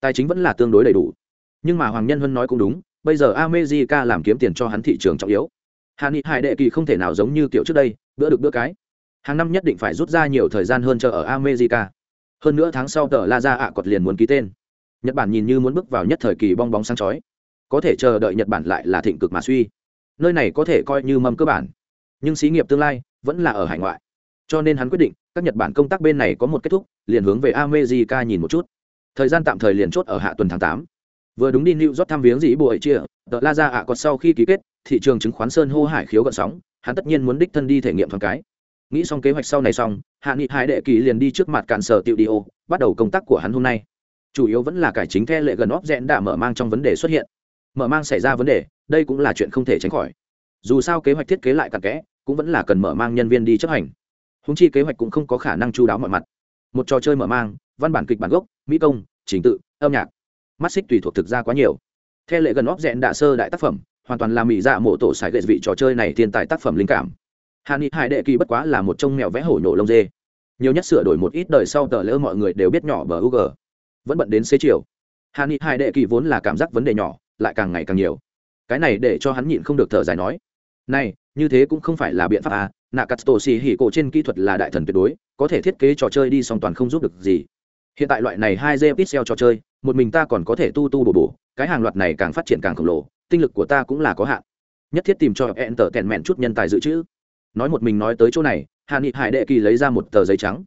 tài chính vẫn là tương đối đầy đủ. Nhưng mà hoàng nhân huân nói cũng đúng, bây giờ america làm kiếm tiền cho hắn thị trường trọng yếu. Hà nghị hải đệ kỳ không thể nào giống như kiểu trước đây, bữa được bữa cái hàng năm nhất định phải rút ra nhiều thời gian hơn chờ ở america. Hơn nữa tháng sau tờ la ra ạ cọt liền muốn ký tên. Nhật bản nhìn như muốn bước vào nhất thời kỳ bong bóng sáng chói. Có thể chờ đợi nhật bản lại là thịnh cực mà suy. Nơi này có thể coi như mâm cơ bản. Nhưng xí nghiệp tương lai vẫn là ở hải ngoại. Cho nên hắn quyết định, các nhật bản công tác bên này có một kết thúc, liền hướng về america nhìn một chút. Thời gian tạm thời liền chốt ở hạ tuần tháng tám. Vừa đúng đi new york thăm viếng dĩ bộ ấy chia, tờ la ra ạ còn sau khi ký kết, thị trường chứng khoán sơn hô hải khiếu gợn sóng, hắn tất nhiên muốn đích thân đi thể nghiệm thoáng cái nghĩ xong kế hoạch sau này xong, hạ nghị hai đệ kỳ liền đi trước mặt cản sở tiệu đi ô, bắt đầu công tác của hắn hôm nay. Chủ yếu vẫn là cải chính theo lệ gần óc rẽn đã mở mang trong vấn đề xuất hiện. Mở mang xảy ra vấn đề, đây cũng là chuyện không thể tránh khỏi. Dù sao kế hoạch thiết kế lại cặn kẽ, cũng vẫn là cần mở mang nhân viên đi chấp hành. Húng chi kế hoạch cũng không có khả năng chú đáo mọi mặt. Một trò chơi mở mang, văn bản kịch bản gốc, mỹ công, trình tự, âm nhạc. Mắt xích tùy thuộc thực ra quá nhiều. Theo lệ gần óc rẽn đạ sơ đại tác phẩm, hoàn toàn là mỹ dạ mộ tổ sải gậy vị trò chơi này thiên tài tác phẩm linh cảm hà ni hải đệ kỳ bất quá là một trông mèo vẽ hổ nhổ lông dê. Nhiều nhất sửa đổi một ít đời sau tờ lỡ mọi người đều biết nhỏ bờ u g vẫn bận đến xế chiều. Hà ni hải đệ kỳ vốn là cảm giác vấn đề nhỏ, lại càng ngày càng nhiều. Cái này để cho hắn nhịn không được thở dài nói, này, như thế cũng không phải là biện pháp à nạ tổ xì hỉ cổ trên kỹ thuật là đại thần tuyệt đối, có thể thiết kế trò chơi đi song toàn không giúp được gì. Hiện tại loại này hai d pixel trò chơi, một mình ta còn có thể tu tu bổ bổ, cái hàng loạt này càng phát triển càng khổng lồ, tinh lực của ta cũng là có hạn. Nhất thiết tìm cho enter tờ tèn mẹn chút nhân tài dự trữ nói một mình nói tới chỗ này hạ nghị hải đệ kỳ lấy ra một tờ giấy trắng.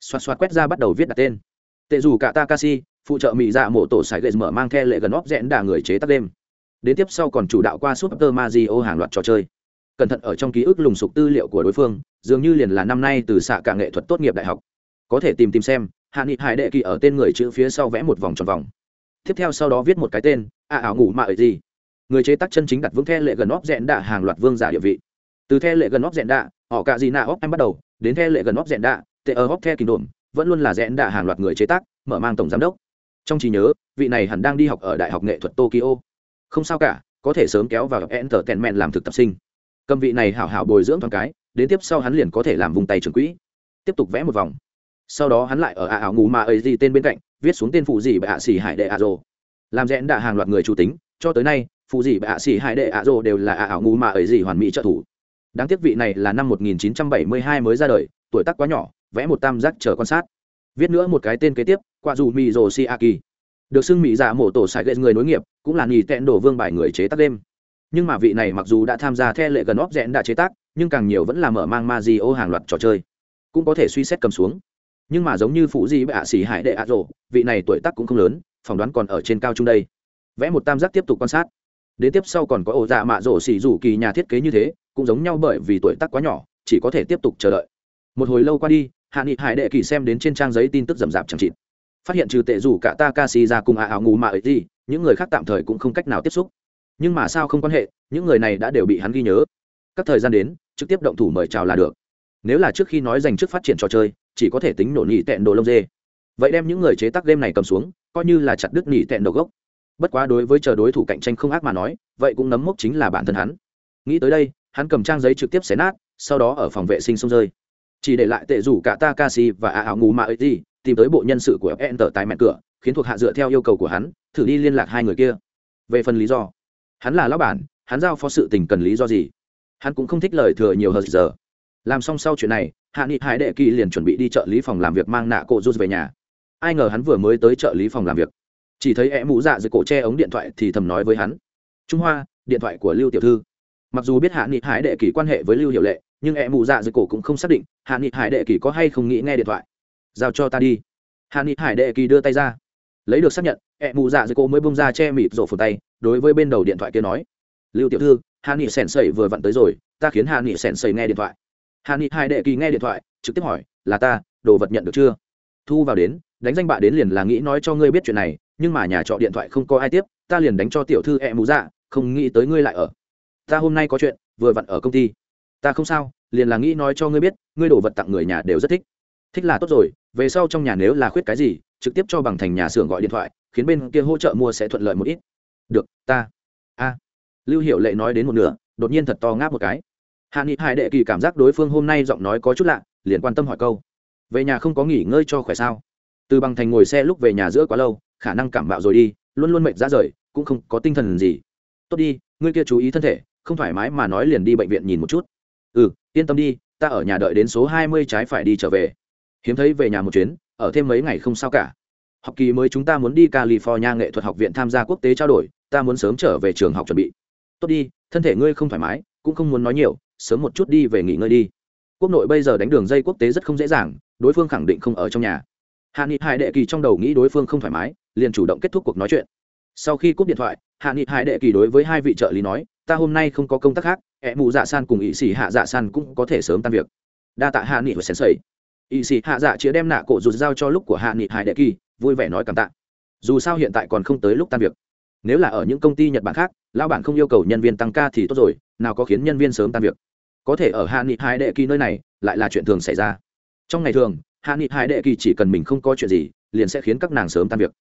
Xoạt xoạt quét ra bắt đầu viết đặt tên. Tệ dù cả Takashi, phụ trợ mỹ dạ mộ tổ sải gậy mở mang the lệ gần óc rẽn đà người chế tắt đêm. Đến tiếp sau còn chủ đạo qua super mario hàng loạt trò chơi. Cẩn thận ở trong ký ức lùng sục tư liệu của đối phương dường như liền là năm nay từ xạ cả nghệ thuật tốt nghiệp đại học. Có thể tìm tìm xem hạ nghị hải đệ kỳ ở tên người chữ phía sau vẽ một vòng tròn vòng. Tiếp theo sau đó viết một cái tên a ảo ngủ mà ở gì người chế tác chân chính đặt vững the lệ gần óc rẽn đà hàng loạt vương giả địa vị từ the lệ gần óc rẽn đạ, họ cả gì nạ óc em bắt đầu, đến the lệ gần óc rẽn đạ, tệ ở óc the kinh đồn vẫn luôn là rẽn đạ hàng loạt người chế tác, mở mang tổng giám đốc. Trong trí nhớ, vị này hẳn đang đi học ở đại học nghệ thuật tokyo. Không sao cả, có thể sớm kéo vào entertainment làm thực tập sinh. Cầm vị này hảo hảo bồi dưỡng thoáng cái, đến tiếp sau hắn liền có thể làm vùng tay trường quỹ. Tiếp tục vẽ một vòng. Sau đó hắn lại ở ả ảo ngủ mà ấy gì tên bên cạnh, viết xuống tên phụ gì bà ạ xỉ hải đệ ạ rồ. Làm rẽn đạ hàng loạt người chủ tính, cho tới nay, phụ gì bà ạ xỉ hải đệ ạ rồ đều là ả ảo ngủ mà ấy gì hoàn mỹ trợ thủ đáng tiếc vị này là năm 1972 mới ra đời, tuổi tác quá nhỏ, vẽ một tam giác chờ quan sát. Viết nữa một cái tên kế tiếp qua dù mỹ rồ si aki được xưng mỹ giả mổ tổ sải ghệ người nối nghiệp, cũng là nghỉ tẹn đổ vương bài người chế tác đêm. Nhưng mà vị này mặc dù đã tham gia theo lệ gần óc rẽn đã chế tác, nhưng càng nhiều vẫn là mở mang ma di ô hàng loạt trò chơi. Cũng có thể suy xét cầm xuống. Nhưng mà giống như phụ di bệ ạ xỉ hải đệ ạ rộ vị này tuổi tác cũng không lớn, phỏng đoán còn ở trên cao trung đây. Vẽ một tam giác tiếp tục quan sát. Đến tiếp sau còn có ổ dạ mạ rổ xỉ rủ kỳ nhà thiết kế như thế cũng giống nhau bởi vì tuổi tác quá nhỏ, chỉ có thể tiếp tục chờ đợi. Một hồi lâu qua đi, hạ nghị hải đệ kỳ xem đến trên trang giấy tin tức rầm rạp chẳng chịt. Phát hiện trừ tệ rủ cả Takashi ra cùng a áo ngủ mà ấy gì, những người khác tạm thời cũng không cách nào tiếp xúc. Nhưng mà sao không quan hệ, những người này đã đều bị hắn ghi nhớ. Các thời gian đến, trực tiếp động thủ mời chào là được. Nếu là trước khi nói dành trước phát triển trò chơi, chỉ có thể tính nổ nhị tẹn đồ lông dê. Vậy đem những người chế tác game này cầm xuống, coi như là chặt đứt nhị tẹn đồ gốc. Bất quá đối với chờ đối thủ cạnh tranh không ác mà nói, vậy cũng nấm mốc chính là bản thân hắn. Nghĩ tới đây hắn cầm trang giấy trực tiếp xé nát, sau đó ở phòng vệ sinh xông rơi. Chỉ để lại tệ rủ cả Takashi và a ảo ngủ mà ấy đi, tìm tới bộ nhân sự của fn tờ tại mẹn cửa, khiến thuộc hạ dựa theo yêu cầu của hắn, thử đi liên lạc hai người kia. Về phần lý do, hắn là lão bản, hắn giao phó sự tình cần lý do gì? Hắn cũng không thích lời thừa nhiều hơn giờ. Làm xong sau chuyện này, hạ nghị hải đệ kỳ liền chuẩn bị đi trợ lý phòng làm việc mang nạ cổ rút về nhà. Ai ngờ hắn vừa mới tới trợ lý phòng làm việc. Chỉ thấy e mũ dạ dưới cổ che ống điện thoại thì thầm nói với hắn. Trung hoa, điện thoại của lưu tiểu thư mặc dù biết hạ nghị hải đệ kỳ quan hệ với lưu hiệu lệ, nhưng e Mụ dạ dưới cổ cũng không xác định hạ nghị hải đệ kỳ có hay không nghĩ nghe điện thoại. Giao cho ta đi. Hạ nghị hải đệ kỳ đưa tay ra. Lấy được xác nhận e Mụ dạ dưới cổ mới bông ra che mịt rổ phù tay, đối với bên đầu điện thoại kia nói. Lưu tiểu thư, hạ nghị sèn sẩy vừa vặn tới rồi, ta khiến hạ nghị sèn sẩy nghe điện thoại. Hạ nghị hải đệ kỳ nghe điện thoại, trực tiếp hỏi, là ta, đồ vật nhận được chưa? Thu vào đến, đánh danh bạ đến liền là nghĩ nói cho ngươi biết chuyện này, nhưng mà nhà trọ điện thoại không có ai tiếp, ta liền đánh cho tiểu thư e mù dạ không nghĩ tới ngươi lại ở ta hôm nay có chuyện, vừa vặn ở công ty. Ta không sao, liền là nghĩ nói cho ngươi biết, ngươi đồ vật tặng người nhà đều rất thích. Thích là tốt rồi, về sau trong nhà nếu là khuyết cái gì, trực tiếp cho bằng thành nhà xưởng gọi điện thoại, khiến bên kia hỗ trợ mua sẽ thuận lợi một ít. Được, ta. A. Lưu hiệu lệ nói đến một nửa, đột nhiên thật to ngáp một cái. Hạ nghị hải đệ kỳ cảm giác đối phương hôm nay giọng nói có chút lạ, liền quan tâm hỏi câu. Về nhà không có nghỉ ngơi cho khỏe sao? Từ bằng thành ngồi xe lúc về nhà giữa quá lâu, khả năng cảm bạo rồi đi, luôn luôn mệt ra rời, cũng không có tinh thần gì. Tốt đi, ngươi kia chú ý thân thể không thoải mái mà nói liền đi bệnh viện nhìn một chút. Ừ yên tâm đi, ta ở nhà đợi đến số hai mươi trái phải đi trở về. Hiếm thấy về nhà một chuyến, ở thêm mấy ngày không sao cả. Học kỳ mới chúng ta muốn đi california nghệ thuật học viện tham gia quốc tế trao đổi, ta muốn sớm trở về trường học chuẩn bị. Tốt đi, thân thể ngươi không thoải mái, cũng không muốn nói nhiều, sớm một chút đi về nghỉ ngơi đi. Quốc nội bây giờ đánh đường dây quốc tế rất không dễ dàng, đối phương khẳng định không ở trong nhà. Hạ nghị hải đệ kỳ trong đầu nghĩ đối phương không thoải mái, liền chủ động kết thúc cuộc nói chuyện. Sau khi cúp điện thoại, hạ nghị hải đệ kỳ đối với hai vị trợ lý nói ta hôm nay không có công tác khác, ẹ mụ dạ san cùng ỵ sĩ hạ dạ san cũng có thể sớm tan việc. Đa tạ hạ nghị và sen sầy ỵ sĩ hạ dạ chĩa đem nạ cổ rụt giao cho lúc của hạ nghị hải đệ kỳ, vui vẻ nói cảm tạ. Dù sao hiện tại còn không tới lúc tan việc. Nếu là ở những công ty nhật bản khác, lão bản không yêu cầu nhân viên tăng ca thì tốt rồi, nào có khiến nhân viên sớm tan việc. Có thể ở hạ nghị hải đệ kỳ nơi này, lại là chuyện thường xảy ra. Trong ngày thường, hạ nghị hải đệ kỳ chỉ cần mình không có chuyện gì, liền sẽ khiến các nàng sớm tan việc.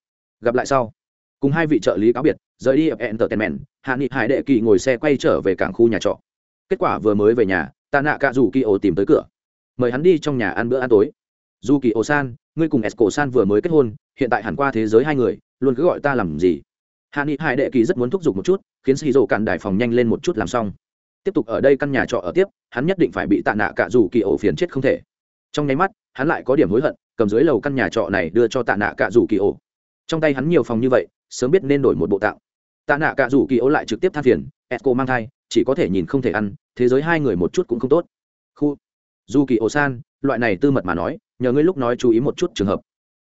Gặp lại sau cùng hai vị trợ lý cáo biệt, rời đi entertainment, hạ nghị hải đệ kỳ ngồi xe quay trở về cảng khu nhà trọ. Kết quả vừa mới về nhà, tạ nạ cạ dù kỳ ổ tìm tới cửa. Mời hắn đi trong nhà ăn bữa ăn tối. Dù kỳ ổ san, ngươi cùng esco san vừa mới kết hôn, hiện tại hẳn qua thế giới hai người, luôn cứ gọi ta làm gì? Hạ nghị hải đệ kỳ rất muốn thúc giục một chút, khiến xì rổ cạn đài phòng nhanh lên một chút làm xong. Tiếp tục ở đây căn nhà trọ ở tiếp, hắn nhất định phải bị tạ nạ cạ dù kỳ ổ phiền chết không thể. Trong nháy mắt, hắn lại có điểm hối hận, cầm dưới lầu căn nhà trọ này đưa cho tạ nạ cạ dù kỳ ổ trong tay hắn nhiều phòng như vậy, sớm biết nên đổi một bộ tạo tạ nạ cạ rủ kỳ ổ lại trực tiếp than phiền etco mang thai, chỉ có thể nhìn không thể ăn, thế giới hai người một chút cũng không tốt. Khu. Dù kỳ ổ san, loại này tư mật mà nói, nhờ ngươi lúc nói chú ý một chút trường hợp.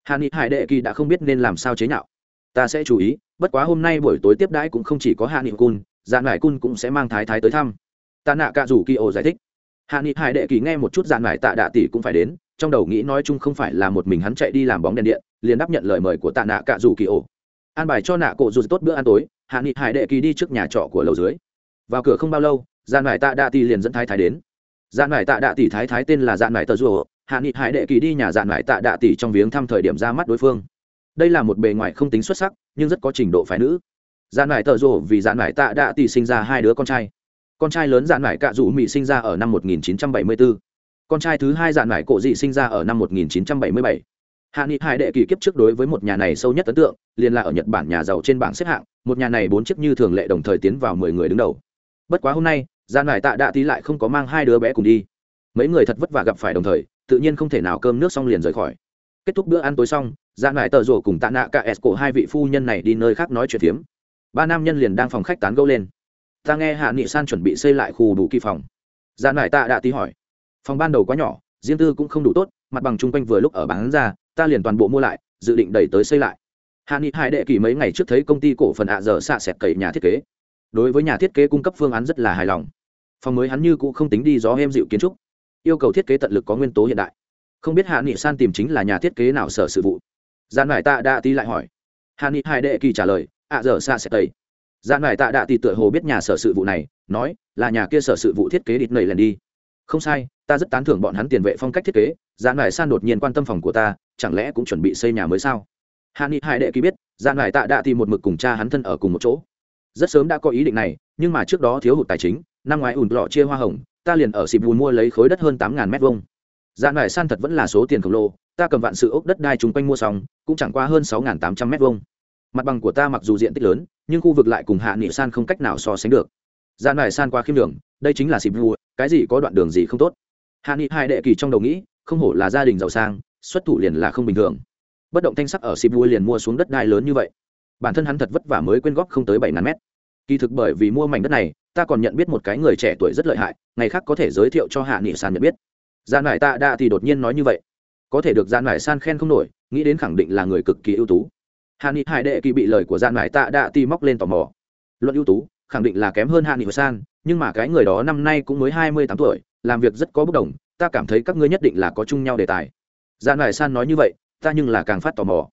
Hà ni hải đệ kỳ đã không biết nên làm sao chế nhạo. Ta sẽ chú ý, bất quá hôm nay buổi tối tiếp đãi cũng không chỉ có hạ nghị cun dạn ngải cun cũng sẽ mang thái thái tới thăm. Tạ nạ cạ rủ kỳ ổ giải thích. Hạ nghị hải đệ kỳ nghe một chút dạn ngải tạ đạ tỷ cũng phải đến trong đầu nghĩ nói chung không phải là một mình hắn chạy đi làm bóng đèn điện, liền đáp nhận lời mời của tạ nạ cạ rủ kỳ ổ. An bài cho nạ cổ dù tốt bữa ăn tối, hạ nghị hải đệ kỳ đi trước nhà trọ của lầu dưới. Vào cửa không bao lâu gian mải tạ đạ tỷ liền dẫn thái thái đến. Gian mải tạ đạ tỷ thái thái tên là gian mải tờ rùa, hạ nghị hải đệ kỳ đi nhà gian mải tạ đạ tỷ trong viếng thăm thời điểm ra mắt đối phương. Đây là một bề ngoài không tính xuất sắc, nhưng rất có trình độ phái nữ. Gian mải tờ rùa vì gian mải tạ đạ tỷ sinh ra hai đứa con trai. Con trai lớn gian mải cạ rủ mỹ sinh ra ở năm 1974 con trai thứ hai dạn mải cổ dị sinh ra ở năm 1977. hạ nghị hải đệ kỳ kiếp trước đối với một nhà này sâu nhất ấn tượng, liền là ở nhật bản nhà giàu trên bảng xếp hạng, một nhà này bốn chiếc như thường lệ đồng thời tiến vào mười người đứng đầu. Bất quá hôm nay, dạn mải tạ đạ tí lại không có mang hai đứa bé cùng đi. Mấy người thật vất vả gặp phải đồng thời, tự nhiên không thể nào cơm nước xong liền rời khỏi. Kết thúc bữa ăn tối xong, dạn mải tờ rồ cùng tạ nạ cả s cổ hai vị phu nhân này đi nơi khác nói chuyện phiếm. Ba nam nhân liền đang phòng khách tán gẫu lên. Ta nghe hạ nghị san chuẩn bị xây lại khu đủ kỳ phòng. Dạn mải tạ đạ tí hỏi phòng ban đầu quá nhỏ, riêng tư cũng không đủ tốt, mặt bằng chung quanh vừa lúc ở bán ra, ta liền toàn bộ mua lại, dự định đẩy tới xây lại. Hạ nghị hai đệ kỳ mấy ngày trước thấy công ty cổ phần ạ giờ xạ xẹt cậy nhà thiết kế. Đối với nhà thiết kế cung cấp phương án rất là hài lòng. Phòng mới hắn như cũng không tính đi gió êm dịu kiến trúc. Yêu cầu thiết kế tận lực có nguyên tố hiện đại. Không biết hạ nghị san tìm chính là nhà thiết kế nào sở sự vụ. Gian ngoại tạ đạ ti lại hỏi. Hạ nghị hai đệ kỳ trả lời, ạ giờ xạ xẹt cậy. Gian ngoại tạ đạ ti tựa hồ biết nhà sở sự vụ này, nói, là nhà kia sở sự vụ thiết kế địt nầy lần đi. Không sai ta rất tán thưởng bọn hắn tiền vệ phong cách thiết kế gian lại san đột nhiên quan tâm phòng của ta, chẳng lẽ cũng chuẩn bị xây nhà mới sao? Hạ nghị hai đệ ký biết gian lại tạ đạ thì một mực cùng cha hắn thân ở cùng một chỗ. Rất sớm đã có ý định này, nhưng mà trước đó thiếu hụt tài chính, năm ngoái ủn lọ chia hoa hồng, ta liền ở xịp bùn mua lấy khối đất hơn tám ngàn mét vuông. Gian lại san thật vẫn là số tiền khổng lồ, ta cầm vạn sự ốc đất đai chung quanh mua xong, cũng chẳng qua hơn sáu ngàn tám trăm mét vuông. Mặt bằng của ta mặc dù diện tích lớn, nhưng khu vực lại cùng hạ nghị san không cách nào so sánh được. Gian lại san qua khiêm đường đây chính là xịp bùn cái gì có đoạn đường gì không tốt? Hạ nghị hai đệ kỳ trong đầu nghĩ, không hổ là gia đình giàu sang, xuất thủ liền là không bình thường. Bất động thanh sắc ở Sibu liền mua xuống đất đai lớn như vậy. Bản thân hắn thật vất vả mới quyên góp không tới bảy ngàn mét. Kỳ thực bởi vì mua mảnh đất này, ta còn nhận biết một cái người trẻ tuổi rất lợi hại, ngày khác có thể giới thiệu cho hạ nghị san nhận biết. Gian lại tạ đa thì đột nhiên nói như vậy. Có thể được gian lại san khen không nổi, nghĩ đến khẳng định là người cực kỳ ưu tú. Hạ nghị hải đệ kỳ bị lời của gian lại tạ đa thì móc lên tò mò. Luận ưu tú, khẳng định là kém hơn hạ nghị san, nhưng mà cái người đó năm nay cũng mới hai mươi tám tuổi làm việc rất có bất đồng, ta cảm thấy các ngươi nhất định là có chung nhau đề tài. Dạ gian ngoại san nói như vậy, ta nhưng là càng phát tò mò.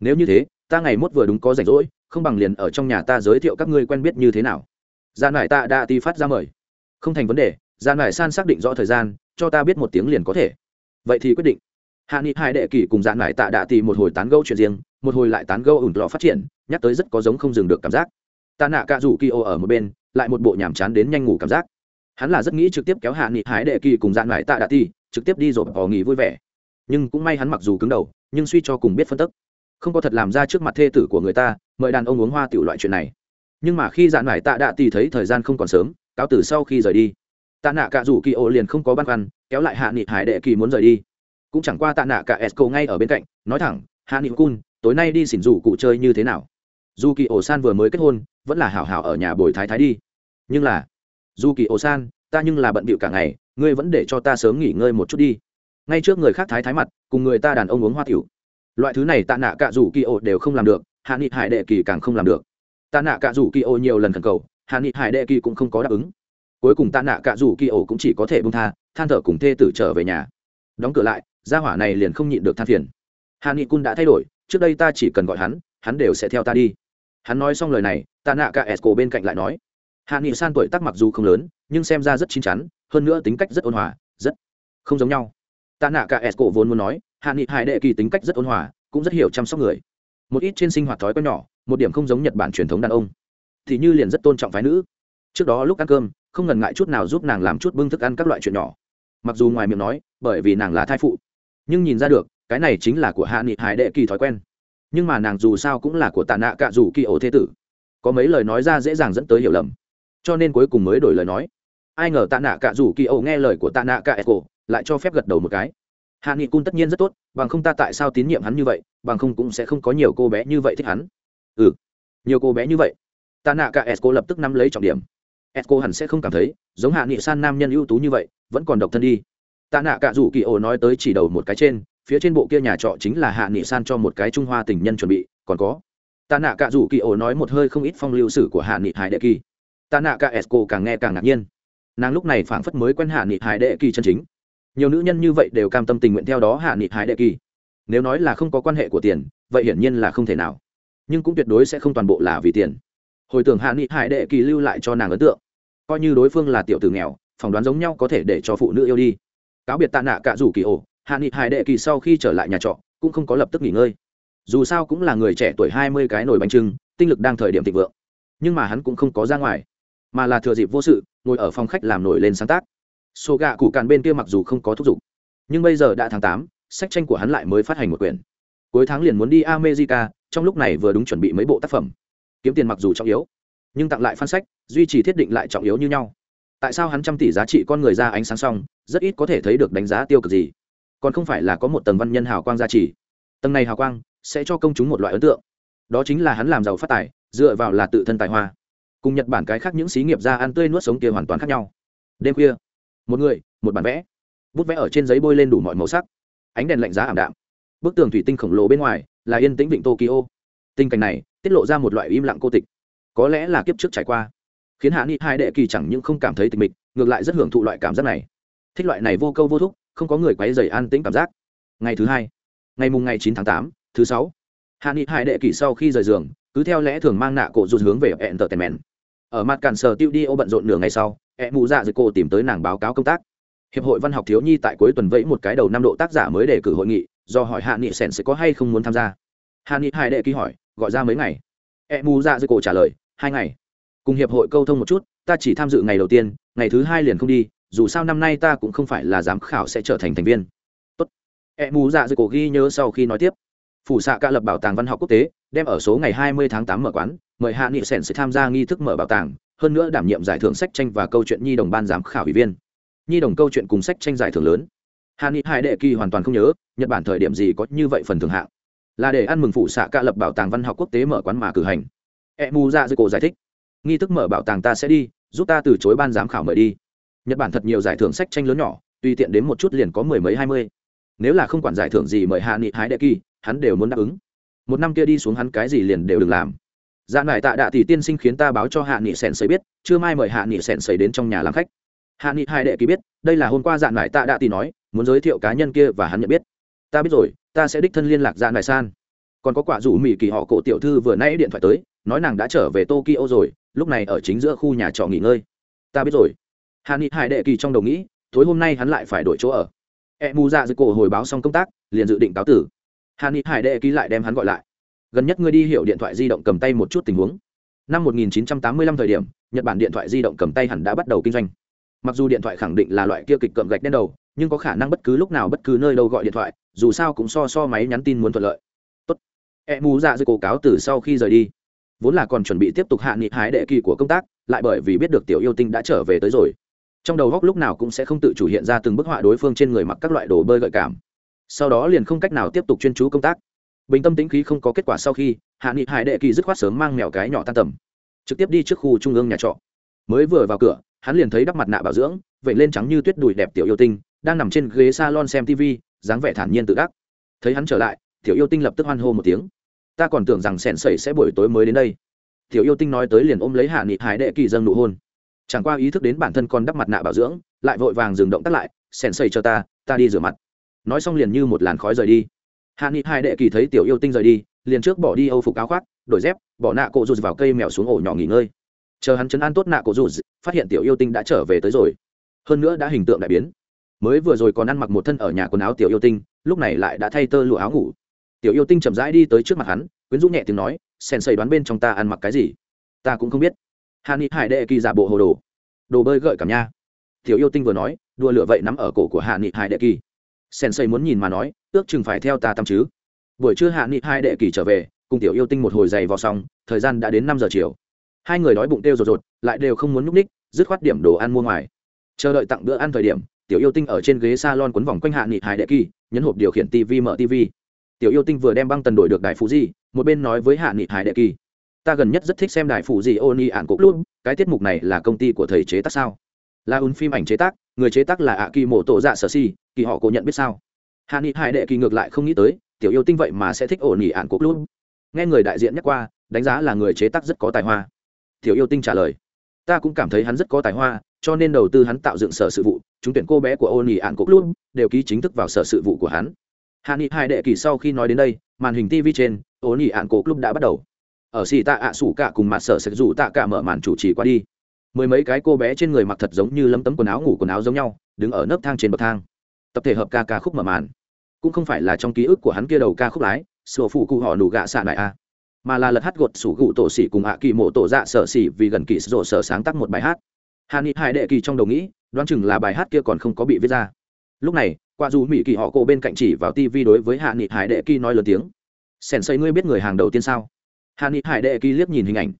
Nếu như thế, ta ngày mốt vừa đúng có rảnh rỗi, không bằng liền ở trong nhà ta giới thiệu các ngươi quen biết như thế nào. Dạ gian ngoại ta đã ti phát ra mời. Không thành vấn đề dạ gian ngoại san xác định rõ thời gian, cho ta biết một tiếng liền có thể. Vậy thì quyết định. Hạ nghị hai đệ kỷ cùng dạn lại tạ đạ tì một hồi tán gâu chuyện riêng, một hồi lại tán gâu ủn lọ phát triển, nhắc tới rất có giống không dừng được cảm giác. Ta nạ cạ rủ kỳ ô ở một bên, lại một bộ nhàm chán đến nhanh ngủ cảm giác hắn là rất nghĩ trực tiếp kéo hạ nghị hái đệ kỳ cùng dạn lại tạ đạ tì trực tiếp đi rồi bỏ nghỉ vui vẻ. Nhưng cũng may hắn mặc dù cứng đầu, nhưng suy cho cùng biết phân tức. Không có thật làm ra trước mặt thê tử của người ta, mời đàn ông uống hoa tiểu loại chuyện này. Nhưng mà khi dạn lại tạ đạ tì thấy thời gian không còn sớm, cáo từ sau khi rời đi. Tạ nạ cả rủ kỳ ô liền không có băn khoăn, kéo lại hạ nghị hải đệ kỳ muốn rời đi. Cũng chẳng qua tạ nạ cả esco ngay ở bên cạnh, nói thẳng, hạ nghị cun, tối nay đi xỉn rủ cụ chơi như thế nào? Dù kỳ ổ san vừa mới kết hôn, vẫn là hảo hảo ở nhà bồi thái thái đi. Nhưng là dù kỳ ổ san, ta nhưng là bận bịu cả ngày, ngươi vẫn để cho ta sớm nghỉ ngơi một chút đi. Ngay trước người khác thái thái mặt, cùng người ta đàn ông uống hoa tiểu. Loại thứ này tạ nạ cả rủ kỳ ổ đều không làm được, hạ nghị hải đệ kỳ càng không làm được. Tạ nạ cả rủ kỳ ổ nhiều lần khẩn cầu, hạ nghị hải đệ kỳ cũng không có đáp ứng. Cuối cùng tạ nạ cả rủ kỳ ổ cũng chỉ có thể bung tha, than thở cùng thê tử trở về nhà. Đóng cửa lại, gia hỏa này liền không nhịn được than phiền. Hạ nghị cun đã thay đổi, trước đây ta chỉ cần gọi hắn hắn đều sẽ theo ta đi. Hắn nói xong lời này, tạ nạ cả esco bên cạnh lại nói hạ nghị san tuổi tác mặc dù không lớn, nhưng xem ra rất chín chắn, hơn nữa tính cách rất ôn hòa, rất không giống nhau. Tạ nạ cả esco vốn muốn nói, hạ nghị hải đệ kỳ tính cách rất ôn hòa, cũng rất hiểu chăm sóc người. Một ít trên sinh hoạt thói quen nhỏ, một điểm không giống nhật bản truyền thống đàn ông. Thì như liền rất tôn trọng phái nữ. Trước đó lúc ăn cơm, không ngần ngại chút nào giúp nàng làm chút bưng thức ăn các loại chuyện nhỏ. Mặc dù ngoài miệng nói, bởi vì nàng là thai phụ, nhưng nhìn ra được, cái này chính là của hạ nghị hải đệ kỳ thói quen. Nhưng mà nàng dù sao cũng là của tạ nạ Cả dù kỳ ổ thế tử. Có mấy lời nói ra dễ dàng dẫn tới hiểu lầm cho nên cuối cùng mới đổi lời nói. Ai ngờ tạ nạ Cả dù kỳ Âu nghe lời của tạ nạ cả echo lại cho phép gật đầu một cái. Hạ nghị Cun tất nhiên rất tốt, bằng không ta tại sao tín nhiệm hắn như vậy, bằng không cũng sẽ không có nhiều cô bé như vậy thích hắn. Ừ nhiều cô bé như vậy. Tạ nạ cả esco lập tức nắm lấy trọng điểm. Esco hẳn sẽ không cảm thấy, giống hạ nghị san nam nhân ưu tú như vậy, vẫn còn độc thân đi. Tạ nạ cả rủ kỳ Âu nói tới chỉ đầu một cái trên, phía trên bộ kia nhà trọ chính là hạ nghị san cho một cái trung hoa tình nhân chuẩn bị, còn có. Tạ nạ cả rủ kỳ Âu nói một hơi không ít phong lưu sử của hạ nghị hải đệ kỳ tạ nạ cả esco càng nghe càng ngạc nhiên. Nàng lúc này phảng phất mới quen hạ nghị hải đệ kỳ chân chính. Nhiều nữ nhân như vậy đều cam tâm tình nguyện theo đó hạ nghị hải đệ kỳ. Nếu nói là không có quan hệ của tiền, vậy hiển nhiên là không thể nào. Nhưng cũng tuyệt đối sẽ không toàn bộ là vì tiền. Hồi tưởng hạ nghị hải đệ kỳ lưu lại cho nàng ấn tượng. Coi như đối phương là tiểu tử nghèo, phỏng đoán giống nhau có thể để cho phụ nữ yêu đi. Cáo biệt tạ nạ cả rủ kỳ ổ, hạ nghị hải đệ kỳ sau khi trở lại nhà trọ, cũng không có lập tức nghỉ ngơi. Dù sao cũng là người trẻ tuổi hai mươi cái nồi bánh trưng, tinh lực đang thời điểm thịnh vượng. Nhưng mà hắn cũng không có ra ngoài mà là thừa dịp vô sự, ngồi ở phòng khách làm nổi lên sáng tác. Số gạ cụ càn bên kia mặc dù không có thúc giục, nhưng bây giờ đã tháng tám, sách tranh của hắn lại mới phát hành một quyển. Cuối tháng liền muốn đi america, trong lúc này vừa đúng chuẩn bị mấy bộ tác phẩm. Kiếm tiền mặc dù trọng yếu, nhưng tặng lại phan sách, duy trì thiết định lại trọng yếu như nhau. Tại sao hắn trăm tỷ giá trị con người ra ánh sáng xong, rất ít có thể thấy được đánh giá tiêu cực gì. Còn không phải là có một tầng văn nhân hào quang gia trì. Tầng này hào quang sẽ cho công chúng một loại ấn tượng. Đó chính là hắn làm giàu phát tài, dựa vào là tự thân tài hoa cùng nhật bản cái khác những xí nghiệp ra ăn tươi nuốt sống kia hoàn toàn khác nhau. Đêm khuya, một người, một bản vẽ. Bút vẽ ở trên giấy bôi lên đủ mọi màu sắc. Ánh đèn lạnh giá ảm đạm. Bức tường thủy tinh khổng lồ bên ngoài là yên tĩnh vịnh tokyo. Tình cảnh này tiết lộ ra một loại im lặng cô tịch. Có lẽ là kiếp trước trải qua, khiến hạ nghị hai đệ kỳ chẳng những không cảm thấy tịch mịch, ngược lại rất hưởng thụ loại cảm giác này. Thích loại này vô câu vô thúc, không có người quấy dày an tĩnh cảm giác. Ngày thứ hai, ngày mùng ngày chín tháng tám, thứ sáu, hạ nghị hai đệ kỳ sau khi rời giường, cứ theo lẽ thường mang nạ cổ rụt hướng về entertainment ở mặt cản sở tiêu đi ô bận rộn nửa ngày sau e mù dạ dưới cô tìm tới nàng báo cáo công tác. Hiệp hội văn học thiếu nhi tại cuối tuần vẫy một cái đầu năm độ tác giả mới đề cử hội nghị, do hỏi hạ nghị sèn sẽ có hay không muốn tham gia. Hạ nghị hai đệ ký hỏi, gọi ra mấy ngày? E mù dạ dưới cô trả lời, hai ngày. Cùng hiệp hội câu thông một chút, ta chỉ tham dự ngày đầu tiên, ngày thứ hai liền không đi, dù sao năm nay ta cũng không phải là giám khảo sẽ trở thành thành viên. Tốt. E mù dạ dưới cô ghi nhớ sau khi nói tiếp. Phủ xạ ca lập bảo tàng văn học quốc tế, đem ở số ngày 20 tháng 8 mở quán mời hạ nghị sèn sẽ tham gia nghi thức mở bảo tàng, hơn nữa đảm nhiệm giải thưởng sách tranh và câu chuyện nhi đồng ban giám khảo ủy viên. Nhi đồng câu chuyện cùng sách tranh giải thưởng lớn. Hạ nghị hải đệ kỳ hoàn toàn không nhớ, nhật bản thời điểm gì có như vậy phần thưởng hạng. Là để ăn mừng phụ xạ ca lập bảo tàng văn học quốc tế mở quán mà cử hành. E mu ra dư cổ giải thích, nghi thức mở bảo tàng ta sẽ đi, giúp ta từ chối ban giám khảo mời đi. Nhật bản thật nhiều giải thưởng sách tranh lớn nhỏ, tùy tiện đến một chút liền có mười mấy hai mươi. Nếu là không quản giải thưởng gì mời hạ nghị hái đệ kỳ, hắn đều muốn đáp ứng. Một năm kia đi xuống hắn cái gì liền đều đừng làm dạ nải tạ đạ tỷ tiên sinh khiến ta báo cho hạ nghị sèn sấy biết chưa mai mời hạ nghị sèn sấy đến trong nhà làm khách. Hạ nghị hai đệ kỳ biết, đây là hôm qua dạ nải tạ đạ tỷ nói, muốn giới thiệu cá nhân kia và hắn nhận biết. Ta biết rồi, ta sẽ đích thân liên lạc dạ nải san. Còn có quả rủ mỹ kỳ họ cổ tiểu thư vừa nãy điện thoại tới, nói nàng đã trở về tokyo rồi, lúc này ở chính giữa khu nhà trọ nghỉ ngơi. Ta biết rồi. Hạ nghị hai đệ kỳ trong đầu nghĩ, tối hôm nay hắn lại phải đổi chỗ ở. E mu dạ dưới cổ hồi báo xong công tác, liền dự định cáo tử. Hạ nghị hải đệ ký lại đem hắn gọi lại gần nhất ngươi đi hiệu điện thoại di động cầm tay một chút tình huống. Năm 1985 thời điểm, nhật bản điện thoại di động cầm tay hẳn đã bắt đầu kinh doanh. Mặc dù điện thoại khẳng định là loại kia kịch cậm gạch đen đầu, nhưng có khả năng bất cứ lúc nào bất cứ nơi đâu gọi điện thoại, dù sao cũng so so máy nhắn tin muốn thuận lợi. Tốt. E mù dạ dưới cổ cáo từ sau khi rời đi. Vốn là còn chuẩn bị tiếp tục hạ nghị hái đệ kỳ của công tác, lại bởi vì biết được tiểu yêu tinh đã trở về tới rồi. Trong đầu góc lúc nào cũng sẽ không tự chủ hiện ra từng bức họa đối phương trên người mặc các loại đồ bơi gợi cảm. Sau đó liền không cách nào tiếp tục chuyên chú công tác bình tâm tĩnh khí không có kết quả sau khi, hạ nghị hải đệ kỳ dứt khoát sớm mang mèo cái nhỏ tan tầm, trực tiếp đi trước khu trung ương nhà trọ. Mới vừa vào cửa, hắn liền thấy đắp mặt nạ bảo dưỡng vậy lên trắng như tuyết đùi đẹp tiểu yêu tinh, đang nằm trên ghế salon xem tv dáng vẻ thản nhiên tự đắc. Thấy hắn trở lại, tiểu yêu tinh lập tức hoan hô một tiếng. Ta còn tưởng rằng sẻn sẩy sẽ buổi tối mới đến đây. Tiểu yêu tinh nói tới liền ôm lấy hạ nghị hải đệ kỳ dâng nụ hôn. Chẳng qua ý thức đến bản thân còn đắp mặt nạ bảo dưỡng, lại vội vàng dừng động tắt lại sẻn sẩy cho ta ta đi rửa mặt. Nói xong liền như một làn khói rời đi hạ nghị hai đệ kỳ thấy tiểu yêu tinh rời đi, liền trước bỏ đi âu phục áo khoác, đổi dép, bỏ nạ cổ rụt vào cây mèo xuống ổ nhỏ nghỉ ngơi. Chờ hắn chấn an tốt nạ cổ rụt, phát hiện tiểu yêu tinh đã trở về tới rồi. Hơn nữa đã hình tượng đại biến. Mới vừa rồi còn ăn mặc một thân ở nhà quần áo tiểu yêu tinh, lúc này lại đã thay tơ lụa áo ngủ. Tiểu yêu tinh chậm rãi đi tới trước mặt hắn, quyến rũ nhẹ tiếng nói, sèn xây đoán bên trong ta ăn mặc cái gì? Ta cũng không biết. Hạ ni hải đệ kỳ giả bộ hồ đồ. Đồ bơi gợi cảm nha. Tiểu yêu tinh vừa nói đua lửa vậy nắm ở cổ của hạ nghị hải đệ kỳ sen xây muốn nhìn mà nói, ước chừng phải theo ta tâm chứ. Buổi trưa hạ nghị hai đệ kỳ trở về, cùng tiểu yêu tinh một hồi giày vào xong, thời gian đã đến năm giờ chiều. Hai người đói bụng têu rột rột, lại đều không muốn nhúc ních dứt khoát điểm đồ ăn mua ngoài. Chờ đợi tặng bữa ăn thời điểm, tiểu yêu tinh ở trên ghế s a lon quấn vòng quanh hạ nghị hai đệ kỳ, nhấn hộp điều khiển tv mở tv tiểu yêu tinh vừa đem băng tần đổi được đài phú di, một bên nói với hạ nghị hai đệ kỳ, ta gần nhất rất thích xem đài phụ di ô ni ạn cục luôn cái tiết mục này là công ty của thầy chế tác sao? Là un phim ảnh chế tác, người chế tác là ạ kỳ mổ tổ dạ sở si kỳ họ cố nhận biết sao? Hạ nghị hải đệ kỳ ngược lại không nghĩ tới, tiểu yêu tinh vậy mà sẽ thích ổn nghỉ ạn cuộc luôn nghe người đại diện nhắc qua, đánh giá là người chế tác rất có tài hoa. Tiểu yêu tinh trả lời, ta cũng cảm thấy hắn rất có tài hoa, cho nên đầu tư hắn tạo dựng sở sự vụ, chúng tuyển cô bé của ôn nghỉ ạn cuộc luôn đều ký chính thức vào sở sự vụ của hắn. Hạ nghị hải đệ kỳ sau khi nói đến đây, màn hình tv trên, ôn nghỉ ạn cuộc luôn đã bắt đầu. Ở xì tạ ạ sủ cả cùng mặt sở sẽ dù tạ cả mở màn chủ trì qua đi mười mấy cái cô bé trên người mặc thật giống như lấm tấm quần áo ngủ quần áo giống nhau, đứng ở nấc thang trên bậc thang. Tập thể hợp ca ca khúc mở màn. Cũng không phải là trong ký ức của hắn kia đầu ca khúc lái sổ phụ cụ họ nụ gạ xạ đại a. Mà là lật hát gột sủ cụ tổ xỉ cùng hạ kỳ mộ tổ dạ sở xỉ vì gần kỳ sổ sở sáng tác một bài hát. Hà ni hải đệ kỳ trong đầu nghĩ, đoán chừng là bài hát kia còn không có bị viết ra. Lúc này qua dù mỹ kỳ họ cổ bên cạnh chỉ vào tivi đối với hạ nghị hải đệ kỳ nói lớn tiếng. Sèn xây ngươi biết người hàng đầu tiên sao? Hạ nghị hải đệ kỳ liếc nhìn hình ảnh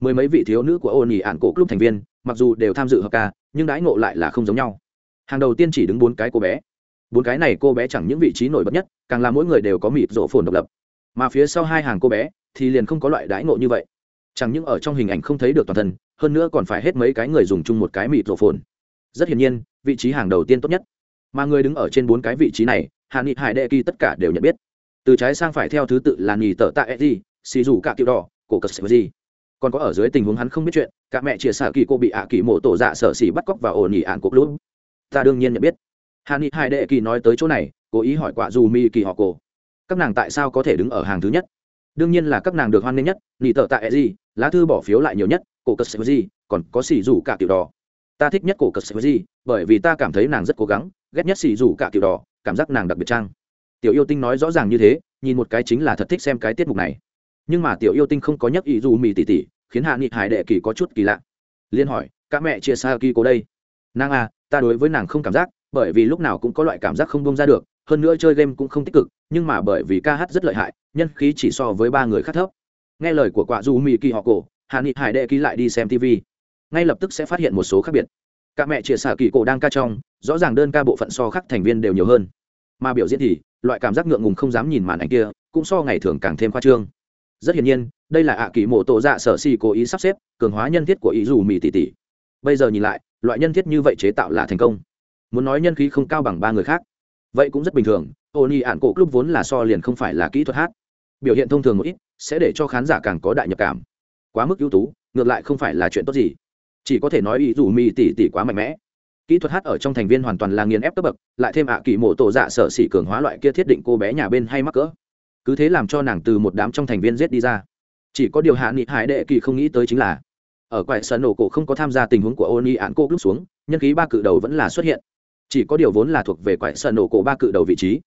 mười mấy vị thiếu nữ của ôn ỉ ạn cổ club thành viên, mặc dù đều tham dự hợp ca, nhưng đãi ngộ lại là không giống nhau. Hàng đầu tiên chỉ đứng bốn cái cô bé. Bốn cái này cô bé chẳng những vị trí nổi bật nhất, càng là mỗi người đều có mịp rổ phồn độc lập. Mà phía sau hai hàng cô bé, thì liền không có loại đãi ngộ như vậy. Chẳng những ở trong hình ảnh không thấy được toàn thân, hơn nữa còn phải hết mấy cái người dùng chung một cái mịp rổ phồn. Rất hiển nhiên, vị trí hàng đầu tiên tốt nhất. Mà người đứng ở trên bốn cái vị trí này, hạ nghị hải đệ kỳ tất cả đều nhận biết. Từ trái sang phải theo thứ tự là nhì tờ tạ e xì rủ cả kiểu đỏ, cổ cờ sờ gì còn có ở dưới tình huống hắn không biết chuyện, cả mẹ chia sẻ kỳ cô bị ạ kỳ mộ tổ dạ sở xỉ bắt cóc và ổn ỉ ạn cục luôn ta đương nhiên nhận biết. Hàn ni hai đệ kỳ nói tới chỗ này, cố ý hỏi quả dù mi kỳ họ cổ. Các nàng tại sao có thể đứng ở hàng thứ nhất? Đương nhiên là các nàng được hoan nghênh nhất nỉ tờ tại gì, lá thư bỏ phiếu lại nhiều nhất, cổ cất sờ gì, còn có xỉ rủ cả tiểu đỏ. Ta thích nhất cổ cất sờ gì, bởi vì ta cảm thấy nàng rất cố gắng, ghét nhất xỉ rủ cả tiểu đỏ, cảm giác nàng đặc biệt trang. Tiểu yêu tinh nói rõ ràng như thế, nhìn một cái chính là thật thích xem cái tiết mục này nhưng mà tiểu yêu tinh không có nhắc ý dù mì tỉ tỉ, khiến hạ nghị hải đệ kỳ có chút kỳ lạ. Liên hỏi, các mẹ chia xa kỳ cố đây? Nàng à ta đối với nàng không cảm giác, bởi vì lúc nào cũng có loại cảm giác không bông ra được, hơn nữa chơi game cũng không tích cực, nhưng mà bởi vì ca hát rất lợi hại, nhân khí chỉ so với ba người khác thấp. Nghe lời của quả dù mì kỳ họ cổ, hạ nghị hải đệ kỳ lại đi xem tv ngay lập tức sẽ phát hiện một số khác biệt. Cả mẹ chia sẻ kỳ cổ đang ca trong, rõ ràng đơn ca bộ phận so khác thành viên đều nhiều hơn. Mà biểu diễn thì, loại cảm giác ngượng ngùng không dám nhìn màn ảnh kia, cũng so ngày thường càng thêm khoa trương rất hiển nhiên, đây là ạ kỳ mộ tổ dạ sở si cố ý sắp xếp, cường hóa nhân thiết của ý dù mỹ tỷ tỷ bây giờ nhìn lại, loại nhân thiết như vậy chế tạo là thành công. Muốn nói nhân khí không cao bằng ba người khác, vậy cũng rất bình thường. Ô nhi ạn cổ club vốn là so liền không phải là kỹ thuật hát. Biểu hiện thông thường một ít, sẽ để cho khán giả càng có đại nhập cảm. Quá mức ưu tú, ngược lại không phải là chuyện tốt gì. Chỉ có thể nói ý dù mỹ tỷ tỷ quá mạnh mẽ. Kỹ thuật hát ở trong thành viên hoàn toàn là nghiền ép cấp bậc, lại thêm ạ kỳ mộ tổ dạ sở xỉ cường hóa loại kia thiết định cô bé nhà bên hay mắc cỡ cứ thế làm cho nàng từ một đám trong thành viên giết đi ra. Chỉ có điều hạ nghị hải đệ kỳ không nghĩ tới chính là, ở quại sân nổ cổ không có tham gia tình huống của oni án cô lúc xuống, nhân khí ba cự đầu vẫn là xuất hiện. Chỉ có điều vốn là thuộc về quại sân nổ cổ ba cự đầu vị trí,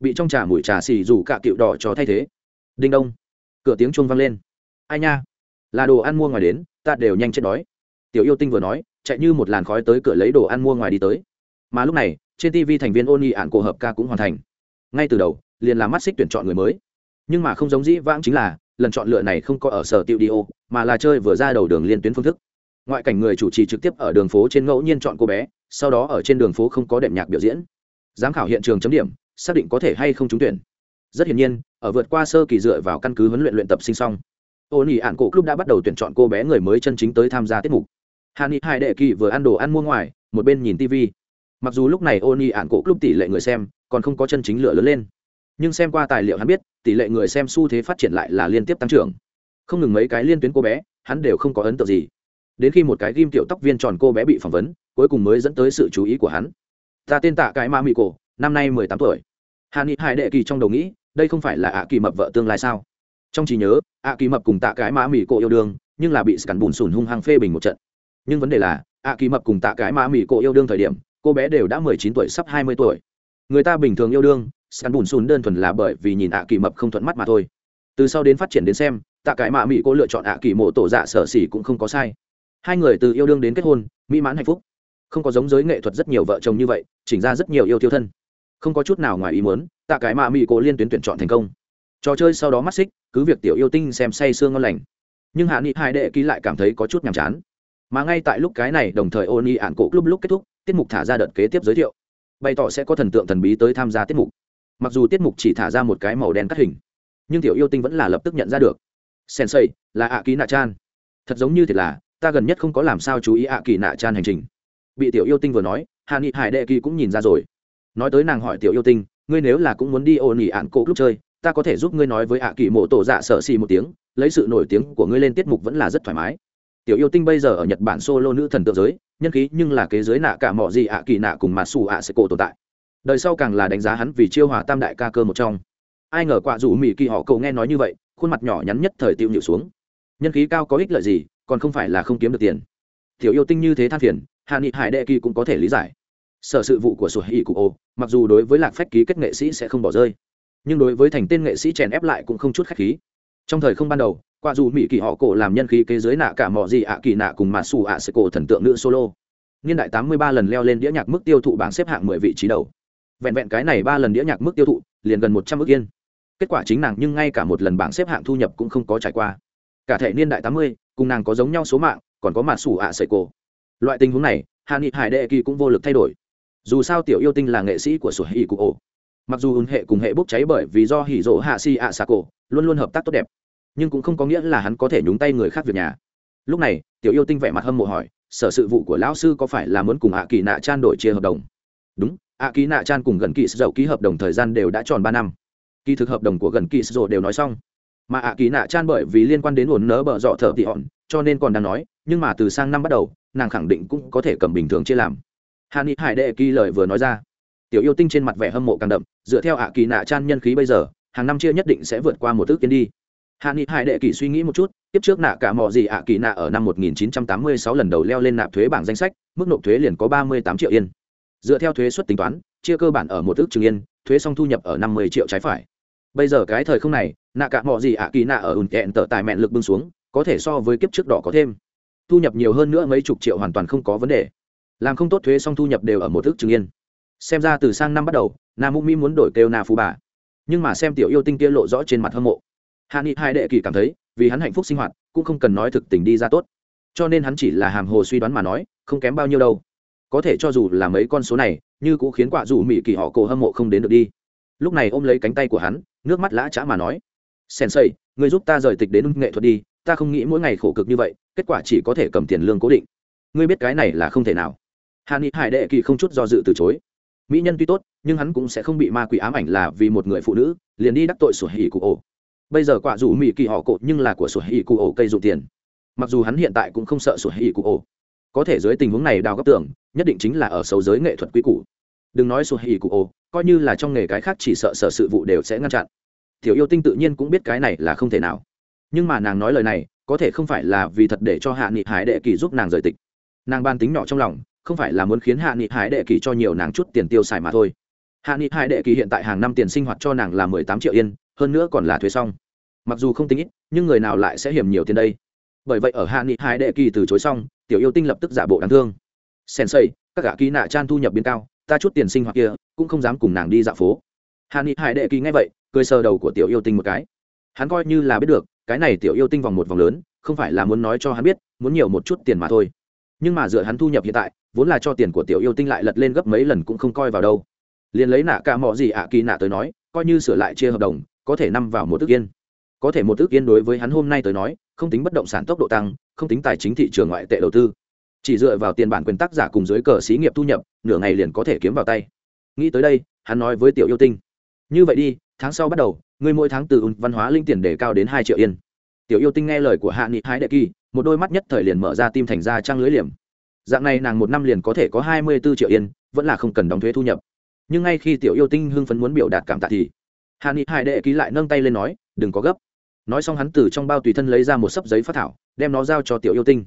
bị trong trà mùi trà xì dù cả cựu đỏ cho thay thế. Đinh đông, cửa tiếng chuông vang lên. Ai nha? Là đồ ăn mua ngoài đến, ta đều nhanh chết đói. Tiểu yêu tinh vừa nói, chạy như một làn khói tới cửa lấy đồ ăn mua ngoài đi tới. Mà lúc này, trên tv thành viên ôn y ạn cổ hợp ca cũng hoàn thành. Ngay từ đầu, liền làm mắt xích tuyển chọn người mới nhưng mà không giống dĩ vãng chính là, lần chọn lựa này không có ở sở tiệu đi ô, mà là chơi vừa ra đầu đường liên tuyến phương thức. Ngoại cảnh người chủ trì trực tiếp ở đường phố trên ngẫu nhiên chọn cô bé, sau đó ở trên đường phố không có đệm nhạc biểu diễn. Giám khảo hiện trường chấm điểm, xác định có thể hay không trúng tuyển. Rất hiển nhiên, ở vượt qua sơ kỳ dựa vào căn cứ huấn luyện luyện tập sinh xong ôn nhi ạn cổ club đã bắt đầu tuyển chọn cô bé người mới chân chính tới tham gia tiết mục. Hàn ni hai đệ kỳ vừa ăn đồ ăn mua ngoài, một bên nhìn tv mặc dù lúc này ôn nhi ạn cổ club tỷ lệ người xem còn không có chân chính lửa lớn lên nhưng xem qua tài liệu hắn biết, tỷ lệ người xem xu thế phát triển lại là liên tiếp tăng trưởng. Không ngừng mấy cái liên tuyến cô bé, hắn đều không có ấn tượng gì. Đến khi một cái ghim tiểu tóc viên tròn cô bé bị phỏng vấn, cuối cùng mới dẫn tới sự chú ý của hắn. Ta tên tạ cái ma mị cổ, năm nay mười tám tuổi. Hà nghị hải đệ kỳ trong đầu nghĩ, đây không phải là ạ kỳ mập vợ tương lai sao? Trong trí nhớ, ạ kỳ mập cùng tạ cái ma mị cổ yêu đương, nhưng là bị scan bùn sùn hung hăng phê bình một trận. Nhưng vấn đề là, ạ kỳ mập cùng tạ cái ma mị cổ yêu đương thời điểm, cô bé đều đã mười chín tuổi sắp hai mươi tuổi. Người ta bình thường yêu đương scan bùn sùn đơn thuần là bởi vì nhìn ạ kỳ mập không thuận mắt mà thôi. Từ sau đến phát triển đến xem, tạ cái mạ mỹ cô lựa chọn ạ kỳ mộ tổ dạ sở xỉ cũng không có sai. Hai người từ yêu đương đến kết hôn, mỹ mãn hạnh phúc. Không có giống giới nghệ thuật rất nhiều vợ chồng như vậy, chỉnh ra rất nhiều yêu tiêu thân. Không có chút nào ngoài ý muốn, tạ cái mạ mỹ cô liên tuyến tuyển chọn thành công. Trò chơi sau đó mắt xích, cứ việc tiểu yêu tinh xem say sương ngon lành. Nhưng hạ nghị hai đệ ký lại cảm thấy có chút nhàm chán. Mà ngay tại lúc cái này, đồng thời ôn y ạn cổ lúc lúc kết thúc, tiết mục thả ra đợt kế tiếp giới thiệu. Bày tỏ sẽ có thần tượng thần bí tới tham gia tiết mục mặc dù tiết mục chỉ thả ra một cái màu đen cắt hình, nhưng tiểu yêu tinh vẫn là lập tức nhận ra được. Sensei, là ạ kỳ nạ chan thật giống như thiệt là, ta gần nhất không có làm sao chú ý ạ kỳ nạ chan hành trình. Bị tiểu yêu tinh vừa nói hạ nghị hải đệ kỳ cũng nhìn ra rồi. Nói tới nàng hỏi tiểu yêu tinh, ngươi nếu là cũng muốn đi ôn ỉ ạn cỗ lúc chơi, ta có thể giúp ngươi nói với ạ kỳ mộ tổ dạ sợ xì một tiếng, lấy sự nổi tiếng của ngươi lên tiết mục vẫn là rất thoải mái. Tiểu yêu tinh bây giờ ở nhật bản solo nữ thần tượng giới, nhân khí nhưng là kế giới nạ cả mọi gì ạ kỳ nạ cùng mà xù ạ sẽ cổ tồn tại đời sau càng là đánh giá hắn vì chiêu hòa tam đại ca cơ một trong. Ai ngờ quạ rủ mỹ kỳ họ cậu nghe nói như vậy, khuôn mặt nhỏ nhắn nhất thời tiêu nhịu xuống. Nhân khí cao có ích lợi gì, còn không phải là không kiếm được tiền. Tiểu yêu tinh như thế than phiền, hạ nghị hải đệ kỳ cũng có thể lý giải. Sở sự vụ của sổ hỉ cụ ô, mặc dù đối với lạc phách ký kết nghệ sĩ sẽ không bỏ rơi, nhưng đối với thành tên nghệ sĩ chèn ép lại cũng không chút khách khí. Trong thời không ban đầu, quạ dù mỹ kỳ họ cổ làm nhân khí kế giới nạ cả mọi gì ạ kỳ nạ cùng mà xù ạ sẽ cổ thần tượng nữ solo. Niên đại tám mươi ba lần leo lên đĩa nhạc mức tiêu thụ bảng xếp hạng mười vị trí đầu vẹn vẹn cái này ba lần đĩa nhạc mức tiêu thụ, liền gần một trăm ước yên. Kết quả chính nàng nhưng ngay cả một lần bảng xếp hạng thu nhập cũng không có trải qua. Cả thể niên đại tám mươi, cùng nàng có giống nhau số mạng, còn có mạt sủ ạ sợi cổ. Loại tình huống này hạ nghị hải đệ kỳ cũng vô lực thay đổi. Dù sao tiểu yêu tinh là nghệ sĩ của sổ hỉ cụ ổ. Mặc dù ùn hệ cùng hệ bốc cháy bởi vì do hỉ rỗ hạ si ạ xà cổ, luôn luôn hợp tác tốt đẹp, nhưng cũng không có nghĩa là hắn có thể nhúng tay người khác việc nhà. Lúc này, tiểu yêu tinh vẻ mặt hâm mộ hỏi, sở sự vụ của lão sư có phải là muốn cùng hạ kỳ nạ chan đổi chia hợp đồng? Đúng ạ kỳ nạ chan cùng gần kỳ dầu ký hợp đồng thời gian đều đã tròn ba năm. Kỳ thực hợp đồng của gần kỳ dầu đều nói xong. Mà ạ kỳ nạ chan bởi vì liên quan đến ổn nớ bở dọ thợ tị hòn, cho nên còn đang nói, nhưng mà từ sang năm bắt đầu, nàng khẳng định cũng có thể cầm bình thường chia làm. Hà ni hải đệ kỳ lời vừa nói ra. Tiểu yêu tinh trên mặt vẻ hâm mộ càng đậm, dựa theo ạ kỳ nạ chan nhân khí bây giờ, hàng năm chia nhất định sẽ vượt qua một ước kiến đi. Hạ nghị hải đệ kỳ suy nghĩ một chút, tiếp trước nạ cả mò gì ạ kỳ nạ ở năm 1986 lần đầu leo lên nạp thuế bảng danh sách, mức nộp thuế liền có 38 triệu yên dựa theo thuế suất tính toán, chia cơ bản ở một ước trường yên, thuế xong thu nhập ở 50 triệu trái phải. Bây giờ cái thời không này, nạ cả mọi gì ạ kỳ nạ ở ùn kẹn tở tài mẹn lực bưng xuống, có thể so với kiếp trước đỏ có thêm. Thu nhập nhiều hơn nữa mấy chục triệu hoàn toàn không có vấn đề. Làm không tốt thuế xong thu nhập đều ở một ước trường yên. Xem ra từ sang năm bắt đầu nam mũ mỹ muốn đổi kêu na phú bà. Nhưng mà xem tiểu yêu tinh kia lộ rõ trên mặt hâm mộ. Hạ nghị hai đệ kỳ cảm thấy, vì hắn hạnh phúc sinh hoạt, cũng không cần nói thực tình đi ra tốt. Cho nên hắn chỉ là hàm hồ suy đoán mà nói, không kém bao nhiêu đâu có thể cho dù là mấy con số này, như cũng khiến quả dù mỹ kỳ họ cổ hâm mộ không đến được đi. Lúc này ôm lấy cánh tay của hắn, nước mắt lã chã mà nói sen sensei người giúp ta rời tịch đến nghệ thuật đi, ta không nghĩ mỗi ngày khổ cực như vậy, kết quả chỉ có thể cầm tiền lương cố định. Ngươi biết cái này là không thể nào. Hàn ni hải đệ kỳ không chút do dự từ chối. Mỹ nhân tuy tốt, nhưng hắn cũng sẽ không bị ma quỷ ám ảnh là vì một người phụ nữ, liền đi đắc tội sổ hỉ cụ ổ. Bây giờ quả dù mỹ kỳ họ cộ nhưng là của sổ hỉ cụ ổ cây dụng tiền. Mặc dù hắn hiện tại cũng không sợ sổ hỉ cụ ổ có thể dưới tình huống này đào góc tưởng nhất định chính là ở sâu giới nghệ thuật quy củ. Đừng nói sủa hỉ cụ ô, coi như là trong nghề cái khác chỉ sợ sở sự vụ đều sẽ ngăn chặn. Tiểu yêu tinh tự nhiên cũng biết cái này là không thể nào. Nhưng mà nàng nói lời này có thể không phải là vì thật để cho hạ nghị hải đệ kỳ giúp nàng rời tịch. Nàng ban tính nhỏ trong lòng không phải là muốn khiến hạ nghị hải đệ kỳ cho nhiều nàng chút tiền tiêu xài mà thôi. Hạ nghị hải đệ kỳ hiện tại hàng năm tiền sinh hoạt cho nàng là mười tám triệu yên hơn nữa còn là thuế xong. Mặc dù không tính ít nhưng người nào lại sẽ hiểm nhiều tiền đây? Bởi vậy ở hạ nghị hải đệ kỳ từ chối xong tiểu yêu tinh lập tức giả bộ đáng thương. Sen xây các gã ký nạ chan thu nhập biến cao, ta chút tiền sinh hoạt kia, cũng không dám cùng nàng đi dạo phố. Hà ni hải đệ kỳ nghe vậy, cười sờ đầu của tiểu yêu tinh một cái. Hắn coi như là biết được, cái này tiểu yêu tinh vòng một vòng lớn, không phải là muốn nói cho hắn biết, muốn nhiều một chút tiền mà thôi. Nhưng mà dựa hắn thu nhập hiện tại, vốn là cho tiền của tiểu yêu tinh lại lật lên gấp mấy lần cũng không coi vào đâu. Liền lấy nạ cả mọ gì ạ kỳ nạ tới nói, coi như sửa lại chia hợp đồng, có thể năm vào một ước yên. Có thể một ước yên đối với hắn hôm nay tới nói, không tính bất động sản tốc độ tăng không tính tài chính thị trường ngoại tệ đầu tư. Chỉ dựa vào tiền bản quyền tác giả cùng dưới cờ xí nghiệp thu nhập, nửa ngày liền có thể kiếm vào tay. Nghĩ tới đây, hắn nói với tiểu yêu tinh. Như vậy đi, tháng sau bắt đầu, ngươi mỗi tháng từ văn hóa linh tiền đề cao đến hai triệu yên. Tiểu yêu tinh nghe lời của hạ nghị hái đệ kỳ, một đôi mắt nhất thời liền mở ra tim thành ra trang lưới liềm. Dạng này nàng một năm liền có thể có hai mươi bốn triệu yên, vẫn là không cần đóng thuế thu nhập. Nhưng ngay khi tiểu yêu tinh hưng phấn muốn biểu đạt cảm tạ thì, hạ nghị hải đệ ký lại nâng tay lên nói, đừng có gấp nói xong hắn từ trong bao tùy thân lấy ra một sấp giấy phát thảo, đem nó giao cho tiểu yêu tinh.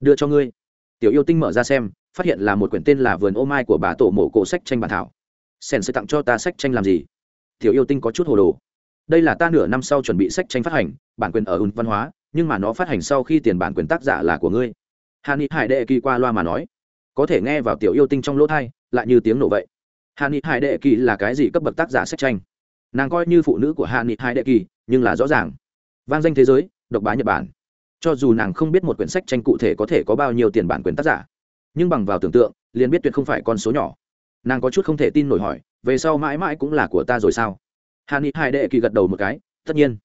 Đưa cho ngươi. Tiểu yêu tinh mở ra xem, phát hiện là một quyển tên là vườn ô mai của bà tổ mộ cổ sách tranh bản thảo. Sèn sẽ tặng cho ta sách tranh làm gì? Tiểu yêu tinh có chút hồ đồ. Đây là ta nửa năm sau chuẩn bị sách tranh phát hành, bản quyền ở ùn văn hóa, nhưng mà nó phát hành sau khi tiền bản quyền tác giả là của ngươi. Hà ni hải đệ kỳ qua loa mà nói. Có thể nghe vào tiểu yêu tinh trong lỗ thai lại như tiếng nổ vậy. Hà ni hải đệ kỳ là cái gì cấp bậc tác giả sách tranh? Nàng coi như phụ nữ của hà ni hải đệ kỳ, nhưng là rõ ràng vang danh thế giới, độc bá nhật bản. Cho dù nàng không biết một quyển sách tranh cụ thể có thể có bao nhiêu tiền bản quyền tác giả, nhưng bằng vào tưởng tượng, liền biết tuyệt không phải con số nhỏ. Nàng có chút không thể tin nổi hỏi, về sau mãi mãi cũng là của ta rồi sao? Hà ni hải đệ kỳ gật đầu một cái, tất nhiên.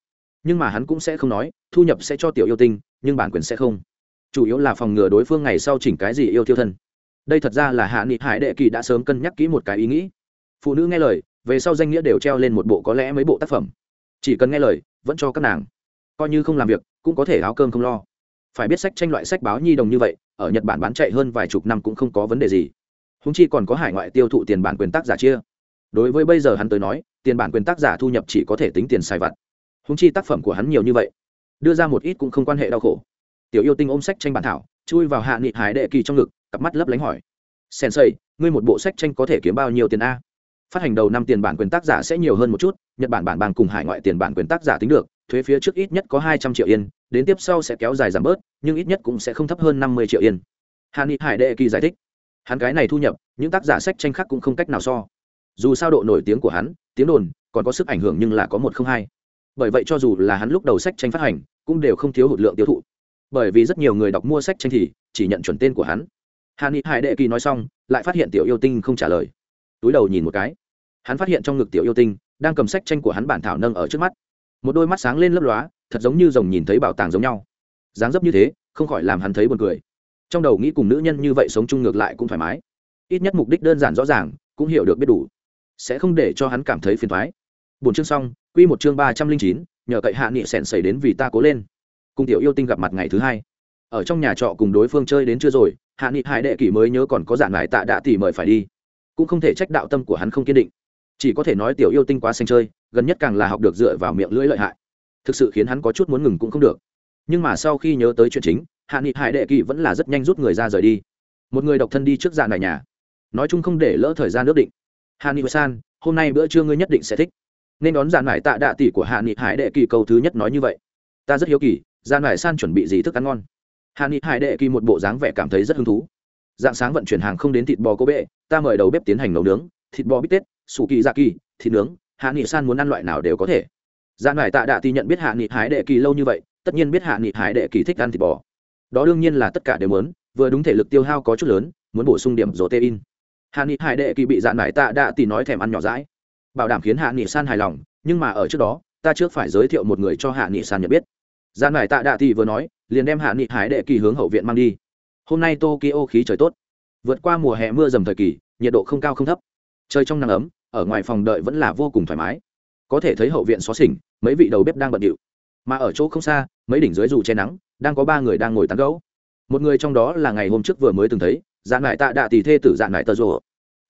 Nhưng mà hắn cũng sẽ không nói, thu nhập sẽ cho tiểu yêu tinh, nhưng bản quyền sẽ không. Chủ yếu là phòng ngừa đối phương ngày sau chỉnh cái gì yêu thiêu thân. Đây thật ra là hạ nghị hải đệ kỳ đã sớm cân nhắc kỹ một cái ý nghĩ. Phụ nữ nghe lời, về sau danh nghĩa đều treo lên một bộ có lẽ mấy bộ tác phẩm. Chỉ cần nghe lời, vẫn cho các nàng coi như không làm việc, cũng có thể áo cơm không lo. Phải biết sách tranh loại sách báo nhi đồng như vậy, ở nhật bản bán chạy hơn vài chục năm cũng không có vấn đề gì. Húng chi còn có hải ngoại tiêu thụ tiền bản quyền tác giả chia. Đối với bây giờ hắn tới nói, tiền bản quyền tác giả thu nhập chỉ có thể tính tiền xài vặt. Húng chi tác phẩm của hắn nhiều như vậy, đưa ra một ít cũng không quan hệ đau khổ. Tiểu yêu tinh ôm sách tranh bản thảo, chui vào hạ nghị hải đệ kỳ trong ngực, cặp mắt lấp lánh hỏi sensei ngươi một bộ sách tranh có thể kiếm bao nhiêu tiền a? Phát hành đầu năm tiền bản quyền tác giả sẽ nhiều hơn một chút, nhật bản bản bàn cùng hải ngoại tiền bản quyền tác giả tính được thuế phía trước ít nhất có hai trăm triệu yên, đến tiếp sau sẽ kéo dài giảm bớt, nhưng ít nhất cũng sẽ không thấp hơn năm mươi triệu yên. Hàn nghị hải đệ kỳ giải thích, hắn cái này thu nhập, những tác giả sách tranh khác cũng không cách nào so. Dù sao độ nổi tiếng của hắn, tiếng đồn, còn có sức ảnh hưởng nhưng là có một không hai. Bởi vậy cho dù là hắn lúc đầu sách tranh phát hành, cũng đều không thiếu hụt lượng tiêu thụ. Bởi vì rất nhiều người đọc mua sách tranh thì chỉ nhận chuẩn tên của hắn. Hàn nghị hải đệ kỳ nói xong, lại phát hiện tiểu yêu tinh không trả lời. Túi đầu nhìn một cái. Hắn phát hiện trong ngực tiểu yêu tinh đang cầm sách tranh của hắn bản thảo nâng ở trước mắt một đôi mắt sáng lên lấp lóa, thật giống như rồng nhìn thấy bảo tàng giống nhau. Dáng dấp như thế, không khỏi làm hắn thấy buồn cười. Trong đầu nghĩ cùng nữ nhân như vậy sống chung ngược lại cũng thoải mái. Ít nhất mục đích đơn giản rõ ràng, cũng hiểu được biết đủ. Sẽ không để cho hắn cảm thấy phiền thoái bốn chương xong, quy một chương ba trăm linh chín, nhờ cậy hạ nghị sẻn xảy đến vì ta cố lên. Cùng tiểu yêu tinh gặp mặt ngày thứ hai. Ở trong nhà trọ cùng đối phương chơi đến chưa rồi, hạ nghị hải đệ kỷ mới nhớ còn có giản lại tạ đạ tỉ mời phải đi. Cũng không thể trách đạo tâm của hắn không kiên định chỉ có thể nói tiểu yêu tinh quá xanh chơi, gần nhất càng là học được dựa vào miệng lưỡi lợi hại. Thực sự khiến hắn có chút muốn ngừng cũng không được. Nhưng mà sau khi nhớ tới chuyện chính, hạ nghị hải đệ kỳ vẫn là rất nhanh rút người ra rời đi. Một người độc thân đi trước dạng này nhà. Nói chung không để lỡ thời gian nước định. Hạ nghị san, hôm nay bữa trưa ngươi nhất định sẽ thích. Nên đón dạ giàn mải tạ đạ tỷ của hạ nghị hải đệ kỳ câu thứ nhất nói như vậy. Ta rất hiếu kỳ dạ giàn mải san chuẩn bị gì thức ăn ngon? Hạ nghị hải đệ kỳ một bộ dáng vẻ cảm thấy rất hứng thú. Dạng sáng vận chuyển hàng không đến thịt bò cô bệ, ta mời đầu bếp tiến hành nấu nướng, thịt bò bít tết sủ kỳ dạ kỳ, thịt nướng, hạ nghị san muốn ăn loại nào đều có thể. Dạ Giàn mải tạ đạ thì nhận biết hạ nghị hải đệ kỳ lâu như vậy, tất nhiên biết hạ nghị hải đệ kỳ thích ăn thịt bò. Đó đương nhiên là tất cả đều muốn, vừa đúng thể lực tiêu hao có chút lớn, muốn bổ sung điểm dỗ tê in hạ nghị hải đệ kỳ bị dạn mải tạ đạ thì nói thèm ăn nhỏ rãi bảo đảm khiến hạ nghị san hài lòng, nhưng mà ở trước đó, ta trước phải giới thiệu một người cho hạ nghị san nhận biết. Dạ Gian mải tạ đạ thì vừa nói, liền đem hạ nghị hải đệ kỳ hướng hậu viện mang đi. Hôm nay tokyo khí trời tốt. Vượt qua mùa hè mưa dầm thời kỳ, nhiệt độ không cao không thấp. Trời trong nắng ấm ở ngoài phòng đợi vẫn là vô cùng thoải mái. Có thể thấy hậu viện xó xỉnh, mấy vị đầu bếp đang bận điệu. Mà ở chỗ không xa, mấy đỉnh dưới dù che nắng, đang có ba người đang ngồi tán gấu một người trong đó là ngày hôm trước vừa mới từng thấy dạn lại tạ đạ tỷ thê tử dạn lại tờ rồ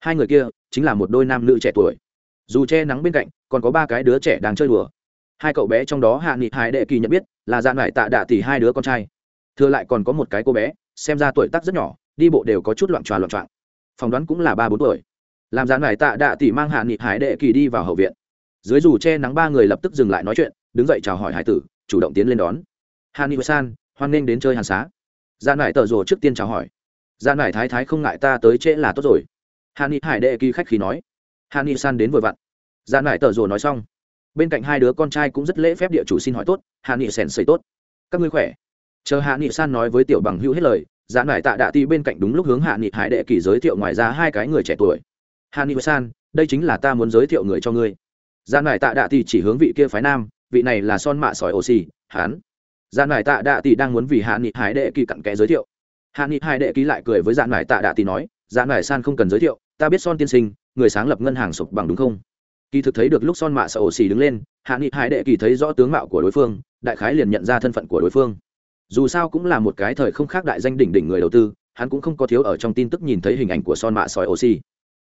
hai người kia chính là một đôi nam nữ trẻ tuổi. Dù che nắng bên cạnh, còn có ba cái đứa trẻ đang chơi đùa. Hai cậu bé trong đó hạ nghị hải đệ kỳ nhận biết, là dạn lại tạ đạ tỷ hai đứa con trai. Thừa lại còn có một cái cô bé, xem ra tuổi tác rất nhỏ, đi bộ đều có chút loạn tròa loạn trọng phỏng đoán cũng là ba bốn tuổi làm dạn lại tạ đạ tỷ mang hạ nghị hải đệ kỳ đi vào hậu viện. Dưới dù che nắng ba người lập tức dừng lại nói chuyện, đứng dậy chào hỏi hải tử, chủ động tiến lên đón. Hạ nghị san, hoan nghênh đến chơi hàn xá. Dạn lại tờ rồ trước tiên chào hỏi. Dạn lại thái thái không ngại ta tới trễ là tốt rồi. Hạ nghị hải đệ kỳ khách khí nói. Hạ nghị san đến vội vặn. Dạn lại tờ rồ nói xong. Bên cạnh hai đứa con trai cũng rất lễ phép địa chủ xin hỏi tốt, hạ nghị sèn xây tốt. Các ngươi khỏe? Chờ hạ nghị san nói với tiểu bằng hữu hết lời dạn lại tạ đạ tỷ bên cạnh đúng lúc hướng hạ nghị hải đệ kỳ giới thiệu ngoài ra hai cái người trẻ tuổi hạ nghị san đây chính là ta muốn giới thiệu người cho ngươi. Gian lại tạ đạ Tỷ chỉ hướng vị kia phái nam, vị này là son mạ sỏi oxy hán gian lại tạ đạ Tỷ đang muốn vì hạ nghị hải đệ kỳ cặn kẽ giới thiệu. Hạ nghị hải đệ ký lại cười với gian lại tạ đạ Tỷ nói gian lại san không cần giới thiệu, ta biết son tiên sinh, người sáng lập ngân hàng sụp bằng đúng không? Kỳ thực thấy được lúc son mạ sợ ổ xì đứng lên hạ nghị hải đệ kỳ thấy rõ tướng mạo của đối phương, đại khái liền nhận ra thân phận của đối phương. Dù sao cũng là một cái thời không khác đại danh đỉnh đỉnh người đầu tư, hắn cũng không có thiếu ở trong tin tức nhìn thấy hình ảnh của son mạ sỏi oxy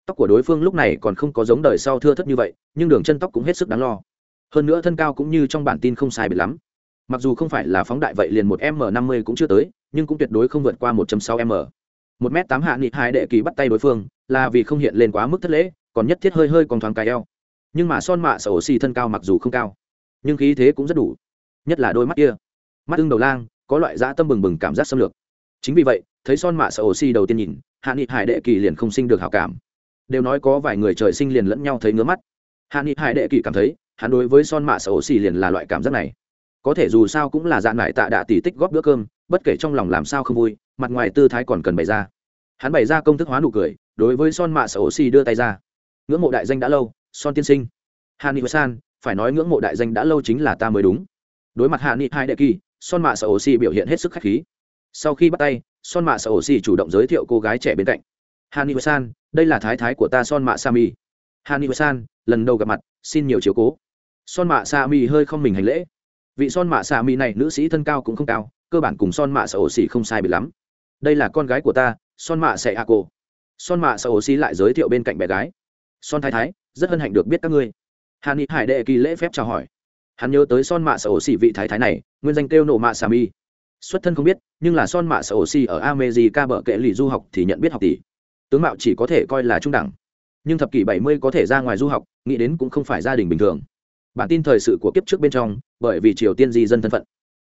tóc của đối phương lúc này còn không có giống đời sau thưa thất như vậy, nhưng đường chân tóc cũng hết sức đáng lo. Hơn nữa thân cao cũng như trong bản tin không sai biệt lắm. Mặc dù không phải là phóng đại vậy liền một m năm mươi cũng chưa tới, nhưng cũng tuyệt đối không vượt qua một sáu m. một m tám hạ nghị hai đệ kỳ bắt tay đối phương, là vì không hiện lên quá mức thất lễ, còn nhất thiết hơi hơi còn thoáng cài eo. Nhưng mà son mạ sở ổ xì thân cao mặc dù không cao, nhưng khí thế cũng rất đủ. Nhất là đôi mắt kia. Mắt ưng đầu lang, có loại dã tâm bừng bừng cảm giác xâm lược. Chính vì vậy, thấy son mạ sở ổ xì đầu tiên nhìn, hạ nghị hải đệ kỳ liền không sinh được hảo cảm đều nói có vài người trời sinh liền lẫn nhau thấy ngứa mắt. Hạ nghị hải đệ kỳ cảm thấy, hắn đối với son mạ sở xì liền là loại cảm giác này. Có thể dù sao cũng là dạng lại tạ đạ tỷ tích góp bữa cơm, bất kể trong lòng làm sao không vui, mặt ngoài tư thái còn cần bày ra. Hắn bày ra công thức hóa nụ cười, đối với son mạ sở xì đưa tay ra. Ngưỡng mộ đại danh đã lâu, son tiên sinh. Hạ nghị san, phải nói ngưỡng mộ đại danh đã lâu chính là ta mới đúng. Đối mặt hạ nghị hai đệ kỳ, son mạ sở xì biểu hiện hết sức khách khí. Sau khi bắt tay, son mạ sở xì chủ động giới thiệu cô gái trẻ bên cạnh hani ni san đây là thái thái của ta son mạ sa mi hà san lần đầu gặp mặt, xin nhiều chiếu cố. Son mạ sa mi hơi không mình hành lễ. Vị son mạ sa mi này, nữ sĩ thân cao cũng không cao, cơ bản cùng son mạ sở ổ không sai bị lắm. Đây là con gái của ta, son mạ sẽ a cô son mạ sở ổ lại giới thiệu bên cạnh bé gái. Son thái thái, rất hân hạnh được biết các ngươi. Hà ni hải đệ kỳ lễ phép chào hỏi. Hắn nhớ tới son mạ sở ổ xỉ vị thái thái này, nguyên danh kêu nổ mạ xà mi xuất thân không biết, nhưng là son mạ sở ổ xỉ ở amejica bờ kệ lì du học thì nhận biết học tỷ tướng mạo chỉ có thể coi là trung đẳng. Nhưng thập kỷ bảy mươi có thể ra ngoài du học, nghĩ đến cũng không phải gia đình bình thường. Bản tin thời sự của kiếp trước bên trong, bởi vì triều tiên di dân thân phận.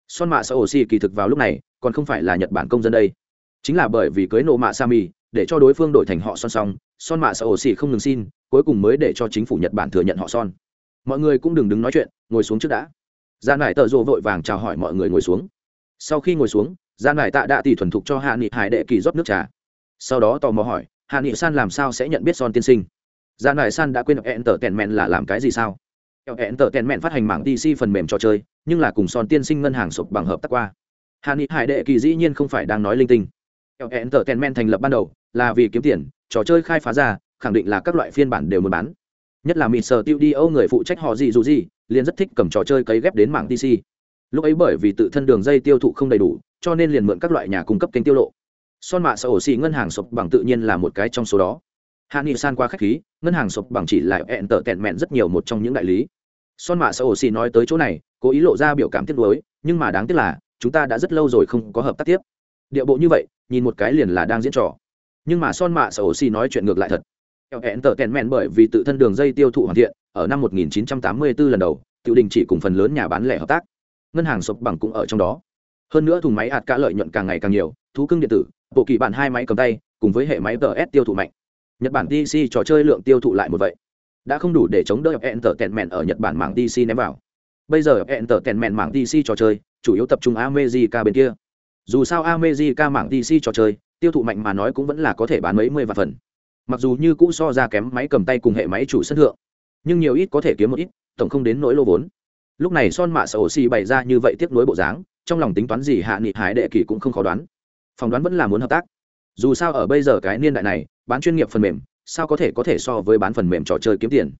Son mạ sa ổ xì kỳ thực vào lúc này, còn không phải là nhật bản công dân đây. Chính là bởi vì cưới nộ mạ sa mi để cho đối phương đổi thành họ son song son mạ sa ổ xì không ngừng xin, cuối cùng mới để cho chính phủ nhật bản thừa nhận họ son. Mọi người cũng đừng đứng nói chuyện, ngồi xuống trước đã. Gian lại tợ rộ vội vàng chào hỏi mọi người ngồi xuống. Sau khi ngồi xuống, gian lại tạ đạ tỷ thuần thục cho hạ nghị hải đệ kỳ rót nước trà. Sau đó tò mò hỏi hạ nghị san làm sao sẽ nhận biết son tiên sinh? Gia nại san đã quên hẹn tờ tèn mẹn là làm cái gì sao? Hẹn tờ tèn mẹn phát hành mảng dc phần mềm trò chơi, nhưng là cùng son tiên sinh ngân hàng sụp bằng hợp tác qua. Hạ nghị hải đệ kỳ dĩ nhiên không phải đang nói linh tinh. Hẹn tờ tèn mẹn thành lập ban đầu, là vì kiếm tiền, trò chơi khai phá ra, khẳng định là các loại phiên bản đều muốn bán. Nhất là mịt sờ tiêu đi âu người phụ trách họ gì dù gì, liền rất thích cầm trò chơi cấy ghép đến mảng dc lúc ấy bởi vì tự thân đường dây tiêu thụ không đầy đủ, cho nên liền mượn các loại nhà cung cấp kênh tiêu lộ son mạ sở ổ xì ngân hàng sụp bằng tự nhiên là một cái trong số đó. Hạ nghị san qua k h á c h khí, ngân hàng sụp bằng chỉ là hẹn tở tẹn mẹn rất nhiều một trong những đại lý. Son mạ sở ổ xì nói tới chỗ này, cố ý lộ ra biểu cảm tiếc nuối, nhưng mà đáng tiếc là, chúng ta đã rất lâu rồi không có hợp tác tiếp. Địa bộ như vậy, nhìn một cái liền là đang diễn trò. Nhưng mà son mạ sở ổ xì nói chuyện ngược lại thật. Hẹn tở tẹn mẹn bởi vì tự thân đường dây tiêu thụ hoàn thiện, ở năm 1984 lần đầu tự đình chỉ cùng phần lớn nhà bán lẻ hợp tác. Ngân hàng sụp bằng cũng ở trong đó. Hơn nữa thùng máy ạt cả lợi nhuận càng ngày càng nhiều, thú cưng điện tử bộ kỳ bản hai máy cầm tay, cùng với hệ máy ts tiêu thụ mạnh. Nhật bản dc trò chơi lượng tiêu thụ lại một vậy. Đã không đủ để chống đỡ hẹn tờ tèn mẹn ở nhật bản mảng dc ném vào. Bây giờ hẹn tờ tèn mẹn mảng dc trò chơi chủ yếu tập trung amejica bên kia. Dù sao amejica mảng dc trò chơi, tiêu thụ mạnh mà nói cũng vẫn là có thể bán mấy mươi vạn phần. Mặc dù như cũ so ra kém máy cầm tay cùng hệ máy chủ sân thượng, nhưng nhiều ít có thể kiếm một ít, tổng không đến nỗi lô vốn. Lúc này son mạ sở xì bày ra như vậy tiếp nối bộ dáng, trong lòng tính toán gì hạ nghị hải đệ kỳ cũng không khó đoán phỏng đoán vẫn là muốn hợp tác. Dù sao ở bây giờ cái niên đại này, bán chuyên nghiệp phần mềm, sao có thể có thể so với bán phần mềm trò chơi kiếm tiền?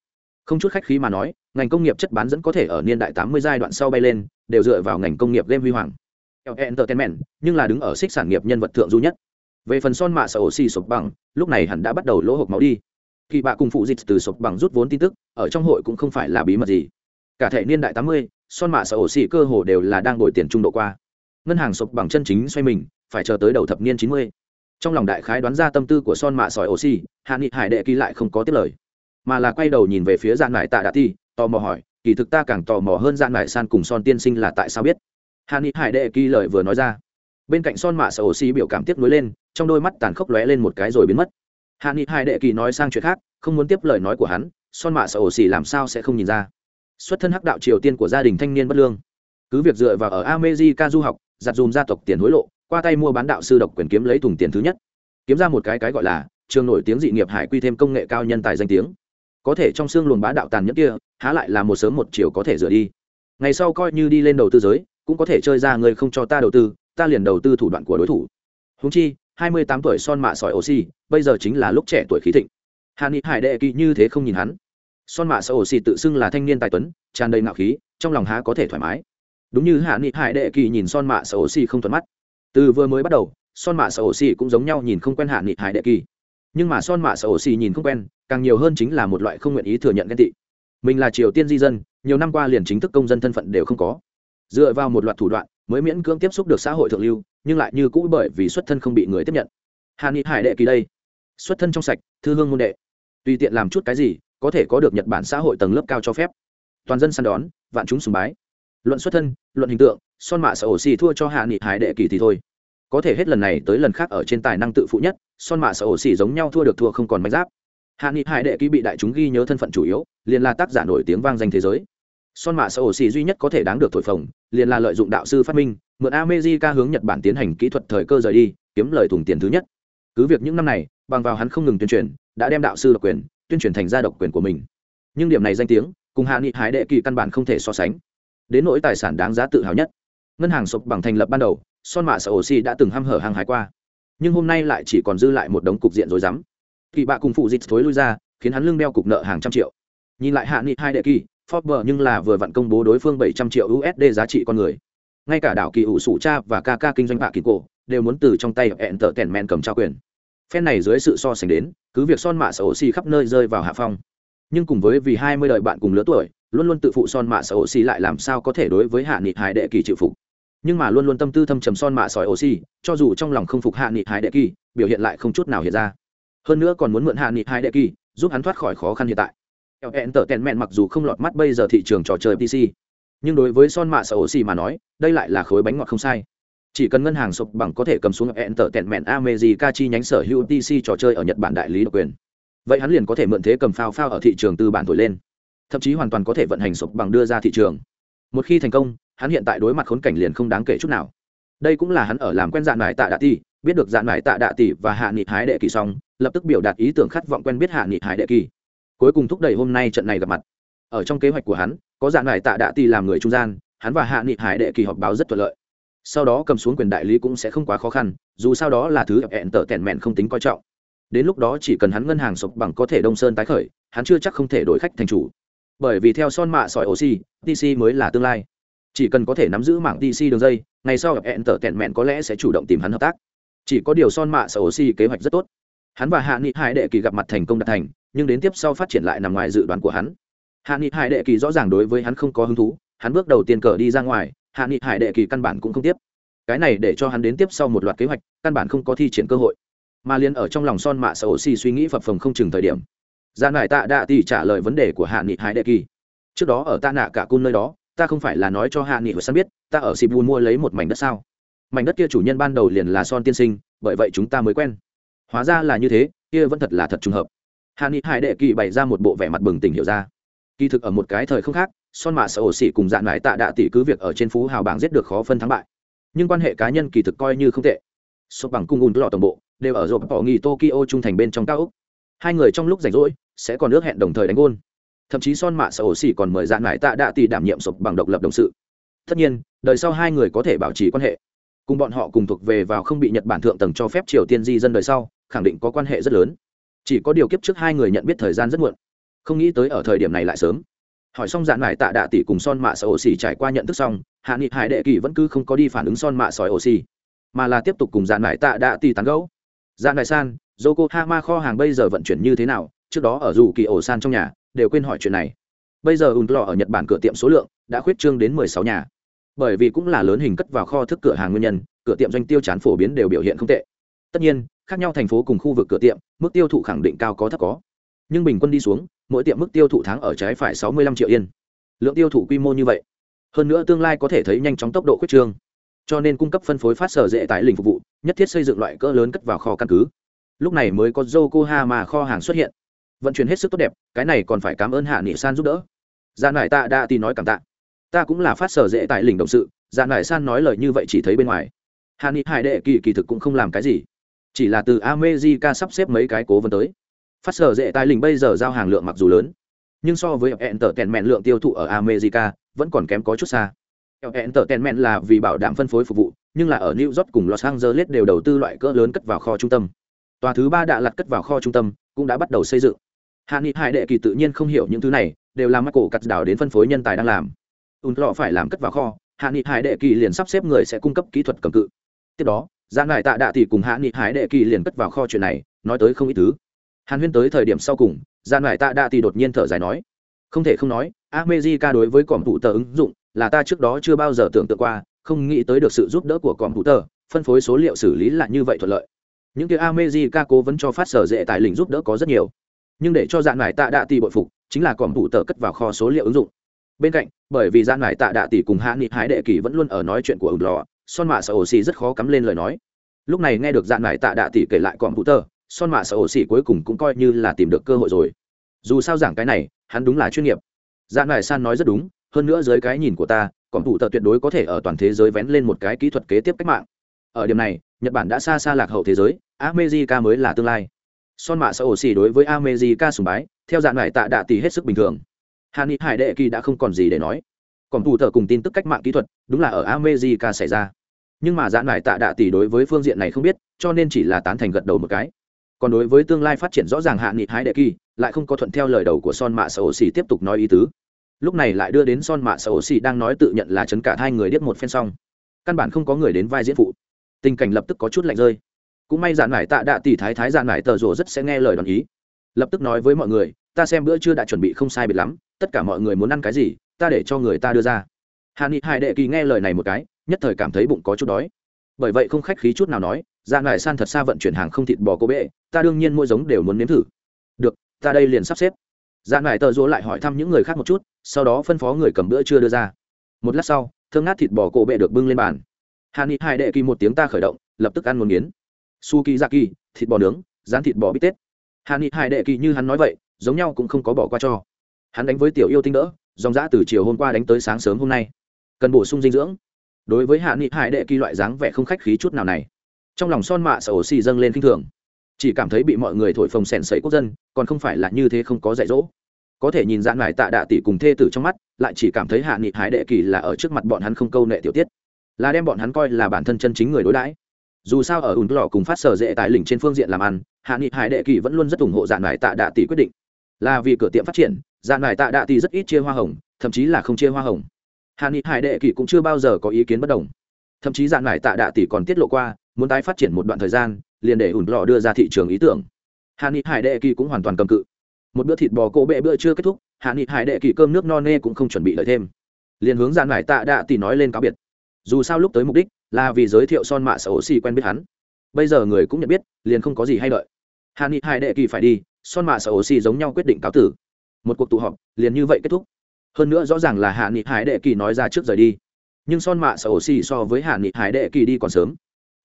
Không chút khách khí mà nói, ngành công nghiệp chất bán dẫn có thể ở niên đại tám mươi giai đoạn sau bay lên, đều dựa vào ngành công nghiệp game huy hoàng. Entertainment, nhưng là đứng ở xích sản nghiệp nhân vật thượng du nhất. Về phần son mạ sở ổ xì sụp bằng, lúc này hẳn đã bắt đầu lỗ hộp máu đi. Kỳ bạ cùng phụ dịch từ sụp bằng rút vốn tin tức, ở trong hội cũng không phải là bí mật gì. Cả thể niên đại tám mươi, son mạ sở ổ xì cơ hồ đều là đang đổi tiền trung độ qua ngân hàng sụp bằng chân chính xoay mình, phải chờ tới đầu thập niên chín mươi. Trong lòng đại khái đoán ra tâm tư của son mạ sỏi oxy, hạ nghị hải đệ kỳ lại không có tiết lời, mà là quay đầu nhìn về phía gian nải tạ đạ ti, tò mò hỏi, kỳ thực ta càng tò mò hơn gian nải san cùng son tiên sinh là tại sao biết? Hạ nghị hải đệ kỳ lời vừa nói ra. Bên cạnh son mạ sỏi oxy biểu cảm tiếp nối lên, trong đôi mắt tàn khốc lóe lên một cái rồi biến mất. Hạ nghị hải đệ kỳ nói sang chuyện khác, không muốn tiếp lời nói của hắn, son mạ sỏi oxy làm sao sẽ không nhìn ra? Xuất thân hắc đạo triều tiên của gia đình thanh niên bất lương. Cứ việc dựa vào ở amejica du học giặt dùm gia tộc tiền hối lộ, qua tay mua bán đạo sư độc quyền kiếm lấy thùng tiền thứ nhất. Kiếm ra một cái cái gọi là trường nổi tiếng dị nghiệp hải quy thêm công nghệ cao nhân tài danh tiếng. Có thể trong xương luồng bá đạo tàn nhất kia, há lại là một sớm một chiều có thể rửa đi. Ngày sau coi như đi lên đầu tư giới, cũng có thể chơi ra người không cho ta đầu tư, ta liền đầu tư thủ đoạn của đối thủ. Húng chi, hai mươi tám tuổi son mạ sỏi oxy bây giờ chính là lúc trẻ tuổi khí thịnh. Hà ni hải đệ kỵ như thế không nhìn hắn. Son mạ sỏi oxy tự xưng là thanh niên tài tuấn, tràn đầy ngạo khí, trong lòng há có thể thoải mái đúng như hạ nghị hải đệ kỳ nhìn son mạ sở ổ xì không thuận mắt. Từ vừa mới bắt đầu, son mạ sở ổ xì cũng giống nhau nhìn không quen hạ nghị hải đệ kỳ. Nhưng mà son mạ sở ổ xì nhìn không quen, càng nhiều hơn chính là một loại không nguyện ý thừa nhận ghen tị. Mình là triều tiên di dân, nhiều năm qua liền chính thức công dân thân phận đều không có. Dựa vào một loạt thủ đoạn, mới miễn cưỡng tiếp xúc được xã hội thượng lưu, nhưng lại như cũ bởi vì xuất thân không bị người tiếp nhận. Hạ nghị hải đệ kỳ đây, xuất thân trong sạch, thư hương môn đệ. Tùy tiện làm chút cái gì, có thể có được nhật bản xã hội tầng lớp cao cho phép. Toàn dân săn đón, vạn chúng sùng bái luận xuất thân, luận hình tượng, son mạ sở ổ xì thua cho hạ nghị hải đệ kỳ thì thôi. Có thể hết lần này tới lần khác ở trên tài năng tự phụ nhất, son mạ sở ổ xì giống nhau thua được thua không còn mạch giáp. Hạ nghị hải đệ kỳ bị đại chúng ghi nhớ thân phận chủ yếu, liền là tác giả nổi tiếng vang danh thế giới. Son mạ sở ổ xì duy nhất có thể đáng được thổi phồng, liền là lợi dụng đạo sư phát minh, mượn amejica hướng nhật bản tiến hành kỹ thuật thời cơ rời đi, kiếm lời thùng tiền thứ nhất. Cứ việc những năm này, bằng vào hắn không ngừng tuyên truyền, đã đem đạo sư độc quyền, tuyên truyền thành ra độc quyền của mình. Nhưng điểm này danh tiếng, cùng hạ nghị hải đệ kỳ căn bản không thể so sánh đến nỗi tài sản đáng giá tự hào nhất. Ngân hàng sụp bằng thành lập ban đầu, son mạ sở ổ xì đã từng hăm hở hàng hái qua. Nhưng hôm nay lại chỉ còn dư lại một đống cục diện rồi dám kỳ bạ cùng phụ dịch thối lui ra, khiến hắn lương đeo cục nợ hàng trăm triệu. Nhìn lại hạ nghị hai đệ kỳ, forbes nhưng là vừa vặn công bố đối phương bảy trăm triệu usd giá trị con người. Ngay cả đảo kỳ ủ sủ cha và ca ca kinh doanh bạ kỳ cổ đều muốn từ trong tay hẹn tợ tèn men cầm trao quyền. Phen này dưới sự so sánh đến, cứ việc son mạ sở ổ xì khắp nơi rơi vào hạ phong. Nhưng cùng với vì hai mươi đời bạn cùng lứa tuổi luôn luôn tự phụ son mạ sở oxy lại làm sao có thể đối với hạ nghị hải đệ kỳ chịu phục. Nhưng mà luôn luôn tâm tư thâm trầm son mạ sỏi oxy cho dù trong lòng không phục hạ nghị hải đệ kỳ, biểu hiện lại không chút nào hiện ra. Hơn nữa còn muốn mượn hạ nghị hải đệ kỳ, giúp hắn thoát khỏi khó khăn hiện tại. Hẹn tở tèn mẹn mặc dù không lọt mắt bây giờ thị trường trò chơi pc nhưng đối với son mạ sở oxy mà nói, đây lại là khối bánh ngọt không sai. Chỉ cần ngân hàng sụp bằng có thể cầm xuống hẹn tở tèn mẹn amejica chi nhánh sở hữu pc trò chơi ở nhật bản đại lý độc quyền. Vậy hắn liền có thể mượn thế cầm phao phao ở thị trường tư bản thổi lên thậm chí hoàn toàn có thể vận hành sụp bằng đưa ra thị trường. Một khi thành công hắn hiện tại đối mặt khốn cảnh liền không đáng kể chút nào. Đây cũng là hắn ở làm quen dạn nải tạ đạ tỷ, biết được dạn mải tạ đạ tỷ và hạ nghị hái đệ kỳ xong lập tức biểu đạt ý tưởng khát vọng quen biết hạ nghị hái đệ kỳ. Cuối cùng thúc đẩy hôm nay trận này gặp mặt. Ở trong kế hoạch của hắn có dạn mải tạ đạ tỷ làm người trung gian hắn và hạ nghị hải đệ kỳ họp báo rất thuận lợi. Sau đó cầm xuống quyền đại lý cũng sẽ không quá khó khăn dù sao đó là thứ hẹn tở tẹn mẹn không tính coi trọng. Đến lúc đó chỉ cần hắn ngân hàng sụp bằng có thể đông sơn tái khởi hắn chưa chắc không thể đổi khách thành chủ bởi vì theo son mạ sỏi oxy tc mới là tương lai. Chỉ cần có thể nắm giữ mạng tc đường dây, ngày sau hẹn tở tẹn mẹn có lẽ sẽ chủ động tìm hắn hợp tác. Chỉ có điều son mạ sỏi oxy kế hoạch rất tốt. Hắn và hạ nghị hải đệ kỳ gặp mặt thành công đạt thành, nhưng đến tiếp sau phát triển lại nằm ngoài dự đoán của hắn. Hạ nghị hải đệ kỳ rõ ràng đối với hắn không có hứng thú, hắn bước đầu tiên cờ đi ra ngoài, hạ nghị hải đệ kỳ căn bản cũng không tiếp. Cái này để cho hắn đến tiếp sau một loạt kế hoạch, căn bản không có thi triển cơ hội. Mà liên ở trong lòng son mạ sở xì suy nghĩ phập phồng không chừng thời điểm Dạ gian lại tạ đạ tỷ trả lời vấn đề của hạ nghị hải đệ kỳ. Trước đó ở ta nạ cả cun nơi đó, ta không phải là nói cho hạ nghị hồi san biết, ta ở sibu mua lấy một mảnh đất sao? Mảnh đất kia chủ nhân ban đầu liền là son tiên sinh, bởi vậy chúng ta mới quen. Hóa ra là như thế, kia vẫn thật là thật trùng hợp. Hạ nghị hải đệ kỳ bày ra một bộ vẻ mặt bừng tỉnh hiểu ra. Kỳ thực ở một cái thời không khác, son mạ sở ổ xỉ cùng dạn mãi tạ đạ tỷ cứ việc ở trên phú hào bảng giết được khó phân thắng bại. Nhưng quan hệ cá nhân kỳ thực coi như không tệ. Số bằng cung ùn lọ tổng bộ đều ở rộp bỏ nghỉ tokyo trung thành bên trong cao úc hai người trong lúc rảnh rỗi sẽ còn ước hẹn đồng thời đánh gôn. Thậm chí son mạ sở ổ xỉ còn mời dạn mãi tạ đạ tỷ đảm nhiệm sụp bằng độc lập đồng sự. Tất nhiên, đời sau hai người có thể bảo trì quan hệ. Cùng bọn họ cùng thuộc về vào không bị nhật bản thượng tầng cho phép triều tiên di dân đời sau, khẳng định có quan hệ rất lớn. Chỉ có điều kiếp trước hai người nhận biết thời gian rất muộn. Không nghĩ tới ở thời điểm này lại sớm. Hỏi xong dạn mải tạ đạ tỷ cùng son mạ sỏi ổ xỉ trải qua nhận thức xong, hạ nghị hải đệ kỳ vẫn cứ không có đi phản ứng son mạ sỏi ổ xỉ, mà là tiếp tục cùng dạn mải tạ đạ tỷ tán gấu dạn đại san yokohama kho hàng bây giờ vận chuyển như thế nào? Trước đó ở dù kỳ ổ san trong nhà, đều quên hỏi chuyện này. Bây giờ ùn lò ở nhật bản cửa tiệm số lượng đã khuyết trương đến mười sáu nhà. Bởi vì cũng là lớn hình cất vào kho thức cửa hàng nguyên nhân, cửa tiệm doanh tiêu chán phổ biến đều biểu hiện không tệ. Tất nhiên, khác nhau thành phố cùng khu vực cửa tiệm, mức tiêu thụ khẳng định cao có thấp có. Nhưng bình quân đi xuống, mỗi tiệm mức tiêu thụ tháng ở trái phải sáu mươi lăm triệu yên. Lượng tiêu thụ quy mô như vậy, hơn nữa tương lai có thể thấy nhanh chóng tốc độ khuyết trương. Cho nên cung cấp phân phối phát sở dễ tại lình phục vụ, nhất thiết xây dựng loại cỡ lớn cất vào kho căn cứ. Lúc này mới có yokohama kho hàng xuất hiện vận chuyển hết sức tốt đẹp, cái này còn phải cảm ơn hạ nghị san giúp đỡ. Dạ gian lại ta đã tin nói cảm tạ. Ta cũng là phát sở dễ tại lình động sự dạ gian lại san nói lời như vậy chỉ thấy bên ngoài. Hạ nghị hải đệ kỳ kỳ thực cũng không làm cái gì, chỉ là từ amejica sắp xếp mấy cái cố vấn tới. Phát sở dễ tại lình bây giờ giao hàng lượng mặc dù lớn, nhưng so với hẹn tở tèn mẹn lượng tiêu thụ ở america vẫn còn kém có chút xa. Hẹn tở tèn mẹn là vì bảo đảm phân phối phục vụ, nhưng là ở new york cùng los angeles đều đầu tư loại cỡ lớn cất vào kho trung tâm. Tòa thứ ba đã lặt cất vào kho trung tâm cũng đã bắt đầu xây dựng hạ nghị hải đệ kỳ tự nhiên không hiểu những thứ này, đều là cổ cắt đảo đến phân phối nhân tài đang làm. Ùn lọ phải làm cất vào kho, hạ nghị hải đệ kỳ liền sắp xếp người sẽ cung cấp kỹ thuật cầm cự. Tiếp đó ra ngại tạ đạ thì cùng hạ nghị hải đệ kỳ liền cất vào kho chuyện này, nói tới không ít thứ. Hàn huyên tới thời điểm sau cùng ra ngoại tạ đạ thì đột nhiên thở dài nói, không thể không nói amejica đối với còm thủ tờ ứng dụng là ta trước đó chưa bao giờ tưởng tượng qua, không nghĩ tới được sự giúp đỡ của còm thủ tờ phân phối số liệu xử lý là như vậy thuận lợi. Những cái amejica cố vấn cho phát sở dễ tài lĩnh giúp đỡ có rất nhiều nhưng để cho dạng ngải tạ đạ tỷ bội phục, chính là còm thủ tờ cất vào kho số liệu ứng dụng. Bên cạnh, bởi vì dạng ngải tạ đạ tỷ cùng hạ nghị hái đệ kỳ vẫn luôn ở nói chuyện của ứng lò, son mạ Sợ ổ xì rất khó cắm lên lời nói. Lúc này nghe được dạng ngải tạ đạ tỷ kể lại còm thủ tờ, son mạ sợ ổ xì cuối cùng cũng coi như là tìm được cơ hội rồi. Dù sao giảng cái này, hắn đúng là chuyên nghiệp. Dạ ngài san nói rất đúng, hơn nữa dưới cái nhìn của ta, còn thủ tờ tuyệt đối có thể ở toàn thế giới vén lên một cái kỹ thuật kế tiếp cách mạng. Ở điểm này, nhật bản đã xa xa lạc hậu thế giới, america mới là tương lai son mạ sợ ổ xỉ đối với amejica sùng bái, theo dạng này tạ đạ tỷ hết sức bình thường. Hàn ni hải đệ kỳ đã không còn gì để nói. Còn thủ thờ cùng tin tức cách mạng kỹ thuật, đúng là ở amejica xảy ra. Nhưng mà dạng này tạ đạ tỷ đối với phương diện này không biết, cho nên chỉ là tán thành gật đầu một cái. Còn đối với tương lai phát triển rõ ràng hạ nghị hái đệ kỳ, lại không có thuận theo lời đầu của son mạ sở ổ xì tiếp tục nói ý tứ. Lúc này lại đưa đến son mạ sở ổ xì đang nói tự nhận là chấn cả hai người điếc một phen xong. Căn bản không có người đến vai diễn phụ. Tình cảnh lập tức có chút lạnh rơi cũng may dạn mải tạ đạ tỷ thái thái dạn mải tờ rồ rất sẽ nghe lời đoàn ý. Lập tức nói với mọi người, ta xem bữa trưa đã chuẩn bị không sai biệt lắm, tất cả mọi người muốn ăn cái gì, ta để cho người ta đưa ra. Hạ nghị hải đệ kỳ nghe lời này một cái, nhất thời cảm thấy bụng có chút đói. Bởi vậy không khách khí chút nào nói ra ngài san thật xa vận chuyển hàng không thịt bò cô bệ, ta đương nhiên mỗi giống đều muốn nếm thử. Được, ta đây liền sắp xếp. Dạ ngài tờ rỗ lại hỏi thăm những người khác một chút, sau đó phân phó người cầm bữa chưa đưa ra. Một lát sau thương ngát thịt bò cổ bệ được bưng lên bàn. Hà ni hai đệ kỳ một tiếng ta khởi động, lập tức ăn một miếng suki kỳ thịt bò nướng, rán thịt bò bít tết. Hà nghị hai đệ kỳ như hắn nói vậy, giống nhau cũng không có bỏ qua cho. Hắn đánh với tiểu yêu tinh đỡ, dòng dã từ chiều hôm qua đánh tới sáng sớm hôm nay. Cần bổ sung dinh dưỡng. Đối với hạ nghị hải đệ kỳ loại dáng vẻ không khách khí chút nào này, trong lòng son mạ sở ổ xì dâng lên k i n h thường. Chỉ cảm thấy bị mọi người thổi phồng sèn sẩy quốc dân, còn không phải là như thế không có dạy dỗ. Có thể nhìn dạn mải tạ đạ tỷ cùng thê tử trong mắt, lại chỉ cảm thấy hạ nghị hải đệ kỳ là ở trước mặt bọn hắn không câu nệ tiểu tiết, là đem bọn hắn coi là bản thân chân chính người đối đãi dù sao ở ủn lò cùng phát sở dễ tài lĩnh trên phương diện làm ăn, hạ nghị hải đệ kỳ vẫn luôn rất ủng hộ dạng mải tạ đạ tỷ quyết định. Là vì cửa tiệm phát triển, dạng mải tạ đạ tỷ rất ít chia hoa hồng, thậm chí là không chia hoa hồng. Hạ nghị hải đệ kỳ cũng chưa bao giờ có ý kiến bất đồng. Thậm chí dạng mải tạ đạ tỷ còn tiết lộ qua, muốn tái phát triển một đoạn thời gian, liền để ủn lò đưa ra thị trường ý tưởng. Hạ nghị hải đệ kỳ cũng hoàn toàn cầm cự. Một bữa thịt bò cỗ bệ bữa chưa kết thúc, hạ nghị hải đệ kỳ cơm nước no nê cũng không chuẩn bị lợi thêm. Liền hướng dạng mải tạ đạ tỷ nói lên cáo biệt. Dù sao lúc tới mục đích là vì giới thiệu son mạ sở ổ xì quen biết hắn. Bây giờ người cũng nhận biết, liền không có gì hay đợi. Hạ nghị hải đệ kỳ phải đi, son mạ sở ổ xì giống nhau quyết định cáo tử. Một cuộc tụ họp, liền như vậy kết thúc. Hơn nữa rõ ràng là hạ nghị hải đệ kỳ nói ra trước rời đi. Nhưng son mạ sở ổ xì so với hạ nghị hải đệ kỳ đi còn sớm.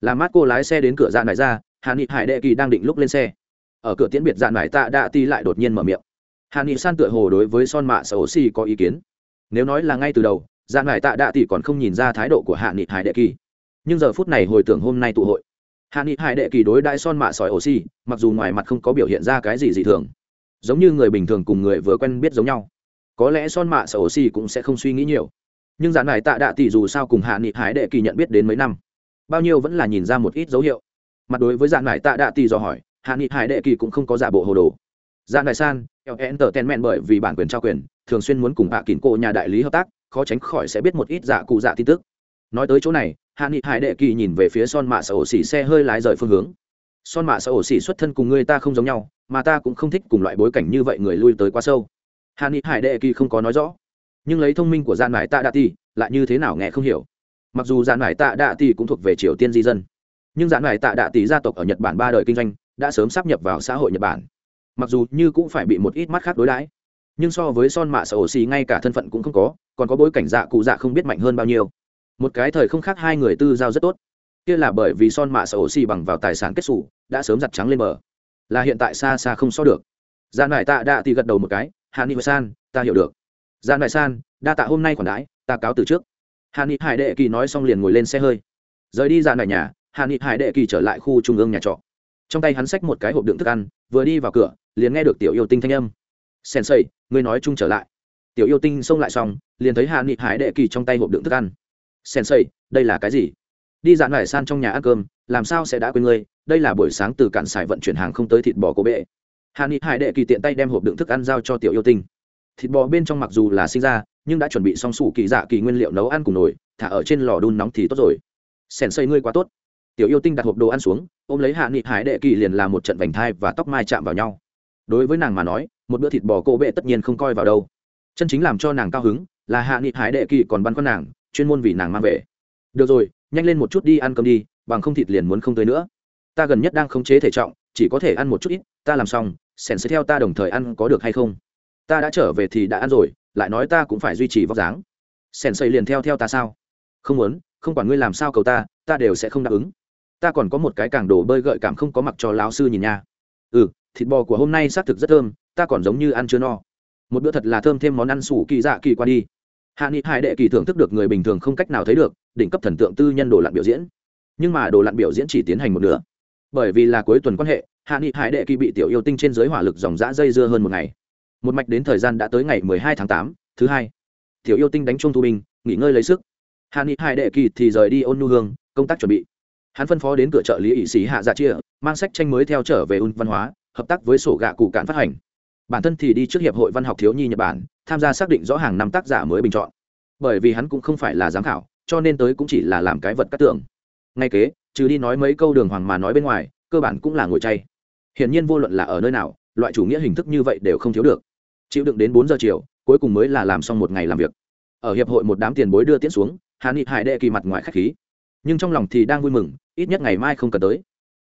Là mát cô lái xe đến cửa dạ nải ra hạ nghị hải đệ kỳ đang định lúc lên xe. Ở cửa tiễn biệt dạ nải tạ đạ ti lại đột nhiên mở miệng. Hạ nghị san tựa hồ đối với son mạ sở ổ xì có ý kiến. Nếu nói là ngay từ đầu dạ nải tạ đạ ti còn không nhìn ra thái độ của hạ nghị hải đệ kỳ nhưng giờ phút này hồi tưởng hôm nay tụ hội, hạ nghị hải đệ kỳ đối đại son mạ sỏi oxy mặc dù ngoài mặt không có biểu hiện ra cái gì dị thường, giống như người bình thường cùng người vừa quen biết giống nhau. Có lẽ son mạ sỏi oxy cũng sẽ không suy nghĩ nhiều. Nhưng dàn này tạ đạ tỷ dù sao cùng hạ nghị hải đệ kỳ nhận biết đến mấy năm, bao nhiêu vẫn là nhìn ra một ít dấu hiệu. Mặt đối với dàn này tạ đạ tỷ dò hỏi, hạ nghị hải đệ kỳ cũng không có giả bộ hồ đồ. Dàn này san enter tờ ten mẹn bởi vì bản quyền trao quyền, thường xuyên muốn cùng hạ kín cô nhà đại lý hợp tác, khó tránh khỏi sẽ biết một ít giả cụ dạ tin tức. Nói tới chỗ này hạ nghị hải đệ kỳ nhìn về phía son mạ sở ổ xỉ xe hơi lái rời phương hướng. Son mạ sở ổ xỉ xuất thân cùng người ta không giống nhau, mà ta cũng không thích cùng loại bối cảnh như vậy người lui tới quá sâu. Hạ nghị hải đệ kỳ không có nói rõ, nhưng lấy thông minh của gian mải tạ đạ ti lại như thế nào nghe không hiểu. Mặc dù gian mải tạ đạ ti cũng thuộc về triều tiên di dân, nhưng gian mải tạ đạ tỷ gia tộc ở nhật bản ba đời kinh doanh, đã sớm sắp nhập vào xã hội nhật bản. Mặc dù như cũng phải bị một ít mắt khác đối đãi, nhưng so với son mạ sở ổ xì ngay cả thân phận cũng không có, còn có bối cảnh dạ cụ dạ không biết mạnh hơn bao nhiêu một cái thời không khác hai người tư giao rất tốt. Kia là bởi vì son mạ sở ổ xì bằng vào tài sản kết xù, đã sớm giặt trắng lên bờ. Là hiện tại xa xa không so được. Dạ gian đại tạ đạ thì gật đầu một cái, hạ nghị san, ta hiểu được. Dạ gian đại san, đa tạ hôm nay còn đãi, ta cáo từ trước. Hàn ni hải đệ kỳ nói xong liền ngồi lên xe hơi. Rời đi dạ gian đại nhà hàn ni hải đệ kỳ trở lại khu trung ương nhà trọ. Trong tay hắn xách một cái hộp đựng thức ăn, vừa đi vào cửa, liền nghe được tiểu yêu tinh thanh âm. Sen xây ngươi nói chung trở lại. Tiểu yêu tinh xông lại xong, liền thấy hàn ni hải đệ kỳ trong tay hộp đựng thức ăn sensei đây là cái gì? Đi dạn lại san trong nhà ăn cơm, làm sao sẽ đã quên ngươi? Đây là buổi sáng từ cạn xài vận chuyển hàng không tới thịt bò cổ bệ. Hà ni hải đệ kỳ tiện tay đem hộp đựng thức ăn giao cho tiểu yêu tinh. Thịt bò bên trong mặc dù là sinh ra, nhưng đã chuẩn bị xong sủ kỳ dạ kỳ nguyên liệu nấu ăn cùng nồi, thả ở trên lò đun nóng thì tốt rồi. Sèn xây ngươi quá tốt. Tiểu yêu tinh đặt hộp đồ ăn xuống, ôm lấy hạ nghị hải đệ kỳ liền làm một trận vành thai và tóc mai chạm vào nhau. Đối với nàng mà nói, một bữa thịt bò cô bệ tất nhiên không coi vào đâu. Chân chính làm cho nàng cao hứng là hạ nghị hải đệ kỳ còn băn con nàng chuyên môn vì nàng mang về. Được rồi, nhanh lên một chút đi ăn cơm đi, bằng không thịt liền muốn không tới nữa. Ta gần nhất đang khống chế thể trọng, chỉ có thể ăn một chút ít, ta làm xong sèn sẽ theo ta đồng thời ăn có được hay không? Ta đã trở về thì đã ăn rồi, lại nói ta cũng phải duy trì vóc dáng. Sèn xây liền theo theo ta sao? Không muốn, không quản ngươi làm sao cầu ta ta đều sẽ không đáp ứng. Ta còn có một cái càng đồ bơi gợi cảm không có mặc cho lão sư nhìn nha. Ừ thịt bò của hôm nay xác thực rất thơm, ta còn giống như ăn chưa no. Một bữa thật là thơm thêm món ăn sủ kỳ dạ kỳ qua đi hạ nghị hải đệ kỳ thưởng thức được người bình thường không cách nào thấy được, đỉnh cấp thần tượng tư nhân đồ lặn biểu diễn. Nhưng mà đồ lặn biểu diễn chỉ tiến hành một nửa. Bởi vì là cuối tuần quan hệ, hạ nghị hải đệ kỳ bị tiểu yêu tinh trên giới hỏa lực dòng dã dây dưa hơn một ngày. Một mạch đến thời gian đã tới ngày mười hai tháng tám, thứ hai. Tiểu yêu tinh đánh chung thu binh, nghỉ ngơi lấy sức. Hạ nghị hải đệ kỳ thì rời đi ôn nu hương, công tác chuẩn bị. Hắn phân phó đến cửa trợ lý ỵ sĩ hạ dạ chia, mang sách tranh mới theo trở về ôn văn hóa, hợp tác với sổ gạ cụ cạn phát hành. Bản thân thì đi trước hiệp hội văn học thiếu nhi nhật bản tham gia xác định rõ hàng năm tác giả mới bình chọn. Bởi vì hắn cũng không phải là giám khảo, cho nên tới cũng chỉ là làm cái vật cắt tưởng ngay kế, trừ đi nói mấy câu đường hoàng mà nói bên ngoài, cơ bản cũng là ngồi chay. Hiển nhiên vô luận là ở nơi nào, loại chủ nghĩa hình thức như vậy đều không thiếu được. Chịu đựng đến bốn giờ chiều, cuối cùng mới là làm xong một ngày làm việc. Ở hiệp hội một đám tiền bối đưa tiễn xuống hà nghị hải đệ kỳ mặt ngoài k h á c h khí. Nhưng trong lòng thì đang vui mừng, ít nhất ngày mai không cần tới.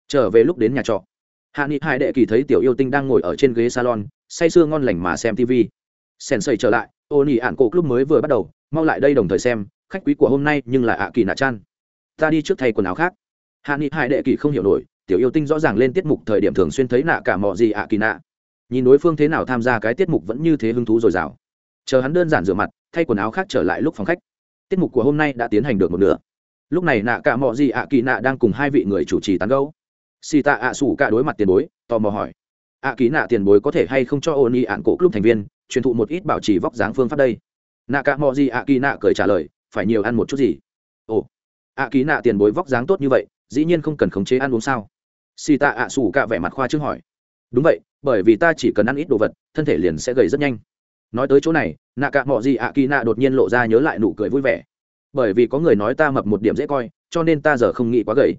Trở về lúc đến nhà trọ. Hạ nghị hải đệ kỳ thấy tiểu yêu tinh đang ngồi ở trên ghế salon, say sưa ngon lành mà xem tv sèn xây trở lại ô nỉ ạn cổ club mới vừa bắt đầu, mau lại đây đồng thời xem, khách quý của hôm nay nhưng là ạ kỳ nạ chan ta đi trước thay quần áo khác. Hạ nghị hải đệ kỳ không hiểu nổi, tiểu yêu tinh rõ ràng lên tiết mục thời điểm thường xuyên thấy nạ cả mọi gì ạ kỳ nạ nhìn đối phương thế nào tham gia cái tiết mục vẫn như thế hứng thú dồi dào. Chờ hắn đơn giản rửa mặt, thay quần áo khác trở lại lúc phòng khách. Tiết mục của hôm nay đã tiến hành được một nửa. Lúc này nạ cả mọi gì ạ kỳ nạ đang cùng hai vị người chủ trì tán gẫu. Xì tạ ạ sủ cả đối mặt tiền bối, tò mò hỏi. Ạ kỳ nạ tiền bối có thể hay không cho ôn nhi ạn cổ club thành viên? Truyền thụ một ít bảo trì vóc dáng phương pháp đây. Nạ cả mọi gì ạ kỳ nạ cười trả lời, phải nhiều ăn một chút gì? Ồ ạ kỳ nạ tiền bối vóc dáng tốt như vậy, dĩ nhiên không cần khống chế ăn uống sao? Xì tạ ạ sủ cả vẻ mặt khoa trương hỏi. Đúng vậy, bởi vì ta chỉ cần ăn ít đồ vật, thân thể liền sẽ gầy rất nhanh. Nói tới chỗ này nạ cả mọi gì ạ kỳ nạ đột nhiên lộ ra nhớ lại nụ cười vui vẻ. Bởi vì có người nói ta mập một điểm dễ coi, cho nên ta giờ không nghĩ quá gầy.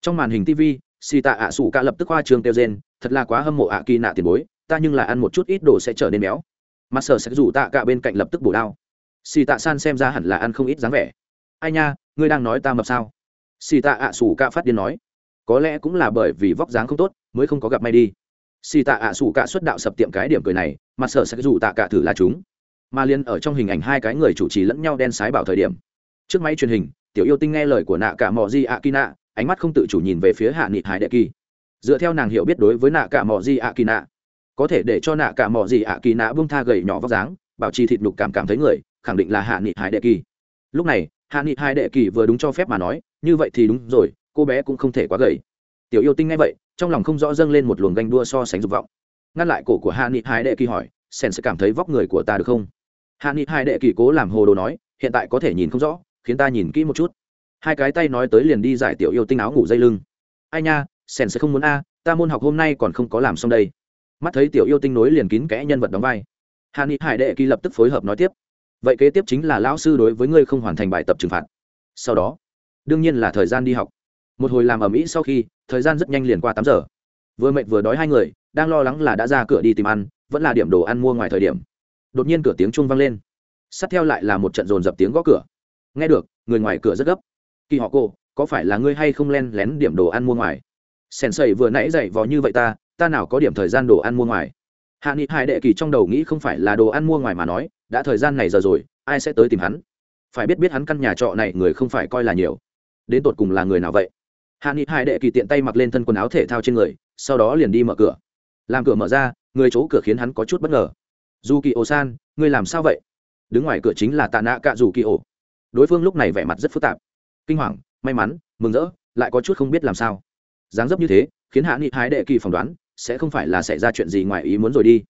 Trong màn hình tv xì tạ ạ sủ cả lập tức khoa trương tiêu gen thật là quá hâm mộ ạ kỳ nạ tiền bối, ta nhưng là ăn một chút ít đồ sẽ trở nên béo mặt sở sẽ rủ tạ cả bên cạnh lập tức bổ đao. Xì tạ san xem ra hẳn là ăn không ít dáng vẻ. Ai nha, ngươi đang nói ta mập sao? Xì tạ ạ sủ cả phát điên nói. Có lẽ cũng là bởi vì vóc dáng không tốt, mới không có gặp may đi. Xì tạ ạ sủ cả xuất đạo sập tiệm cái điểm cười này mặt sợ sẽ rủ tạ cả thử là chúng. Mà liên ở trong hình ảnh hai cái người chủ trì lẫn nhau đen sái bảo thời điểm. Trước máy truyền hình, tiểu yêu tinh nghe lời của nạ cả mò di ạ kỳ nạ, ánh mắt không tự chủ nhìn về phía hạ nghị hải đệ kỳ. Dựa theo nàng hiểu biết đối với nạ cả mò di ạ kỳ nạ có thể để cho nạ cả mỏ gì ạ kỳ nạ bông tha gầy nhỏ vóc dáng, bảo trì thịt nhục cảm cảm thấy người, khẳng định là hạ nghị hải đệ kỳ. Lúc này, hạ nghị hải đệ kỳ vừa đúng cho phép mà nói, như vậy thì đúng rồi, cô bé cũng không thể quá gầy. Tiểu yêu tinh nghe vậy, trong lòng không rõ dâng lên một luồng ganh đua so sánh dục vọng. Ngăn lại cổ của hạ nghị hải đệ kỳ hỏi sen sẽ cảm thấy vóc người của ta được không? Hạ nghị hải đệ kỳ cố làm hồ đồ nói, hiện tại có thể nhìn không rõ, khiến ta nhìn kỹ một chút. Hai cái tay nói tới liền đi giải tiểu yêu tinh áo ngủ dây lưng. Ai nha sen sẽ không muốn a, ta môn học hôm nay còn không có làm xong đây mắt thấy tiểu yêu tinh nối liền kín kẽ nhân vật đóng vai. Hàn ni hải đệ kỳ lập tức phối hợp nói tiếp. Vậy kế tiếp chính là lão sư đối với ngươi không hoàn thành bài tập trừng phạt. Sau đó, đương nhiên là thời gian đi học. Một hồi làm ở mỹ sau khi, thời gian rất nhanh liền qua tám giờ. Vừa mệt vừa đói hai người, đang lo lắng là đã ra cửa đi tìm ăn, vẫn là điểm đồ ăn mua ngoài thời điểm. Đột nhiên cửa tiếng chuông vang lên. Sát theo lại là một trận dồn dập tiếng gõ cửa. Nghe được, người ngoài cửa rất gấp. Kỳ họ cô, có phải là ngươi hay không len lén điểm đồ ăn mua ngoài? Sèn sầy vừa nãy dậy vò như vậy ta ta nào có điểm thời gian đồ ăn mua ngoài. Hạ nghị hai đệ kỳ trong đầu nghĩ không phải là đồ ăn mua ngoài mà nói, đã thời gian này giờ rồi, ai sẽ tới tìm hắn? Phải biết biết hắn căn nhà trọ này người không phải coi là nhiều. Đến tột cùng là người nào vậy? Hạ nghị hai đệ kỳ tiện tay mặc lên thân quần áo thể thao trên người, sau đó liền đi mở cửa. Làm cửa mở ra, người chỗ cửa khiến hắn có chút bất ngờ. Dù kỳ ổ san ngươi làm sao vậy? Đứng ngoài cửa chính là tạ nạ cạ dù kỳ ổ đối phương lúc này vẻ mặt rất phức tạp. Kinh hoàng, may mắn, mừng rỡ, lại có chút không biết làm sao. Dáng dấp như thế, khiến hạ nghị hái đệ kỳ phỏng đoán sẽ không phải là xảy ra chuyện gì ngoài ý muốn rồi đi.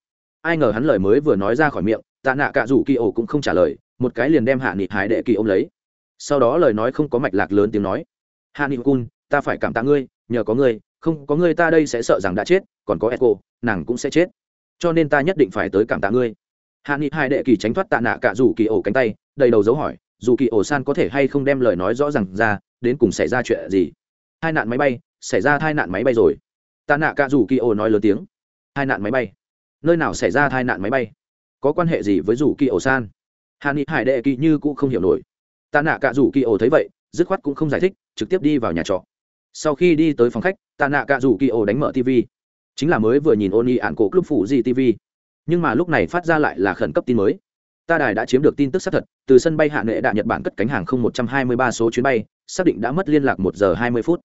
Ai ngờ hắn lời mới vừa nói ra khỏi miệng, tạ nạ cạ rủ kỳ ổ cũng không trả lời, một cái liền đem hạ nghị hải đệ kỳ ôm lấy. Sau đó lời nói không có mạch lạc lớn tiếng nói, hạ nghị cun, ta phải cảm tạ ngươi, nhờ có ngươi, không, có ngươi ta đây sẽ sợ rằng đã chết, còn có echo, nàng cũng sẽ chết. Cho nên ta nhất định phải tới cảm tạ ngươi. Hạ nghị hải đệ kỳ tránh thoát tạ nạ cả rủ kỳ ổ cánh tay, đầy đầu dấu hỏi dù kỳ ổ san có thể hay không đem lời nói rõ r à n g ra, đến cùng xảy ra chuyện gì? Hai nạn máy bay, xảy ra hai nạn máy bay rồi tạ nạ cả Rủ kỳ ổ nói lớn tiếng. Hai nạn máy bay. Nơi nào xảy ra tai nạn máy bay? Có quan hệ gì với Rủ kỳ ổ san? Hàn ni hải đệ kỳ như cũng không hiểu nổi. Tạ nạ cả Rủ kỳ ổ thấy vậy, dứt khoát cũng không giải thích, trực tiếp đi vào nhà trọ. Sau khi đi tới phòng khách, tạ nạ cả Rủ kỳ ổ đánh mở tv. Chính là mới vừa nhìn ôn y ạn cổ club phủ gì tv. Nhưng mà lúc này phát ra lại là khẩn cấp tin mới. Ta đài đã chiếm được tin tức xác thật, từ sân bay hạ nghệ đạ nhật bản cất cánh hàng không một trăm hai mươi ba số chuyến bay, xác định đã mất liên lạc một giờ hai mươi phút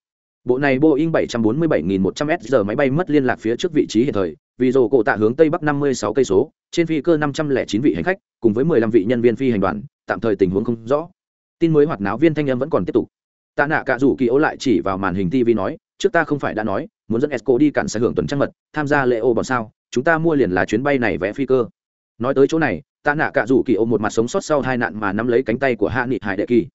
bộ này boeing bảy trăm bốn mươi bảy nghìn một trăm s giờ máy bay mất liên lạc phía trước vị trí hiện thời, vì dồ cổ tạ hướng tây bắc năm mươi sáu cây số, trên phi cơ năm trăm lẻ chín vị hành khách, cùng với mười lăm vị nhân viên phi hành đoàn, tạm thời tình huống không rõ. Tin mới hoạt náo viên thanh em vẫn còn tiếp tục. Tạ nạ cả rủ kỳ ố lại chỉ vào màn hình tv nói, trước ta không phải đã nói, muốn dẫn esco đi cản sẽ hưởng tuần trăng mật, tham gia lễ ô bọn sao, chúng ta mua liền là chuyến bay này vẽ phi cơ. Nói tới chỗ này, tạ nạ cả rủ kỳ ôm một mặt sống sót sau hai nạn mà nắm lấy cánh tay của hạ nghị hải đệ kỳ.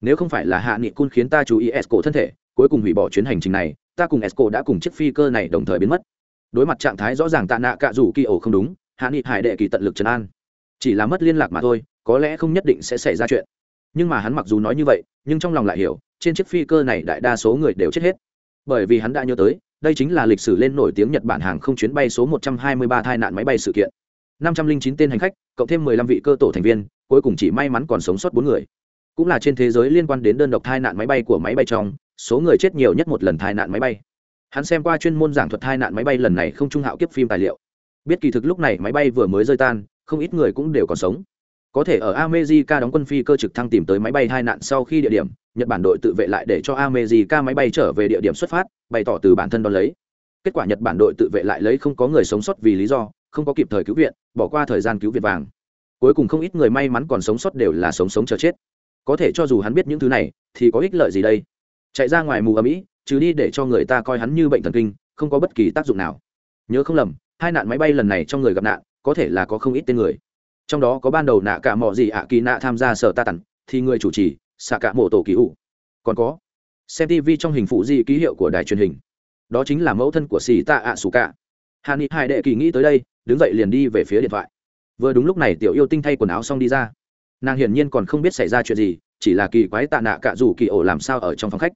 Nếu không phải là hạ nghị cun khiến ta chú ý esco thân thể cuối cùng hủy bỏ chuyến hành trình này, ta cùng esco đã cùng chiếc phi cơ này đồng thời biến mất. Đối mặt trạng thái rõ ràng tạ nạ cả rủ kỳ ổ không đúng, hạ nghị hải đệ kỳ tận lực trấn an. Chỉ là mất liên lạc mà thôi, có lẽ không nhất định sẽ xảy ra chuyện. Nhưng mà hắn mặc dù nói như vậy, nhưng trong lòng lại hiểu, trên chiếc phi cơ này đại đa số người đều chết hết. Bởi vì hắn đã nhớ tới, đây chính là lịch sử lên nổi tiếng nhật bản hàng không chuyến bay số 123 tai nạn máy bay sự kiện. 509 tên hành khách, cộng thêm 15 vị cơ tổ thành viên, cuối cùng chỉ may mắn còn sống sót bốn người. Cũng là trên thế giới liên quan đến đơn độc thai nạn máy bay của máy bay trong số người chết nhiều nhất một lần tai nạn máy bay. Hắn xem qua chuyên môn giảng thuật tai nạn máy bay lần này không trung hạo kiếp phim tài liệu. Biết kỳ thực lúc này máy bay vừa mới rơi tan, không ít người cũng đều còn sống. Có thể ở America đóng quân phi cơ trực thăng tìm tới máy bay tai nạn sau khi địa điểm, nhật bản đội tự vệ lại để cho America máy bay trở về địa điểm xuất phát, bày tỏ từ bản thân đón lấy. Kết quả nhật bản đội tự vệ lại lấy không có người sống sót vì lý do, không có kịp thời cứu viện, bỏ qua thời gian cứu viện vàng. Cuối cùng không ít người may mắn còn sống sót đều là sống sống chờ chết. Có thể cho dù hắn biết những thứ này, thì có ích lợi gì đây? Chạy ra ngoài mù ở mỹ chứ đi để cho người ta coi hắn như bệnh thần kinh, không có bất kỳ tác dụng nào. Nhớ không lầm, hai nạn máy bay lần này trong người gặp nạn, có thể là có không ít tên người. Trong đó có ban đầu nạ cả mọ gì ạ kỳ nạ tham gia sở ta tặng thì người chủ trì, xạ cả mộ tổ kỳ ủ. Còn có, xem tv trong hình phụ di ký hiệu của đài truyền hình. Đó chính là mẫu thân của xì tạ ạ xù cả. Hà ni hai đệ kỳ nghĩ tới đây, đứng dậy liền đi về phía điện thoại. Vừa đúng lúc này tiểu yêu tinh thay quần áo xong đi ra. Nàng hiển nhiên còn không biết xảy ra chuyện gì chỉ là kỳ quái tạ nạ cả rủ kỳ ổ làm sao ở trong phòng khách.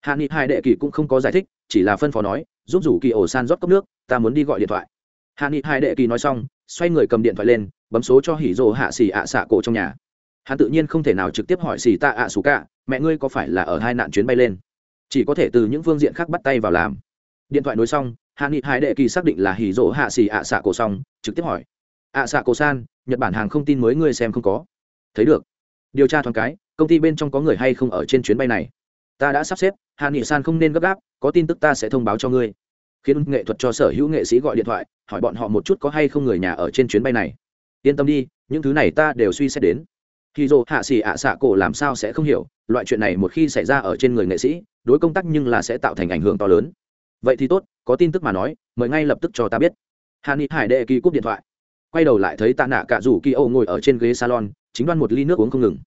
Hạ nghị hai đệ kỳ cũng không có giải thích, chỉ là phân phó nói, giúp rủ kỳ ổ san rót cốc nước, ta muốn đi gọi điện thoại. Hạ nghị hai đệ kỳ nói xong, xoay người cầm điện thoại lên, bấm số cho hỉ rồ hạ xì ạ xạ cổ trong nhà. Hắn tự nhiên không thể nào trực tiếp hỏi xì tạ ạ xù cả mẹ ngươi có phải là ở hai nạn chuyến bay lên? Chỉ có thể từ những phương diện khác bắt tay vào làm. Điện thoại nối xong, hạ nghị hai đệ kỳ xác định là hỉ rỗ hạ xì ạ xạ cổ xong, trực tiếp hỏi, ạ xạ cổ san, nhật bản hàng không tin mới ngươi xem không có. Thấy được. Điều tra thoáng cái công ty bên trong có người hay không ở trên chuyến bay này? Ta đã sắp xếp hạ nghị san không nên gấp gáp, có tin tức ta sẽ thông báo cho ngươi. Khiến nghệ thuật cho sở hữu nghệ sĩ gọi điện thoại, hỏi bọn họ một chút có hay không người nhà ở trên chuyến bay này. Yên tâm đi, những thứ này ta đều suy xét đến. Khi dồ hạ xì ạ xạ cổ làm sao sẽ không hiểu, loại chuyện này một khi xảy ra ở trên người nghệ sĩ, đối công tác nhưng là sẽ tạo thành ảnh hưởng to lớn. Vậy thì tốt, có tin tức mà nói, mời ngay lập tức cho ta biết. Hà ni hải đệ kỳ cúp điện thoại. Quay đầu lại thấy tạ nạ cả rủ kỳ Âu ngồi ở trên ghế salon, chính đoan một ly nước uống không ngừng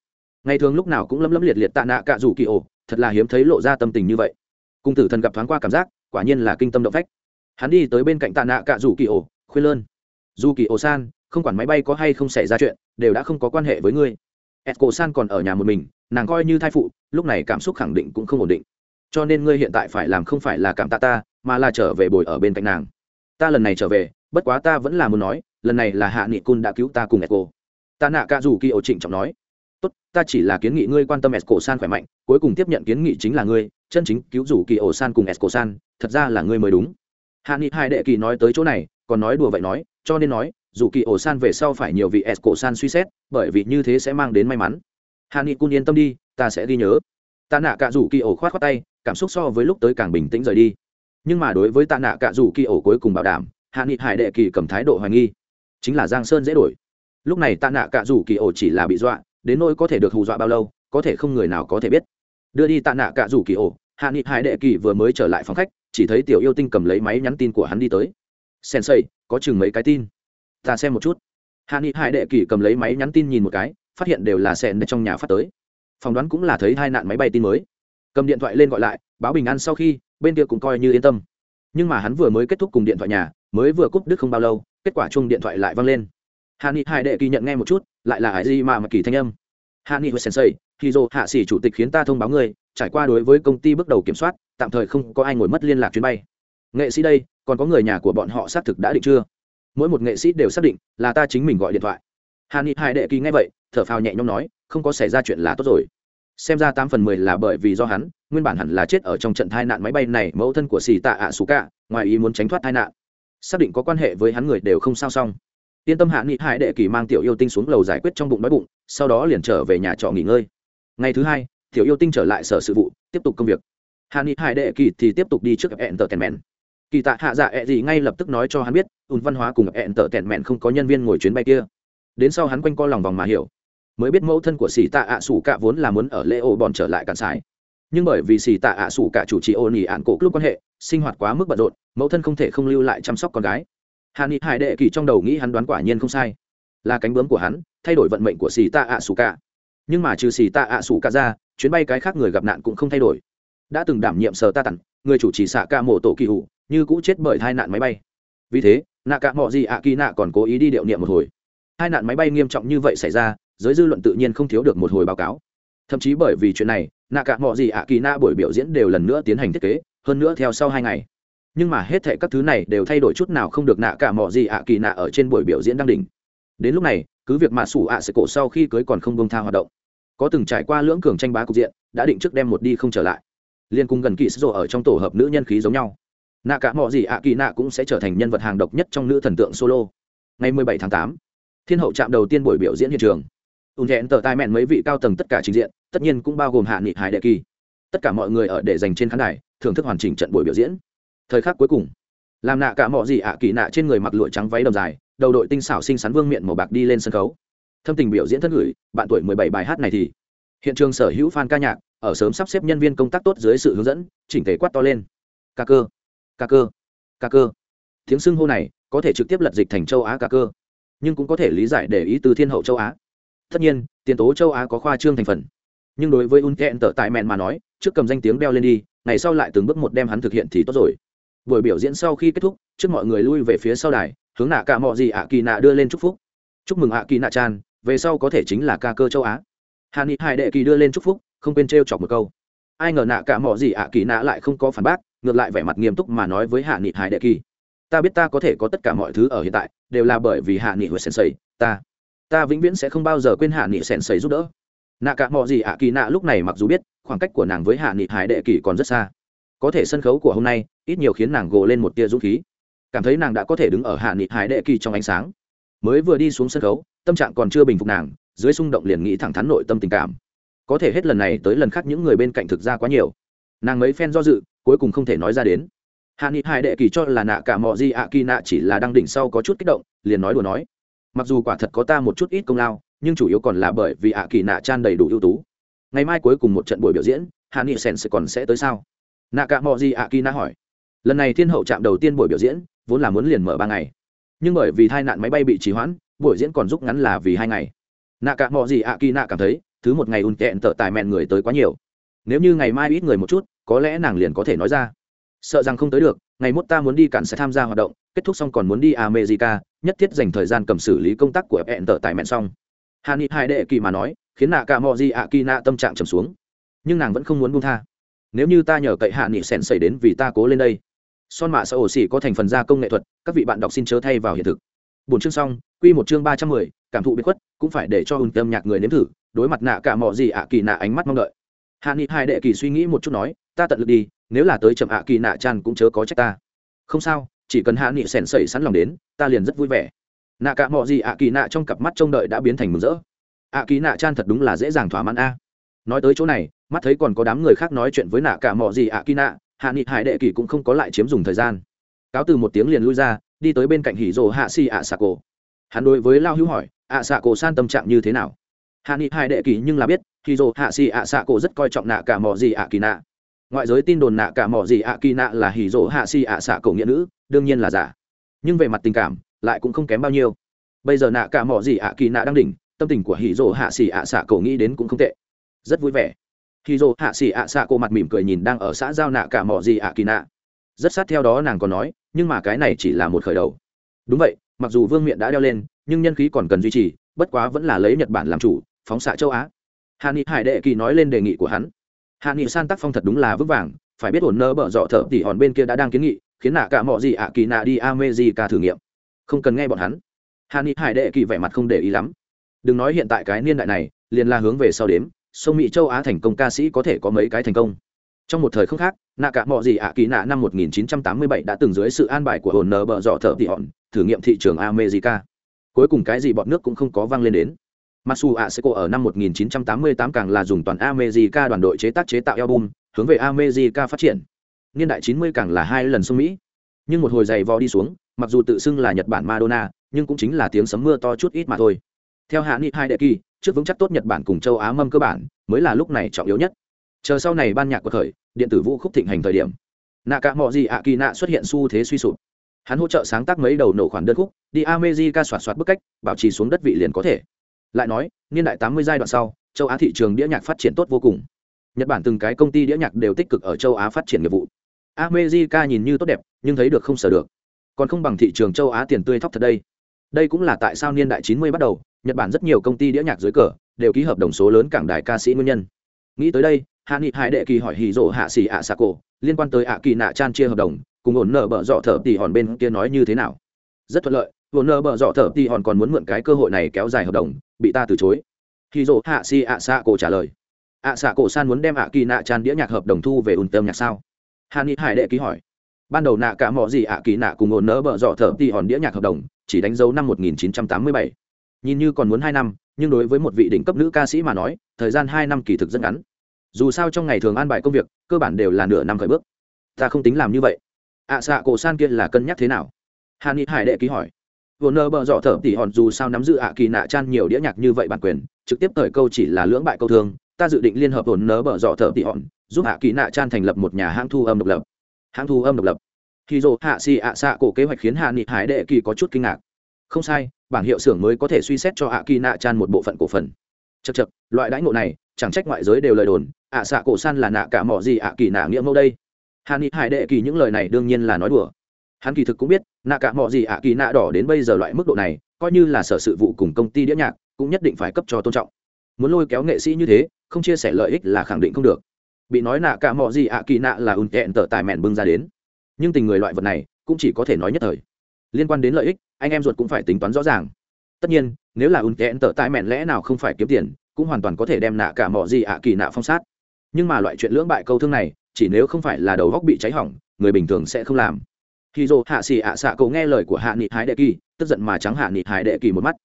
ngày thường lúc nào cũng lấm lấm liệt liệt tạ nạ cạ rủ kỳ ổ, thật là hiếm thấy lộ ra tâm tình như vậy. Cung tử thần gặp thoáng qua cảm giác, quả nhiên là kinh tâm động phách. Hắn đi tới bên cạnh tạ nạ cạ rủ kỳ ổ, khuyên lơn. Dù kỳ ổ san, không quản máy bay có hay không xảy ra chuyện, đều đã không có quan hệ với ngươi. Ed cổ san còn ở nhà một mình, nàng coi như thai phụ, lúc này cảm xúc khẳng định cũng không ổn định. Cho nên ngươi hiện tại phải làm không phải là cảm tạ ta, mà là trở về bồi ở bên cạnh nàng. Ta lần này trở về, bất quá ta vẫn là muốn nói, lần này là hạ nghị cun đã cứu ta cùng eco ta nạ cạ rủ kỳ ổ trịnh trọng nói tốt, ta chỉ là kiến nghị ngươi quan tâm esco san khỏe mạnh, cuối cùng tiếp nhận kiến nghị chính là ngươi, chân chính cứu rủ kỳ ổ san cùng esco san, thật ra là ngươi mới đúng. Hạ nghị hai đệ kỳ nói tới chỗ này, còn nói đùa vậy nói, cho nên nói, dù kỳ ổ san về sau phải nhiều vị esco san suy xét, bởi vì như thế sẽ mang đến may mắn. Hạ nghị cun yên tâm đi, ta sẽ ghi nhớ. Ta nạ cả rủ kỳ ổ khoát khoát tay, cảm xúc so với lúc tới càng bình tĩnh rời đi. Nhưng mà đối với tạ nạ cả rủ kỳ ổ cuối cùng bảo đảm, hạ nghị hải đệ kỳ cầm thái độ hoài nghi. Chính là giang sơn dễ đổi. Lúc này tạ nạ cả rủ kỳ ổ chỉ là bị dọa đến nỗi có thể được hù dọa bao lâu, có thể không người nào có thể biết. Đưa đi tạ nạ cả rủ kỳ ổ, hạ nghị hải đệ kỳ vừa mới trở lại phòng khách, chỉ thấy tiểu yêu tinh cầm lấy máy nhắn tin của hắn đi tới. Sensei, có chừng mấy cái tin? Ta xem một chút. Hạ nghị hải đệ kỳ cầm lấy máy nhắn tin nhìn một cái, phát hiện đều là sen trong nhà phát tới. Phỏng đoán cũng là thấy hai nạn máy bay tin mới. Cầm điện thoại lên gọi lại, báo bình an sau khi, bên kia cũng coi như yên tâm. Nhưng mà hắn vừa mới kết thúc cùng điện thoại nhà, mới vừa cúp đứt không bao lâu, kết quả chung điện thoại lại văng lên hạ nghị hai đệ kỳ nhận nghe một chút, lại là hải di mà mặc kỳ thanh âm? Hạ nghị hồi sensei khi dô hạ sĩ chủ tịch khiến ta thông báo người trải qua đối với công ty bước đầu kiểm soát, tạm thời không có ai ngồi mất liên lạc chuyến bay. Nghệ sĩ đây, còn có người nhà của bọn họ xác thực đã định chưa? Mỗi một nghệ sĩ đều xác định là ta chính mình gọi điện thoại. Hạ nghị hai đệ kỳ nghe vậy, thở phào nhẹ nhõm nói, không có xảy ra chuyện là tốt rồi. Xem ra tám phần mười là bởi vì do hắn, nguyên bản hẳn là chết ở trong trận tai nạn máy bay này, mẫu thân của xì tạ ạ xù cả ngoài ý muốn tránh thoát tai nạn. Xác định có quan hệ với hắn người đều không sao xong yên tâm hạ nghị hải đệ kỳ mang tiểu yêu tinh xuống lầu giải quyết trong bụng đói bụng, sau đó liền trở về nhà trọ nghỉ ngơi. Ngày thứ hai, tiểu yêu tinh trở lại sở sự vụ, tiếp tục công việc. Hạ nghị hải đệ kỳ thì tiếp tục đi trước hẹn tờ tèn mẹn kỳ tạ hạ dạ ẹ gì ngay lập tức nói cho hắn biết, ùn văn hóa cùng hẹn tờ tèn mẹn không có nhân viên ngồi chuyến bay kia. Đến sau hắn quanh co lòng vòng mà hiểu. Mới biết mẫu thân của xì tạ ạ sủ cạ vốn là muốn ở lễ ô bòn trở lại cạn sải. Nhưng bởi vì xì tạ ạ sủ cạ chủ trì ô nỉ ạn cổ lúc quan hệ, sinh hoạt quá mức bận rộn, mẫu thân không thể không lưu lại chăm sóc con gái. Hàn ni hải đệ kỳ trong đầu nghĩ hắn đoán quả nhiên không sai. Là cánh bướm của hắn, thay đổi vận mệnh của xì tạ ạ sủ cạ nhưng mà trừ xì tạ ạ sủ cạ ra, chuyến bay cái khác người gặp nạn cũng không thay đổi. Đã từng đảm nhiệm sở ta tặng người chủ trì xạ ca mộ tổ kỳ hụ như cũ chết bởi hai nạn máy bay. Vì thế, nạ cả mọi gì ạ kỳ nạ còn cố ý đi điệu niệm một hồi. Hai nạn máy bay nghiêm trọng như vậy xảy ra, giới dư luận tự nhiên không thiếu được một hồi báo cáo. Thậm chí bởi vì chuyện này, nạ cả mọi gì ạ kỳ nạ buổi biểu diễn đều lần nữa tiến hành thiết kế, hơn nữa theo sau hai ngày nhưng mà hết thệ các thứ này đều thay đổi chút nào không được nạ cả mỏ gì ạ kỳ nạ ở trên buổi biểu diễn đăng đỉnh. Đến lúc này cứ việc mà sủ ạ sẽ cổ sau khi cưới còn không bông tha hoạt động. Có từng trải qua lưỡng cường tranh bá cục diện đã định trước đem một đi không trở lại. Liên cung gần kỳ sô ở trong tổ hợp nữ nhân khí giống nhau. Nạ cả mỏ gì ạ kỳ nạ cũng sẽ trở thành nhân vật hàng độc nhất trong nữ thần tượng solo. Ngày 17 tháng 8, thiên hậu trạm đầu tiên buổi biểu diễn hiện trường. Ùn thẹn tờ tai mẹn mấy vị cao tầng tất cả trình diện tất nhiên cũng bao gồm hạ nghị hải đệ kỳ. Tất cả mọi người ở để dành trên khán đài thưởng thức hoàn chỉnh trận buổi biểu diễn thời khắc cuối cùng. Làm nạ cả mọi gì ạ, kỳ nạ trên người mặc lụa trắng váy đầm dài, đầu đội tinh xảo xinh xắn vương miệng màu bạc đi lên sân khấu. Thâm tình biểu diễn thân gửi, bạn tuổi mười bảy bài hát này thì. Hiện trường sở hữu fan ca nhạc, ở sớm sắp xếp nhân viên công tác tốt dưới sự hướng dẫn, chỉnh thể quát to lên. Ca cơ ca cơ ca cơ. Tiếng xưng hô này, có thể trực tiếp lật dịch thành châu á ca cơ, nhưng cũng có thể lý giải để ý từ thiên hậu châu á. Tất nhiên, tiền tố châu á có khoa trương thành phần. Nhưng đối với un thẹn tở tại mẹn mà nói, trước cầm danh tiếng đeo lên đi, ngày sau lại từng bước một đem hắn thực hiện thì tốt rồi buổi biểu diễn sau khi kết thúc, trước mọi người lui về phía sau đài, hướng nạ cả mọi gì ạ kỳ nạ đưa lên chúc phúc. Chúc mừng ạ kỳ nạ chan, về sau có thể chính là ca cơ châu á. Hà ni hải đệ kỳ đưa lên chúc phúc, không quên t chọc một câu. Ai ngờ nạ cả mọi gì ạ kỳ nạ lại không có phản bác, ngược lại vẻ mặt nghiêm túc mà nói với hạ nghị hải đệ kỳ. Ta biết ta có thể có tất cả mọi thứ ở hiện tại, đều là bởi vì hạ nghị hồi sensei ta. Ta vĩnh viễn sẽ không bao giờ quên hạ nghị sensei giúp đỡ. Nạ cả mọi gì ạ kỳ nạ lúc này mặc dù biết, khoảng cách của nàng với hạ nghị hải đệ kỳ còn rất xa. Có thể sân khấu của hôm nay ít nhiều khiến nàng gồ lên một tia dũng khí. Cảm thấy nàng đã có thể đứng ở hạ nghị hải đệ kỳ trong ánh sáng. Mới vừa đi xuống sân khấu, tâm trạng còn chưa bình phục nàng, dưới xung động liền nghĩ thẳng thắn nội tâm tình cảm. Có thể hết lần này tới lần khác những người bên cạnh thực ra quá nhiều. Nàng mấy phen do dự, cuối cùng không thể nói ra đến. Hạ nghị hải đệ kỳ cho là nạ cả mọi gì ạ kỳ nạ chỉ là đang đỉnh sau có chút kích động, liền nói đùa nói. Mặc dù quả thật có ta một chút ít công lao, nhưng chủ yếu còn là bởi vì ạ kỳ nạ chan đầy đủ ưu tú. Ngày mai cuối cùng một trận buổi biểu diễn, hạ nghị sen sẽ còn sẽ tới sao? Nạ cả mọi gì ạ kỳ nạ hỏi lần này thiên hậu chạm đầu tiên buổi biểu diễn, vốn là muốn liền mở ba ngày. Nhưng bởi vì tai nạn máy bay bị trì hoãn, buổi diễn còn rút ngắn là vì hai ngày. Nạ cả mọi gì ạ kỳ nạ cảm thấy, thứ một ngày ùn tẹn tợ tài mẹn người tới quá nhiều. Nếu như ngày mai ít người một chút, có lẽ nàng liền có thể nói ra. Sợ rằng không tới được, ngày mốt ta muốn đi cản sẽ tham gia hoạt động, kết thúc xong còn muốn đi america, nhất thiết dành thời gian cầm xử lý công tác của hẹn tợ tài mẹn xong. Hà ni hai đệ kỳ mà nói, khiến nạ cả mọi gì ạ kỳ nạ tâm trạng trầm xuống. Nhưng nàng vẫn không muốn buông tha. Nếu như ta nhờ cậy hạ nghị sèn xảy đến vì ta cố lên đây son mạ xã ổ xỉ có thành phần gia công nghệ thuật, các vị bạn đọc xin chớ thay vào hiện thực. Bốn chương xong, quy một chương ba trăm mười, cảm thụ biệt khuất, cũng phải để cho hùng tâm nhạc người nếm thử, đối mặt nạ cả mọi gì ạ kỳ nạ ánh mắt mong đợi. Hạ nghị hai đệ kỳ suy nghĩ một chút nói, ta tận lực đi, nếu là tới chậm ạ kỳ nạ chan cũng chớ có trách ta. Không sao, chỉ cần hạ nghị sẻn sẩy sẵn lòng đến, ta liền rất vui vẻ. Nạ cả mọi gì ạ kỳ nạ trong cặp mắt trông đợi đã biến thành mừng rỡ. Ạ kỳ nạ chan thật đúng là dễ dàng thỏa mãn a. Nói tới chỗ này, mắt thấy còn có đám người khác nói chuyện với nạ cả mọi gì ạ kỳ nạ hạ nghị hải đệ kỳ cũng không có lại chiếm dùng thời gian. Cáo từ một tiếng liền lui ra, đi tới bên cạnh hỉ rồ hạ xì ạ xạ cổ. Hắn đối với lao hữu hỏi, ạ xạ cổ san tâm trạng như thế nào? Hạ nghị hải đệ kỳ nhưng là biết, hỉ rồ hạ xì ạ xạ cổ rất coi trọng nạ cả mỏ gì ạ kỳ nạ. Ngoại giới tin đồn nạ cả mỏ gì ạ kỳ nạ là hỉ rồ hạ xì ạ xạ cổ nghĩa nữ, đương nhiên là giả. Nhưng về mặt tình cảm, lại cũng không kém bao nhiêu. Bây giờ nạ cả mỏ gì ạ kỳ nạ đang đỉnh, tâm tình của hỉ rồ hạ xì ạ xạ cổ nghĩ đến cũng không tệ. Rất vui vẻ. Khi rồ hạ xỉ ạ xạ cô mặt mỉm cười nhìn đang ở xã giao nạ cả mỏ gì ạ kỳ nạ. Rất sát theo đó nàng còn nói, nhưng mà cái này chỉ là một khởi đầu. Đúng vậy, mặc dù vương miện đã đeo lên, nhưng nhân khí còn cần duy trì, bất quá vẫn là lấy nhật bản làm chủ, phóng xạ châu á. Hạ nghị hải đệ kỳ nói lên đề nghị của hắn. Hạ nghị san tác phong thật đúng là vững vàng, phải biết ổn nơ bở dọ thợ tỉ hòn bên kia đã đang kiến nghị, khiến nạ cả mọ gì ạ kỳ nạ đi amejica thử nghiệm. Không cần nghe bọn hắn. Hạ nghị hải đệ kỳ vẻ mặt không để ý lắm. Đừng nói hiện tại cái niên đại này, liền là hướng về sau đếm sông mỹ châu á thành công ca sĩ có thể có mấy cái thành công trong một thời không khác nạ cả mọi gì ạ kỳ nạ năm 1987 đã từng dưới sự an bài của hồn nờ bờ dọ thợ thị hòn thử nghiệm thị trường america cuối cùng cái gì bọn nước cũng không có vang lên đến Masu Aseko ở năm 1988 càng là dùng toàn America đoàn đội chế tác chế tạo album, hướng về America phát triển. Niên đại 90 càng là hai lần xuống Mỹ. Nhưng một hồi giày vò đi xuống, mặc dù tự xưng là Nhật Bản Madonna, nhưng cũng chính là tiếng sấm mưa to chút ít mà thôi. Theo Hạ Nghị Hai Đệ Kỳ, trước vững chắc tốt Nhật Bản cùng châu Á mâm cơ bản, mới là lúc này trọng yếu nhất. Chờ sau này ban nhạc của thời điện tử vũ khúc thịnh hành thời điểm. Nạ cả mọi gì ạ kỳ nạ xuất hiện xu thế suy sụp. Hắn hỗ trợ sáng tác mấy đầu nổ khoản đơn khúc, đi America soạt soạt bức cách, bảo trì xuống đất vị liền có thể lại nói niên đại tám mươi giai đoạn sau châu á thị trường đĩa nhạc phát triển tốt vô cùng nhật bản từng cái công ty đĩa nhạc đều tích cực ở châu á phát triển nghiệp vụ america nhìn như tốt đẹp nhưng thấy được không sở được còn không bằng thị trường châu á tiền tươi thóc thật đây đây cũng là tại sao niên đại chín mươi bắt đầu nhật bản rất nhiều công ty đĩa nhạc dưới cờ đều ký hợp đồng số lớn cảng đài ca sĩ nguyên nhân nghĩ tới đây hạ nghị hải đệ kỳ hỏi hì rỗ hạ xì ạ xà cổ liên quan tới ạ kỳ nạ chan chia hợp đồng cùng ổn nợ bợ dọ thở tỉ hòn bên kia nói như thế nào rất thuận lợi ổn nợ bợ dọ thở tỉ hòn còn muốn mượn cái cơ hội này kéo dài hợp đồng bị ta từ chối hì rỗ hạ xì ạ xạ cổ trả lời ạ xạ cổ san muốn đem ạ kỳ nạ tràn đĩa nhạc hợp đồng thu về ùn tâm nhạc sao hạ nghị hải đệ ký hỏi ban đầu nạ cả mọi gì ạ kỳ nạ cùng ổn nợ bợ dọ thở thì hòn đĩa nhạc hợp đồng chỉ đánh dấu năm 1987 nhìn như còn muốn hai năm, nhưng đối với một vị đỉnh cấp nữ ca sĩ mà nói, thời gian hai năm kỳ thực rất ngắn. Dù sao trong ngày thường an bài công việc, cơ bản đều là nửa năm khởi bước. Ta không tính làm như vậy. Ạ xạ cổ san kia là cân nhắc thế nào? Hạ nghị hải đệ ký hỏi. Vừa nơ bờ dọ thở tỉ hòn dù sao nắm giữ ạ kỳ nạ chan nhiều đĩa nhạc như vậy bản quyền, trực tiếp thời câu chỉ là lưỡng bại câu thương, ta dự định liên hợp hồn nớ bở dọ thợ hòn, giúp hạ kỳ nạ chan thành lập một nhà hãng thu âm độc lập. Hãng thu âm độc lập. Khi dồ hạ xì ạ xạ cổ kế hoạch khiến hạ nghị hải đệ kỳ có chút kinh ngạc không sai, bảng hiệu xưởng mới có thể suy xét cho hạ kỳ nạ chan một bộ phận cổ phần. Chật chật loại đãi ngộ này, chẳng trách ngoại giới đều lời đồn ạ xạ cổ san là nạ cả mỏ gì ạ kỳ nạ nghĩa mẫu đây. Hạ ni hải đệ kỳ những lời này đương nhiên là nói đùa. Hắn kỳ thực cũng biết, nạ cả mỏ gì ạ kỳ nạ đỏ đến bây giờ loại mức độ này, coi như là sở sự vụ cùng công ty đĩa nhạc, cũng nhất định phải cấp cho tôn trọng. Muốn lôi kéo nghệ sĩ như thế, không chia sẻ lợi ích là khẳng định không được. Bị nói nạ cả mỏ gì ạ kỳ nạ là ùn tẹn tở tài mẹn bưng ra đến. Nhưng tình người loại vật này, cũng chỉ có thể nói nhất thời liên quan đến lợi ích, anh em ruột cũng phải tính toán rõ ràng. Tất nhiên, nếu là ùn kẽn tợ tại mẹn lẽ nào không phải kiếm tiền, cũng hoàn toàn có thể đem nạ cả mỏ gì ạ kỳ nạ phong sát. Nhưng mà loại chuyện lưỡng bại câu thương này, chỉ nếu không phải là đầu góc bị cháy hỏng, người bình thường sẽ không làm. Khi dô hạ xì ạ xạ cậu nghe lời của hạ nghị hái đệ kỳ, tức giận mà trắng hạ nghị hải đệ kỳ một mắt.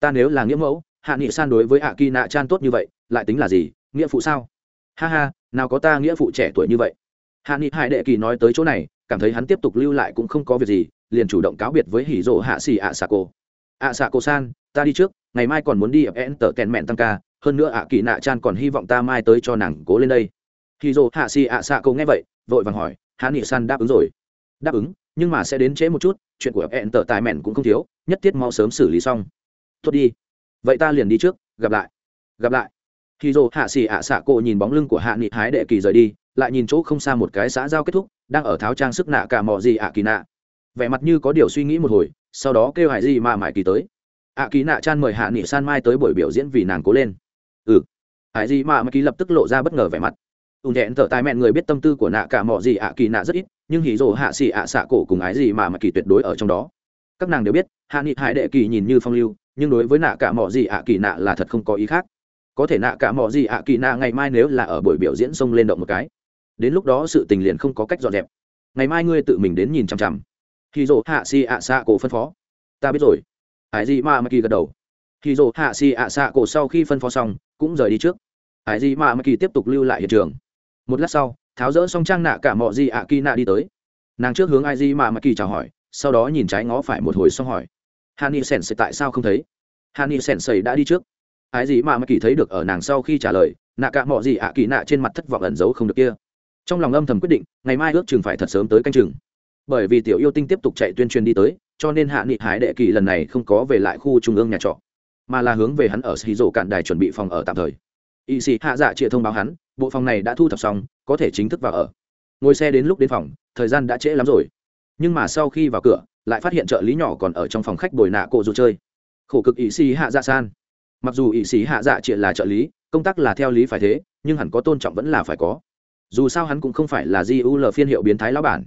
Ta nếu là nghĩa mẫu, hạ nghị san đối với hạ kỳ nạ chan tốt như vậy, lại tính là gì, nghĩa phụ sao? Ha ha, nào có ta nghĩa phụ trẻ tuổi như vậy. Hạ nghị hải đệ kỳ nói tới chỗ này, cảm thấy hắn tiếp tục lưu lại cũng không có việc gì liền chủ động cáo biệt với hỉ rộ hạ xì ạ xạ cô ạ xạ cô san, ta đi trước, ngày mai còn muốn đi ập en tờ kèn mẹn tăng ca, hơn nữa ạ kỳ nạ chan còn hy vọng ta mai tới cho nàng cố lên đây. Hỉ rộ hạ xì ạ xạ cô nghe vậy, vội vàng hỏi hạ nghị san đáp ứng rồi? Đáp ứng, nhưng mà sẽ đến trễ một chút, chuyện của hẹn tờ tài mẹn cũng không thiếu, nhất thiết mau sớm xử lý xong. Tốt đi, vậy ta liền đi trước, gặp lại gặp lại. Khi rộ hạ xì ạ xạ cô nhìn bóng lưng của hạ nghị hái đệ kỳ rời đi, lại nhìn chỗ không xa một cái xã giao kết thúc, đang ở tháo trang sức nạ cả mò gì ạ kỳ nạ vẻ mặt như có điều suy nghĩ một hồi, sau đó kêu hải gì mà mãi kỳ tới. Ạ kỳ nạ chan mời hạ nghị san mai tới buổi biểu diễn vì nàng cố lên. Ừ. Hải gì mà mãi kỳ lập tức lộ ra bất ngờ vẻ mặt. Ùn thẹn thở tai mẹn người biết tâm tư của nạ cả mọi gì ạ, kỳ nạ rất ít, nhưng hỉ rồ hạ xỉ ạ xạ cổ cùng ái gì mà mãi kỳ tuyệt đối ở trong đó. Các nàng đều biết, hạ nghị hải đệ kỳ nhìn như phong lưu, nhưng đối với nạ cả mọi gì ạ, kỳ nạ là thật không có ý khác. Có thể nạ cả mọi gì ạ, kỳ nạ ngày mai nếu là ở buổi biểu diễn xông lên động một cái, đến lúc đó sự tình liền không có cách dọn dẹp. Ngày mai ngươi tự mình đến nhìn chằm chằm hỉ dỗ hạ xì ạ xạ cổ phân phó. Ta biết rồi. Ải gì mà mà kỳ gật đầu. Hỉ dỗ hạ xì ạ xạ cổ sau khi phân phó xong, cũng rời đi trước. Ải gì mà mà kỳ tiếp tục lưu lại hiện trường. Một lát sau, tháo rỡ xong trang nạ cả mọi gì ạ kỳ nạ đi tới. Nàng trước hướng ai gì mà mà kỳ chào hỏi, sau đó nhìn trái ngó phải một hồi xong hỏi. Hani ni sầy tại sao không thấy? Hani ni sèn sầy đã đi trước. Ai gì mà mà kỳ thấy được ở nàng sau khi trả lời, nạ cả mọi gì ạ kỳ nạ trên mặt thất vọng ẩn giấu không được kia. Trong lòng âm thầm quyết định, ngày mai ước chừng phải thật sớm tới canh chừng bởi vì tiểu yêu tinh tiếp tục chạy tuyên truyền đi tới, cho nên hạ nghị hải đệ kỳ lần này không có về lại khu trung ương nhà trọ, mà là hướng về hắn ở xì rổ cạn đài chuẩn bị phòng ở tạm thời. Y sĩ hạ dạ chịa thông báo hắn, bộ phòng này đã thu thập xong, có thể chính thức vào ở. Ngồi xe đến lúc đến phòng, thời gian đã trễ lắm rồi. Nhưng mà sau khi vào cửa, lại phát hiện trợ lý nhỏ còn ở trong phòng khách bồi nạ cổ dù chơi. Khổ cực y sĩ hạ dạ san. Mặc dù y sĩ hạ dạ triệt là trợ lý, công tác là theo lý phải thế, nhưng hẳn có tôn trọng vẫn là phải có. Dù sao hắn cũng không phải là di u l phiên hiệu biến thái lão bản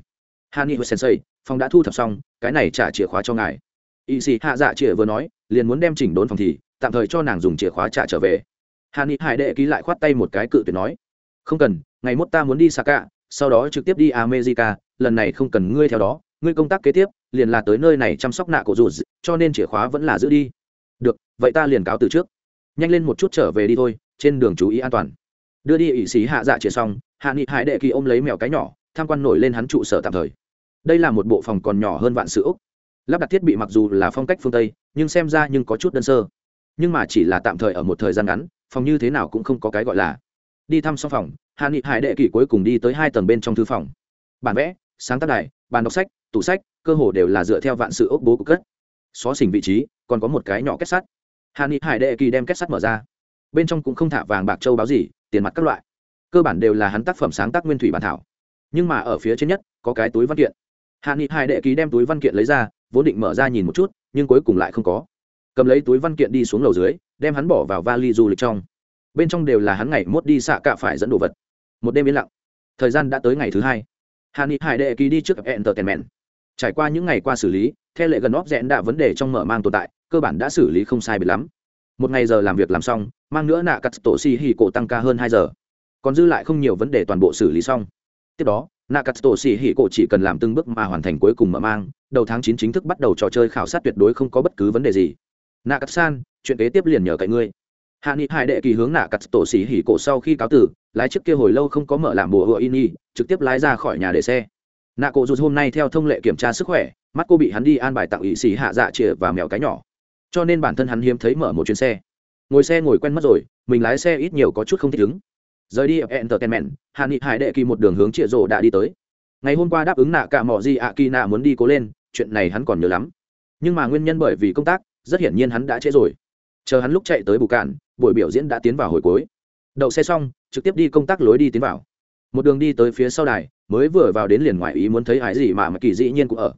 hani hồi sensei, phòng đã thu thập xong, cái này trả chìa khóa cho ngài. Y sĩ hạ dạ Triệu vừa nói, liền muốn đem chỉnh đốn phòng thì, tạm thời cho nàng dùng chìa khóa trả trở về. Hani hải đệ ký lại khoát tay một cái cự tuyệt nói, không cần, ngày mốt ta muốn đi xa cả sau đó trực tiếp đi america, lần này không cần ngươi theo đó, ngươi công tác kế tiếp, liền là tới nơi này chăm sóc nạ cổ dù cho nên chìa khóa vẫn là giữ đi. Được, vậy ta liền cáo từ trước. Nhanh lên một chút trở về đi thôi, trên đường chú ý an toàn. Đưa đi ỵ sĩ hạ dạ chìa xong hạ nghị hải đệ kỳ ôm lấy mèo cái nhỏ, tham quan nổi lên hắn trụ sở tạm thời đây là một bộ phòng còn nhỏ hơn vạn sự úc. Lắp đặt thiết bị mặc dù là phong cách phương tây, nhưng xem ra nhưng có chút đơn sơ. Nhưng mà chỉ là tạm thời ở một thời gian ngắn, phòng như thế nào cũng không có cái gọi là. Đi thăm xong phòng hạ nghị hải đệ kỷ cuối cùng đi tới hai tầng bên trong thư phòng. Bản vẽ, sáng tác đài, bàn đọc sách, tủ sách, cơ hồ đều là dựa theo vạn sự ốc bố của cất. Xó xỉnh vị trí, còn có một cái nhỏ kết sắt. Hạ nghị hải đệ kỳ đem kết sắt mở ra. Bên trong cũng không thả vàng bạc châu báo gì, tiền mặt các loại. Cơ bản đều là hắn tác phẩm sáng tác nguyên thủy bản thảo. Nhưng mà ở phía trên nhất, có cái túi văn kiện hạ nghị hai đệ ký đem túi văn kiện lấy ra, vốn định mở ra nhìn một chút, nhưng cuối cùng lại không có. Cầm lấy túi văn kiện đi xuống lầu dưới, đem hắn bỏ vào vali du lịch trong. Bên trong đều là hắn ngày mốt đi xạ cạ phải dẫn đồ vật. Một đêm yên lặng. Thời gian đã tới ngày thứ hai. Hà ni hải đệ ký đi trước entertainment. Trải qua những ngày qua xử lý, theo lệ gần óp rẽn đã vấn đề trong mở mang tồn tại, cơ bản đã xử lý không sai bị lắm. Một ngày giờ làm việc làm xong, mang nữa nạ cắt tổ si hì cổ tăng ca hơn hai giờ. Còn dư lại không nhiều vấn đề toàn bộ xử lý xong. Tiếp đó Nakatsuto cắt tổ cổ chỉ cần làm từng bước mà hoàn thành cuối cùng mở mang, đầu tháng chín chính thức bắt đầu trò chơi khảo sát tuyệt đối không có bất cứ vấn đề gì. Nakatsan, chuyện kế tiếp liền nhờ cậy ngươi. Hạ nghị hải đệ kỳ hướng Nakatsuto cắt tổ hỉ cổ sau khi cáo tử, lái chiếc kia hồi lâu không có mở làm bùa hựa Ini, trực tiếp lái ra khỏi nhà để xe. Nạ cổ dù hôm nay theo thông lệ kiểm tra sức khỏe, mắt cô bị hắn đi an bài tặng ý xỉ hạ dạ chìa và mèo cái nhỏ. Cho nên bản thân hắn hiếm thấy mở một chuyến xe. Ngồi xe ngồi quen mất rồi, mình lái xe ít nhiều có chút không thích ứng rời đi entertainment hạ nghị hải đệ kỳ một đường hướng chịa rổ đã đi tới. Ngày hôm qua đáp ứng nạ cả mỏ gì ạ, kỳ nạ muốn đi cố lên, chuyện này hắn còn nhớ lắm. Nhưng mà nguyên nhân bởi vì công tác, rất hiển nhiên hắn đã trễ rồi. Chờ hắn lúc chạy tới bù cạn, buổi biểu diễn đã tiến vào hồi cuối. Đậu xe xong, trực tiếp đi công tác lối đi tiến vào. Một đường đi tới phía sau đài, mới vừa vào đến liền ngoài ý muốn thấy ái gì mà mà kỳ dĩ nhiên cũng ở.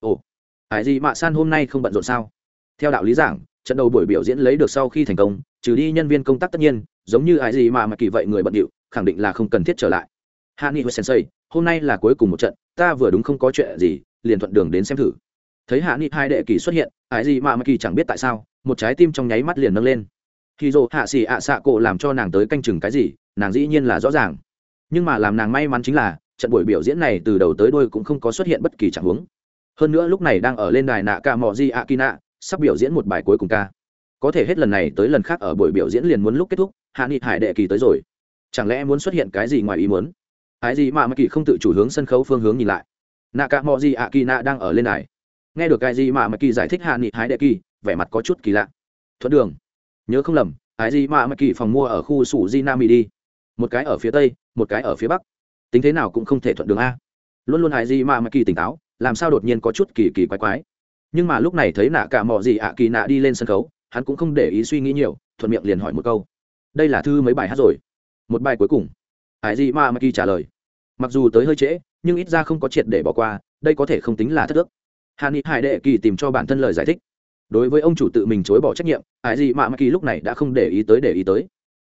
Ồ ái gì mạ san hôm nay không bận rộn sao? Theo đạo lý giảng, trận đầu buổi biểu diễn lấy được sau khi thành công, trừ đi nhân viên công tác tất nhiên giống như ai gì mà mà kỳ vậy người bận điệu, khẳng định là không cần thiết trở lại. Hani huệ sensei, hôm nay là cuối cùng một trận, ta vừa đúng không có chuyện gì, liền thuận đường đến xem thử. Thấy hạ nghị hai đệ kỳ xuất hiện, ai gì mà mà kỳ chẳng biết tại sao, một trái tim trong nháy mắt liền nâng lên. Khi dồ hạ xì ạ xạ cổ làm cho nàng tới canh chừng cái gì, nàng dĩ nhiên là rõ ràng. Nhưng mà làm nàng may mắn chính là, trận buổi biểu diễn này từ đầu tới đôi cũng không có xuất hiện bất kỳ trạng huống. Hơn nữa lúc này đang ở lên đài nạ ca mò di ạ kỳ nạ sắp biểu diễn một bài cuối cùng ca có thể hết lần này tới lần khác ở buổi biểu diễn liền muốn lúc kết thúc, hạ nghị hải đệ kỳ tới rồi. Chẳng lẽ muốn xuất hiện cái gì ngoài ý muốn? Ai gì mà mà kỳ không tự chủ hướng sân khấu phương hướng nhìn lại? Nạ ca mò ạ kỳ nạ đang ở lên này nghe được cái gì mà mà kỳ giải thích hạ nghị hải đệ kỳ, vẻ mặt có chút kỳ lạ. Thuận đường. Nhớ không lầm ai gì mà mà kỳ phòng mua ở khu sủ di nam đi. Một cái ở phía tây, một cái ở phía bắc. Tính thế nào cũng không thể thuận đường a. Luôn luôn ai gì mà mà kỳ tỉnh táo, làm sao đột nhiên có chút kỳ kỳ quái quái. Nhưng mà lúc này thấy nạ cả mò gì ạ kỳ nạ đi lên sân khấu hắn cũng không để ý suy nghĩ nhiều, thuận miệng liền hỏi một câu. Đây là thư mấy bài hát rồi? Một bài cuối cùng. Hải dị ma mà kỳ trả lời. Mặc dù tới hơi trễ, nhưng ít ra không có triệt để bỏ qua, đây có thể không tính là thất ước. Hàn ni hải đệ kỳ tìm cho bản thân lời giải thích. Đối với ông chủ tự mình chối bỏ trách nhiệm, Hải Di Ma mà kỳ lúc này đã không để ý tới để ý tới.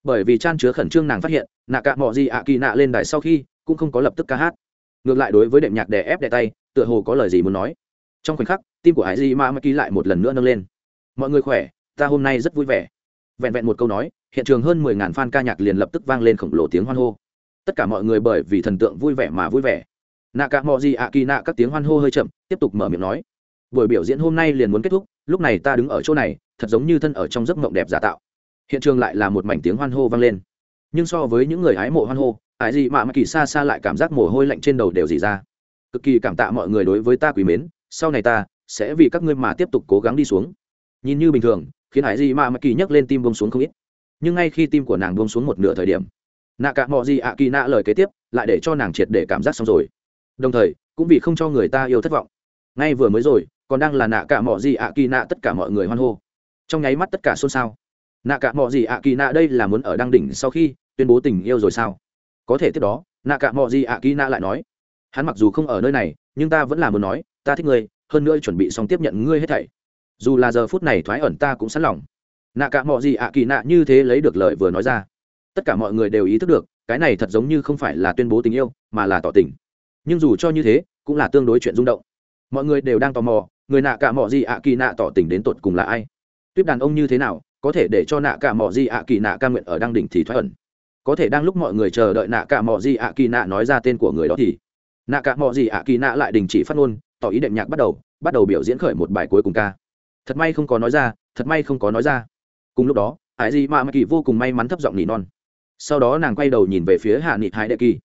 Bởi vì chan chứa khẩn trương nàng phát hiện, nạ cạ mọi gì ạ kỳ nạ lên đài sau khi, cũng không có lập tức ca hát. Ngược lại đối với đệm nhạc đè ép đè tay, tựa hồ có lời gì muốn nói. Trong khoảnh khắc, tim của hải di ma ma kỳ lại một lần nữa nâng lên. Mọi người khỏe ta hôm nay rất vui vẻ. Vẹn vẹn một câu nói, hiện trường hơn mười ngàn fan ca nhạc liền lập tức vang lên khổng lồ tiếng hoan hô. Tất cả mọi người bởi vì thần tượng vui vẻ mà vui vẻ. Nạ cả mọi gì ạ kỳ nạ các tiếng hoan hô hơi chậm, tiếp tục mở miệng nói. Buổi biểu diễn hôm nay liền muốn kết thúc, lúc này ta đứng ở chỗ này, thật giống như thân ở trong giấc mộng đẹp giả tạo. Hiện trường lại là một mảnh tiếng hoan hô vang lên. Nhưng so với những người hái mộ hoan hô ái gì mà mà kỳ xa xa lại cảm giác mồ hôi lạnh trên đầu đều dỉ ra. Cực kỳ cảm tạ mọi người đối với ta quý mến, sau này ta sẽ vì các ngươi mà tiếp tục cố gắng đi xuống. Nhìn như bình thường khiến hải gì mà mạ kỳ nhấc lên tim bông xuống không ít. Nhưng ngay khi tim của nàng bông xuống một nửa thời điểm, nạ cả mọi gì ạ kỳ nạ lời kế tiếp lại để cho nàng triệt để cảm giác xong rồi. Đồng thời, cũng vì không cho người ta yêu thất vọng. Ngay vừa mới rồi, còn đang là nạ cả mọi gì ạ kỳ nạ tất cả mọi người hoan hô. Trong nháy mắt tất cả xôn xao. Nạ cả mọi gì ạ kỳ nạ đây là muốn ở đăng đỉnh sau khi tuyên bố tình yêu rồi sao? Có thể tiếp đó, nạ cả mọi gì ạ kỳ nạ lại nói, hắn mặc dù không ở nơi này, nhưng ta vẫn là muốn nói, ta thích ngươi, hơn nữa chuẩn bị xong tiếp nhận ngươi hết thảy dù là giờ phút này thoái ẩn ta cũng sẵn lòng. Nạ cả mọi gì ạ kỳ nạ như thế lấy được lời vừa nói ra. Tất cả mọi người đều ý thức được, cái này thật giống như không phải là tuyên bố tình yêu, mà là tỏ tình. Nhưng dù cho như thế, cũng là tương đối chuyện rung động. Mọi người đều đang tò mò, người nạ cả mọi gì ạ kỳ nạ tỏ tình đến tột cùng là ai? Tuyếp đàn ông như thế nào, có thể để cho nạ cả mọi gì ạ kỳ nạ ca nguyện ở đăng đỉnh thì thoái ẩn? Có thể đang lúc mọi người chờ đợi nạ cả mọi gì ạ kỳ nạ nói ra tên của người đó thì? Nạ cả mọi gì ạ kỳ nạ lại đình chỉ phát ngôn, tỏ ý đệm nhạc bắt đầu bắt đầu biểu diễn khởi một bài cuối cùng ca thật may không có nói ra, thật may không có nói ra. Cùng lúc đó ải gì mà kỳ vô cùng may mắn thấp giọng nỉ non. Sau đó nàng quay đầu nhìn về phía hạ nghị hải đệ kỳ,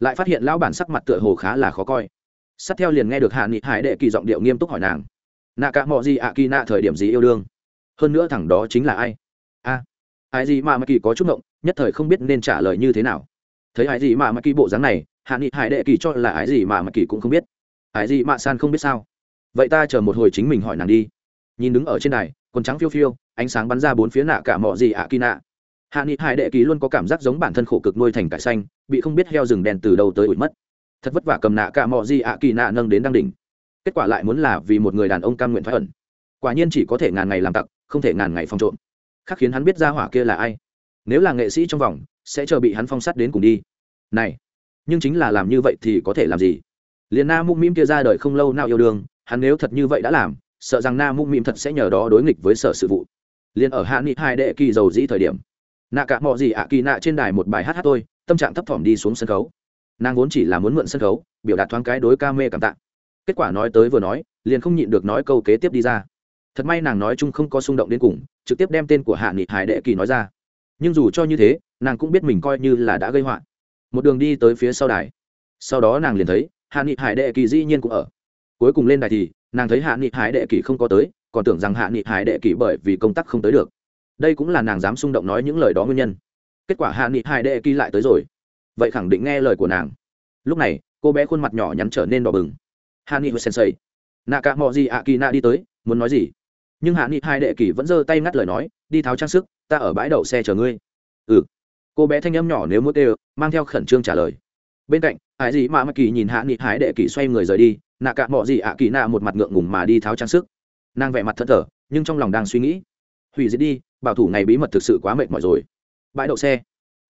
lại phát hiện lão bản sắc mặt tựa hồ khá là khó coi. Sát theo liền nghe được hạ nghị hải đệ kỳ giọng điệu nghiêm túc hỏi nàng, nạ cả mọi gì ạ kỳ nạ thời điểm gì yêu đương? Hơn nữa thẳng đó chính là ai? A ai gì mà mạ kỳ có chút ngộng, nhất thời không biết nên trả lời như thế nào. Thấy ai gì mà mạ kỳ bộ dáng này, hạ nghị hải đệ kỳ cho là ai gì mà mạ kỳ cũng không biết. Ai gì mà san không biết sao? Vậy ta chờ một hồi chính mình hỏi nàng đi nhìn đứng ở trên này quần trắng phiêu phiêu, ánh sáng bắn ra bốn phía nạ cả mọi gì ạ kỳ nạ. Hạ nghị hải đệ ký luôn có cảm giác giống bản thân khổ cực nuôi thành cải xanh, bị không biết heo rừng đèn từ đầu tới ủi mất. Thật vất vả cầm nạ cả mọi gì ạ kỳ nạ nâng đến đăng đỉnh. Kết quả lại muốn là vì một người đàn ông cam nguyện thoái ẩn. Quả nhiên chỉ có thể ngàn ngày làm tặc, không thể ngàn ngày phong trộm. Khác khiến hắn biết ra hỏa kia là ai. Nếu là nghệ sĩ trong vòng, sẽ chờ bị hắn phong sát đến cùng đi. Này, nhưng chính là làm như vậy thì có thể làm gì? Liền na mung mĩm kia ra đời không lâu nào yêu đương, hắn nếu thật như vậy đã làm sợ rằng na mung mịm thật sẽ nhờ đó đối nghịch với sở sự vụ. Liền ở hạ nghị hai đệ kỳ dầu dĩ thời điểm nạ cả mọi gì ạ kỳ nạ trên đài một bài hát hát tôi, tâm trạng thấp thỏm đi xuống sân khấu. Nàng vốn chỉ là muốn mượn sân khấu, biểu đạt thoáng cái đối ca mê cảm tạ. Kết quả nói tới vừa nói, liền không nhịn được nói câu kế tiếp đi ra. Thật may nàng nói chung không có xung động đến cùng, trực tiếp đem tên của hạ nghị hải đệ kỳ nói ra. Nhưng dù cho như thế, nàng cũng biết mình coi như là đã gây họa. Một đường đi tới phía sau đài. Sau đó nàng liền thấy, hạ nghị hải đệ kỳ dĩ nhiên cũng ở. Cuối cùng lên đài thì nàng thấy hạ nghị hải đệ kỳ không có tới, còn tưởng rằng hạ nghị hải đệ kỳ bởi vì công tác không tới được. Đây cũng là nàng dám xung động nói những lời đó nguyên nhân. Kết quả hạ nghị hải đệ kỳ lại tới rồi. Vậy khẳng định nghe lời của nàng. Lúc này, cô bé khuôn mặt nhỏ nhắn trở nên đỏ bừng. Hạ nghị hồi sensei. Nạ cả mọi gì ạ kỳ nạ đi tới, muốn nói gì? Nhưng hạ nghị hai đệ kỳ vẫn giơ tay ngắt lời nói, đi tháo trang sức, ta ở bãi đậu xe chờ ngươi. Ừ. Cô bé thanh âm nhỏ nếu muốn đều mang theo khẩn trương trả lời. Bên cạnh ai gì mà mắc kỳ nhìn hạ nghị hải đệ kỳ xoay người rời đi nạ cả mọi gì ạ kỳ nạ một mặt ngượng ngùng mà đi tháo trang sức. Nàng vẻ mặt thất thở nhưng trong lòng đang suy nghĩ. Hủy diệt đi, bảo thủ này bí mật thực sự quá mệt mỏi rồi. Bãi đậu xe.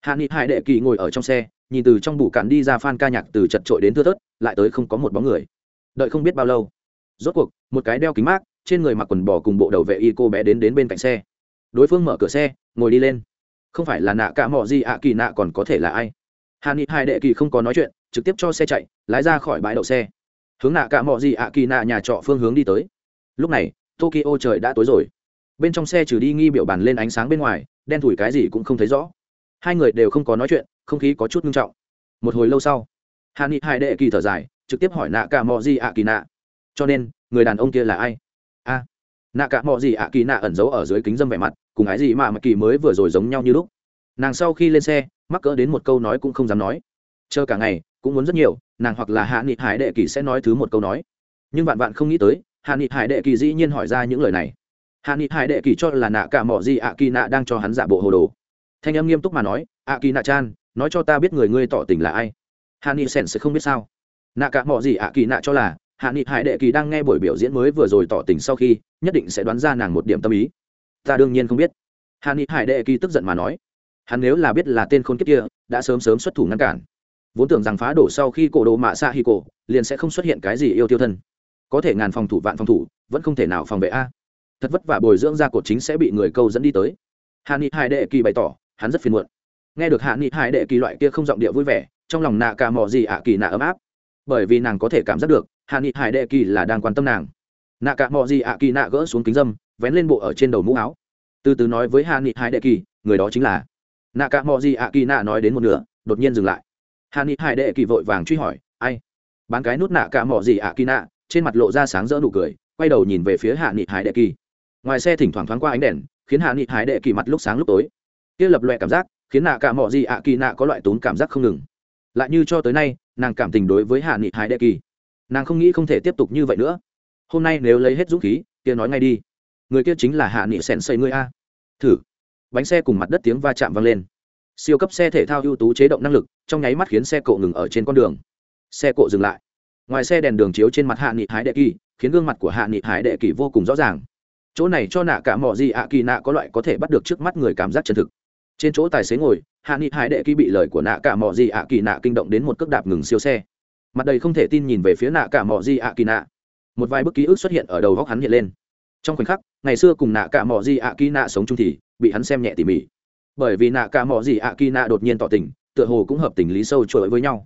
Hạ nghị hải đệ kỳ ngồi ở trong xe, nhìn từ trong bủ cạn đi ra phan ca nhạc từ chật trội đến thưa thớt, lại tới không có một bóng người. Đợi không biết bao lâu, rốt cuộc, một cái đeo kính mát, trên người mặc quần bò cùng bộ đầu vệ y cô bé đến đến bên cạnh xe. Đối phương mở cửa xe, ngồi đi lên. Không phải là nạ cả mò gì ạ kỳ nạ còn có thể là ai? Hà ni hai đệ kỳ không có nói chuyện, trực tiếp cho xe chạy, lái ra khỏi bãi đậu xe hướng nạ cả mọi gì ạ kỳ nạ nhà trọ phương hướng đi tới. Lúc này, tokyo trời đã tối rồi. Bên trong xe trừ đi nghi biểu bàn lên ánh sáng bên ngoài, đen thủi cái gì cũng không thấy rõ. Hai người đều không có nói chuyện, không khí có chút nghiêm trọng. Một hồi lâu sau hà ni hai đệ kỳ thở dài, trực tiếp hỏi nạ cả mọi gì ạ kỳ nạ. Cho nên, người đàn ông kia là ai? A. Nạ cả mọi gì ạ kỳ nạ ẩn giấu ở dưới kính dâm vẻ mặt, cùng ái gì mà mà kỳ mới vừa rồi giống nhau như lúc. Nàng sau khi lên xe, mắc cỡ đến một câu nói cũng không dám nói chờ cả ngày, cũng muốn rất nhiều, nàng hoặc là hạ nghị hải đệ kỳ sẽ nói thứ một câu nói. Nhưng bạn bạn không nghĩ tới, hạ nghị hải đệ kỳ dĩ nhiên hỏi ra những lời này. Hạ nghị hải đệ kỳ cho là nạ cả mỏ gì ạ kỳ nạ đang cho hắn giả bộ hồ đồ. Thanh âm nghiêm túc mà nói, ạ kỳ nạ chan, nói cho ta biết người ngươi tỏ tình là ai. Hạ nghị sèn sẽ không biết sao. Nạ cả mỏ gì ạ kỳ nạ cho là, hạ nghị hải đệ kỳ đang nghe buổi biểu diễn mới vừa rồi tỏ tình sau khi, nhất định sẽ đoán ra nàng một điểm tâm ý. Ta đương nhiên không biết. Hạ nghị hải đệ kỳ tức giận mà nói, hắn nếu là biết là tên khôn kiếp kia, đã sớm sớm xuất thủ ngăn cản vốn tưởng rằng phá đổ sau khi cổ đồ mạ xạ hi cổ, liền sẽ không xuất hiện cái gì yêu tiêu thân. Có thể ngàn phòng thủ vạn phòng thủ, vẫn không thể nào phòng vệ a. Thật vất vả bồi dưỡng ra cột chính sẽ bị người câu dẫn đi tới. Hạ nghị hải đệ kỳ bày tỏ, hắn rất phiền muộn. Nghe được hạ nghị hải đệ kỳ loại kia không giọng địa vui vẻ, trong lòng nạ cả mò gì ạ kỳ nạ ấm áp. Bởi vì nàng có thể cảm giác được, hạ nghị hải đệ kỳ là đang quan tâm nàng. Nạ cả mò gì ạ kỳ nạ gỡ xuống kính dâm, vén lên bộ ở trên đầu mũ áo. Từ từ nói với hạ nghị hải đệ kỳ, người đó chính là. Nạ cả mò gì ạ kỳ nạ nói đến một nửa, đột nhiên dừng lại hạ ni hải đệ kỳ vội vàng truy hỏi, ai? Bán cái nút nạ cả mỏ gì ạ, kỳ nạ? Trên mặt lộ ra sáng rỡ nụ cười, quay đầu nhìn về phía hạ nghị hải đệ kỳ. Ngoài xe thỉnh thoảng thoáng qua ánh đèn, khiến hạ nghị hải đệ kỳ mặt lúc sáng lúc tối. Kia lập loại cảm giác, khiến nạ cả mỏ gì ạ, kỳ nạ có loại tốn cảm giác không ngừng. Lại như cho tới nay, nàng cảm tình đối với hạ nghị hải đệ kỳ. Nàng không nghĩ không thể tiếp tục như vậy nữa. Hôm nay nếu lấy hết dũng khí, kia nói ngay đi. Người kia chính là hạ nghị sèn xây ngươi a. Thử. Bánh xe cùng mặt đất tiếng va chạm vang lên siêu cấp xe thể thao ưu tú chế động năng lực, trong nháy mắt khiến xe cộ ngừng ở trên con đường. Xe cộ dừng lại. Ngoài xe đèn đường chiếu trên mặt hạ nghị hải đệ kỳ, khiến gương mặt của hạ nghị hải đệ kỳ vô cùng rõ ràng. Chỗ này cho nạ cả mỏ gì ạ, kỳ nạ có loại có thể bắt được trước mắt người cảm giác chân thực. Trên chỗ tài xế ngồi, hạ nghị hải đệ kỳ bị lời của nạ cả mỏ gì ạ, kỳ nạ kinh động đến một cước đạp ngừng siêu xe. Mặt đầy không thể tin nhìn về phía nạ cả mỏ gì ạ, kỳ nạ. Một vài bức ký ức xuất hiện ở đầu góc hắn hiện lên. Trong khoảnh khắc, ngày xưa cùng nạ cả mỏ gì ạ, kỳ nạ sống chung thì bị hắn xem nhẹ tỉ mỉ bởi vì nạ cả mỏ gì ạ kỳ nạ đột nhiên tỏ tình, tựa hồ cũng hợp tình lý sâu chuỗi với nhau.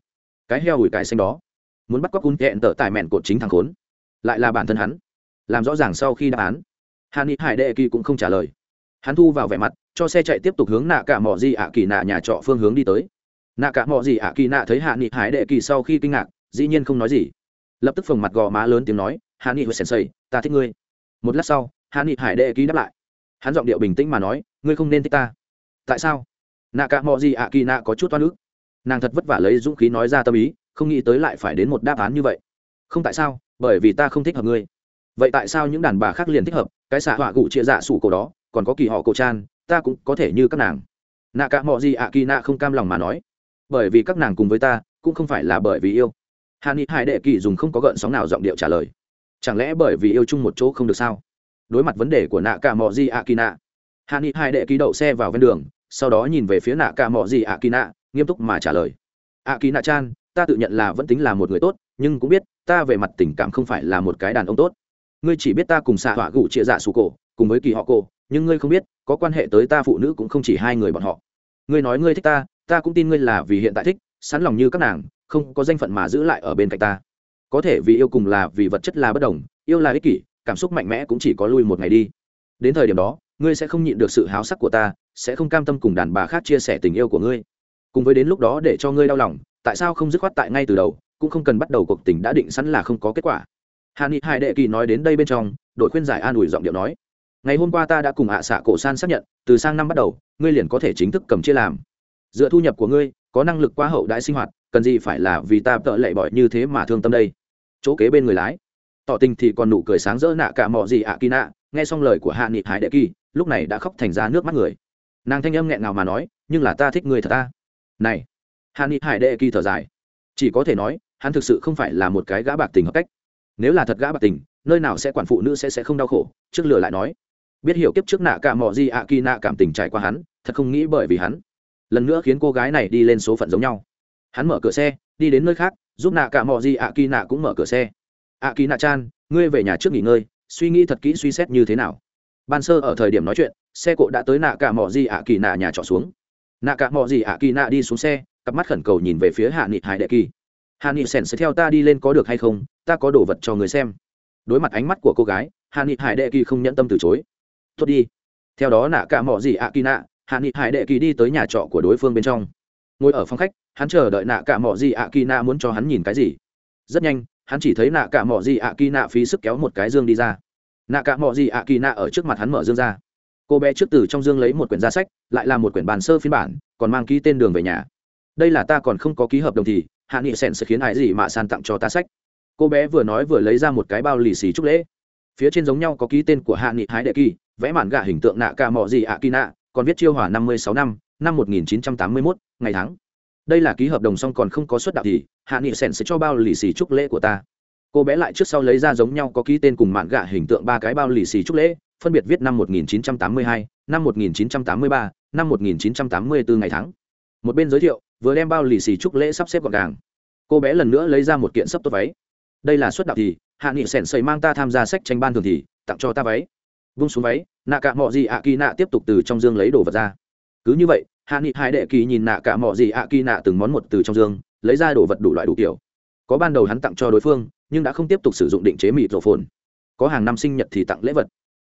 Cái heo ủi cải xanh đó, muốn bắt cóc cún hẹn tợ tài mẹn cột chính thằng khốn. Lại là bản thân hắn. Làm rõ ràng sau khi đáp án hà ni hải đệ kỳ cũng không trả lời. Hắn thu vào vẻ mặt, cho xe chạy tiếp tục hướng nạ cả mỏ gì ạ kỳ nạ nhà trọ phương hướng đi tới. Nạ cả mỏ gì ạ kỳ nạ thấy hạ nghị hải đệ kỳ sau khi kinh ngạc, dĩ nhiên không nói gì. Lập tức phồng mặt gò má lớn tiếng nói hạ nghị hồi sensei, ta thích ngươi. Một lát sau hạ nghị hải đệ kỳ đáp lại. Hắn giọng điệu bình tĩnh mà nói, ngươi không nên thích ta tại sao? Nạ cả mò gì ạ kỳ nạ có chút toan ức. Nàng thật vất vả lấy dũng khí nói ra tâm ý, không nghĩ tới lại phải đến một đáp án như vậy. Không tại sao? Bởi vì ta không thích hợp ngươi. Vậy tại sao những đàn bà khác liền thích hợp? Cái xạ họa gụ chia dạ sủ cổ đó, còn có kỳ họ cổ chan, ta cũng có thể như các nàng. Nạ cả mò gì ạ kỳ nạ không cam lòng mà nói. Bởi vì các nàng cùng với ta, cũng không phải là bởi vì yêu. Hà ni hải đệ kỳ dùng không có gợn sóng nào giọng điệu trả lời. Chẳng lẽ bởi vì yêu chung một chỗ không được sao? Đối mặt vấn đề của nạ cả mò gì ạ kỳ nạ hà ni hải đệ kỳ đậu xe vào ven đường sau đó nhìn về phía nạ cả mò gì ạ kỳ nạ, nghiêm túc mà trả lời. Ạ kỳ nạ chan, ta tự nhận là vẫn tính là một người tốt, nhưng cũng biết, ta về mặt tình cảm không phải là một cái đàn ông tốt. Ngươi chỉ biết ta cùng xạ họa gụ trịa dạ sụ cổ, cùng với kỳ họ cổ, nhưng ngươi không biết, có quan hệ tới ta phụ nữ cũng không chỉ hai người bọn họ. Ngươi nói ngươi thích ta ta cũng tin ngươi là vì hiện tại thích, sẵn lòng như các nàng, không có danh phận mà giữ lại ở bên cạnh ta. Có thể vì yêu cùng là vì vật chất là bất đồng, yêu là ích kỷ, cảm xúc mạnh mẽ cũng chỉ có lui một ngày đi. Đến thời điểm đó, ngươi sẽ không nhịn được sự háo sắc của ta sẽ không cam tâm cùng đàn bà khác chia sẻ tình yêu của ngươi. Cùng với đến lúc đó để cho ngươi đau lòng, tại sao không dứt khoát tại ngay từ đầu, cũng không cần bắt đầu cuộc tình đã định sẵn là không có kết quả. Hà ni hải đệ kỳ nói đến đây bên trong, đội khuyên giải an ủi giọng điệu nói, ngày hôm qua ta đã cùng hạ xạ cổ san xác nhận, từ sang năm bắt đầu, ngươi liền có thể chính thức cầm chia làm. Dựa thu nhập của ngươi, có năng lực quá hậu đại sinh hoạt, cần gì phải là vì ta tợ lệ bỏi như thế mà thương tâm đây? Chỗ kế bên người lái, tỏ tình thì còn nụ cười sáng rỡ nạ cả mọ gì ạ kỳ nạ, nghe xong lời của hạ nghị hải đệ kỳ, lúc này đã khóc thành ra nước mắt người nàng thanh âm nghẹn ngào mà nói, nhưng là ta thích người thật ta. Này. Hạ nghị hải đệ kỳ thở dài. Chỉ có thể nói, hắn thực sự không phải là một cái gã bạc tình hợp cách. Nếu là thật gã bạc tình, nơi nào sẽ quản phụ nữ sẽ sẽ không đau khổ, trước lửa lại nói. Biết hiểu kiếp trước nạ cả mò di ạ kỳ nạ cảm tình trải qua hắn, thật không nghĩ bởi vì hắn. Lần nữa khiến cô gái này đi lên số phận giống nhau. Hắn mở cửa xe, đi đến nơi khác, giúp nạ cả mò di ạ kỳ nạ cũng mở cửa xe. Ạ kỳ nạ chan, ngươi về nhà trước nghỉ ngơi, suy nghĩ thật kỹ suy xét như thế nào? Ban sơ ở thời điểm nói chuyện xe cộ đã tới nạ cả mỏ gì ạ kỳ nạ nhà trọ xuống. Nạ cả mỏ gì ạ kỳ nạ đi xuống xe, cặp mắt khẩn cầu nhìn về phía hạ nghị hải đệ kỳ hạ nghị sèn sẽ theo ta đi lên có được hay không? Ta có đồ vật cho người xem. Đối mặt ánh mắt của cô gái hạ nghị hải đệ kỳ không nhẫn tâm từ chối. Tốt đi. Theo đó nạ cả mỏ gì ạ kỳ nạ hạ nghị hải đệ kỳ đi tới nhà trọ của đối phương bên trong. Ngồi ở phòng khách, hắn chờ đợi nạ cả mỏ gì ạ kỳ nạ muốn cho hắn nhìn cái gì. Rất nhanh, hắn chỉ thấy nạ cả mỏ gì ạ kỳ nạ phí sức kéo một cái dương đi ra. Nạ cả mỏ gì ạ kỳ nạ ở trước mặt hắn mở dương ra cô bé trước từ trong dương lấy một quyển gia sách, lại là một quyển bàn sơ phiên bản, còn mang ký tên đường về nhà. Đây là ta còn không có ký hợp đồng thì, hạ nghị sèn sẽ khiến ai gì mà san tặng cho ta sách? Cô bé vừa nói vừa lấy ra một cái bao lì xì chúc lễ. Phía trên giống nhau có ký tên của hạ nghị hái đệ kỳ, vẽ mản gạ hình tượng nạ ca mò gì ạ kỳ nạ, còn viết chiêu hỏa năm mươi sáu năm năm một nghìn chín trăm tám mươi mốt, ngày tháng. Đây là ký hợp đồng xong còn không có suất đạo thì, hạ nghị sèn sẽ cho bao lì xì chúc lễ của ta. Cô bé lại trước sau lấy ra giống nhau có ký tên cùng mạn gạ hình tượng ba cái bao lì xì chúc lễ phân biệt viết năm 1982, năm 1983, năm 1984 ngày tháng. Một bên giới thiệu vừa đem bao lì xì chúc lễ sắp xếp gọn gàng. Cô bé lần nữa lấy ra một kiện sấp tốt váy. Đây là suất đạo thì hạ nghị sèn sầy mang ta tham gia sách tranh ban thường thì tặng cho ta váy. Vung xuống váy nạ cả Mọ gì ạ kỳ nạ tiếp tục từ trong dương lấy đồ vật ra. Cứ như vậy hạ nghị hai đệ kỳ nhìn nạ cả Mọ gì ạ kỳ nạ từng món một từ trong dương lấy ra đồ vật đủ loại đủ kiểu. Có ban đầu hắn tặng cho đối phương nhưng đã không tiếp tục sử dụng định chế mịt rổ phồn. Có hàng năm sinh nhật thì tặng lễ vật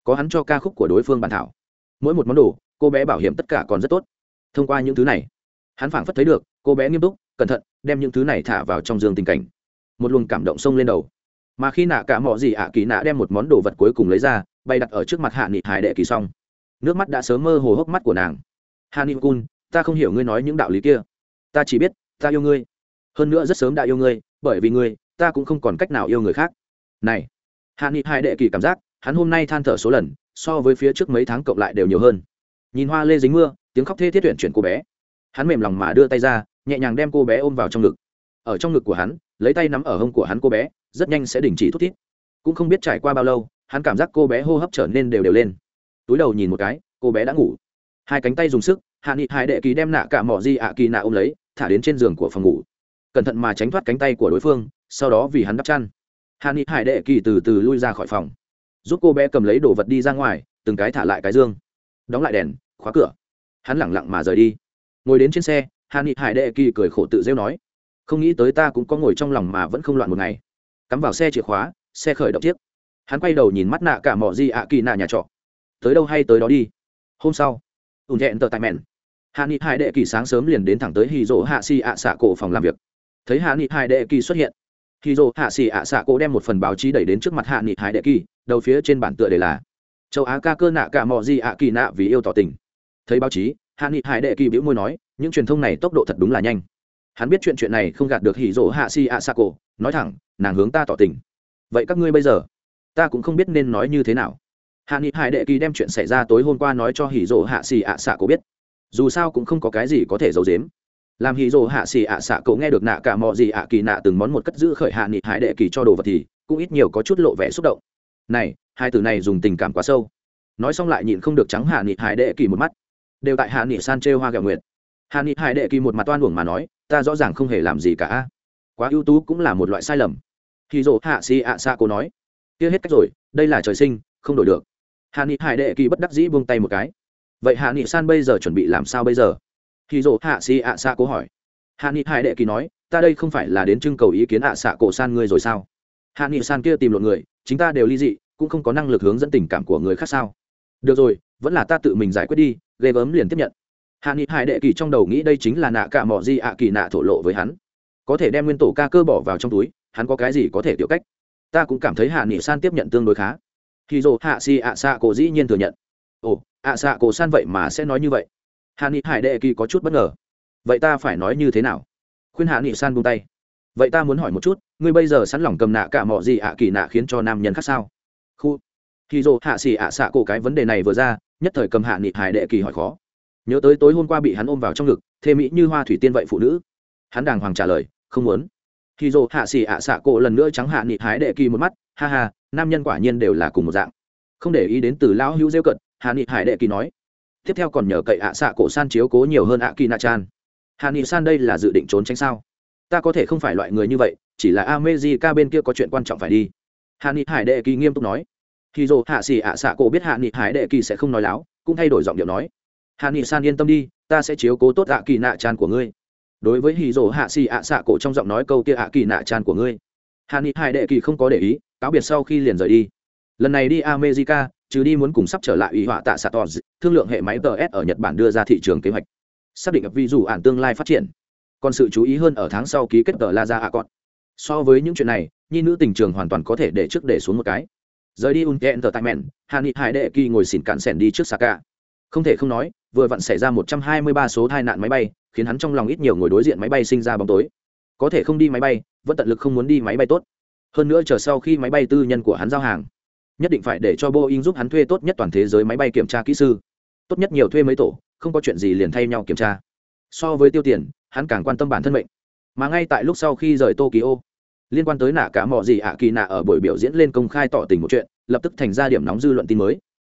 có hắn cho ca khúc của đối phương bàn thảo. Mỗi một món đồ, cô bé bảo hiểm tất cả còn rất tốt. Thông qua những thứ này, hắn phảng phất thấy được, cô bé nghiêm túc, cẩn thận, đem những thứ này thả vào trong giường tình cảnh. Một luồng cảm động sông lên đầu. Mà khi nạ cả mọi gì ạ, kỳ nạ đem một món đồ vật cuối cùng lấy ra bay đặt ở trước mặt hạ nghị hải đệ kỳ xong. Nước mắt đã sớm mơ hồ hốc mắt của nàng. Hà ni cun, ta không hiểu ngươi nói những đạo lý kia. Ta chỉ biết, ta yêu ngươi. Hơn nữa rất sớm đã yêu ngươi, bởi vì ngươi, ta cũng không còn cách nào yêu người khác. Này, hạ nghị hải đệ kỳ cảm giác hắn hôm nay than thở số lần, so với phía trước mấy tháng cộng lại đều nhiều hơn. Nhìn hoa lê dính mưa, tiếng khóc thê thiết tuyển chuyển cô bé. Hắn mềm lòng mà đưa tay ra, nhẹ nhàng đem cô bé ôm vào trong ngực. Ở trong ngực của hắn, lấy tay nắm ở hông của hắn cô bé, rất nhanh sẽ đình chỉ thút thít. Cũng không biết trải qua bao lâu, hắn cảm giác cô bé hô hấp trở nên đều đều lên. Túi đầu nhìn một cái, cô bé đã ngủ. Hai cánh tay dùng sức, hạ nghị hải đệ kỳ đem nạ cả mỏ di ạ kỳ nạ ôm lấy, thả đến trên giường của phòng ngủ. Cẩn thận mà tránh thoát cánh tay của đối phương, sau đó vì hắn đắp chăn. Hạ nghị hải đệ kỳ từ từ lui ra khỏi phòng giúp cô bé cầm lấy đồ vật đi ra ngoài, từng cái thả lại cái dương. Đóng lại đèn, khóa cửa. Hắn lẳng lặng mà rời đi. Ngồi đến trên xe hà nghị hải đệ kỳ cười khổ tự rêu nói, không nghĩ tới ta cũng có ngồi trong lòng mà vẫn không loạn một ngày. Cắm vào xe chìa khóa, xe khởi động chiếc hắn quay đầu nhìn mắt nạ cả mỏ di ạ kỳ nạ nhà trọ. Tới đâu hay tới đó đi. Hôm sau, ùn thẹn tờ tại mẹn. Hạ nghị hai đệ kỳ sáng sớm liền đến thẳng tới hì rỗ hạ si ạ xạ cổ phòng làm việc. Thấy hạ nghị hai đệ kỳ xuất hiện hì rỗ hạ xì ạ xạ cổ đem một phần báo chí đẩy đến trước mặt hạ nghị Hải đệ kỳ, đầu phía trên bản tựa đề là, châu á ca cơ nạ cả mò di ạ kỳ nạ vì yêu tỏ tình. Thấy báo chí, hạ nghị Hải đệ kỳ bĩu môi nói, những truyền thông này tốc độ thật đúng là nhanh. Hắn biết chuyện chuyện này không gạt được hỉ dỗ hạ si ạ xạ cổ, nói thẳng, nàng hướng ta tỏ tình. Vậy các ngươi bây giờ? Ta cũng không biết nên nói như thế nào. Hạ nghị hải đệ kỳ đem chuyện xảy ra tối hôm qua nói cho hỉ dỗ hạ xì ạ xạ cổ biết. Dù sao cũng không có cái gì có thể giấu giếm làm hỉ Dồ hạ xì ạ xạ cậu nghe được nạ cả mọi gì ạ kỳ nạ từng món một cất giữ khởi hạ nghị hải đệ kỳ cho đồ vật thì cũng ít nhiều có chút lộ vẻ xúc động. Này, hai từ này dùng tình cảm quá sâu. Nói xong lại nhịn không được trắng hạ nghị hải đệ kỳ một mắt. Đều tại hạ nghị san chê hoa gạo nguyệt. Hạ nghị hải đệ kỳ một mặt toan uổng mà nói, ta rõ ràng không hề làm gì cả. Quá ưu tú cũng là một loại sai lầm. Hì Dồ hạ xì ạ xạ cô nói, kia hết cách rồi, đây là trời sinh, không đổi được. Hạ nghị hải đệ kỳ bất đắc dĩ buông tay một cái. Vậy hạ nghị san bây giờ chuẩn bị làm sao bây giờ? Hì dỗ hạ xì ạ xạ cô hỏi. Hạ nghị hải đệ kỳ nói, ta đây không phải là đến trưng cầu ý kiến ạ xạ cổ san ngươi rồi sao? Hạ nghị san kia tìm lộn người, chính ta đều ly dị, cũng không có năng lực hướng dẫn tình cảm của người khác sao? Được rồi, vẫn là ta tự mình giải quyết đi ghê gớm liền tiếp nhận. Hạ nghị hải đệ kỳ trong đầu nghĩ đây chính là nạ cả mỏ di ạ kỳ nạ thổ lộ với hắn. Có thể đem nguyên tổ ca cơ bỏ vào trong túi, hắn có cái gì có thể tiểu cách? Ta cũng cảm thấy hạ nghị san tiếp nhận tương đối khá. Khi dồ hạ si ạ xạ cổ dĩ nhiên thừa nhận. Ồ, ạ xạ cổ san vậy mà sẽ nói như vậy hạ nghị hải đệ kỳ có chút bất ngờ. Vậy ta phải nói như thế nào? Khuyên hạ nghị san buông tay. Vậy ta muốn hỏi một chút, ngươi bây giờ sẵn lòng cầm nạ cả mọi gì ạ kỳ nạ khiến cho nam nhân khác sao? Khu. Khi dồ hạ xì ạ xạ cổ cái vấn đề này vừa ra, nhất thời cầm hạ nghị hải đệ kỳ hỏi khó. Nhớ tới tối hôm qua bị hắn ôm vào trong ngực, thê mỹ như hoa thủy tiên vậy phụ nữ. Hắn đàng hoàng trả lời, không muốn. Khi dồ hạ xì ạ xạ cổ lần nữa trắng hạ nghị hải đệ kỳ một mắt, ha ha, nam nhân quả nhiên đều là cùng một dạng. Không để ý đến từ lão hữu rêu cận, hạ nghị hải đệ kỳ nói tiếp theo còn nhờ cậy ạ xạ cổ san chiếu cố nhiều hơn ạ kỳ nạ chan. Hạ nghị san đây là dự định trốn tránh sao? Ta có thể không phải loại người như vậy, chỉ là amejica bên kia có chuyện quan trọng phải đi. Hạ nghị hải đệ kỳ nghiêm túc nói. Khi dồ hạ xì ạ xạ cổ biết hạ nghị hải đệ kỳ sẽ không nói láo, cũng thay đổi giọng điệu nói. Hạ nghị san yên tâm đi, ta sẽ chiếu cố tốt ạ kỳ nạ chan của ngươi. Đối với hì dồ hạ xì ạ xạ cổ trong giọng nói câu kia ạ kỳ nạ chan của ngươi. Hạ nghị hải đệ kỳ không có để ý, cáo biệt sau khi liền rời đi. Lần này đi america trừ đi muốn cùng sắp trở lại ủy họa tạ xạ tòn thương lượng hệ máy ts ở nhật bản đưa ra thị trường kế hoạch, xác định ví dụ ản tương lai phát triển. Còn sự chú ý hơn ở tháng sau ký kết tờ la ra ạ con so với những chuyện này, nhi nữ tình trường hoàn toàn có thể để trước để xuống một cái. Rời đi un kẹn tờ tại mẹn hà nị hải đệ kỳ ngồi xỉn cạn sẻn đi trước saka. Không thể không nói, vừa vặn xảy ra một trăm hai mươi ba số tai nạn máy bay, khiến hắn trong lòng ít nhiều ngồi đối diện máy bay sinh ra bóng tối. Có thể không đi máy bay, vẫn tận lực không muốn đi máy bay tốt. Hơn nữa chờ sau khi máy bay tư nhân của hắn giao hàng nhất định phải để cho boeing giúp hắn thuê tốt nhất toàn thế giới máy bay kiểm tra kỹ sư. Tốt nhất nhiều thuê mấy tổ, không có chuyện gì liền thay nhau kiểm tra. So với tiêu tiền, hắn càng quan tâm bản thân mệnh. Mà ngay tại lúc sau khi rời tokyo, liên quan tới nạ cả mò gì ạ kỳ nạ ở buổi biểu diễn lên công khai tỏ tình một chuyện, lập tức thành ra điểm nóng dư luận tin mới.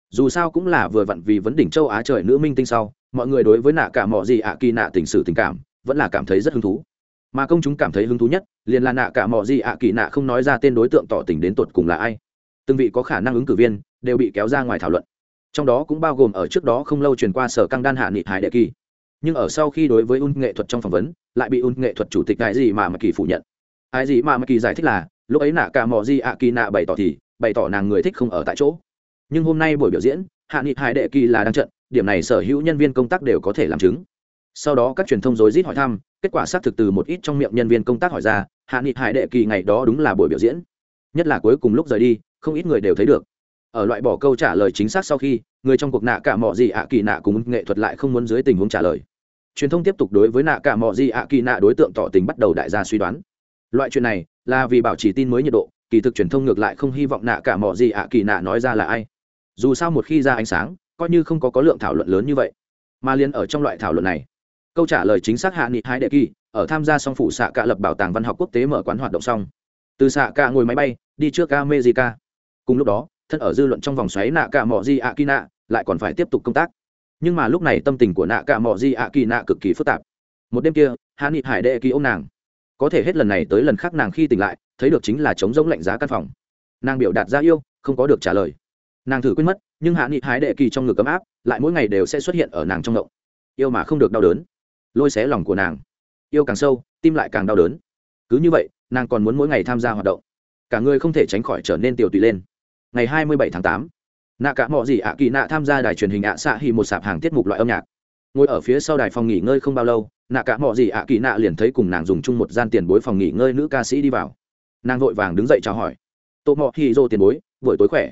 Dù sao cũng là vừa vặn vì vấn đỉnh châu á trời nữ minh tinh sau, mọi người đối với nạ cả mò gì ạ kỳ nạ tình sử tình cảm, vẫn là cảm thấy rất hứng thú. Mà công chúng cảm thấy hứng thú nhất, liền là nạ cả mò gì ạ kỳ nạ không nói ra tên đối tượng tỏ tình đến tột cùng là ai từng vị có khả năng ứng cử viên đều bị kéo ra ngoài thảo luận. Trong đó cũng bao gồm ở trước đó không lâu truyền qua sở căng đan hạ nghị hải đệ kỳ. Nhưng ở sau khi đối với un nghệ thuật trong phỏng vấn, lại bị un nghệ thuật chủ tịch đại gì mà mà kỳ phủ nhận. Ai gì mà mà kỳ giải thích là, lúc ấy nạ cả mò gì ạ kỳ nạ bày tỏ thì, bày tỏ nàng người thích không ở tại chỗ. Nhưng hôm nay buổi biểu diễn, hạ nghị hải đệ kỳ là đang trận, điểm này sở hữu nhân viên công tác đều có thể làm chứng. Sau đó các truyền thông rối rít hỏi thăm, kết quả xác thực từ một ít trong miệng nhân viên công tác hỏi ra, hạ nghị hải đệ kỳ ngày đó đúng là buổi biểu diễn. Nhất là cuối cùng lúc rời đi không ít người đều thấy được. Ở loại bỏ câu trả lời chính xác sau khi, người trong cuộc nạ cả mọi gì ạ kỳ nạ cùng nghệ thuật lại không muốn dưới tình huống trả lời. Truyền thông tiếp tục đối với nạ cả mọi gì ạ kỳ nạ đối tượng tỏ tình bắt đầu đại gia suy đoán. Loại chuyện này là vì bảo trì tin mới nhiệt độ, kỳ thực truyền thông ngược lại không hy vọng nạ cả mọi gì ạ kỳ nạ nói ra là ai. Dù sao một khi ra ánh sáng, coi như không có có lượng thảo luận lớn như vậy. Mà liên ở trong loại thảo luận này, câu trả lời chính xác hạ nghị hai đệ kỳ, ở tham gia song phủ xạ cả lập bảo tàng văn học quốc tế mở quán hoạt động xong. Từ xạ cả ngồi máy bay, đi trước america cùng lúc đó, thân ở dư luận trong vòng xoáy nạ cả mọ di ạ kỳ nạ lại còn phải tiếp tục công tác. Nhưng mà lúc này tâm tình của nạ cả mọ di ạ kỳ nạ cực kỳ phức tạp. Một đêm kia hạ nghị hải đệ kỳ ô nàng. Có thể hết lần này tới lần khác nàng khi tỉnh lại, thấy được chính là chống giống lạnh giá căn phòng. Nàng biểu đạt ra yêu, không có được trả lời. Nàng thử quên mất, nhưng hạ nghị hái đệ kỳ trong ngực ấm áp, lại mỗi ngày đều sẽ xuất hiện ở nàng trong ngộng. Yêu mà không được đau đớn. Lôi xé lòng của nàng. Yêu càng sâu, tim lại càng đau đớn. Cứ như vậy, nàng còn muốn mỗi ngày tham gia hoạt động. Cả người không thể tránh khỏi trở nên tiểu tùy lên ngày hai mươi bảy tháng 8, nạ cả mọ gì ạ kỳ nạ tham gia đài truyền hình ạ xạ hì một sạp hàng tiết mục loại âm nhạc. Ngồi ở phía sau đài phòng nghỉ ngơi không bao lâu nạ cả mọ gì ạ kỳ nạ liền thấy cùng nàng dùng chung một gian tiền bối phòng nghỉ ngơi nữ ca sĩ đi vào. Nàng vội vàng đứng dậy chào hỏi. Tô mọ hỉ dô tiền bối buổi tối khỏe.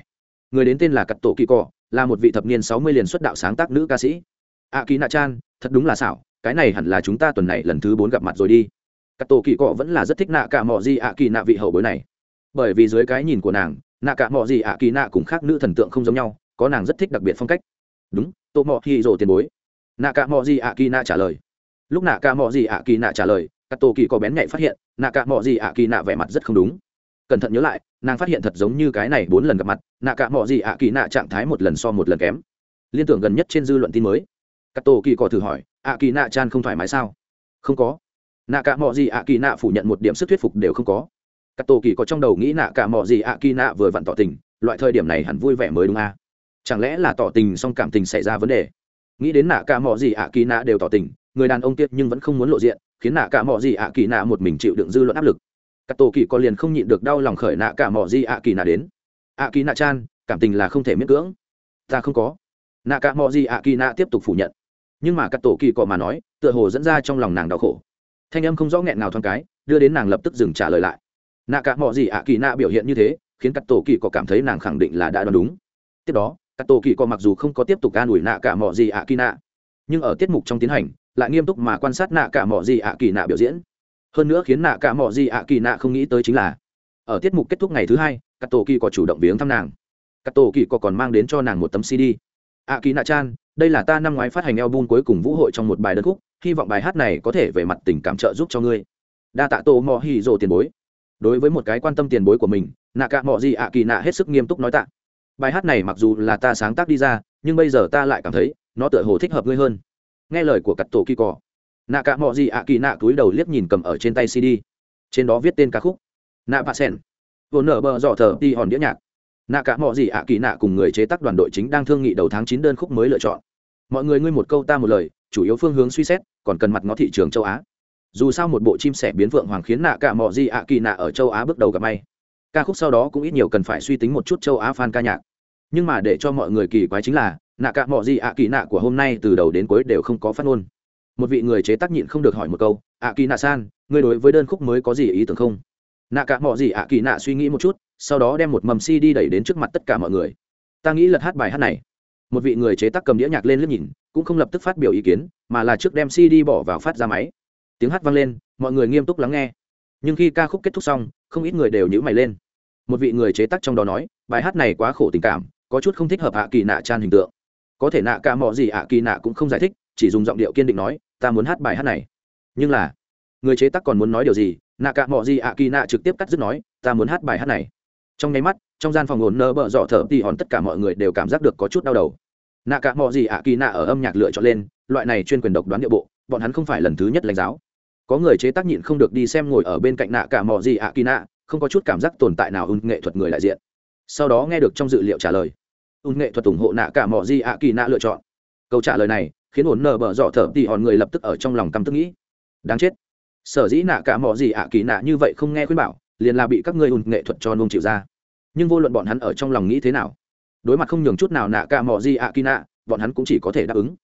Người đến tên là cật tổ kỳ cọ là một vị thập niên sáu mươi liền xuất đạo sáng tác nữ ca sĩ. Ạ kỳ nạ chan thật đúng là xảo cái này hẳn là chúng ta tuần này lần thứ bốn gặp mặt rồi đi. Cật tổ kỳ cọ vẫn là rất thích nạ cả mọ gì ạ kỳ nạ vị hậu bối này. Bởi vì dưới cái nhìn của nàng nạ cả mọi gì ạ kỳ nạ cùng khác nữ thần tượng không giống nhau, có nàng rất thích đặc biệt phong cách. Đúng, tô mọ hi rồ tiền bối. Nạ cả mọi gì ạ kỳ nạ trả lời. Lúc nạ cả mọi gì ạ kỳ nạ trả lời các tổ kỳ có bén nhạy phát hiện, nạ cả mọi gì ạ kỳ nạ vẻ mặt rất không đúng. Cẩn thận nhớ lại, nàng phát hiện thật giống như cái này bốn lần gặp mặt, nạ cả mọi gì ạ kỳ nạ trạng thái một lần so một lần kém. Liên tưởng gần nhất trên dư luận tin mới. Các tổ kỳ có thử hỏi, ạ kỳ nạ chan không thoải mái sao? Không có. Nạ cả mọi gì ạ kỳ nạ phủ nhận một điểm sức thuyết phục đều không có các tổ kỳ có trong đầu nghĩ nạ cả mọi gì ạ kỳ nạ vừa vặn tỏ tình, loại thời điểm này hẳn vui vẻ mới đúng à? chẳng lẽ là tỏ tình song cảm tình xảy ra vấn đề? Nghĩ đến nạ cả mọi gì ạ kỳ nạ đều tỏ tình, người đàn ông tiết nhưng vẫn không muốn lộ diện, khiến nạ cả mọi gì ạ kỳ nạ một mình chịu đựng dư luận áp lực. Các tổ kỳ có liền không nhịn được đau lòng khởi nạ cả mọi gì ạ kỳ nạ đến. Ạ kỳ nạ chan, cảm tình là không thể miễn cưỡng. Ta không có. Nạ cả mọi gì ạ kỳ nạ tiếp tục phủ nhận. Nhưng mà các tổ kỳ cọ mà nói, tựa hồ dẫn ra trong lòng nàng đau khổ. Thanh âm không rõ nghẹn nào thoáng cái, đưa đến nàng lập tức dừng trả lời lại nạ cả mọi gì ạ kỳ nạ biểu hiện như thế, khiến cắt tổ kỳ có cảm thấy nàng khẳng định là đã đoán đúng. Tiếp đó, cắt tổ kỳ có mặc dù không có tiếp tục ca đuổi nạ cả mọi gì ạ kỳ nạ, nhưng ở tiết mục trong tiến hành, lại nghiêm túc mà quan sát nạ cả mọi gì ạ kỳ nạ biểu diễn. Hơn nữa khiến nạ cả mọi gì ạ kỳ nạ không nghĩ tới chính là, ở tiết mục kết thúc ngày thứ hai, cắt tổ kỳ có chủ động viếng thăm nàng. Cắt tổ kỳ có còn mang đến cho nàng một tấm cd ạ kỳ nạ chan, đây là ta năm ngoái phát hành album cuối cùng vũ hội trong một bài đơn khúc, hy vọng bài hát này có thể về mặt tình cảm trợ giúp cho ngươi. Đa tạ tổ mò hì rồ tiền bối đối với một cái quan tâm tiền bối của mình nạ cả mọi gì ạ kỳ nạ hết sức nghiêm túc nói tạ. Bài hát này mặc dù là ta sáng tác đi ra, nhưng bây giờ ta lại cảm thấy, nó tựa hồ thích hợp ngươi hơn. Nghe lời của cặt tổ kỳ cỏ nạ cả mọi gì ạ kỳ nạ túi đầu liếc nhìn cầm ở trên tay cd trên đó viết tên ca khúc nạ bạ sen. Vồn nở bờ dọ thờ đi hòn đĩa nhạc. Nạ cả mọi gì ạ kỳ nạ cùng người chế tác đoàn đội chính đang thương nghị đầu tháng chín đơn khúc mới lựa chọn. Mọi người ngươi một câu ta một lời, chủ yếu phương hướng suy xét, còn cần mặt ngó thị trường châu á dù sao một bộ chim sẻ biến vượng hoàng khiến nạ cả mọi gì ạ kỳ nạ ở châu á bước đầu gặp may. Ca khúc sau đó cũng ít nhiều cần phải suy tính một chút châu á fan ca nhạc. Nhưng mà để cho mọi người kỳ quái chính là, nạ cả mọi gì ạ kỳ nạ của hôm nay từ đầu đến cuối đều không có phát ngôn. Một vị người chế tác nhịn không được hỏi một câu, ạ kỳ nạ san, ngươi đối với đơn khúc mới có gì ý tưởng không? Nạ cả mọi gì ạ kỳ nạ suy nghĩ một chút, sau đó đem một mầm si đi đẩy đến trước mặt tất cả mọi người. Ta nghĩ lật hát bài hát này. Một vị người chế tác cầm đĩa nhạc lên lướt nhìn, cũng không lập tức phát biểu ý kiến, mà là trước đem cd bỏ vào phát ra máy tiếng hát vang lên, mọi người nghiêm túc lắng nghe. Nhưng khi ca khúc kết thúc xong, không ít người đều nhữ mày lên. Một vị người chế tác trong đó nói, bài hát này quá khổ tình cảm, có chút không thích hợp hạ kỳ nạ tràn hình tượng. Có thể nạ ca mò gì hạ kỳ nạ cũng không giải thích, chỉ dùng giọng điệu kiên định nói, ta muốn hát bài hát này. Nhưng là, người chế tác còn muốn nói điều gì? Nạ ca mò gì hạ kỳ nạ trực tiếp cắt dứt nói, ta muốn hát bài hát này. Trong nháy mắt, trong gian phòng ổn nơ bợ dọ thở thì hòn tất cả mọi người đều cảm giác được có chút đau đầu. Nạ cả mò gì ạ kỳ nạ ở âm nhạc lựa chọn lên, loại này chuyên quyền độc đoán địa bộ, bọn hắn không phải lần thứ nhất lãnh giáo có người chế tác nhịn không được đi xem ngồi ở bên cạnh nạ cả mò gì ạ kỳ nạ, không có chút cảm giác tồn tại nào ưng nghệ thuật người đại diện. Sau đó nghe được trong dự liệu trả lời, ưng nghệ thuật ủng hộ nạ cả mò gì ạ kỳ nạ lựa chọn. Câu trả lời này khiến ổn nở bở dọ thở thì hòn người lập tức ở trong lòng căm tức nghĩ. Đáng chết. Sở dĩ nạ cả mò gì ạ kỳ nạ như vậy không nghe khuyên bảo, liền là bị các ngươi ưng nghệ thuật cho nung chịu ra. Nhưng vô luận bọn hắn ở trong lòng nghĩ thế nào, đối mặt không nhường chút nào nạ cả mò gì ạ kỳ nạ, bọn hắn cũng chỉ có thể đáp ứng.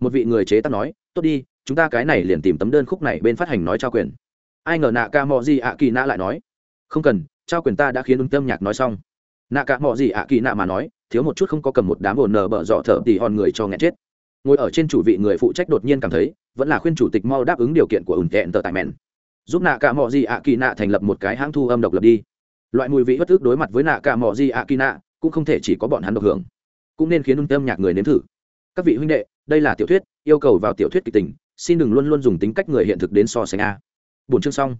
Một vị người chế tác nói, tốt đi chúng ta cái này liền tìm tấm đơn khúc này bên phát hành nói trao quyền. Ai ngờ nạ ca mò gì ạ kỳ nạ lại nói, không cần, trao quyền ta đã khiến ứng tâm nhạc nói xong. Nạ ca mò gì ạ kỳ nạ mà nói, thiếu một chút không có cầm một đám ồn nở bở dọ thở tỉ hòn người cho nghẹn chết. Ngồi ở trên chủ vị người phụ trách đột nhiên cảm thấy, vẫn là khuyên chủ tịch mau đáp ứng điều kiện của ủn tẹn tờ tại mẹn giúp nạ cả mò gì ạ kỳ nạ thành lập một cái hãng thu âm độc lập đi. Loại mùi vị bất ức đối mặt với nạ cả mò gì ạ kỳ nạ cũng không thể chỉ có bọn hắn độc hưởng. Cũng nên khiến ung tâm nhạc người nếm thử. Các vị huynh đệ, đây là tiểu thuyết, yêu cầu vào tiểu thuyết kịch tình xin đừng luôn luôn dùng tính cách người hiện thực đến so sánh a. Bốn chương xong.